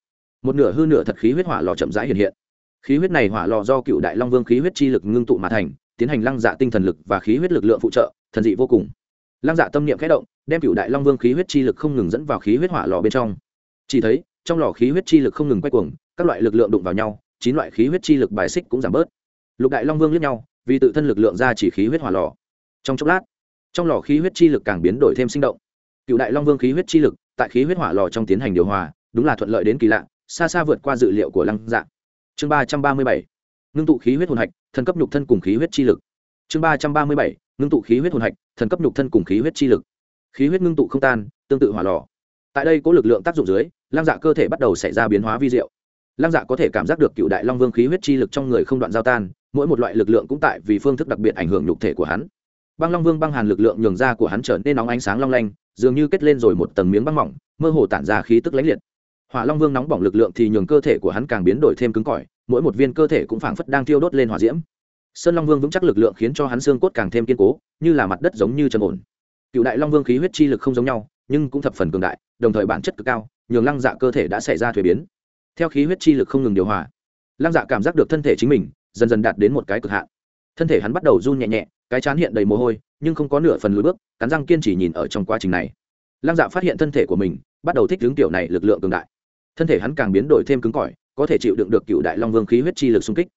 một nửa hư nửa thật khí huyết hỏa lò chậm rãi hiện hiện. Khí huyết này hỏa lò do cựu đại long vương khí huyết chi lực ngưng tụ mà thành, tiến hành lăng dạ tinh thần lực và khí huyết lực lượng phụ trợ, thần dị vô cùng. Lăng dạ tâm niệm khẽ động, đem cựu đại long vương khí huyết chi lực không ngừng dẫn vào khí huyết hỏa lò bên trong. Chỉ thấy, trong lò khí huyết chi lực không ngừng quay cuồng, các loại lực lượng đụng vào nhau, chín loại khí huyết chi lực bài xích cũng giảm bớt lục đại long vương liếc nhau, vì tự thân lực lượng ra chỉ khí huyết hỏa lò. Trong chốc lát, trong lò khí huyết chi lực càng biến đổi thêm sinh động. Cựu đại long vương khí huyết chi lực tại khí huyết hỏa lò trong tiến hành điều hòa, đúng là thuận lợi đến kỳ lạ, xa xa vượt qua dự liệu của lăng dạ. Chương ba trăm ba mươi bảy, ngưng tụ khí huyết hồn hạch, thần cấp nhục thân cùng khí huyết chi lực. Chương ba trăm ba mươi bảy, ngưng tụ khí huyết hồn hạch, thần cấp nhục thân cùng khí huyết chi lực. Khí huyết ngưng tụ không tan, tương tự hỏa lò. Tại đây có lực lượng tác dụng dưới, lăng dạ cơ thể bắt đầu xảy ra biến hóa vi diệu. Lăng dạ có thể cảm giác được cựu đại long vương khí huyết chi lực trong người không đoạn giao tan mỗi một loại lực lượng cũng tại vì phương thức đặc biệt ảnh hưởng nhục thể của hắn. Băng long vương băng hàn lực lượng nhường ra của hắn trở nên nóng ánh sáng long lanh, dường như kết lên rồi một tầng miếng băng mỏng, mơ hồ tản ra khí tức lãnh liệt. Hỏa long vương nóng bỏng lực lượng thì nhường cơ thể của hắn càng biến đổi thêm cứng cỏi, mỗi một viên cơ thể cũng phảng phất đang thiêu đốt lên hỏa diễm. Sơn long vương vững chắc lực lượng khiến cho hắn xương cốt càng thêm kiên cố, như là mặt đất giống như trầm ổn. Cựu đại long vương khí huyết chi lực không giống nhau, nhưng cũng thập phần cường đại, đồng thời bản chất cực cao, nhường lăng dạ cơ thể đã xảy ra thuế biến. Theo khí huyết chi lực không ngừng điều hòa, lăng dạ cảm giác được thân thể chính mình dần dần đạt đến một cái cực hạn. Thân thể hắn bắt đầu run nhẹ nhẹ, cái chán hiện đầy mồ hôi, nhưng không có nửa phần lùi bước, cắn răng kiên trì nhìn ở trong quá trình này. Lăng dạ phát hiện thân thể của mình, bắt đầu thích hướng tiểu này lực lượng cường đại. Thân thể hắn càng biến đổi thêm cứng cỏi, có thể chịu đựng được cựu đại long vương khí huyết chi lực xung kích.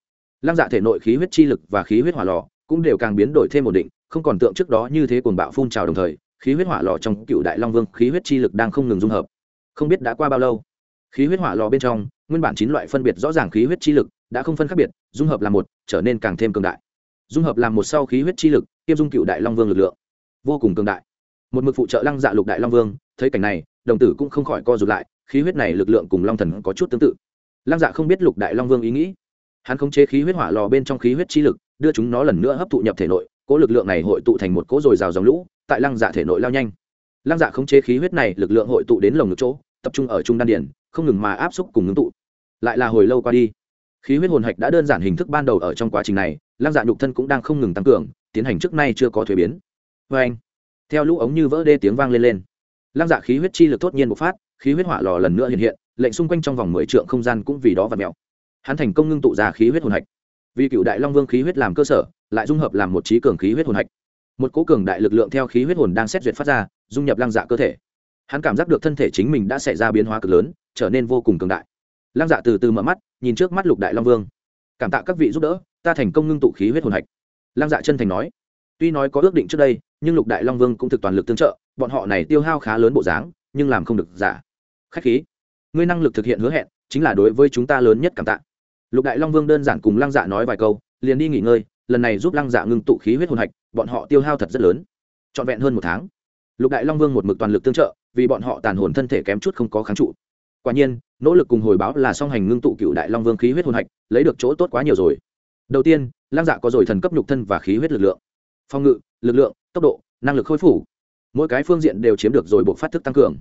Lăng dạ thể nội khí huyết chi lực và khí huyết hỏa lò cũng đều càng biến đổi thêm ổn định, không còn tượng trước đó như thế cuồng bạo phun trào đồng thời, khí huyết hỏa lò trong cựu đại long vương khí huyết chi lực đang không ngừng dung hợp. Không biết đã qua bao lâu, khí huyết hỏa lò bên trong, nguyên bản chín loại phân biệt rõ ràng khí huyết chi lực đã không phân khác biệt, dung hợp làm một, trở nên càng thêm cường đại. Dung hợp làm một sau khí huyết chi lực, kiêm dung cựu đại long vương lực lượng. Vô cùng cường đại. Một mực phụ trợ lăng dạ lục đại long vương, thấy cảnh này, đồng tử cũng không khỏi co rụt lại, khí huyết này lực lượng cùng long thần có chút tương tự. Lăng dạ không biết lục đại long vương ý nghĩ. Hắn khống chế khí huyết hỏa lò bên trong khí huyết chi lực, đưa chúng nó lần nữa hấp thụ nhập thể nội cỗ lực lượng này hội tụ thành một cỗ dồi dào dòng lũ, tại lăng dạ thể nội lao nhanh. Lăng dạ khống chế khí huyết này, lực lượng hội tụ đến lồng ngực chỗ, tập trung ở trung đan điển không ngừng mà áp xúc cùng ngưng tụ. Lại là hồi lâu qua đi khí huyết hồn hạch đã đơn giản hình thức ban đầu ở trong quá trình này, lăng dạ nhục thân cũng đang không ngừng tăng cường, tiến hành trước nay chưa có thuế biến. Vê anh, theo lũ ống như vỡ đê tiếng vang lên lên, lăng dạ khí huyết chi lực tốt nhiên bộc phát, khí huyết hỏa lò lần nữa hiện hiện, lệnh xung quanh trong vòng mười trượng không gian cũng vì đó và mèo. Hắn thành công ngưng tụ ra khí huyết hồn hạch. Vì cựu đại long vương khí huyết làm cơ sở, lại dung hợp làm một trí cường khí huyết hồn hạch. Một cố cường đại lực lượng theo khí huyết hồn đang xét duyệt phát ra, dung nhập lăng dạ cơ thể. Hắn cảm giác được thân thể chính mình đã xảy ra biến hóa cực lớn, trở nên vô cùng cường đại lăng dạ từ từ mở mắt, nhìn trước mắt lục đại long vương. Cảm tạ các vị giúp đỡ, ta thành công ngưng tụ khí huyết hồn hạch. Lăng dạ chân thành nói. Tuy nói có ước định trước đây, nhưng lục đại long vương cũng thực toàn lực tương trợ, bọn họ này tiêu hao khá lớn bộ dáng, nhưng làm không được giả. Khách khí. Ngươi năng lực thực hiện hứa hẹn, chính là đối với chúng ta lớn nhất cảm tạ. Lục đại long vương đơn giản cùng lăng dạ nói vài câu, liền đi nghỉ ngơi, lần này giúp lăng dạ ngưng tụ khí huyết hồn hạch, bọn họ tiêu hao thật rất lớn. Trọn vẹn hơn một tháng. Lục đại long vương một mực toàn lực tương trợ, vì bọn họ tàn hồn thân thể kém chút không có kháng trụ. Quả nhiên nỗ lực cùng hồi báo là song hành ngưng tụ cựu đại long vương khí huyết hồn hạch, lấy được chỗ tốt quá nhiều rồi. Đầu tiên lăng dạ có rồi thần cấp nhục thân và khí huyết lực lượng. Phòng ngự, lực lượng, tốc độ, năng lực khôi phủ mỗi cái phương diện đều chiếm được rồi buộc phát thức tăng cường.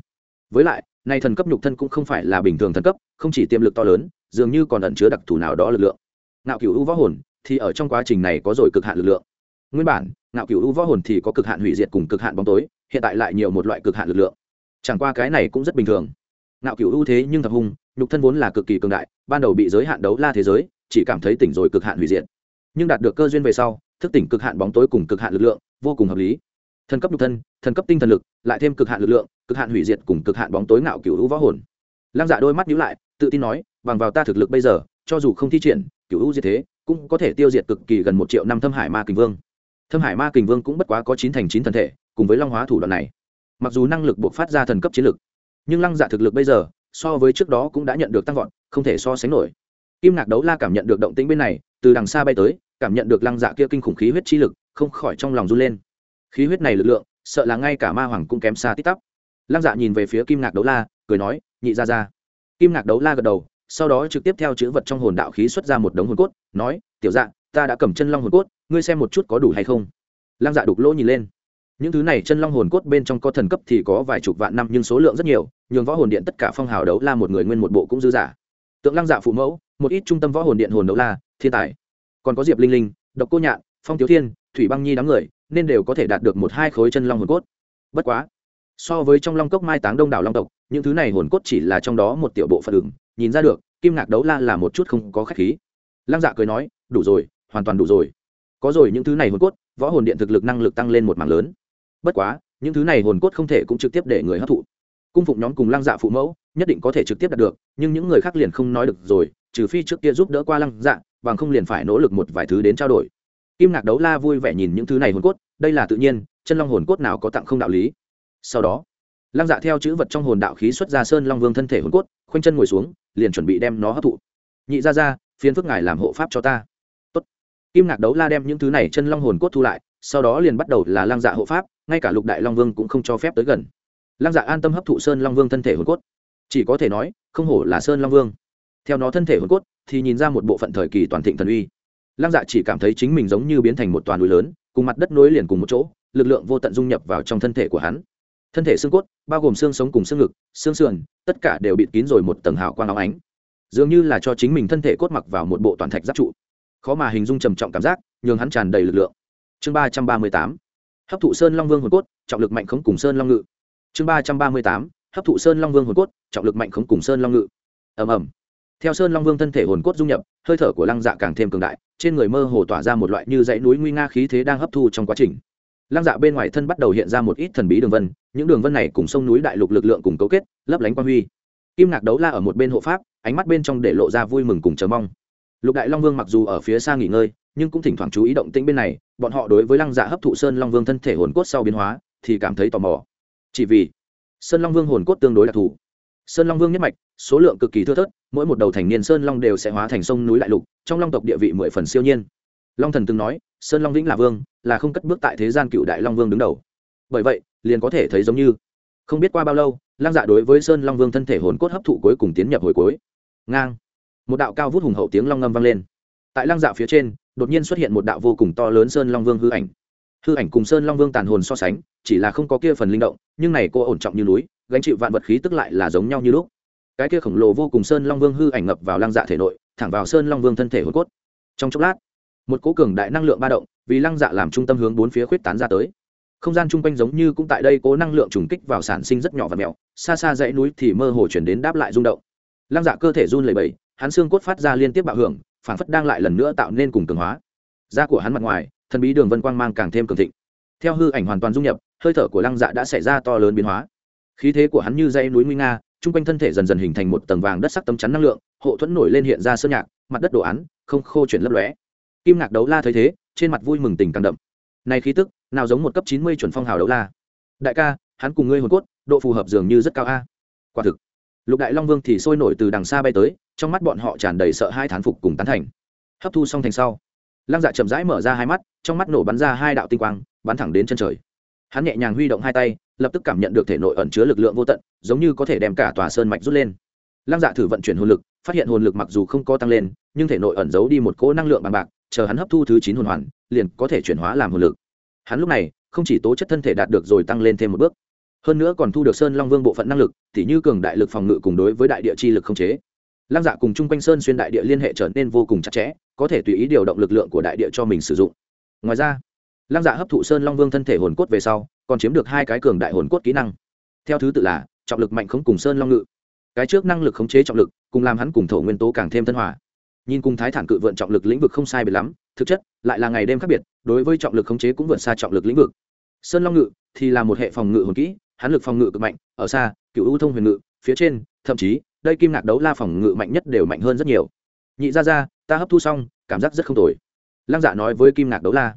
Với lại, nay thần cấp nhục thân cũng không phải là bình thường thần cấp, không chỉ tiềm lực to lớn, dường như còn ẩn chứa đặc thù nào đó lực lượng. Nạo cựu u võ hồn thì ở trong quá trình này có rồi cực hạn lực lượng. Nguyên bản nạo cựu u võ hồn thì có cực hạn hủy diệt cùng cực hạn bóng tối, hiện tại lại nhiều một loại cực hạn lực lượng. Chẳng qua cái này cũng rất bình thường nạo cựu ưu thế nhưng thập hung, nhục thân vốn là cực kỳ cường đại, ban đầu bị giới hạn đấu la thế giới, chỉ cảm thấy tỉnh rồi cực hạn hủy diệt. Nhưng đạt được cơ duyên về sau, thức tỉnh cực hạn bóng tối cùng cực hạn lực lượng, vô cùng hợp lý. Thần cấp nhục thân, thần cấp tinh thần lực, lại thêm cực hạn lực lượng, cực hạn hủy diệt cùng cực hạn bóng tối ngạo cựu hữu võ hồn. Lăng dạ đôi mắt nhíu lại, tự tin nói, bằng vào ta thực lực bây giờ, cho dù không thi triển cựu hữu diệt thế, cũng có thể tiêu diệt cực kỳ gần một triệu năm thâm hải ma kình vương. Thâm hải ma kình vương cũng bất quá có chín thành chín thần thể, cùng với long hóa thủ đoạn này. Mặc dù năng lực buộc phát ra thần cấp chiến lực nhưng lăng dạ thực lực bây giờ, so với trước đó cũng đã nhận được tăng vọt, không thể so sánh nổi. Kim ngạc đấu la cảm nhận được động tĩnh bên này, từ đằng xa bay tới, cảm nhận được lăng dạ kia kinh khủng khí huyết chi lực, không khỏi trong lòng run lên. Khí huyết này lực lượng, sợ là ngay cả ma hoàng cũng kém xa tít tắp. Lăng dạ nhìn về phía kim ngạc đấu la, cười nói, nhị ra ra kim ngạc đấu la gật đầu, sau đó trực tiếp theo chữ vật trong hồn đạo khí xuất ra một đống hồn cốt, nói, tiểu dạ ta đã cầm chân long hồn cốt, ngươi xem một chút có đủ hay không? Lăng dạ đục lỗ nhìn lên. Những thứ này chân long hồn cốt bên trong có thần cấp thì có vài chục vạn năm nhưng số lượng rất nhiều nhường võ hồn điện tất cả phong hào đấu la một người nguyên một bộ cũng dư giả. Tượng lăng dạ phụ mẫu, một ít trung tâm võ hồn điện hồn đấu la, thiên tài. Còn có diệp linh linh, độc cô nhạn, phong tiếu thiên, thủy băng nhi đám người, nên đều có thể đạt được một hai khối chân long hồn cốt. Bất quá, so với trong long cốc mai táng đông đảo long tộc, những thứ này hồn cốt chỉ là trong đó một tiểu bộ phận đường nhìn ra được, kim ngạc đấu la là một chút không có khách khí. Lăng dạ cười nói, đủ rồi, hoàn toàn đủ rồi. Có rồi những thứ này hồn cốt, võ hồn điện thực lực năng lực tăng lên một mảng lớn. Bất quá, những thứ này hồn cốt không thể cũng trực tiếp để người hấp thụ cung phụng nhóm cùng lăng dạ phụ mẫu nhất định có thể trực tiếp đạt được, nhưng những người khác liền không nói được rồi, trừ phi trước kia giúp đỡ qua lăng dạ bằng không liền phải nỗ lực một vài thứ đến trao đổi. Kim ngạc đấu la vui vẻ nhìn những thứ này hồn cốt, đây là tự nhiên, chân long hồn cốt nào có tặng không đạo lý. Sau đó, lăng dạ theo chữ vật trong hồn đạo khí xuất ra sơn long vương thân thể hồn cốt, khoanh chân ngồi xuống, liền chuẩn bị đem nó hấp thụ. Nhị ra ra phiến phước ngài làm hộ pháp cho ta. Tốt. kim ngạc đấu la đem những thứ này chân long hồn cốt thu lại, sau đó liền bắt đầu là lăng dạ hộ pháp, ngay cả lục đại long vương cũng không cho phép tới gần lăng dạ an tâm hấp thụ sơn long vương thân thể hồn cốt. Chỉ có thể nói, không hổ là sơn long vương. Theo nó thân thể hồn cốt, thì nhìn ra một bộ phận thời kỳ toàn thịnh thần uy. Lăng dạ chỉ cảm thấy chính mình giống như biến thành một toàn núi lớn, cùng mặt đất nối liền cùng một chỗ, lực lượng vô tận dung nhập vào trong thân thể của hắn. Thân thể xương cốt, bao gồm xương sống cùng xương ngực, xương sườn, tất cả đều bịt kín rồi một tầng hào quang áo ánh. Dường như là cho chính mình thân thể cốt mặc vào một bộ toàn thạch giáp trụ. Khó mà hình dung trầm trọng cảm giác, nhường hắn tràn đầy lực lượng. Chương ba trăm ba mươi tám. Hấp thụ sơn long vương hồn cốt, trọng lực mạnh khống cùng sơn long ngự chương ba trăm ba mươi tám, hấp thụ sơn long vương hồn cốt, trọng lực mạnh khống cùng sơn long ngự. Ầm ầm. Theo sơn long vương thân thể hồn cốt dung nhập, hơi thở của lăng dạ càng thêm cường đại, trên người mơ hồ tỏa ra một loại như dãy núi nguy nga khí thế đang hấp thu trong quá trình. Lăng dạ bên ngoài thân bắt đầu hiện ra một ít thần bí đường vân, những đường vân này cùng sông núi đại lục lực lượng cùng cấu kết, lấp lánh quang huy. Kim ngạc đấu la ở một bên hộ pháp, ánh mắt bên trong để lộ ra vui mừng cùng chờ mong. Lục đại long vương mặc dù ở phía xa nghỉ ngơi, nhưng cũng thỉnh thoảng chú ý động tĩnh bên này, bọn họ đối với lăng dạ hấp thụ sơn long vương thân thể hồn cốt sau biến hóa, thì cảm thấy tò mò chỉ vì sơn long vương hồn cốt tương đối đặc thù. Sơn long vương nhất mạch, số lượng cực kỳ thưa thớt, mỗi một đầu thành niên sơn long đều sẽ hóa thành sông núi đại lục, trong long tộc địa vị mười phần siêu nhiên. Long thần từng nói, sơn long vĩnh là vương, là không cất bước tại thế gian cựu đại long vương đứng đầu. Bởi vậy, liền có thể thấy giống như, không biết qua bao lâu, lăng dạ đối với sơn long vương thân thể hồn cốt hấp thụ cuối cùng tiến nhập hồi cuối. Ngang. Một đạo cao vút hùng hậu tiếng long ngâm vang lên. Tại lăng dạ phía trên, đột nhiên xuất hiện một đạo vô cùng to lớn sơn long vương hư ảnh. Hư ảnh cùng sơn long vương tàn hồn so sánh chỉ là không có kia phần linh động, nhưng này cô ổn trọng như núi, gánh chịu vạn vật khí tức lại là giống nhau như lúc. Cái kia khổng lồ vô cùng sơn long vương hư ảnh ngập vào lăng dạ thể nội, thẳng vào sơn long vương thân thể hồn cốt. Trong chốc lát, một cố cường đại năng lượng ba động, vì lăng dạ làm trung tâm hướng bốn phía khuyết tán ra tới. Không gian chung quanh giống như cũng tại đây cố năng lượng trùng kích vào sản sinh rất nhỏ và mèo xa xa dãy núi thì mơ hồ chuyển đến đáp lại rung động. Lăng dạ cơ thể run lẩy bẩy, hắn xương cốt phát ra liên tiếp bạo hưởng phản phất đang lại lần nữa tạo nên cùng cường hóa. Da của hắn mặt ngoài, thần bí đường vân quang mang càng thêm cường thịnh theo hư ảnh hoàn toàn dung nhập, hơi thở của lăng dạ đã xảy ra to lớn biến hóa. Khí thế của hắn như dây núi nguy nga, chung quanh thân thể dần dần hình thành một tầng vàng đất sắc tấm chắn năng lượng, hộ thuẫn nổi lên hiện ra sơn nhạc, mặt đất đồ án, không khô chuyển lấp lóe. Kim ngạc đấu la thấy thế, trên mặt vui mừng tình càng đậm. Này khí tức, nào giống một cấp chín mươi chuẩn phong hào đấu la. Đại ca, hắn cùng ngươi hồn cốt, độ phù hợp dường như rất cao a. Quả thực, lục đại long vương thì sôi nổi từ đằng xa bay tới, trong mắt bọn họ tràn đầy sợ hai thán phục cùng tán thành. Hấp thu xong thành sau, lăng dạ chậm rãi mở ra hai mắt, trong mắt nổ bắn ra hai đạo tinh quang bắn thẳng đến chân trời. Hắn nhẹ nhàng huy động hai tay, lập tức cảm nhận được thể nội ẩn chứa lực lượng vô tận, giống như có thể đem cả tòa sơn mạch rút lên. Lăng dạ thử vận chuyển hồn lực, phát hiện hồn lực mặc dù không có tăng lên, nhưng thể nội ẩn giấu đi một cỗ năng lượng bằng bạc, chờ hắn hấp thu thứ chín hồn hoàn, liền có thể chuyển hóa làm hồn lực. Hắn lúc này, không chỉ tố chất thân thể đạt được rồi tăng lên thêm một bước, hơn nữa còn thu được sơn long vương bộ phận năng lực t như cường đại lực phòng ngự cùng đối với đại địa chi lực không chế. Lăng dạ cùng chung quanh sơn xuyên đại địa liên hệ trở nên vô cùng chặt chẽ, có thể tùy ý điều động lực lượng của đại địa cho mình sử dụng. Ngoài ra lăng dạ hấp thụ sơn long vương thân thể hồn cốt về sau, còn chiếm được hai cái cường đại hồn cốt kỹ năng. Theo thứ tự là, trọng lực mạnh không cùng sơn long ngự. Cái trước năng lực khống chế trọng lực, cùng làm hắn cùng thổ nguyên tố càng thêm thân hòa. Nhìn cùng thái thản cự vượn trọng lực lĩnh vực không sai biệt lắm, thực chất, lại là ngày đêm khác biệt, đối với trọng lực khống chế cũng vượt xa trọng lực lĩnh vực. Sơn long ngự thì là một hệ phòng ngự hồn kỹ, hắn lực phòng ngự cực mạnh, ở xa, cựu ưu thông huyền ngự, phía trên, thậm chí, đây kim ngạc đấu la phòng ngự mạnh nhất đều mạnh hơn rất nhiều. Nhị ra ra, ta hấp thu xong, cảm giác rất không tồi. Lăng dạ nói với kim ngạc đấu la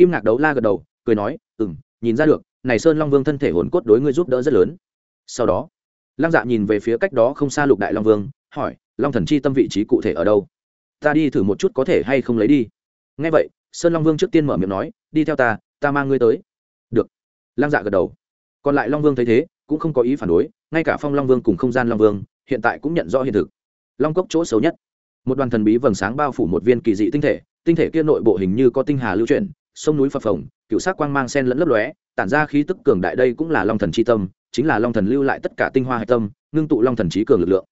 kim ngạc đấu la gật đầu, cười nói ừ m nhìn ra được, này sơn long vương thân thể hồn cốt đối ngươi giúp đỡ rất lớn. Sau đó, lăng dạ nhìn về phía cách đó không xa lục đại long vương, hỏi, long thần chi tâm vị trí cụ thể ở đâu? Ta đi thử một chút có thể hay không lấy đi. Ngay vậy, sơn long vương trước tiên mở miệng nói, đi theo ta ta mang ngươi tới. Được. Lăng dạ gật đầu. Còn lại long vương thấy thế, cũng không có ý phản đối, ngay cả phong long vương cùng không gian long vương, hiện tại cũng nhận rõ hiện thực. Long cốc chỗ xấu nhất. Một đoàn thần bí vầng sáng bao phủ một viên kỳ dị tinh thể tinh thể kia nội bộ hình như có tinh hà lưu chuyển sông núi phập phồng, cựu sắc quang mang sen lẫn lấp lóe, tản ra khí tức cường đại đây cũng là long thần c h i tâm, chính là long thần lưu lại tất cả tinh hoa hạch tâm, ngưng tụ long thần trí cường lực lượng.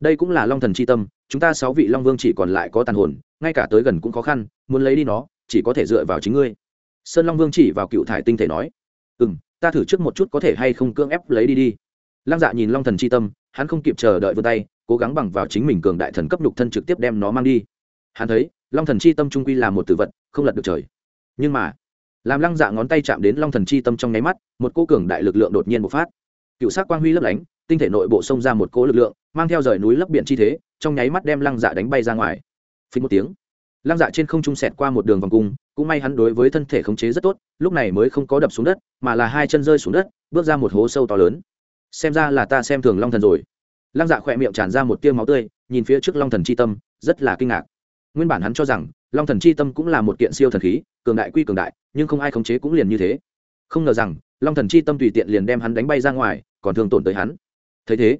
Đây cũng là long thần c h i tâm, chúng ta sáu vị long vương chỉ còn lại có tàn hồn, ngay cả tới gần cũng khó khăn, muốn lấy đi nó, chỉ có thể dựa vào chính ngươi. Sơn long vương chỉ vào cựu thải tinh thể nói. Ừ m ta thử trước một chút có thể hay không cưỡng ép lấy đi đi. Lăng dạ nhìn long thần c h i tâm, hắn không kịp chờ đợi vươn tay, cố gắng bằng vào chính mình cường đại thần cấp nhục thân trực tiếp đem nó mang đi. Hắn thấy, long thần c h i tâm trung quy là một tử vật, không lật được trời nhưng mà, làm lăng dạ ngón tay chạm đến long thần chi tâm trong nháy mắt, một cô cường đại lực lượng đột nhiên bộc phát. Cựu sắc quang huy lấp lánh, tinh thể nội bộ xông ra một cỗ lực lượng, mang theo rời núi lấp biển chi thế, trong nháy mắt đem lăng dạ đánh bay ra ngoài. Phí một tiếng, lăng dạ trên không trung sẹt qua một đường vòng cung, cũng may hắn đối với thân thể khống chế rất tốt, lúc này mới không có đập xuống đất, mà là hai chân rơi xuống đất, bước ra một hố sâu to lớn. Xem ra là ta xem thường long thần rồi. Lăng dạ khỏe miệng tràn ra một tiêu máu tươi, nhìn phía trước long thần c h i tâm, rất là kinh ngạc. Nguyên bản hắn cho rằng long thần c h i tâm cũng là một kiện siêu thần khí, cường đại quy cường đại, nhưng không ai khống chế cũng liền như thế. Không ngờ rằng, long thần c h i tâm tùy tiện liền đem hắn đánh bay ra ngoài, còn thương tổn tới hắn. Thấy thế,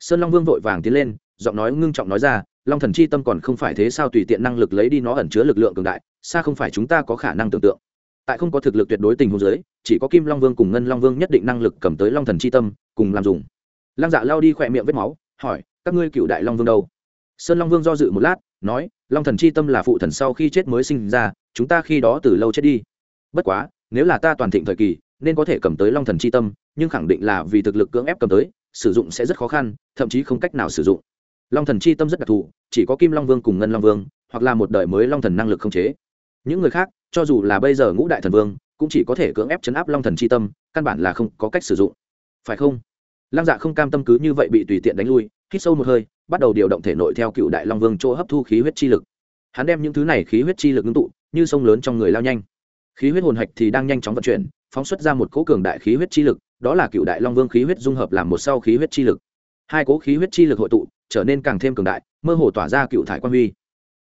sơn long vương vội vàng tiến lên, giọng nói ngưng trọng nói ra, long thần c h i tâm còn không phải thế sao tùy tiện năng lực lấy đi nó ẩn chứa lực lượng cường đại, xa không phải chúng ta có khả năng tưởng tượng. Tại không có thực lực tuyệt đối tình huống giới chỉ có kim long vương cùng ngân long vương nhất định năng lực cầm tới long thần c h i tâm, cùng làm dùng. Lăng dạ lao đi khỏe miệng vết máu, hỏi, các ngươi cựu đại long vương đâu? Sơn long vương do dự một lát, nói long thần chi tâm là phụ thần sau khi chết mới sinh ra, chúng ta khi đó từ lâu chết đi. Bất quá, nếu là ta toàn thịnh thời kỳ, nên có thể cầm tới long thần chi tâm, nhưng khẳng định là vì thực lực cưỡng ép cầm tới, sử dụng sẽ rất khó khăn, thậm chí không cách nào sử dụng. Long thần chi tâm rất đặc thù, chỉ có kim long vương cùng ngân long vương, hoặc là một đời mới long thần năng lực không chế. Những người khác, cho dù là bây giờ ngũ đại thần vương, cũng chỉ có thể cưỡng ép chấn áp long thần chi tâm, căn bản là không có cách sử dụng. Phải không? Lăng dạ không cam tâm cứ như vậy bị tùy tiện đánh lui hít sâu một hơi, bắt đầu điều động thể nội theo cựu đại long vương chỗ hấp thu khí huyết chi lực. Hắn đem những thứ này khí huyết chi lực ngưng tụ, như sông lớn trong người lao nhanh. Khí huyết hồn hạch thì đang nhanh chóng vận chuyển, phóng xuất ra một cỗ cường đại khí huyết chi lực, đó là cựu đại long vương khí huyết dung hợp làm một sau khí huyết chi lực. Hai cỗ khí huyết chi lực hội tụ, trở nên càng thêm cường đại, mơ hồ tỏa ra cựu thải quan huy.